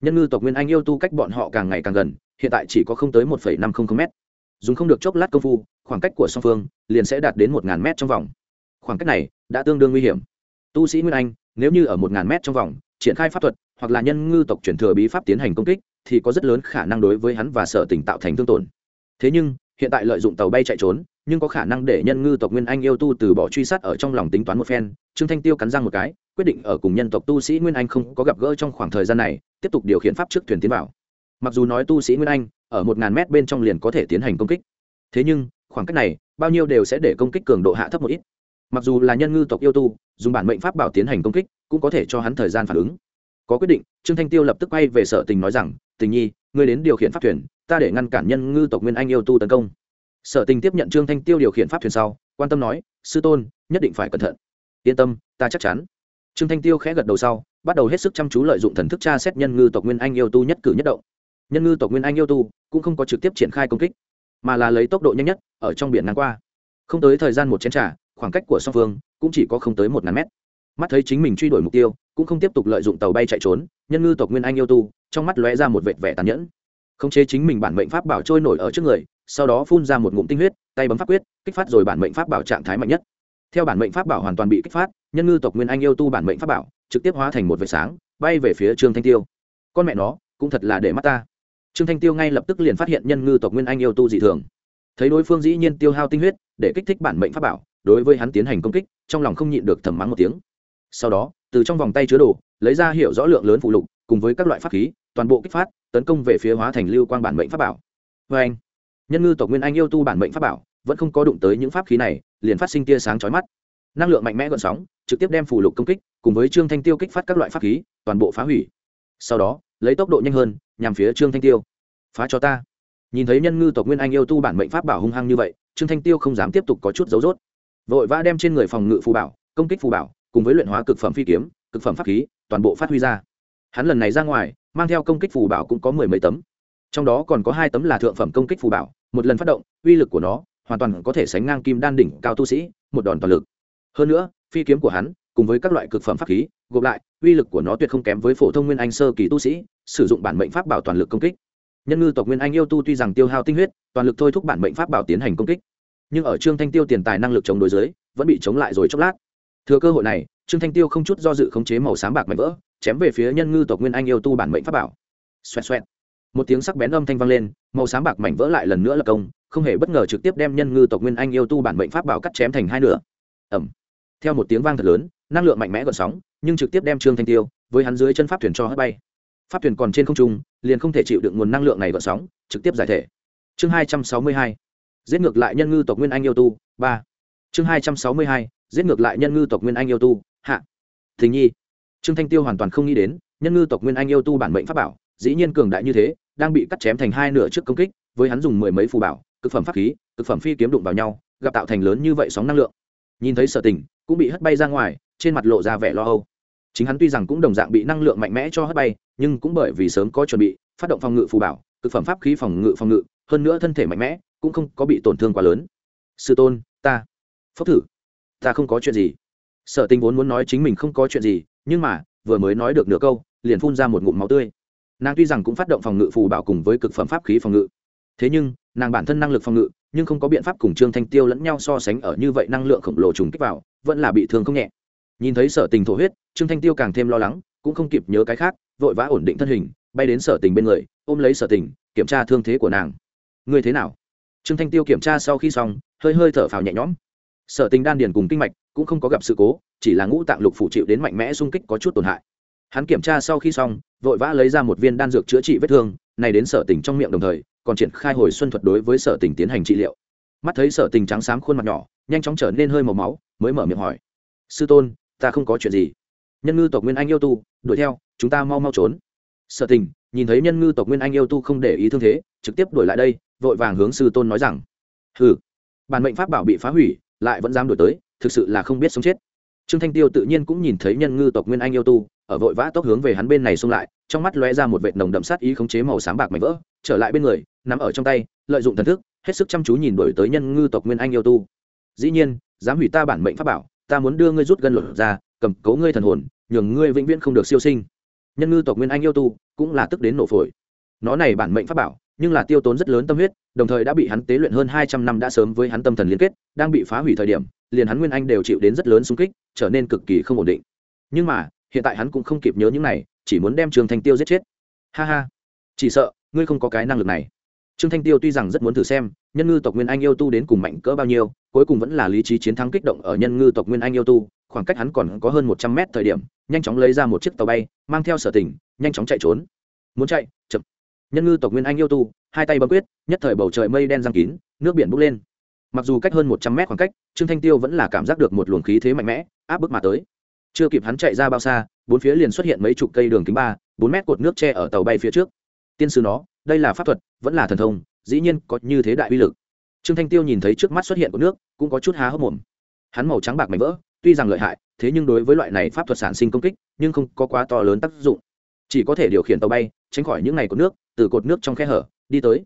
Nhân ngư tộc nguyên anh yêu tu cách bọn họ càng ngày càng gần, hiện tại chỉ có không tới một năm trăm linh m dùng không được chốc lát công phu, khoảng cách của song phương liền sẽ đạt đến một ngàn m trong vòng. Khoảng cách này đã tương đương nguy hiểm. Tu sĩ nguyên anh, nếu như ở một ngàn m trong vòng triển khai pháp thuật, hoặc là nhân ngư tộc chuyển thừa bí pháp tiến hành công kích, thì có rất lớn khả năng đối với hắn và sở tình tạo thành thương tổn. Thế nhưng, hiện tại lợi dụng tàu bay chạy trốn, nhưng có khả năng để nhân ngư tộc nguyên anh yêu tu từ bỏ truy sát ở trong lòng tính toán một phen, trương thanh tiêu cắn răng một cái, quyết định ở cùng nhân tộc tu sĩ nguyên anh không có gặp gỡ trong khoảng thời gian này, tiếp tục điều khiển pháp trước thuyền tiến vào. Mặc dù nói tu sĩ nguyên anh, ở một ngàn mét bên trong liền có thể tiến hành công kích. Thế nhưng, khoảng cách này, bao nhiêu đều sẽ để công kích cường độ hạ thấp một ít mặc dù là nhân ngư tộc yêu tu, dùng bản mệnh pháp bảo tiến hành công kích, cũng có thể cho hắn thời gian phản ứng. Có quyết định, trương thanh tiêu lập tức quay về sở tình nói rằng, tình nhi, ngươi đến điều khiển pháp thuyền, ta để ngăn cản nhân ngư tộc nguyên anh yêu tu tấn công. Sở tình tiếp nhận trương thanh tiêu điều khiển pháp thuyền sau, quan tâm nói, sư tôn, nhất định phải cẩn thận. Yên tâm, ta chắc chắn. Trương thanh tiêu khẽ gật đầu sau, bắt đầu hết sức chăm chú lợi dụng thần thức tra xét nhân ngư tộc nguyên anh yêu tu nhất cử nhất động. Nhân ngư tộc nguyên anh yêu tu cũng không có trực tiếp triển khai công kích, mà là lấy tốc độ nhanh nhất, ở trong biển ngang qua. Không tới thời gian một chén t r à khoảng cách của song phương cũng chỉ có không tới một ngàn mét. Mắt thấy chính mình truy đuổi mục tiêu, cũng không tiếp tục lợi dụng tàu bay chạy trốn, nhân ngư tộc nguyên anh yêu tu, trong mắt lóe ra một vệt vẻ tàn nhẫn. Khống chế chính mình bản mệnh pháp bảo trôi nổi ở trước người, sau đó phun ra một ngụm tinh huyết, tay bấm pháp quyết, kích phát rồi bản mệnh pháp bảo trạng thái mạnh nhất. Theo bản mệnh pháp bảo hoàn toàn bị kích phát, nhân ngư tộc nguyên anh yêu tu bản mệnh pháp bảo trực tiếp hóa thành một vệt sáng, bay về phía trương thanh tiêu. Con mẹ nó, cũng thật là để mắt ta. Trương thanh tiêu ngay lập tức liền phát hiện nhân ngư tộc nguyên anh yêu tu dị thường. Thấy đối phương dĩ nhiên tiêu hao tinh huyết để kích thích bản mệnh pháp bảo đối với hắn tiến hành công kích, trong lòng không nhịn được thầm mắng một tiếng. Sau đó, từ trong vòng tay chứa đồ, lấy ra hiểu rõ lượng lớn phụ lục, cùng với các loại pháp khí, toàn bộ kích phát, tấn công về phía hóa thành lưu quang bản mệnh pháp bảo. Vê anh, nhân ngư tộc nguyên anh yêu tu bản mệnh pháp bảo, vẫn không có đụng tới những pháp khí này, liền phát sinh tia sáng chói mắt. Năng lượng mạnh mẽ gọn sóng, trực tiếp đem phủ lục công kích, cùng với trương thanh tiêu kích phát các loại pháp khí, toàn bộ phá hủy. Sau đó, lấy tốc độ nhanh hơn, nhằm phía trương thanh tiêu. Phá cho ta. Nhìn thấy nhân ngư tộc nguyên anh yêu tu bản mệnh pháp bảo hung hăng như vậy, trương thanh tiêu không dám tiếp tục có chút dấu dốt vội vã đem trên người phòng ngự phù bảo, công kích phù bảo, cùng với luyện hóa cực phẩm phi kiếm, cực phẩm pháp khí, toàn bộ phát huy ra. Hắn lần này ra ngoài, mang theo công kích phù bảo cũng có mười mấy tấm. Trong đó còn có hai tấm là thượng phẩm công kích phù bảo, một lần phát động, uy lực của nó hoàn toàn có thể sánh ngang kim đan đỉnh cao tu sĩ, một đòn toàn lực. Hơn nữa, phi kiếm của hắn cùng với các loại cực phẩm pháp khí, gộp lại, uy lực của nó tuyệt không kém với phổ thông nguyên anh sơ kỳ tu sĩ, sử dụng bản mệnh pháp bảo toàn lực công kích. Nhân ngư tộc nguyên anh yêu tu tuy rằng tiêu hao tinh huyết, toàn lực thôi thúc bản mệnh pháp bảo tiến hành công kích nhưng ở trương thanh tiêu tiền tài năng lực chống đối giới vẫn bị chống lại rồi chốc lát. Thừa cơ hội này, trương thanh tiêu không chút do dự khống chế màu sáng bạc mạnh vỡ, chém về phía nhân ngư tộc nguyên anh yêu tu bản mệnh pháp bảo. Xoẹt xoẹt. Một tiếng sắc bén âm thanh vang lên, màu sáng bạc mảnh vỡ lại lần nữa là công, không hề bất ngờ trực tiếp đem nhân ngư tộc nguyên anh yêu tu bản mệnh pháp bảo cắt chém thành hai nửa. Ẩm theo một tiếng vang thật lớn, năng lượng mạnh mẽ gợn sóng, nhưng trực tiếp đem trương thanh tiêu với hắn dưới chân pháp thuyền cho hất bay. Pháp thuyền còn trên không trung, liền không thể chịu được nguồn năng lượng này gợn sóng, trực tiếp giải thể. Chương hai trăm sáu mươi hai giết ngược lại nhân ngư tộc nguyên anh yêu tu, ba. Chương hai trăm sáu mươi hai, giết ngược lại nhân ngư tộc nguyên anh yêu tu, hạ. Thình nhi. Trương thanh tiêu hoàn toàn không nghĩ đến, nhân ngư tộc nguyên anh yêu tu bản mệnh pháp bảo, dĩ nhiên cường đại như thế, đang bị cắt chém thành hai nửa trước công kích, với hắn dùng mười mấy phù bảo, cực phẩm pháp khí, cực phẩm phi kiếm đụng vào nhau, gặp tạo thành lớn như vậy sóng năng lượng. Nhìn thấy sở tình, cũng bị hất bay ra ngoài, trên mặt lộ ra vẻ lo âu. Chính hắn tuy rằng cũng đồng dạng bị năng lượng mạnh mẽ cho hất bay, nhưng cũng bởi vì sớm có chuẩn bị, phát động phòng ngự phù bảo, cực phẩm pháp khí phòng ngự phòng ngự, hơn nữa thân thể mạnh mẽ cũng không có bị tổn thương quá lớn. Sư tôn, ta phốc thử, ta không có chuyện gì. Sở tình vốn muốn nói chính mình không có chuyện gì, nhưng mà, vừa mới nói được nửa câu, liền phun ra một ngụm máu tươi. Nàng tuy rằng cũng phát động phòng ngự phù bảo cùng với cực phẩm pháp khí phòng ngự. Thế nhưng, nàng bản thân năng lực phòng ngự, nhưng không có biện pháp cùng trương thanh tiêu lẫn nhau so sánh ở như vậy năng lượng khổng lồ trùng kích vào, vẫn là bị thương không nhẹ. Nhìn thấy sở tình thổ huyết, trương thanh tiêu càng thêm lo lắng, cũng không kịp nhớ cái khác, vội vã ổn định thân hình, bay đến sở tình bên người, ôm lấy sở tình kiểm tra thương thế của nàng. Người thế nào? Trương thanh tiêu kiểm tra sau khi xong, hơi hơi thở phào nhẹ nhõm. Sở tình đan điền cùng kinh mạch cũng không có gặp sự cố, chỉ là ngũ tạng lục phủ chịu đến mạnh mẽ xung kích có chút tổn hại. Hắn kiểm tra sau khi xong, vội vã lấy ra một viên đan dược chữa trị vết thương, này đến sở tình trong miệng đồng thời, còn triển khai hồi xuân thuật đối với sở tình tiến hành trị liệu. Mắt thấy sở tình trắng xám khuôn mặt nhỏ, nhanh chóng trở nên hơi màu máu, mới mở miệng hỏi. Sư tôn, ta không có chuyện gì. Nhân ngư tộc nguyên anh yêu tu, đuổi theo, chúng ta mau mau trốn sở tình, nhìn thấy nhân ngư tộc nguyên anh yêu tu không để ý thương thế, trực tiếp đuổi lại đây, vội vàng hướng sư tôn nói rằng, hừ, bản mệnh pháp bảo bị phá hủy, lại vẫn dám đuổi tới, thực sự là không biết sống chết. Trương thanh tiêu tự nhiên cũng nhìn thấy nhân ngư tộc nguyên anh yêu tu, ở vội vã tốc hướng về hắn bên này xông lại, trong mắt lóe ra một vệt nồng đậm sát ý khống chế màu sáng bạc mảnh vỡ, trở lại bên người nằm ở trong tay, lợi dụng thần thức, hết sức chăm chú nhìn đổi tới nhân ngư tộc nguyên anh yêu tu. Dĩ nhiên, dám hủy ta bản mệnh pháp bảo, ta muốn đưa ngươi rút gân luật ra, cầm cố ngươi thần hồn, nhường ngươi vĩnh viễn không được siêu sinh. Nhân ngư tộc nguyên anh yêu tu cũng là tức đến nổ phổi. Nó này bản mệnh pháp bảo, nhưng là tiêu tốn rất lớn tâm huyết, đồng thời đã bị hắn tế luyện hơn hai trăm năm đã sớm với hắn tâm thần liên kết, đang bị phá hủy thời điểm, liền hắn nguyên anh đều chịu đến rất lớn xung kích, trở nên cực kỳ không ổn định. Nhưng mà, hiện tại hắn cũng không kịp nhớ những này, chỉ muốn đem trương thanh tiêu giết chết. Ha ha, chỉ sợ, ngươi không có cái năng lực này. Trương thanh tiêu tuy rằng rất muốn thử xem, nhân ngư tộc nguyên anh yêu tu đến cùng mạnh cỡ bao nhiêu, cuối cùng vẫn là lý trí chiến thắng kích động ở nhân ngư tộc nguyên anh yêu tu khoảng cách hắn còn có hơn một trăm mét thời điểm, nhanh chóng lấy ra một chiếc tàu bay, mang theo sở tỉnh nhanh chóng chạy trốn. Muốn chạy, chậm. Nhân ngư tộc nguyên anh yêu tu, hai tay bấm quyết, nhất thời bầu trời mây đen giang kín, nước biển bốc lên. Mặc dù cách hơn một trăm mét khoảng cách, trương thanh tiêu vẫn là cảm giác được một luồng khí thế mạnh mẽ, áp bức mà tới. Chưa kịp hắn chạy ra bao xa, bốn phía liền xuất hiện mấy chục cây đường kính ba, bốn mét cột nước tre ở tàu bay phía trước. Tiên sư nó, đây là pháp thuật, vẫn là thần thông, dĩ nhiên có như thế đại uy lực. Trương thanh tiêu nhìn thấy trước mắt xuất hiện của nước, cũng có chút há hốc mồm. Hắn màu trắng bạc mảnh vỡ tuy rằng lợi hại, thế nhưng đối với loại này pháp thuật sản sinh công kích, nhưng không có quá to lớn tác dụng. Chỉ có thể điều khiển tàu bay, tránh khỏi những ngày cột nước, từ cột nước trong khe hở, đi tới.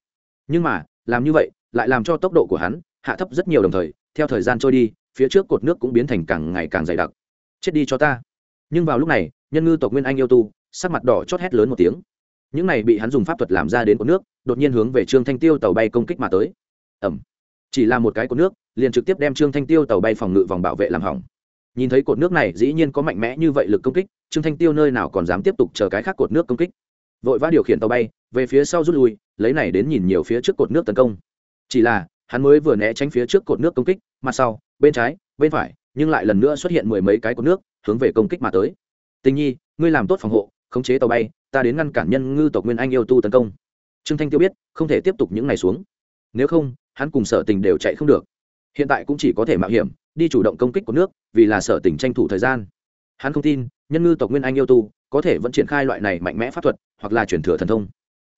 Nhưng mà, làm như vậy, lại làm cho tốc độ của hắn hạ thấp rất nhiều đồng thời, theo thời gian trôi đi, phía trước cột nước cũng biến thành càng ngày càng dày đặc. Chết đi cho ta. Nhưng vào lúc này, nhân ngư tộc nguyên anh yêu tu, sắc mặt đỏ chót hét lớn một tiếng. Những này bị hắn dùng pháp thuật làm ra đến cột nước, đột nhiên hướng về trương thanh tiêu tàu bay công kích mà tới. Ẩm chỉ là một cái cột nước, liền trực tiếp đem trương thanh tiêu tàu bay phòng ngự vòng bảo vệ làm hỏng nhìn thấy cột nước này, dĩ nhiên có mạnh mẽ như vậy lực công kích, trương thanh tiêu nơi nào còn dám tiếp tục chờ cái khác cột nước công kích. Vội vã điều khiển tàu bay, về phía sau rút lui, lấy này đến nhìn nhiều phía trước cột nước tấn công. Chỉ là, hắn mới vừa né tránh phía trước cột nước công kích, mặt sau, bên trái, bên phải, nhưng lại lần nữa xuất hiện mười mấy cái cột nước, hướng về công kích mà tới. Tình nhi, ngươi làm tốt phòng hộ, khống chế tàu bay, ta đến ngăn cản nhân ngư tộc nguyên anh yêu tu tấn công. Trương thanh tiêu biết, không thể tiếp tục những ngày xuống. Nếu không, hắn cùng sở tình đều chạy không được hiện tại cũng chỉ có thể mạo hiểm, đi chủ động công kích của nước, vì là sở tình tranh thủ thời gian. Hắn không tin, nhân ngư tộc nguyên anh yêu tu, có thể vẫn triển khai loại này mạnh mẽ pháp thuật, hoặc là chuyển thừa thần thông.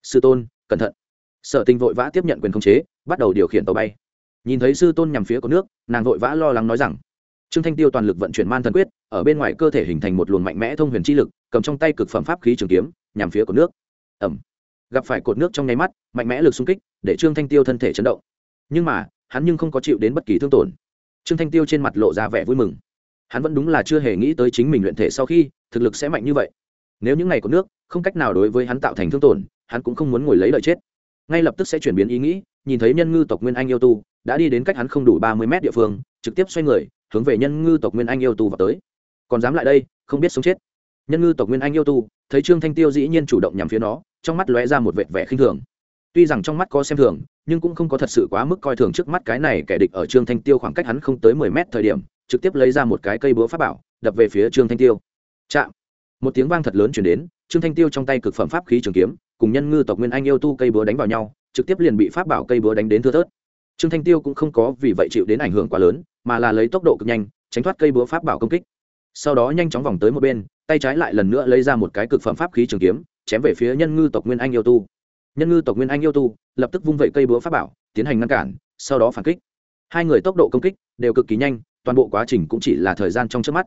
Sư tôn, cẩn thận. Sở tình vội vã tiếp nhận quyền khống chế, bắt đầu điều khiển tàu bay. Nhìn thấy sư tôn nhằm phía có nước, nàng vội vã lo lắng nói rằng, trương thanh tiêu toàn lực vận chuyển man thần quyết, ở bên ngoài cơ thể hình thành một luồng mạnh mẽ thông huyền chi lực, cầm trong tay cực phẩm pháp khí trường kiếm, nhằm phía cột nước. Ẩm gặp phải cột nước trong nháy mắt, mạnh mẽ lực xung kích, để trương thanh tiêu thân thể chấn động. Nhưng mà hắn nhưng không có chịu đến bất kỳ thương tổn. Trương thanh tiêu trên mặt lộ ra vẻ vui mừng. Hắn vẫn đúng là chưa hề nghĩ tới chính mình luyện thể sau khi, thực lực sẽ mạnh như vậy. Nếu những ngày có nước, không cách nào đối với hắn tạo thành thương tổn, hắn cũng không muốn ngồi lấy lợi chết. Ngay lập tức sẽ chuyển biến ý nghĩ, nhìn thấy nhân ngư tộc nguyên anh yêu tu, đã đi đến cách hắn không đủ ba mươi mét địa phương, trực tiếp xoay người, hướng về nhân ngư tộc nguyên anh yêu tu vào tới. Còn dám lại đây, không biết sống chết. Nhân ngư tộc nguyên anh yêu tu, thấy trương thanh tiêu dĩ nhiên chủ động nhằm phía nó, trong mắt lóe ra một vệt vẻ khinh thường tuy rằng trong mắt có xem thường, nhưng cũng không có thật sự quá mức coi thường trước mắt cái này kẻ địch ở trương thanh tiêu khoảng cách hắn không tới mười mét thời điểm, trực tiếp lấy ra một cái cây búa pháp bảo, đập về phía trương thanh tiêu. Chạm! Một tiếng vang thật lớn chuyển đến, trương thanh tiêu trong tay cực phẩm pháp khí trường kiếm, cùng nhân ngư tộc nguyên anh yêu tu cây búa đánh vào nhau, trực tiếp liền bị pháp bảo cây búa đánh đến thưa thớt. Trương thanh tiêu cũng không có vì vậy chịu đến ảnh hưởng quá lớn, mà là lấy tốc độ cực nhanh, tránh thoát cây búa pháp bảo công kích. Sau đó nhanh chóng vòng tới một bên, tay trái lại lần nữa lấy ra một cái cực phẩm pháp khí trường kiếm, chém về phía nhân ngư tộc nguyên anh yêu tu nhân ngư tộc nguyên anh yêu tu, lập tức vung vẩy cây búa pháp bảo, tiến hành ngăn cản, sau đó phản kích. Hai người tốc độ công kích đều cực kỳ nhanh, toàn bộ quá trình cũng chỉ là thời gian trong trước mắt.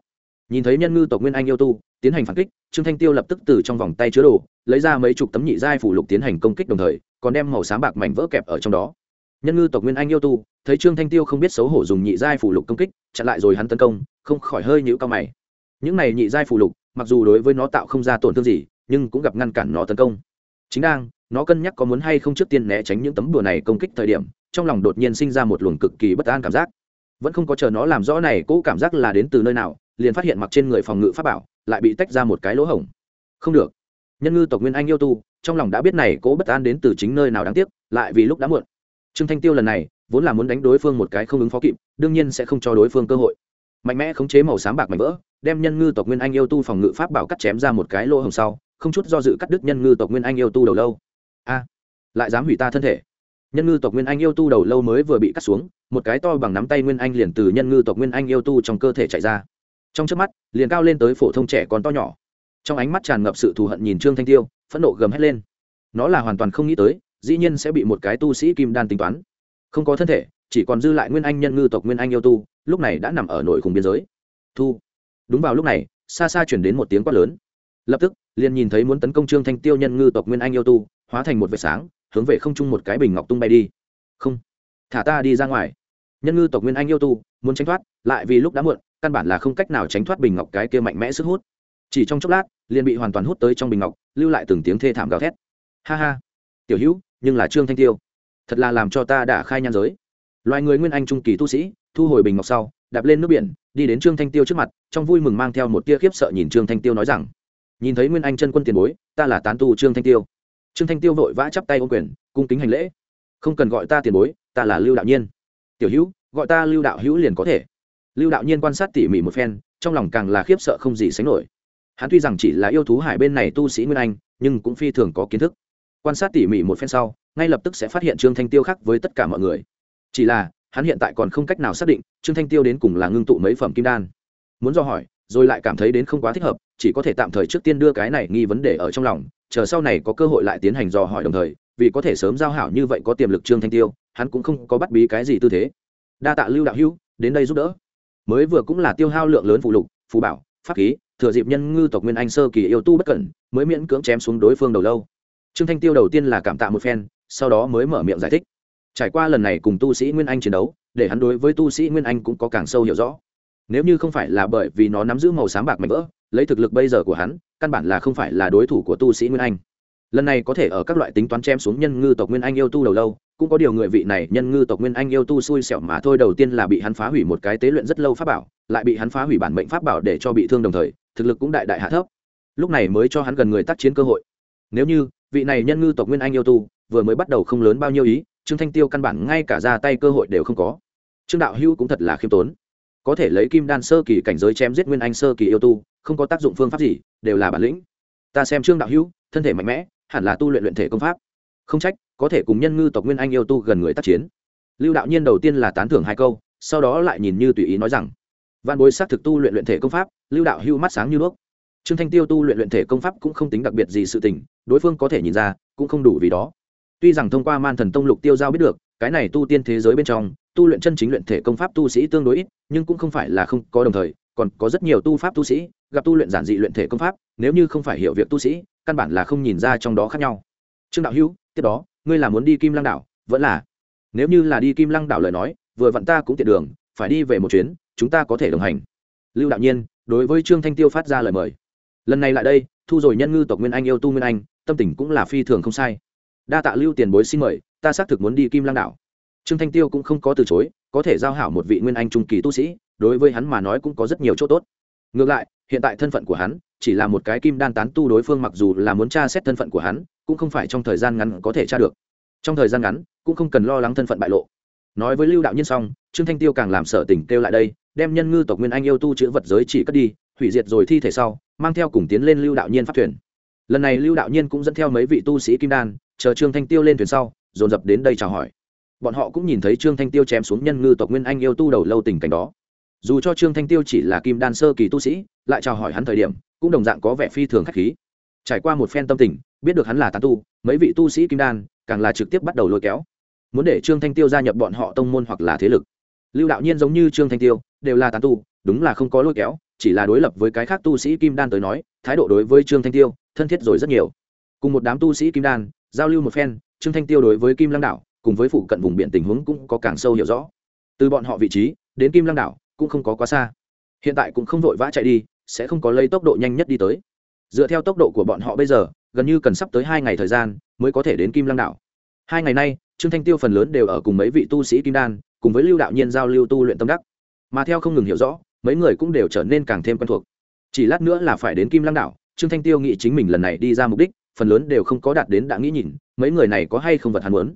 Nhìn thấy nhân ngư tộc nguyên anh yêu tu, tiến hành phản kích, trương thanh tiêu lập tức từ trong vòng tay chứa đồ, lấy ra mấy chục tấm nhị giai phủ lục tiến hành công kích đồng thời, còn đem màu xám bạc mảnh vỡ kẹp ở trong đó. Nhân ngư tộc nguyên anh yêu tu, thấy trương thanh tiêu không biết xấu hổ dùng nhị giai phủ lục công kích, chặn lại rồi hắn tấn công, không khỏi hơi nhũ cao mày. Những này nhị giai phủ lục, mặc dù đối với nó tạo không ra tổn thương gì, nhưng cũng gặp ngăn cản nó tấn công. Chính đang nó cân nhắc có muốn hay không trước tiên né tránh những tấm đùa này công kích thời điểm, trong lòng đột nhiên sinh ra một luồng cực kỳ bất an cảm giác. Vẫn không có chờ nó làm rõ này, cỗ cảm giác là đến từ nơi nào, liền phát hiện mặc trên người phòng ngự pháp bảo, lại bị tách ra một cái lỗ hổng. Không được. Nhân ngư tộc nguyên anh yêu tu, trong lòng đã biết này cỗ bất an đến từ chính nơi nào đáng tiếc, lại vì lúc đã muộn. Trương thanh tiêu lần này, vốn là muốn đánh đối phương một cái không ứng phó kịp, đương nhiên sẽ không cho đối phương cơ hội. Mạnh mẽ khống chế màu xám bạc mảnh vỡ, đem nhân ngư tộc nguyên anh yêu tu phòng ngự pháp bảo cắt chém ra một cái lỗ hồng sau, không chút do dự cắt đứt nhân ngư tộc nguyên anh yêu tu đầu lâu a, lại dám hủy ta thân thể. Nhân ngư tộc nguyên anh yêu tu đầu lâu mới vừa bị cắt xuống, một cái to bằng nắm tay nguyên anh liền từ nhân ngư tộc nguyên anh yêu tu trong cơ thể chạy ra. Trong trước mắt, liền cao lên tới phổ thông trẻ còn to nhỏ. Trong ánh mắt tràn ngập sự thù hận nhìn trương thanh tiêu, phẫn nộ gầm hét lên. Nó là hoàn toàn không nghĩ tới, dĩ nhiên sẽ bị một cái tu sĩ kim đan tính toán. Không có thân thể, chỉ còn dư lại nguyên anh nhân ngư tộc nguyên anh yêu tu, lúc này đã nằm ở nội khung biên giới. Thu. Đúng vào lúc này, xa xa chuyển đến một tiếng quát lớn. Lập tức, liền nhìn thấy muốn tấn công trương thanh tiêu nhân ngư tộc nguyên anh yêu tu hóa thành một vệt sáng, hướng về không trung một cái bình ngọc tung bay đi. Không, thả ta đi ra ngoài. Nhân ngư tộc nguyên anh yêu tu, muốn tránh thoát, lại vì lúc đã muộn, căn bản là không cách nào tránh thoát bình ngọc cái kia mạnh mẽ sức hút. Chỉ trong chốc lát, liền bị hoàn toàn hút tới trong bình ngọc, lưu lại từng tiếng thê thảm gào thét. Ha ha, tiểu hữu, nhưng là trương thanh tiêu, thật là làm cho ta đã khai nhan giới. Loài người nguyên anh trung kỳ tu sĩ, thu hồi bình ngọc sau, đạp lên nước biển, đi đến trương thanh tiêu trước mặt, trong vui mừng mang theo một tia khiếp sợ nhìn trương thanh tiêu nói rằng, nhìn thấy nguyên anh chân quân tiền bối, ta là tán tu trương thanh tiêu trương thanh tiêu vội vã chắp tay ô quyền, cung kính hành lễ. Không cần gọi ta tiền bối, ta là lưu đạo nhiên. Tiểu hữu, gọi ta lưu đạo hữu liền có thể. Lưu đạo nhiên quan sát tỉ mỉ một phen, trong lòng càng là khiếp sợ không gì sánh nổi. Hắn tuy rằng chỉ là yêu thú hải bên này tu sĩ nguyên anh, nhưng cũng phi thường có kiến thức. Quan sát tỉ mỉ một phen sau, ngay lập tức sẽ phát hiện trương thanh tiêu khác với tất cả mọi người. Chỉ là, hắn hiện tại còn không cách nào xác định trương thanh tiêu đến cùng là ngưng tụ mấy phẩm kim đan. Muốn do hỏi rồi lại cảm thấy đến không quá thích hợp, chỉ có thể tạm thời trước tiên đưa cái này nghi vấn đề ở trong lòng, chờ sau này có cơ hội lại tiến hành dò hỏi đồng thời, vì có thể sớm giao hảo như vậy có tiềm lực trương thanh tiêu, hắn cũng không có bắt bí cái gì tư thế. Đa tạ lưu đạo hữu, đến đây giúp đỡ. Mới vừa cũng là tiêu hao lượng lớn phụ lục, phù bảo, pháp khí, thừa dịp nhân ngư tộc nguyên anh sơ kỳ yêu tu bất cẩn, mới miễn cưỡng chém xuống đối phương đầu lâu. Trương thanh tiêu đầu tiên là cảm tạ một phen, sau đó mới mở miệng giải thích. Trải qua lần này cùng tu sĩ nguyên anh chiến đấu, để hắn đối với tu sĩ nguyên anh cũng có càng sâu hiểu rõ nếu như không phải là bởi vì nó nắm giữ màu sáng bạc mạnh vỡ, lấy thực lực bây giờ của hắn, căn bản là không phải là đối thủ của tu sĩ nguyên anh. Lần này có thể ở các loại tính toán chém xuống nhân ngư tộc nguyên anh yêu tu đầu lâu, cũng có điều người vị này nhân ngư tộc nguyên anh yêu tu xui xẻo mà thôi. Đầu tiên là bị hắn phá hủy một cái tế luyện rất lâu pháp bảo, lại bị hắn phá hủy bản mệnh pháp bảo để cho bị thương đồng thời, thực lực cũng đại đại hạ thấp. Lúc này mới cho hắn gần người tác chiến cơ hội. Nếu như vị này nhân ngư tộc nguyên anh yêu tu vừa mới bắt đầu không lớn bao nhiêu ý, trương thanh tiêu căn bản ngay cả ra tay cơ hội đều không có. Trương đạo hữu cũng thật là khiêm tốn có thể lấy kim đan sơ kỳ cảnh giới chém giết nguyên anh sơ kỳ yêu tu, không có tác dụng phương pháp gì, đều là bản lĩnh. Ta xem trương đạo hữu, thân thể mạnh mẽ, hẳn là tu luyện luyện thể công pháp. Không trách, có thể cùng nhân ngư tộc nguyên anh yêu tu gần người tác chiến. Lưu đạo nhiên đầu tiên là tán thưởng hai câu, sau đó lại nhìn như tùy ý nói rằng văn bối xác thực tu luyện luyện thể công pháp, lưu đạo hưu mắt sáng như đuốc. Trương thanh tiêu tu luyện luyện thể công pháp cũng không tính đặc biệt gì sự tình, đối phương có thể nhìn ra, cũng không đủ vì đó. Tuy rằng thông qua man thần tông lục tiêu giao biết được, cái này tu tiên thế giới bên trong tu luyện chân chính luyện thể công pháp tu sĩ tương đối ít, nhưng cũng không phải là không có đồng thời, còn có rất nhiều tu pháp tu sĩ, gặp tu luyện giản dị luyện thể công pháp, nếu như không phải hiểu việc tu sĩ, căn bản là không nhìn ra trong đó khác nhau. Trương đạo hữu, tiếp đó, ngươi là muốn đi kim lăng đảo, vẫn là? Nếu như là đi kim lăng đảo lời nói, vừa vặn ta cũng tiện đường, phải đi về một chuyến, chúng ta có thể đồng hành. Lưu đạo nhiên, đối với trương thanh tiêu phát ra lời mời. Lần này lại đây, thu rồi nhân ngư tộc nguyên anh, yêu tu nguyên anh, tâm tình cũng là phi thường không sai. Đa tạ lưu tiền bối xin mời, ta xác thực muốn đi kim lăng đảo trương thanh tiêu cũng không có từ chối, có thể giao hảo một vị nguyên anh trung kỳ tu sĩ, đối với hắn mà nói cũng có rất nhiều chỗ tốt. Ngược lại, hiện tại thân phận của hắn chỉ là một cái kim đan tán tu đối phương mặc dù là muốn tra xét thân phận của hắn, cũng không phải trong thời gian ngắn có thể tra được. Trong thời gian ngắn, cũng không cần lo lắng thân phận bại lộ. Nói với lưu đạo nhiên xong, trương thanh tiêu càng làm sở tình kêu lại đây, đem nhân ngư tộc nguyên anh yêu tu chữ vật giới chỉ cất đi, hủy diệt rồi thi thể sau, mang theo cùng tiến lên lưu đạo nhiên phát thuyền. Lần này lưu đạo nhiên cũng dẫn theo mấy vị tu sĩ kim đan, chờ trương thanh tiêu lên thuyền sau, dồn dập đến đây chào hỏi bọn họ cũng nhìn thấy trương thanh tiêu chém xuống nhân ngư tộc nguyên anh yêu tu đầu lâu tình cảnh đó. Dù cho trương thanh tiêu chỉ là kim đan sơ kỳ tu sĩ, lại chào hỏi hắn thời điểm, cũng đồng dạng có vẻ phi thường k h á c h khí. Trải qua một phen tâm tình, biết được hắn là tán tu, mấy vị tu sĩ kim đan càng là trực tiếp bắt đầu lôi kéo. Muốn để trương thanh tiêu gia nhập bọn họ tông môn hoặc là thế lực. Lưu đạo nhiên giống như trương thanh tiêu, đều là tán tu, đúng là không có lôi kéo, chỉ là đối lập với cái khác tu sĩ kim đan tới nói, thái độ đối với trương thanh tiêu, thân thiết rồi rất nhiều. Cùng một đám tu sĩ kim đan, giao lưu một phen, trương thanh tiêu đối với kim lăng đảo cùng với phụ cận vùng biển tình huống cũng có càng sâu hiểu rõ. Từ bọn họ vị trí, đến kim lăng đảo, cũng không có quá xa. Hiện tại cũng không vội vã chạy đi, sẽ không có lấy tốc độ nhanh nhất đi tới. Dựa theo tốc độ của bọn họ bây giờ, gần như cần sắp tới hai ngày thời gian mới có thể đến kim lăng đảo. Hai ngày nay, trương thanh tiêu phần lớn đều ở cùng mấy vị tu sĩ kim đan, cùng với lưu đạo nhiên giao lưu tu luyện tâm đắc. Mà theo không ngừng hiểu rõ, mấy người cũng đều trở nên càng thêm quen thuộc. Chỉ lát nữa là phải đến kim lăng đảo, trương thanh tiêu nghĩ chính mình lần này đi ra mục đích, phần lớn đều không có đạt đến đã nghĩ nhìn, mấy người này có hay không vật hắn muốn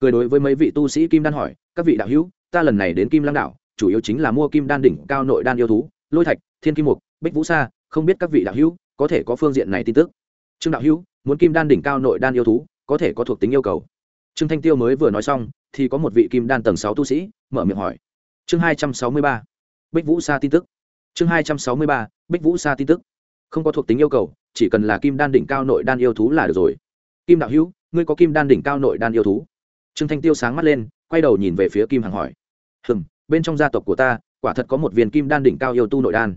cười đối với mấy vị tu sĩ kim đan hỏi, các vị đạo hữu, ta lần này đến kim lăng đảo, chủ yếu chính là mua kim đan đỉnh cao nội đan yêu thú, lôi thạch, thiên kim mục, bích vũ sa, không biết các vị đạo hữu có thể có phương diện này tin tức? Trương đạo hữu, muốn kim đan đỉnh cao nội đan yêu thú, có thể có thuộc tính yêu cầu. Trương thanh tiêu mới vừa nói xong, thì có một vị kim đan tầng sáu tu sĩ, mở miệng hỏi, chương hai trăm sáu mươi ba, bích vũ sa tin tức. Chương hai trăm sáu mươi ba, bích vũ sa tin tức. Không có thuộc tính yêu cầu, chỉ cần là kim đan đỉnh cao nội đan yêu thú là được rồi. Kim đạo hữu, ngươi có kim đan đỉnh cao nội đan yêu thú? Trương thanh tiêu sáng mắt lên, quay đầu nhìn về phía kim hằng hỏi. Hừng bên trong gia tộc của ta, quả thật có một viên kim đan đỉnh cao yêu tu nội đan.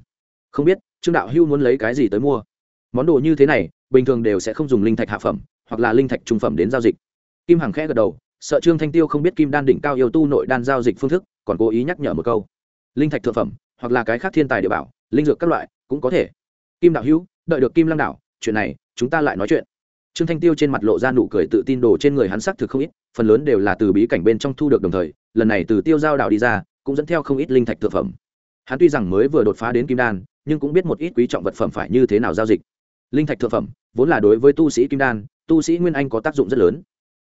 Không biết, trương đạo hữu muốn lấy cái gì tới mua? Món đồ như thế này, bình thường đều sẽ không dùng linh thạch hạ phẩm, hoặc là linh thạch trung phẩm đến giao dịch. Kim hằng khẽ gật đầu, sợ trương thanh tiêu không biết kim đan đỉnh cao yêu tu nội đan giao dịch phương thức, còn cố ý nhắc nhở một câu. Linh thạch thượng phẩm, hoặc là cái khác thiên tài địa bảo, linh dược các loại, cũng có thể. Kim đạo hữu, đợi được kim lăng đảo chuyện này, chúng ta lại nói chuyện. Trương thanh tiêu trên mặt lộ ra nụ cười tự tin đồ trên người hắn sắc thực không ít phần lớn đều là từ bí cảnh bên trong thu được đồng thời, lần này từ tiêu giao đảo đi ra, cũng dẫn theo không ít linh thạch thực phẩm. Hắn tuy rằng mới vừa đột phá đến kim đan, nhưng cũng biết một ít quý trọng vật phẩm phải như thế nào giao dịch. Linh thạch thực phẩm, vốn là đối với tu sĩ kim đan, tu sĩ nguyên anh có tác dụng rất lớn.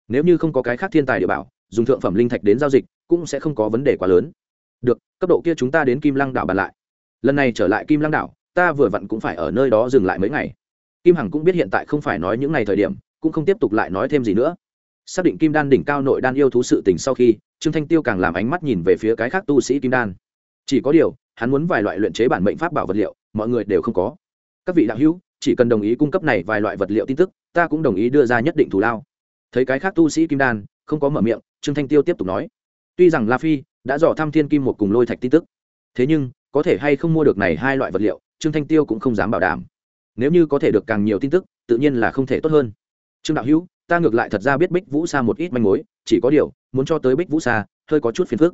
Nếu như không có cái khác thiên tài địa bảo, dùng thượng phẩm linh thạch đến giao dịch, cũng sẽ không có vấn đề quá lớn. Được, cấp độ kia chúng ta đến kim lăng đảo bàn lại. Lần này trở lại kim lăng đảo, ta vừa vặn cũng phải ở nơi đó dừng lại mấy ngày. Kim hằng cũng biết hiện tại không phải nói những ngày thời điểm, cũng không tiếp tục lại nói thêm gì nữa xác định kim đan đỉnh cao nội đan yêu thú sự tình sau khi, trương thanh tiêu càng làm ánh mắt nhìn về phía cái khác tu sĩ kim đan. Chỉ có điều, hắn muốn vài loại luyện chế bản mệnh pháp bảo vật liệu, mọi người đều không có. Các vị đạo hữu, chỉ cần đồng ý cung cấp này vài loại vật liệu tin tức, ta cũng đồng ý đưa ra nhất định thù lao. Thấy cái khác tu sĩ kim đan, không có mở miệng, trương thanh tiêu tiếp tục nói. Tuy rằng la phi đã dò thăm thiên kim một cùng lôi thạch tin tức, thế nhưng, có thể hay không mua được này hai loại vật liệu, trương thanh tiêu cũng không dám bảo đảm. Nếu như có thể được càng nhiều tin tức, tự nhiên là không thể tốt hơn. Trương đạo hữu ta ngược lại thật ra biết bích vũ sa một ít manh mối, chỉ có điều, muốn cho tới bích vũ sa, hơi có chút phiền phức.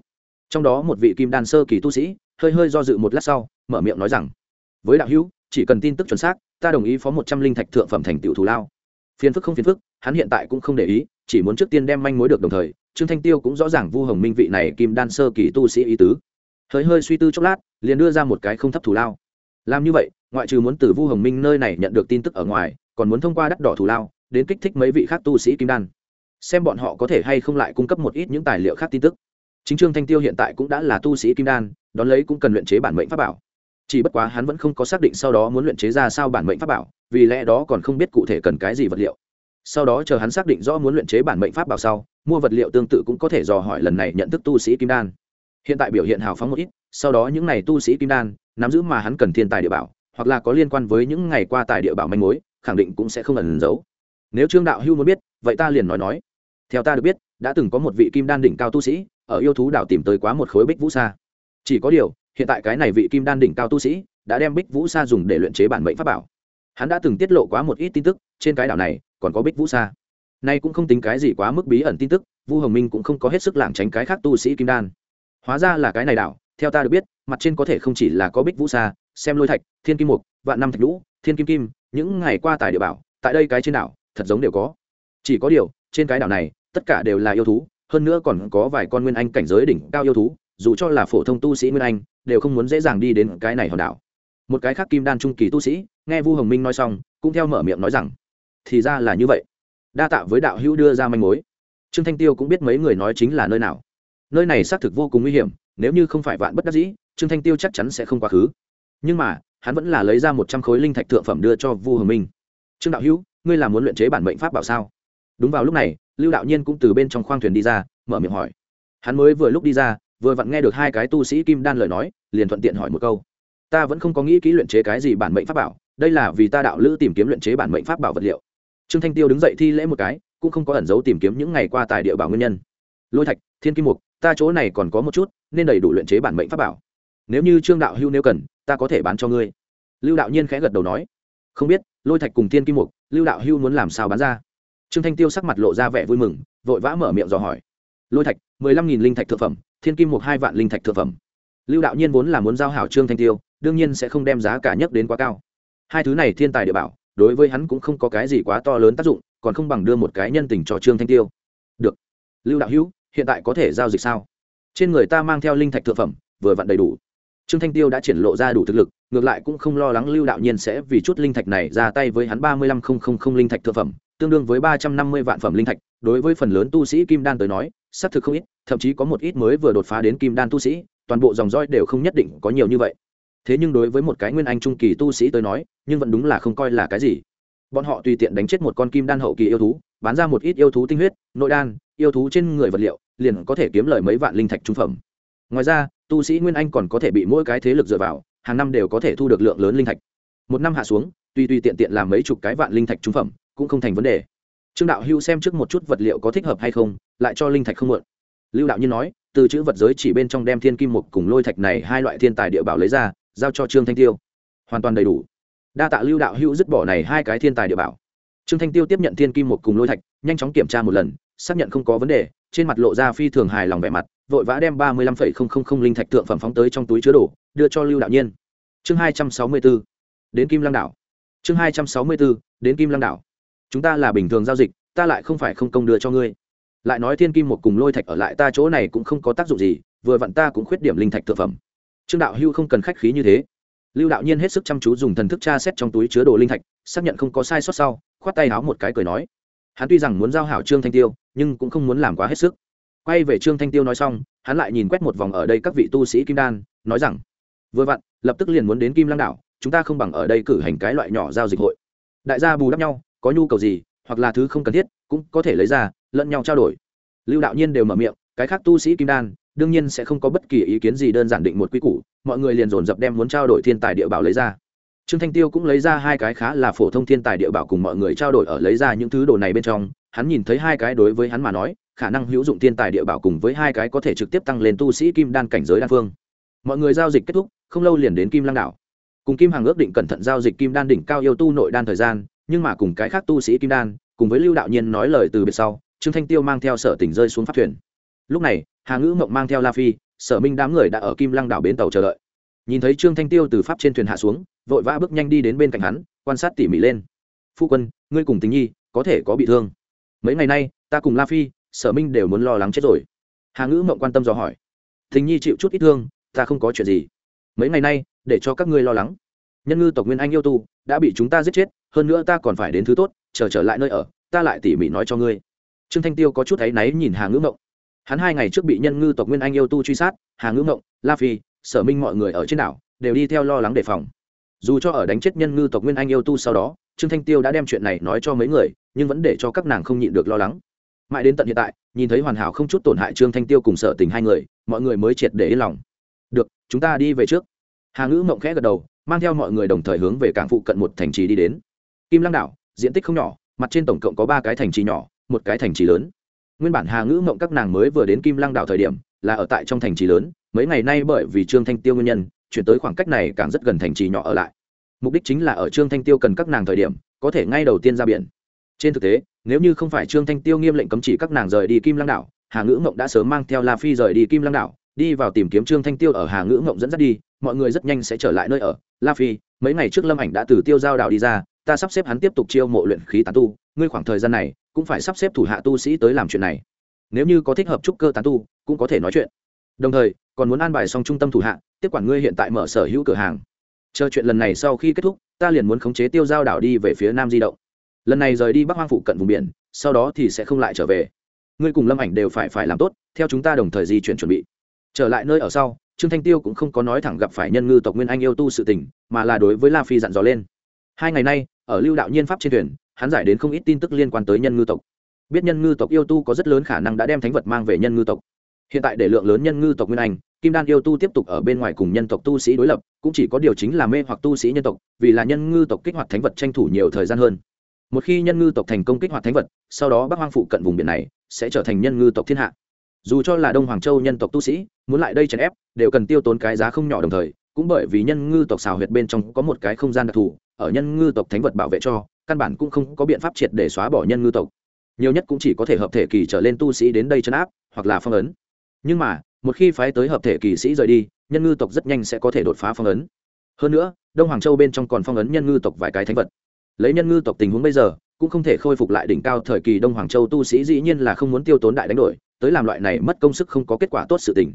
Trong đó một vị kim đan sơ kỳ tu sĩ, hơi hơi do dự một lát sau, mở miệng nói rằng, với đạo hữu, chỉ cần tin tức chuẩn xác, ta đồng ý phó một trăm linh thạch thượng phẩm thành tiểu thù lao. Phiền phức không phiền phức, hắn hiện tại cũng không để ý, chỉ muốn trước tiên đem manh mối được đồng thời, trương thanh tiêu cũng rõ ràng vu hồng minh vị này kim đan sơ kỳ tu sĩ ý tứ. Hơi hơi suy tư chốc lát, liền đưa ra một cái không thấp thù lao. Làm như vậy, ngoại trừ muốn từ vu hồng minh nơi này nhận được tin tức ở ngoài, còn muốn thông qua đắt đỏ thù lao đến kích thích mấy vị khác tu sĩ kim đan. Xem bọn họ có thể hay không lại cung cấp một ít những tài liệu khác tin tức. Chính trương thanh tiêu hiện tại cũng đã là tu sĩ kim đan, đón lấy cũng cần luyện chế bản mệnh pháp bảo. Chỉ bất quá hắn vẫn không có xác định sau đó muốn luyện chế ra sao bản mệnh pháp bảo, vì lẽ đó còn không biết cụ thể cần cái gì vật liệu. Sau đó chờ hắn xác định rõ muốn luyện chế bản mệnh pháp bảo sau, mua vật liệu tương tự cũng có thể dò hỏi lần này nhận thức tu sĩ kim đan. Hiện tại biểu hiện hào phóng một ít, sau đó những n à y tu sĩ kim đan, nắm giữ mà hắn cần thiên tài địa bảo, hoặc là có liên quan với những ngày qua tài địa bảo manh mối, khẳng định cũng sẽ không ẩn giấu nếu trương đạo hưu muốn biết, vậy ta liền nói nói. Theo ta được biết, đã từng có một vị kim đan đỉnh cao tu sĩ, ở yêu thú đảo tìm tới quá một khối bích vũ sa. Chỉ có điều, hiện tại cái này vị kim đan đỉnh cao tu sĩ, đã đem bích vũ sa dùng để luyện chế bản mệnh pháp bảo. Hắn đã từng tiết lộ quá một ít tin tức, trên cái đảo này, còn có bích vũ sa. Nay cũng không tính cái gì quá mức bí ẩn tin tức, vu hồng minh cũng không có hết sức lảng tránh cái khác tu sĩ kim đan. Hóa ra là cái này đảo, theo ta được biết, mặt trên có thể không chỉ là có bích vũ sa, xem lôi thạch, thiên kim mục, vạn năm thạch lũ, thiên kim kim, những ngày qua tại địa bảo, tại đây cái trên đảo thật giống đều có. Chỉ có điều, trên cái đảo này, tất cả đều là yêu thú, hơn nữa còn có vài con nguyên anh cảnh giới đỉnh cao yêu thú, dù cho là phổ thông tu sĩ nguyên anh, đều không muốn dễ dàng đi đến cái này hòn đảo. Một cái khác kim đan trung kỳ tu sĩ, nghe vu hồng minh nói xong, cũng theo mở miệng nói rằng, thì ra là như vậy. Đa tạ với đạo hữu đưa ra manh mối. Trương thanh tiêu cũng biết mấy người nói chính là nơi nào. Nơi này xác thực vô cùng nguy hiểm, nếu như không phải vạn bất đắc dĩ, trương thanh tiêu chắc chắn sẽ không quá khứ. Nhưng mà, hắn vẫn là lấy ra một trăm khối linh thạch thượng phẩm đưa cho vu hồng minh. Trương đạo hữu ngươi là muốn luyện chế bản mệnh pháp bảo sao? Đúng vào lúc này, lưu đạo nhiên cũng từ bên trong khoang thuyền đi ra, mở miệng hỏi. Hắn mới vừa lúc đi ra, vừa vặn nghe được hai cái tu sĩ kim đan lời nói, liền thuận tiện hỏi một câu. Ta vẫn không có nghĩ kỹ luyện chế cái gì bản mệnh pháp bảo, đây là vì ta đạo lữ tìm kiếm luyện chế bản mệnh pháp bảo vật liệu. Trương thanh tiêu đứng dậy thi lễ một cái, cũng không có ẩn giấu tìm kiếm những ngày qua tài địa bảo nguyên nhân. Lôi thạch, thiên kim mục, ta chỗ này còn có một chút, nên đầy đủ luyện chế bản mệnh pháp bảo. Nếu như trương đạo hưu nếu cần, ta có thể bán cho ngươi. Lưu đạo nhiên khẽ gật đầu nói. Không biết lôi thạch cùng thiên kim mục, lưu đạo hưu muốn làm sao bán ra? Trương thanh tiêu sắc mặt lộ ra vẻ vui mừng, vội vã mở miệng dò hỏi. Lôi thạch, mười lăm nghìn linh thạch thượng phẩm, thiên kim mục hai vạn linh thạch thượng phẩm. Lưu đạo nhiên vốn là muốn giao hảo trương thanh tiêu, đương nhiên sẽ không đem giá cả nhất đến quá cao. Hai thứ này thiên tài địa bảo, đối với hắn cũng không có cái gì quá to lớn tác dụng, còn không bằng đưa một cái nhân tình cho trương thanh tiêu. Được. Lưu đạo hữu hiện tại có thể giao dịch sao? Trên người ta mang theo linh thạch thượng phẩm, vừa vặn đầy đủ trương thanh tiêu đã triển lộ ra đủ thực lực, ngược lại cũng không lo lắng lưu đạo nhiên sẽ vì chút linh thạch này ra tay với hắn ba mươi lăm không không không linh thạch thực phẩm, tương đương với ba trăm năm mươi vạn phẩm linh thạch. Đối với phần lớn tu sĩ kim đan tới nói, xác thực không ít, thậm chí có một ít mới vừa đột phá đến kim đan tu sĩ, toàn bộ dòng roi đều không nhất định có nhiều như vậy. Thế nhưng đối với một cái nguyên anh trung kỳ tu sĩ tới nói, nhưng vẫn đúng là không coi là cái gì. Bọn họ tùy tiện đánh chết một con kim đan hậu kỳ yêu thú, bán ra một ít yêu thú tinh huyết, nội đan, yêu thú trên người vật liệu, liền có thể kiếm lời mấy vạn linh thạch trung phẩm. Ngoài ra tu sĩ nguyên anh còn có thể bị mỗi cái thế lực dựa vào, hàng năm đều có thể thu được lượng lớn linh thạch. Một năm hạ xuống, tuy tùy tiện tiện làm mấy chục cái vạn linh thạch trung phẩm, cũng không thành vấn đề. Trương đạo hưu xem trước một chút vật liệu có thích hợp hay không, lại cho linh thạch không mượn. Lưu đạo nhiên nói, từ chữ vật giới chỉ bên trong đem thiên kim mục cùng lôi thạch này hai loại thiên tài địa bảo lấy ra, giao cho trương thanh tiêu. Hoàn toàn đầy đủ. Đa tạ lưu đạo Hưu dứt bỏ này hai cái thiên tài địa bảo. Trương thanh tiêu tiếp nhận thiên kim mục cùng lôi thạch, nhanh chóng kiểm tra một lần, xác nhận không có vấn đề, trên mặt lộ ra phi thường hài lòng vẻ mặt vội vã đem ba mươi lăm phẩy không không không linh thạch tượng phẩm phóng tới trong túi chứa đồ, đưa cho lưu đạo nhiên. Chương hai trăm sáu mươi b ố đến kim lăng đảo. Chương hai trăm sáu mươi b ố đến kim lăng đảo. Chúng ta là bình thường giao dịch, ta lại không phải không công đưa cho ngươi. Lại nói thiên kim một cùng lôi thạch ở lại ta chỗ này cũng không có tác dụng gì, vừa vặn ta cũng khuyết điểm linh thạch thực phẩm. Trương đạo hưu không cần khách khí như thế. Lưu đạo nhiên hết sức chăm chú dùng thần thức tra xét trong túi chứa đồ linh thạch, xác nhận không có sai sót sau, khoát tay háo một cái cười nói. Hắn tuy rằng muốn giao hảo trương thanh tiêu, nhưng cũng không muốn làm quá hết sức quay về trương thanh tiêu nói xong, hắn lại nhìn quét một vòng ở đây các vị tu sĩ kim đan, nói rằng, vừa vặn, lập tức liền muốn đến kim lăng đảo, chúng ta không bằng ở đây cử hành cái loại nhỏ giao dịch hội. Đại gia bù đắp nhau, có nhu cầu gì, hoặc là thứ không cần thiết, cũng có thể lấy ra, lẫn nhau trao đổi. Lưu đạo nhiên đều mở miệng, cái khác tu sĩ kim đan, đương nhiên sẽ không có bất kỳ ý kiến gì đơn giản định một quy củ, mọi người liền dồn dập đem muốn trao đổi thiên tài địa bảo lấy ra. Trương thanh tiêu cũng lấy ra hai cái khá là phổ thông thiên tài địa bảo cùng mọi người trao đổi ở lấy ra những thứ đồ này bên trong, hắn nhìn thấy hai cái đối với hắn mà nói khả năng hữu dụng thiên tài địa bảo cùng với hai cái có thể trực tiếp tăng lên tu sĩ kim đan cảnh giới đan phương. Mọi người giao dịch kết thúc, không lâu liền đến kim lăng đảo. Cùng kim hàng ước định cẩn thận giao dịch kim đan đỉnh cao yêu tu nội đan thời gian, nhưng mà cùng cái khác tu sĩ kim đan, cùng với lưu đạo nhiên nói lời từ biệt sau, trương thanh tiêu mang theo sở tỉnh rơi xuống phát thuyền. Lúc này, hà ngữ mộng mang theo la phi, sở minh đám người đã ở kim lăng đảo bến tàu chờ đợi. Nhìn thấy trương thanh tiêu từ pháp trên thuyền hạ xuống, vội vã bước nhanh đi đến bên cạnh hắn, quan sát tỉ mỉ lên. Phu quân, ngươi cùng tình nhi có thể có bị thương? Mấy ngày nay, ta cùng la phi sở minh đều muốn lo lắng chết rồi. Hà ngữ mộng quan tâm dò hỏi. Thình nhi chịu chút ít thương ta không có chuyện gì. Mấy ngày nay để cho các ngươi lo lắng. Nhân ngư tộc nguyên anh yêu tu đã bị chúng ta giết chết hơn nữa ta còn phải đến thứ tốt chờ trở, trở lại nơi ở ta lại tỉ mỉ nói cho ngươi. Trương thanh tiêu có chút áy náy nhìn hà ngữ mộng. Hắn hai ngày trước bị nhân ngư tộc nguyên anh yêu tu truy sát hà ngữ mộng la phi sở minh mọi người ở trên đảo đều đi theo lo lắng đề phòng. Dù cho ở đánh chết nhân ngư tộc nguyên anh yêu tu sau đó trương thanh tiêu đã đem chuyện này nói cho mấy người nhưng vẫn để cho các nàng không nhịn được lo lắng mãi đến tận hiện tại, nhìn thấy hoàn hảo không chút tổn hại trương thanh tiêu cùng sở tình hai người, mọi người mới triệt để yên lòng. Được, chúng ta đi về trước. Hà ngữ mộng khẽ gật đầu, mang theo mọi người đồng thời hướng về cảng phụ cận một thành trì đi đến. Kim lăng đảo, diện tích không nhỏ, mặt trên tổng cộng có ba cái thành trì nhỏ, một cái thành trì lớn. Nguyên bản hà ngữ mộng các nàng mới vừa đến kim lăng đảo thời điểm, là ở tại trong thành trì lớn, mấy ngày nay bởi vì trương thanh tiêu nguyên nhân, chuyển tới khoảng cách này càng rất gần thành trì nhỏ ở lại. Mục đích chính là ở trương thanh tiêu cần các nàng thời điểm, có thể ngay đầu tiên ra biển trên thực tế, nếu như không phải trương thanh tiêu nghiêm lệnh cấm chỉ các nàng rời đi kim lăng đảo, hà ngữ mộng đã sớm mang theo la phi rời đi kim lăng đảo, đi vào tìm kiếm trương thanh tiêu ở hà ngữ mộng dẫn dắt đi, mọi người rất nhanh sẽ trở lại nơi ở. La phi, mấy ngày trước lâm ảnh đã từ tiêu giao đảo đi ra, ta sắp xếp hắn tiếp tục chiêu mộ luyện khí tán tu, ngươi khoảng thời gian này cũng phải sắp xếp thủ hạ tu sĩ tới làm chuyện này. Nếu như có thích hợp trúc cơ tán tu, cũng có thể nói chuyện. Đồng thời, còn muốn an bài xong trung tâm thủ hạ, tiếp quản ngươi hiện tại mở sở hữu cửa hàng. Chờ chuyện lần này sau khi kết thúc, ta liền muốn khống chế tiêu giao đảo đi về phía nam di động lần này rời đi bắc hoang phụ cận vùng biển sau đó thì sẽ không lại trở về ngươi cùng lâm ảnh đều phải phải làm tốt theo chúng ta đồng thời di chuyển chuẩn bị trở lại nơi ở sau trương thanh tiêu cũng không có nói thẳng gặp phải nhân ngư tộc nguyên anh yêu tu sự tình mà là đối với la phi dặn dò lên hai ngày nay ở lưu đạo nhiên pháp trên thuyền hắn giải đến không ít tin tức liên quan tới nhân ngư tộc biết nhân ngư tộc yêu tu có rất lớn khả năng đã đem thánh vật mang về nhân ngư tộc hiện tại để lượng lớn nhân ngư tộc nguyên anh kim đan yêu tu tiếp tục ở bên ngoài cùng nhân tộc tu sĩ đối lập cũng chỉ có điều chính là mê hoặc tu sĩ nhân tộc vì là nhân ngư tộc kích hoạt thánh vật tranh thủ nhiều thời gian hơn một khi nhân ngư tộc thành công kích hoạt thánh vật, sau đó bắc hoang phụ cận vùng biển này sẽ trở thành nhân ngư tộc thiên hạ. Dù cho là đông hoàng châu nhân tộc tu sĩ, muốn lại đây chèn ép, đều cần tiêu tốn cái giá không nhỏ đồng thời, cũng bởi vì nhân ngư tộc xào huyệt bên trong có một cái không gian đặc thù, ở nhân ngư tộc thánh vật bảo vệ cho, căn bản cũng không có biện pháp triệt để xóa bỏ nhân ngư tộc. Nhiều nhất cũng chỉ có thể hợp thể kỳ trở lên tu sĩ đến đây chấn áp, hoặc là phong ấn. Nhưng mà, một khi phái tới hợp thể kỳ sĩ rời đi, nhân ngư tộc rất nhanh sẽ có thể đột phá phong ấn. Hơn nữa, đông hoàng châu bên trong còn phong ấn nhân ngư tộc vài cái thánh vật lấy nhân ngư tộc tình huống bây giờ, cũng không thể khôi phục lại đỉnh cao thời kỳ đông hoàng châu tu sĩ dĩ nhiên là không muốn tiêu tốn đại đánh đổi, tới làm loại này mất công sức không có kết quả tốt sự tình.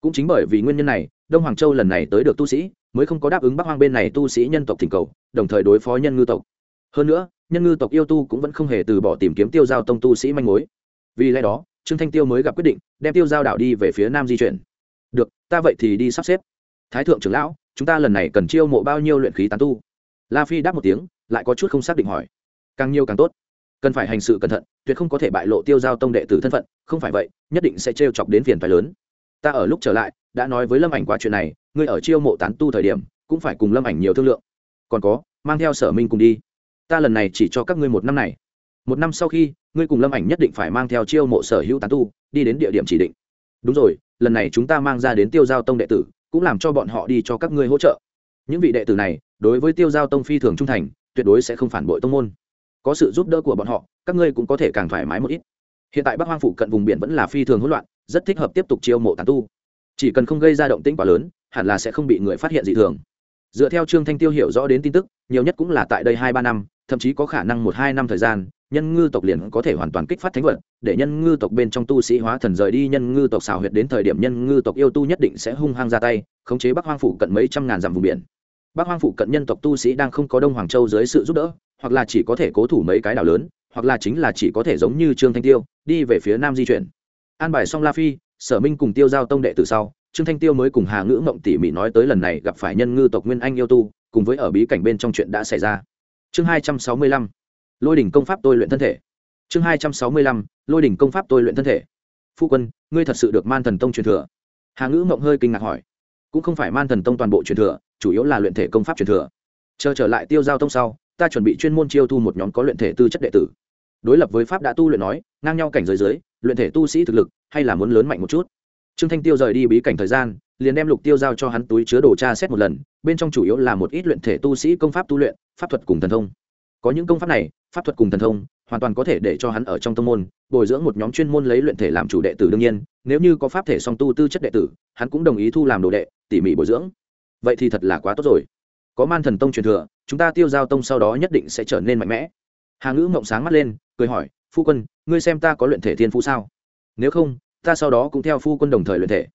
Cũng chính bởi vì nguyên nhân này, đông hoàng châu lần này tới được tu sĩ, mới không có đáp ứng bắc hoang bên này tu sĩ nhân tộc thỉnh cầu, đồng thời đối phó nhân ngư tộc. Hơn nữa, nhân ngư tộc yêu tu cũng vẫn không hề từ bỏ tìm kiếm tiêu giao tông tu sĩ manh mối. Vì lẽ đó, trương thanh tiêu mới gặp quyết định, đem tiêu giao đảo đi về phía nam di chuyển. Được, ta vậy thì đi sắp xếp. Thái thượng trưởng lão, chúng ta lần này cần chiêu mộ bao nhiêu luyện khí tán tu? La phi đáp một tiếng lại có chút không xác định hỏi. Càng nhiều càng tốt. Cần phải hành sự cẩn thận, tuyệt không có thể bại lộ tiêu giao tông đệ tử thân phận, không phải vậy, nhất định sẽ trêu chọc đến phiền phái lớn. Ta ở lúc trở lại, đã nói với lâm ảnh qua chuyện này, ngươi ở chiêu mộ tán tu thời điểm, cũng phải cùng lâm ảnh nhiều thương lượng. Còn có, mang theo sở minh cùng đi. Ta lần này chỉ cho các ngươi một năm này. Một năm sau khi, ngươi cùng lâm ảnh nhất định phải mang theo chiêu mộ sở hữu tán tu, đi đến địa điểm chỉ định. Đúng rồi, lần này chúng ta mang ra đến tiêu giao tông đệ tử, cũng làm cho bọn họ đi cho các ngươi hỗ trợ. Những vị đệ tử này, đối với tiêu giao tông phi thường trung thành tuyệt đối sẽ không phản bội tông môn. Có sự giúp đỡ của bọn họ, các ngươi cũng có thể càng thoải mái một ít. Hiện tại bắc hoang phụ cận vùng biển vẫn là phi thường hỗn loạn, rất thích hợp tiếp tục chiêu mộ tán tu. Chỉ cần không gây ra động tĩnh quá lớn, hẳn là sẽ không bị người phát hiện dị thường. Dựa theo trương thanh tiêu hiểu rõ đến tin tức, nhiều nhất cũng là tại đây hai ba năm, thậm chí có khả năng một hai năm thời gian, nhân ngư tộc liền có thể hoàn toàn kích phát thánh vật, để nhân ngư tộc bên trong tu sĩ hóa thần rời đi, nhân ngư tộc xào huyệt đến thời điểm nhân ngư tộc yêu tu nhất định sẽ hung hăng ra tay, khống chế bắc hoang Phủ cận mấy trăm ngàn dặm vùng biển. Bác hoang phụ cận nhân tộc tu sĩ đang không có đông hoàng châu dưới sự giúp đỡ, hoặc là chỉ có thể cố thủ mấy cái đảo lớn, hoặc là chính là chỉ có thể giống như trương thanh tiêu, đi về phía nam di chuyển. An bài xong la phi, sở minh cùng tiêu giao tông đệ từ sau, trương thanh tiêu mới cùng hà ngữ mộng tỉ mỉ nói tới lần này gặp phải nhân ngư tộc nguyên anh yêu tu, cùng với ở bí cảnh bên trong chuyện đã xảy ra. Chương hai trăm sáu mươi lăm, lôi đỉnh công pháp tôi luyện thân thể. Chương hai trăm sáu mươi lăm, lôi đỉnh công pháp tôi luyện thân thể. Phu quân, ngươi thật sự được man thần tông truyền thừa? Hà ngữ mộng hơi kinh ngạc hỏi. Cũng không phải man thần tông toàn bộ truyền thừa chủ yếu là luyện thể công pháp truyền thừa. Chờ trở lại tiêu giao tông sau, ta chuẩn bị chuyên môn chiêu thu một nhóm có luyện thể tư chất đệ tử. Đối lập với pháp đã tu luyện nói, ngang nhau cảnh giới dưới, luyện thể tu sĩ thực lực hay là muốn lớn mạnh một chút. Trương thanh tiêu rời đi bí cảnh thời gian, liền đem lục tiêu giao cho hắn túi chứa đồ tra xét một lần, bên trong chủ yếu là một ít luyện thể tu sĩ công pháp tu luyện, pháp thuật cùng thần thông. Có những công pháp này, pháp thuật cùng thần thông, hoàn toàn có thể để cho hắn ở trong tông môn, bồi dưỡng một nhóm chuyên môn lấy luyện thể làm chủ đệ tử đương nhiên, nếu như có pháp thể song tu tư chất đệ tử, hắn cũng đồng ý thu làm đồ đệ, tỉ mỉ bồi dưỡng vậy thì thật là quá tốt rồi. Có man thần tông truyền thừa, chúng ta tiêu giao tông sau đó nhất định sẽ trở nên mạnh mẽ. Hà ngữ mộng sáng mắt lên, cười hỏi, phu quân, ngươi xem ta có luyện thể thiên phú sao? Nếu không, ta sau đó cũng theo phu quân đồng thời luyện thể.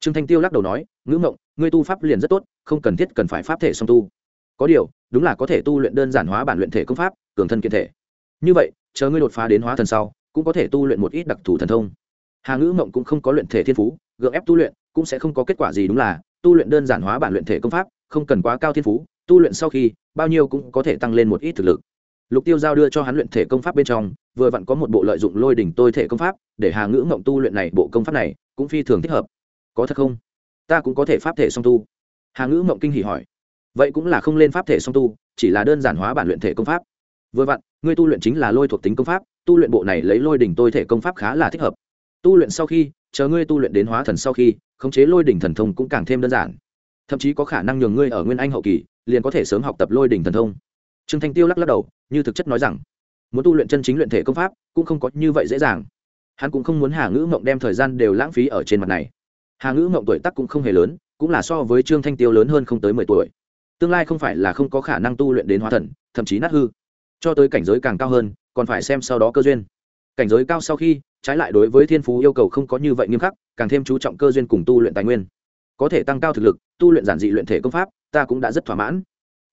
Trương thanh tiêu lắc đầu nói, ngữ mộng, ngươi tu pháp liền rất tốt, không cần thiết cần phải pháp thể song tu. Có điều, đúng là có thể tu luyện đơn giản hóa bản luyện thể công pháp, cường thân kiện thể. Như vậy, chờ ngươi đột phá đến hóa thần sau, cũng có thể tu luyện một ít đặc thù thần thông. Hà ngữ mộng cũng không có luyện thể thiên phú, gượng ép tu luyện cũng sẽ không có kết quả gì đúng là tu luyện đơn giản hóa bản luyện thể công pháp, không cần quá cao thiên phú, tu luyện sau khi, bao nhiêu cũng có thể tăng lên một ít thực lực. Lục tiêu giao đưa cho hắn luyện thể công pháp bên trong, vừa vặn có một bộ lợi dụng lôi đỉnh tôi thể công pháp, để hà ngữ ngộng tu luyện này bộ công pháp này, cũng phi thường thích hợp. Có thật không? Ta cũng có thể pháp thể song tu. Hà ngữ ngộng kinh hỉ hỏi. Vậy cũng là không lên pháp thể song tu, chỉ là đơn giản hóa bản luyện thể công pháp. Vừa vặn, ngươi tu luyện chính là lôi thuộc tính công pháp, tu luyện bộ này lấy lôi đỉnh tôi thể công pháp khá là thích hợp tu luyện sau khi, chờ ngươi tu luyện đến hóa thần sau khi, khống chế lôi đỉnh thần thông cũng càng thêm đơn giản. Thậm chí có khả năng nhường ngươi ở nguyên anh hậu kỳ, liền có thể sớm học tập lôi đỉnh thần thông. Trương thanh tiêu lắc lắc đầu, như thực chất nói rằng, muốn tu luyện chân chính luyện thể công pháp, cũng không có như vậy dễ dàng. Hắn cũng không muốn hà ngữ mộng đem thời gian đều lãng phí ở trên mặt này. Hà ngữ mộng tuổi tắc cũng không hề lớn, cũng là so với trương thanh tiêu lớn hơn không tới mười tuổi. Tương lai không phải là không có khả năng tu luyện đến hóa thần, thậm chí nát hư. Cho tới cảnh giới càng cao hơn, còn phải xem sau đó cơ duyên cảnh giới cao sau khi, trái lại đối với thiên phú yêu cầu không có như vậy nghiêm khắc, càng thêm chú trọng cơ duyên cùng tu luyện tài nguyên. Có thể tăng cao thực lực, tu luyện giản dị luyện thể công pháp, ta cũng đã rất thỏa mãn.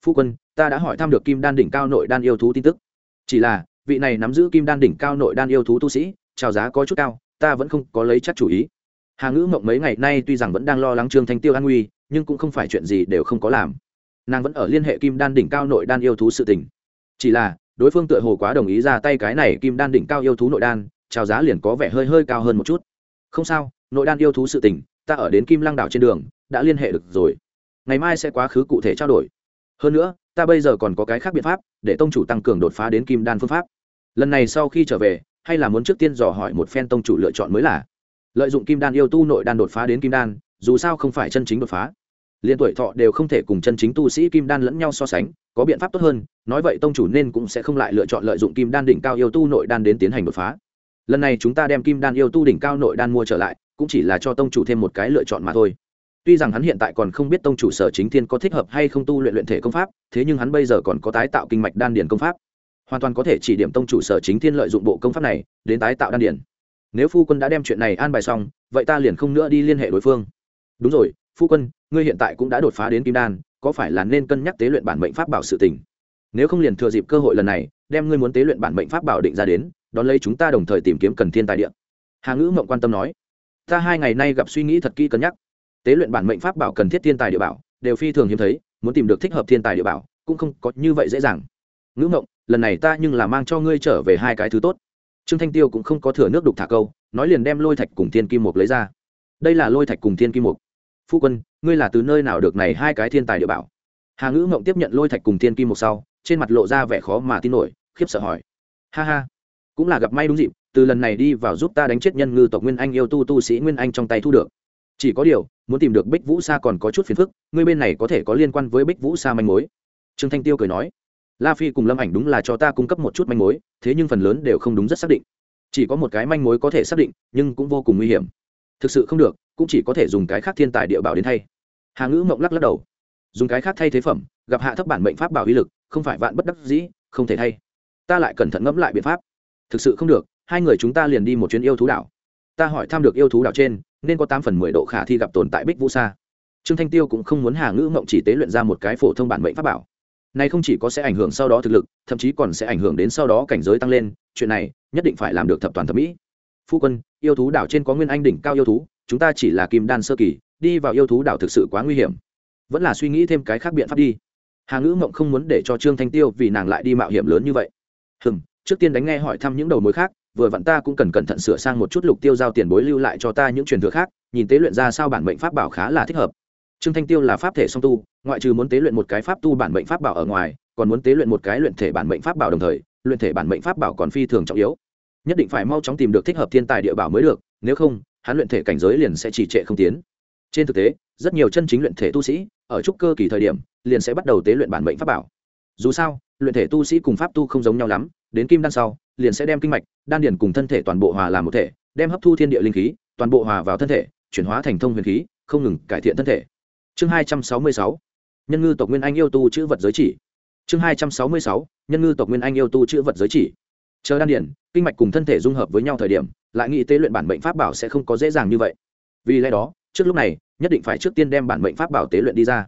Phu quân, ta đã hỏi thăm được kim đan đỉnh cao nội đan yêu thú tin tức. Chỉ là, vị này nắm giữ kim đan đỉnh cao nội đan yêu thú tu sĩ trào giá có chút cao, ta vẫn không có lấy chắc chủ ý. Hà ngữ mộng mấy ngày nay tuy rằng vẫn đang lo lắng trương thanh tiêu an nguy, nhưng cũng không phải chuyện gì đều không có làm. Nàng vẫn ở liên hệ kim đan đỉnh cao nội đan yêu thú sự tình. Chỉ là đối phương tựa hồ quá đồng ý ra tay cái này kim đan đỉnh cao yêu thú nội đan trào giá liền có vẻ hơi hơi cao hơn một chút. Không sao, nội đan yêu thú sự tình, ta ở đến kim lăng đảo trên đường, đã liên hệ được rồi. Ngày mai sẽ quá khứ cụ thể trao đổi. Hơn nữa, ta bây giờ còn có cái khác biện pháp, để tông chủ tăng cường đột phá đến kim đan phương pháp. Lần này sau khi trở về, hay là muốn trước tiên dò hỏi một phen tông chủ lựa chọn mới là. Lợi dụng kim đan yêu tu nội đan đột phá đến kim đan, dù sao không phải chân chính đột phá liên tuổi thọ đều không thể cùng chân chính tu sĩ kim đan lẫn nhau so sánh, có biện pháp tốt hơn, nói vậy tông chủ nên cũng sẽ không lại lựa chọn lợi dụng kim đan đỉnh cao yêu tu nội đan đến tiến hành đột phá. Lần này chúng ta đem kim đan yêu tu đỉnh cao nội đan mua trở lại, cũng chỉ là cho tông chủ thêm một cái lựa chọn mà thôi. Tuy rằng hắn hiện tại còn không biết tông chủ sở chính thiên có thích hợp hay không tu luyện luyện thể công pháp, thế nhưng hắn bây giờ còn có tái tạo kinh mạch đan điền công pháp. Hoàn toàn có thể chỉ điểm tông chủ sở chính thiên lợi dụng bộ công pháp này, đến tái tạo đan điền. Nếu phu quân đã đem chuyện này an bài xong, vậy ta liền không nữa đi liên hệ đối phương. Đúng rồi, phu quân ngươi hiện tại cũng đã đột phá đến kim đan, có phải là nên cân nhắc tế luyện bản mệnh pháp bảo sự tình? Nếu không liền thừa dịp cơ hội lần này, đem ngươi muốn tế luyện bản mệnh pháp bảo định ra đến, đón lấy chúng ta đồng thời tìm kiếm cần thiên tài địa. Hà ngữ mộng quan tâm nói, ta hai ngày nay gặp suy nghĩ thật kỹ cân nhắc. Tế luyện bản mệnh pháp bảo cần thiết thiên tài địa bảo, đều phi thường hiếm thấy, muốn tìm được thích hợp thiên tài địa bảo, cũng không có như vậy dễ dàng. Ngữ mộng lần này ta nhưng là mang cho ngươi trở về hai cái thứ tốt. Trương thanh tiêu cũng không có thừa nước đục thả câu, nói liền đem lôi thạch cùng thiên kim mục lấy ra. Đây là lôi thạch cùng thiên kim mục. Phu quân ngươi là từ nơi nào được này hai cái thiên tài địa bảo? Hà ngữ mộng tiếp nhận lôi thạch cùng thiên kim một sau, trên mặt lộ ra vẻ khó mà tin nổi, khiếp sợ hỏi. Ha ha, cũng là gặp may đúng dịp, từ lần này đi vào giúp ta đánh chết nhân ngư tộc nguyên anh yêu tu tu sĩ nguyên anh trong tay thu được. Chỉ có điều, muốn tìm được bích vũ sa còn có chút phiền phức, ngươi bên này có thể có liên quan với bích vũ sa manh mối. Trương thanh tiêu cười nói. La phi cùng lâm ảnh đúng là cho ta cung cấp một chút manh mối, thế nhưng phần lớn đều không đúng rất xác định. Chỉ có một cái manh mối có thể xác định, nhưng cũng vô cùng nguy hiểm thực sự không được, cũng chỉ có thể dùng cái khác thiên tài địa bảo đến thay. Hà ngữ mộng lắc lắc đầu. Dùng cái khác thay thế phẩm, gặp hạ thấp bản mệnh pháp bảo uy lực, không phải vạn bất đắc dĩ, không thể thay. Ta lại cẩn thận ngẫm lại biện pháp. Thực sự không được, hai người chúng ta liền đi một chuyến yêu thú đảo. Ta hỏi thăm được yêu thú đảo trên, nên có tám phần mười độ khả thi gặp tồn tại bích vũ sa. Trương thanh tiêu cũng không muốn hà ngữ mộng chỉ tế luyện ra một cái phổ thông bản mệnh pháp bảo. Này không chỉ có sẽ ảnh hưởng sau đó thực lực, thậm chí còn sẽ ảnh hưởng đến sau đó cảnh giới tăng lên, chuyện này nhất định phải làm được thập toàn thẩm mỹ phu quân, yêu thú đảo trên có nguyên anh đỉnh cao yêu thú, chúng ta chỉ là kim đan sơ kỳ, đi vào yêu thú đảo thực sự quá nguy hiểm. Vẫn là suy nghĩ thêm cái khác biện pháp đi. Hà ngữ mộng không muốn để cho trương thanh tiêu vì nàng lại đi mạo hiểm lớn như vậy. Hừm, trước tiên đánh nghe hỏi thăm những đầu mối khác, vừa vặn ta cũng cần cẩn thận sửa sang một chút lục tiêu giao tiền bối lưu lại cho ta những truyền thừa khác, nhìn tế luyện ra sao bản mệnh pháp bảo khá là thích hợp. Trương thanh tiêu là pháp thể song tu, ngoại trừ muốn tế luyện một cái pháp tu bản mệnh pháp bảo ở ngoài, còn muốn tế luyện một cái luyện thể bản mệnh pháp bảo đồng thời, luyện thể bản mệnh pháp bảo còn phi thường trọng yếu nhất định phải mau chóng tìm được thích hợp thiên tài địa bảo mới được, nếu không, hắn luyện thể cảnh giới liền sẽ trì trệ không tiến. Trên thực tế, rất nhiều chân chính luyện thể tu sĩ, ở trúc cơ kỳ thời điểm, liền sẽ bắt đầu tế luyện bản mệnh pháp bảo. Dù sao, luyện thể tu sĩ cùng pháp tu không giống nhau lắm, đến kim đan sau, liền sẽ đem kinh mạch, đan điền cùng thân thể toàn bộ hòa làm một thể, đem hấp thu thiên địa linh khí, toàn bộ hòa vào thân thể, chuyển hóa thành thông huyền khí, không ngừng cải thiện thân thể. Chương hai trăm sáu mươi sáu, nhân ngư tộc nguyên anh yêu tu chữ vật giới chỉ. Chương hai trăm sáu mươi sáu, nhân ngư tộc nguyên anh yêu tu chữ vật giới chỉ chờ đan điển, kinh mạch cùng thân thể dung hợp với nhau thời điểm, lại nghĩ tế luyện bản mệnh pháp bảo sẽ không có dễ dàng như vậy. Vì lẽ đó, trước lúc này, nhất định phải trước tiên đem bản mệnh pháp bảo tế luyện đi ra.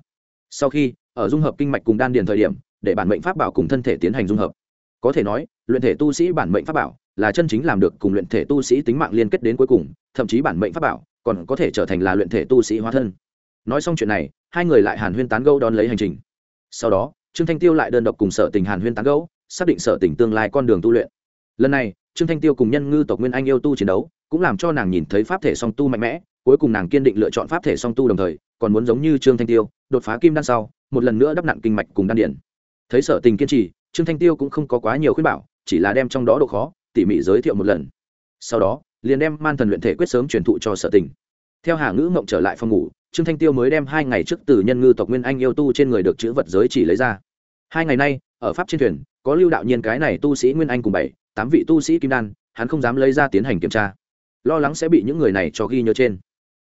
Sau khi, ở dung hợp kinh mạch cùng đan điền thời điểm, để bản mệnh pháp bảo cùng thân thể tiến hành dung hợp. Có thể nói, luyện thể tu sĩ bản mệnh pháp bảo là chân chính làm được cùng luyện thể tu sĩ tính mạng liên kết đến cuối cùng, thậm chí bản mệnh pháp bảo còn có thể trở thành là luyện thể tu sĩ hóa thân. Nói xong chuyện này, hai người lại hàn huyên tán Gâu đón lấy hành trình. Sau đó, trương thanh tiêu lại đơn độc cùng sở tình hàn huyên tán Gâu xác định sở tình tương lai con đường tu luyện lần này, trương thanh tiêu cùng nhân ngư tộc nguyên anh yêu tu chiến đấu, cũng làm cho nàng nhìn thấy pháp thể song tu mạnh mẽ, cuối cùng nàng kiên định lựa chọn pháp thể song tu đồng thời, còn muốn giống như trương thanh tiêu, đột phá kim đan sau, một lần nữa đắp nặng kinh mạch cùng đan điển. Thấy sở tình kiên trì, trương thanh tiêu cũng không có quá nhiều khuyên bảo, chỉ là đem trong đó độ khó, tỉ mỉ giới thiệu một lần. Sau đó, liền đem man thần luyện thể quyết sớm truyền thụ cho sở tình. Theo hà ngữ mộng trở lại phòng ngủ, trương thanh tiêu mới đem hai ngày trước từ nhân ngư tộc nguyên anh yêu tu trên người được chữ vật giới chỉ lấy ra. Hai ngày nay, ở pháp trên thuyền có lưu đạo nhiên cái này tu sĩ nguyên anh cùng bảy, tám vị tu sĩ kim đan, hắn không dám lấy ra tiến hành kiểm tra. Lo lắng sẽ bị những người này cho ghi nhớ trên.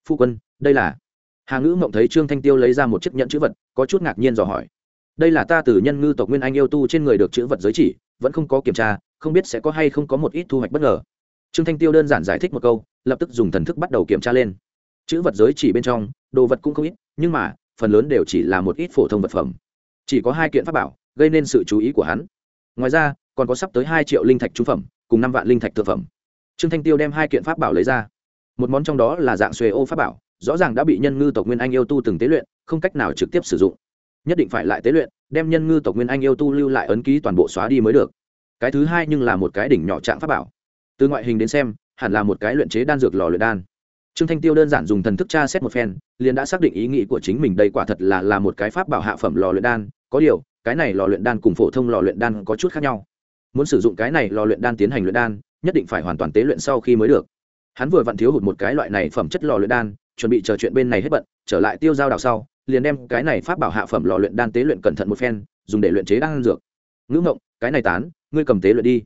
Phu quân, đây là hà ngữ mộng thấy trương thanh tiêu lấy ra một chiếc nhẫn chữ vật, có chút ngạc nhiên dò hỏi. Đây là ta từ nhân ngư tộc nguyên anh yêu tu trên người được chữ vật giới chỉ, vẫn không có kiểm tra, không biết sẽ có hay không có một ít thu hoạch bất ngờ. Trương thanh tiêu đơn giản giải thích một câu, lập tức dùng thần thức bắt đầu kiểm tra lên. Chữ vật giới chỉ bên trong, đồ vật cũng không ít, nhưng mà, phần lớn đều chỉ là một ít phổ thông vật phẩm. Chỉ có hai kiện pháp bảo, gây nên sự chú ý của hắn ngoài ra, còn có sắp tới hai triệu linh thạch trung phẩm, cùng năm vạn linh thạch thực phẩm. Trương thanh tiêu đem hai kiện pháp bảo lấy ra. Một món trong đó là dạng xuề ô pháp bảo, rõ ràng đã bị nhân ngư tộc nguyên anh yêu tu từng tế luyện, không cách nào trực tiếp sử dụng. Nhất định phải lại tế luyện, đem nhân ngư tộc nguyên anh yêu tu lưu lại ấn ký toàn bộ xóa đi mới được. Cái thứ hai nhưng là một cái đỉnh nhỏ trạng pháp bảo. Từ ngoại hình đến xem, hẳn là một cái luyện chế đan dược lò luyện đan. Trương thanh tiêu đơn giản dùng thần thức tra xét một phen, liền đã xác định ý nghĩ của chính mình đây quả thật là là một cái pháp bảo hạ phẩm lò luyện đan, có điều cái này lò luyện đan cùng phổ thông lò luyện đan có chút khác nhau. Muốn sử dụng cái này lò luyện đan tiến hành luyện đan, nhất định phải hoàn toàn tế luyện sau khi mới được. Hắn vừa vặn thiếu hụt một cái loại này phẩm chất lò luyện đan, chuẩn bị chờ chuyện bên này hết bận, trở lại tiêu giao đào sau, liền đem cái này pháp bảo hạ phẩm lò luyện đan tế luyện cẩn thận một phen, dùng để luyện chế đan dược. Ngữ ngộng, cái này tán, ngươi cầm tế luyện đi.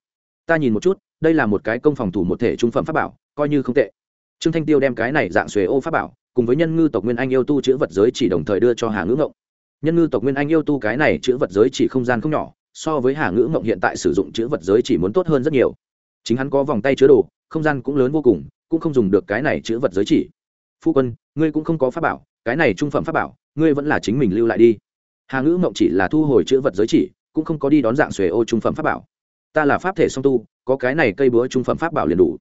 Ta nhìn một chút, đây là một cái công phòng thủ một thể trung phẩm pháp bảo, coi như không tệ. Trương thanh tiêu đem cái này dạng xuề ô pháp bảo, cùng với nhân ngư tộc nguyên anh yêu tu chữ vật giới chỉ đồng thời đưa cho hà ngữ ngộng nhân ngư tộc nguyên anh yêu tu cái này chữ vật giới chỉ không gian không nhỏ, so với hà ngữ mộng hiện tại sử dụng chữ vật giới chỉ muốn tốt hơn rất nhiều. Chính hắn có vòng tay chứa đồ, không gian cũng lớn vô cùng, cũng không dùng được cái này chữ vật giới chỉ. Phu quân, ngươi cũng không có pháp bảo, cái này trung phẩm pháp bảo, ngươi vẫn là chính mình lưu lại đi. Hà ngữ mộng chỉ là thu hồi chữ vật giới chỉ, cũng không có đi đón dạng xuề ô trung phẩm pháp bảo. Ta là pháp thể song tu, có cái này cây búa trung phẩm pháp bảo liền đủ.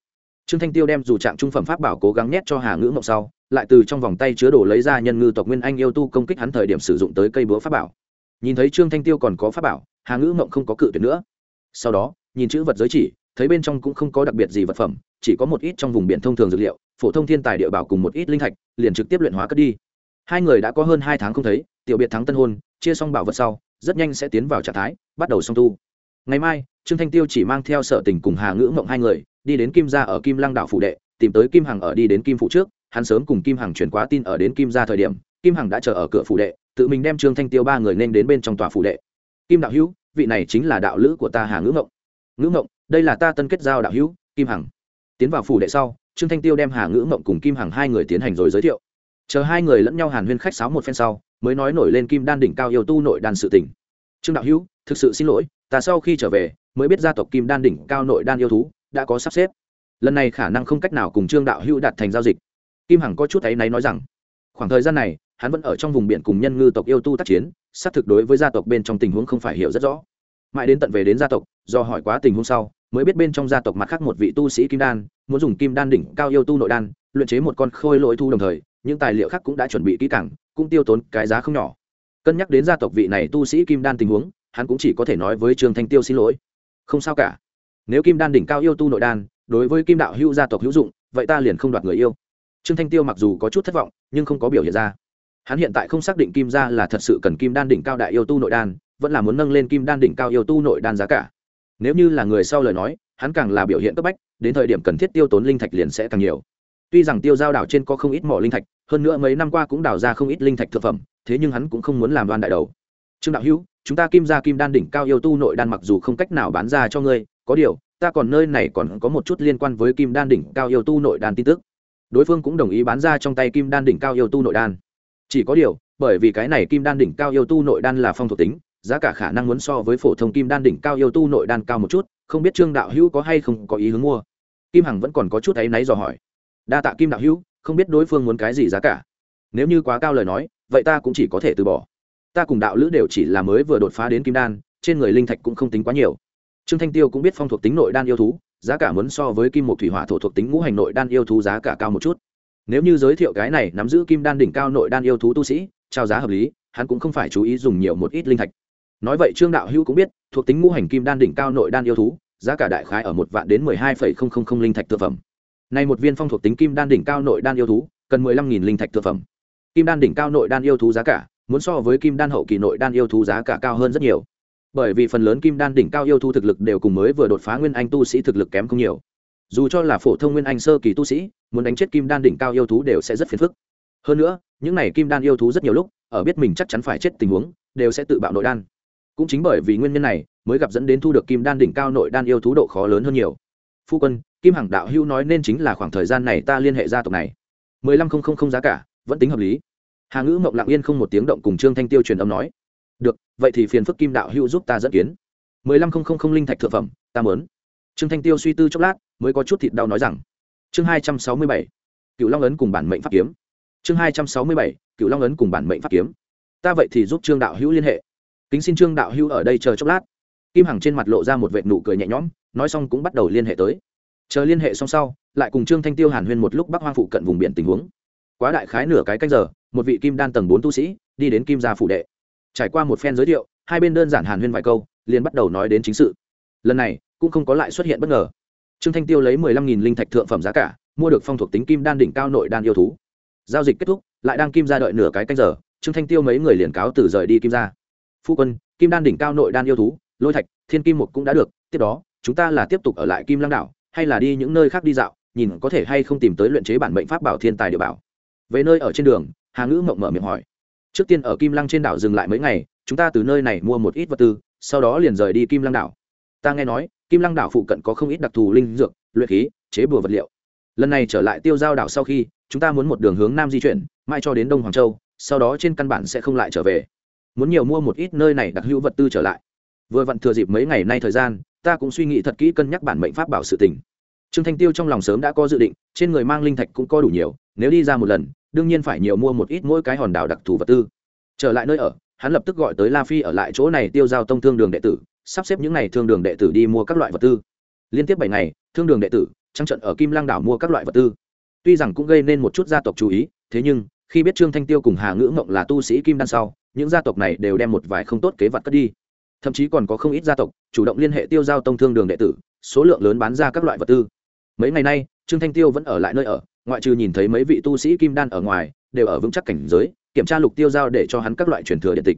Trương thanh tiêu đem dù trạng trung phẩm pháp bảo cố gắng nhét cho hà ngữ mộng sau lại từ trong vòng tay chứa đồ lấy ra nhân ngư tộc nguyên anh yêu tu công kích hắn thời điểm sử dụng tới cây búa pháp bảo. Nhìn thấy trương thanh tiêu còn có pháp bảo, hà ngữ mộng không có cự tuyệt nữa. Sau đó, nhìn chữ vật giới chỉ, thấy bên trong cũng không có đặc biệt gì vật phẩm, chỉ có một ít trong vùng biển thông thường dược liệu, phổ thông thiên tài địa bảo cùng một ít linh thạch, liền trực tiếp luyện hóa cất đi. Hai người đã có hơn hai tháng không thấy, tiểu biệt thắng tân hôn, chia xong bảo vật sau, rất nhanh sẽ tiến vào trạng thái, bắt đầu song tu. Ngày mai, trương thanh tiêu chỉ mang theo sở tình cùng hà ngữ mộng hai người, đi đến kim gia ở kim lăng đảo phủ đệ, tìm tới kim hằng ở đi đến kim phủ trước hắn sớm cùng kim hằng truyền quá tin ở đến kim gia thời điểm, kim hằng đã chờ ở cửa phủ đệ, tự mình đem trương thanh tiêu ba người nên đến bên trong tòa phủ đệ. Kim đạo hữu, vị này chính là đạo lữ của ta hà ngữ mộng ngữ mộng đây là ta tân kết giao đạo hữu, kim hằng. Tiến vào phủ đệ sau, trương thanh tiêu đem hà ngữ mộng cùng kim hằng hai người tiến hành rồi giới thiệu. Chờ hai người lẫn nhau hàn huyên khách sáo một phen sau, mới nói nổi lên kim đan đỉnh cao yêu tu nội đan sự tỉnh trương đạo hữu, thực sự xin lỗi, ta sau khi trở về, mới biết gia tộc kim đan đỉnh cao nội đan yêu thú đã có sắp xếp. Lần này khả năng không cách nào cùng trương đạo hữu đạt thành giao dịch kim hằng có chút thấy náy nói rằng, khoảng thời gian này, hắn vẫn ở trong vùng biển cùng nhân ngư tộc yêu tu tác chiến, xác thực đối với gia tộc bên trong tình huống không phải hiểu rất rõ. Mãi đến tận về đến gia tộc, do hỏi quá tình huống sau, mới biết bên trong gia tộc mặt khác một vị tu sĩ kim đan, muốn dùng kim đan đỉnh cao yêu tu nội đan, luyện chế một con khôi lỗi thu đồng thời, những tài liệu khác cũng đã chuẩn bị kỹ càng, cũng tiêu tốn cái giá không nhỏ. Cân nhắc đến gia tộc vị này tu sĩ kim đan tình huống, hắn cũng chỉ có thể nói với trương thanh tiêu xin lỗi. Không sao cả. Nếu kim đan đỉnh cao yêu tu nội đan, đối với kim đạo hữu gia tộc hữu dụng, vậy ta liền không đoạt người yêu trương thanh tiêu mặc dù có chút thất vọng, nhưng không có biểu hiện ra. Hắn hiện tại không xác định kim gia là thật sự cần kim đan đỉnh cao đại yêu tu nội đan, vẫn là muốn nâng lên kim đan đỉnh cao yêu tu nội đan giá cả. Nếu như là người sau lời nói, hắn càng là biểu hiện cấp bách, đến thời điểm cần thiết tiêu tốn linh thạch liền sẽ càng nhiều. Tuy rằng tiêu giao đảo trên có không ít mỏ linh thạch, hơn nữa mấy năm qua cũng đào ra không ít linh thạch thực phẩm, thế nhưng hắn cũng không muốn làm đoan đại đầu. Trương đạo hữu, chúng ta kim ra kim đan đỉnh cao yêu tu nội đan mặc dù không cách nào bán ra cho ngươi, có điều, ta còn nơi này còn có một chút liên quan với kim đan đỉnh cao yêu tu nội đan tin tức đối phương cũng đồng ý bán ra trong tay kim đan đỉnh cao yêu tu nội đan. Chỉ có điều, bởi vì cái này kim đan đỉnh cao yêu tu nội đan là phong thuộc tính, giá cả khả năng muốn so với phổ thông kim đan đỉnh cao yêu tu nội đan cao một chút, không biết trương đạo hữu có hay không có ý hướng mua. Kim hằng vẫn còn có chút áy náy dò hỏi. Đa tạ kim đạo hữu, không biết đối phương muốn cái gì giá cả. Nếu như quá cao lời nói, vậy ta cũng chỉ có thể từ bỏ. Ta cùng đạo lữ đều chỉ là mới vừa đột phá đến kim đan, trên người linh thạch cũng không tính quá nhiều. Trương thanh tiêu cũng biết phong thuộc tính nội đan yêu thú giá cả muốn so với kim một thủy hỏa thổ thuộc tính ngũ hành nội đan yêu thú giá cả cao một chút. Nếu như giới thiệu cái này nắm giữ kim đan đỉnh cao nội đan yêu thú tu sĩ, trao giá hợp lý, hắn cũng không phải chú ý dùng nhiều một ít linh thạch. Nói vậy trương đạo hữu cũng biết, thuộc tính ngũ hành kim đan đỉnh cao nội đan yêu thú, giá cả đại khái ở một vạn đến mười hai phẩy không không không linh thạch thực phẩm. Nay một viên phong thuộc tính kim đan đỉnh cao nội đan yêu thú, cần mười lăm nghìn linh thạch thực phẩm. Kim đan đỉnh cao nội đan yêu thú giá cả, muốn so với kim đan hậu kỳ nội đan yêu thú giá cả cao hơn rất nhiều bởi vì phần lớn kim đan đỉnh cao yêu thú thực lực đều cùng mới vừa đột phá nguyên anh tu sĩ thực lực kém không nhiều. Dù cho là phổ thông nguyên anh sơ kỳ tu sĩ, muốn đánh chết kim đan đỉnh cao yêu thú đều sẽ rất phiền phức. Hơn nữa, những này kim đan yêu thú rất nhiều lúc, ở biết mình chắc chắn phải chết tình huống, đều sẽ tự bạo nội đan. Cũng chính bởi vì nguyên nhân này, mới gặp dẫn đến thu được kim đan đỉnh cao nội đan yêu thú độ khó lớn hơn nhiều. Phu quân, kim hằng đạo hữu nói nên chính là khoảng thời gian này ta liên hệ gia tộc này. Mười lăm không không không giá cả, vẫn tính hợp lý. Hà ngữ mộng lặng yên không một tiếng động cùng trương thanh tiêu truyền âm nói được, vậy thì phiền phức kim đạo hữu giúp ta dẫn kiến. mười lăm không không không linh thạch thượng phẩm, ta mớn trương thanh tiêu suy tư chốc lát, mới có chút thịt đau nói rằng, chương hai trăm sáu mươi bảy cựu long ấn cùng bản mệnh pháp kiếm. Chương hai trăm sáu mươi bảy cựu long ấn cùng bản mệnh pháp kiếm. Ta vậy thì giúp trương đạo hữu liên hệ. Kính xin trương đạo hữu ở đây chờ chốc lát. Kim hằng trên mặt lộ ra một vệ nụ cười nhẹ nhõm, nói xong cũng bắt đầu liên hệ tới. Chờ liên hệ xong sau, lại cùng trương thanh tiêu hàn huyên một lúc bắc hoang phụ cận vùng biển tình huống. Quá đại khái nửa cái canh giờ, một vị kim đan tầng bốn tu sĩ, đi đến kim gia phủ đệ trải qua một phen giới thiệu, hai bên đơn giản hàn huyên vài câu, liền bắt đầu nói đến chính sự. Lần này, cũng không có lại xuất hiện bất ngờ. Trương thanh tiêu lấy mười lăm nghìn linh thạch thượng phẩm giá cả, mua được phong thuộc tính kim đan đỉnh cao nội đan yêu thú. Giao dịch kết thúc, lại đang kim ra đợi nửa cái canh giờ, trương thanh tiêu mấy người liền cáo từ rời đi kim ra. Phu quân, kim đan đỉnh cao nội đan yêu thú, lôi thạch, thiên kim một cũng đã được, tiếp đó, chúng ta là tiếp tục ở lại kim lăng đảo, hay là đi những nơi khác đi dạo, nhìn có thể hay không tìm tới luyện chế bản mệnh pháp bảo thiên tài địa bảo. Về nơi ở trên đường, hà ngữ mộng mở miệng hỏi trước tiên ở kim lăng trên đảo dừng lại mấy ngày, chúng ta từ nơi này mua một ít vật tư, sau đó liền rời đi kim lăng đảo. Ta nghe nói, kim lăng đảo phụ cận có không ít đặc thù linh dược, luyện khí, chế bùa vật liệu. Lần này trở lại tiêu giao đảo sau khi, chúng ta muốn một đường hướng nam di chuyển mai cho đến đông hoàng châu, sau đó trên căn bản sẽ không lại trở về. Muốn nhiều mua một ít nơi này đặc hữu vật tư trở lại. Vừa vặn thừa dịp mấy ngày nay thời gian, ta cũng suy nghĩ thật kỹ cân nhắc bản mệnh pháp bảo sự tình. Trương thanh tiêu trong lòng sớm đã có dự định, trên người mang linh thạch cũng có đủ nhiều, nếu đi ra một lần đương nhiên phải nhiều mua một ít mỗi cái hòn đảo đặc thù vật tư. Trở lại nơi ở, hắn lập tức gọi tới la phi ở lại chỗ này tiêu giao tông thương đường đệ tử, sắp xếp những n à y thương đường đệ tử đi mua các loại vật tư. Liên tiếp bảy ngày, thương đường đệ tử, trăng trận ở kim lang đảo mua các loại vật tư. Tuy rằng cũng gây nên một chút gia tộc chú ý, thế nhưng, khi biết trương thanh tiêu cùng hà ngữ mộng là tu sĩ kim đan sau, những gia tộc này đều đem một vài không tốt kế vật cất đi. Thậm chí còn có không ít gia tộc chủ động liên hệ tiêu giao tông thương đường đệ tử, số lượng lớn bán ra các loại vật tư. Mấy ngày nay, trương thanh tiêu vẫn ở lại nơi ở ngoại trừ nhìn thấy mấy vị tu sĩ kim đan ở ngoài, đều ở vững chắc cảnh giới, kiểm tra lục tiêu giao để cho hắn các loại truyền thừa điện tịch.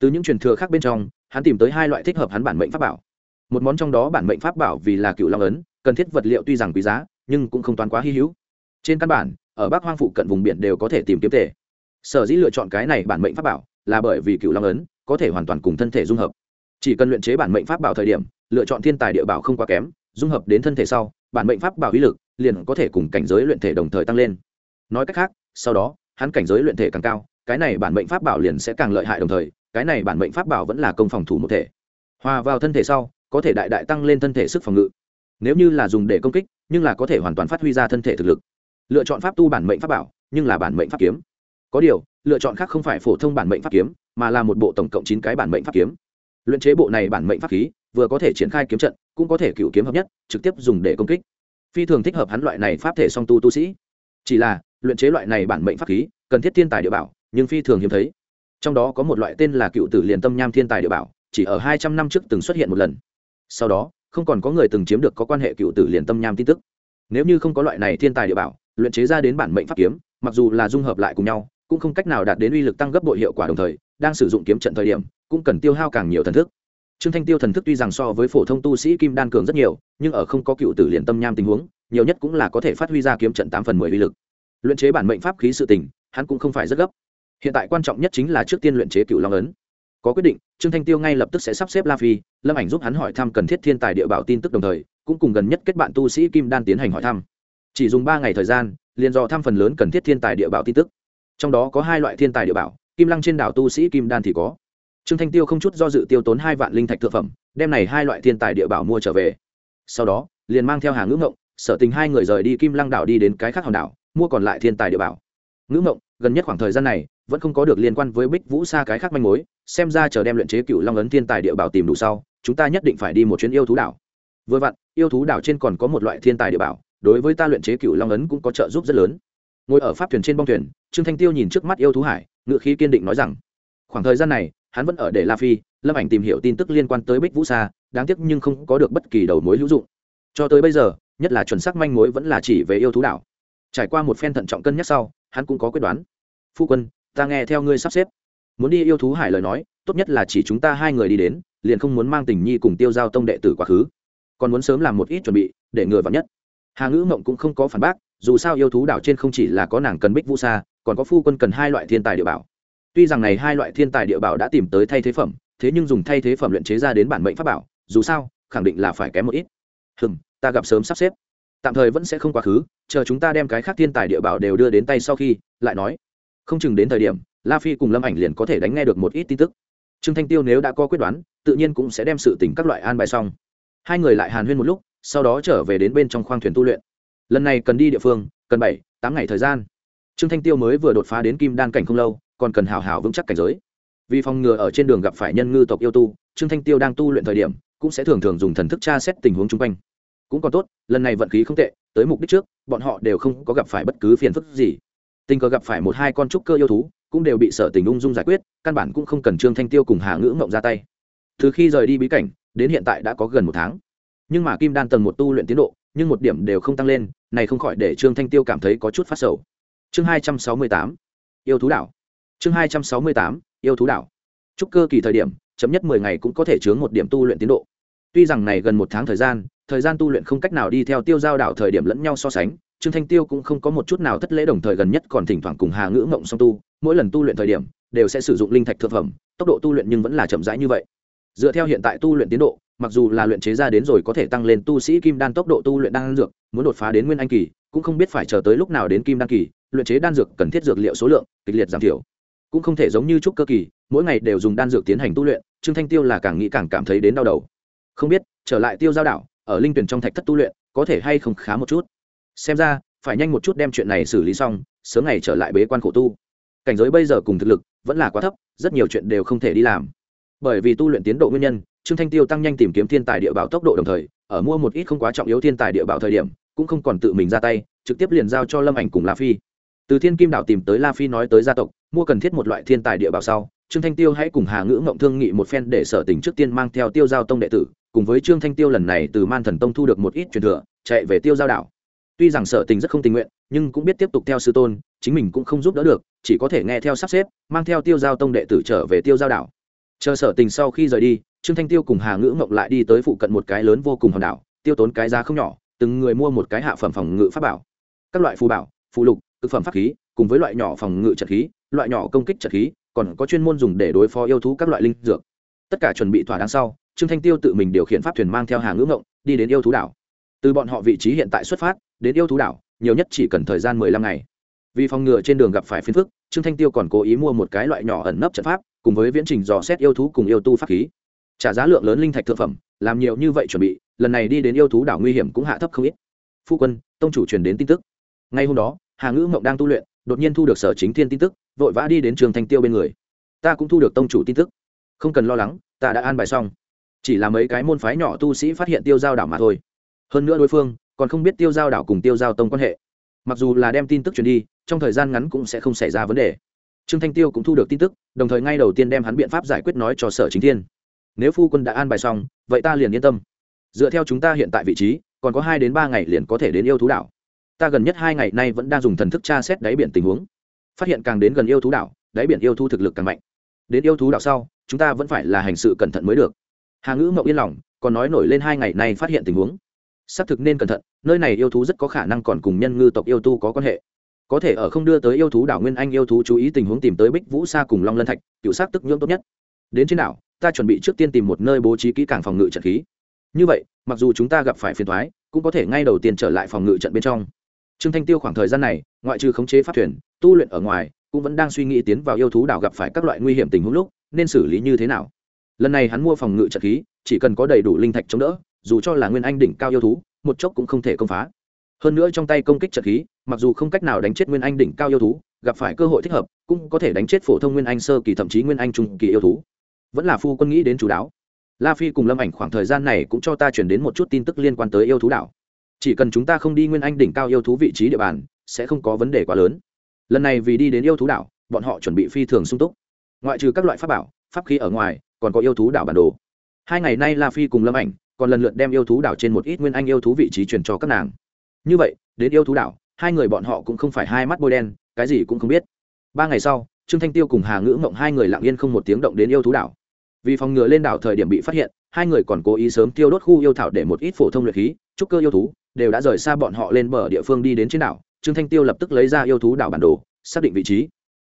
Từ những truyền thừa khác bên trong, hắn tìm tới hai loại thích hợp hắn bản mệnh pháp bảo. Một món trong đó bản mệnh pháp bảo vì là cựu long ấn, cần thiết vật liệu tuy rằng quý giá, nhưng cũng không toán quá hy hữu. Trên căn bản, ở bắc hoang phụ cận vùng biển đều có thể tìm kiếm tể sở dĩ lựa chọn cái này bản mệnh pháp bảo là bởi vì cựu long ấn có thể hoàn toàn cùng thân thể dung hợp. Chỉ cần luyện chế bản mệnh pháp bảo thời điểm, lựa chọn thiên tài địa bảo không quá kém, dung hợp đến thân thể sau, bản mệnh pháp bảo uy lực liền có thể cùng cảnh giới luyện thể đồng thời tăng lên. Nói cách khác, sau đó, hắn cảnh giới luyện thể càng cao, cái này bản mệnh pháp bảo liền sẽ càng lợi hại đồng thời, cái này bản mệnh pháp bảo vẫn là công phòng thủ một thể. Hòa vào thân thể sau, có thể đại đại tăng lên thân thể sức phòng ngự. Nếu như là dùng để công kích, nhưng là có thể hoàn toàn phát huy ra thân thể thực lực. Lựa chọn pháp tu bản mệnh pháp bảo, nhưng là bản mệnh pháp kiếm. Có điều, lựa chọn khác không phải phổ thông bản mệnh pháp kiếm, mà là một bộ tổng cộng chín cái bản mệnh pháp kiếm. Luyện chế bộ này bản mệnh pháp khí, vừa có thể triển khai kiếm trận, cũng có thể cựu kiếm hợp nhất, trực tiếp dùng để công kích phi thường thích hợp hắn loại này pháp thể song tu tu sĩ. Chỉ là, luyện chế loại này bản mệnh pháp khí, cần thiết thiên tài địa bảo, nhưng phi thường hiếm thấy. Trong đó có một loại tên là cựu tử liền tâm nham thiên tài địa bảo, chỉ ở hai trăm năm trước từng xuất hiện một lần. Sau đó, không còn có người từng chiếm được có quan hệ cựu tử liền tâm nham tin tức. Nếu như không có loại này thiên tài địa bảo, luyện chế ra đến bản mệnh pháp kiếm, mặc dù là dung hợp lại cùng nhau, cũng không cách nào đạt đến uy lực tăng gấp bội hiệu quả đồng thời, đang sử dụng kiếm trận thời điểm, cũng cần tiêu hao càng nhiều thần thức trương thanh tiêu thần thức tuy rằng so với phổ thông tu sĩ kim đan cường rất nhiều, nhưng ở không có cựu tử liền tâm nham tình huống, nhiều nhất cũng là có thể phát huy ra kiếm trận tám phần mười uy lực. Luyện chế bản mệnh pháp khí sự tình, hắn cũng không phải rất gấp. Hiện tại quan trọng nhất chính là trước tiên luyện chế cựu long ấn. Có quyết định, trương thanh tiêu ngay lập tức sẽ sắp xếp la phi, lâm ảnh giúp hắn hỏi thăm cần thiết thiên tài địa bảo tin tức đồng thời, cũng cùng gần nhất kết bạn tu sĩ kim đan tiến hành hỏi thăm. Chỉ dùng ba ngày thời gian, liền dò thăm phần lớn cần thiết thiên tài địa bảo tin tức. Trong đó có hai loại thiên tài địa bảo, kim lăng trên đảo tu sĩ kim đan thì có trương thanh tiêu không chút do dự tiêu tốn hai vạn linh thạch thực phẩm, đem này hai loại thiên tài địa bảo mua trở về. Sau đó, liền mang theo hàng ngữ ngộng, sở tình hai người rời đi kim lăng đảo đi đến cái khác hòn đảo, mua còn lại thiên tài địa bảo. Ngữ ngộng, gần nhất khoảng thời gian này, vẫn không có được liên quan với bích vũ xa cái khác manh mối, xem ra chờ đem luyện chế cựu long ấn thiên tài địa bảo tìm đủ sau, chúng ta nhất định phải đi một chuyến yêu thú đảo. Vừa vặn, yêu thú đảo trên còn có một loại thiên tài địa bảo, đối với ta luyện chế cựu long ấn cũng có trợ giúp rất lớn. Ngồi ở pháp thuyền trên bong thuyền, trương thanh tiêu nhìn trước mắt yêu thú hải ngự khí kiên định nói rằng, khoảng thời gian này hắn vẫn ở để la phi, lâm ảnh tìm hiểu tin tức liên quan tới bích vũ sa, đáng tiếc nhưng không có được bất kỳ đầu mối hữu dụng. Cho tới bây giờ, nhất là chuẩn xác manh mối vẫn là chỉ về yêu thú đảo. Trải qua một phen thận trọng cân nhắc sau, hắn cũng có quyết đoán. Phu quân, ta nghe theo ngươi sắp xếp. Muốn đi yêu thú hải lời nói, tốt nhất là chỉ chúng ta hai người đi đến, liền không muốn mang tình nhi cùng tiêu giao tông đệ tử quá khứ. Còn muốn sớm làm một ít chuẩn bị, để ngừa vào nhất. Hà ngữ mộng cũng không có phản bác, dù sao yêu thú đảo trên không chỉ là có nàng cần bích vũ sa, còn có phu quân cần hai loại thiên tài địa bảo tuy rằng này hai loại thiên tài địa bảo đã tìm tới thay thế phẩm, thế nhưng dùng thay thế phẩm luyện chế ra đến bản mệnh pháp bảo, dù sao, khẳng định là phải kém một ít. Hừm, ta gặp sớm sắp xếp. Tạm thời vẫn sẽ không quá khứ, chờ chúng ta đem cái khác thiên tài địa bảo đều đưa đến tay sau khi, lại nói. Không chừng đến thời điểm, la phi cùng lâm ảnh liền có thể đánh nghe được một ít tin tức. Trương thanh tiêu nếu đã có quyết đoán, tự nhiên cũng sẽ đem sự tình các loại an bài xong. Hai người lại hàn huyên một lúc, sau đó trở về đến bên trong khoang thuyền tu luyện. Lần này cần đi địa phương, cần bảy, tám ngày thời gian. Trương thanh tiêu mới vừa đột phá đến kim đan cảnh không lâu còn cần hào hào vững chắc cảnh giới. Vì phòng ngừa ở trên đường gặp phải nhân ngư tộc yêu tu, trương thanh tiêu đang tu luyện thời điểm, cũng sẽ thường thường dùng thần thức tra xét tình huống chung quanh. Cũng còn tốt, lần này vận khí không tệ, tới mục đích trước, bọn họ đều không có gặp phải bất cứ phiền phức gì. Tình cờ gặp phải một hai con trúc cơ yêu thú, cũng đều bị sở tình ung dung giải quyết, căn bản cũng không cần trương thanh tiêu cùng hà ngữ mộng ra tay. Từ khi rời đi bí cảnh, đến hiện tại đã có gần một tháng. Nhưng mà kim đan tầng một tu luyện tiến độ, nhưng một điểm đều không tăng lên, này không khỏi để trương thanh tiêu cảm thấy có chút phát sầu. Chương hai trăm sáu mươi tám, yêu thú đảo chương hai trăm sáu mươi tám, yêu thú đảo. Trúc cơ kỳ thời điểm, chấm nhất mười ngày cũng có thể chướng một điểm tu luyện tiến độ. Tuy rằng này gần một tháng thời gian thời gian tu luyện không cách nào đi theo tiêu giao đảo thời điểm lẫn nhau so sánh, trương thanh tiêu cũng không có một chút nào thất lễ đồng thời gần nhất còn thỉnh thoảng cùng hà ngữ mộng song tu, mỗi lần tu luyện thời điểm, đều sẽ sử dụng linh thạch thực phẩm, tốc độ tu luyện nhưng vẫn là chậm rãi như vậy. Dựa theo hiện tại tu luyện tiến độ, mặc dù là luyện chế ra đến rồi có thể tăng lên tu sĩ kim đan tốc độ tu luyện đan dược, muốn đột phá đến nguyên anh kỳ, cũng không biết phải chờ tới lúc nào đến kim đan kỳ, luyện chế đan dược cần thiết dược liệu số lượng, kịch liệt giảm thiểu cũng không thể giống như trúc cơ kỳ, mỗi ngày đều dùng đan dược tiến hành tu luyện, trương thanh tiêu là càng nghĩ càng cảm thấy đến đau đầu. Không biết, trở lại tiêu giao đảo, ở linh tuyển trong thạch thất tu luyện, có thể hay không khá một chút? Xem ra, phải nhanh một chút đem chuyện này xử lý xong, sớm ngày trở lại bế quan khổ tu. Cảnh giới bây giờ cùng thực lực vẫn là quá thấp, rất nhiều chuyện đều không thể đi làm. Bởi vì tu luyện tiến độ nguyên nhân, trương thanh tiêu tăng nhanh tìm kiếm thiên tài địa bảo tốc độ đồng thời, ở mua một ít không quá trọng yếu thiên tài địa bảo thời điểm, cũng không còn tự mình ra tay, trực tiếp liền giao cho lâm ảnh cùng la phi từ thiên kim đảo tìm tới la phi nói tới gia tộc, mua cần thiết một loại thiên tài địa bảo sau, trương thanh tiêu hãy cùng hà ngữ ngộng thương nghị một phen để sở Tỉnh trước tiên mang theo tiêu giao tông đệ tử, cùng với trương thanh tiêu lần này từ man thần tông thu được một ít truyền thừa, chạy về tiêu giao đảo. Tuy rằng sở tình rất không tình nguyện, nhưng cũng biết tiếp tục theo sư tôn, chính mình cũng không giúp đỡ được, chỉ có thể nghe theo sắp xếp, mang theo tiêu giao tông đệ tử trở về tiêu giao đảo. Chờ sở tình sau khi rời đi, trương thanh tiêu cùng hà ngữ ngộng lại đi tới phụ cận một cái lớn vô cùng hòn đảo, tiêu tốn cái giá không nhỏ, từng người mua một cái hạ phẩm phòng ngự pháp bảo. Các loại phù bảo, phù lục thực phẩm pháp khí, cùng với loại nhỏ phòng ngự trận khí, loại nhỏ công kích trận khí, còn có chuyên môn dùng để đối phó yêu thú các loại linh dược. Tất cả chuẩn bị thỏa đáng sau, trương thanh tiêu tự mình điều khiển pháp thuyền mang theo hàng ngũ ngộng đi đến yêu thú đảo. Từ bọn họ vị trí hiện tại xuất phát, đến yêu thú đảo, nhiều nhất chỉ cần thời gian mười lăm ngày. Vì phòng ngừa trên đường gặp phải phiền phức, trương thanh tiêu còn cố ý mua một cái loại nhỏ ẩn nấp trận pháp, cùng với viễn trình dò xét yêu thú cùng yêu tu pháp khí. Trả giá lượng lớn linh thạch thượng phẩm, làm nhiều như vậy chuẩn bị, lần này đi đến yêu thú đảo nguy hiểm cũng hạ thấp không ít. Phu quân, tông chủ truyền đến tin tức. Ngay hôm đó hà ngữ mộng đang tu luyện, đột nhiên thu được sở chính thiên tin tức, vội vã đi đến trường thanh tiêu bên người. Ta cũng thu được tông chủ tin tức. Không cần lo lắng, ta đã an bài xong. Chỉ là mấy cái môn phái nhỏ tu sĩ phát hiện tiêu giao đảo mà thôi. Hơn nữa đối phương còn không biết tiêu giao đảo cùng tiêu giao tông quan hệ. Mặc dù là đem tin tức truyền đi, trong thời gian ngắn cũng sẽ không xảy ra vấn đề. Trương thanh tiêu cũng thu được tin tức, đồng thời ngay đầu tiên đem hắn biện pháp giải quyết nói cho sở chính thiên. Nếu phu quân đã an bài xong, vậy ta liền yên tâm. Dựa theo chúng ta hiện tại vị trí, còn có hai đến ba ngày liền có thể đến yêu thú đảo ta gần nhất hai ngày nay vẫn đang dùng thần thức tra xét đáy biển tình huống. Phát hiện càng đến gần yêu thú đảo, đáy biển yêu thú thực lực càng mạnh. Đến yêu thú đảo sau, chúng ta vẫn phải là hành sự cẩn thận mới được. Hà ngữ mậu yên lòng, còn nói nổi lên hai ngày nay phát hiện tình huống. Xác thực nên cẩn thận, nơi này yêu thú rất có khả năng còn cùng nhân ngư tộc yêu tu có quan hệ. Có thể ở không đưa tới yêu thú đảo nguyên anh yêu thú chú ý tình huống tìm tới bích vũ sa cùng long lân thạch, cựu xác tức nhưỡng tốt nhất. Đến trên đảo, ta chuẩn bị trước tiên tìm một nơi bố trí kỹ càng phòng ngự trận khí. Như vậy, mặc dù chúng ta gặp phải phiền thoái cũng có thể ngay đầu tiên trở lại phòng ngự trận bên trong trương thanh tiêu khoảng thời gian này, ngoại trừ khống chế pháp thuyền, tu luyện ở ngoài, cũng vẫn đang suy nghĩ tiến vào yêu thú đảo gặp phải các loại nguy hiểm tình huống lúc, nên xử lý như thế nào. Lần này hắn mua phòng ngự trận khí, chỉ cần có đầy đủ linh thạch chống đỡ, dù cho là nguyên anh đỉnh cao yêu thú, một chốc cũng không thể công phá. Hơn nữa trong tay công kích trận khí, mặc dù không cách nào đánh chết nguyên anh đỉnh cao yêu thú, gặp phải cơ hội thích hợp, cũng có thể đánh chết phổ thông nguyên anh sơ kỳ thậm chí nguyên anh trung kỳ yêu thú. Vẫn là phu quân nghĩ đến chủ đáo. La phi cùng lâm ảnh khoảng thời gian này cũng cho ta chuyển đến một chút tin tức liên quan tới yêu thú đảo chỉ cần chúng ta không đi nguyên anh đỉnh cao yêu thú vị trí địa bàn, sẽ không có vấn đề quá lớn. Lần này vì đi đến yêu thú đảo, bọn họ chuẩn bị phi thường sung túc. Ngoại trừ các loại pháp bảo, pháp khí ở ngoài, còn có yêu thú đảo bản đồ. Hai ngày nay la phi cùng lâm ảnh còn lần lượt đem yêu thú đảo trên một ít nguyên anh yêu thú vị trí truyền cho các nàng. Như vậy, đến yêu thú đảo, hai người bọn họ cũng không phải hai mắt bôi đen, cái gì cũng không biết. Ba ngày sau, trương thanh tiêu cùng hà ngữ mộng hai người lặng yên không một tiếng động đến yêu thú đảo. Vì phòng ngừa lên đảo thời điểm bị phát hiện, hai người còn cố ý sớm tiêu đốt khu yêu thảo để một ít phổ thông luyện khí, trúc cơ yêu thú đều đã rời xa bọn họ lên bờ địa phương đi đến trên đảo, trương thanh tiêu lập tức lấy ra yêu thú đảo bản đồ, xác định vị trí.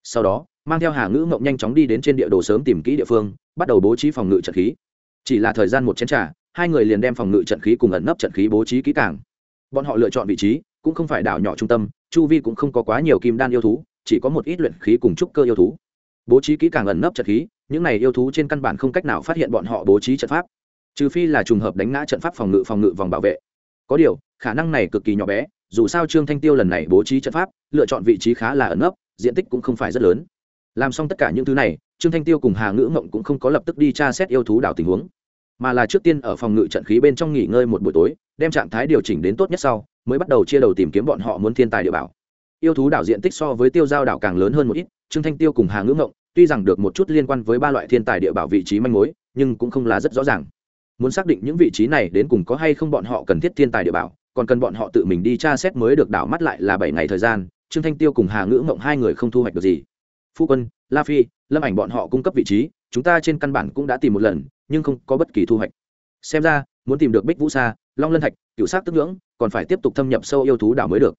Sau đó, mang theo hà ngữ mộng nhanh chóng đi đến trên địa đồ sớm tìm kỹ địa phương, bắt đầu bố trí phòng ngự trận khí. Chỉ là thời gian một chén t r à hai người liền đem phòng ngự trận khí cùng ẩn nấp trận khí bố trí kỹ càng. Bọn họ lựa chọn vị trí, cũng không phải đảo nhỏ trung tâm, chu vi cũng không có quá nhiều kim đan yêu thú, chỉ có một ít luyện khí cùng trúc cơ yêu thú. Bố trí kỹ càng ẩn nấp trận khí, những này yêu thú trên căn bản không cách nào phát hiện bọn họ bố trí trận pháp. Trừ phi là trùng hợp đánh ngã trận pháp phòng ngự phòng ngự vòng bảo vệ có điều, khả năng này cực kỳ nhỏ bé, dù sao trương thanh tiêu lần này bố trí trận pháp, lựa chọn vị trí khá là ẩn nấp, diện tích cũng không phải rất lớn. Làm xong tất cả những thứ này, trương thanh tiêu cùng hà ngữ mộng cũng không có lập tức đi tra xét yêu thú đảo tình huống, mà là trước tiên ở phòng ngự trận khí bên trong nghỉ ngơi một buổi tối, đem trạng thái điều chỉnh đến tốt nhất sau, mới bắt đầu chia đầu tìm kiếm bọn họ muốn thiên tài địa bảo. Yêu thú đảo diện tích so với tiêu giao đảo càng lớn hơn một ít, trương thanh tiêu cùng hà ngữ mộng tuy rằng được một chút liên quan với ba loại thiên tài địa bảo vị trí manh mối, nhưng cũng không là rất rõ ràng muốn xác định những vị trí này đến cùng có hay không bọn họ cần thiết thiên tài địa bảo, còn cần bọn họ tự mình đi tra xét mới được, đảo mắt lại là bảy ngày thời gian, trương thanh tiêu cùng hà ngữ mộng hai người không thu hoạch được gì. Phu quân, la phi, lâm ảnh bọn họ cung cấp vị trí, chúng ta trên căn bản cũng đã tìm một lần, nhưng không có bất kỳ thu hoạch. Xem ra, muốn tìm được bích vũ sa, long lân thạch cựu sát tức ngưỡng, còn phải tiếp tục thâm nhập sâu yêu thú đảo mới được.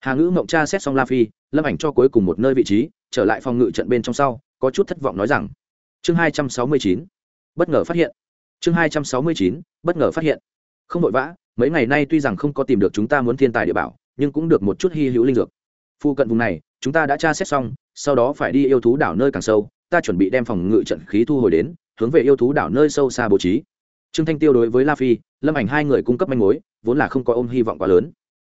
Hà ngữ mộng tra xét xong la phi, lâm ảnh cho cuối cùng một nơi vị trí, trở lại phòng ngự trận bên trong sau, có chút thất vọng nói rằng, chương hai trăm sáu mươi chín, bất ngờ phát hiện chương hai trăm sáu mươi chín, bất ngờ phát hiện. Không vội vã, mấy ngày nay tuy rằng không có tìm được chúng ta muốn thiên tài địa bảo, nhưng cũng được một chút hy hữu linh dược. Phu cận vùng này, chúng ta đã tra xét xong, sau đó phải đi yêu thú đảo nơi càng sâu, ta chuẩn bị đem phòng ngự trận khí thu hồi đến, hướng về yêu thú đảo nơi sâu xa bố trí. Trương thanh tiêu đối với la phi, lâm ảnh hai người cung cấp manh mối, vốn là không có ôm hy vọng quá lớn.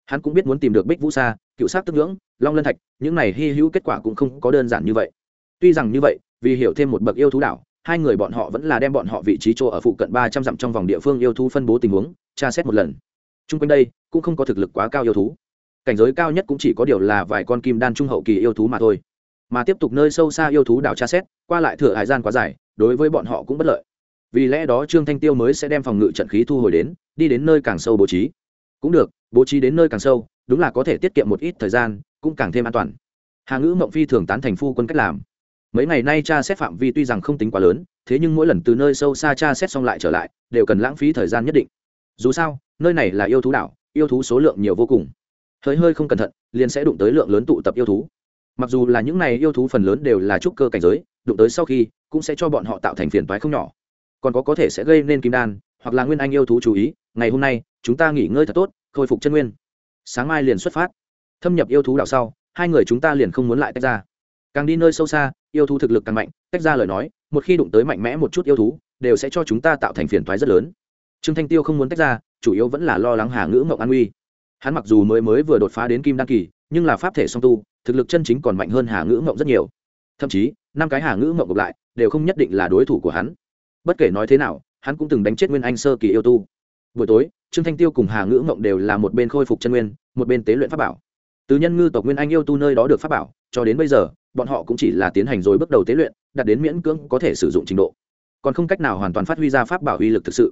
Hắn cũng biết muốn tìm được bích vũ sa, cựu sát tức ngưỡng, long lân thạch, những này hy hữu kết quả cũng không có đơn giản như vậy. Tuy rằng như vậy, vì hiểu thêm một bậc yêu thú đảo hai người bọn họ vẫn là đem bọn họ vị trí chỗ ở phụ cận ba trăm dặm trong vòng địa phương yêu thú phân bố tình huống, tra xét một lần. Trung quanh đây, cũng không có thực lực quá cao yêu thú. Cảnh giới cao nhất cũng chỉ có điều là vài con kim đan trung hậu kỳ yêu thú mà thôi. Mà tiếp tục nơi sâu xa yêu thú đảo tra xét, qua lại thừa hải gian quá dài, đối với bọn họ cũng bất lợi. Vì lẽ đó trương thanh tiêu mới sẽ đem phòng ngự trận khí thu hồi đến, đi đến nơi càng sâu bố trí. Cũng được, bố trí đến nơi càng sâu, đúng là có thể tiết kiệm một ít thời gian, cũng càng thêm an toàn. Hà ngữ mộng phi thường tán thành phu quân cách làm mấy ngày nay tra xét phạm vi tuy rằng không tính quá lớn, thế nhưng mỗi lần từ nơi sâu xa tra xét xong lại trở lại, đều cần lãng phí thời gian nhất định. Dù sao, nơi này là yêu thú đảo, yêu thú số lượng nhiều vô cùng. Hơi hơi không cẩn thận, liền sẽ đụng tới lượng lớn tụ tập yêu thú. Mặc dù là những này yêu thú phần lớn đều là trúc cơ cảnh giới, đụng tới sau khi, cũng sẽ cho bọn họ tạo thành phiền toái không nhỏ. Còn có có thể sẽ gây nên kim đan, hoặc là nguyên anh yêu thú chú ý, ngày hôm nay, chúng ta nghỉ ngơi thật tốt, khôi phục chân nguyên. Sáng mai liền xuất phát. Thâm nhập yêu thú đảo sau, hai người chúng ta liền không muốn lại tách ra càng đi nơi sâu xa, yêu thú thực lực càng mạnh, tách ra lời nói, một khi đụng tới mạnh mẽ một chút yêu thú, đều sẽ cho chúng ta tạo thành phiền thoái rất lớn. Trương thanh tiêu không muốn tách ra, chủ yếu vẫn là lo lắng hà ngữ mộng an uy hắn mặc dù mới mới vừa đột phá đến kim đăng kỳ, nhưng là pháp thể song tu, thực lực chân chính còn mạnh hơn hà ngữ mộng rất nhiều. Thậm chí, năm cái hà ngữ mộng gộp lại, đều không nhất định là đối thủ của hắn. Bất kể nói thế nào, hắn cũng từng đánh chết nguyên anh sơ kỳ yêu tu. Buổi tối, trương thanh tiêu cùng hà ngữ mộng đều là một bên khôi phục chân nguyên, một bên tế luyện pháp bảo. Từ nhân ngư tộc nguyên anh yêu tu nơi đó được pháp bảo cho đến bây giờ, bọn họ cũng chỉ là tiến hành rồi bước đầu tế luyện, đạt đến miễn cưỡng có thể sử dụng trình độ. Còn không cách nào hoàn toàn phát huy ra pháp bảo uy lực thực sự.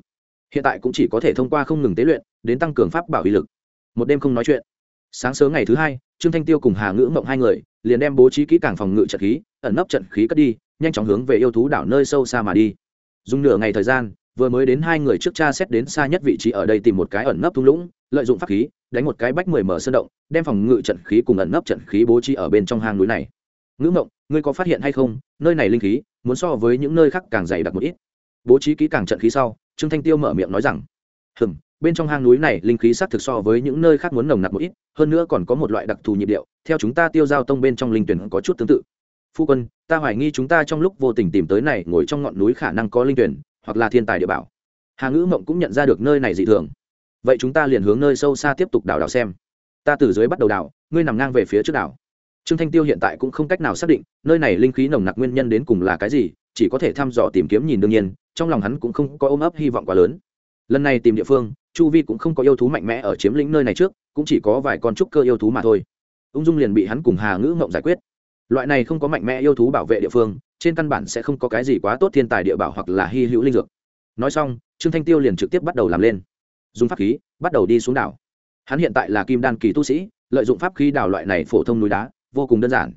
Hiện tại cũng chỉ có thể thông qua không ngừng tế luyện, đến tăng cường pháp bảo uy lực. Một đêm không nói chuyện. Sáng sớm ngày thứ hai, trương thanh tiêu cùng hà ngữ mộng hai người, liền đem bố trí kỹ càng phòng ngự trận khí, ẩn nấp trận khí cất đi, nhanh chóng hướng về yêu thú đảo nơi sâu xa mà đi. Dùng nửa ngày thời gian vừa mới đến hai người trước cha xét đến xa nhất vị trí ở đây tìm một cái ẩn nấp thung lũng, lợi dụng pháp khí, đánh một cái bách mười mở sơn động, đem phòng ngự trận khí cùng ẩn nấp trận khí bố trí ở bên trong hang núi này. Ngữ mộng, ngươi có phát hiện hay không? Nơi này linh khí, muốn so với những nơi khác càng dày đặc một ít. Bố trí kỹ càng trận khí sau, trương thanh tiêu mở miệng nói rằng hừng bên trong hang núi này linh khí xác thực so với những nơi khác muốn nồng nặc một ít, hơn nữa còn có một loại đặc thù nhịp điệu, theo chúng ta tiêu giao tông bên trong linh tuyển có chút tương tự. Phu quân, ta hoài nghi chúng ta trong lúc vô tình tìm tới này ngồi trong ngọn núi khả năng có linh tuyển hoặc là thiên tài địa bảo. Hà ngữ mộng cũng nhận ra được nơi này dị thường. Vậy chúng ta liền hướng nơi sâu xa tiếp tục đào đào xem. Ta từ dưới bắt đầu đào ngươi nằm ngang về phía trước đảo. Trương thanh tiêu hiện tại cũng không cách nào xác định, nơi này linh khí nồng nặc nguyên nhân đến cùng là cái gì, chỉ có thể thăm dò tìm kiếm nhìn đương nhiên, trong lòng hắn cũng không có ôm ấp hy vọng quá lớn. Lần này tìm địa phương, chu vi cũng không có yêu thú mạnh mẽ ở chiếm lĩnh nơi này trước, cũng chỉ có vài con trúc cơ yêu thú mà thôi. Ung dung liền bị hắn cùng hà ngữ ngộng giải quyết. Loại này không có mạnh mẽ yêu thú bảo vệ địa phương trên căn bản sẽ không có cái gì quá tốt thiên tài địa bảo hoặc là hy hữu linh dược. Nói xong, trương thanh tiêu liền trực tiếp bắt đầu làm lên. Dùng pháp khí, bắt đầu đi xuống đảo. Hắn hiện tại là kim đan kỳ tu sĩ, lợi dụng pháp khí đảo loại này phổ thông núi đá, vô cùng đơn giản.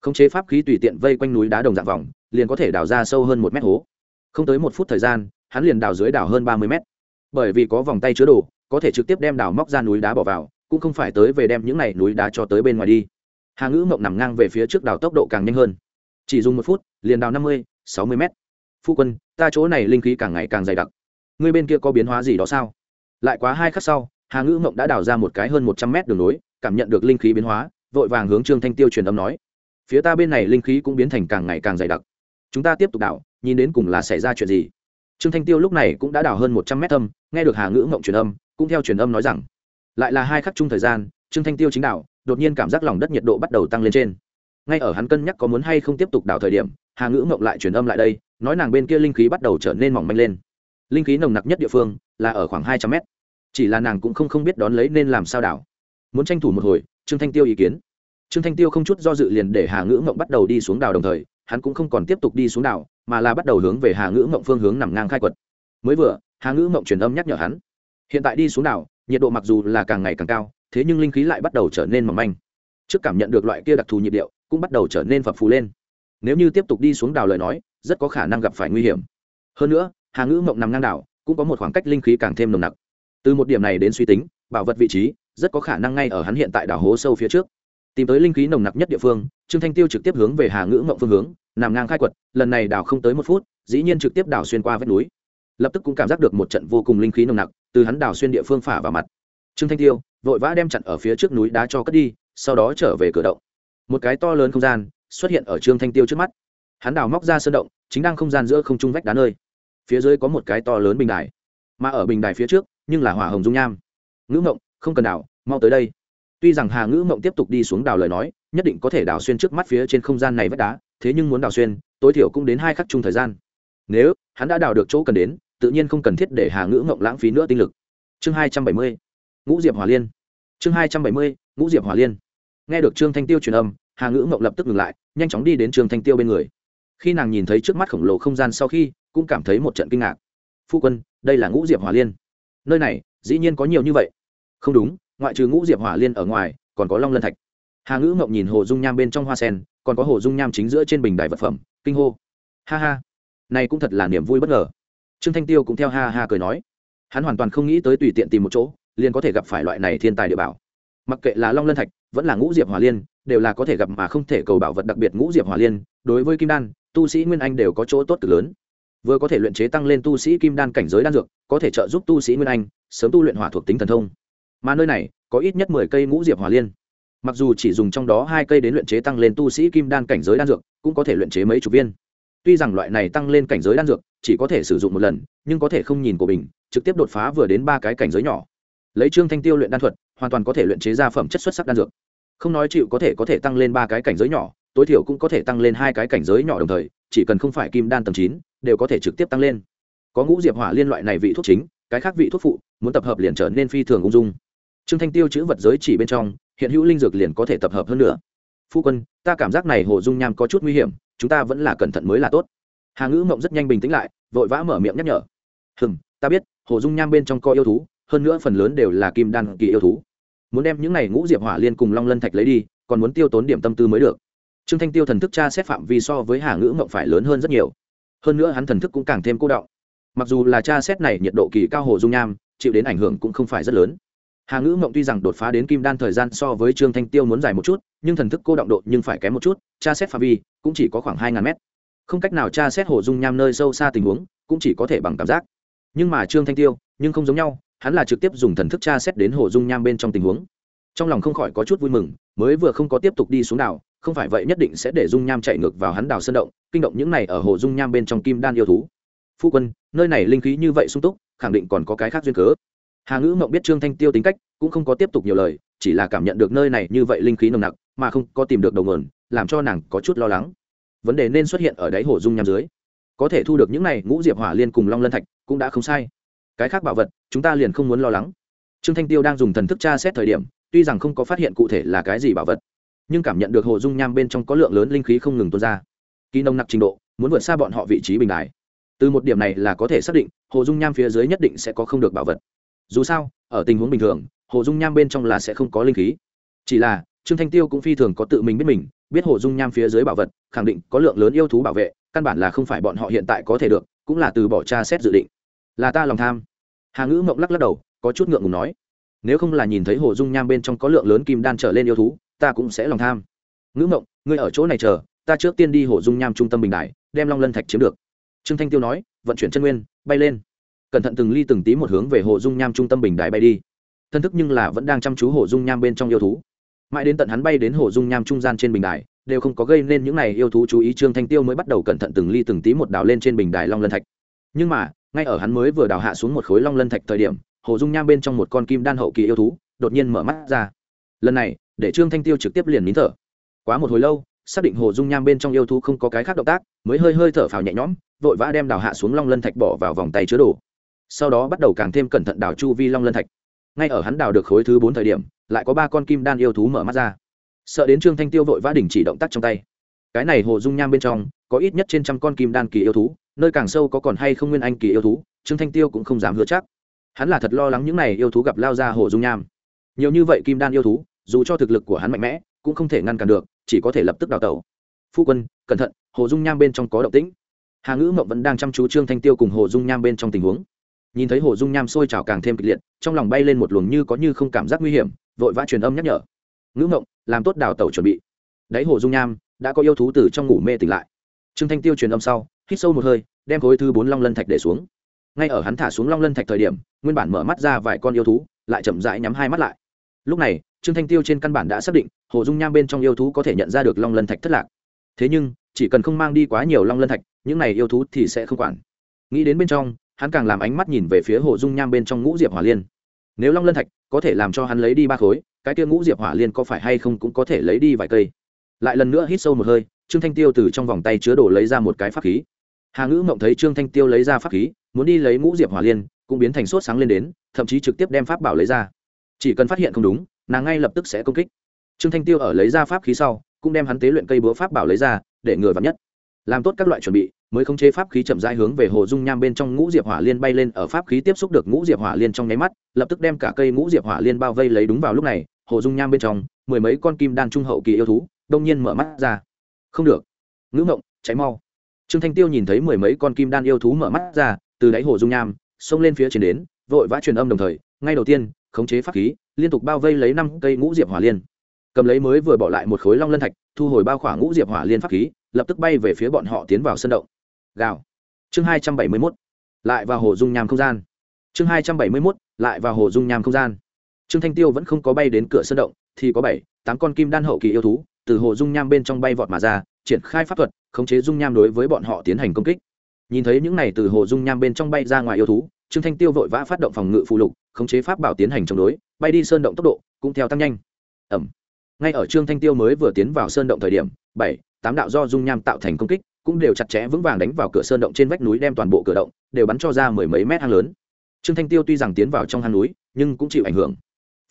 Khống chế pháp khí tùy tiện vây quanh núi đá đồng dạng vòng, liền có thể đào ra sâu hơn một mét hố. Không tới một phút thời gian, hắn liền đào dưới đào hơn ba mươi mét. Bởi vì có vòng tay chứa đồ, có thể trực tiếp đem đào móc ra núi đá bỏ vào, cũng không phải tới về đem những này núi đá cho tới bên ngoài đi. Hà ngữ mộng nằm ngang về phía trước đào tốc độ càng nhanh hơn chỉ dùng một phút, liền đào năm mươi, sáu mươi mét. Phu quân, ta chỗ này linh khí càng ngày càng dày đặc. Ngươi bên kia có biến hóa gì đó sao? Lại quá hai khắc sau, hà ngữ mộng đã đào ra một cái hơn một trăm mét đường nối, cảm nhận được linh khí biến hóa, vội vàng hướng trương thanh tiêu truyền âm nói. Phía ta bên này linh khí cũng biến thành càng ngày càng dày đặc. Chúng ta tiếp tục đào, nhìn đến cùng là xảy ra chuyện gì. Trương thanh tiêu lúc này cũng đã đào hơn một trăm mét âm nghe được hà ngữ mộng truyền âm, cũng theo truyền âm nói rằng, lại là hai khắc chung thời gian, trương thanh tiêu chính đạo đột nhiên cảm giác lòng đất nhiệt độ bắt đầu tăng lên trên ngay ở hắn cân nhắc có muốn hay không tiếp tục đào thời điểm, hà ngữ mộng lại truyền âm lại đây, nói nàng bên kia linh khí bắt đầu trở nên mỏng manh lên. Linh khí nồng nặc nhất địa phương là ở khoảng hai trăm mét. Chỉ là nàng cũng không không biết đón lấy nên làm sao đảo muốn tranh thủ một hồi, trương thanh tiêu ý kiến. Trương thanh tiêu không chút do dự liền để hà ngữ mộng bắt đầu đi xuống đảo đồng thời, hắn cũng không còn tiếp tục đi xuống đảo mà là bắt đầu hướng về hà ngữ mộng phương hướng nằm ngang khai quật. Mới vừa, hà ngữ mộng truyền âm nhắc nhở hắn. Hiện tại đi xuống đảo nhiệt độ mặc dù là càng ngày càng cao, thế nhưng linh khí lại bắt đầu trở nên mỏng manh. Trước cảm nhận được loại kia đặc thù nhịp điệu cũng bắt đầu trở nên phập phù lên. Nếu như tiếp tục đi xuống đảo lời nói, rất có khả năng gặp phải nguy hiểm. Hơn nữa, hà ngữ mộng nằm ngang đảo, cũng có một khoảng cách linh khí càng thêm nồng nặc. Từ một điểm này đến suy tính, bảo vật vị trí, rất có khả năng ngay ở hắn hiện tại đảo hố sâu phía trước. Tìm tới linh khí nồng nặc nhất địa phương, trương thanh tiêu trực tiếp hướng về hà ngữ mộng phương hướng, nằm ngang khai quật, lần này đảo không tới một phút, dĩ nhiên trực tiếp đảo xuyên qua vách núi. Lập tức cũng cảm giác được một trận vô cùng linh khí nồng nặc từ hắn đảo xuyên địa phương phả vào mặt. Trương thanh tiêu vội vã đem chặn ở phía trước núi đá cho cất đi, sau đó trở về cửa động một cái to lớn không gian xuất hiện ở trương thanh tiêu trước mắt hắn đào móc ra sơn động chính đang không gian giữa không trung vách đá nơi phía dưới có một cái to lớn bình đài mà ở bình đài phía trước nhưng là hỏa hồng dung nham ngữ mộng không cần đào mau tới đây tuy rằng hà ngữ mộng tiếp tục đi xuống đào lời nói nhất định có thể đào xuyên trước mắt phía trên không gian này vách đá thế nhưng muốn đào xuyên tối thiểu cũng đến hai khắc chung thời gian nếu hắn đã đào được chỗ cần đến tự nhiên không cần thiết để hà ngữ mộng lãng phí nữa tinh lực chương hai trăm bảy mươi ngũ diệp hòa liên chương hai trăm bảy mươi ngũ diệp hòa liên nghe được trương thanh tiêu truyền âm hà ngữ mộng lập tức ngừng lại nhanh chóng đi đến trương thanh tiêu bên người khi nàng nhìn thấy trước mắt khổng lồ không gian sau khi cũng cảm thấy một trận kinh ngạc phu quân đây là ngũ diệp hỏa liên nơi này dĩ nhiên có nhiều như vậy không đúng ngoại trừ ngũ diệp hỏa liên ở ngoài còn có long lân thạch hà ngữ mộng nhìn hồ dung nham bên trong hoa sen còn có hồ dung nham chính giữa trên bình đài vật phẩm kinh hô ha ha này cũng thật là niềm vui bất ngờ trương thanh tiêu cũng theo ha ha cười nói hắn hoàn toàn không nghĩ tới tùy tiện tìm một chỗ liền có thể gặp phải loại này thiên tài địa bảo mặc kệ là long lân thạch vẫn là ngũ diệp hỏa liên, đều là có thể gặp mà không thể cầu bảo vật đặc biệt ngũ diệp hỏa liên, đối với kim đan, tu sĩ nguyên anh đều có chỗ tốt cực lớn. Vừa có thể luyện chế tăng lên tu sĩ kim đan cảnh giới đan dược, có thể trợ giúp tu sĩ nguyên anh sớm tu luyện hỏa thuộc tính thần thông. Mà nơi này, có ít nhất mười cây ngũ diệp hỏa liên. Mặc dù chỉ dùng trong đó hai cây đến luyện chế tăng lên tu sĩ kim đan cảnh giới đan dược, cũng có thể luyện chế mấy chục viên. Tuy rằng loại này tăng lên cảnh giới đan dược chỉ có thể sử dụng một lần, nhưng có thể không nhìn của mình trực tiếp đột phá vừa đến ba cái cảnh giới nhỏ. Lấy trương thanh tiêu luyện đan thuật, hoàn toàn có thể luyện chế ra phẩm chất xuất sắc đan dược không nói chịu có thể có thể tăng lên ba cái cảnh giới nhỏ, tối thiểu cũng có thể tăng lên hai cái cảnh giới nhỏ đồng thời, chỉ cần không phải kim đan tầng chín, đều có thể trực tiếp tăng lên. Có ngũ diệp hỏa liên loại này vị thuốc chính, cái khác vị thuốc phụ, muốn tập hợp liền trở nên phi thường ung dung. Trương thanh tiêu chữ vật giới chỉ bên trong, hiện hữu linh dược liền có thể tập hợp hơn nữa. Phu quân, ta cảm giác này hồ dung nham có chút nguy hiểm, chúng ta vẫn là cẩn thận mới là tốt. Hà ngữ mộng rất nhanh bình tĩnh lại, vội vã mở miệng nhắc nhở. Hừm, ta biết, hồ dung nham bên trong có yêu thú, hơn nữa phần lớn đều là kim đan kỳ yêu thú muốn đem những này ngũ diệp hỏa liên cùng long lân thạch lấy đi, còn muốn tiêu tốn điểm tâm tư mới được. Trương thanh tiêu thần thức tra xét phạm vi so với hà ngữ mộng phải lớn hơn rất nhiều. Hơn nữa hắn thần thức cũng càng thêm cô động mặc dù là tra xét này nhiệt độ kỳ cao hồ dung nham, chịu đến ảnh hưởng cũng không phải rất lớn. Hà ngữ mộng tuy rằng đột phá đến kim đan thời gian so với trương thanh tiêu muốn dài một chút, nhưng thần thức cô động độ nhưng phải kém một chút, tra xét phạm vi cũng chỉ có khoảng hai ngàn mét. Không cách nào tra xét hồ dung nham nơi sâu xa tình huống, cũng chỉ có thể bằng cảm giác. Nhưng mà trương thanh tiêu, nhưng không giống nhau hắn là trực tiếp dùng thần thức tra xét đến hồ dung nham bên trong tình huống. Trong lòng không khỏi có chút vui mừng, mới vừa không có tiếp tục đi xuống đảo, không phải vậy nhất định sẽ để dung nham chạy ngược vào hắn đảo sơn động, kinh động những này ở hồ dung nham bên trong kim đan yêu thú. Phu quân, nơi này linh khí như vậy sung túc, khẳng định còn có cái khác duyên cớ. Hà ngữ mộng biết trương thanh tiêu tính cách, cũng không có tiếp tục nhiều lời, chỉ là cảm nhận được nơi này như vậy linh khí nồng nặc, mà không có tìm được đầu nguồn, làm cho nàng có chút lo lắng. Vấn đề nên xuất hiện ở đáy hồ dung nham dưới. Có thể thu được những này ngũ diệp hỏa liên cùng long lân thạch, cũng đã không sai cái khác bảo vật, chúng ta liền không muốn lo lắng. Trương thanh tiêu đang dùng thần thức tra xét thời điểm, tuy rằng không có phát hiện cụ thể là cái gì bảo vật, nhưng cảm nhận được hồ dung nham bên trong có lượng lớn linh khí không ngừng tuôn ra. Kỳ nông nặc trình độ, muốn vượt xa bọn họ vị trí bình đài từ một điểm này là có thể xác định, hồ dung nham phía dưới nhất định sẽ có không được bảo vật. Dù sao, ở tình huống bình thường, hồ dung nham bên trong là sẽ không có linh khí. Chỉ là, trương thanh tiêu cũng phi thường có tự mình biết mình, biết hồ dung nham phía dưới bảo vật, khẳng định có lượng lớn yêu thú bảo vệ, căn bản là không phải bọn họ hiện tại có thể được, cũng là từ bỏ tra xét dự định là ta lòng tham. Hà ngữ mộng lắc lắc đầu, có chút ngượng ngùng nói, nếu không là nhìn thấy hồ dung nham bên trong có lượng lớn kim đan trở lên yêu thú, ta cũng sẽ lòng tham. Ngữ mộng, ngươi ở chỗ này chờ, ta trước tiên đi hồ dung nham trung tâm bình đại, đem long lân thạch chiếm được. Trương thanh tiêu nói, vận chuyển chân nguyên, bay lên. Cẩn thận từng ly từng tí một hướng về hồ dung nham trung tâm bình đại bay đi. Thân thức nhưng là vẫn đang chăm chú hồ dung nham bên trong yêu thú. Mãi đến tận hắn bay đến hồ dung nham trung gian trên bình đài đều không có gây nên những này yêu thú chú ý, trương thanh tiêu mới bắt đầu cẩn thận từng ly từng tí một đào lên trên bình đài long lân thạch. Nhưng mà ngay ở hắn mới vừa đào hạ xuống một khối long lân thạch thời điểm, hồ dung nham bên trong một con kim đan hậu kỳ yêu thú đột nhiên mở mắt ra. Lần này, để trương thanh tiêu trực tiếp liền nín thở. Quá một hồi lâu, xác định hồ dung nham bên trong yêu thú không có cái khác động tác, mới hơi hơi thở phào nhẹ nhõm, vội vã đem đào hạ xuống long lân thạch bỏ vào vòng tay chứa đồ. Sau đó bắt đầu càng thêm cẩn thận đào chu vi long lân thạch. Ngay ở hắn đào được khối thứ bốn thời điểm, lại có ba con kim đan yêu thú mở mắt ra. Sợ đến trương thanh tiêu vội vã đình chỉ động tác trong tay. Cái này hồ dung nham bên trong, có ít nhất trên trăm con kim đan kỳ yêu thú nơi càng sâu có còn hay không nguyên anh kỳ yêu thú, trương thanh tiêu cũng không dám hứa chắc. Hắn là thật lo lắng những này yêu thú gặp lao ra hồ dung nham. Nhiều như vậy kim đan yêu thú, dù cho thực lực của hắn mạnh mẽ, cũng không thể ngăn cản được, chỉ có thể lập tức đào tẩu. Phu quân, cẩn thận, hồ dung nham bên trong có động tĩnh. Hà ngữ mộng vẫn đang chăm chú trương thanh tiêu cùng hồ dung nham bên trong tình huống. Nhìn thấy hồ dung nham sôi trào càng thêm kịch liệt, trong lòng bay lên một luồng như có như không cảm giác nguy hiểm, vội vã truyền âm nhắc nhở. Ngữ mộng, làm tốt đào tẩu chuẩn bị. Đấy hồ dung nham, đã có yêu thú từ trong ngủ mê tỉnh lại. Trương thanh tiêu truyền âm sau hít sâu một hơi, đem khối thứ bốn long lân thạch để xuống. Ngay ở hắn thả xuống long lân thạch thời điểm, nguyên bản mở mắt ra vài con yêu thú, lại chậm rãi nhắm hai mắt lại. Lúc này, trương thanh tiêu trên căn bản đã xác định, hồ dung nham bên trong yêu thú có thể nhận ra được long lân thạch thất lạc. Thế nhưng, chỉ cần không mang đi quá nhiều long lân thạch, những này yêu thú thì sẽ không quản. Nghĩ đến bên trong, hắn càng làm ánh mắt nhìn về phía hồ dung nham bên trong ngũ diệp hỏa liên. Nếu long lân thạch có thể làm cho hắn lấy đi ba khối, cái kia ngũ diệp hỏa liên có phải hay không cũng có thể lấy đi vài cây. Lại lần nữa hít sâu một hơi, trương thanh tiêu từ trong vòng tay chứa đồ lấy ra một cái pháp khí hà ngữ mộng thấy trương thanh tiêu lấy ra pháp khí, muốn đi lấy ngũ diệp hỏa liên, cũng biến thành sốt sáng lên đến, thậm chí trực tiếp đem pháp bảo lấy ra. Chỉ cần phát hiện không đúng, nàng ngay lập tức sẽ công kích. Trương thanh tiêu ở lấy ra pháp khí sau, cũng đem hắn tế luyện cây búa pháp bảo lấy ra, để ngừa vắn nhất. Làm tốt các loại chuẩn bị, mới khống chế pháp khí chậm rãi hướng về hồ dung nham bên trong ngũ diệp hỏa liên bay lên, ở pháp khí tiếp xúc được ngũ diệp hỏa liên trong nháy mắt, lập tức đem cả cây ngũ diệp hỏa liên bao vây lấy đúng vào lúc này, hồ dung nham bên trong, mười mấy con kim đan trung hậu kỳ yêu thú, đông nhiên mở mắt ra. Không được. Ngữ ngộng cháy mau trương thanh tiêu nhìn thấy mười mấy con kim đan yêu thú mở mắt ra, từ đáy hồ dung nham, xông lên phía trên đến, vội vã truyền âm đồng thời, ngay đầu tiên, khống chế pháp khí, liên tục bao vây lấy năm cây ngũ diệp hỏa liên. Cầm lấy mới vừa bỏ lại một khối long lân thạch, thu hồi bao khoảng ngũ diệp hỏa liên pháp khí, lập tức bay về phía bọn họ tiến vào sân động. Gào. Chương hai trăm bảy mươi mốt. Lại vào hồ dung nham không gian. Chương hai trăm bảy mươi mốt, lại vào hồ dung nham không gian. Trương thanh tiêu vẫn không có bay đến cửa sân động, thì có bảy, tám con kim đan hậu kỳ yêu thú, từ hồ dung nham bên trong bay vọt mà ra, triển khai pháp thuật khống chế dung nham đối với bọn họ tiến hành công kích. Nhìn thấy những này từ hồ dung nham bên trong bay ra ngoài yêu thú, trương thanh tiêu vội vã phát động phòng ngự phụ lục, khống chế pháp bảo tiến hành chống đối, bay đi sơn động tốc độ cũng theo tăng nhanh. Ẩm ngay ở trương thanh tiêu mới vừa tiến vào sơn động thời điểm, bảy, tám đạo do dung nham tạo thành công kích cũng đều chặt chẽ vững vàng đánh vào cửa sơn động trên vách núi đem toàn bộ cửa động đều bắn cho ra mười mấy mét hang lớn. Trương thanh tiêu tuy rằng tiến vào trong hang núi, nhưng cũng chịu ảnh hưởng.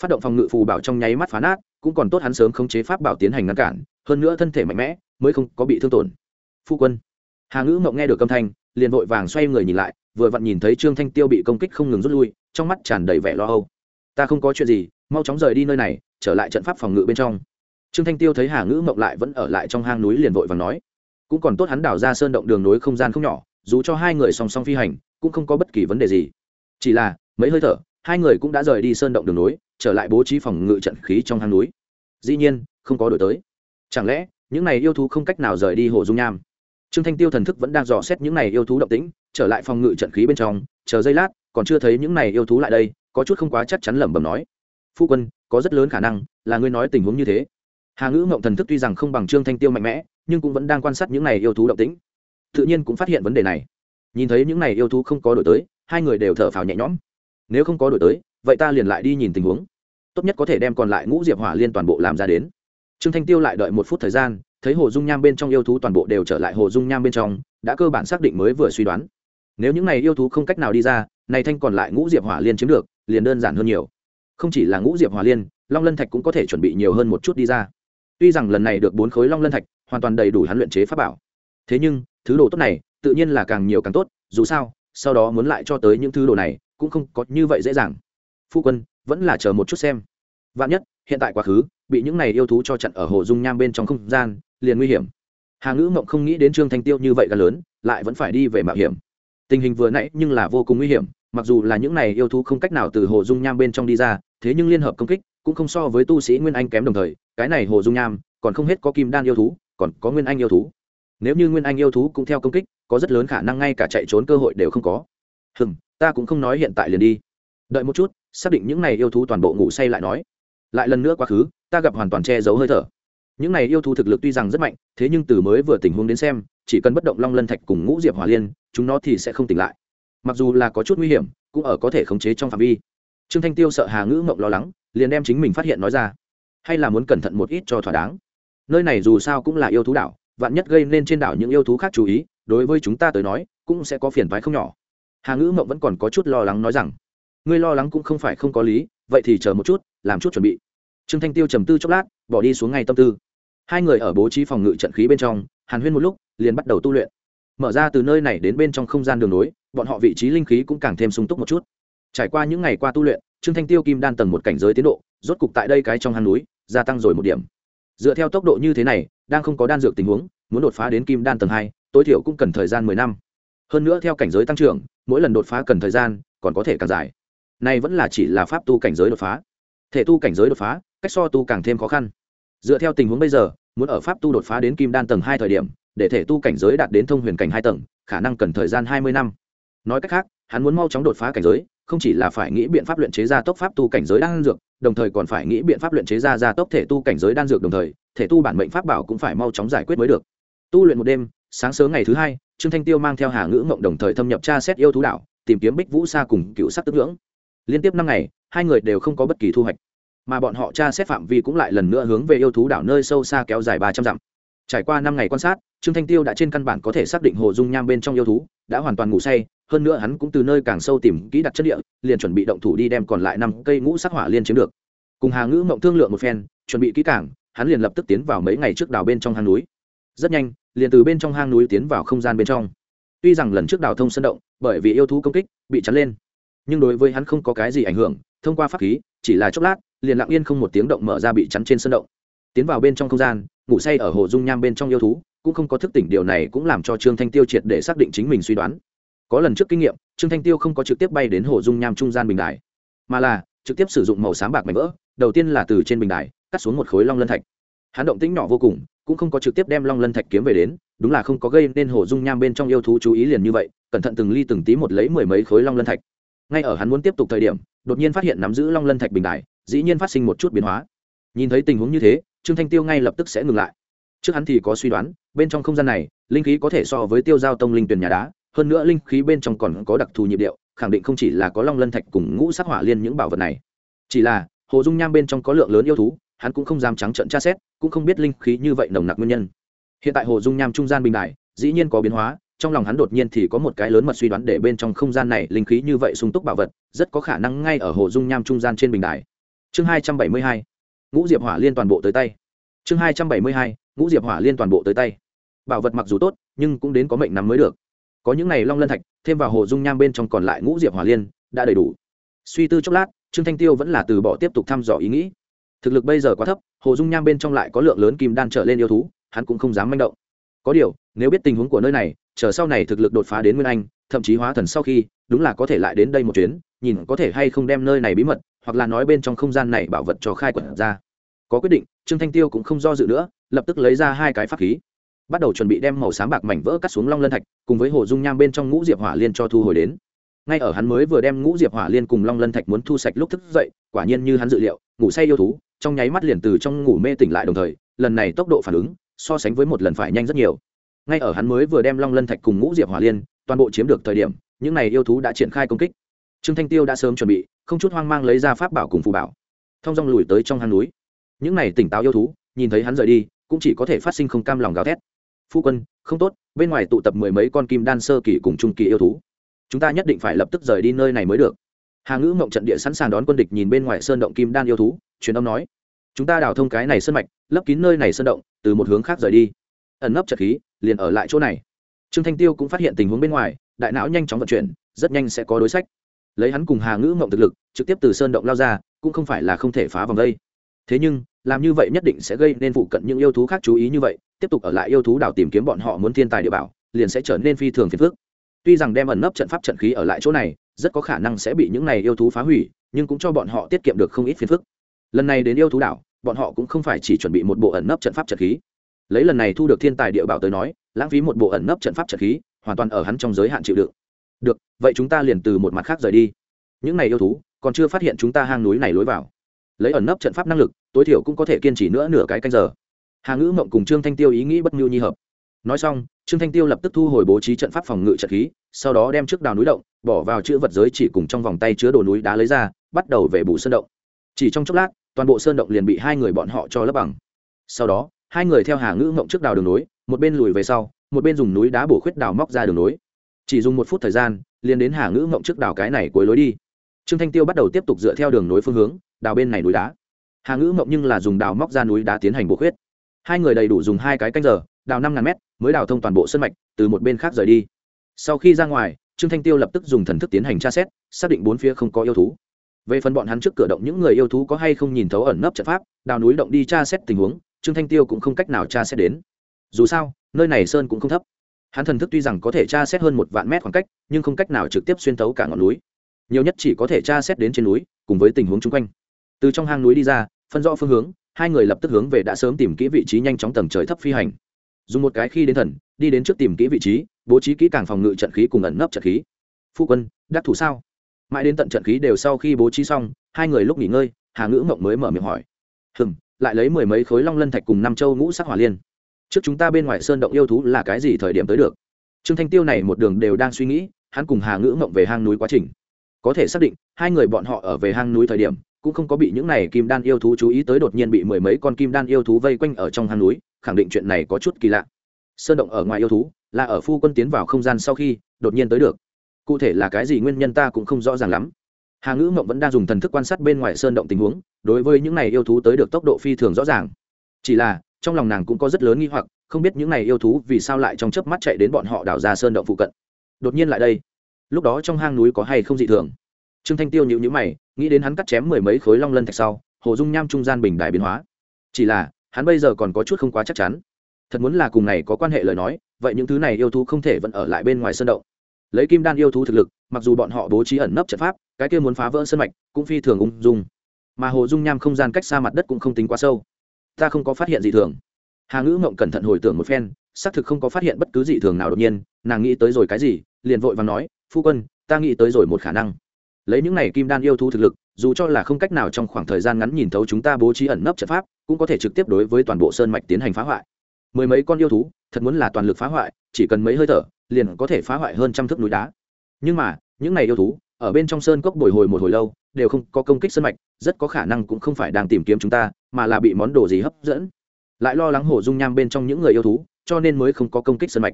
Phát động phòng ngự phù bảo trong nháy mắt phá nát, cũng còn tốt hắn sớm khống chế pháp bảo tiến hành ngăn cản, hơn nữa thân thể mạnh mẽ, mới không có bị thương tổn phu quân. Hà ngữ mộng nghe được âm thanh, liền vội vàng xoay người nhìn lại, vừa vặn nhìn thấy trương thanh tiêu bị công kích không ngừng rút lui, trong mắt tràn đầy vẻ lo âu. Ta không có chuyện gì, mau chóng rời đi nơi này, trở lại trận pháp phòng ngự bên trong. Trương thanh tiêu thấy hà ngữ mộng lại vẫn ở lại trong hang núi liền vội vàng nói. Cũng còn tốt hắn đào ra sơn động đường nối không gian không nhỏ, dù cho hai người song song phi hành, cũng không có bất kỳ vấn đề gì. Chỉ là, mấy hơi thở, hai người cũng đã rời đi sơn động đường nối, trở lại bố trí phòng ngự trận khí trong hang núi. Dĩ nhiên, không có đổi tới. Chẳng lẽ, những này yêu thú không cách nào rời đi hồ dung nham? Trương thanh tiêu thần thức vẫn đang dò xét những này yêu thú động tĩnh, trở lại phòng ngự trận khí bên trong, chờ giây lát, còn chưa thấy những này yêu thú lại đây, có chút không quá chắc chắn lẩm bẩm nói. Phu quân, có rất lớn khả năng là ngươi nói tình huống như thế. Hà ngữ ngộng thần thức tuy rằng không bằng trương thanh tiêu mạnh mẽ, nhưng cũng vẫn đang quan sát những này yêu thú động tĩnh. Tự nhiên cũng phát hiện vấn đề này. Nhìn thấy những này yêu thú không có đổi tới, hai người đều thở phào nhẹ nhõm. Nếu không có đổi tới, vậy ta liền lại đi nhìn tình huống. Tốt nhất có thể đem còn lại ngũ diệp hỏa liên toàn bộ làm ra đến. Trương thanh tiêu lại đợi một phút thời gian thấy hồ dung nham bên trong yêu thú toàn bộ đều trở lại hồ dung nham bên trong, đã cơ bản xác định mới vừa suy đoán. Nếu những này yêu thú không cách nào đi ra, này thanh còn lại ngũ diệp hỏa liên chiếm được, liền đơn giản hơn nhiều. Không chỉ là ngũ diệp hỏa liên, long lân thạch cũng có thể chuẩn bị nhiều hơn một chút đi ra. Tuy rằng lần này được bốn khối long lân thạch, hoàn toàn đầy đủ hắn luyện chế pháp bảo. Thế nhưng, thứ đồ tốt này, tự nhiên là càng nhiều càng tốt, dù sao, sau đó muốn lại cho tới những thứ đồ này, cũng không có như vậy dễ dàng. Phu quân, vẫn là chờ một chút xem. Vạn nhất, hiện tại quá khứ, bị những này yêu thú cho chặn ở hồ dung nham bên trong không gian liền nguy hiểm. Hà ngữ mộng không nghĩ đến trương thanh tiêu như vậy gần lớn, lại vẫn phải đi về mạo hiểm. Tình hình vừa nãy nhưng là vô cùng nguy hiểm, mặc dù là những này yêu thú không cách nào từ hồ dung nham bên trong đi ra, thế nhưng liên hợp công kích, cũng không so với tu sĩ nguyên anh kém đồng thời, cái này hồ dung nham, còn không hết có kim đan yêu thú, còn có nguyên anh yêu thú. Nếu như nguyên anh yêu thú cũng theo công kích, có rất lớn khả năng ngay cả chạy trốn cơ hội đều không có. Hừm, ta cũng không nói hiện tại liền đi. Đợi một chút, xác định những này yêu thú toàn bộ ngủ say lại nói. Lại lần nữa quá khứ, ta gặp hoàn toàn che giấu hơi thở những này yêu thú thực lực tuy rằng rất mạnh, thế nhưng từ mới vừa tình huống đến xem, chỉ cần bất động long lân thạch cùng ngũ diệp hỏa liên, chúng nó thì sẽ không tỉnh lại. Mặc dù là có chút nguy hiểm, cũng ở có thể khống chế trong phạm vi. Trương thanh tiêu sợ hà ngữ mộng lo lắng, liền đem chính mình phát hiện nói ra. Hay là muốn cẩn thận một ít cho thỏa đáng. Nơi này dù sao cũng là yêu thú đảo, vạn nhất gây nên trên đảo những yêu thú khác chú ý, đối với chúng ta tới nói, cũng sẽ có phiền toái không nhỏ. Hà ngữ mộng vẫn còn có chút lo lắng nói rằng, ngươi lo lắng cũng không phải không có lý, vậy thì chờ một chút, làm chút chuẩn bị. Trương thanh tiêu trầm tư chốc lát, bỏ đi xuống ngay tâm tư hai người ở bố trí phòng ngự trận khí bên trong, hàn huyên một lúc, liền bắt đầu tu luyện. Mở ra từ nơi này đến bên trong không gian đường nối, bọn họ vị trí linh khí cũng càng thêm sung túc một chút. Trải qua những ngày qua tu luyện, trương thanh tiêu kim đan tầng một cảnh giới tiến độ, rốt cục tại đây cái trong hang núi, gia tăng rồi một điểm. Dựa theo tốc độ như thế này, đang không có đan dược tình huống, muốn đột phá đến kim đan tầng hai, tối thiểu cũng cần thời gian mười năm. Hơn nữa theo cảnh giới tăng trưởng, mỗi lần đột phá cần thời gian, còn có thể càng dài. Nay vẫn là chỉ là pháp tu cảnh giới đột phá. Thể tu cảnh giới đột phá, cách so tu càng thêm khó khăn dựa theo tình huống bây giờ, muốn ở pháp tu đột phá đến kim đan tầng hai thời điểm, để thể tu cảnh giới đạt đến thông huyền cảnh hai tầng, khả năng cần thời gian hai mươi năm. Nói cách khác, hắn muốn mau chóng đột phá cảnh giới, không chỉ là phải nghĩ biện pháp luyện chế ra tốc pháp tu cảnh giới đan dược, đồng thời còn phải nghĩ biện pháp luyện chế ra ra tốc thể tu cảnh giới đan dược đồng thời, thể tu bản mệnh pháp bảo cũng phải mau chóng giải quyết mới được. Tu luyện một đêm, sáng sớm ngày thứ hai, trương thanh tiêu mang theo hà ngữ mộng đồng thời thâm nhập tra xét yêu thú đạo tìm kiếm bích vũ sa cùng cựu sắc tức ngưỡng. Liên tiếp năm ngày, hai người đều không có bất kỳ thu hoạch mà bọn họ tra xét phạm vi cũng lại lần nữa hướng về yêu thú đảo nơi sâu xa kéo dài ba trăm dặm. Trải qua năm ngày quan sát, trương thanh tiêu đã trên căn bản có thể xác định hồ dung nham bên trong yêu thú đã hoàn toàn ngủ say, hơn nữa hắn cũng từ nơi càng sâu tìm kỹ đặt chất địa, liền chuẩn bị động thủ đi đem còn lại năm cây ngũ sắc hỏa liên chiếm được. Cùng hà ngữ mộng thương lượng một phen, chuẩn bị kỹ càng, hắn liền lập tức tiến vào mấy ngày trước đảo bên trong hang núi. Rất nhanh, liền từ bên trong hang núi tiến vào không gian bên trong. Tuy rằng lần trước đào thông sân động, bởi vì yêu thú công kích, bị chắn lên, nhưng đối với hắn không có cái gì ảnh hưởng, thông qua pháp khí, chỉ là chốc lát liền lặng yên không một tiếng động mở ra bị chắn trên sân động. Tiến vào bên trong không gian, ngủ say ở hồ dung nham bên trong yêu thú, cũng không có thức tỉnh điều này cũng làm cho trương thanh tiêu triệt để xác định chính mình suy đoán. Có lần trước kinh nghiệm, trương thanh tiêu không có trực tiếp bay đến hồ dung nham trung gian bình đài, mà là trực tiếp sử dụng màu sáng bạc mảnh vỡ, đầu tiên là từ trên bình đài, cắt xuống một khối long lân thạch. Hắn động tĩnh nhỏ vô cùng, cũng không có trực tiếp đem long lân thạch kiếm về đến, đúng là không có gây nên hồ dung nham bên trong yêu thú chú ý liền như vậy, cẩn thận từng ly từng tí một lấy mười mấy khối long lân thạch. Ngay ở hắn muốn tiếp tục thời điểm, đột nhiên phát hiện nắm giữ long lân thạch bình đài dĩ nhiên phát sinh một chút biến hóa. Nhìn thấy tình huống như thế, trương thanh tiêu ngay lập tức sẽ ngừng lại. Trước hắn thì có suy đoán, bên trong không gian này, linh khí có thể so với tiêu giao tông linh tuyển nhà đá, hơn nữa linh khí bên trong còn có đặc thù nhịp điệu, khẳng định không chỉ là có long lân thạch cùng ngũ sắc hỏa liên những bảo vật này. Chỉ là, hồ dung nham bên trong có lượng lớn yêu thú, hắn cũng không dám trắng trận tra xét, cũng không biết linh khí như vậy nồng nặc nguyên nhân. Hiện tại hồ dung nham trung gian bình đại, dĩ nhiên có biến hóa, trong lòng hắn đột nhiên thì có một cái lớn mật suy đoán để bên trong không gian này linh khí như vậy sung túc bảo vật, rất có khả năng ngay ở hồ dung nham trung gian trên bình đài chương hai trăm bảy mươi hai, ngũ diệp hỏa liên toàn bộ tới tay. Chương hai trăm bảy mươi hai, ngũ diệp hỏa liên toàn bộ tới tay. Bảo vật mặc dù tốt, nhưng cũng đến có mệnh nắm mới được. Có những này long lân thạch, thêm vào hồ dung nham bên trong còn lại ngũ diệp hỏa liên, đã đầy đủ. Suy tư chốc lát, trương thanh tiêu vẫn là từ bỏ tiếp tục thăm dò ý nghĩ. Thực lực bây giờ quá thấp, hồ dung nham bên trong lại có lượng lớn kim đan trở lên yêu thú, hắn cũng không dám manh động. Có điều, nếu biết tình huống của nơi này chờ sau này thực lực đột phá đến nguyên anh, thậm chí hóa thần sau khi, đúng là có thể lại đến đây một chuyến, nhìn có thể hay không đem nơi này bí mật, hoặc là nói bên trong không gian này bảo vật cho khai quật ra. Có quyết định, trương thanh tiêu cũng không do dự nữa, lập tức lấy ra hai cái pháp khí. Bắt đầu chuẩn bị đem màu sáng bạc mảnh vỡ cắt xuống long lân thạch, cùng với hồ dung nham bên trong ngũ diệp hỏa liên cho thu hồi đến. Ngay ở hắn mới vừa đem ngũ diệp hỏa liên cùng long lân thạch muốn thu sạch lúc thức dậy, quả nhiên như hắn dự liệu, ngủ say yêu thú, trong nháy mắt liền từ trong ngủ mê tỉnh lại đồng thời, lần này tốc độ phản ứng, so sánh với một lần phải nhanh rất nhiều ngay ở hắn mới vừa đem long lân thạch cùng ngũ diệp hỏa liên toàn bộ chiếm được thời điểm, những này yêu thú đã triển khai công kích. Trương thanh tiêu đã sớm chuẩn bị, không chút hoang mang lấy ra pháp bảo cùng phù bảo, thông dong lùi tới trong hang núi. Những này tỉnh táo yêu thú, nhìn thấy hắn rời đi, cũng chỉ có thể phát sinh không cam lòng gào thét. Phu quân, không tốt, bên ngoài tụ tập mười mấy con kim đan sơ kỳ cùng trung kỳ yêu thú. Chúng ta nhất định phải lập tức rời đi nơi này mới được. Hà ngữ mộng trận địa sẵn sàng đón quân địch nhìn bên ngoài sơn động kim đan yêu thú, truyền âm nói, chúng ta đào thông cái này sơn mạch, lấp kín nơi này sơn động, từ một hướng khác rời đi. Ẩn nấp trật khí liền ở lại chỗ này. Trương thanh tiêu cũng phát hiện tình huống bên ngoài, đại não nhanh chóng vận chuyển, rất nhanh sẽ có đối sách. Lấy hắn cùng hà ngữ mộng thực lực, trực tiếp từ sơn động lao ra, cũng không phải là không thể phá vòng đây. Thế nhưng, làm như vậy nhất định sẽ gây nên phụ cận những yêu thú khác chú ý như vậy, tiếp tục ở lại yêu thú đảo tìm kiếm bọn họ muốn thiên tài địa bảo, liền sẽ trở nên phi thường phiền phức. Tuy rằng đem ẩn nấp trận pháp trận khí ở lại chỗ này, rất có khả năng sẽ bị những này yêu thú phá hủy, nhưng cũng cho bọn họ tiết kiệm được không ít phiền phức. Lần này đến yêu thú đảo, bọn họ cũng không phải chỉ chuẩn bị một bộ ẩn nấp trận pháp trận khí lấy lần này thu được thiên tài địa bảo tới nói, lãng phí một bộ ẩn nấp trận pháp trận khí, hoàn toàn ở hắn trong giới hạn chịu đựng. Được, vậy chúng ta liền từ một mặt khác rời đi. Những này yêu thú, còn chưa phát hiện chúng ta hang núi này lối vào. Lấy ẩn nấp trận pháp năng lực, tối thiểu cũng có thể kiên trì nữa nửa cái canh giờ. Hà ngữ mộng cùng trương thanh tiêu ý nghĩ bất mưu nhi hợp. Nói xong, trương thanh tiêu lập tức thu hồi bố trí trận pháp phòng ngự trận khí, sau đó đem trước đào núi động, bỏ vào chữ vật giới chỉ cùng trong vòng tay chứa đồ núi đá lấy ra, bắt đầu về bù sơn động. Chỉ trong chốc lát, toàn bộ sơn động liền bị hai người bọn họ cho lấp bằng. Sau đó hai người theo hà ngữ mộng trước đào đường núi một bên lùi về sau, một bên dùng núi đá bổ khuyết đào móc ra đường núi chỉ dùng một phút thời gian, liền đến hà ngữ mộng trước đào cái này cuối lối đi. Trương thanh tiêu bắt đầu tiếp tục dựa theo đường núi phương hướng, đào bên này núi đá. Hà ngữ mộng nhưng là dùng đào móc ra núi đá tiến hành bổ khuyết. Hai người đầy đủ dùng hai cái canh giờ, đào năm ngàn mét, mới đào thông toàn bộ sân mạch, từ một bên khác rời đi. Sau khi ra ngoài, trương thanh tiêu lập tức dùng thần thức tiến hành tra xét, xác định bốn phía không có yêu thú về phần bọn hắn trước cửa động những người yêu thú có hay không nhìn thấu ẩn nấp trận pháp, đào núi động đi tra xét tình huống, trương thanh tiêu cũng không cách nào tra xét đến. Dù sao, nơi này sơn cũng không thấp. Hắn thần thức tuy rằng có thể tra xét hơn một vạn mét khoảng cách, nhưng không cách nào trực tiếp xuyên thấu cả ngọn núi. Nhiều nhất chỉ có thể tra xét đến trên núi, cùng với tình huống chung quanh. Từ trong hang núi đi ra, phân rõ phương hướng, hai người lập tức hướng về đã sớm tìm kỹ vị trí nhanh chóng tầng trời thấp phi hành. Dùng một cái khi đến thần, đi đến trước tìm kỹ vị trí, bố trí kỹ càng phòng ngự trận khí cùng ẩn nấp trận khí. Phu quân, đắc thủ sao? Mãi đến tận trận khí đều sau khi bố trí xong, hai người lúc nghỉ ngơi, hà ngữ mộng mới mở miệng hỏi. Hừm, lại lấy mười mấy khối long lân thạch cùng năm châu ngũ sắc hỏa liên. Trước chúng ta bên ngoài sơn động yêu thú là cái gì thời điểm tới được? Trương thanh tiêu này một đường đều đang suy nghĩ, hắn cùng hà ngữ mộng về hang núi quá trình. Có thể xác định, hai người bọn họ ở về hang núi thời điểm, cũng không có bị những này kim đan yêu thú chú ý tới đột nhiên bị mười mấy con kim đan yêu thú vây quanh ở trong hang núi, khẳng định chuyện này có chút kỳ lạ. Sơn động ở ngoài yêu thú, là ở phu quân tiến vào không gian sau khi, đột nhiên tới được cụ thể là cái gì nguyên nhân ta cũng không rõ ràng lắm. Hà ngữ mộng vẫn đang dùng thần thức quan sát bên ngoài sơn động tình huống, đối với những này yêu thú tới được tốc độ phi thường rõ ràng. Chỉ là, trong lòng nàng cũng có rất lớn nghi hoặc, không biết những này yêu thú vì sao lại trong chớp mắt chạy đến bọn họ đào ra sơn động phụ cận. Đột nhiên lại đây. Lúc đó trong hang núi có hay không dị thường? Trương thanh tiêu nhịu nhữ mày, nghĩ đến hắn cắt chém mười mấy khối long lân thạch sau, hồ dung nham trung gian bình đại biến hóa. Chỉ là, hắn bây giờ còn có chút không quá chắc chắn. Thật muốn là cùng này có quan hệ lời nói, vậy những thứ này yêu thú không thể vẫn ở lại bên ngoài sơn động lấy kim đan yêu thú thực lực, mặc dù bọn họ bố trí ẩn nấp trận pháp, cái kia muốn phá vỡ sân mạch cũng phi thường ung dung. Mà hồ dung nham không gian cách xa mặt đất cũng không tính quá sâu. Ta không có phát hiện gì thường. Hà ngữ mộng cẩn thận hồi tưởng một phen, xác thực không có phát hiện bất cứ gì thường nào đột nhiên, nàng nghĩ tới rồi cái gì, liền vội và nói, phu quân, ta nghĩ tới rồi một khả năng. Lấy những này kim đan yêu thú thực lực, dù cho là không cách nào trong khoảng thời gian ngắn nhìn thấu chúng ta bố trí ẩn nấp trận pháp, cũng có thể trực tiếp đối với toàn bộ sơn mạch tiến hành phá hoại. Mười mấy con yêu thú, thật muốn là toàn lực phá hoại, chỉ cần mấy hơi thở liền có thể phá hoại hơn trăm thước núi đá. Nhưng mà, những này yêu thú, ở bên trong sơn cốc bồi hồi một hồi lâu, đều không có công kích sơn mạch, rất có khả năng cũng không phải đang tìm kiếm chúng ta, mà là bị món đồ gì hấp dẫn. Lại lo lắng hổ dung nham bên trong những người yêu thú, cho nên mới không có công kích sơn mạch.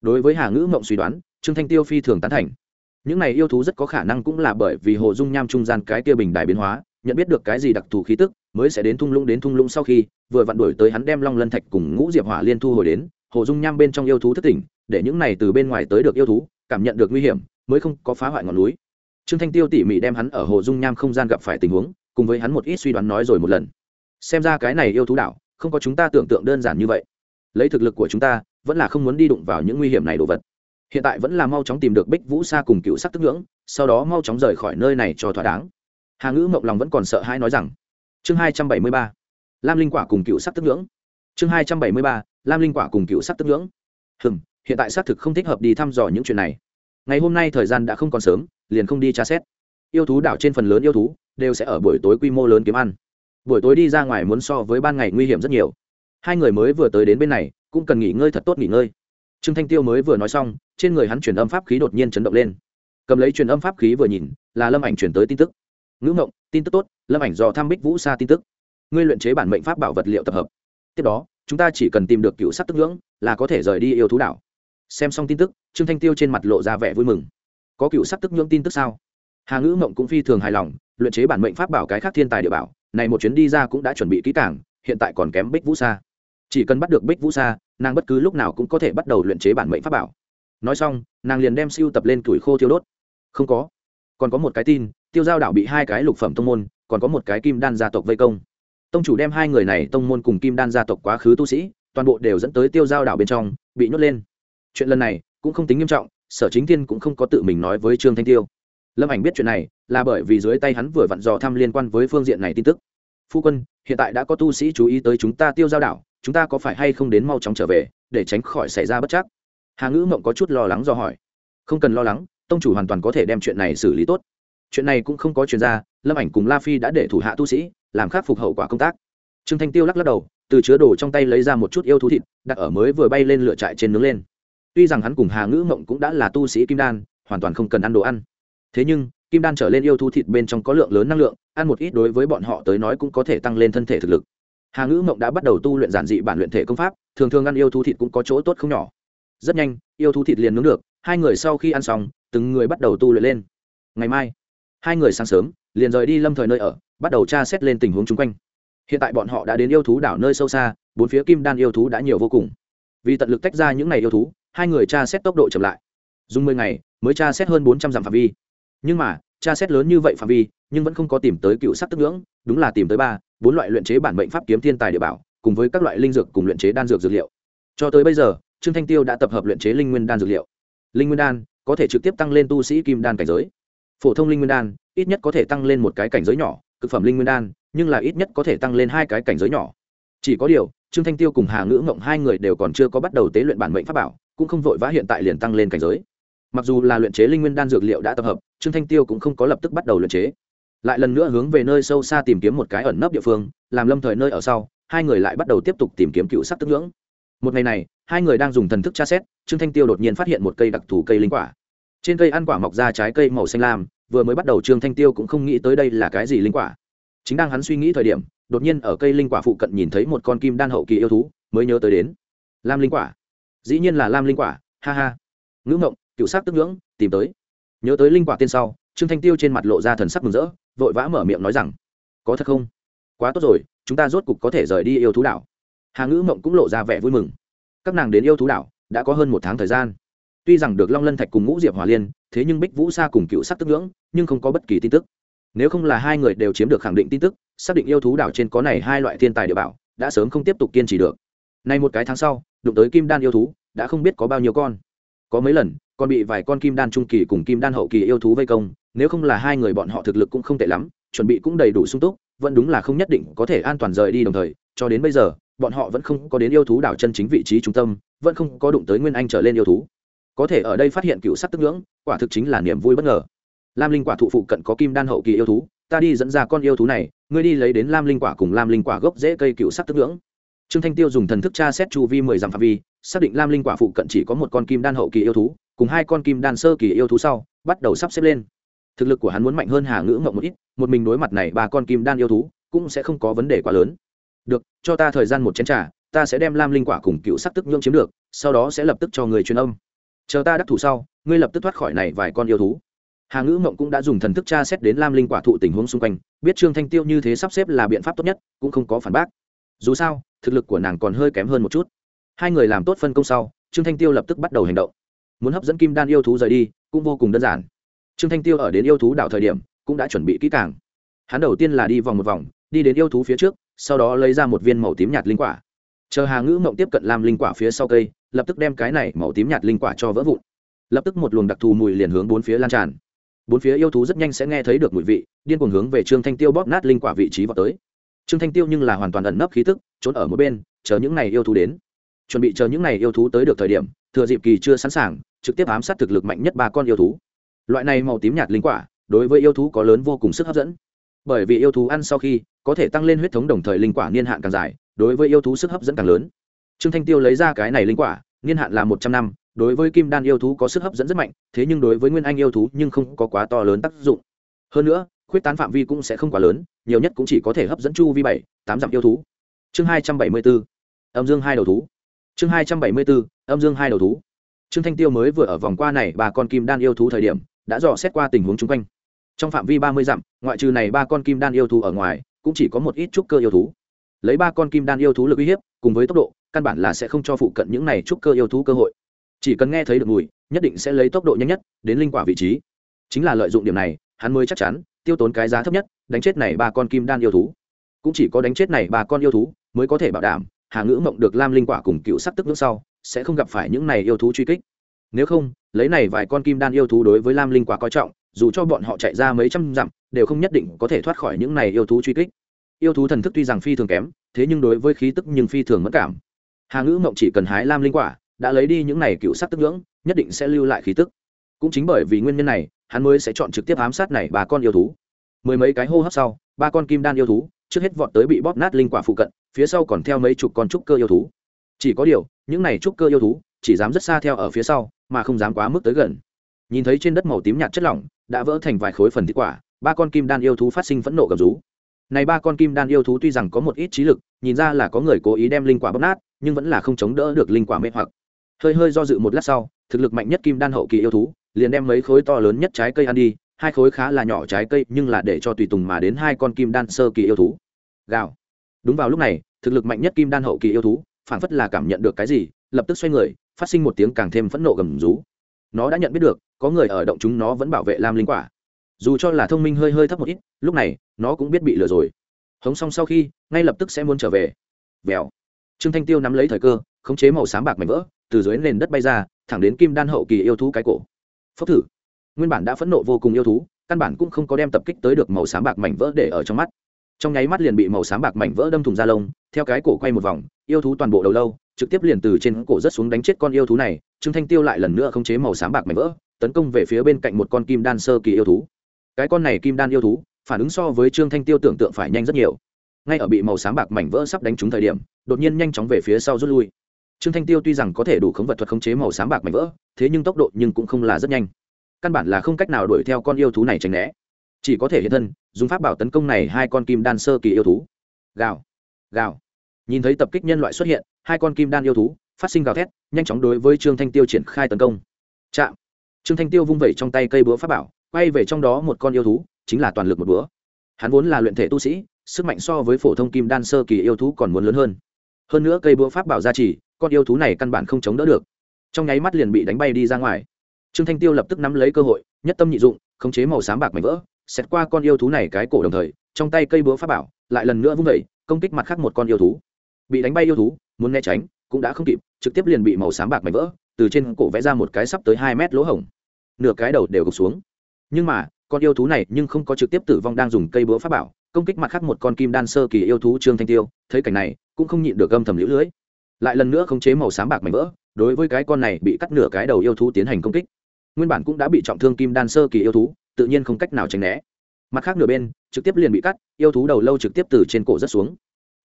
Đối với hà ngữ mộng suy đoán, trương thanh tiêu phi thường tán thành. Những này yêu thú rất có khả năng cũng là bởi vì hồ dung nham trung gian cái kia bình đài biến hóa, nhận biết được cái gì đặc thù khí tức, mới sẽ đến thung lũng đến thung lũng sau khi, vừa vặn đuổi tới hắn đem long lân thạch cùng ngũ diệp hỏa liên thu hồi đến, hồ dung nham bên trong yêu thú thất tỉnh để những này từ bên ngoài tới được yêu thú, cảm nhận được nguy hiểm, mới không có phá hoại ngọn núi. Trương thanh tiêu tỉ mỉ đem hắn ở hồ dung nham không gian gặp phải tình huống, cùng với hắn một ít suy đoán nói rồi một lần. Xem ra cái này yêu thú đảo, không có chúng ta tưởng tượng đơn giản như vậy. Lấy thực lực của chúng ta, vẫn là không muốn đi đụng vào những nguy hiểm này đồ vật. Hiện tại vẫn là mau chóng tìm được bích vũ sa cùng cựu sắc tức ngưỡng, sau đó mau chóng rời khỏi nơi này cho thỏa đáng. Hà ngữ mộng lòng vẫn còn sợ hãi nói rằng, chương hai trăm bảy mươi ba, lam linh quả cùng cựu sắc tức ngưỡng. Chương hai trăm bảy mươi ba, lam linh quả cùng cựu sắc tức ngưỡng. Hừm hiện tại xác thực không thích hợp đi thăm dò những chuyện này. Ngày hôm nay thời gian đã không còn sớm, liền không đi tra xét. Yêu thú đảo trên phần lớn yêu thú đều sẽ ở buổi tối quy mô lớn kiếm ăn. Buổi tối đi ra ngoài muốn so với ban ngày nguy hiểm rất nhiều. Hai người mới vừa tới đến bên này, cũng cần nghỉ ngơi thật tốt nghỉ ngơi. Trương thanh tiêu mới vừa nói xong, trên người hắn truyền âm pháp khí đột nhiên chấn động lên. Cầm lấy truyền âm pháp khí vừa nhìn, là lâm ảnh chuyển tới tin tức. Ngữ ngộng, tin tức tốt, lâm ảnh do thăm bích vũ xa tin tức. Ngươi luyện chế bản mệnh pháp bảo vật liệu tập hợp. Tiếp đó, chúng ta chỉ cần tìm được cựu sắc tức ngưỡng, là có thể rời đi yêu thú đảo xem xong tin tức, trương thanh tiêu trên mặt lộ ra vẻ vui mừng. Có cựu sắc tức ngưỡng tin tức sao? Hà ngữ mộng cũng phi thường hài lòng, luyện chế bản mệnh pháp bảo cái khác thiên tài địa bảo, này một chuyến đi ra cũng đã chuẩn bị kỹ cảng hiện tại còn kém bích vũ sa. Chỉ cần bắt được bích vũ sa, nàng bất cứ lúc nào cũng có thể bắt đầu luyện chế bản mệnh pháp bảo. Nói xong, nàng liền đem siêu tập lên tuổi khô thiêu đốt. Không có. Còn có một cái tin, tiêu giao đảo bị hai cái lục phẩm tông môn, còn có một cái kim đan gia tộc vây công. Tông chủ đem hai người này tông môn cùng kim đan gia tộc quá khứ tu sĩ, toàn bộ đều dẫn tới tiêu giao đảo bên trong, bị nhốt lên chuyện lần này cũng không tính nghiêm trọng sở chính thiên cũng không có tự mình nói với trương thanh tiêu. Lâm ảnh biết chuyện này là bởi vì dưới tay hắn vừa vặn dò thăm liên quan với phương diện này tin tức. Phu quân hiện tại đã có tu sĩ chú ý tới chúng ta tiêu giao đảo chúng ta có phải hay không đến mau chóng trở về để tránh khỏi xảy ra bất chắc? Hà ngữ mộng có chút lo lắng do hỏi. Không cần lo lắng tông chủ hoàn toàn có thể đem chuyện này xử lý tốt. Chuyện này cũng không có chuyện ra, lâm ảnh cùng la phi đã để thủ hạ tu sĩ làm khắc phục hậu quả công tác. Trương thanh tiêu lắc lắc đầu từ chứa đồ trong tay lấy ra một chút yêu thú thịt đặt ở mới vừa bay lên lửa trại trên nướng lên tuy rằng hắn cùng hà ngữ mộng cũng đã là tu sĩ kim đan, hoàn toàn không cần ăn đồ ăn. Thế nhưng, kim đan trở lên yêu thú thịt bên trong có lượng lớn năng lượng, ăn một ít đối với bọn họ tới nói cũng có thể tăng lên thân thể thực lực. Hà ngữ mộng đã bắt đầu tu luyện giản dị bản luyện thể công pháp, thường thường ăn yêu thú thịt cũng có chỗ tốt không nhỏ. Rất nhanh, yêu thú thịt liền nướng được, hai người sau khi ăn xong, từng người bắt đầu tu luyện lên. Ngày mai, hai người sáng sớm, liền rời đi lâm thời nơi ở, bắt đầu tra xét lên tình huống chung quanh. Hiện tại bọn họ đã đến yêu thú đảo nơi sâu xa, bốn phía kim đan yêu thú đã nhiều vô cùng. Vì tận lực tách ra những ngày yêu thú hai người tra xét tốc độ chậm lại. Dùng mười ngày, mới tra xét hơn bốn trăm dặm phạm vi. Nhưng mà, tra xét lớn như vậy phạm vi, nhưng vẫn không có tìm tới cựu sắc tức ngưỡng, đúng là tìm tới ba, bốn loại luyện chế bản bệnh pháp kiếm thiên tài địa bảo, cùng với các loại linh dược cùng luyện chế đan dược dược liệu. Cho tới bây giờ, trương thanh tiêu đã tập hợp luyện chế linh nguyên đan dược liệu. Linh nguyên đan có thể trực tiếp tăng lên tu sĩ kim đan cảnh giới. Phổ thông linh nguyên đan ít nhất có thể tăng lên một cái cảnh giới nhỏ, cực phẩm linh nguyên đan, nhưng là ít nhất có thể tăng lên hai cái cảnh giới nhỏ. Chỉ có điều, trương thanh tiêu cùng hà ngữ ngộng hai người đều còn chưa có bắt đầu tế luyện bản mệnh pháp bảo cũng không vội vã hiện tại liền tăng lên cảnh giới. Mặc dù là luyện chế linh nguyên đan dược liệu đã tập hợp, trương thanh tiêu cũng không có lập tức bắt đầu luyện chế. Lại lần nữa hướng về nơi sâu xa tìm kiếm một cái ẩn nấp địa phương, làm lâm thời nơi ở sau, hai người lại bắt đầu tiếp tục tìm kiếm cựu sắc tức ngưỡng. Một ngày này, hai người đang dùng thần thức tra xét, trương thanh tiêu đột nhiên phát hiện một cây đặc thù cây linh quả. Trên cây ăn quả mọc ra trái cây màu xanh lam, vừa mới bắt đầu trương thanh tiêu cũng không nghĩ tới đây là cái gì linh quả. Chính đang hắn suy nghĩ thời điểm, đột nhiên ở cây linh quả phụ cận nhìn thấy một con kim đan hậu kỳ yêu thú, mới nhớ tới đến. Lam linh quả dĩ nhiên là lam linh quả, ha ha. Ngữ ngộng cựu sắc tức ngưỡng, tìm tới. Nhớ tới linh quả tên sau, trương thanh tiêu trên mặt lộ ra thần sắc mừng rỡ, vội vã mở miệng nói rằng, có thật không? Quá tốt rồi, chúng ta rốt cục có thể rời đi yêu thú đảo. Hà ngữ mộng cũng lộ ra vẻ vui mừng. Các nàng đến yêu thú đảo, đã có hơn một tháng thời gian. Tuy rằng được long lân thạch cùng ngũ diệp hòa liên, thế nhưng bích vũ sa cùng cựu sắc tức ngưỡng, nhưng không có bất kỳ tin tức. Nếu không là hai người đều chiếm được khẳng định tin tức, xác định yêu thú đảo trên có này hai loại thiên tài địa bảo, đã sớm không tiếp tục kiên trì được. Nay một cái tháng sau đụng tới kim đan yêu thú, đã không biết có bao nhiêu con. Có mấy lần, còn bị vài con kim đan trung kỳ cùng kim đan hậu kỳ yêu thú vây công, nếu không là hai người bọn họ thực lực cũng không tệ lắm, chuẩn bị cũng đầy đủ sung túc, vẫn đúng là không nhất định có thể an toàn rời đi đồng thời, cho đến bây giờ, bọn họ vẫn không có đến yêu thú đảo chân chính vị trí trung tâm, vẫn không có đụng tới nguyên anh trở lên yêu thú. Có thể ở đây phát hiện cựu sắc tức ngưỡng, quả thực chính là niềm vui bất ngờ. Lam linh quả thụ phụ cận có kim đan hậu kỳ yêu thú, ta đi dẫn ra con yêu thú này, ngươi đi lấy đến lam linh quả cùng lam linh quả gốc dễ cây cựu sắc tức ngưỡng trương thanh tiêu dùng thần thức tra xét chu vi mười dặm phạm vi, xác định lam linh quả phụ cận chỉ có một con kim đan hậu kỳ yêu thú, cùng hai con kim đan sơ kỳ yêu thú sau, bắt đầu sắp xếp lên. Thực lực của hắn muốn mạnh hơn hà ngữ mộng một ít, một mình đối mặt này ba con kim đan yêu thú, cũng sẽ không có vấn đề quá lớn. Được, cho ta thời gian một chén t r à ta sẽ đem lam linh quả cùng cựu sắc tức nhưỡng chiếm được, sau đó sẽ lập tức cho người truyền âm. Chờ ta đắc thủ sau, ngươi lập tức thoát khỏi này vài con yêu thú. Hà ngữ mộng cũng đã dùng thần thức tra xét đến lam linh quả thụ tình huống xung quanh, biết trương thanh tiêu như thế sắp xếp là biện pháp tốt nhất, cũng không có phản bác dù sao, thực lực của nàng còn hơi kém hơn một chút. Hai người làm tốt phân công sau, trương thanh tiêu lập tức bắt đầu hành động. Muốn hấp dẫn kim đan yêu thú rời đi, cũng vô cùng đơn giản. Trương thanh tiêu ở đến yêu thú đảo thời điểm, cũng đã chuẩn bị kỹ càng. Hắn đầu tiên là đi vòng một vòng, đi đến yêu thú phía trước, sau đó lấy ra một viên màu tím nhạt linh quả. Chờ hà ngữ mộng tiếp cận làm linh quả phía sau cây, lập tức đem cái này màu tím nhạt linh quả cho vỡ vụn. Lập tức một luồng đặc thù mùi liền hướng bốn phía lan tràn. Bốn phía yêu thú rất nhanh sẽ nghe thấy được mùi vị, điên cuồng hướng về trương thanh tiêu bóp nát linh quả vị trí vào tới trương thanh tiêu nhưng là hoàn toàn ẩn nấp khí tức, trốn ở một bên, chờ những này yêu thú đến. Chuẩn bị chờ những này yêu thú tới được thời điểm, thừa dịp kỳ chưa sẵn sàng, trực tiếp ám sát thực lực mạnh nhất ba con yêu thú. Loại này màu tím nhạt linh quả, đối với yêu thú có lớn vô cùng sức hấp dẫn. Bởi vì yêu thú ăn sau khi, có thể tăng lên huyết thống đồng thời linh quả niên hạn càng dài, đối với yêu thú sức hấp dẫn càng lớn. Trương thanh tiêu lấy ra cái này linh quả, niên hạn là một trăm năm, đối với kim đan yêu thú có sức hấp dẫn rất mạnh, thế nhưng đối với nguyên anh yêu thú nhưng không có quá to lớn tác dụng. Hơn nữa khuyết tán phạm vi cũng sẽ không quá lớn, nhiều nhất cũng chỉ có thể hấp dẫn chu vi bảy, tám dặm yêu thú. Chương hai trăm bảy mươi bốn, âm dương hai đầu thú. Chương hai trăm bảy mươi bốn, âm dương hai đầu thú. Trương thanh tiêu mới vừa ở vòng qua này ba con kim đan yêu thú thời điểm, đã dò xét qua tình huống chung quanh. Trong phạm vi ba mươi dặm, ngoại trừ này ba con kim đan yêu thú ở ngoài, cũng chỉ có một ít trúc cơ yêu thú. Lấy ba con kim đan yêu thú lực uy hiếp, cùng với tốc độ, căn bản là sẽ không cho phụ cận những này trúc cơ yêu thú cơ hội. Chỉ cần nghe thấy được mùi, nhất định sẽ lấy tốc độ nhanh nhất, đến linh quả vị trí. Chính là lợi dụng điểm này, hắn mới chắc chắn tiêu tốn cái giá thấp nhất, đánh chết này ba con kim đan yêu thú. Cũng chỉ có đánh chết này ba con yêu thú mới có thể bảo đảm, hà ngữ mộng được lam linh quả cùng cựu sắc tức nước sau, sẽ không gặp phải những này yêu thú truy kích. Nếu không, lấy này vài con kim đan yêu thú đối với lam linh quả coi trọng, dù cho bọn họ chạy ra mấy trăm dặm, đều không nhất định có thể thoát khỏi những này yêu thú truy kích. Yêu thú thần thức tuy rằng phi thường kém, thế nhưng đối với khí tức nhưng phi thường mất cảm. Hà ngữ mộng chỉ cần hái lam linh quả, đã lấy đi những này cựu sắc tức ngưỡng nhất định sẽ lưu lại khí tức cũng chính bởi vì nguyên nhân này, hắn mới sẽ chọn trực tiếp ám sát này bà con yêu thú. Mười mấy cái hô hấp sau ba con kim đan yêu thú, trước hết vọt tới bị bóp nát linh quả phụ cận, phía sau còn theo mấy chục con trúc cơ yêu thú. Chỉ có điều, những này trúc cơ yêu thú, chỉ dám rất xa theo ở phía sau, mà không dám quá mức tới gần. Nhìn thấy trên đất màu tím nhạt chất lỏng, đã vỡ thành vài khối phần thịt quả, ba con kim đan yêu thú phát sinh phẫn nộ gầm rú. Này ba con kim đan yêu thú tuy rằng có một ít trí lực, nhìn ra là có người cố ý đem linh quả bóp nát, nhưng vẫn là không chống đỡ được linh quả mê hoặc. Hơi hơi do dự một lát sau thực lực mạnh nhất kim đan hậu kỳ yêu thú, liền đem mấy khối to lớn nhất trái cây ăn đi, hai khối khá là nhỏ trái cây, nhưng là để cho tùy tùng mà đến hai con kim đan sơ kỳ yêu thú. Gào. Đúng vào lúc này, thực lực mạnh nhất kim đan hậu kỳ yêu thú phản phất là cảm nhận được cái gì, lập tức xoay người, phát sinh một tiếng càng thêm phẫn nộ gầm rú. Nó đã nhận biết được, có người ở động chúng nó vẫn bảo vệ lam linh quả. Dù cho là thông minh hơi hơi thấp một ít, lúc này, nó cũng biết bị lừa rồi. Hống xong sau khi, ngay lập tức sẽ muốn trở về. Vèo. Trương thanh tiêu nắm lấy thời cơ, khống chế màu sáng bạc mảnh vỡ từ dưới nền đất bay ra, thẳng đến kim đan hậu kỳ yêu thú cái cổ. Phốc thử. Nguyên bản đã phẫn nộ vô cùng yêu thú, căn bản cũng không có đem tập kích tới được màu xám bạc mảnh vỡ để ở trong mắt. Trong nháy mắt liền bị màu xám bạc mảnh vỡ đâm thùng da lông, theo cái cổ quay một vòng, yêu thú toàn bộ đầu lâu, trực tiếp liền từ trên cổ rất xuống đánh chết con yêu thú này, trương thanh tiêu lại lần nữa khống chế màu xám bạc mảnh vỡ, tấn công về phía bên cạnh một con kim đan sơ kỳ yêu thú. Cái con này kim đan yêu thú, phản ứng so với trương thanh tiêu tưởng tượng phải nhanh rất nhiều. Ngay ở bị màu xám bạc mảnh vỡ sắp đánh trúng thời điểm, đột nhiên nhanh chóng về phía sau rút lui trương thanh tiêu tuy rằng có thể đủ khống vật thuật khống chế màu sáng bạc mảnh vỡ, thế nhưng tốc độ nhưng cũng không là rất nhanh. Căn bản là không cách nào đuổi theo con yêu thú này tránh né. Chỉ có thể hiện thân, dùng pháp bảo tấn công này hai con kim đan sơ kỳ yêu thú. Gào gào. Nhìn thấy tập kích nhân loại xuất hiện, hai con kim đan yêu thú phát sinh gào thét, nhanh chóng đối với trương thanh tiêu triển khai tấn công. Chạm. Trương thanh tiêu vung vẩy trong tay cây búa pháp bảo, quay về trong đó một con yêu thú, chính là toàn lực một búa. Hắn vốn là luyện thể tu sĩ, sức mạnh so với phổ thông kim đan sơ kỳ yêu thú còn muốn lớn hơn. Hơn nữa cây búa pháp bảo gia trì con yêu thú này căn bản không chống đỡ được. Trong nháy mắt liền bị đánh bay đi ra ngoài. Trương thanh tiêu lập tức nắm lấy cơ hội, nhất tâm nhị dụng, khống chế màu xám bạc mảnh vỡ xét qua con yêu thú này cái cổ đồng thời, trong tay cây búa pháp bảo lại lần nữa vung vẩy công kích mặt khác một con yêu thú. Bị đánh bay yêu thú, muốn né tránh, cũng đã không kịp, trực tiếp liền bị màu xám bạc mảnh vỡ, từ trên cổ vẽ ra một cái sắp tới hai mét lỗ hổng. Nửa cái đầu đều gục xuống. Nhưng mà, con yêu thú này nhưng không có trực tiếp tử vong đang dùng cây búa pháp bảo, công kích mặt khác một con kim đan sơ kỳ yêu thú trương thanh tiêu, thấy cảnh này, cũng không nhịn được âm thầm lũ lưỡi lại lần nữa khống chế màu xám bạc mảnh vỡ, đối với cái con này bị cắt nửa cái đầu yêu thú tiến hành công kích. Nguyên bản cũng đã bị trọng thương kim đan sơ kỳ yêu thú, tự nhiên không cách nào tránh né. Mặt khác nửa bên, trực tiếp liền bị cắt, yêu thú đầu lâu trực tiếp từ trên cổ rất xuống.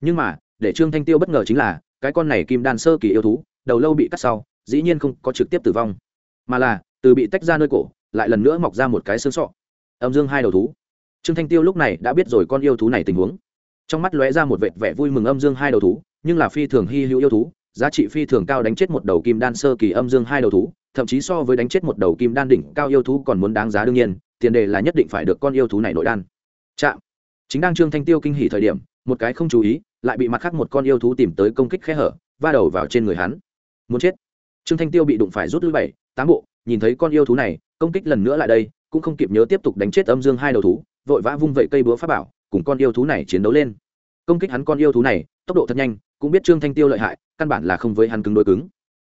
Nhưng mà, để trương thanh tiêu bất ngờ chính là, cái con này kim đan sơ kỳ yêu thú, đầu lâu bị cắt sau, dĩ nhiên không có trực tiếp tử vong. Mà là, từ bị tách ra nơi cổ, lại lần nữa mọc ra một cái xương sọ. Âm dương hai đầu thú. Trương thanh tiêu lúc này đã biết rồi con yêu thú này tình huống. Trong mắt lóe ra một vệt vẻ vui mừng âm dương hai đầu thú nhưng là phi thường hy hữu yêu thú, giá trị phi thường cao đánh chết một đầu kim đan sơ kỳ âm dương hai đầu thú, thậm chí so với đánh chết một đầu kim đan đỉnh cao yêu thú còn muốn đáng giá đương nhiên, tiền đề là nhất định phải được con yêu thú này nội đan. Chạm. Chính đang trương thanh tiêu kinh hỉ thời điểm, một cái không chú ý, lại bị mặt khác một con yêu thú tìm tới công kích khe hở, va đầu vào trên người hắn. Muốn chết. Trương thanh tiêu bị đụng phải rút lui bảy, tám bộ, nhìn thấy con yêu thú này, công kích lần nữa lại đây, cũng không kịp nhớ tiếp tục đánh chết âm dương hai đầu thú, vội vã vung vẩy cây búa pháp bảo, cùng con yêu thú này chiến đấu lên. Công kích hắn con yêu thú này, tốc độ thật nhanh cũng biết trương thanh tiêu lợi hại, căn bản là không với hắn cứng đối cứng.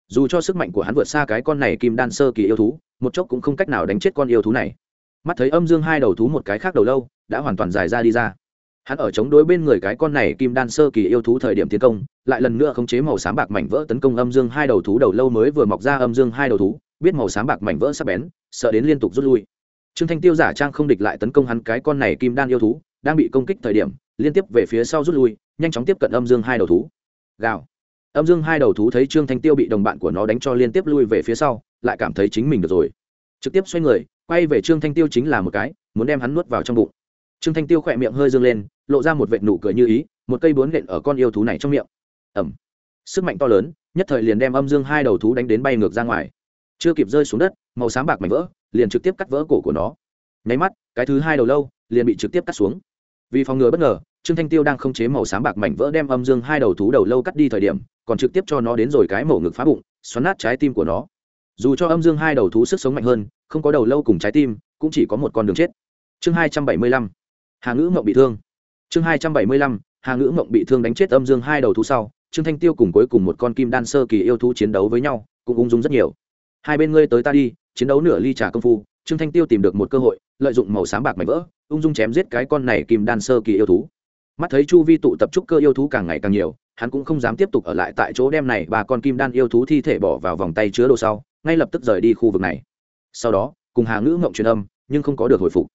Dù cho sức mạnh của hắn vượt xa cái con này kim đan sơ kỳ yêu thú, một chốc cũng không cách nào đánh chết con yêu thú này. Mắt thấy âm dương hai đầu thú một cái khác đầu lâu, đã hoàn toàn dài ra đi ra. Hắn ở chống đối bên người cái con này kim đan sơ kỳ yêu thú thời điểm tiến công, lại lần nữa khống chế màu sáng bạc mảnh vỡ tấn công âm dương hai đầu thú đầu lâu mới vừa mọc ra âm dương hai đầu thú, biết màu sáng bạc mảnh vỡ sắp bén, sợ đến liên tục rút lui. Trương thanh tiêu giả trang không địch lại tấn công hắn cái con này kim đan yêu thú, đang bị công kích thời điểm, liên tiếp về phía sau rút lui, nhanh chóng tiếp cận âm dương hai đầu thú gào. Âm dương hai đầu thú thấy trương thanh tiêu bị đồng bạn của nó đánh cho liên tiếp lui về phía sau, lại cảm thấy chính mình được rồi. Trực tiếp xoay người, quay về trương thanh tiêu chính là một cái, muốn đem hắn nuốt vào trong bụng. Trương thanh tiêu khỏe miệng hơi dương lên, lộ ra một vệt nụ cười như ý, một cây bướn nện ở con yêu thú này trong miệng. Ẩm. Sức mạnh to lớn, nhất thời liền đem âm dương hai đầu thú đánh đến bay ngược ra ngoài. Chưa kịp rơi xuống đất, màu sáng bạc mảnh vỡ, liền trực tiếp cắt vỡ cổ của nó. Nháy mắt, cái thứ hai đầu lâu, liền bị trực tiếp cắt xuống. Vì phòng ngừa bất ngờ trương thanh tiêu đang không chế màu sáng bạc mảnh vỡ đem âm dương hai đầu thú đầu lâu cắt đi thời điểm, còn trực tiếp cho nó đến rồi cái mổ ngực phá bụng, xoắn nát trái tim của nó. Dù cho âm dương hai đầu thú sức sống mạnh hơn, không có đầu lâu cùng trái tim, cũng chỉ có một con đường chết. Chương hai trăm bảy mươi lăm. Hà ngữ mộng bị thương. Chương hai trăm bảy mươi lăm. Hà ngữ mộng bị thương đánh chết âm dương hai đầu thú sau, trương thanh tiêu cùng cuối cùng một con kim đan sơ kỳ yêu thú chiến đấu với nhau, cũng ung dung rất nhiều. Hai bên ngươi tới ta đi, chiến đấu nửa ly trà công phu, trương thanh tiêu tìm được một cơ hội, lợi dụng màu sáng bạc mảnh vỡ, ung dung chém giết cái con này kim đan sơ kỳ yêu thú mắt thấy chu vi tụ tập trúc cơ yêu thú càng ngày càng nhiều, hắn cũng không dám tiếp tục ở lại tại chỗ đem này bà con kim đan yêu thú thi thể bỏ vào vòng tay chứa đồ sau, ngay lập tức rời đi khu vực này. Sau đó, cùng hà ngữ ngộng truyền âm, nhưng không có được hồi phục.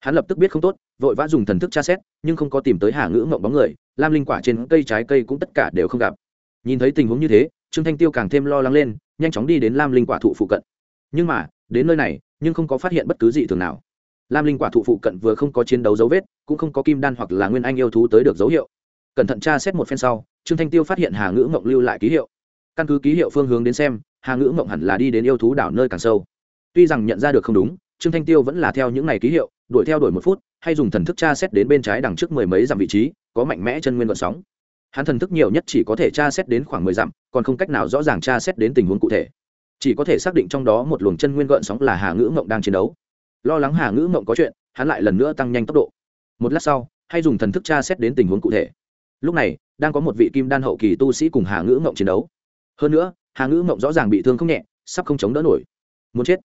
Hắn lập tức biết không tốt, vội vã dùng thần thức tra xét, nhưng không có tìm tới hà ngữ ngộng bóng người, lam linh quả trên cây trái cây cũng tất cả đều không gặp. Nhìn thấy tình huống như thế, trương thanh tiêu càng thêm lo lắng lên, nhanh chóng đi đến lam linh quả thụ phụ cận. Nhưng mà, đến nơi này, nhưng không có phát hiện bất cứ gì thường nào lam linh quả thụ phụ cận vừa không có chiến đấu dấu vết, cũng không có kim đan hoặc là nguyên anh yêu thú tới được dấu hiệu. Cẩn thận tra xét một phen sau, trương thanh tiêu phát hiện hà ngữ mộng lưu lại ký hiệu. Căn cứ ký hiệu phương hướng đến xem, hà ngữ mộng hẳn là đi đến yêu thú đảo nơi càng sâu. Tuy rằng nhận ra được không đúng, trương thanh tiêu vẫn là theo những n à y ký hiệu, đuổi theo đuổi một phút, hay dùng thần thức tra xét đến bên trái đằng trước mười mấy dặm vị trí, có mạnh mẽ chân nguyên vận sóng. Hắn thần thức nhiều nhất chỉ có thể tra xét đến khoảng mười dặm, còn không cách nào rõ ràng tra xét đến tình huống cụ thể. Chỉ có thể xác định trong đó một luồng chân nguyên gợn sóng là hà ngữ mộng đang chiến đấu lo lắng hà ngữ mộng có chuyện, hắn lại lần nữa tăng nhanh tốc độ. Một lát sau, hay dùng thần thức tra xét đến tình huống cụ thể. Lúc này, đang có một vị kim đan hậu kỳ tu sĩ cùng hà ngữ mộng chiến đấu. Hơn nữa, hà ngữ mộng rõ ràng bị thương không nhẹ, sắp không chống đỡ nổi. Muốn chết.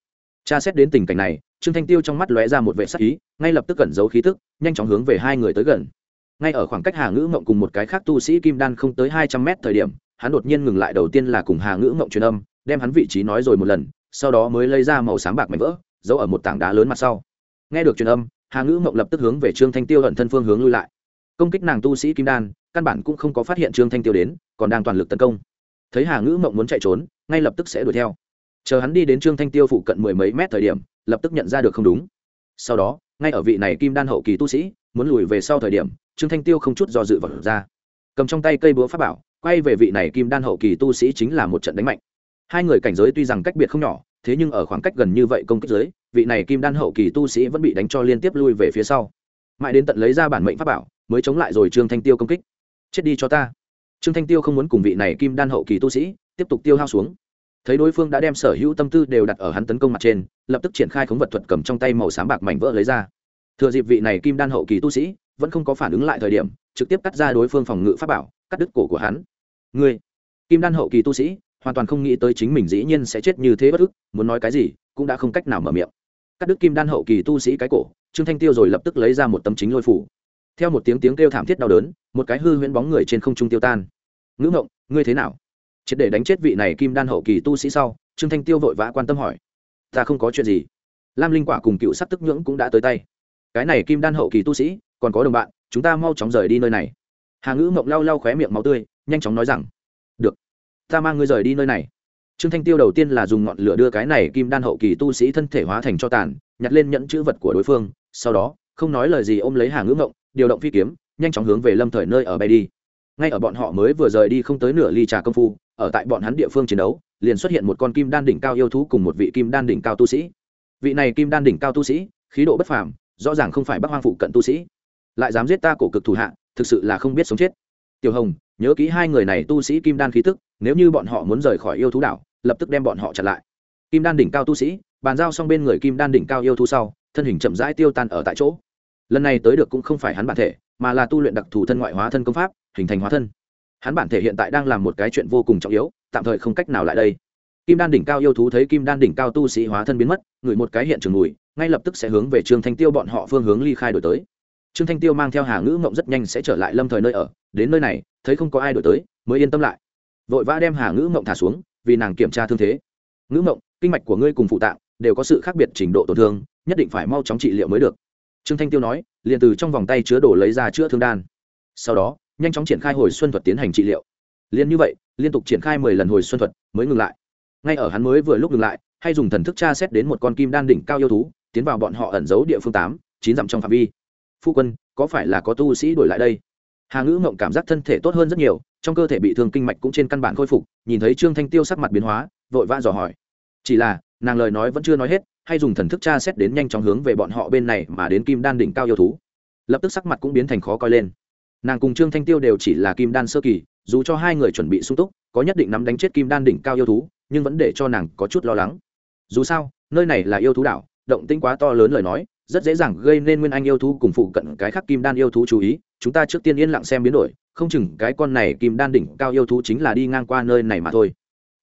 Tra xét đến tình cảnh này, trương thanh tiêu trong mắt lóe ra một vệ sắc ý, ngay lập tức cẩn giấu khí tức, nhanh chóng hướng về hai người tới gần. Ngay ở khoảng cách hà ngữ mộng cùng một cái khác tu sĩ kim đan không tới hai trăm mét thời điểm, hắn đột nhiên ngừng lại đầu tiên là cùng hà ngữ mộng truyền âm, đem hắn vị trí nói rồi một lần, sau đó mới lấy ra màu sáng bạc mảnh vỡ giấu ở một tảng đá lớn mặt sau. Nghe được truyền âm, hà ngữ mộng lập tức hướng về trương thanh tiêu ẩn thân phương hướng lui lại. Công kích nàng tu sĩ kim đan, căn bản cũng không có phát hiện trương thanh tiêu đến, còn đang toàn lực tấn công. Thấy hà ngữ mộng muốn chạy trốn, ngay lập tức sẽ đuổi theo. Chờ hắn đi đến trương thanh tiêu phụ cận mười mấy mét thời điểm, lập tức nhận ra được không đúng. Sau đó, ngay ở vị này kim đan hậu kỳ tu sĩ, muốn lùi về sau thời điểm, trương thanh tiêu không chút do dự vật ra. Cầm trong tay cây búa pháp bảo, quay về vị này kim đan hậu kỳ tu sĩ chính là một trận đánh mạnh. Hai người cảnh giới tuy rằng cách biệt không nhỏ thế nhưng ở khoảng cách gần như vậy công kích dưới vị này kim đan hậu kỳ tu sĩ vẫn bị đánh cho liên tiếp lui về phía sau. Mãi đến tận lấy ra bản mệnh pháp bảo, mới chống lại rồi trương thanh tiêu công kích. Chết đi cho ta. Trương thanh tiêu không muốn cùng vị này kim đan hậu kỳ tu sĩ tiếp tục tiêu hao xuống. Thấy đối phương đã đem sở hữu tâm tư đều đặt ở hắn tấn công mặt trên, lập tức triển khai khống vật thuật cầm trong tay màu xám bạc mảnh vỡ lấy ra. Thừa dịp vị này kim đan hậu kỳ tu sĩ vẫn không có phản ứng lại thời điểm, trực tiếp cắt ra đối phương phòng ngự pháp bảo, cắt đứt cổ của hắn. Ngươi, kim đan hậu kỳ tu sĩ hoàn toàn không nghĩ tới chính mình dĩ nhiên sẽ chết như thế bất ức, muốn nói cái gì cũng đã không cách nào mở miệng. Cắt đứt kim đan hậu kỳ tu sĩ cái cổ, trương thanh tiêu rồi lập tức lấy ra một tấm chính lôi phủ. Theo một tiếng tiếng kêu thảm thiết đau đớn, một cái hư huyễn bóng người trên không trung tiêu tan. Ngữ ngộng, ngươi thế nào? Triệt để đánh chết vị này kim đan hậu kỳ tu sĩ sau, trương thanh tiêu vội vã quan tâm hỏi. Ta không có chuyện gì. Lam linh quả cùng cựu sắc tức nhưỡng cũng đã tới tay. Cái này kim đan hậu kỳ tu sĩ, còn có đồng bạn, chúng ta mau chóng rời đi nơi này. Hà ngữ mộng lau lau khóe miệng máu tươi, nhanh chóng nói rằng ta mang ngươi rời đi nơi này. Trương thanh tiêu đầu tiên là dùng ngọn lửa đưa cái này kim đan hậu kỳ tu sĩ thân thể hóa thành cho tàn, nhặt lên nhẫn chữ vật của đối phương, sau đó, không nói lời gì ôm lấy hàng ngữ ngộng, điều động phi kiếm, nhanh chóng hướng về lâm thời nơi ở bay đi. Ngay ở bọn họ mới vừa rời đi không tới nửa ly trà công phu, ở tại bọn hắn địa phương chiến đấu, liền xuất hiện một con kim đan đỉnh cao yêu thú cùng một vị kim đan đỉnh cao tu sĩ. Vị này kim đan đỉnh cao tu sĩ, khí độ bất phàm, rõ ràng không phải bắc hoang phụ cận tu sĩ. Lại dám giết ta cổ cực thủ hạ, thực sự là không biết sống chết. Tiểu hồng, nhớ kỹ hai người này tu sĩ kim đan khí tức nếu như bọn họ muốn rời khỏi yêu thú đảo, lập tức đem bọn họ chặn lại. Kim đan đỉnh cao tu sĩ, bàn giao xong bên người kim đan đỉnh cao yêu thú sau, thân hình chậm rãi tiêu tan ở tại chỗ. Lần này tới được cũng không phải hắn bản thể, mà là tu luyện đặc thù thân ngoại hóa thân công pháp, hình thành hóa thân. Hắn bản thể hiện tại đang làm một cái chuyện vô cùng trọng yếu, tạm thời không cách nào lại đây. Kim đan đỉnh cao yêu thú thấy kim đan đỉnh cao tu sĩ hóa thân biến mất, ngửi một cái hiện trường mùi, ngay lập tức sẽ hướng về trương thanh tiêu bọn họ phương hướng ly khai đổi tới. Trương thanh tiêu mang theo hà ngữ mộng rất nhanh sẽ trở lại lâm thời nơi ở, đến nơi này, thấy không có ai đổi tới, mới yên tâm lại vội vã đem hà ngữ mộng thả xuống, vì nàng kiểm tra thương thế. Ngữ mộng, kinh mạch của ngươi cùng phụ tạng đều có sự khác biệt trình độ tổn thương, nhất định phải mau chóng trị liệu mới được. Trương thanh tiêu nói, liền từ trong vòng tay chứa đồ lấy ra chữa thương đan. Sau đó, nhanh chóng triển khai hồi xuân thuật tiến hành trị liệu. Liền như vậy, liên tục triển khai mười lần hồi xuân thuật mới ngừng lại. Ngay ở hắn mới vừa lúc ngừng lại, hay dùng thần thức tra xét đến một con kim đan đỉnh cao yêu thú, tiến vào bọn họ ẩn giấu địa phương tám, chín dặm trong phạm vi. Phu quân, có phải là có tu sĩ đuổi lại đây? Hà ngữ ngộng cảm giác thân thể tốt hơn rất nhiều, trong cơ thể bị thương kinh mạch cũng trên căn bản khôi phục, nhìn thấy trương thanh tiêu sắc mặt biến hóa, vội vã dò hỏi. Chỉ là, nàng lời nói vẫn chưa nói hết, hay dùng thần thức tra xét đến nhanh chóng hướng về bọn họ bên này mà đến kim đan đỉnh cao yêu thú. Lập tức sắc mặt cũng biến thành khó coi lên. Nàng cùng trương thanh tiêu đều chỉ là kim đan sơ kỳ, dù cho hai người chuẩn bị sung túc, có nhất định nắm đánh chết kim đan đỉnh cao yêu thú, nhưng vẫn để cho nàng có chút lo lắng. Dù sao, nơi này là yêu thú đảo, động tinh quá to lớn lời nói, rất dễ dàng gây nên nguyên anh yêu thú cùng phụ cận cái khác kim đan yêu thú chú ý chúng ta trước tiên yên lặng xem biến đổi, không chừng cái con này kim đan đỉnh cao yêu thú chính là đi ngang qua nơi này mà thôi.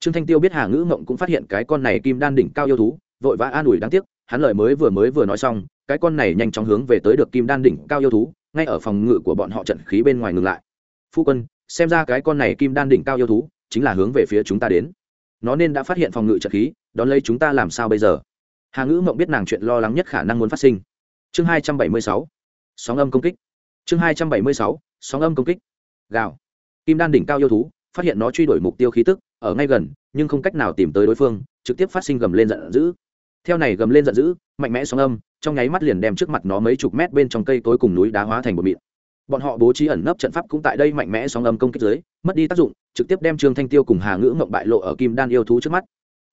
Trương thanh tiêu biết hà ngữ mộng cũng phát hiện cái con này kim đan đỉnh cao yêu thú, vội vã an ủi đáng tiếc, hắn lời mới vừa mới vừa nói xong, cái con này nhanh chóng hướng về tới được kim đan đỉnh cao yêu thú, ngay ở phòng ngự của bọn họ trận khí bên ngoài ngừng lại. Phu quân, xem ra cái con này kim đan đỉnh cao yêu thú chính là hướng về phía chúng ta đến. Nó nên đã phát hiện phòng ngự trận khí, đón lấy chúng ta làm sao bây giờ? Hà ngữ mộng biết nàng chuyện lo lắng nhất khả năng muốn phát sinh. Chương hai trăm bảy mươi sáu. Sóng âm công kích chương hai trăm bảy mươi sáu, sóng âm công kích. Gạo kim đan đỉnh cao yêu thú, phát hiện nó truy đuổi mục tiêu khí tức, ở ngay gần, nhưng không cách nào tìm tới đối phương, trực tiếp phát sinh gầm lên giận dữ. Theo này gầm lên giận dữ, mạnh mẽ sóng âm, trong nháy mắt liền đem trước mặt nó mấy chục mét bên trong cây tối cùng núi đá hóa thành một mịn. Bọn họ bố trí ẩn nấp trận pháp cũng tại đây mạnh mẽ sóng âm công kích dưới, mất đi tác dụng, trực tiếp đem trương thanh tiêu cùng hà ngữ mộng bại lộ ở kim đan yêu thú trước mắt.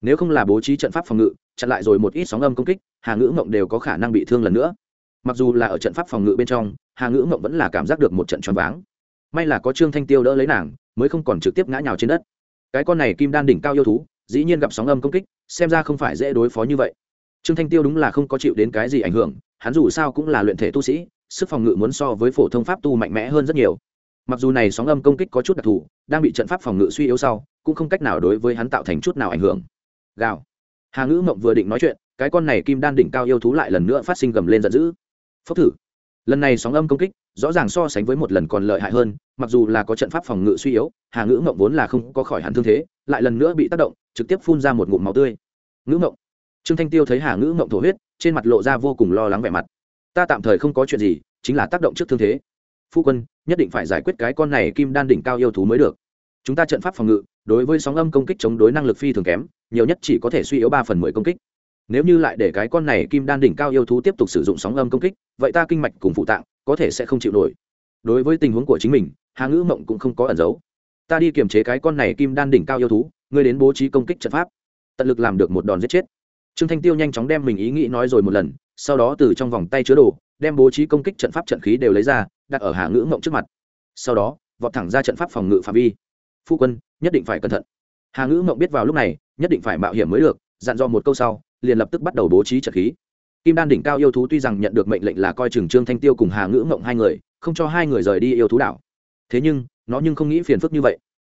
Nếu không là bố trí trận pháp phòng ngự, chặn lại rồi một ít sóng âm công kích, hà ngữ mộng đều có khả năng bị thương lần nữa mặc dù là ở trận pháp phòng ngự bên trong, hà ngữ mộng vẫn là cảm giác được một trận choáng váng. May là có trương thanh tiêu đỡ lấy nàng, mới không còn trực tiếp ngã nhào trên đất. Cái con này kim đan đỉnh cao yêu thú, dĩ nhiên gặp sóng âm công kích, xem ra không phải dễ đối phó như vậy. Trương thanh tiêu đúng là không có chịu đến cái gì ảnh hưởng, hắn dù sao cũng là luyện thể tu sĩ, sức phòng ngự muốn so với phổ thông pháp tu mạnh mẽ hơn rất nhiều. Mặc dù này sóng âm công kích có chút đặc thù, đang bị trận pháp phòng ngự suy yếu sau, cũng không cách nào đối với hắn tạo thành chút nào ảnh hưởng. Gào. Hà ngữ mộng vừa định nói chuyện, cái con này kim đan đỉnh cao yêu thú lại lần nữa phát sinh gầm lên giận dữ phốc thử. Lần này sóng âm công kích, rõ ràng so sánh với một lần còn lợi hại hơn, mặc dù là có trận pháp phòng ngự suy yếu, hà ngữ mộng vốn là không có khỏi hẳn thương thế, lại lần nữa bị tác động, trực tiếp phun ra một ngụm máu tươi. Ngữ mộng trương thanh tiêu thấy hà ngữ mộng thổ huyết, trên mặt lộ ra vô cùng lo lắng vẻ mặt. Ta tạm thời không có chuyện gì, chính là tác động trước thương thế. Phu quân, nhất định phải giải quyết cái con này kim đan đỉnh cao yêu thú mới được. Chúng ta trận pháp phòng ngự, đối với sóng âm công kích chống đối năng lực phi thường kém, nhiều nhất chỉ có thể suy yếu ba phần mười công kích nếu như lại để cái con này kim đan đỉnh cao yêu thú tiếp tục sử dụng sóng âm công kích, vậy ta kinh mạch cùng phụ tạng có thể sẽ không chịu nổi. Đối với tình huống của chính mình, hà ngữ mộng cũng không có ẩn giấu. Ta đi kiềm chế cái con này kim đan đỉnh cao yêu thú, ngươi đến bố trí công kích trận pháp. Tận lực làm được một đòn giết chết. Trương thanh tiêu nhanh chóng đem mình ý nghĩ nói rồi một lần, sau đó từ trong vòng tay chứa đồ, đem bố trí công kích trận pháp trận khí đều lấy ra, đặt ở hà ngữ mộng trước mặt. Sau đó, vọt thẳng ra trận pháp phòng ngự phạm vi. Phu quân, nhất định phải cẩn thận. Hà ngữ mộng biết vào lúc này, nhất định phải mạo hiểm mới được, dặn dò một câu sau liền lập tức bắt đầu bố trí trận khí. Kim đan đỉnh cao yêu thú tuy rằng nhận được mệnh lệnh là coi chừng trương thanh tiêu cùng hà ngữ mộng hai người, không cho hai người rời đi yêu thú đảo. Thế nhưng, nó nhưng không nghĩ phiền phức như vậy.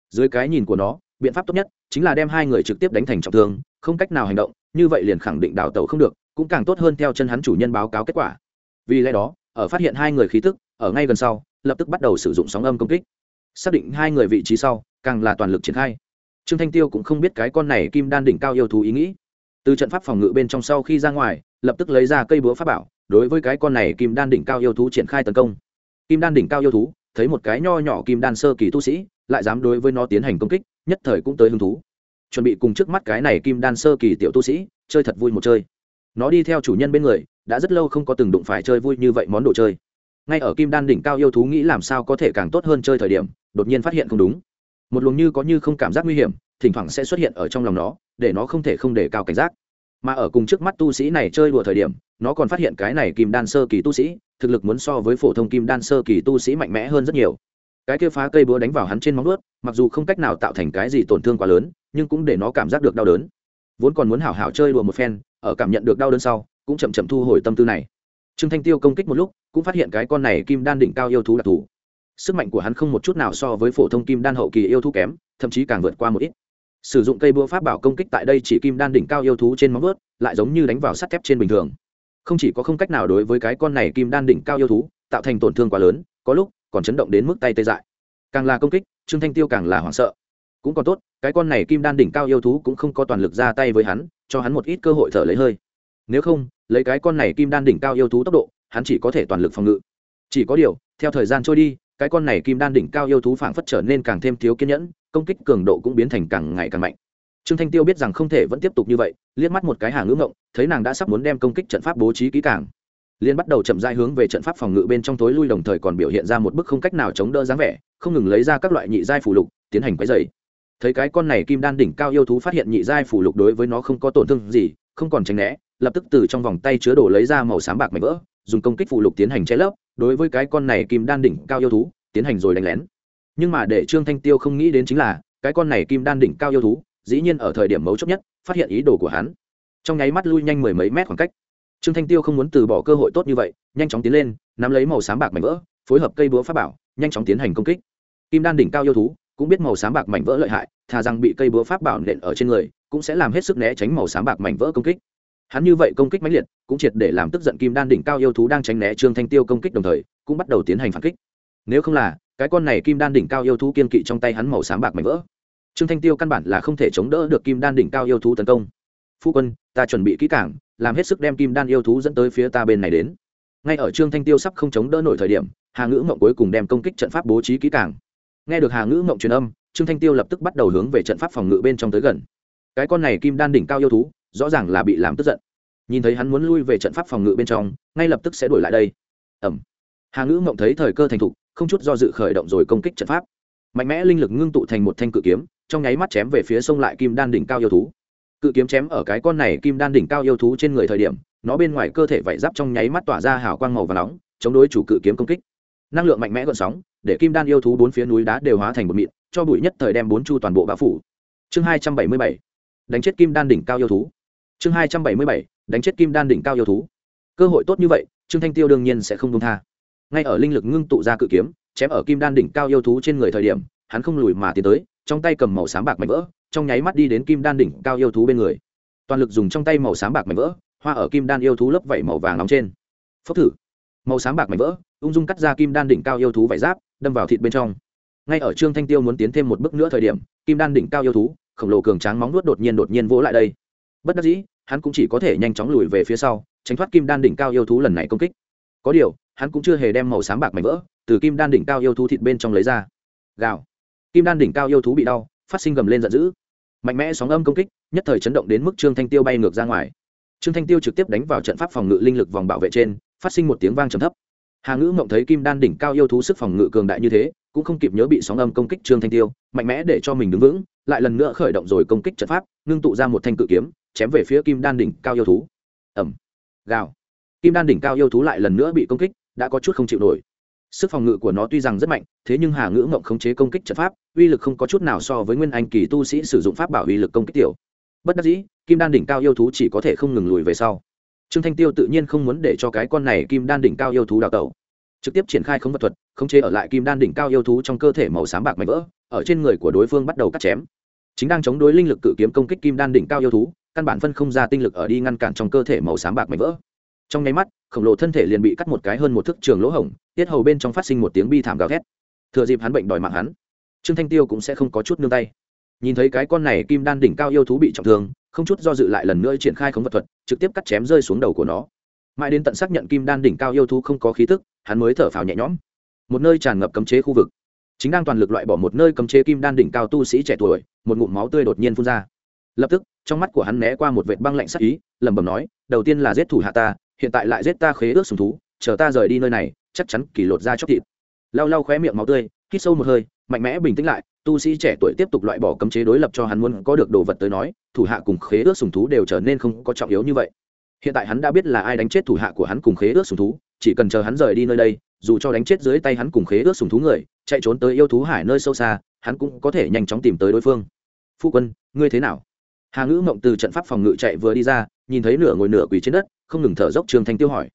Dưới cái nhìn của nó, biện pháp tốt nhất chính là đem hai người trực tiếp đánh thành trọng thương, không cách nào hành động, như vậy liền khẳng định đảo tàu không được, cũng càng tốt hơn theo chân hắn chủ nhân báo cáo kết quả. Vì lẽ đó, ở phát hiện hai người khí tức, ở ngay gần sau, lập tức bắt đầu sử dụng sóng âm công kích. Xác định hai người vị trí sau, càng là toàn lực triển khai. Trương thanh tiêu cũng không biết cái con này kim đan đỉnh cao yêu thú ý nghĩ từ trận pháp phòng ngự bên trong sau khi ra ngoài, lập tức lấy ra cây búa pháp bảo, đối với cái con này kim đan đỉnh cao yêu thú triển khai tấn công. Kim đan đỉnh cao yêu thú, thấy một cái nho nhỏ kim đan sơ kỳ tu sĩ, lại dám đối với nó tiến hành công kích, nhất thời cũng tới hứng thú. Chuẩn bị cùng trước mắt cái này kim đan sơ kỳ tiểu tu sĩ, chơi thật vui một chơi. Nó đi theo chủ nhân bên người, đã rất lâu không có từng đụng phải chơi vui như vậy món đồ chơi. Ngay ở kim đan đỉnh cao yêu thú nghĩ làm sao có thể càng tốt hơn chơi thời điểm, đột nhiên phát hiện không đúng. Một luồng như có như không cảm giác nguy hiểm, thỉnh thoảng sẽ xuất hiện ở trong lòng nó để nó không thể không để cao cảnh giác. Mà ở cùng trước mắt tu sĩ này chơi đùa thời điểm, nó còn phát hiện cái này kim đan sơ kỳ tu sĩ, thực lực muốn so với phổ thông kim đan sơ kỳ tu sĩ mạnh mẽ hơn rất nhiều. Cái kia phá cây búa đánh vào hắn trên móng ướt mặc dù không cách nào tạo thành cái gì tổn thương quá lớn, nhưng cũng để nó cảm giác được đau đớn. Vốn còn muốn hảo hảo chơi đùa một phen, ở cảm nhận được đau đớn sau, cũng chậm chậm thu hồi tâm tư này. Trương thanh tiêu công kích một lúc, cũng phát hiện cái con này kim đan đỉnh cao yêu thú đặc thù. Sức mạnh của hắn không một chút nào so với phổ thông kim đan hậu kỳ yêu thú kém, thậm chí càng vượt qua một ít sử dụng cây búa pháp bảo công kích tại đây chỉ kim đan đỉnh cao yêu thú trên móng vớt lại giống như đánh vào sắt thép trên bình thường. Không chỉ có không cách nào đối với cái con này kim đan đỉnh cao yêu thú, tạo thành tổn thương quá lớn, có lúc còn chấn động đến mức tay tê dại. Càng là công kích, trương thanh tiêu càng là hoảng sợ. Cũng còn tốt, cái con này kim đan đỉnh cao yêu thú cũng không có toàn lực ra tay với hắn, cho hắn một ít cơ hội thở lấy hơi. Nếu không, lấy cái con này kim đan đỉnh cao yêu thú tốc độ, hắn chỉ có thể toàn lực phòng ngự. Chỉ có điều, theo thời gian trôi đi, cái con này kim đan đỉnh cao yêu thú phảng phất trở nên càng thêm thiếu kiên nhẫn công kích cường độ cũng biến thành càng ngày càng mạnh. Trương thanh tiêu biết rằng không thể vẫn tiếp tục như vậy, liếc mắt một cái hàng ngưỡng ngộng, thấy nàng đã sắp muốn đem công kích trận pháp bố trí kỹ càng. Liên bắt đầu chậm rãi hướng về trận pháp phòng ngự bên trong tối lui đồng thời còn biểu hiện ra một bức không cách nào chống đỡ dáng vẻ, không ngừng lấy ra các loại nhị giai phủ lục, tiến hành quấy dày thấy cái con này kim đan đỉnh cao yêu thú phát hiện nhị giai phủ lục đối với nó không có tổn thương gì, không còn tránh né, lập tức từ trong vòng tay chứa đồ lấy ra màu xám bạc mảnh vỡ, dùng công kích phủ lục tiến hành che lấp, đối với cái con này kim đan đỉnh cao yêu thú, tiến hành rồi đánh lén nhưng mà để trương thanh tiêu không nghĩ đến chính là, cái con này kim đan đỉnh cao yêu thú, dĩ nhiên ở thời điểm mấu chốt nhất, phát hiện ý đồ của hắn. Trong nháy mắt lui nhanh mười mấy mét khoảng cách, trương thanh tiêu không muốn từ bỏ cơ hội tốt như vậy, nhanh chóng tiến lên, nắm lấy màu xám bạc mảnh vỡ, phối hợp cây búa pháp bảo, nhanh chóng tiến hành công kích. Kim đan đỉnh cao yêu thú cũng biết màu xám bạc mảnh vỡ lợi hại, thà rằng bị cây búa pháp bảo nện ở trên người, cũng sẽ làm hết sức né tránh màu xám bạc mảnh vỡ công kích. Hắn như vậy công kích mãnh liệt, cũng triệt để làm tức giận kim đan đỉnh cao yêu thú đang tránh né trương thanh tiêu công kích đồng thời, cũng bắt đầu tiến hành phản kích. Nếu không là cái con này kim đan đỉnh cao yêu thú kiên kỵ trong tay hắn màu xám bạc mảnh vỡ. Trương thanh tiêu căn bản là không thể chống đỡ được kim đan đỉnh cao yêu thú tấn công. Phu quân, ta chuẩn bị kỹ cảng làm hết sức đem kim đan yêu thú dẫn tới phía ta bên này đến. Ngay ở trương thanh tiêu sắp không chống đỡ nổi thời điểm, hà ngữ mộng cuối cùng đem công kích trận pháp bố trí kỹ cảng nghe được hà ngữ mộng truyền âm, trương thanh tiêu lập tức bắt đầu hướng về trận pháp phòng ngự bên trong tới gần. Cái con này kim đan đỉnh cao yêu thú, rõ ràng là bị làm tức giận. Nhìn thấy hắn muốn lui về trận pháp phòng ngự bên trong, ngay lập tức sẽ đuổi lại đây. Ẩm hà ngữ mộng thấy thời cơ thành thục không chút do dự khởi động rồi công kích trận pháp. Mạnh mẽ linh lực ngưng tụ thành một thanh cự kiếm, trong nháy mắt chém về phía sông lại kim đan đỉnh cao yêu thú. Cự kiếm chém ở cái con này kim đan đỉnh cao yêu thú trên người thời điểm, nó bên ngoài cơ thể vảy giáp trong nháy mắt tỏa ra hào quang màu và nóng, chống đối chủ cự kiếm công kích. Năng lượng mạnh mẽ gợn sóng, để kim đan yêu thú bốn phía núi đá đều hóa thành một mịn, cho bụi nhất thời đem bốn chu toàn bộ bão phủ. Chương hai trăm bảy mươi bảy, đánh chết kim đan đỉnh cao yêu thú. Chương hai trăm bảy mươi bảy, đánh chết kim đan đỉnh cao yêu thú. Cơ hội tốt như vậy, trương thanh tiêu đương nhiên sẽ không công tha ngay ở linh lực ngưng tụ ra cự kiếm, chém ở kim đan đỉnh cao yêu thú trên người thời điểm, hắn không lùi mà tiến tới, trong tay cầm màu sáng bạc mảnh vỡ, trong nháy mắt đi đến kim đan đỉnh cao yêu thú bên người. Toàn lực dùng trong tay màu sáng bạc mảnh vỡ, hoa ở kim đan yêu thú lớp vảy màu vàng nóng trên. Phốc thử. Màu sáng bạc mảnh vỡ, ung dung cắt ra kim đan đỉnh cao yêu thú vải giáp, đâm vào thịt bên trong. Ngay ở trương thanh tiêu muốn tiến thêm một bước nữa thời điểm, kim đan đỉnh cao yêu thú, khổng lồ cường tráng móng nuốt đột nhiên đột nhiên vỗ lại đây. Bất đắc dĩ, hắn cũng chỉ có thể nhanh chóng lùi về phía sau, tránh thoát kim đan đỉnh cao yêu thú lần này công kích. Có điều hắn cũng chưa hề đem màu sáng bạc mảnh vỡ từ kim đan đỉnh cao yêu thú thịt bên trong lấy ra. Gào. Kim đan đỉnh cao yêu thú bị đau, phát sinh gầm lên giận dữ. Mạnh mẽ sóng âm công kích, nhất thời chấn động đến mức trương thanh tiêu bay ngược ra ngoài. Trương thanh tiêu trực tiếp đánh vào trận pháp phòng ngự linh lực vòng bảo vệ trên, phát sinh một tiếng vang trầm thấp. Hà ngữ mộng thấy kim đan đỉnh cao yêu thú sức phòng ngự cường đại như thế, cũng không kịp nhớ bị sóng âm công kích trương thanh tiêu, mạnh mẽ để cho mình đứng vững, lại lần nữa khởi động rồi công kích trận pháp, ngưng tụ ra một thanh cự kiếm, chém về phía kim đan đỉnh cao yêu thú. Ẩm gào. Kim đan đỉnh cao yêu thú lại lần nữa bị công kích đã có chút không chịu nổi. Sức phòng ngự của nó tuy rằng rất mạnh, thế nhưng hà ngữ mộng khống chế công kích trận pháp, uy lực không có chút nào so với nguyên anh kỳ tu sĩ sử dụng pháp bảo uy lực công kích tiểu. Bất đắc dĩ, kim đan đỉnh cao yêu thú chỉ có thể không ngừng lùi về sau. Trương thanh tiêu tự nhiên không muốn để cho cái con này kim đan đỉnh cao yêu thú đào tẩu. Trực tiếp triển khai khống vật thuật, khống chế ở lại kim đan đỉnh cao yêu thú trong cơ thể màu xám bạc mạnh vỡ, ở trên người của đối phương bắt đầu cắt chém. Chính đang chống đối linh lực cự kiếm công kích kim đan đỉnh cao yêu thú, căn bản phân không ra tinh lực ở đi ngăn cản trong cơ thể màu xám bạc mạnh vỡ trong nháy mắt, khổng lồ thân thể liền bị cắt một cái hơn một thước trường lỗ hổng, tiết hầu bên trong phát sinh một tiếng bi thảm gào thét. Thừa dịp hắn bệnh đòi mạng hắn, trương thanh tiêu cũng sẽ không có chút nương tay. Nhìn thấy cái con này kim đan đỉnh cao yêu thú bị trọng thương, không chút do dự lại lần nữa triển khai khống vật thuật, trực tiếp cắt chém rơi xuống đầu của nó. Mãi đến tận xác nhận kim đan đỉnh cao yêu thú không có khí tức, hắn mới thở phào nhẹ nhõm. Một nơi tràn ngập cấm chế khu vực. Chính đang toàn lực loại bỏ một nơi cấm chế kim đan đỉnh cao tu sĩ trẻ tuổi, một ngụm máu tươi đột nhiên phun ra. Lập tức, trong mắt của hắn né qua một vệt băng lạnh sắc ý, lẩm bẩm nói, đầu tiên là giết thủ hạ ta hiện tại lại giết ta khế ước sùng thú, chờ ta rời đi nơi này, chắc chắn kỳ lột ra chóc thịt. Lau lau khóe miệng máu tươi, hít sâu một hơi, mạnh mẽ bình tĩnh lại, tu sĩ trẻ tuổi tiếp tục loại bỏ cấm chế đối lập cho hắn muốn có được đồ vật tới nói, thủ hạ cùng khế ước sùng thú đều trở nên không có trọng yếu như vậy. Hiện tại hắn đã biết là ai đánh chết thủ hạ của hắn cùng khế ước sùng thú, chỉ cần chờ hắn rời đi nơi đây, dù cho đánh chết dưới tay hắn cùng khế ước sùng thú người, chạy trốn tới yêu thú hải nơi sâu xa, hắn cũng có thể nhanh chóng tìm tới đối phương. Phu quân, ngươi thế nào? Hà ngữ mộng từ trận pháp phòng ngự chạy vừa đi ra, nhìn thấy nửa ngồi nửa quỳ trên đất, không ngừng thở dốc trương thanh tiêu hỏi,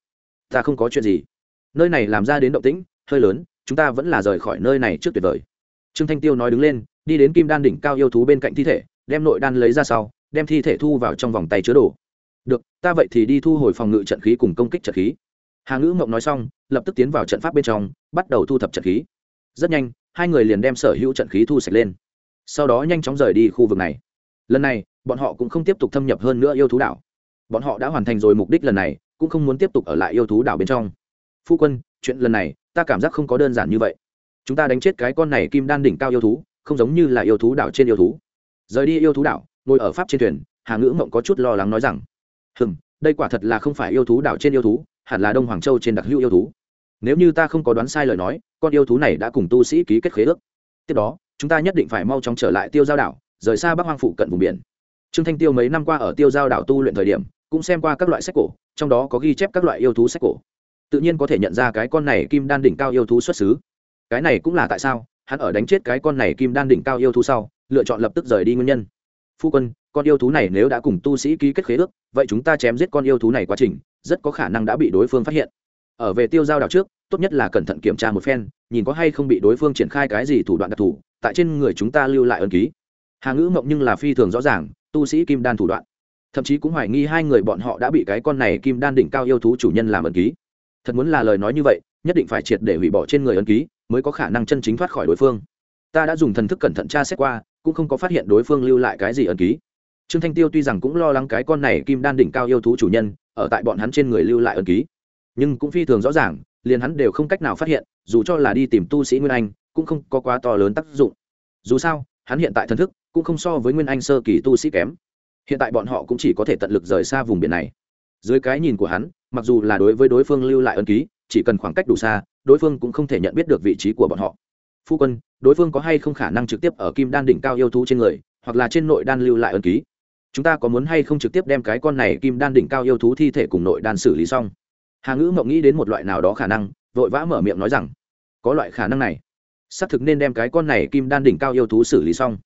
ta không có chuyện gì. Nơi này làm ra đến động tĩnh, hơi lớn, chúng ta vẫn là rời khỏi nơi này trước tuyệt vời. Trương thanh tiêu nói đứng lên, đi đến kim đan đỉnh cao yêu thú bên cạnh thi thể, đem nội đan lấy ra sau, đem thi thể thu vào trong vòng tay chứa đồ. Được, ta vậy thì đi thu hồi phòng ngự trận khí cùng công kích trận khí. Hà ngữ mộng nói xong, lập tức tiến vào trận pháp bên trong, bắt đầu thu thập trận khí. Rất nhanh, hai người liền đem sở hữu trận khí thu sạch lên. Sau đó nhanh chóng rời đi khu vực này. Lần này bọn họ cũng không tiếp tục thâm nhập hơn nữa yêu thú đảo. Bọn họ đã hoàn thành rồi mục đích lần này, cũng không muốn tiếp tục ở lại yêu thú đảo bên trong. Phu quân, chuyện lần này, ta cảm giác không có đơn giản như vậy. Chúng ta đánh chết cái con này kim đan đỉnh cao yêu thú, không giống như là yêu thú đảo trên yêu thú. Rời đi yêu thú đảo, ngồi ở pháp trên thuyền, hà ngữ mộng có chút lo lắng nói rằng, hừm, đây quả thật là không phải yêu thú đảo trên yêu thú, hẳn là đông hoàng châu trên đặc hữu yêu thú. Nếu như ta không có đoán sai lời nói, con yêu thú này đã cùng tu sĩ ký kết khế ước. Tiếp đó, chúng ta nhất định phải mau chóng trở lại tiêu giao đảo, rời xa bắc hoang phụ cận vùng biển trương thanh tiêu mấy năm qua ở tiêu giao đảo tu luyện thời điểm, cũng xem qua các loại sách cổ, trong đó có ghi chép các loại yêu thú sách cổ. Tự nhiên có thể nhận ra cái con này kim đan đỉnh cao yêu thú xuất xứ. Cái này cũng là tại sao, hắn ở đánh chết cái con này kim đan đỉnh cao yêu thú sau, lựa chọn lập tức rời đi nguyên nhân. Phu quân, con yêu thú này nếu đã cùng tu sĩ ký kết khế ước, vậy chúng ta chém giết con yêu thú này quá trình, rất có khả năng đã bị đối phương phát hiện. Ở về tiêu giao đảo trước, tốt nhất là cẩn thận kiểm tra một phen, nhìn có hay không bị đối phương triển khai cái gì thủ đoạn đặc thù, tại trên người chúng ta lưu lại ân ký. Hà ngữ mộng nhưng là phi thường rõ ràng tu sĩ kim đan thủ đoạn. Thậm chí cũng hoài nghi hai người bọn họ đã bị cái con này kim đan đỉnh cao yêu thú chủ nhân làm ẩn ký. Thật muốn là lời nói như vậy, nhất định phải triệt để hủy bỏ trên người ẩn ký, mới có khả năng chân chính thoát khỏi đối phương. Ta đã dùng thần thức cẩn thận tra xét qua, cũng không có phát hiện đối phương lưu lại cái gì ẩn ký. Trương thanh tiêu tuy rằng cũng lo lắng cái con này kim đan đỉnh cao yêu thú chủ nhân, ở tại bọn hắn trên người lưu lại ẩn ký. Nhưng cũng phi thường rõ ràng, liền hắn đều không cách nào phát hiện, dù cho là đi tìm tu sĩ nguyên anh, cũng không có quá to lớn tác dụng. Dù sao, hắn hiện tại thần thức cũng không so với nguyên anh sơ kỳ tu sĩ kém. Hiện tại bọn họ cũng chỉ có thể tận lực rời xa vùng biển này. Dưới cái nhìn của hắn, mặc dù là đối với đối phương lưu lại ân ký, chỉ cần khoảng cách đủ xa, đối phương cũng không thể nhận biết được vị trí của bọn họ. Phu quân, đối phương có hay không khả năng trực tiếp ở kim đan đỉnh cao yêu thú trên người, hoặc là trên nội đan lưu lại ân ký? Chúng ta có muốn hay không trực tiếp đem cái con này kim đan đỉnh cao yêu thú thi thể cùng nội đan xử lý xong? Hà ngữ mộng nghĩ đến một loại nào đó khả năng, vội vã mở miệng nói rằng, có loại khả năng này. Xác thực nên đem cái con này kim đan đỉnh cao yêu thú xử lý xong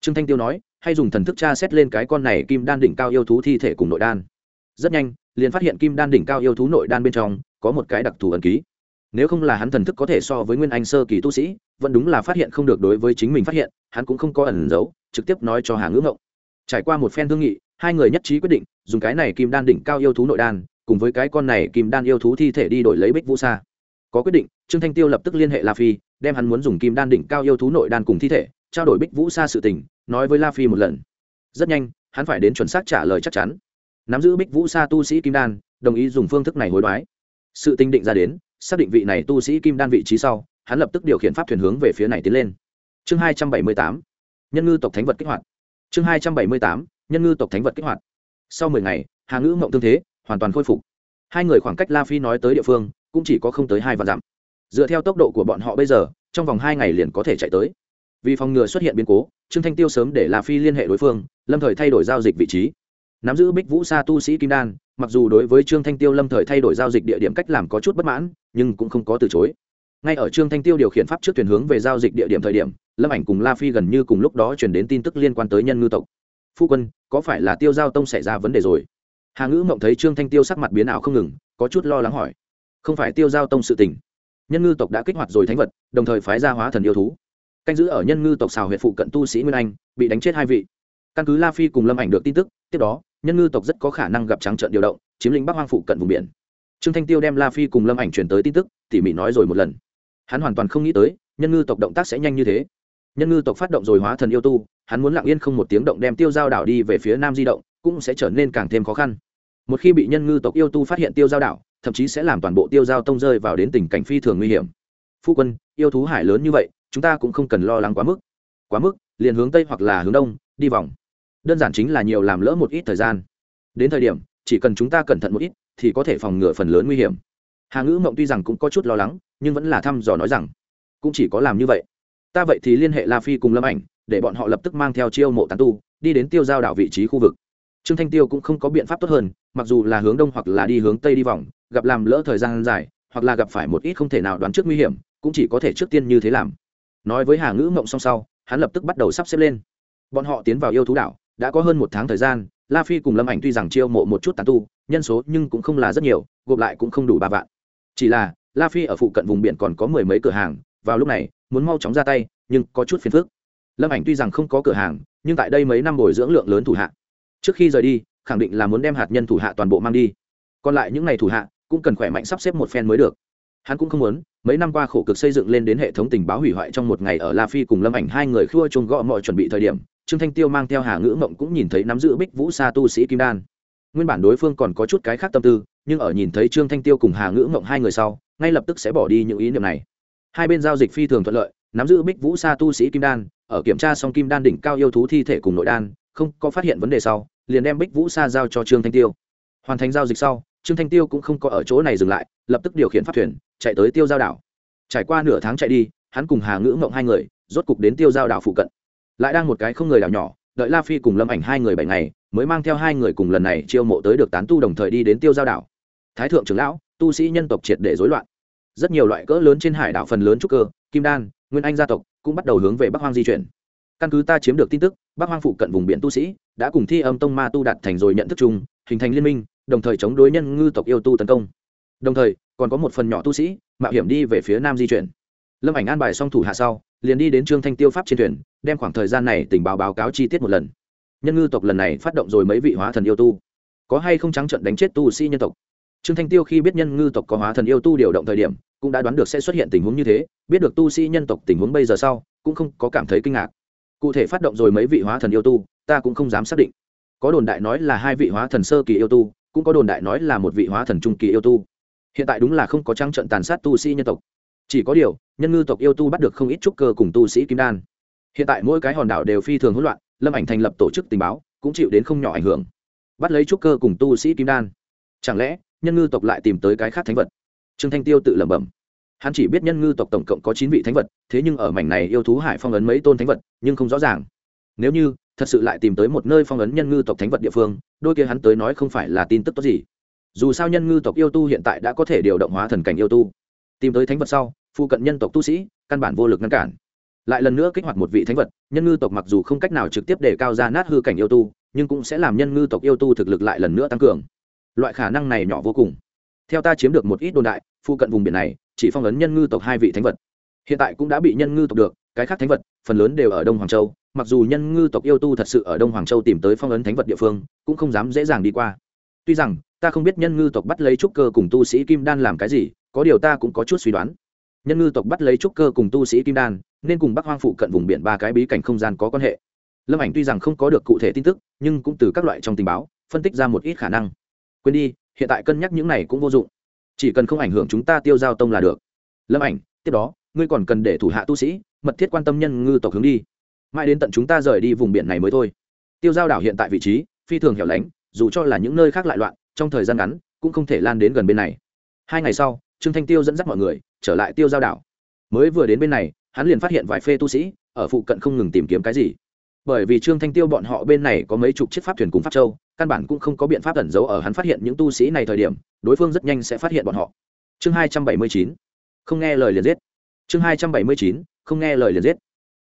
trương thanh tiêu nói, hay dùng thần thức tra xét lên cái con này kim đan đỉnh cao yêu thú thi thể cùng nội đan. Rất nhanh, liền phát hiện kim đan đỉnh cao yêu thú nội đan bên trong có một cái đặc thù ẩn ký. Nếu không là hắn thần thức có thể so với nguyên anh sơ kỳ tu sĩ, vẫn đúng là phát hiện không được đối với chính mình phát hiện, hắn cũng không có ẩn giấu, trực tiếp nói cho hà ngữ ngộng. Trải qua một phen thương nghị, hai người nhất trí quyết định dùng cái này kim đan đỉnh cao yêu thú nội đan, cùng với cái con này kim đan yêu thú thi thể đi đổi lấy bích vũ sa. Có quyết định, trương thanh tiêu lập tức liên hệ la phi, đem hắn muốn dùng kim đan đỉnh cao yêu thú nội đan cùng thi thể trao đổi bích vũ xa sự tình, nói với la phi một lần. Rất nhanh, hắn phải đến chuẩn xác trả lời chắc chắn. Nắm giữ bích vũ xa tu sĩ kim đan, đồng ý dùng phương thức này hối đoái. Sự tinh định ra đến, xác định vị này tu sĩ kim đan vị trí sau, hắn lập tức điều khiển pháp thuyền hướng về phía này tiến lên. Chương hai trăm bảy mươi tám, nhân ngư tộc thánh vật kích hoạt. Chương hai trăm bảy mươi tám, nhân ngư tộc thánh vật kích hoạt. Sau mười ngày, hà ngữ mộng tương thế, hoàn toàn khôi phục. Hai người khoảng cách la phi nói tới địa phương, cũng chỉ có không tới hai vạn dặm. Dựa theo tốc độ của bọn họ bây giờ, trong vòng hai ngày liền có thể chạy tới vì phòng ngừa xuất hiện biến cố, trương thanh tiêu sớm để la phi liên hệ đối phương, lâm thời thay đổi giao dịch vị trí. Nắm giữ bích vũ sa tu sĩ kim đan, mặc dù đối với trương thanh tiêu lâm thời thay đổi giao dịch địa điểm cách làm có chút bất mãn, nhưng cũng không có từ chối. Ngay ở trương thanh tiêu điều khiển pháp trước tuyển hướng về giao dịch địa điểm thời điểm, lâm ảnh cùng la phi gần như cùng lúc đó chuyển đến tin tức liên quan tới nhân ngư tộc. Phu quân, có phải là tiêu giao tông xảy ra vấn đề rồi? Hà ngữ mộng thấy trương thanh tiêu sắc mặt biến ảo không ngừng, có chút lo lắng hỏi. Không phải tiêu giao tông sự tình. Nhân ngư tộc đã kích hoạt rồi thánh vật, đồng thời phái ra hóa thần yêu thú canh giữ ở nhân ngư tộc xào huyện phụ cận tu sĩ nguyên anh, bị đánh chết hai vị. Căn cứ la phi cùng lâm ảnh được tin tức, tiếp đó, nhân ngư tộc rất có khả năng gặp trắng trận điều động, chiếm lĩnh bắc hoang phụ cận vùng biển. Trương thanh tiêu đem la phi cùng lâm ảnh truyền tới tin tức, tỉ mỉ nói rồi một lần. Hắn hoàn toàn không nghĩ tới, nhân ngư tộc động tác sẽ nhanh như thế. Nhân ngư tộc phát động rồi hóa thần yêu tu, hắn muốn lặng yên không một tiếng động đem tiêu giao đảo đi về phía nam di động, cũng sẽ trở nên càng thêm khó khăn. Một khi bị nhân ngư tộc yêu tu phát hiện tiêu giao đảo, thậm chí sẽ làm toàn bộ tiêu giao tông rơi vào đến tình cảnh phi thường nguy hiểm. Phu quân, yêu thú hải lớn như vậy chúng ta cũng không cần lo lắng quá mức. Quá mức, liền hướng tây hoặc là hướng đông, đi vòng. Đơn giản chính là nhiều làm lỡ một ít thời gian. Đến thời điểm, chỉ cần chúng ta cẩn thận một ít, thì có thể phòng ngừa phần lớn nguy hiểm. Hà ngữ mộng tuy rằng cũng có chút lo lắng, nhưng vẫn là thăm dò nói rằng, cũng chỉ có làm như vậy. Ta vậy thì liên hệ la phi cùng lâm ảnh, để bọn họ lập tức mang theo chiêu mộ tán tu, đi đến tiêu giao đảo vị trí khu vực. Trương thanh tiêu cũng không có biện pháp tốt hơn, mặc dù là hướng đông hoặc là đi hướng tây đi vòng, gặp làm lỡ thời gian dài, hoặc là gặp phải một ít không thể nào đoán trước nguy hiểm, cũng chỉ có thể trước tiên như thế làm nói với hà ngữ mộng song sau, hắn lập tức bắt đầu sắp xếp lên. Bọn họ tiến vào yêu thú đảo, đã có hơn một tháng thời gian, la phi cùng lâm ảnh tuy rằng chiêu mộ một chút tàn tu, nhân số nhưng cũng không là rất nhiều, gộp lại cũng không đủ ba vạn. Chỉ là, la phi ở phụ cận vùng biển còn có mười mấy cửa hàng, vào lúc này, muốn mau chóng ra tay, nhưng có chút phiền phức. Lâm ảnh tuy rằng không có cửa hàng, nhưng tại đây mấy năm bồi dưỡng lượng lớn thủ hạ. Trước khi rời đi, khẳng định là muốn đem hạt nhân thủ hạ toàn bộ mang đi. Còn lại những n à y thủ hạ, cũng cần khỏe mạnh sắp xếp một phen mới được. Hắn cũng không muốn mấy năm qua khổ cực xây dựng lên đến hệ thống tình báo hủy hoại trong một ngày ở la phi cùng lâm ảnh hai người khua chung gõ mọi chuẩn bị thời điểm, trương thanh tiêu mang theo hà ngữ mộng cũng nhìn thấy nắm giữ bích vũ sa tu sĩ kim đan. Nguyên bản đối phương còn có chút cái khác tâm tư, nhưng ở nhìn thấy trương thanh tiêu cùng hà ngữ mộng hai người sau, ngay lập tức sẽ bỏ đi những ý niệm này. Hai bên giao dịch phi thường thuận lợi, nắm giữ bích vũ sa tu sĩ kim đan, ở kiểm tra xong kim đan đỉnh cao yêu thú thi thể cùng nội đan, không có phát hiện vấn đề sau, liền đem bích vũ sa giao cho trương thanh tiêu. Hoàn thành giao dịch sau, trương thanh tiêu cũng không có ở chỗ này dừng lại, lập tức điều khiển pháp thuyền chạy tới tiêu giao đảo. Trải qua nửa tháng chạy đi, hắn cùng hà ngữ mộng hai người, rốt cục đến tiêu giao đảo phụ cận. Lại đang một cái không người đảo nhỏ, đợi la phi cùng lâm ảnh hai người bảy ngày, mới mang theo hai người cùng lần này chiêu mộ tới được tán tu đồng thời đi đến tiêu giao đảo. Thái thượng trưởng lão, tu sĩ nhân tộc triệt để rối loạn. Rất nhiều loại cỡ lớn trên hải đảo phần lớn trúc cơ, kim đan, nguyên anh gia tộc, cũng bắt đầu hướng về bắc hoang di chuyển. Căn cứ ta chiếm được tin tức, bắc hoang phụ cận vùng biển tu sĩ đã cùng thi âm tông ma tu đạt thành rồi nhận thức chung, hình thành liên minh, đồng thời chống đối nhân ngư tộc yêu tu tấn công. Đồng thời còn có một phần nhỏ tu sĩ, mạo hiểm đi về phía nam di chuyển. Lâm ảnh an bài xong thủ hạ sau, liền đi đến trương thanh tiêu pháp trên thuyền, đem khoảng thời gian này tình báo báo cáo chi tiết một lần. Nhân ngư tộc lần này phát động rồi mấy vị hóa thần yêu tu. Có hay không trắng trận đánh chết tu sĩ nhân tộc? Trương thanh tiêu khi biết nhân ngư tộc có hóa thần yêu tu điều động thời điểm, cũng đã đoán được sẽ xuất hiện tình huống như thế, biết được tu sĩ nhân tộc tình huống bây giờ sau, cũng không có cảm thấy kinh ngạc. Cụ thể phát động rồi mấy vị hóa thần yêu tu, ta cũng không dám xác định. Có đồn đại nói là hai vị hóa thần sơ kỳ yêu tu, cũng có đồn đại nói là một vị hóa thần trung kỳ yêu tu hiện tại đúng là không có trăng trận tàn sát tu sĩ nhân tộc. Chỉ có điều, nhân ngư tộc yêu tu bắt được không ít trúc cơ cùng tu sĩ kim đan. Hiện tại mỗi cái hòn đảo đều phi thường hỗn loạn, lâm ảnh thành lập tổ chức tình báo, cũng chịu đến không nhỏ ảnh hưởng. Bắt lấy trúc cơ cùng tu sĩ kim đan. Chẳng lẽ, nhân ngư tộc lại tìm tới cái khác thánh vật? Trương thanh tiêu tự lẩm bẩm. Hắn chỉ biết nhân ngư tộc tổng cộng có chín vị thánh vật, thế nhưng ở mảnh này yêu thú hải phong ấn mấy tôn thánh vật, nhưng không rõ ràng. Nếu như, thật sự lại tìm tới một nơi phong ấn nhân ngư tộc thánh vật địa phương, đôi kia hắn tới nói không phải là tin tức tốt gì dù sao nhân ngư tộc yêu tu hiện tại đã có thể điều động hóa thần cảnh yêu tu. Tìm tới thánh vật sau phụ cận nhân tộc tu sĩ, căn bản vô lực ngăn cản. Lại lần nữa kích hoạt một vị thánh vật, nhân ngư tộc mặc dù không cách nào trực tiếp để cao ra nát hư cảnh yêu tu, nhưng cũng sẽ làm nhân ngư tộc yêu tu thực lực lại lần nữa tăng cường. Loại khả năng này nhỏ vô cùng. Theo ta chiếm được một ít đồn đại phụ cận vùng biển này, chỉ phong ấn nhân ngư tộc hai vị thánh vật. Hiện tại cũng đã bị nhân ngư tộc được, cái khác thánh vật, phần lớn đều ở đông hoàng châu, mặc dù nhân ngư tộc yêu tu thật sự ở đông hoàng châu tìm tới phong ấn thánh vật địa phương, cũng không dám dễ dàng đi qua. Tuy rằng ta không biết nhân ngư tộc bắt lấy trúc cơ cùng tu sĩ kim đan làm cái gì, có điều ta cũng có chút suy đoán. Nhân ngư tộc bắt lấy trúc cơ cùng tu sĩ kim đan, nên cùng bắc hoang phụ cận vùng biển ba cái bí cảnh không gian có quan hệ. Lâm ảnh tuy rằng không có được cụ thể tin tức, nhưng cũng từ các loại trong tình báo, phân tích ra một ít khả năng. Quên đi, hiện tại cân nhắc những này cũng vô dụng. Chỉ cần không ảnh hưởng chúng ta tiêu giao tông là được. Lâm ảnh, tiếp đó, ngươi còn cần để thủ hạ tu sĩ, mật thiết quan tâm nhân ngư tộc hướng đi. Mãi đến tận chúng ta rời đi vùng biển này mới thôi. Tiêu giao đảo hiện tại vị trí, phi thường hẻo lánh, dù cho là những nơi khác lại loạn trong thời gian ngắn, cũng không thể lan đến gần bên này. Hai ngày sau, trương thanh tiêu dẫn dắt mọi người, trở lại tiêu giao đảo. Mới vừa đến bên này, hắn liền phát hiện vài phê tu sĩ, ở phụ cận không ngừng tìm kiếm cái gì. Bởi vì trương thanh tiêu bọn họ bên này có mấy chục chiếc pháp thuyền cùng pháp châu, căn bản cũng không có biện pháp ẩn giấu ở hắn phát hiện những tu sĩ này thời điểm, đối phương rất nhanh sẽ phát hiện bọn họ. Chương hai trăm bảy mươi chín, không nghe lời liền giết. Chương hai trăm bảy mươi chín, không nghe lời liền giết.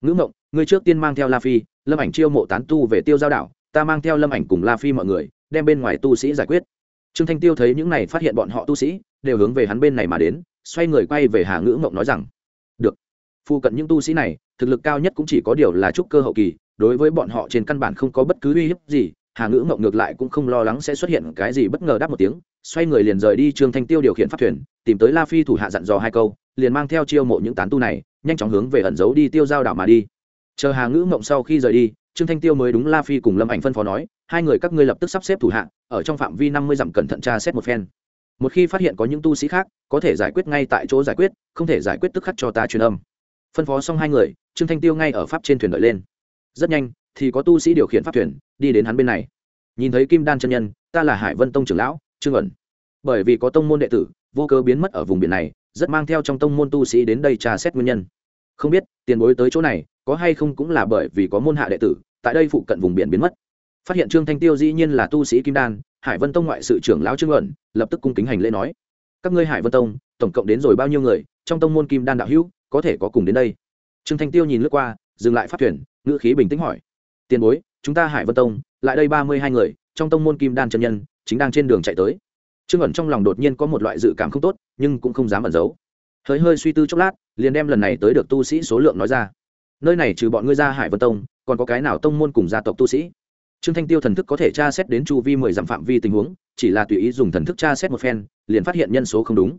Ngữ ngộng, ngươi trước tiên mang theo la phi, lâm ảnh chiêu mộ tán tu về tiêu giao đảo, ta mang theo lâm ảnh cùng la phi mọi người, đem bên ngoài tu sĩ giải quyết trương thanh tiêu thấy những này phát hiện bọn họ tu sĩ, đều hướng về hắn bên này mà đến, xoay người quay về hà ngữ mộng nói rằng, được phụ cận những tu sĩ này, thực lực cao nhất cũng chỉ có điều là trúc cơ hậu kỳ, đối với bọn họ trên căn bản không có bất cứ uy hiếp gì, hà ngữ mộng ngược lại cũng không lo lắng sẽ xuất hiện cái gì bất ngờ đáp một tiếng, xoay người liền rời đi trương thanh tiêu điều khiển pháp thuyền, tìm tới la phi thủ hạ dặn dò hai câu, liền mang theo chiêu mộ những tán tu này, nhanh chóng hướng về ẩn giấu đi tiêu giao đảo mà đi. Chờ hà ngữ mộng sau khi rời đi, trương thanh tiêu mới đúng la phi cùng lâm ảnh phân phó nói hai người các ngươi lập tức sắp xếp thủ hạ, ở trong phạm vi năm mươi dặm cẩn thận tra xét một phen. Một khi phát hiện có những tu sĩ khác, có thể giải quyết ngay tại chỗ giải quyết, không thể giải quyết tức khắc cho ta truyền âm. Phân phó xong hai người, trương thanh tiêu ngay ở pháp trên thuyền đợi lên. Rất nhanh, thì có tu sĩ điều khiển pháp thuyền, đi đến hắn bên này. Nhìn thấy kim đan chân nhân, ta là hải vân tông trưởng lão, trương ẩn. Bởi vì có tông môn đệ tử, vô cơ biến mất ở vùng biển này, rất mang theo trong tông môn tu sĩ đến đây tra xét nguyên nhân. Không biết, tiền bối tới chỗ này, có hay không cũng là bởi vì có môn hạ đệ tử, tại đây phụ cận vùng biển biến mất phát hiện trương thanh tiêu dĩ nhiên là tu sĩ kim đan, hải vân tông ngoại sự trưởng lão trương luận, lập tức cung kính hành lễ nói, các ngươi hải vân tông, tổng cộng đến rồi bao nhiêu người, trong tông môn kim đan đạo hữu, có thể có cùng đến đây? Trương thanh tiêu nhìn lướt qua, dừng lại phát thuyền, ngữ khí bình tĩnh hỏi, tiền bối, chúng ta hải vân tông, lại đây ba mươi hai người, trong tông môn kim đan chân nhân, chính đang trên đường chạy tới. Trương ẩn trong lòng đột nhiên có một loại dự cảm không tốt, nhưng cũng không dám ẩn giấu. Hơi hơi suy tư chốc lát, liền đem lần này tới được tu sĩ số lượng nói ra. Nơi này trừ bọn ngươi ra hải vân tông, còn có cái nào tông môn cùng gia tộc tu sĩ? Trương thanh tiêu thần thức có thể tra xét đến chu vi mười dặm phạm vi tình huống, chỉ là tùy ý dùng thần thức tra xét một phen, liền phát hiện nhân số không đúng.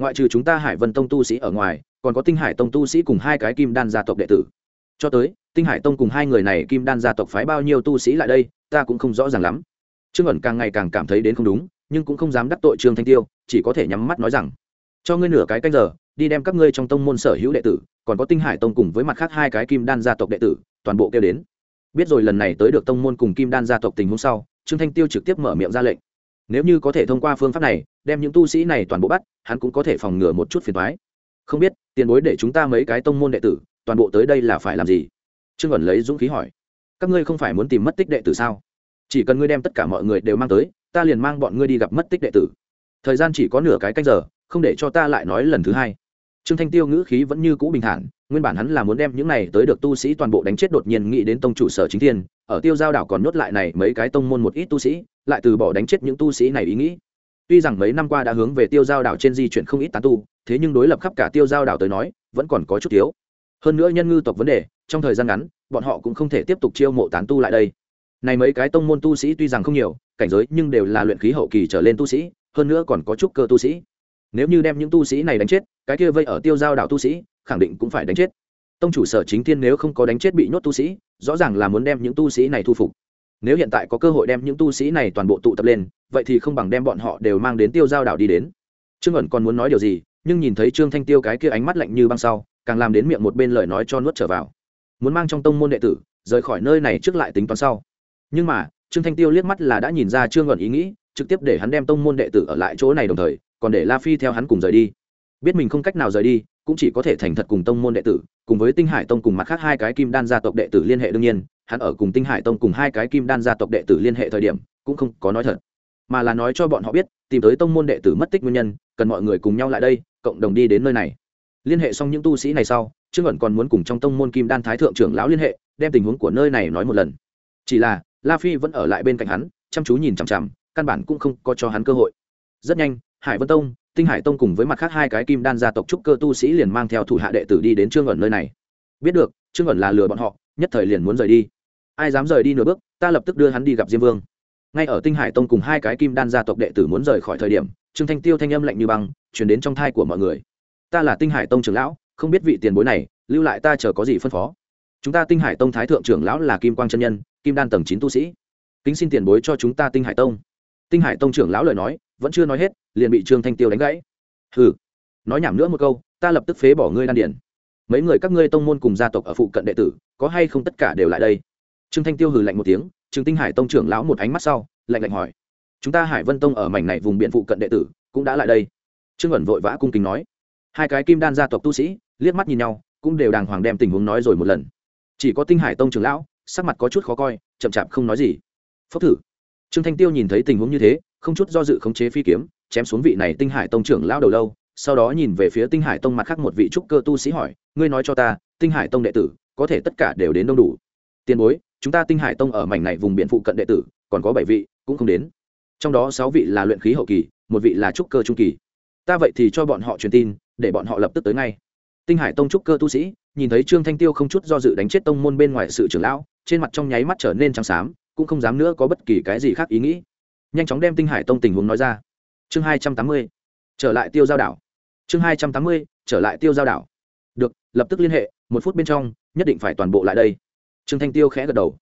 Ngoại trừ chúng ta hải vân tông tu sĩ ở ngoài, còn có tinh hải tông tu sĩ cùng hai cái kim đan gia tộc đệ tử. Cho tới, tinh hải tông cùng hai người này kim đan gia tộc phái bao nhiêu tu sĩ lại đây, ta cũng không rõ ràng lắm. Trương ẩn càng ngày càng cảm thấy đến không đúng, nhưng cũng không dám đắc tội trương thanh tiêu, chỉ có thể nhắm mắt nói rằng, cho ngươi nửa cái canh giờ, đi đem các ngươi trong tông môn sở hữu đệ tử, còn có tinh hải tông cùng với mặt khác hai cái kim đan gia tộc đệ tử, toàn bộ kêu đến biết rồi lần này tới được tông môn cùng kim đan gia tộc tình huống sau, trương thanh tiêu trực tiếp mở miệng ra lệnh. Nếu như có thể thông qua phương pháp này, đem những tu sĩ này toàn bộ bắt, hắn cũng có thể phòng ngừa một chút phiền thoái không biết, tiền bối để chúng ta mấy cái tông môn đệ tử, toàn bộ tới đây là phải làm gì? Trương ẩn lấy dũng khí hỏi. Các ngươi không phải muốn tìm mất tích đệ tử sao? Chỉ cần ngươi đem tất cả mọi người đều mang tới, ta liền mang bọn ngươi đi gặp mất tích đệ tử. Thời gian chỉ có nửa cái canh giờ, không để cho ta lại nói lần thứ hai trương thanh tiêu ngữ khí vẫn như cũ bình thản, nguyên bản hắn là muốn đem những này tới được tu sĩ toàn bộ đánh chết đột nhiên nghĩ đến tông chủ sở chính thiên, ở tiêu giao đảo còn nhốt lại này mấy cái tông môn một ít tu sĩ, lại từ bỏ đánh chết những tu sĩ này ý nghĩ. Tuy rằng mấy năm qua đã hướng về tiêu giao đảo trên di chuyển không ít tán tu, thế nhưng đối lập khắp cả tiêu giao đảo tới nói, vẫn còn có chút thiếu. Hơn nữa nhân ngư tộc vấn đề, trong thời gian ngắn, bọn họ cũng không thể tiếp tục chiêu mộ tán tu lại đây. Này mấy cái tông môn tu sĩ tuy rằng không nhiều, cảnh giới nhưng đều là luyện khí hậu kỳ trở lên tu sĩ, hơn nữa còn có chút cơ tu sĩ. Nếu như đem những tu sĩ này đánh chết cái kia vây ở tiêu giao đảo tu sĩ, khẳng định cũng phải đánh chết. Tông chủ sở chính thiên nếu không có đánh chết bị nhốt tu sĩ, rõ ràng là muốn đem những tu sĩ này thu phục. Nếu hiện tại có cơ hội đem những tu sĩ này toàn bộ tụ tập lên, vậy thì không bằng đem bọn họ đều mang đến tiêu giao đảo đi đến. Trương ẩn còn muốn nói điều gì, nhưng nhìn thấy trương thanh tiêu cái kia ánh mắt lạnh như băng sau, càng làm đến miệng một bên lời nói cho nuốt trở vào. Muốn mang trong tông môn đệ tử, rời khỏi nơi này trước lại tính toán sau. Nhưng mà, trương thanh tiêu liếc mắt là đã nhìn ra trương ẩn ý nghĩ, trực tiếp để hắn đem tông môn đệ tử ở lại chỗ này đồng thời, còn để la phi theo hắn cùng rời đi biết mình không cách nào rời đi, cũng chỉ có thể thành thật cùng tông môn đệ tử, cùng với tinh hải tông cùng mặt khác hai cái kim đan gia tộc đệ tử liên hệ đương nhiên, hắn ở cùng tinh hải tông cùng hai cái kim đan gia tộc đệ tử liên hệ thời điểm, cũng không có nói thật. Mà là nói cho bọn họ biết, tìm tới tông môn đệ tử mất tích nguyên nhân, cần mọi người cùng nhau lại đây, cộng đồng đi đến nơi này. Liên hệ xong những tu sĩ này sau, trương ẩn còn muốn cùng trong tông môn kim đan thái thượng trưởng lão liên hệ, đem tình huống của nơi này nói một lần. Chỉ là, la phi vẫn ở lại bên cạnh hắn, chăm chú nhìn chằm chằm, căn bản cũng không có cho hắn cơ hội. Rất nhanh, hải vân tông tinh hải tông cùng với mặt khác hai cái kim đan gia tộc trúc cơ tu sĩ liền mang theo thủ hạ đệ tử đi đến trương ẩn nơi này. Biết được, trương ẩn là lừa bọn họ, nhất thời liền muốn rời đi. Ai dám rời đi nửa bước, ta lập tức đưa hắn đi gặp diêm vương. Ngay ở tinh hải tông cùng hai cái kim đan gia tộc đệ tử muốn rời khỏi thời điểm, trương thanh tiêu thanh âm lạnh như băng chuyển đến trong thai của mọi người. Ta là tinh hải tông trưởng lão, không biết vị tiền bối này, lưu lại ta chờ có gì phân phó. Chúng ta tinh hải tông thái thượng trưởng lão là kim quang chân nhân, kim đan tầng chín tu sĩ. Kính xin tiền bối cho chúng ta tinh hải tông. Tinh hải tông trưởng lão lời nói vẫn chưa nói hết, liền bị trương thanh tiêu đánh gãy. Hừ, nói nhảm nữa một câu, ta lập tức phế bỏ ngươi đan điển mấy người các ngươi tông môn cùng gia tộc ở phụ cận đệ tử, có hay không tất cả đều lại đây? Trương thanh tiêu hừ lạnh một tiếng, trương tinh hải tông trưởng lão một ánh mắt sau, lạnh lạnh hỏi. Chúng ta hải vân tông ở mảnh này vùng biển phụ cận đệ tử, cũng đã lại đây. Trương ẩn vội vã cung kính nói. Hai cái kim đan gia tộc tu sĩ, liếc mắt nhìn nhau, cũng đều đàng hoàng đem tình huống nói rồi một lần. Chỉ có tinh hải tông trưởng lão, sắc mặt có chút khó coi, chậm chạp không nói gì. Phốc thử. Trương thanh tiêu nhìn thấy tình huống như thế không chút do dự khống chế phi kiếm, chém xuống vị này tinh hải tông trưởng lão đầu lâu, sau đó nhìn về phía tinh hải tông mặt khác một vị trúc cơ tu sĩ hỏi, ngươi nói cho ta, tinh hải tông đệ tử, có thể tất cả đều đến đông đủ? Tiền bối, chúng ta tinh hải tông ở mảnh này vùng biển phụ cận đệ tử, còn có bảy vị, cũng không đến. Trong đó sáu vị là luyện khí hậu kỳ, một vị là trúc cơ trung kỳ. Ta vậy thì cho bọn họ truyền tin, để bọn họ lập tức tới ngay. Tinh hải tông trúc cơ tu sĩ, nhìn thấy trương thanh tiêu không chút do dự đánh chết tông môn bên ngoài sự trưởng lão, trên mặt trong nháy mắt trở nên trắng xám, cũng không dám nữa có bất kỳ cái gì khác ý nghĩ nhanh chóng đem tinh hải tông tình huống nói ra. Chương hai trăm tám mươi, trở lại tiêu giao đảo. Chương hai trăm tám mươi, trở lại tiêu giao đảo. Được, lập tức liên hệ, một phút bên trong, nhất định phải toàn bộ lại đây. Trương thanh tiêu khẽ gật đầu.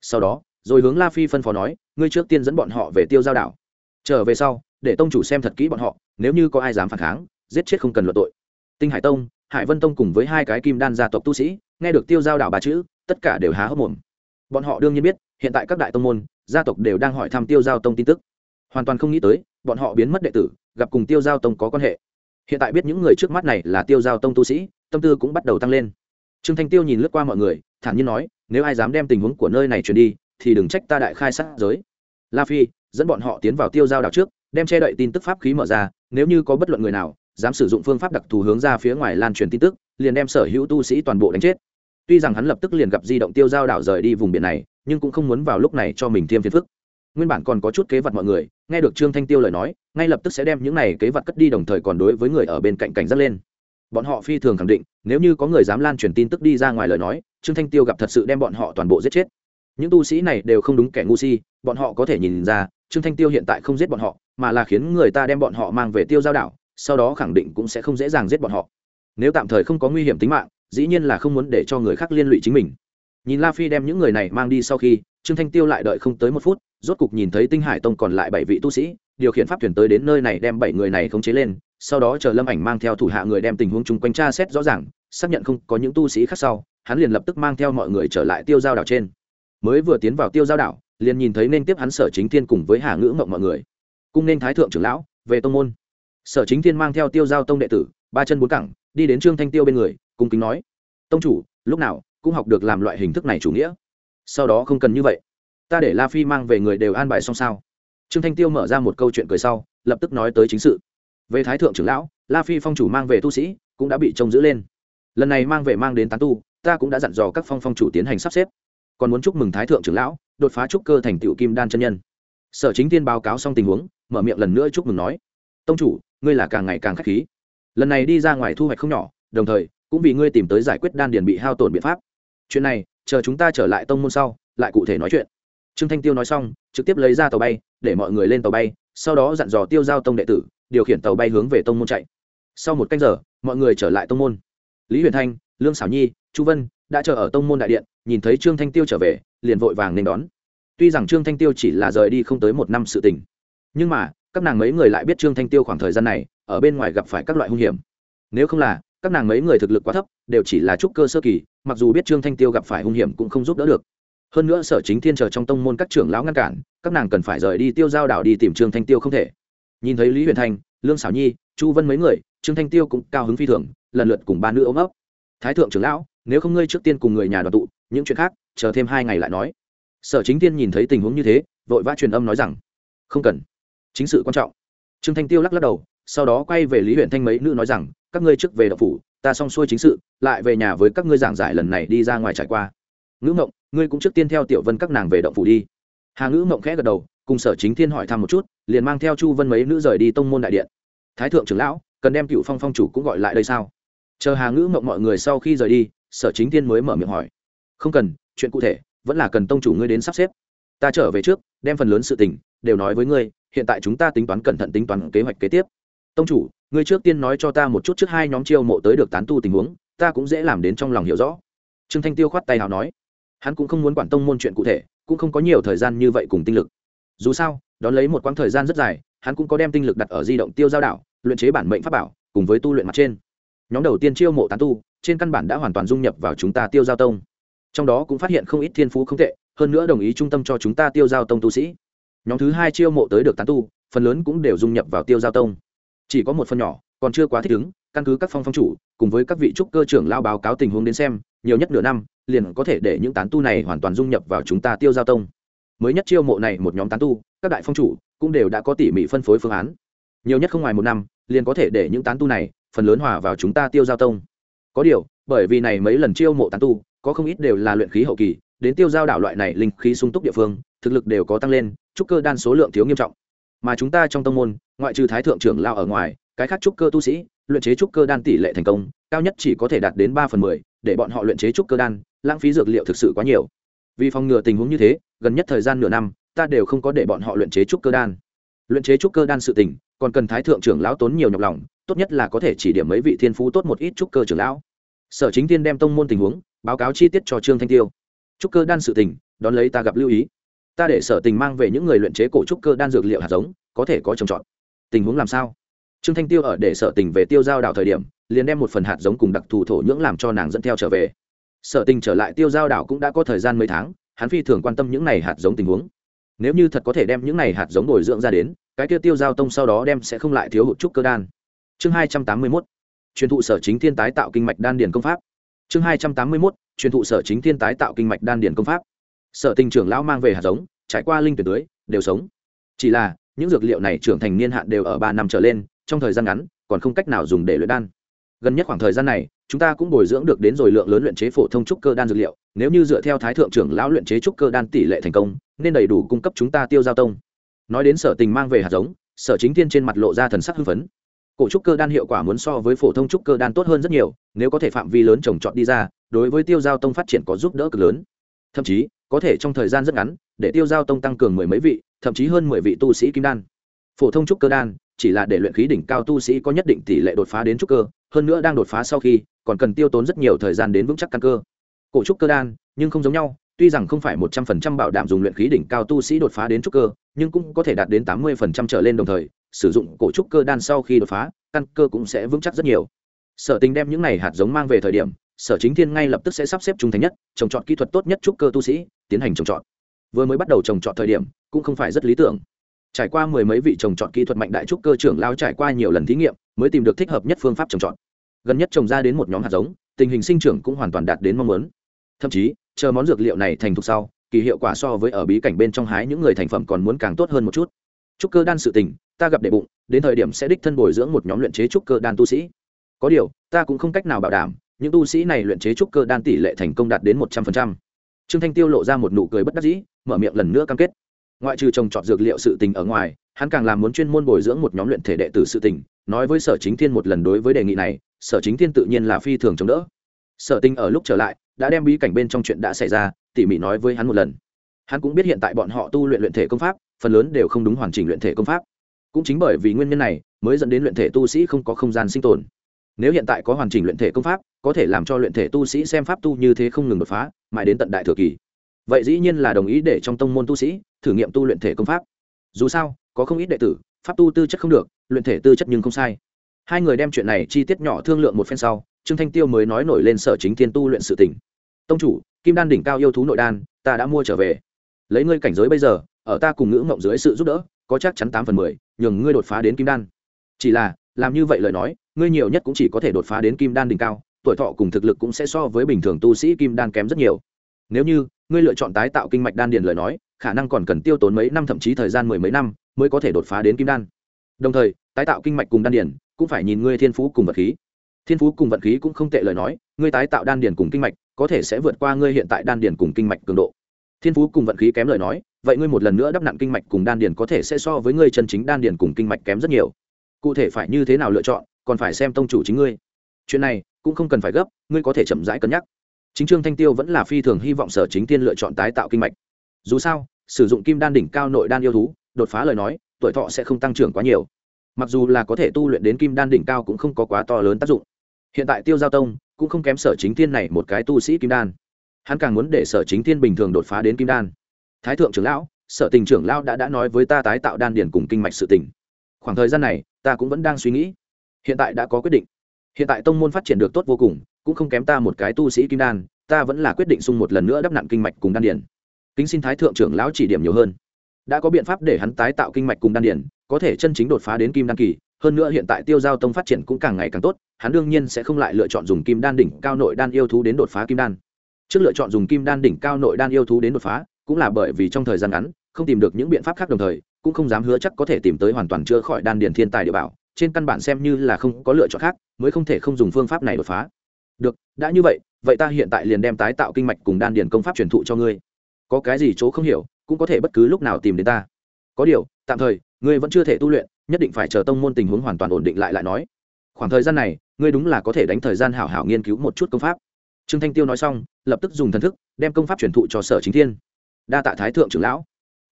Sau đó, rồi hướng la phi phân phó nói, ngươi trước tiên dẫn bọn họ về tiêu giao đảo. Trở về sau, để tông chủ xem thật kỹ bọn họ, nếu như có ai dám phản kháng, giết chết không cần luận tội. Tinh hải tông, hải vân tông cùng với hai cái kim đan gia tộc tu sĩ, nghe được tiêu giao đảo ba chữ, tất cả đều há hốc mồm. Bọn họ đương nhiên biết, hiện tại các đại tông môn gia tộc đều đang hỏi thăm tiêu giao tông tin tức. Hoàn toàn không nghĩ tới, bọn họ biến mất đệ tử, gặp cùng tiêu giao tông có quan hệ. Hiện tại biết những người trước mắt này là tiêu giao tông tu sĩ, tâm tư cũng bắt đầu tăng lên. Trương thanh tiêu nhìn lướt qua mọi người, thản nhiên nói, nếu ai dám đem tình huống của nơi này truyền đi, thì đừng trách ta đại khai sát giới. La phi, dẫn bọn họ tiến vào tiêu giao đảo trước, đem che đậy tin tức pháp khí mở ra, nếu như có bất luận người nào dám sử dụng phương pháp đặc thù hướng ra phía ngoài lan truyền tin tức, liền đem sở hữu tu sĩ toàn bộ đánh chết. Tuy rằng hắn lập tức liền gặp di động tiêu giao đảo rời đi vùng biển này nhưng cũng không muốn vào lúc này cho mình thêm phiền phức. Nguyên bản còn có chút kế vật mọi người, nghe được trương thanh tiêu lời nói, ngay lập tức sẽ đem những này kế vật cất đi đồng thời còn đối với người ở bên cạnh cảnh giác lên. Bọn họ phi thường khẳng định, nếu như có người dám lan truyền tin tức đi ra ngoài lời nói, trương thanh tiêu gặp thật sự đem bọn họ toàn bộ giết chết. Những tu sĩ này đều không đúng kẻ ngu si, bọn họ có thể nhìn ra, trương thanh tiêu hiện tại không giết bọn họ, mà là khiến người ta đem bọn họ mang về tiêu giao đảo, sau đó khẳng định cũng sẽ không dễ dàng giết bọn họ. Nếu tạm thời không có nguy hiểm tính mạng, dĩ nhiên là không muốn để cho người khác liên lụy chính mình nhìn la phi đem những người này mang đi sau khi, trương thanh tiêu lại đợi không tới một phút, rốt cục nhìn thấy tinh hải tông còn lại bảy vị tu sĩ, điều khiển pháp thuyền tới đến nơi này đem bảy người này khống chế lên, sau đó chờ lâm ảnh mang theo thủ hạ người đem tình huống chung quanh tra xét rõ ràng, xác nhận không có những tu sĩ khác sau, hắn liền lập tức mang theo mọi người trở lại tiêu giao đảo trên. Mới vừa tiến vào tiêu giao đảo, liền nhìn thấy nên tiếp hắn sở chính thiên cùng với hà ngữ mộng mọi người. Cung nên thái thượng trưởng lão, về tông môn. Sở chính thiên mang theo tiêu giao tông đệ tử, ba chân bốn cẳng, đi đến trương thanh tiêu bên người, cung kính nói, tông chủ, lúc nào cũng học được làm loại hình thức này chủ nghĩa. Sau đó không cần như vậy. Ta để la phi mang về người đều an bài xong sao? Trương thanh tiêu mở ra một câu chuyện cười sau, lập tức nói tới chính sự. Về thái thượng trưởng lão, la phi phong chủ mang về tu sĩ cũng đã bị trông giữ lên. Lần này mang về mang đến tán tu, ta cũng đã dặn dò các phong phong chủ tiến hành sắp xếp. Còn muốn chúc mừng thái thượng trưởng lão, đột phá trúc cơ thành tựu kim đan chân nhân. Sở chính tiên báo cáo xong tình huống, mở miệng lần nữa chúc mừng nói, tông chủ, ngươi là càng ngày càng k h á c h khí. Lần này đi ra ngoài thu hoạch không nhỏ, đồng thời, cũng vì ngươi tìm tới giải quyết đan điền bị hao tổn biện pháp chuyện này, chờ chúng ta trở lại tông môn sau, lại cụ thể nói chuyện. Trương thanh tiêu nói xong, trực tiếp lấy ra tàu bay, để mọi người lên tàu bay, sau đó dặn dò tiêu giao tông đệ tử, điều khiển tàu bay hướng về tông môn chạy. Sau một canh giờ, mọi người trở lại tông môn. Lý huyền thanh, lương xảo nhi, chu vân đã chờ ở tông môn đại điện, nhìn thấy trương thanh tiêu trở về, liền vội vàng nên đón. Tuy rằng trương thanh tiêu chỉ là rời đi không tới một năm sự tình, nhưng mà, các nàng mấy người lại biết trương thanh tiêu khoảng thời gian này, ở bên ngoài gặp phải các loại hung hiểm. Nếu không là, các nàng mấy người thực lực quá thấp, đều chỉ là trúc cơ sơ kỳ mặc dù biết trương thanh tiêu gặp phải hung hiểm cũng không giúp đỡ được. Hơn nữa sở chính thiên chờ trong tông môn các trưởng lão ngăn cản, các nàng cần phải rời đi tiêu giao đảo đi tìm trương thanh tiêu không thể. Nhìn thấy lý huyền thanh lương xảo nhi, chu vân mấy người, trương thanh tiêu cũng cao hứng phi thường, lần lượt cùng ba nữ ôm ấp. Thái thượng trưởng lão, nếu không ngươi trước tiên cùng người nhà đoàn tụ, những chuyện khác, chờ thêm hai ngày lại nói. Sở chính tiên nhìn thấy tình huống như thế, vội vã truyền âm nói rằng, không cần. Chính sự quan trọng. Trương thanh tiêu lắc lắc đầu, sau đó quay về lý huyện thanh mấy nữ nói rằng, các ngươi trước về đậu phủ ta xong xuôi chính sự, lại về nhà với các ngươi giảng giải lần này đi ra ngoài trải qua. Ngữ mộng, ngươi cũng trước tiên theo tiểu vân các nàng về động phủ đi. Hà ngữ mộng khẽ gật đầu, cùng sở chính thiên hỏi thăm một chút, liền mang theo chu vân mấy nữ rời đi tông môn đại điện. Thái thượng trưởng lão, cần đem cựu phong phong chủ cũng gọi lại đây sao? Chờ hà ngữ mộng mọi người sau khi rời đi, sở chính thiên mới mở miệng hỏi. Không cần, chuyện cụ thể, vẫn là cần tông chủ ngươi đến sắp xếp. Ta trở về trước, đem phần lớn sự tình, đều nói với ngươi, hiện tại chúng ta tính toán cẩn thận tính toán kế hoạch kế tiếp tông chủ, ngươi trước tiên nói cho ta một chút trước hai nhóm chiêu mộ tới được tán tu tình huống, ta cũng dễ làm đến trong lòng hiểu rõ. Trương thanh tiêu khoát tay nào nói. Hắn cũng không muốn quản tông môn chuyện cụ thể, cũng không có nhiều thời gian như vậy cùng tinh lực. Dù sao, đón lấy một quãng thời gian rất dài, hắn cũng có đem tinh lực đặt ở di động tiêu giao đảo, luyện chế bản mệnh pháp bảo, cùng với tu luyện mặt trên. Nhóm đầu tiên chiêu mộ tán tu, trên căn bản đã hoàn toàn dung nhập vào chúng ta tiêu giao tông. Trong đó cũng phát hiện không ít thiên phú không tệ, hơn nữa đồng ý trung tâm cho chúng ta tiêu giao tông tu sĩ. Nhóm thứ hai chiêu mộ tới được tán tu, phần lớn cũng đều dung nhập vào tiêu giao tông chỉ có một phần nhỏ, còn chưa quá thích ứng, căn cứ các phong phong chủ, cùng với các vị trúc cơ trưởng lao báo cáo tình huống đến xem, nhiều nhất nửa năm, liền có thể để những tán tu này hoàn toàn dung nhập vào chúng ta tiêu giao tông. Mới nhất chiêu mộ này một nhóm tán tu, các đại phong chủ cũng đều đã có tỉ mỉ phân phối phương án. Nhiều nhất không ngoài một năm, liền có thể để những tán tu này phần lớn hòa vào chúng ta tiêu giao tông. Có điều, bởi vì này mấy lần chiêu mộ tán tu, có không ít đều là luyện khí hậu kỳ, đến tiêu giao đảo loại này linh khí sung túc địa phương, thực lực đều có tăng lên, trúc cơ đan số lượng thiếu nghiêm trọng mà chúng ta trong tông môn, ngoại trừ thái thượng trưởng lao ở ngoài, cái khác trúc cơ tu sĩ, luyện chế trúc cơ đan tỷ lệ thành công, cao nhất chỉ có thể đạt đến ba phần mười, để bọn họ luyện chế trúc cơ đan, lãng phí dược liệu thực sự quá nhiều. Vì phòng ngừa tình huống như thế, gần nhất thời gian nửa năm, ta đều không có để bọn họ luyện chế trúc cơ đan. Luyện chế trúc cơ đan sự tình, còn cần thái thượng trưởng lão tốn nhiều nhọc lòng, tốt nhất là có thể chỉ điểm mấy vị thiên phú tốt một ít trúc cơ trưởng lão. Sở chính tiên đem tông môn tình huống, báo cáo chi tiết cho trương thanh tiêu. Trúc cơ đan sự tình, đón lấy ta gặp lưu ý ta để sở tình mang về những người luyện chế cổ trúc cơ đan dược liệu hạt giống, có thể có trồng trọt. Tình huống làm sao? Trương thanh tiêu ở để sở tình về tiêu giao đảo thời điểm, liền đem một phần hạt giống cùng đặc thù thổ nhưỡng làm cho nàng dẫn theo trở về. Sở tình trở lại tiêu giao đảo cũng đã có thời gian mấy tháng, hắn phi thường quan tâm những này hạt giống tình huống. Nếu như thật có thể đem những này hạt giống bồi dưỡng ra đến, cái kia tiêu giao tông sau đó đem sẽ không lại thiếu hụt trúc cơ đan. Chương hai trăm tám mươi mốt. Truyền thụ sở chính thiên tái tạo kinh mạch đan điền công pháp. Chương hai trăm tám mươi mốt. Truyền thụ sở chính thiên tái tạo kinh mạch đan điền công pháp sở tình trưởng lão mang về hạt giống, trải qua linh tuyển tưới, đều sống. Chỉ là, những dược liệu này trưởng thành niên hạn đều ở ba năm trở lên, trong thời gian ngắn, còn không cách nào dùng để luyện đan. Gần nhất khoảng thời gian này, chúng ta cũng bồi dưỡng được đến rồi lượng lớn luyện chế phổ thông trúc cơ đan dược liệu, nếu như dựa theo thái thượng trưởng lão luyện chế trúc cơ đan tỷ lệ thành công, nên đầy đủ cung cấp chúng ta tiêu giao tông. Nói đến sở tình mang về hạt giống, sở chính thiên trên mặt lộ ra thần sắc hưng phấn. Cổ trúc cơ đan hiệu quả muốn so với phổ thông trúc cơ đan tốt hơn rất nhiều, nếu có thể phạm vi lớn trồng trọt đi ra, đối với tiêu giao tông phát triển có giúp đỡ cực lớn. Thậm chí có thể trong thời gian rất ngắn, để tiêu giao tông tăng cường mười mấy vị, thậm chí hơn mười vị tu sĩ kim đan. Phổ thông trúc cơ đan, chỉ là để luyện khí đỉnh cao tu sĩ có nhất định tỷ lệ đột phá đến trúc cơ, hơn nữa đang đột phá sau khi, còn cần tiêu tốn rất nhiều thời gian đến vững chắc căn cơ. Cổ trúc cơ đan, nhưng không giống nhau, tuy rằng không phải một trăm phần trăm bảo đảm dùng luyện khí đỉnh cao tu sĩ đột phá đến trúc cơ, nhưng cũng có thể đạt đến tám mươi phần trăm trở lên đồng thời, sử dụng cổ trúc cơ đan sau khi đột phá, căn cơ cũng sẽ vững chắc rất nhiều sở tình đem những này hạt giống mang về thời điểm, sở chính thiên ngay lập tức sẽ sắp xếp trung thành nhất, trồng trọt kỹ thuật tốt nhất trúc cơ tu sĩ, tiến hành trồng trọt. Vừa mới bắt đầu trồng trọt thời điểm, cũng không phải rất lý tưởng. Trải qua mười mấy vị trồng trọt kỹ thuật mạnh đại trúc cơ trưởng lao trải qua nhiều lần thí nghiệm, mới tìm được thích hợp nhất phương pháp trồng trọt. Gần nhất trồng ra đến một nhóm hạt giống, tình hình sinh trưởng cũng hoàn toàn đạt đến mong muốn. Thậm chí, chờ món dược liệu này thành thục sau, kỳ hiệu quả so với ở bí cảnh bên trong hái những người thành phẩm còn muốn càng tốt hơn một chút. Trúc cơ đan sự tình, ta gặp đệ bụng, đến thời điểm sẽ đích thân bồi dưỡng một nhóm luyện chế trúc cơ đan tu sĩ có điều, ta cũng không cách nào bảo đảm, những tu sĩ này luyện chế trúc cơ đan tỷ lệ thành công đạt đến một trăm phần trăm. Trương thanh tiêu lộ ra một nụ cười bất đắc dĩ, mở miệng lần nữa cam kết. Ngoại trừ trồng trọt dược liệu sự tình ở ngoài, hắn càng làm muốn chuyên môn bồi dưỡng một nhóm luyện thể đệ tử sự tình, nói với sở chính thiên một lần đối với đề nghị này, sở chính thiên tự nhiên là phi thường chống đỡ. Sở tinh ở lúc trở lại, đã đem bí cảnh bên trong chuyện đã xảy ra, tỉ mỉ nói với hắn một lần. Hắn cũng biết hiện tại bọn họ tu luyện luyện thể công pháp, phần lớn đều không đúng hoàn chỉnh luyện thể công pháp. Cũng chính bởi vì nguyên nhân này, mới dẫn đến luyện thể tu sĩ không có không gian sinh tồn nếu hiện tại có hoàn chỉnh luyện thể công pháp, có thể làm cho luyện thể tu sĩ xem pháp tu như thế không ngừng đột phá, mãi đến tận đại thừa kỳ. Vậy dĩ nhiên là đồng ý để trong tông môn tu sĩ thử nghiệm tu luyện thể công pháp. Dù sao, có không ít đệ tử, pháp tu tư chất không được, luyện thể tư chất nhưng không sai. Hai người đem chuyện này chi tiết nhỏ thương lượng một phen sau, trương thanh tiêu mới nói nổi lên sở chính thiên tu luyện sự tỉnh tông chủ, kim đan đỉnh cao yêu thú nội đan, ta đã mua trở về. Lấy ngươi cảnh giới bây giờ, ở ta cùng ngữ mộng dưới sự giúp đỡ, có chắc chắn tám phần mười, nhường ngươi đột phá đến kim đan. Chỉ là làm như vậy lời nói, ngươi nhiều nhất cũng chỉ có thể đột phá đến kim đan đỉnh cao, tuổi thọ cùng thực lực cũng sẽ so với bình thường tu sĩ kim đan kém rất nhiều. Nếu như ngươi lựa chọn tái tạo kinh mạch đan điền lời nói, khả năng còn cần tiêu tốn mấy năm thậm chí thời gian mười mấy năm mới có thể đột phá đến kim đan. Đồng thời, tái tạo kinh mạch cùng đan điền cũng phải nhìn ngươi thiên phú cùng vật khí. Thiên phú cùng vận khí cũng không tệ lời nói, ngươi tái tạo đan điền cùng kinh mạch có thể sẽ vượt qua ngươi hiện tại đan điền cùng kinh mạch cường độ. Thiên phú cùng vận khí kém lời nói, vậy ngươi một lần nữa đắp nặng kinh mạch cùng đan điền có thể sẽ so với ngươi chân chính đan điền cùng kinh mạch kém rất nhiều cụ thể phải như thế nào lựa chọn, còn phải xem tông chủ chính ngươi. Chuyện này cũng không cần phải gấp, ngươi có thể chậm rãi cân nhắc. Chính trương thanh tiêu vẫn là phi thường hy vọng sở chính tiên lựa chọn tái tạo kinh mạch. Dù sao, sử dụng kim đan đỉnh cao nội đan yêu thú, đột phá lời nói, tuổi thọ sẽ không tăng trưởng quá nhiều. Mặc dù là có thể tu luyện đến kim đan đỉnh cao cũng không có quá to lớn tác dụng. Hiện tại tiêu giao tông cũng không kém sở chính thiên này một cái tu sĩ kim đan. Hắn càng muốn để sở chính thiên bình thường đột phá đến kim đan. Thái thượng trưởng lão, sở tình trưởng lão đã đã nói với ta tái tạo đan điển cùng kinh mạch sự tình khoảng thời gian này, ta cũng vẫn đang suy nghĩ. Hiện tại đã có quyết định. Hiện tại tông môn phát triển được tốt vô cùng, cũng không kém ta một cái tu sĩ kim đan, ta vẫn là quyết định sung một lần nữa đắp nặn kinh mạch cùng đan điển kính xin thái thượng trưởng lão chỉ điểm nhiều hơn. Đã có biện pháp để hắn tái tạo kinh mạch cùng đan điển có thể chân chính đột phá đến kim đan kỳ, hơn nữa hiện tại tiêu giao tông phát triển cũng càng ngày càng tốt, hắn đương nhiên sẽ không lại lựa chọn dùng kim đan đỉnh cao nội đan yêu thú đến đột phá kim đan. Trước lựa chọn dùng kim đan đỉnh cao nội đan yêu thú đến đột phá, cũng là bởi vì trong thời gian ngắn, không tìm được những biện pháp khác đồng thời cũng không dám hứa chắc có thể tìm tới hoàn toàn chữa khỏi đan điền thiên tài địa bảo, trên căn bản xem như là không có lựa chọn khác, mới không thể không dùng phương pháp này đột phá. Được, đã như vậy vậy ta hiện tại liền đem tái tạo kinh mạch cùng đan điền công pháp truyền thụ cho ngươi. Có cái gì chỗ không hiểu, cũng có thể bất cứ lúc nào tìm đến ta. Có điều, tạm thời, ngươi vẫn chưa thể tu luyện, nhất định phải chờ tông môn tình huống hoàn toàn ổn định lại lại nói. Khoảng thời gian này, ngươi đúng là có thể đánh thời gian hảo hảo nghiên cứu một chút công pháp. Trương thanh tiêu nói xong, lập tức dùng thần thức, đem công pháp truyền thụ cho sở chính thiên. Đa tạ thái thượng trưởng lão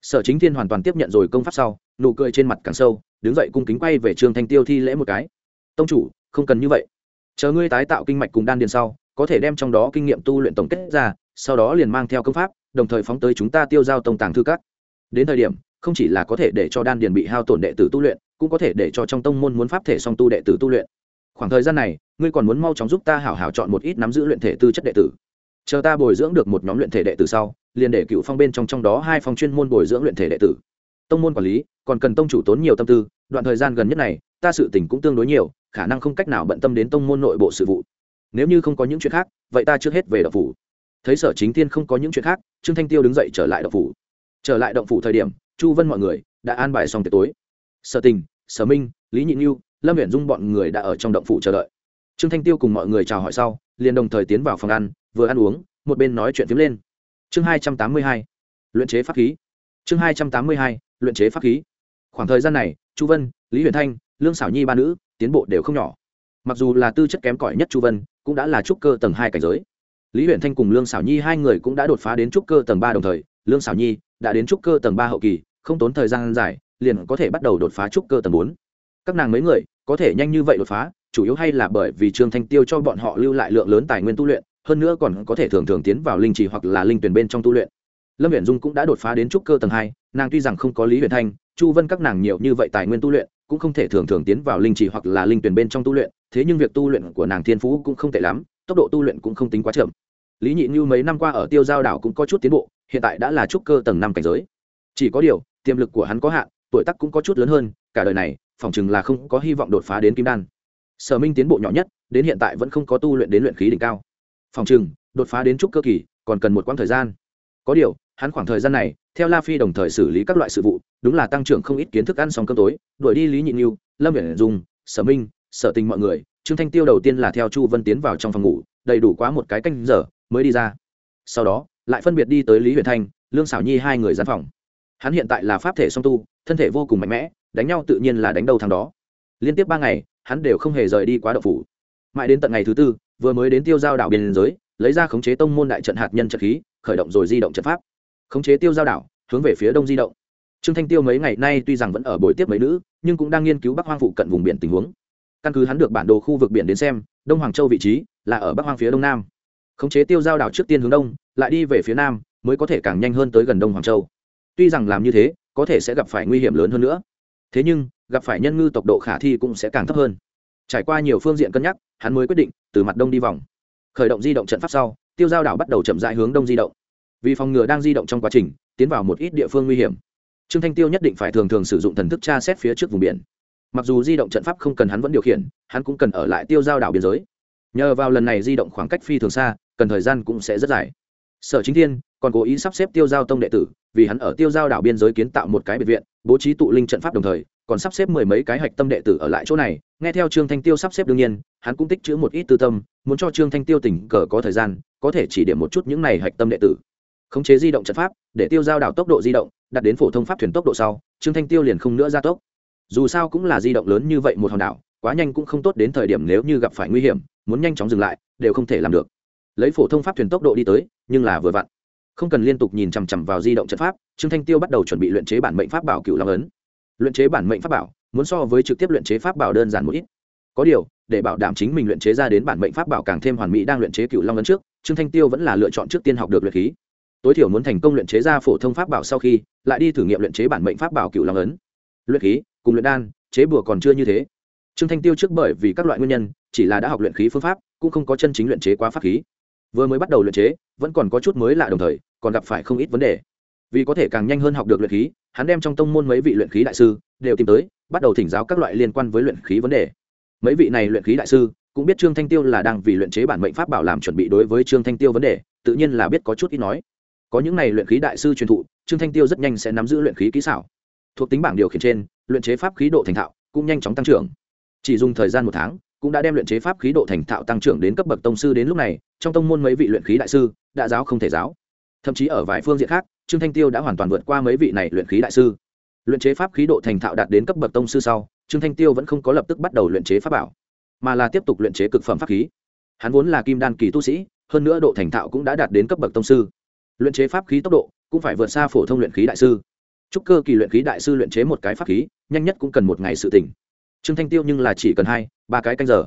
sở chính thiên hoàn toàn tiếp nhận rồi công pháp sau, nụ cười trên mặt càng sâu, đứng dậy cung kính quay về trương thanh tiêu thi lễ một cái. Tông chủ, không cần như vậy. Chờ ngươi tái tạo kinh mạch cùng đan điền sau, có thể đem trong đó kinh nghiệm tu luyện tổng kết ra, sau đó liền mang theo công pháp, đồng thời phóng tới chúng ta tiêu giao tông tàng thư các. Đến thời điểm, không chỉ là có thể để cho đan điền bị hao tổn đệ tử tu luyện, cũng có thể để cho trong tông môn muốn pháp thể song tu đệ tử tu luyện. Khoảng thời gian này, ngươi còn muốn mau chóng giúp ta hảo hảo chọn một ít nắm giữ luyện thể tư chất đệ tử chờ ta bồi dưỡng được một nhóm luyện thể đệ tử sau, liền để cựu phong bên trong trong đó hai phong chuyên môn bồi dưỡng luyện thể đệ tử. Tông môn quản lý, còn cần tông chủ tốn nhiều tâm tư, đoạn thời gian gần nhất này, ta sự tình cũng tương đối nhiều, khả năng không cách nào bận tâm đến tông môn nội bộ sự vụ. Nếu như không có những chuyện khác, vậy ta trước hết về đậu phủ. Thấy sở chính thiên không có những chuyện khác, trương thanh tiêu đứng dậy trở lại động phủ. Trở lại động phủ thời điểm, chu vân mọi người đã an bài xong tiệc tối. Sở tình, sở minh, lý nhị như lâm huyện dung bọn người đã ở trong động phủ chờ đợi trương thanh tiêu cùng mọi người chào hỏi sau, liền đồng thời tiến vào phòng ăn, vừa ăn uống, một bên nói chuyện phiếm lên. Chương hai trăm tám mươi hai, luyện chế pháp khí. Chương hai trăm tám mươi hai, luyện chế pháp khí. Khoảng thời gian này, chu vân, lý huyền thanh, lương xảo nhi ba nữ, tiến bộ đều không nhỏ. Mặc dù là tư chất kém cỏi nhất chu vân, cũng đã là trúc cơ tầng hai cảnh giới. Lý huyền thanh cùng lương xảo nhi hai người cũng đã đột phá đến trúc cơ tầng ba đồng thời, lương xảo nhi đã đến trúc cơ tầng ba hậu kỳ, không tốn thời gian dài, liền có thể bắt đầu đột phá trúc cơ tầng bốn. Các nàng mấy người, có thể nhanh như vậy đột phá chủ yếu hay là bởi vì trương thanh tiêu cho bọn họ lưu lại lượng lớn tài nguyên tu luyện, hơn nữa còn có thể thường thường tiến vào linh trì hoặc là linh tuyển bên trong tu luyện. Lâm viện dung cũng đã đột phá đến trúc cơ tầng hai, nàng tuy rằng không có lý huyền thanh, chu vân các nàng nhiều như vậy tài nguyên tu luyện, cũng không thể thường thường tiến vào linh trì hoặc là linh tuyển bên trong tu luyện, thế nhưng việc tu luyện của nàng thiên phú cũng không tệ lắm, tốc độ tu luyện cũng không tính quá chậm. Lý nhị như mấy năm qua ở tiêu giao đảo cũng có chút tiến bộ, hiện tại đã là trúc cơ tầng năm cảnh giới. Chỉ có điều, tiềm lực của hắn có hạn, tuổi tác cũng có chút lớn hơn, cả đời này phỏng chừng là không có hy vọng đột phá đến kim đan sở minh tiến bộ nhỏ nhất đến hiện tại vẫn không có tu luyện đến luyện khí đỉnh cao. Phòng chừng đột phá đến trúc cơ kỳ còn cần một quãng thời gian. Có điều hắn khoảng thời gian này theo la phi đồng thời xử lý các loại sự vụ đúng là tăng trưởng không ít kiến thức ăn xong cơm tối đuổi đi lý nhị Nghiêu, lâm biển dùng sở minh sở tình mọi người trương thanh tiêu đầu tiên là theo chu vân tiến vào trong phòng ngủ đầy đủ quá một cái canh giờ mới đi ra. Sau đó lại phân biệt đi tới lý huyền thanh lương xảo nhi hai người gian phòng. Hắn hiện tại là pháp thể song tu thân thể vô cùng mạnh mẽ đánh nhau tự nhiên là đánh đầu thằng đó. Liên tiếp ba ngày hắn đều không hề rời đi quá đậu phủ. Mãi đến tận ngày thứ tư, vừa mới đến tiêu giao đảo biên giới, lấy ra khống chế tông môn đại trận hạt nhân trận khí, khởi động rồi di động trận pháp. Khống chế tiêu giao đảo, hướng về phía đông di động. Trương thanh tiêu mấy ngày nay tuy rằng vẫn ở buổi tiếp mấy nữ, nhưng cũng đang nghiên cứu bắc hoang phụ cận vùng biển tình huống. Căn cứ hắn được bản đồ khu vực biển đến xem, đông hoàng châu vị trí là ở bắc hoang phía đông nam. Khống chế tiêu giao đảo trước tiên hướng đông, lại đi về phía nam, mới có thể càng nhanh hơn tới gần đông hoàng châu. Tuy rằng làm như thế, có thể sẽ gặp phải nguy hiểm lớn hơn nữa thế nhưng, gặp phải nhân ngư tộc độ khả thi cũng sẽ càng thấp hơn. Trải qua nhiều phương diện cân nhắc, hắn mới quyết định từ mặt đông đi vòng. Khởi động di động trận pháp sau, tiêu giao đảo bắt đầu chậm rãi hướng đông di động. Vì phòng ngừa đang di động trong quá trình, tiến vào một ít địa phương nguy hiểm. Trương thanh tiêu nhất định phải thường thường sử dụng thần thức tra xét phía trước vùng biển. Mặc dù di động trận pháp không cần hắn vẫn điều khiển, hắn cũng cần ở lại tiêu giao đảo biên giới. Nhờ vào lần này di động khoảng cách phi thường xa, cần thời gian cũng sẽ rất dài. Sở chính thiên còn cố ý sắp xếp tiêu giao tông đệ tử, vì hắn ở tiêu giao đảo biên giới kiến tạo một cái biệt viện bố trí tụ linh trận pháp đồng thời, còn sắp xếp mười mấy cái hạch tâm đệ tử ở lại chỗ này. Nghe theo trương thanh tiêu sắp xếp đương nhiên, hắn cũng tích chữ một ít tư tâm, muốn cho trương thanh tiêu tỉnh cờ có thời gian, có thể chỉ điểm một chút những này hạch tâm đệ tử. Khống chế di động trận pháp, để tiêu giao đảo tốc độ di động đạt đến phổ thông pháp thuyền tốc độ sau, trương thanh tiêu liền không nữa ra tốc. Dù sao cũng là di động lớn như vậy một hòn đảo, quá nhanh cũng không tốt đến thời điểm nếu như gặp phải nguy hiểm, muốn nhanh chóng dừng lại, đều không thể làm được. Lấy phổ thông pháp thuyền tốc độ đi tới, nhưng là vừa vặn không cần liên tục nhìn chằm chằm vào di động trận pháp, trương thanh tiêu bắt đầu chuẩn bị luyện chế bản mệnh pháp bảo cựu long ấn. Luyện chế bản mệnh pháp bảo, muốn so với trực tiếp luyện chế pháp bảo đơn giản một ít. Có điều, để bảo đảm chính mình luyện chế ra đến bản mệnh pháp bảo càng thêm hoàn mỹ đang luyện chế cựu long ấn trước, trương thanh tiêu vẫn là lựa chọn trước tiên học được luyện khí. Tối thiểu muốn thành công luyện chế ra phổ thông pháp bảo sau khi, lại đi thử nghiệm luyện chế bản mệnh pháp bảo cựu long ấn. Luyện khí, cùng luyện đan, chế bùa còn chưa như thế. Trương thanh tiêu trước bởi vì các loại nguyên nhân, chỉ là đã học luyện khí phương pháp, cũng không có chân chính luyện chế quá pháp khí vừa mới bắt đầu luyện chế, vẫn còn có chút mới lạ đồng thời, còn gặp phải không ít vấn đề. Vì có thể càng nhanh hơn học được luyện khí, hắn đem trong tông môn mấy vị luyện khí đại sư đều tìm tới, bắt đầu thỉnh giáo các loại liên quan với luyện khí vấn đề. Mấy vị này luyện khí đại sư cũng biết trương thanh tiêu là đang vì luyện chế bản mệnh pháp bảo làm chuẩn bị đối với trương thanh tiêu vấn đề, tự nhiên là biết có chút ít nói. Có những này luyện khí đại sư truyền thụ, trương thanh tiêu rất nhanh sẽ nắm giữ luyện khí kỹ xảo. Thuộc tính bảng điều khiển trên, luyện chế pháp khí độ thành thạo cũng nhanh chóng tăng trưởng. Chỉ dùng thời gian một tháng cũng đã đem luyện chế pháp khí độ thành thạo tăng trưởng đến cấp bậc tông sư đến lúc này, trong tông môn mấy vị luyện khí đại sư, đã giáo không thể giáo. Thậm chí ở vài phương diện khác, trương thanh tiêu đã hoàn toàn vượt qua mấy vị này luyện khí đại sư. Luyện chế pháp khí độ thành thạo đạt đến cấp bậc tông sư sau, trương thanh tiêu vẫn không có lập tức bắt đầu luyện chế pháp bảo, mà là tiếp tục luyện chế cực phẩm pháp khí. Hắn vốn là kim đan kỳ tu sĩ, hơn nữa độ thành thạo cũng đã đạt đến cấp bậc tông sư. Luyện chế pháp khí tốc độ cũng phải vượt xa phổ thông luyện khí đại sư. Chúc cơ kỳ luyện khí đại sư luyện chế một cái pháp khí, nhanh nhất cũng cần một ngày sự tỉnh trương thanh tiêu nhưng là chỉ cần hai, ba cái canh giờ.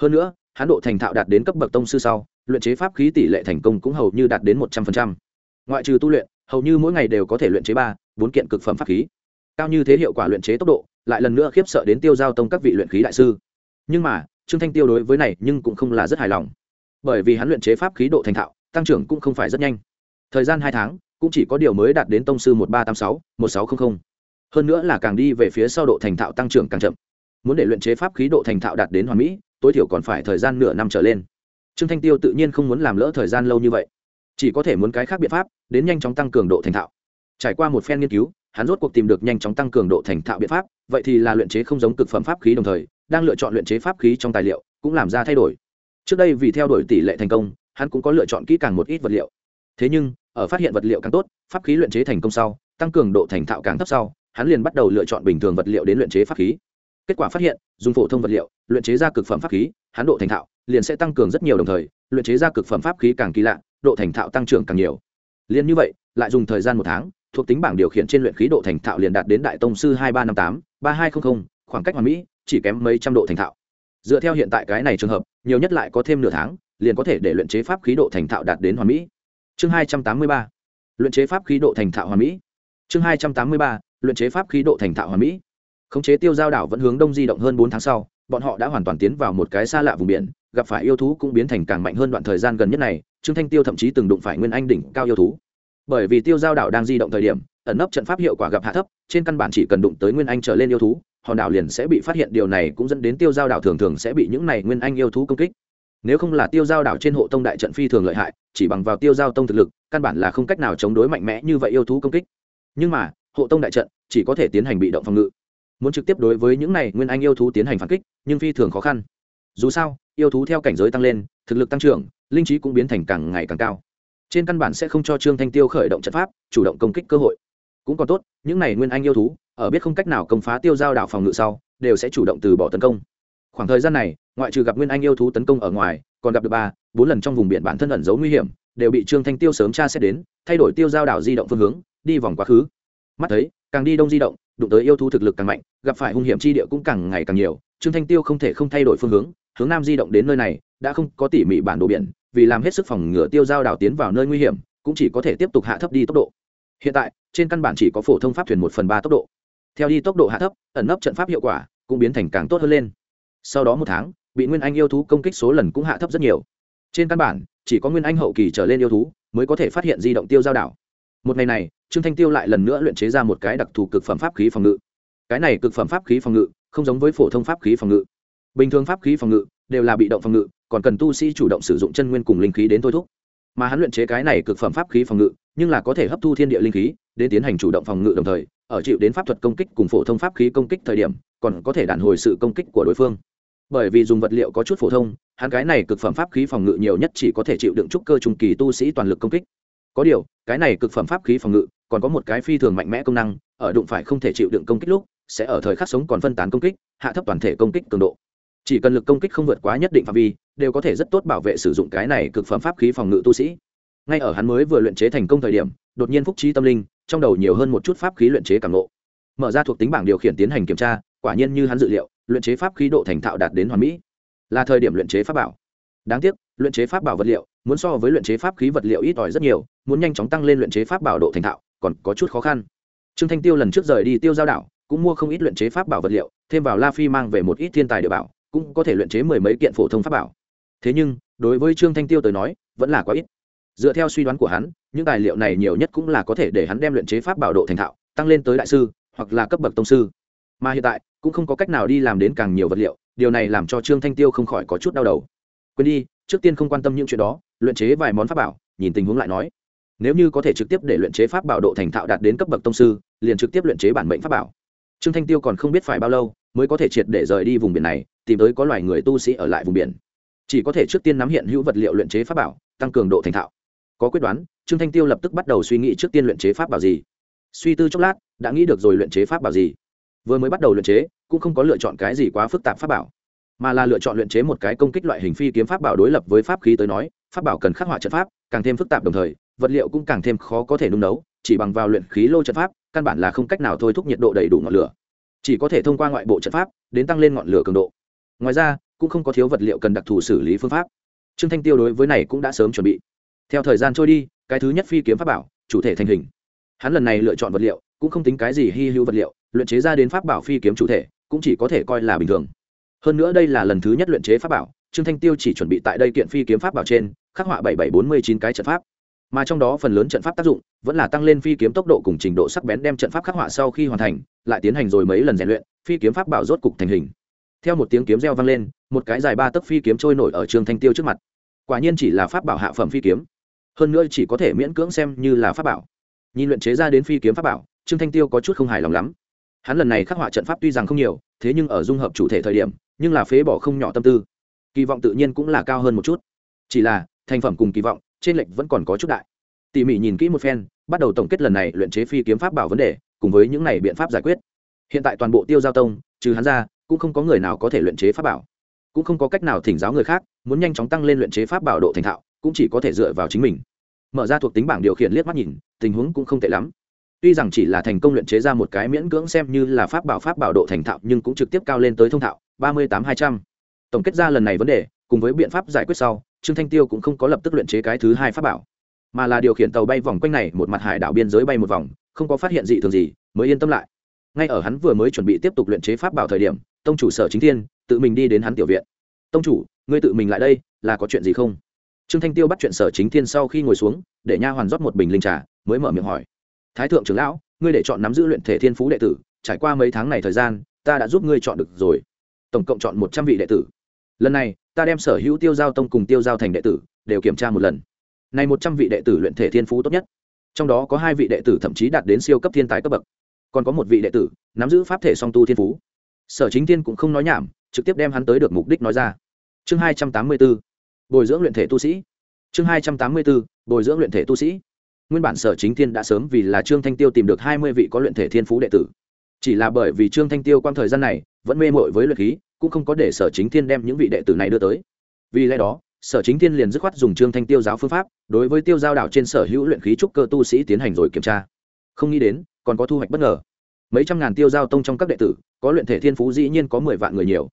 Hơn nữa, hán độ thành thạo đạt đến cấp bậc tông sư sau, luyện chế pháp khí tỷ lệ thành công cũng hầu như đạt đến một trăm phần trăm. ngoại trừ tu luyện, hầu như mỗi ngày đều có thể luyện chế ba, bốn kiện cực phẩm pháp khí. Cao như thế hiệu quả luyện chế tốc độ, lại lần nữa khiếp sợ đến tiêu giao tông các vị luyện khí đại sư. Nhưng mà, trương thanh tiêu đối với này nhưng cũng không là rất hài lòng. Bởi vì hắn luyện chế pháp khí độ thành thạo, tăng trưởng cũng không phải rất nhanh. Thời gian hai tháng, cũng chỉ có điều mới đạt đến tông sư một ba tám sáu, một sáu trăm linh hơn nữa là càng đi về phía sau độ thành thạo tăng trưởng càng chậm muốn để luyện chế pháp khí độ thành thạo đạt đến hoàn mỹ, tối thiểu còn phải thời gian nửa năm trở lên. Trương thanh tiêu tự nhiên không muốn làm lỡ thời gian lâu như vậy. Chỉ có thể muốn cái khác biện pháp, đến nhanh chóng tăng cường độ thành thạo. Trải qua một phen nghiên cứu, hắn rốt cuộc tìm được nhanh chóng tăng cường độ thành thạo biện pháp, vậy thì là luyện chế không giống cực phẩm pháp khí đồng thời, đang lựa chọn luyện chế pháp khí trong tài liệu, cũng làm ra thay đổi. Trước đây vì theo đuổi tỷ lệ thành công, hắn cũng có lựa chọn kỹ càng một ít vật liệu. Thế nhưng, ở phát hiện vật liệu càng tốt, pháp khí luyện chế thành công sau, tăng cường độ thành thạo càng thấp sau, hắn liền bắt đầu lựa chọn bình thường vật liệu đến luyện chế pháp khí kết quả phát hiện, dùng phổ thông vật liệu, luyện chế ra cực phẩm pháp khí, hắn độ thành thạo liền sẽ tăng cường rất nhiều đồng thời, luyện chế ra cực phẩm pháp khí càng kỳ lạ, độ thành thạo tăng trưởng càng nhiều. Liền như vậy, lại dùng thời gian một tháng, thuộc tính bảng điều khiển trên luyện khí độ thành thạo liền đạt đến đại tông sư hai ba năm tám, ba hai trăm linh khoảng cách hoàn mỹ, chỉ kém mấy trăm độ thành thạo. Dựa theo hiện tại cái này trường hợp, nhiều nhất lại có thêm nửa tháng, liền có thể để luyện chế pháp khí độ thành thạo đạt đến hoàn mỹ. Chương hai trăm tám mươi ba, luyện chế pháp khí độ thành thạo hoàn mỹ. Chương hai trăm tám mươi ba, luyện chế pháp khí độ thành thạo hoàn mỹ khống chế tiêu giao đảo vẫn hướng đông di động hơn bốn tháng sau, bọn họ đã hoàn toàn tiến vào một cái xa lạ vùng biển, gặp phải yêu thú cũng biến thành càng mạnh hơn đoạn thời gian gần nhất này, trương thanh tiêu thậm chí từng đụng phải nguyên anh đỉnh cao yêu thú. Bởi vì tiêu giao đảo đang di động thời điểm, ẩn nấp trận pháp hiệu quả gặp hạ thấp, trên căn bản chỉ cần đụng tới nguyên anh trở lên yêu thú, hòn đảo liền sẽ bị phát hiện. Điều này cũng dẫn đến tiêu giao đảo thường thường sẽ bị những này nguyên anh yêu thú công kích. Nếu không là tiêu giao đảo trên hộ tông đại trận phi thường lợi hại, chỉ bằng vào tiêu giao tông thực lực, căn bản là không cách nào chống đối mạnh mẽ như vậy yêu thú công kích. Nhưng mà, hộ tông đại trận chỉ có thể tiến hành bị động phòng ngự muốn trực tiếp đối với những này nguyên anh yêu thú tiến hành phản kích, nhưng phi thường khó khăn. Dù sao, yêu thú theo cảnh giới tăng lên, thực lực tăng trưởng, linh trí cũng biến thành càng ngày càng cao. Trên căn bản sẽ không cho trương thanh tiêu khởi động trận pháp, chủ động công kích cơ hội. Cũng còn tốt, những này nguyên anh yêu thú, ở biết không cách nào công phá tiêu giao đảo phòng ngự sau, đều sẽ chủ động từ bỏ tấn công. Khoảng thời gian này, ngoại trừ gặp nguyên anh yêu thú tấn công ở ngoài, còn gặp được ba, bốn lần trong vùng biển bản thân ẩn giấu nguy hiểm, đều bị trương thanh tiêu sớm tra xét đến, thay đổi tiêu giao đảo di động phương hướng, đi vòng quá khứ. Mắt thấy, càng đi đông di động đụng tới yêu thú thực lực càng mạnh, gặp phải hung hiểm chi địa cũng càng ngày càng nhiều. Trương thanh tiêu không thể không thay đổi phương hướng hướng nam di động đến nơi này, đã không có tỉ mỉ bản đồ biển, vì làm hết sức phòng ngừa tiêu giao đảo tiến vào nơi nguy hiểm, cũng chỉ có thể tiếp tục hạ thấp đi tốc độ. Hiện tại, trên căn bản chỉ có phổ thông pháp thuyền một phần ba tốc độ. Theo đi tốc độ hạ thấp, ẩn nấp trận pháp hiệu quả cũng biến thành càng tốt hơn lên. Sau đó một tháng, bị nguyên anh yêu thú công kích số lần cũng hạ thấp rất nhiều. Trên căn bản, chỉ có nguyên anh hậu kỳ trở lên yêu thú mới có thể phát hiện di động tiêu giao đảo một ngày này, trương thanh tiêu lại lần nữa luyện chế ra một cái đặc thù cực phẩm pháp khí phòng ngự. Cái này cực phẩm pháp khí phòng ngự, không giống với phổ thông pháp khí phòng ngự. Bình thường pháp khí phòng ngự đều là bị động phòng ngự, còn cần tu sĩ chủ động sử dụng chân nguyên cùng linh khí đến thôi thúc. Mà hắn luyện chế cái này cực phẩm pháp khí phòng ngự, nhưng là có thể hấp thu thiên địa linh khí, đến tiến hành chủ động phòng ngự đồng thời, ở chịu đến pháp thuật công kích cùng phổ thông pháp khí công kích thời điểm, còn có thể đản hồi sự công kích của đối phương. Bởi vì dùng vật liệu có chút phổ thông, hắn cái này cực phẩm pháp khí phòng ngự nhiều nhất chỉ có thể chịu đựng trúc cơ trung kỳ tu sĩ toàn lực công kích có điều, cái này cực phẩm pháp khí phòng ngự, còn có một cái phi thường mạnh mẽ công năng, ở đụng phải không thể chịu đựng công kích lúc, sẽ ở thời khắc sống còn phân tán công kích, hạ thấp toàn thể công kích cường độ. Chỉ cần lực công kích không vượt quá nhất định phạm vi, đều có thể rất tốt bảo vệ sử dụng cái này cực phẩm pháp khí phòng ngự tu sĩ. Ngay ở hắn mới vừa luyện chế thành công thời điểm, đột nhiên phúc trí tâm linh, trong đầu nhiều hơn một chút pháp khí luyện chế càng ngộ. Mở ra thuộc tính bảng điều khiển tiến hành kiểm tra, quả nhiên như hắn dự liệu, luyện chế pháp khí độ thành thạo đạt đến hoàn mỹ. Là thời điểm luyện chế pháp bảo. Đáng tiếc luyện chế pháp bảo vật liệu, muốn so với luyện chế pháp khí vật liệu ít ỏi rất nhiều, muốn nhanh chóng tăng lên luyện chế pháp bảo độ thành thạo, còn có chút khó khăn. Trương thanh tiêu lần trước rời đi tiêu giao đảo, cũng mua không ít luyện chế pháp bảo vật liệu, thêm vào la phi mang về một ít thiên tài địa bảo, cũng có thể luyện chế mười mấy kiện phổ thông pháp bảo. Thế nhưng, đối với trương thanh tiêu tới nói, vẫn là quá ít. Dựa theo suy đoán của hắn, những tài liệu này nhiều nhất cũng là có thể để hắn đem luyện chế pháp bảo độ thành thạo, tăng lên tới đại sư, hoặc là cấp bậc tông sư. Mà hiện tại, cũng không có cách nào đi làm đến càng nhiều vật liệu, điều này làm cho trương thanh tiêu không khỏi có chút đau đầu. Quên đi trước tiên không quan tâm những chuyện đó, luyện chế vài món pháp bảo, nhìn tình huống lại nói. Nếu như có thể trực tiếp để luyện chế pháp bảo độ thành thạo đạt đến cấp bậc tông sư, liền trực tiếp luyện chế bản mệnh pháp bảo. Trương thanh tiêu còn không biết phải bao lâu, mới có thể triệt để rời đi vùng biển này, tìm tới có loài người tu sĩ ở lại vùng biển. Chỉ có thể trước tiên nắm hiện hữu vật liệu luyện chế pháp bảo, tăng cường độ thành thạo. Có quyết đoán, trương thanh tiêu lập tức bắt đầu suy nghĩ trước tiên luyện chế pháp bảo gì. Suy tư chốc lát, đã nghĩ được rồi luyện chế pháp bảo gì. Vừa mới bắt đầu luyện chế, cũng không có lựa chọn cái gì quá phức tạp pháp bảo mà là lựa chọn luyện chế một cái công kích loại hình phi kiếm pháp bảo đối lập với pháp khí tới nói, pháp bảo cần khắc họa trận pháp, càng thêm phức tạp đồng thời, vật liệu cũng càng thêm khó có thể nung nấu, chỉ bằng vào luyện khí lô trận pháp, căn bản là không cách nào thôi thúc nhiệt độ đầy đủ ngọn lửa. Chỉ có thể thông qua ngoại bộ trận pháp, đến tăng lên ngọn lửa cường độ. Ngoài ra, cũng không có thiếu vật liệu cần đặc thù xử lý phương pháp. Trương thanh tiêu đối với này cũng đã sớm chuẩn bị. Theo thời gian trôi đi, cái thứ nhất phi kiếm pháp bảo, chủ thể thành hình. Hắn lần này lựa chọn vật liệu, cũng không tính cái gì hy hữu vật liệu, luyện chế ra đến pháp bảo phi kiếm chủ thể, cũng chỉ có thể coi là bình thường hơn nữa đây là lần thứ nhất luyện chế pháp bảo, trương thanh tiêu chỉ chuẩn bị tại đây kiện phi kiếm pháp bảo trên, khắc họa bảy bảy bốn mươi chín cái trận pháp. Mà trong đó phần lớn trận pháp tác dụng vẫn là tăng lên phi kiếm tốc độ cùng trình độ sắc bén đem trận pháp khắc họa sau khi hoàn thành, lại tiến hành rồi mấy lần rèn luyện, phi kiếm pháp bảo rốt cục thành hình. Theo một tiếng kiếm reo vang lên, một cái dài ba tấc phi kiếm trôi nổi ở trương thanh tiêu trước mặt. Quả nhiên chỉ là pháp bảo hạ phẩm phi kiếm. Hơn nữa chỉ có thể miễn cưỡng xem như là pháp bảo. Nhìn luyện chế ra đến phi kiếm pháp bảo, trương thanh tiêu có chút không hài lòng lắm hắn lần này khắc họa trận pháp tuy rằng không nhiều, thế nhưng ở dung hợp chủ thể thời điểm, nhưng là phế bỏ không nhỏ tâm tư. Kỳ vọng tự nhiên cũng là cao hơn một chút. Chỉ là, thành phẩm cùng kỳ vọng, trên lệnh vẫn còn có chút đại. Tỉ mỉ nhìn kỹ một phen, bắt đầu tổng kết lần này luyện chế phi kiếm pháp bảo vấn đề, cùng với những này biện pháp giải quyết. Hiện tại toàn bộ tiêu giao tông, trừ hắn ra, cũng không có người nào có thể luyện chế pháp bảo. Cũng không có cách nào thỉnh giáo người khác, muốn nhanh chóng tăng lên luyện chế pháp bảo độ thành thạo, cũng chỉ có thể dựa vào chính mình. Mở ra thuộc tính bảng điều khiển liếc mắt nhìn, tình huống cũng không tệ lắm tuy rằng chỉ là thành công luyện chế ra một cái miễn cưỡng xem như là pháp bảo pháp bảo độ thành thạo nhưng cũng trực tiếp cao lên tới thông thạo, ba mươi tám hai trăm. Tổng kết ra lần này vấn đề, cùng với biện pháp giải quyết sau, trương thanh tiêu cũng không có lập tức luyện chế cái thứ hai pháp bảo, mà là điều khiển tàu bay vòng quanh này một mặt hải đảo biên giới bay một vòng, không có phát hiện gì thường gì, mới yên tâm lại. Ngay ở hắn vừa mới chuẩn bị tiếp tục luyện chế pháp bảo thời điểm, tông chủ sở chính thiên, tự mình đi đến hắn tiểu viện. Tông chủ, ngươi tự mình lại đây, là có chuyện gì không? Trương thanh tiêu bắt chuyện sở chính thiên sau khi ngồi xuống, để nha hoàn rót một bình linh trà, mới mở miệng hỏi thái thượng trưởng lão, ngươi để chọn nắm giữ luyện thể thiên phú đệ tử, trải qua mấy tháng này thời gian, ta đã giúp ngươi chọn được rồi. Tổng cộng chọn một trăm vị đệ tử. Lần này, ta đem sở hữu tiêu giao tông cùng tiêu giao thành đệ tử đều kiểm tra một lần. Này một trăm vị đệ tử luyện thể thiên phú tốt nhất. Trong đó có hai vị đệ tử thậm chí đạt đến siêu cấp thiên tài cấp bậc. Còn có một vị đệ tử nắm giữ pháp thể song tu thiên phú. Sở chính tiên cũng không nói nhảm, trực tiếp đem hắn tới được mục đích nói ra. Chương hai trăm tám mươi b ố bồi dưỡng luyện thể tu sĩ. Chương hai trăm tám mươi b ố bồi dưỡng luyện thể tu sĩ nguyên bản sở chính thiên đã sớm vì là trương thanh tiêu tìm được hai mươi vị có luyện thể thiên phú đệ tử. Chỉ là bởi vì trương thanh tiêu quang thời gian này vẫn mê mội với luyện khí, cũng không có để sở chính thiên đem những vị đệ tử này đưa tới. Vì lẽ đó, sở chính thiên liền dứt khoát dùng trương thanh tiêu giáo phương pháp, đối với tiêu giao đảo trên sở hữu luyện khí trúc cơ tu sĩ tiến hành rồi kiểm tra. Không nghĩ đến, còn có thu hoạch bất ngờ. Mấy trăm ngàn tiêu giao tông trong các đệ tử, có luyện thể thiên phú dĩ nhiên có mười vạn người nhiều.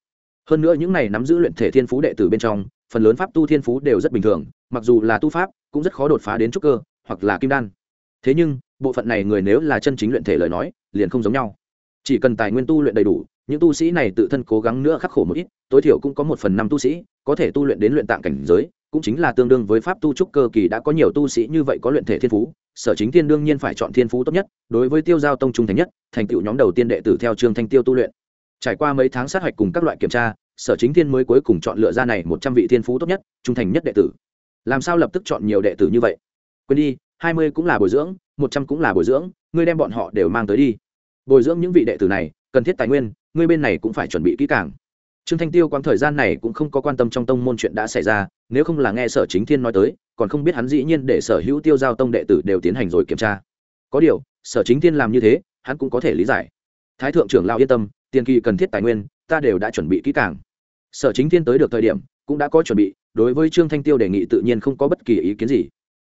Hơn nữa những này nắm giữ luyện thể thiên phú đệ tử bên trong, phần lớn pháp tu thiên phú đều rất bình thường, mặc dù là tu pháp, cũng rất khó đột phá đến trúc cơ hoặc là kim đan. Thế nhưng, bộ phận này người nếu là chân chính luyện thể lời nói, liền không giống nhau. Chỉ cần tài nguyên tu luyện đầy đủ, những tu sĩ này tự thân cố gắng nữa khắc khổ một ít, tối thiểu cũng có một phần năm tu sĩ, có thể tu luyện đến luyện tạng cảnh giới, cũng chính là tương đương với pháp tu trúc cơ kỳ đã có nhiều tu sĩ như vậy có luyện thể thiên phú, sở chính tiên đương nhiên phải chọn thiên phú tốt nhất, đối với tiêu giao tông trung thành nhất, thành tựu nhóm đầu tiên đệ tử theo trương thanh tiêu tu luyện. Trải qua mấy tháng sát hạch cùng các loại kiểm tra, sở chính tiên mới cuối cùng chọn lựa ra này một trăm vị thiên phú tốt nhất, trung thành nhất đệ tử. Làm sao lập tức chọn nhiều đệ tử như vậy? Quên đi, hai mươi cũng là bồi dưỡng, một trăm cũng là bồi dưỡng, ngươi đem bọn họ đều mang tới đi. Bồi dưỡng những vị đệ tử này, cần thiết tài nguyên, ngươi bên này cũng phải chuẩn bị kỹ càng. Trương thanh tiêu quãng thời gian này cũng không có quan tâm trong tông môn chuyện đã xảy ra, nếu không là nghe sở chính thiên nói tới, còn không biết hắn dĩ nhiên để sở hữu tiêu giao tông đệ tử đều tiến hành rồi kiểm tra. Có điều, sở chính thiên làm như thế, hắn cũng có thể lý giải. Thái thượng trưởng lao yên tâm, tiền kỳ cần thiết tài nguyên, ta đều đã chuẩn bị kỹ càng. Sở chính thiên tới được thời điểm, cũng đã có chuẩn bị, đối với trương thanh tiêu đề nghị tự nhiên không có bất kỳ ý kiến gì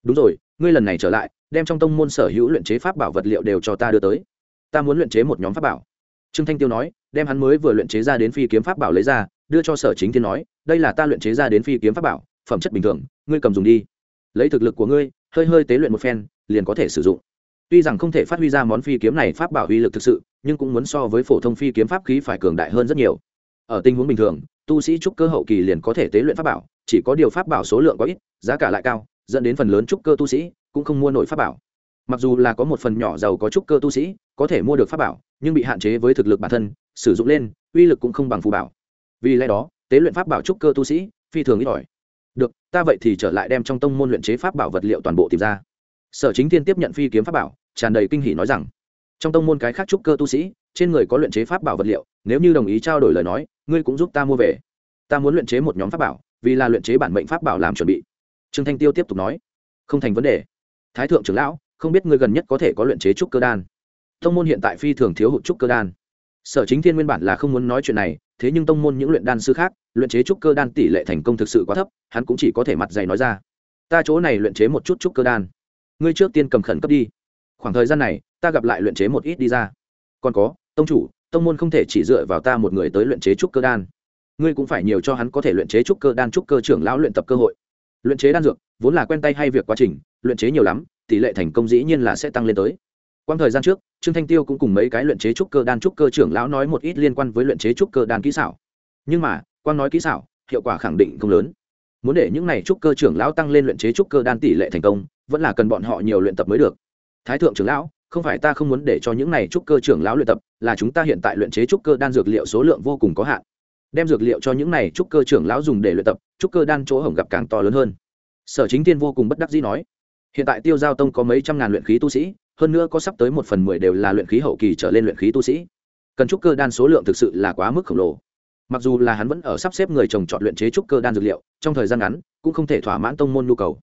đúng rồi, ngươi lần này trở lại, đem trong tông môn sở hữu luyện chế pháp bảo vật liệu đều cho ta đưa tới. Ta muốn luyện chế một nhóm pháp bảo. Trương thanh tiêu nói, đem hắn mới vừa luyện chế ra đến phi kiếm pháp bảo lấy ra, đưa cho sở chính thiên nói, đây là ta luyện chế ra đến phi kiếm pháp bảo, phẩm chất bình thường, ngươi cầm dùng đi. Lấy thực lực của ngươi, hơi hơi tế luyện một phen, liền có thể sử dụng. Tuy rằng không thể phát huy ra món phi kiếm này pháp bảo uy lực thực sự, nhưng cũng muốn so với phổ thông phi kiếm pháp khí phải cường đại hơn rất nhiều. Ở tình huống bình thường, tu sĩ trúc cơ hậu kỳ liền có thể tế luyện pháp bảo, chỉ có điều pháp bảo số lượng có ít, giá cả lại cao dẫn đến phần lớn trúc cơ tu sĩ cũng không mua nổi pháp bảo. Mặc dù là có một phần nhỏ giàu có trúc cơ tu sĩ có thể mua được pháp bảo, nhưng bị hạn chế với thực lực bản thân, sử dụng lên, uy lực cũng không bằng phù bảo. Vì lẽ đó, tế luyện pháp bảo trúc cơ tu sĩ phi thường ít ỏi. Được, ta vậy thì trở lại đem trong tông môn luyện chế pháp bảo vật liệu toàn bộ tìm ra. Sở chính thiên tiếp nhận phi kiếm pháp bảo, tràn đầy kinh hỉ nói rằng, trong tông môn cái khác trúc cơ tu sĩ, trên người có luyện chế pháp bảo vật liệu, nếu như đồng ý trao đổi lời nói, ngươi cũng giúp ta mua về. Ta muốn luyện chế một nhóm pháp bảo, vì là luyện chế bản mệnh pháp bảo làm chuẩn bị trương thanh tiêu tiếp tục nói, không thành vấn đề. Thái thượng trưởng lão, không biết ngươi gần nhất có thể có luyện chế trúc cơ đan. Tông môn hiện tại phi thường thiếu hụt trúc cơ đan. Sở chính thiên nguyên bản là không muốn nói chuyện này, thế nhưng tông môn những luyện đan sư khác, luyện chế trúc cơ đan tỷ lệ thành công thực sự quá thấp, hắn cũng chỉ có thể mặt dày nói ra. Ta chỗ này luyện chế một chút trúc cơ đan. Ngươi trước tiên cầm khẩn cấp đi. Khoảng thời gian này, ta gặp lại luyện chế một ít đi ra. Còn có, tông chủ, tông môn không thể chỉ dựa vào ta một người tới luyện chế trúc cơ đan. Ngươi cũng phải nhiều cho hắn có thể luyện chế trúc cơ đan trúc cơ trưởng lão luyện tập cơ hội luyện chế đan dược vốn là quen tay hay việc quá trình luyện chế nhiều lắm tỷ lệ thành công dĩ nhiên là sẽ tăng lên tới Quang thời gian trước, Trương Thanh Tiêu cũng cùng mấy cái luyện chế trúc cơ đan trúc cơ trưởng lão nói một ít liên quan với luyện chế trúc cơ đan kỹ xảo. Nhưng mà, quang nói kỹ xảo, hiệu quả khẳng định không lớn. Muốn để những này trúc cơ trưởng lão tăng lên luyện chế trúc cơ đan tỷ lệ thành công, vẫn là cần bọn họ nhiều luyện tập mới được. Thái thượng trưởng lão, không phải ta không muốn để cho những này trúc cơ trưởng lão luyện tập, là chúng ta hiện tại luyện chế trúc cơ đan dược liệu số lượng vô cùng có hạn. Đem dược liệu cho những này trúc cơ trưởng lão dùng để luyện tập, trúc cơ đan chỗ hổng gặp càng to lớn hơn. Sở Chính Tiên vô cùng bất đắc dĩ nói, hiện tại Tiêu Giao Tông có mấy trăm ngàn luyện khí tu sĩ, hơn nữa có sắp tới một phần mười đều là luyện khí hậu kỳ trở lên luyện khí tu sĩ. Cần trúc cơ đan số lượng thực sự là quá mức khổng lồ. Mặc dù là hắn vẫn ở sắp xếp người trồng chọn luyện chế trúc cơ đan dược liệu trong thời gian ngắn cũng không thể thỏa mãn tông môn nhu cầu.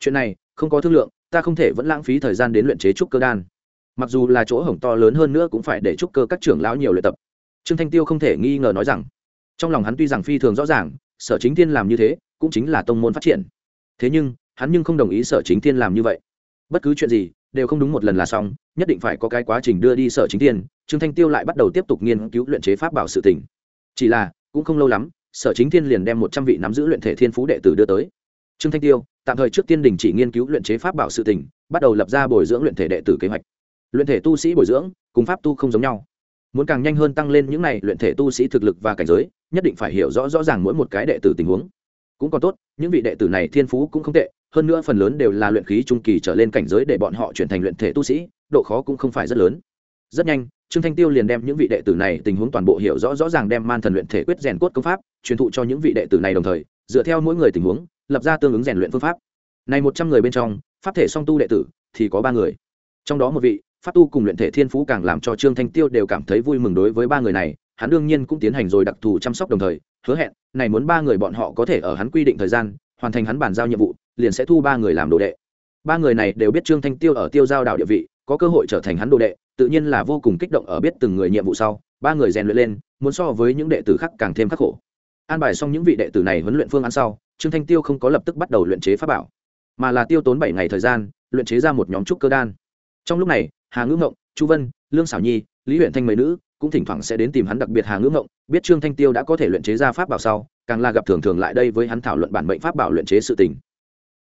Chuyện này không có thương lượng ta không thể vẫn lãng phí thời gian đến luyện chế trúc cơ đan. Mặc dù là chỗ hổng to lớn hơn nữa cũng phải để trúc cơ các trưởng lão nhiều luyện tập. Trương thanh tiêu không thể nghi ngờ nói rằng trong lòng hắn tuy rằng phi thường rõ ràng, sở chính thiên làm như thế cũng chính là tông môn phát triển. Thế nhưng, hắn nhưng không đồng ý sở chính thiên làm như vậy. Bất cứ chuyện gì, đều không đúng một lần là xong, nhất định phải có cái quá trình đưa đi sở chính thiên. trương thanh tiêu lại bắt đầu tiếp tục nghiên cứu luyện chế pháp bảo sự tỉnh chỉ là, cũng không lâu lắm, sở chính thiên liền đem một trăm vị nắm giữ luyện thể thiên phú đệ tử đưa tới. Trương thanh tiêu, tạm thời trước tiên đình chỉ nghiên cứu luyện chế pháp bảo sự tỉnh bắt đầu lập ra bồi dưỡng luyện thể đệ tử kế hoạch. Luyện thể tu sĩ bồi dưỡng, cùng pháp tu không giống nhau muốn càng nhanh hơn tăng lên những này luyện thể tu sĩ thực lực và cảnh giới, nhất định phải hiểu rõ rõ ràng mỗi một cái đệ tử tình huống. Cũng còn tốt, những vị đệ tử này thiên phú cũng không tệ, hơn nữa phần lớn đều là luyện khí trung kỳ trở lên cảnh giới để bọn họ chuyển thành luyện thể tu sĩ, độ khó cũng không phải rất lớn. Rất nhanh, trương thanh tiêu liền đem những vị đệ tử này tình huống toàn bộ hiểu rõ rõ ràng đem man thần luyện thể quyết rèn cốt công pháp, truyền thụ cho những vị đệ tử này đồng thời, dựa theo mỗi người tình huống, lập ra tương ứng rèn luyện phương pháp. Này một trăm người bên trong, pháp thể song tu đệ tử thì có ba người. Trong đó một vị pháp tu cùng luyện thể thiên phú càng làm cho trương thanh tiêu đều cảm thấy vui mừng đối với ba người này, hắn đương nhiên cũng tiến hành rồi đặc thù chăm sóc đồng thời, hứa hẹn, này muốn ba người bọn họ có thể ở hắn quy định thời gian, hoàn thành hắn bàn giao nhiệm vụ, liền sẽ thu ba người làm đồ đệ. Ba người này đều biết trương thanh tiêu ở tiêu giao đạo địa vị, có cơ hội trở thành hắn đồ đệ, tự nhiên là vô cùng kích động ở biết từng người nhiệm vụ sau, ba người rèn luyện lên, muốn so với những đệ tử khác càng thêm khắc khổ. An bài xong những vị đệ tử này huấn luyện phương án sau, trương thanh tiêu không có lập tức bắt đầu luyện chế pháp bảo, mà là tiêu tốn bảy ngày thời gian, luyện chế ra một nhóm trúc cơ đan. Trong lúc này hà ngữ ngộng, chu vân, lương xảo nhi, lý huyện thanh mấy nữ cũng thỉnh thoảng sẽ đến tìm hắn đặc biệt hà ngữ ngộng, biết trương thanh tiêu đã có thể luyện chế ra pháp bảo sau, càng là gặp thường thường lại đây với hắn thảo luận bản mệnh pháp bảo luyện chế sự tình.